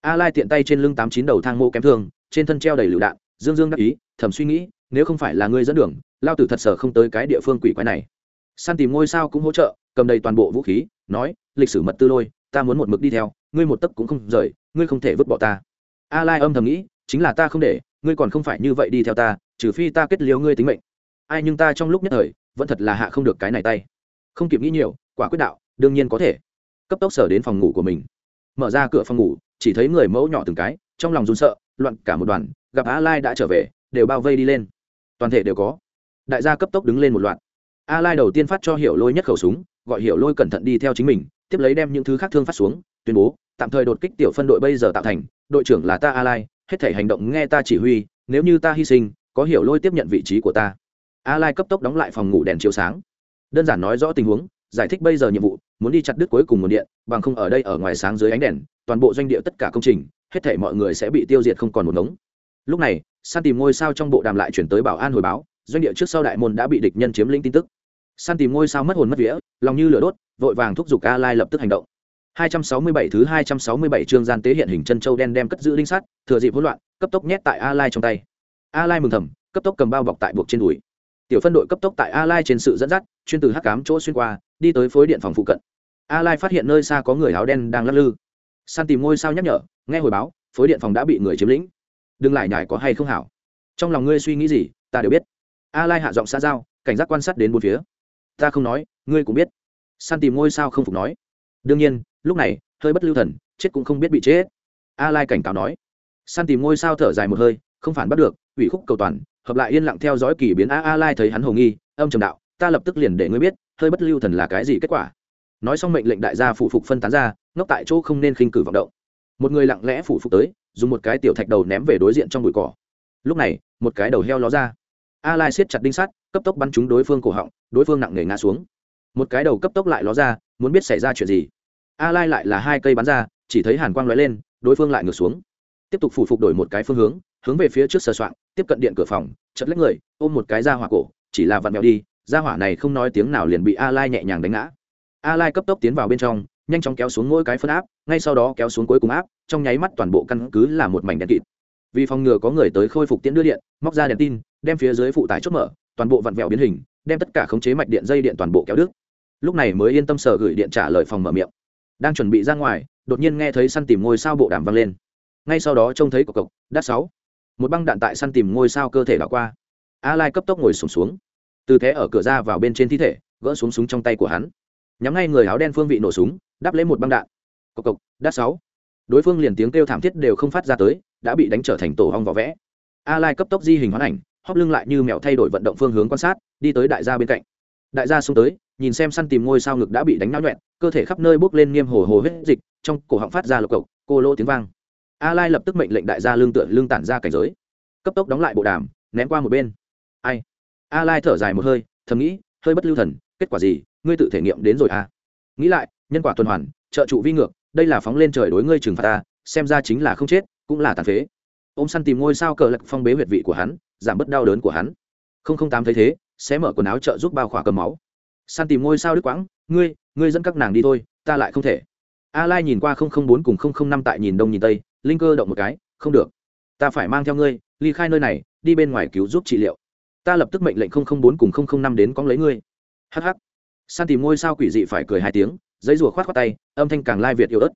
Speaker 1: A lai tiện tay trên lưng tám chín đầu thang mô kém thương, trên thân treo đầy lựu đạn, dương dương đắc ý, thầm suy nghĩ, nếu không phải là ngươi dẫn đường, lao tử thật sở không tới cái địa phương quỷ quái này. San tìm ngôi sao cũng hỗ trợ, cầm đầy toàn bộ vũ khí, nói, lịch sử mật tư lôi, ta muốn một mực đi theo, ngươi một tấc cũng không rời ngươi không thể vứt bỏ ta. A lai âm thầm nghĩ, chính là ta không để, ngươi còn không phải như vậy đi theo ta, trừ phi ta kết liễu ngươi tính mệnh. Ai nhưng ta trong lúc nhất thời, vẫn thật là hạ không được cái này tay. Không kịp nghĩ nhiều, quả quyết đạo, đương nhiên có thể. Cấp tốc sở đến phòng ngủ của mình. Mở ra cửa phòng ngủ, chỉ thấy người mẫu nhỏ từng cái, trong lòng run sợ, loạn cả một đoàn, gặp a lai đã trở về, đều bao vây đi lên. Toàn thể đều có. Đại gia cấp tốc đứng lên một loạt. A lai đầu tiên phát cho hiểu lôi nhất khẩu súng, gọi hiểu lôi cẩn thận đi theo chính mình, tiếp lấy đem những thứ khác thương phát xuống, tuyên bố tạm thời đột kích tiểu phân đội bây giờ tạo thành, đội trưởng là ta a lai hết thể hành động nghe ta chỉ huy, nếu như ta hy sinh, có hiểu lôi tiếp nhận vị trí của ta. A lai cấp tốc đóng lại phòng ngủ đèn chiếu sáng. Đơn giản nói rõ tình huống, giải thích bây giờ nhiệm vụ, muốn đi chặt đứt cuối cùng nguồn điện, bằng không ở đây ở ngoài sáng dưới ánh đèn, toàn bộ doanh địa tất cả công trình, hết thể mọi người sẽ bị tiêu diệt không còn một ngống. Lúc này, san tìm ngôi sao trong bộ đàm lại chuyển tới bảo an hồi báo, doanh địa trước sau đại môn đã bị địch nhân chiếm lĩnh tin tức. San tìm ngôi sao mất hồn mất vía, lòng như lửa đốt, vội vàng thúc giục a lai lập tức hành động. 267 thứ 267 chương gian tế hiện hình chân châu đen đem cất giữ linh sắt, thừa dịp hỗn loạn, cấp tốc nhét tại A Lai trong tay. A Lai mừng thầm, cấp tốc cầm bao bọc tại buộc trên đùi. Tiểu phân đội cấp tốc tại A Lai trên sự dẫn dắt, chuyên từ hắc cám chỗ xuyên qua, đi tới phối điện phòng phụ cận. A Lai phát hiện nơi xa có người áo đen đang lắc lư. San tìm ngôi sao nhắc nhở, nghe hồi báo, phối điện phòng đã bị người chiếm lĩnh. Đừng lại nhải có hay không hảo. Trong lòng ngươi suy nghĩ gì, ta đều biết. A Lai hạ giọng xa giao, cảnh giác quan sát đến bốn phía. Ta không nói, ngươi cũng biết. San tìm ngôi sao không phục nói, đương nhiên lúc này, hơi bất lưu thần, chết cũng không biết bị chết. A lai cảnh cáo nói. Săn tìm ngôi sao thở dài một hơi, không phản bắt được, ủy khúc cầu toàn, hợp lại yên lặng theo dõi kỳ biến a a lai thấy hắn hồ nghi, âm trầm đạo, ta lập tức liền để ngươi biết, hơi bất lưu thần là cái gì kết quả. Nói xong mệnh lệnh đại gia phụ phục phân tán ra ngóc tại chỗ không nên khinh cử vọng động. Một người lặng lẽ phụ phục tới, dùng một cái tiểu thạch đầu ném về đối diện trong bụi cỏ. Lúc này, một cái đầu heo ló ra. A lai siết chặt đinh sắt, cấp tốc bắn trúng đối phương cổ họng, đối phương nặng nề ngã xuống. Một cái đầu cấp tốc lại ló ra, muốn biết xảy ra chuyện gì a lai lại là hai cây bắn ra, chỉ thấy hàn quang lóe lên, đối phương lại ngược xuống. Tiếp tục phủ phục đổi một cái phương hướng hướng về phía trước sờ soạn tiếp cận điện cửa phòng chật lấy người, ôm một cái ra hỏa cổ, chỉ là vặn mèo đi, ra hỏa này không nói tiếng nào liền bị a lai nhẹ nhàng đánh ngã. A lai cấp tốc tiến vào bên trong, nhanh chóng kéo xuống mỗi cái phân áp, ngay sau đó kéo xuống cuối cùng áp, trong nháy mắt toàn bộ căn cứ là một mảnh đèn kịt. Vì phòng ngừa có người tới khôi phục tiễn đưa điện, móc ra đèn tin, đem phía dưới phụ tải chốt mở, toàn bộ vặn vẹo biến hình, đem tất cả khống chế mạch điện dây điện toàn bộ kéo đứt. Lúc này mới yên tâm sở gửi điện trả lời phòng mở miệng đang chuẩn bị ra ngoài đột nhiên nghe thấy săn tìm ngôi sao bộ đàm vang lên. Ngay sau đó trông thấy cộc cộc đắt sáu. Một băng đạn tại săn tìm ngôi sao cơ thể đảo qua. A lai cấp tốc ngồi sùng xuống, xuống từ thế ở cửa ra vào bên trên thi thể gỡ xuống súng trong tay của hắn. Nhắm ngay người áo đen phương vị nổ súng đắp lấy một băng đạn. Cộc cộc đắt sáu. Đối phương liền tiếng kêu thảm thiết đều không phát ra tới đã bị đánh trở thành tổ hong vỏ vẽ. A lai cấp tốc di hình hoán ảnh hóp lưng lại như mèo thay đổi vận động phương hướng quan sát đi tới đại gia bên cạnh. Đại gia xông tới nhìn xem săn tìm ngôi sao ngực đã bị đánh náo nhuẹn cơ thể khắp nơi bốc lên niêm hồ hồ huyết dịch, trong cổ họng phát ra lộc cộc, cô lỗ tiếng vang. A lai lập tức mệnh lệnh đại gia lương tựa lương tản ra cảnh giới. Cấp tốc đóng lại bộ đàm, ném qua một bên. Ai? A lai thở dài một hơi, thầm nghĩ, hơi bất lưu thần, kết quả gì? Ngươi tự thể nghiệm đến rồi à? Nghĩ lại, nhân quả tuần hoàn, trợ trụ vi ngược, đây là phóng lên trời đối ngươi trừng phạt ta, xem ra chính là không chết, cũng là tàn phế. Ông săn tìm ngôi sao cờ lạc phong bế huyệt vị của hắn, giảm bớt đau đớn của hắn. Không không tám thấy thế, sẽ mở quần áo trợ giúp bao khỏa cầm máu. Săn tìm ngôi sao đức quãng, ngươi ngươi dẫn các nàng đi thôi, ta lại không thể. A lai nhìn qua không không bốn cùng không không năm tại nhìn đông nhìn tây, linh cơ động một cái, không được. Ta phải mang theo ngươi, ly khai nơi này, đi bên ngoài cứu giúp trị liệu. Ta lập tức mệnh lệnh không không bốn cùng không không năm đến cóng lấy ngươi. Hh san tìm ngôi sao quỷ dị phải cười hai tiếng, giấy rùa khoát khoát tay, âm thanh càng lai việt yếu ớt.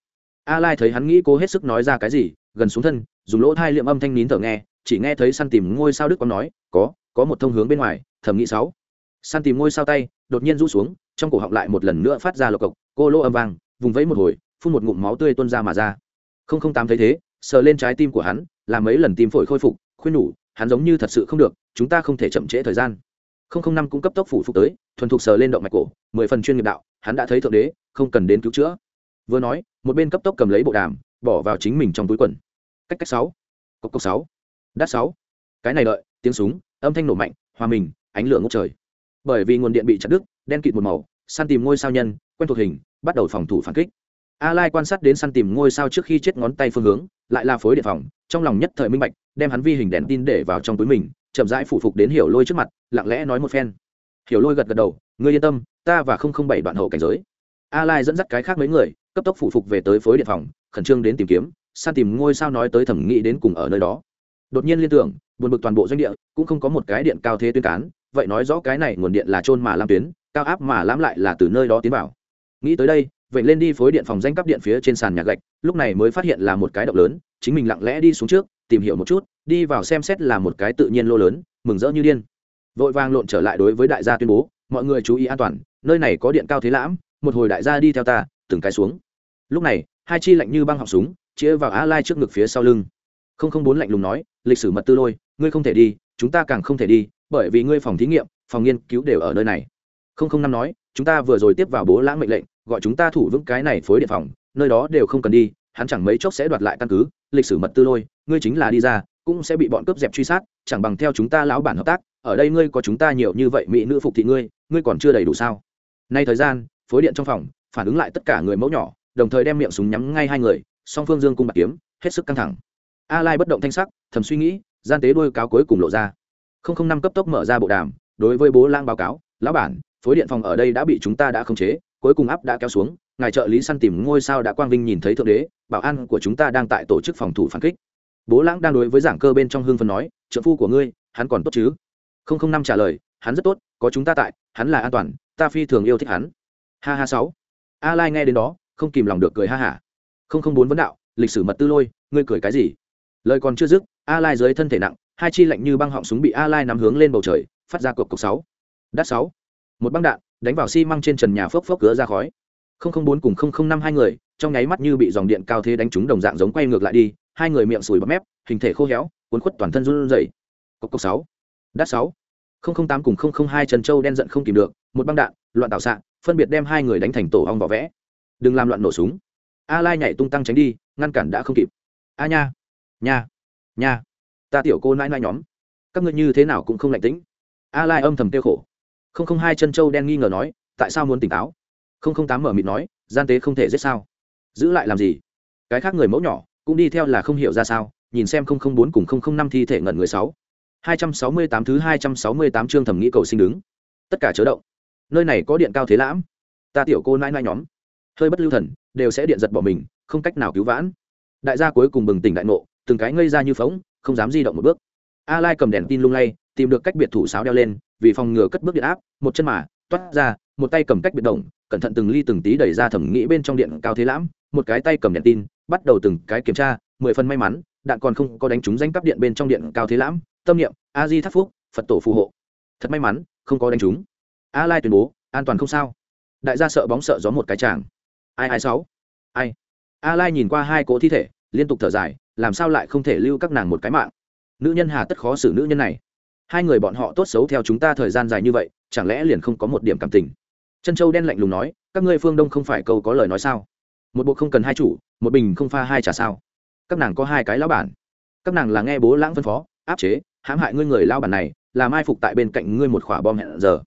Speaker 1: A lai thấy hắn nghĩ cố hết sức nói ra cái gì, gần xuống thân, dùng lỗ thai liệm âm thanh nín thở nghe, chỉ nghe thấy săn tìm ngôi sao đức có nói, có có một thông hướng bên ngoài, thẩm nghĩ sáu. Săn tìm ngôi sao tay đột nhiên rũ xuống, trong cổ họng lại một lần nữa phát ra lộc cộc, cô lô âm vang, vùng vẫy một hồi, phun một ngụm máu tươi tuôn ra mà ra. Không không tám thấy thế, sờ lên trái tim của hắn, làm mấy lần tim phổi khôi phục, khuyên nhủ, hắn giống như thật sự không được, chúng ta không thể chậm trễ thời gian. Không không năm cũng cấp tốc phủ phục tới, thuần thục sờ lên động mạch cổ, mười phần chuyên nghiệp đạo, hắn đã thấy thượng đế, không cần đến cứu chữa. Vừa nói, một bên cấp tốc cầm lấy bộ đàm, bỏ vào chính mình trong túi quần. Cách cách sáu, cốc cốc sáu đát sáu. Cái này đợi, tiếng súng, âm thanh nổ mạnh, hòa mình, ánh lửa ngốc trời bởi vì nguồn điện bị chặt đứt, đen kịt một màu, săn tìm ngôi sao nhân, quen thuộc hình, bắt đầu phòng thủ phản kích. A lai quan sát đến săn tìm ngôi sao trước khi chết ngón tay phương hướng, lại là phối điện phòng, trong lòng nhất thời minh bạch, đem hắn vi hình đèn tin để vào trong túi mình, chậm rãi phụ phục đến hiểu lôi trước mặt, lặng lẽ nói một phen. Hiểu lôi gật gật đầu, ngươi yên tâm, ta và không không bảy đoạn hậu cảnh giới. A lai dẫn dắt cái khác mấy người, cấp tốc phụ phục về tới phối điện phòng, khẩn trương đến tìm kiếm san tìm ngôi sao nói tới thẩm nghĩ đến cùng ở nơi đó. Đột nhiên liên tưởng, buồn bực toàn bộ doanh địa, cũng không có một cái điện cao thế tuyến cán vậy nói rõ cái này nguồn điện là trôn mà lam tuyến, cao áp mà lãm lại là từ nơi đó tiến vào. Nghĩ tới đây vậy lên đi phối điện phòng danh cấp điện phía trên sàn nhà gạch, lúc này mới phát hiện là một cái động lớn, chính mình lặng lẽ đi xuống trước, tìm hiểu một chút, đi vào xem xét là một cái tự nhiên lô lớn, mừng rỡ như điên. Vội vàng lộn trở lại đối với đại gia tuyên bố, mọi người chú ý an toàn, nơi này có điện cao thế lãm, một hồi đại gia đi theo ta, từng cái xuống. Lúc này, hai chi lạnh như băng họng súng, chĩa vào a lai trước ngực phía sau lưng. Không không bốn lạnh lùng nói, lịch sử mật tư lôi, ngươi không thể đi, chúng ta càng không thể đi bởi vì ngươi phòng thí nghiệm, phòng nghiên cứu đều ở nơi này. Không không năm nói, chúng ta vừa rồi tiếp vào bố lãng mệnh lệnh, gọi chúng ta thủ vững cái này phối điện phòng, nơi đó đều không cần đi, hắn chẳng mấy chốc sẽ đoạt lại căn cứ, lịch sử mật tư lôi, ngươi chính là đi ra, cũng sẽ bị bọn cướp dẹp truy sát, chẳng bằng theo chúng ta lão bản hợp tác, ở đây ngươi có chúng ta nhiều như vậy mỹ nữ phục thị ngươi ngươi còn chưa đầy đủ sao? Nay thời gian, phối điện trong phòng, phản ứng lại tất cả người mẫu nhỏ, đồng thời đem miệng súng nhắm ngay hai người, song phương dương cung bạc kiếm, hết sức căng thẳng. A lai bất động thanh sắc, thầm suy nghĩ, gian tế đôi cáo cuối cùng lộ ra năm cấp tốc mở ra bộ đàm, đối với bố lang báo cáo, lão bản, phối điện phòng ở đây đã bị chúng ta đã khống chế, cuối cùng áp đã kéo xuống, ngài trợ lý săn tìm ngôi sao đã quang vinh nhìn thấy thượng đế, bảo an của chúng ta đang tại tổ chức phòng thủ phản kích. Bố lãng đang đối với giảng cơ bên trong hương phân nói trợ phu của ngươi, hắn còn tốt chứ? không không năm trả lời, hắn rất tốt, có chúng ta tại, hắn là an toàn, ta phi thường yêu thích hắn. Ha ha sáu. A lai nghe đến đó, không kìm lòng được cười ha hả. không không bốn vấn đạo, lịch sử mật tư lôi, ngươi cười cái gì? Lời còn chưa dứt a lai dưới thân thể nặng hai chi lạnh như băng họng súng bị a lai nắm hướng lên bầu trời, phát ra cột cột sáu. Đắt sáu. Một băng đạn, đánh vào xi măng trên trần nhà phốc phốc cửa ra khói. Bốn cùng năm hai người, trong nháy mắt như bị dòng điện cao thế đánh trúng đồng dạng giống quay ngược lại đi, hai người miệng sùi bọt mép, hình thể khô héo, cuốn khuất toàn thân run rẩy. Cốc cốc sáu. Đắt sáu. Tám cùng hai trần châu đen giận không kìm được, một băng đạn, loạn tạo xạ, phân biệt đem hai người đánh thành tổ ong vỏ vẽ. Đừng làm loạn nổ súng. A lai nhảy tung tăng tránh đi, ngăn cản đã không kịp. A nha. Nha. Nha ta tiểu cô nãi nãi nhóm. Các ngươi như thế nào cũng không lạnh tĩnh. A lai âm thầm tiêu khổ. Không không hai chân châu đen nghi ngờ nói, tại sao muốn tỉnh táo? Không không tám mở mịt nói, gian tế không thể giết sao? Giữ lại làm gì? Cái khác người mẫu nhỏ, cũng đi theo là không hiểu ra sao, nhìn xem không không bốn cùng không không năm thi thể ngẩn người sáu. Hai trăm sáu mươi tám thứ hai trăm sáu mươi tám chương thẩm nghĩ cầu sinh đứng. Tất cả chớ động. Nơi này có điện cao thế lãm. Ta tiểu cô nãi nãi nhóm. Hơi bất lưu thần, đều sẽ điện giật bỏ mình, không cách nào cứu vãn. Đại gia cuối cùng bừng tỉnh đại ngộ, từng cái ngây ra như phóng không dám di động một bước. A lai cầm đèn tin lung lay, tìm được cách biệt thủ sáo đeo lên, vì phòng ngừa cất bước điện áp, một chân mà, toát ra, một tay cầm cách biệt động, cẩn thận từng ly từng tí đẩy ra thẩm nghĩ bên trong điện cao thế lãm, một cái tay cầm đèn tin, bắt đầu từng cái kiểm tra, mười phần may mắn, đạn còn không có đánh trúng danh cấp điện bên trong điện cao thế lãm, tâm niệm, a di thắc phúc, phật tổ phù hộ. Thật may mắn, không có đánh trúng. A lai tuyên bố, an toàn không sao. Đại gia sợ bóng sợ gió một cái chàng. Ai ai sáu? Ai? A lai nhìn qua hai cỗ thi thể, liên tục thở dài làm sao lại không thể lưu các nàng một cái mạng? Nữ nhân hà tất khó xử nữ nhân này. Hai người bọn họ tốt xấu theo chúng ta thời gian dài như vậy, chẳng lẽ liền không có một điểm cảm tình? Chân châu đen lạnh lùng nói, các ngươi phương đông không phải câu có lời nói sao? Một bộ không cần hai chủ, một bình không pha hai trả sao? Các nàng có hai cái lão bản. Các nàng là nghe bố lãng phân phó, áp chế, hãm hại ngươi người lao bản này, là mai phục tại bên cạnh ngươi một khỏa bom hẹn giờ.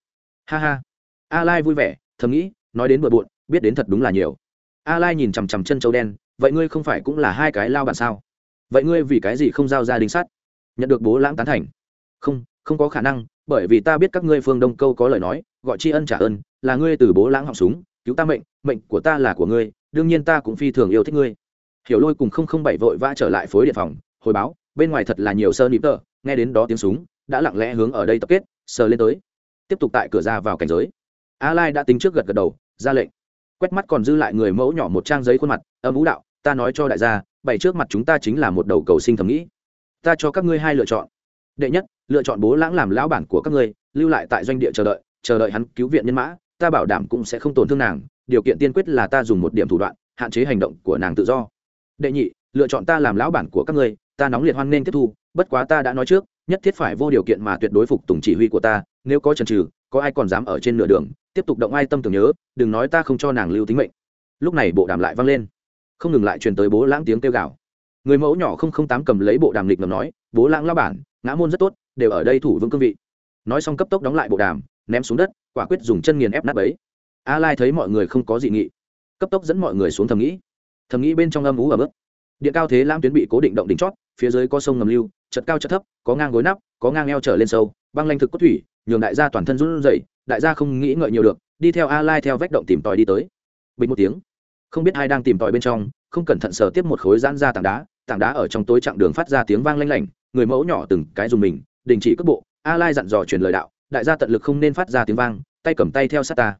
Speaker 1: Ha ha. A lai vui vẻ, thầm nghĩ, nói đến bừa bộn, biết đến thật đúng là nhiều. A lai nhìn chằm chằm chân châu đen, vậy ngươi không phải cũng là hai cái lao bản sao? Vậy ngươi vì cái gì không giao ra đinh sắt nhận được bố lãng tán thành. Không không có khả năng, bởi vì ta biết các ngươi phương đông câu có lời nói, gọi tri ân trả ơn, là ngươi từ bố lãng họng súng, cứu ta mệnh mệnh của ta là của ngươi, đương nhiên ta cũng phi thường yêu thích ngươi. Hiểu lôi cùng không không bảy vội vã trở lại phối điện phòng, hồi báo, bên ngoài thật là nhiều sơ nịp tờ, nghe đến đó tiếng súng, đã lặng lẽ hướng ở đây tập kết, sờ lên tới. Tiếp tục tại cửa ra vào cảnh giới. A lai đã tính trước gật gật đầu, ra lệnh. Quét mắt còn dư lại người mẫu nhỏ một trang giấy khuôn mặt, âm vũ đạo, ta nói cho đại gia bày trước mặt chúng ta chính là một đầu cầu sinh thầm nghĩ. Ta cho các ngươi hai lựa chọn. Đệ nhất, lựa chọn bố lãng làm lão bản của các ngươi, lưu lại tại doanh địa chờ đợi chờ đợi hắn cứu viện nhân mã, ta bảo đảm cũng sẽ không tổn thương nàng, điều kiện tiên quyết là ta dùng một điểm thủ đoạn, hạn chế hành động của nàng tự do. Đệ nhị, lựa chọn ta làm lão bản của các ngươi, ta nóng liệt hoan nên tiếp thu, bất quá ta đã nói trước, nhất thiết phải vô điều kiện mà tuyệt đối phục tùng chỉ huy của ta, nếu có chần trừ có ai còn dám ở trên nửa đường, tiếp tục động ai tâm tưởng nhớ, đừng nói ta không cho nàng lưu tính mệnh. Lúc này bộ đàm lại vang lên không ngừng lại truyền tới bố lãng tiếng kêu gào. Người mẫu nhỏ không không tám cầm lấy bộ đàm lịch ngầm nói, bố lãng lao bản, ngã môn rất tốt, đều ở đây thủ vững cương vị. Nói xong cấp tốc đóng lại bộ đàm, ném xuống đất, quả quyết dùng chân nghiền ép nát ấy a lai thấy mọi người không có dị nghị, cấp tốc dẫn mọi người xuống thầm nghĩ. Thầm nghĩ bên trong âm ú ở bước điện cao thế lam tuyến bị cố định động đỉnh chót, phía dưới có sông ngầm lưu, chật cao chật thấp, có ngang gối nắp, có ngang eo trở lên sâu, băng lanh thực cốt thủy, nhường đại gia toàn thân run rẩy, đại gia không nghĩ ngợi nhiều được, đi theo a lai theo vách động tìm tòi đi tới. Bình một tiếng không biết ai đang tìm tòi bên trong không cẩn thận sờ tiếp một khối giãn ra tảng đá tảng đá ở trong tối chặng đường phát ra tiếng vang lanh lảnh người mẫu nhỏ từng cái dùng mình đình chỉ cước bộ a lai dặn dò truyền lời đạo đại gia tận lực không nên phát ra tiếng vang tay cầm tay theo sát ta.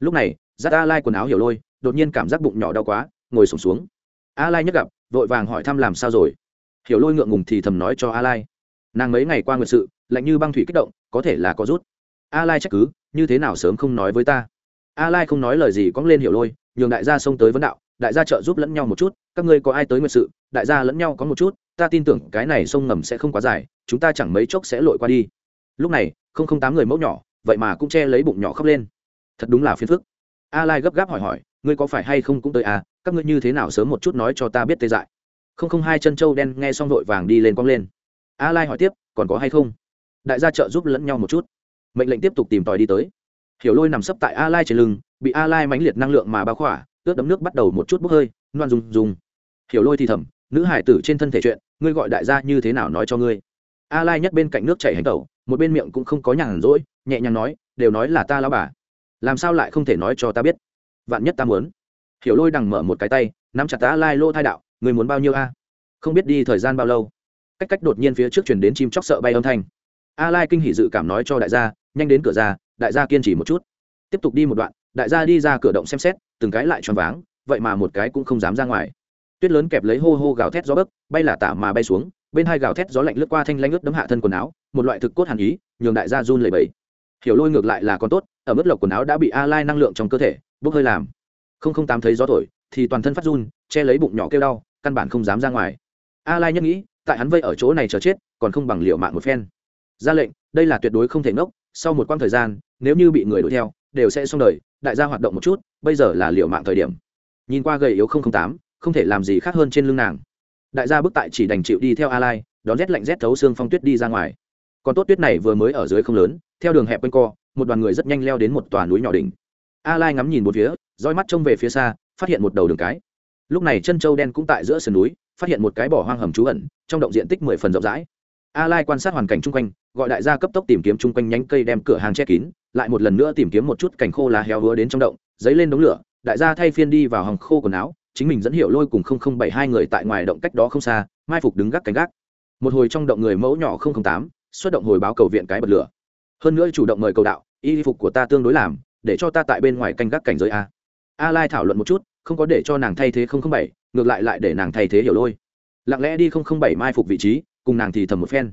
Speaker 1: Lúc này giắt a lai quần áo hiểu lôi đột nhiên cảm giác bụng nhỏ đau quá ngồi sụp xuống, xuống a lai nhất gặp vội vàng hỏi thăm làm sao rồi. Hiểu lôi ngượng ngùng thì thầm nói cho a lai. Nàng mấy ngày qua nguyệt sự lạnh như băng thủy kích động có thể là có rút. A lai trách cứ như thế nào sớm không nói với ta. A lai không nói lời gì cóng lên hiểu lôi nhường đại gia xông tới vấn đạo, đại gia trợ giúp lẫn nhau một chút, các ngươi có ai tới nguyệt sự, đại gia lẫn nhau có một chút, ta tin tưởng cái này sông ngầm sẽ không quá dài, chúng ta chẳng mấy chốc sẽ lội qua đi. Lúc này, không không tám người mẫu nhỏ, vậy mà cũng che lấy bụng nhỏ khóc lên. Thật đúng là phiền phức. A lai gấp gáp hỏi hỏi, ngươi có phải hay không cũng tới à các ngươi như thế nào sớm một chút nói cho ta biết tê dại. Không không hai chân trâu đen nghe xong vội vàng đi lên cong lên. A lai hỏi tiếp, còn có hay không? Đại gia trợ giúp lẫn nhau một chút. Mệnh lệnh tiếp tục tìm tòi đi tới. Hiểu lôi nằm sấp tại a lai trên lưng bị a lai mãnh liệt năng lượng mà bao khỏa, ướt đấm nước bắt đầu một chút bốc hơi, loan dùng dùng hiểu lôi thì thầm, nữ hải tử trên thân thể chuyện, ngươi gọi đại gia như thế nào nói cho ngươi? A lai nhất bên cạnh nước chảy hành tẩu, một bên miệng cũng không có nhàn rỗi, nhẹ nhàng nói, đều nói là ta lao bà. Làm sao lại không thể nói cho ta biết? Vạn nhất ta muốn. Hiểu lôi đằng mở một cái tay, nắm chặt ta lai lô thai đạo người muốn bao nhiêu a? Không biết đi thời gian bao lâu. Cách cách đột nhiên phía trước chuyển đến chim chóc sợ bay âm thanh. A lai kinh hỉ dự cảm nói cho đại gia, nhanh đến cửa ra, đại gia kiên trì một chút. Tiếp tục đi một đoạn đại gia đi ra cửa động xem xét, từng cái lại choáng váng, vậy mà một cái cũng không dám ra ngoài. Tuyết lớn kẹp lấy hô hô gào thét gió bấc, bay là tả mà bay xuống, bên hai gào thét gió lạnh lướt qua thanh lanh ướt đấm hạ thân quần áo, một loại thực cốt hàn ý, nhường đại gia run lẩy bẩy. Hiểu lôi ngược lại là con tốt, ở mức lộc quần áo đã bị a lai năng lượng trong cơ thể, bốc hơi làm. Không không tám thấy gió thổi, thì toàn thân phát run, che lấy bụng nhỏ kêu đau, căn bản không dám ra ngoài. A lai nhất nghĩ, tại hắn vây ở chỗ này chờ chết, còn không bằng liệu mạng một phen. Ra lệnh, đây là tuyệt đối không thể ngốc, sau một quãng thời gian, nếu như bị người đuổi theo đều sẽ xong đời, đại gia hoạt động một chút, bây giờ là liệu mạng thời điểm. Nhìn qua gầy yếu không không tám, không thể làm gì khác hơn trên lưng nàng. Đại gia bức tại chỉ đành chịu đi theo a lai đón rét lạnh rét thấu xương phong tuyết đi ra ngoài. Còn tốt tuyết này vừa mới ở dưới không lớn, theo đường hẹp quanh co, một đoàn người rất nhanh leo đến một tòa núi nhỏ đỉnh. A lai ngắm nhìn một phía, roi mắt trông về phía xa, phát hiện một đầu đường cái. Lúc này chân châu đen cũng tại giữa sườn núi, phát hiện một cái bỏ hoang hầm trú ẩn, trong động diện tích mười phần rộng rãi a lai quan sát hoàn cảnh chung quanh, gọi đại gia cấp tốc tìm kiếm chung quanh nhánh cây đem cửa hàng che kín, lại một lần nữa tìm kiếm một chút cành khô lá héo hứa đến trong động, giấy lên đống lửa, đại gia thay phiên đi vào hòng khô quần áo, chính mình dẫn hiệu lôi cùng không không bảy hai người tại ngoài động cách đó không xa, mai phục đứng gác cánh gác. Một hồi trong động người mẫu nhỏ không không tám, xuất động hồi báo cầu viện cái bật lửa. Hơn nữa chủ động mời cầu đạo, y phục của ta tương đối làm, để cho ta tại bên ngoài canh gác cảnh giới a. A lai thảo luận một chút, không có để cho nàng thay thế không không bảy, ngược lại lại để nàng thay thế hiểu lôi. Lặng lẽ đi không không bảy mai phục vị trí cùng nàng thì thầm một phen.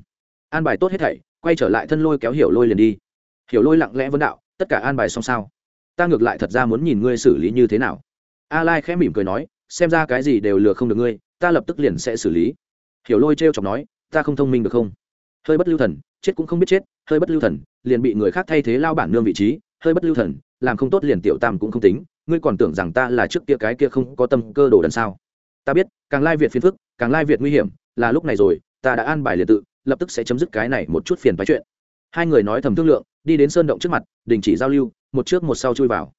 Speaker 1: An bài tốt hết thảy, quay trở lại thân lôi kéo hiểu lôi liền đi. Hiểu lôi lặng lẽ vấn đạo, tất cả an bài xong sao? Ta ngược lại thật ra muốn nhìn ngươi xử lý như thế nào. A lai khẽ mỉm cười nói, xem ra cái gì đều lừa không được ngươi, ta lập tức liền sẽ xử lý. Hiểu lôi trêu chọc nói, ta không thông minh được không? Hơi bất lưu thần, chết cũng không biết chết, hơi bất lưu thần, liền bị người khác thay thế lao bản nương vị trí, hơi bất lưu thần, làm không tốt liền tiểu tam cũng không tính, ngươi còn tưởng rằng ta là trước kia cái kia không có tâm cơ đồ đần sao? Ta biết, càng lai việt phiền phức, càng lai việt nguy hiểm, là lúc này rồi ta đã an bài liệt tự, lập tức sẽ chấm dứt cái này một chút phiền phái chuyện. Hai người nói thầm thương lượng, đi đến sơn động trước mặt, đình chỉ giao lưu, một trước một sau chui vào.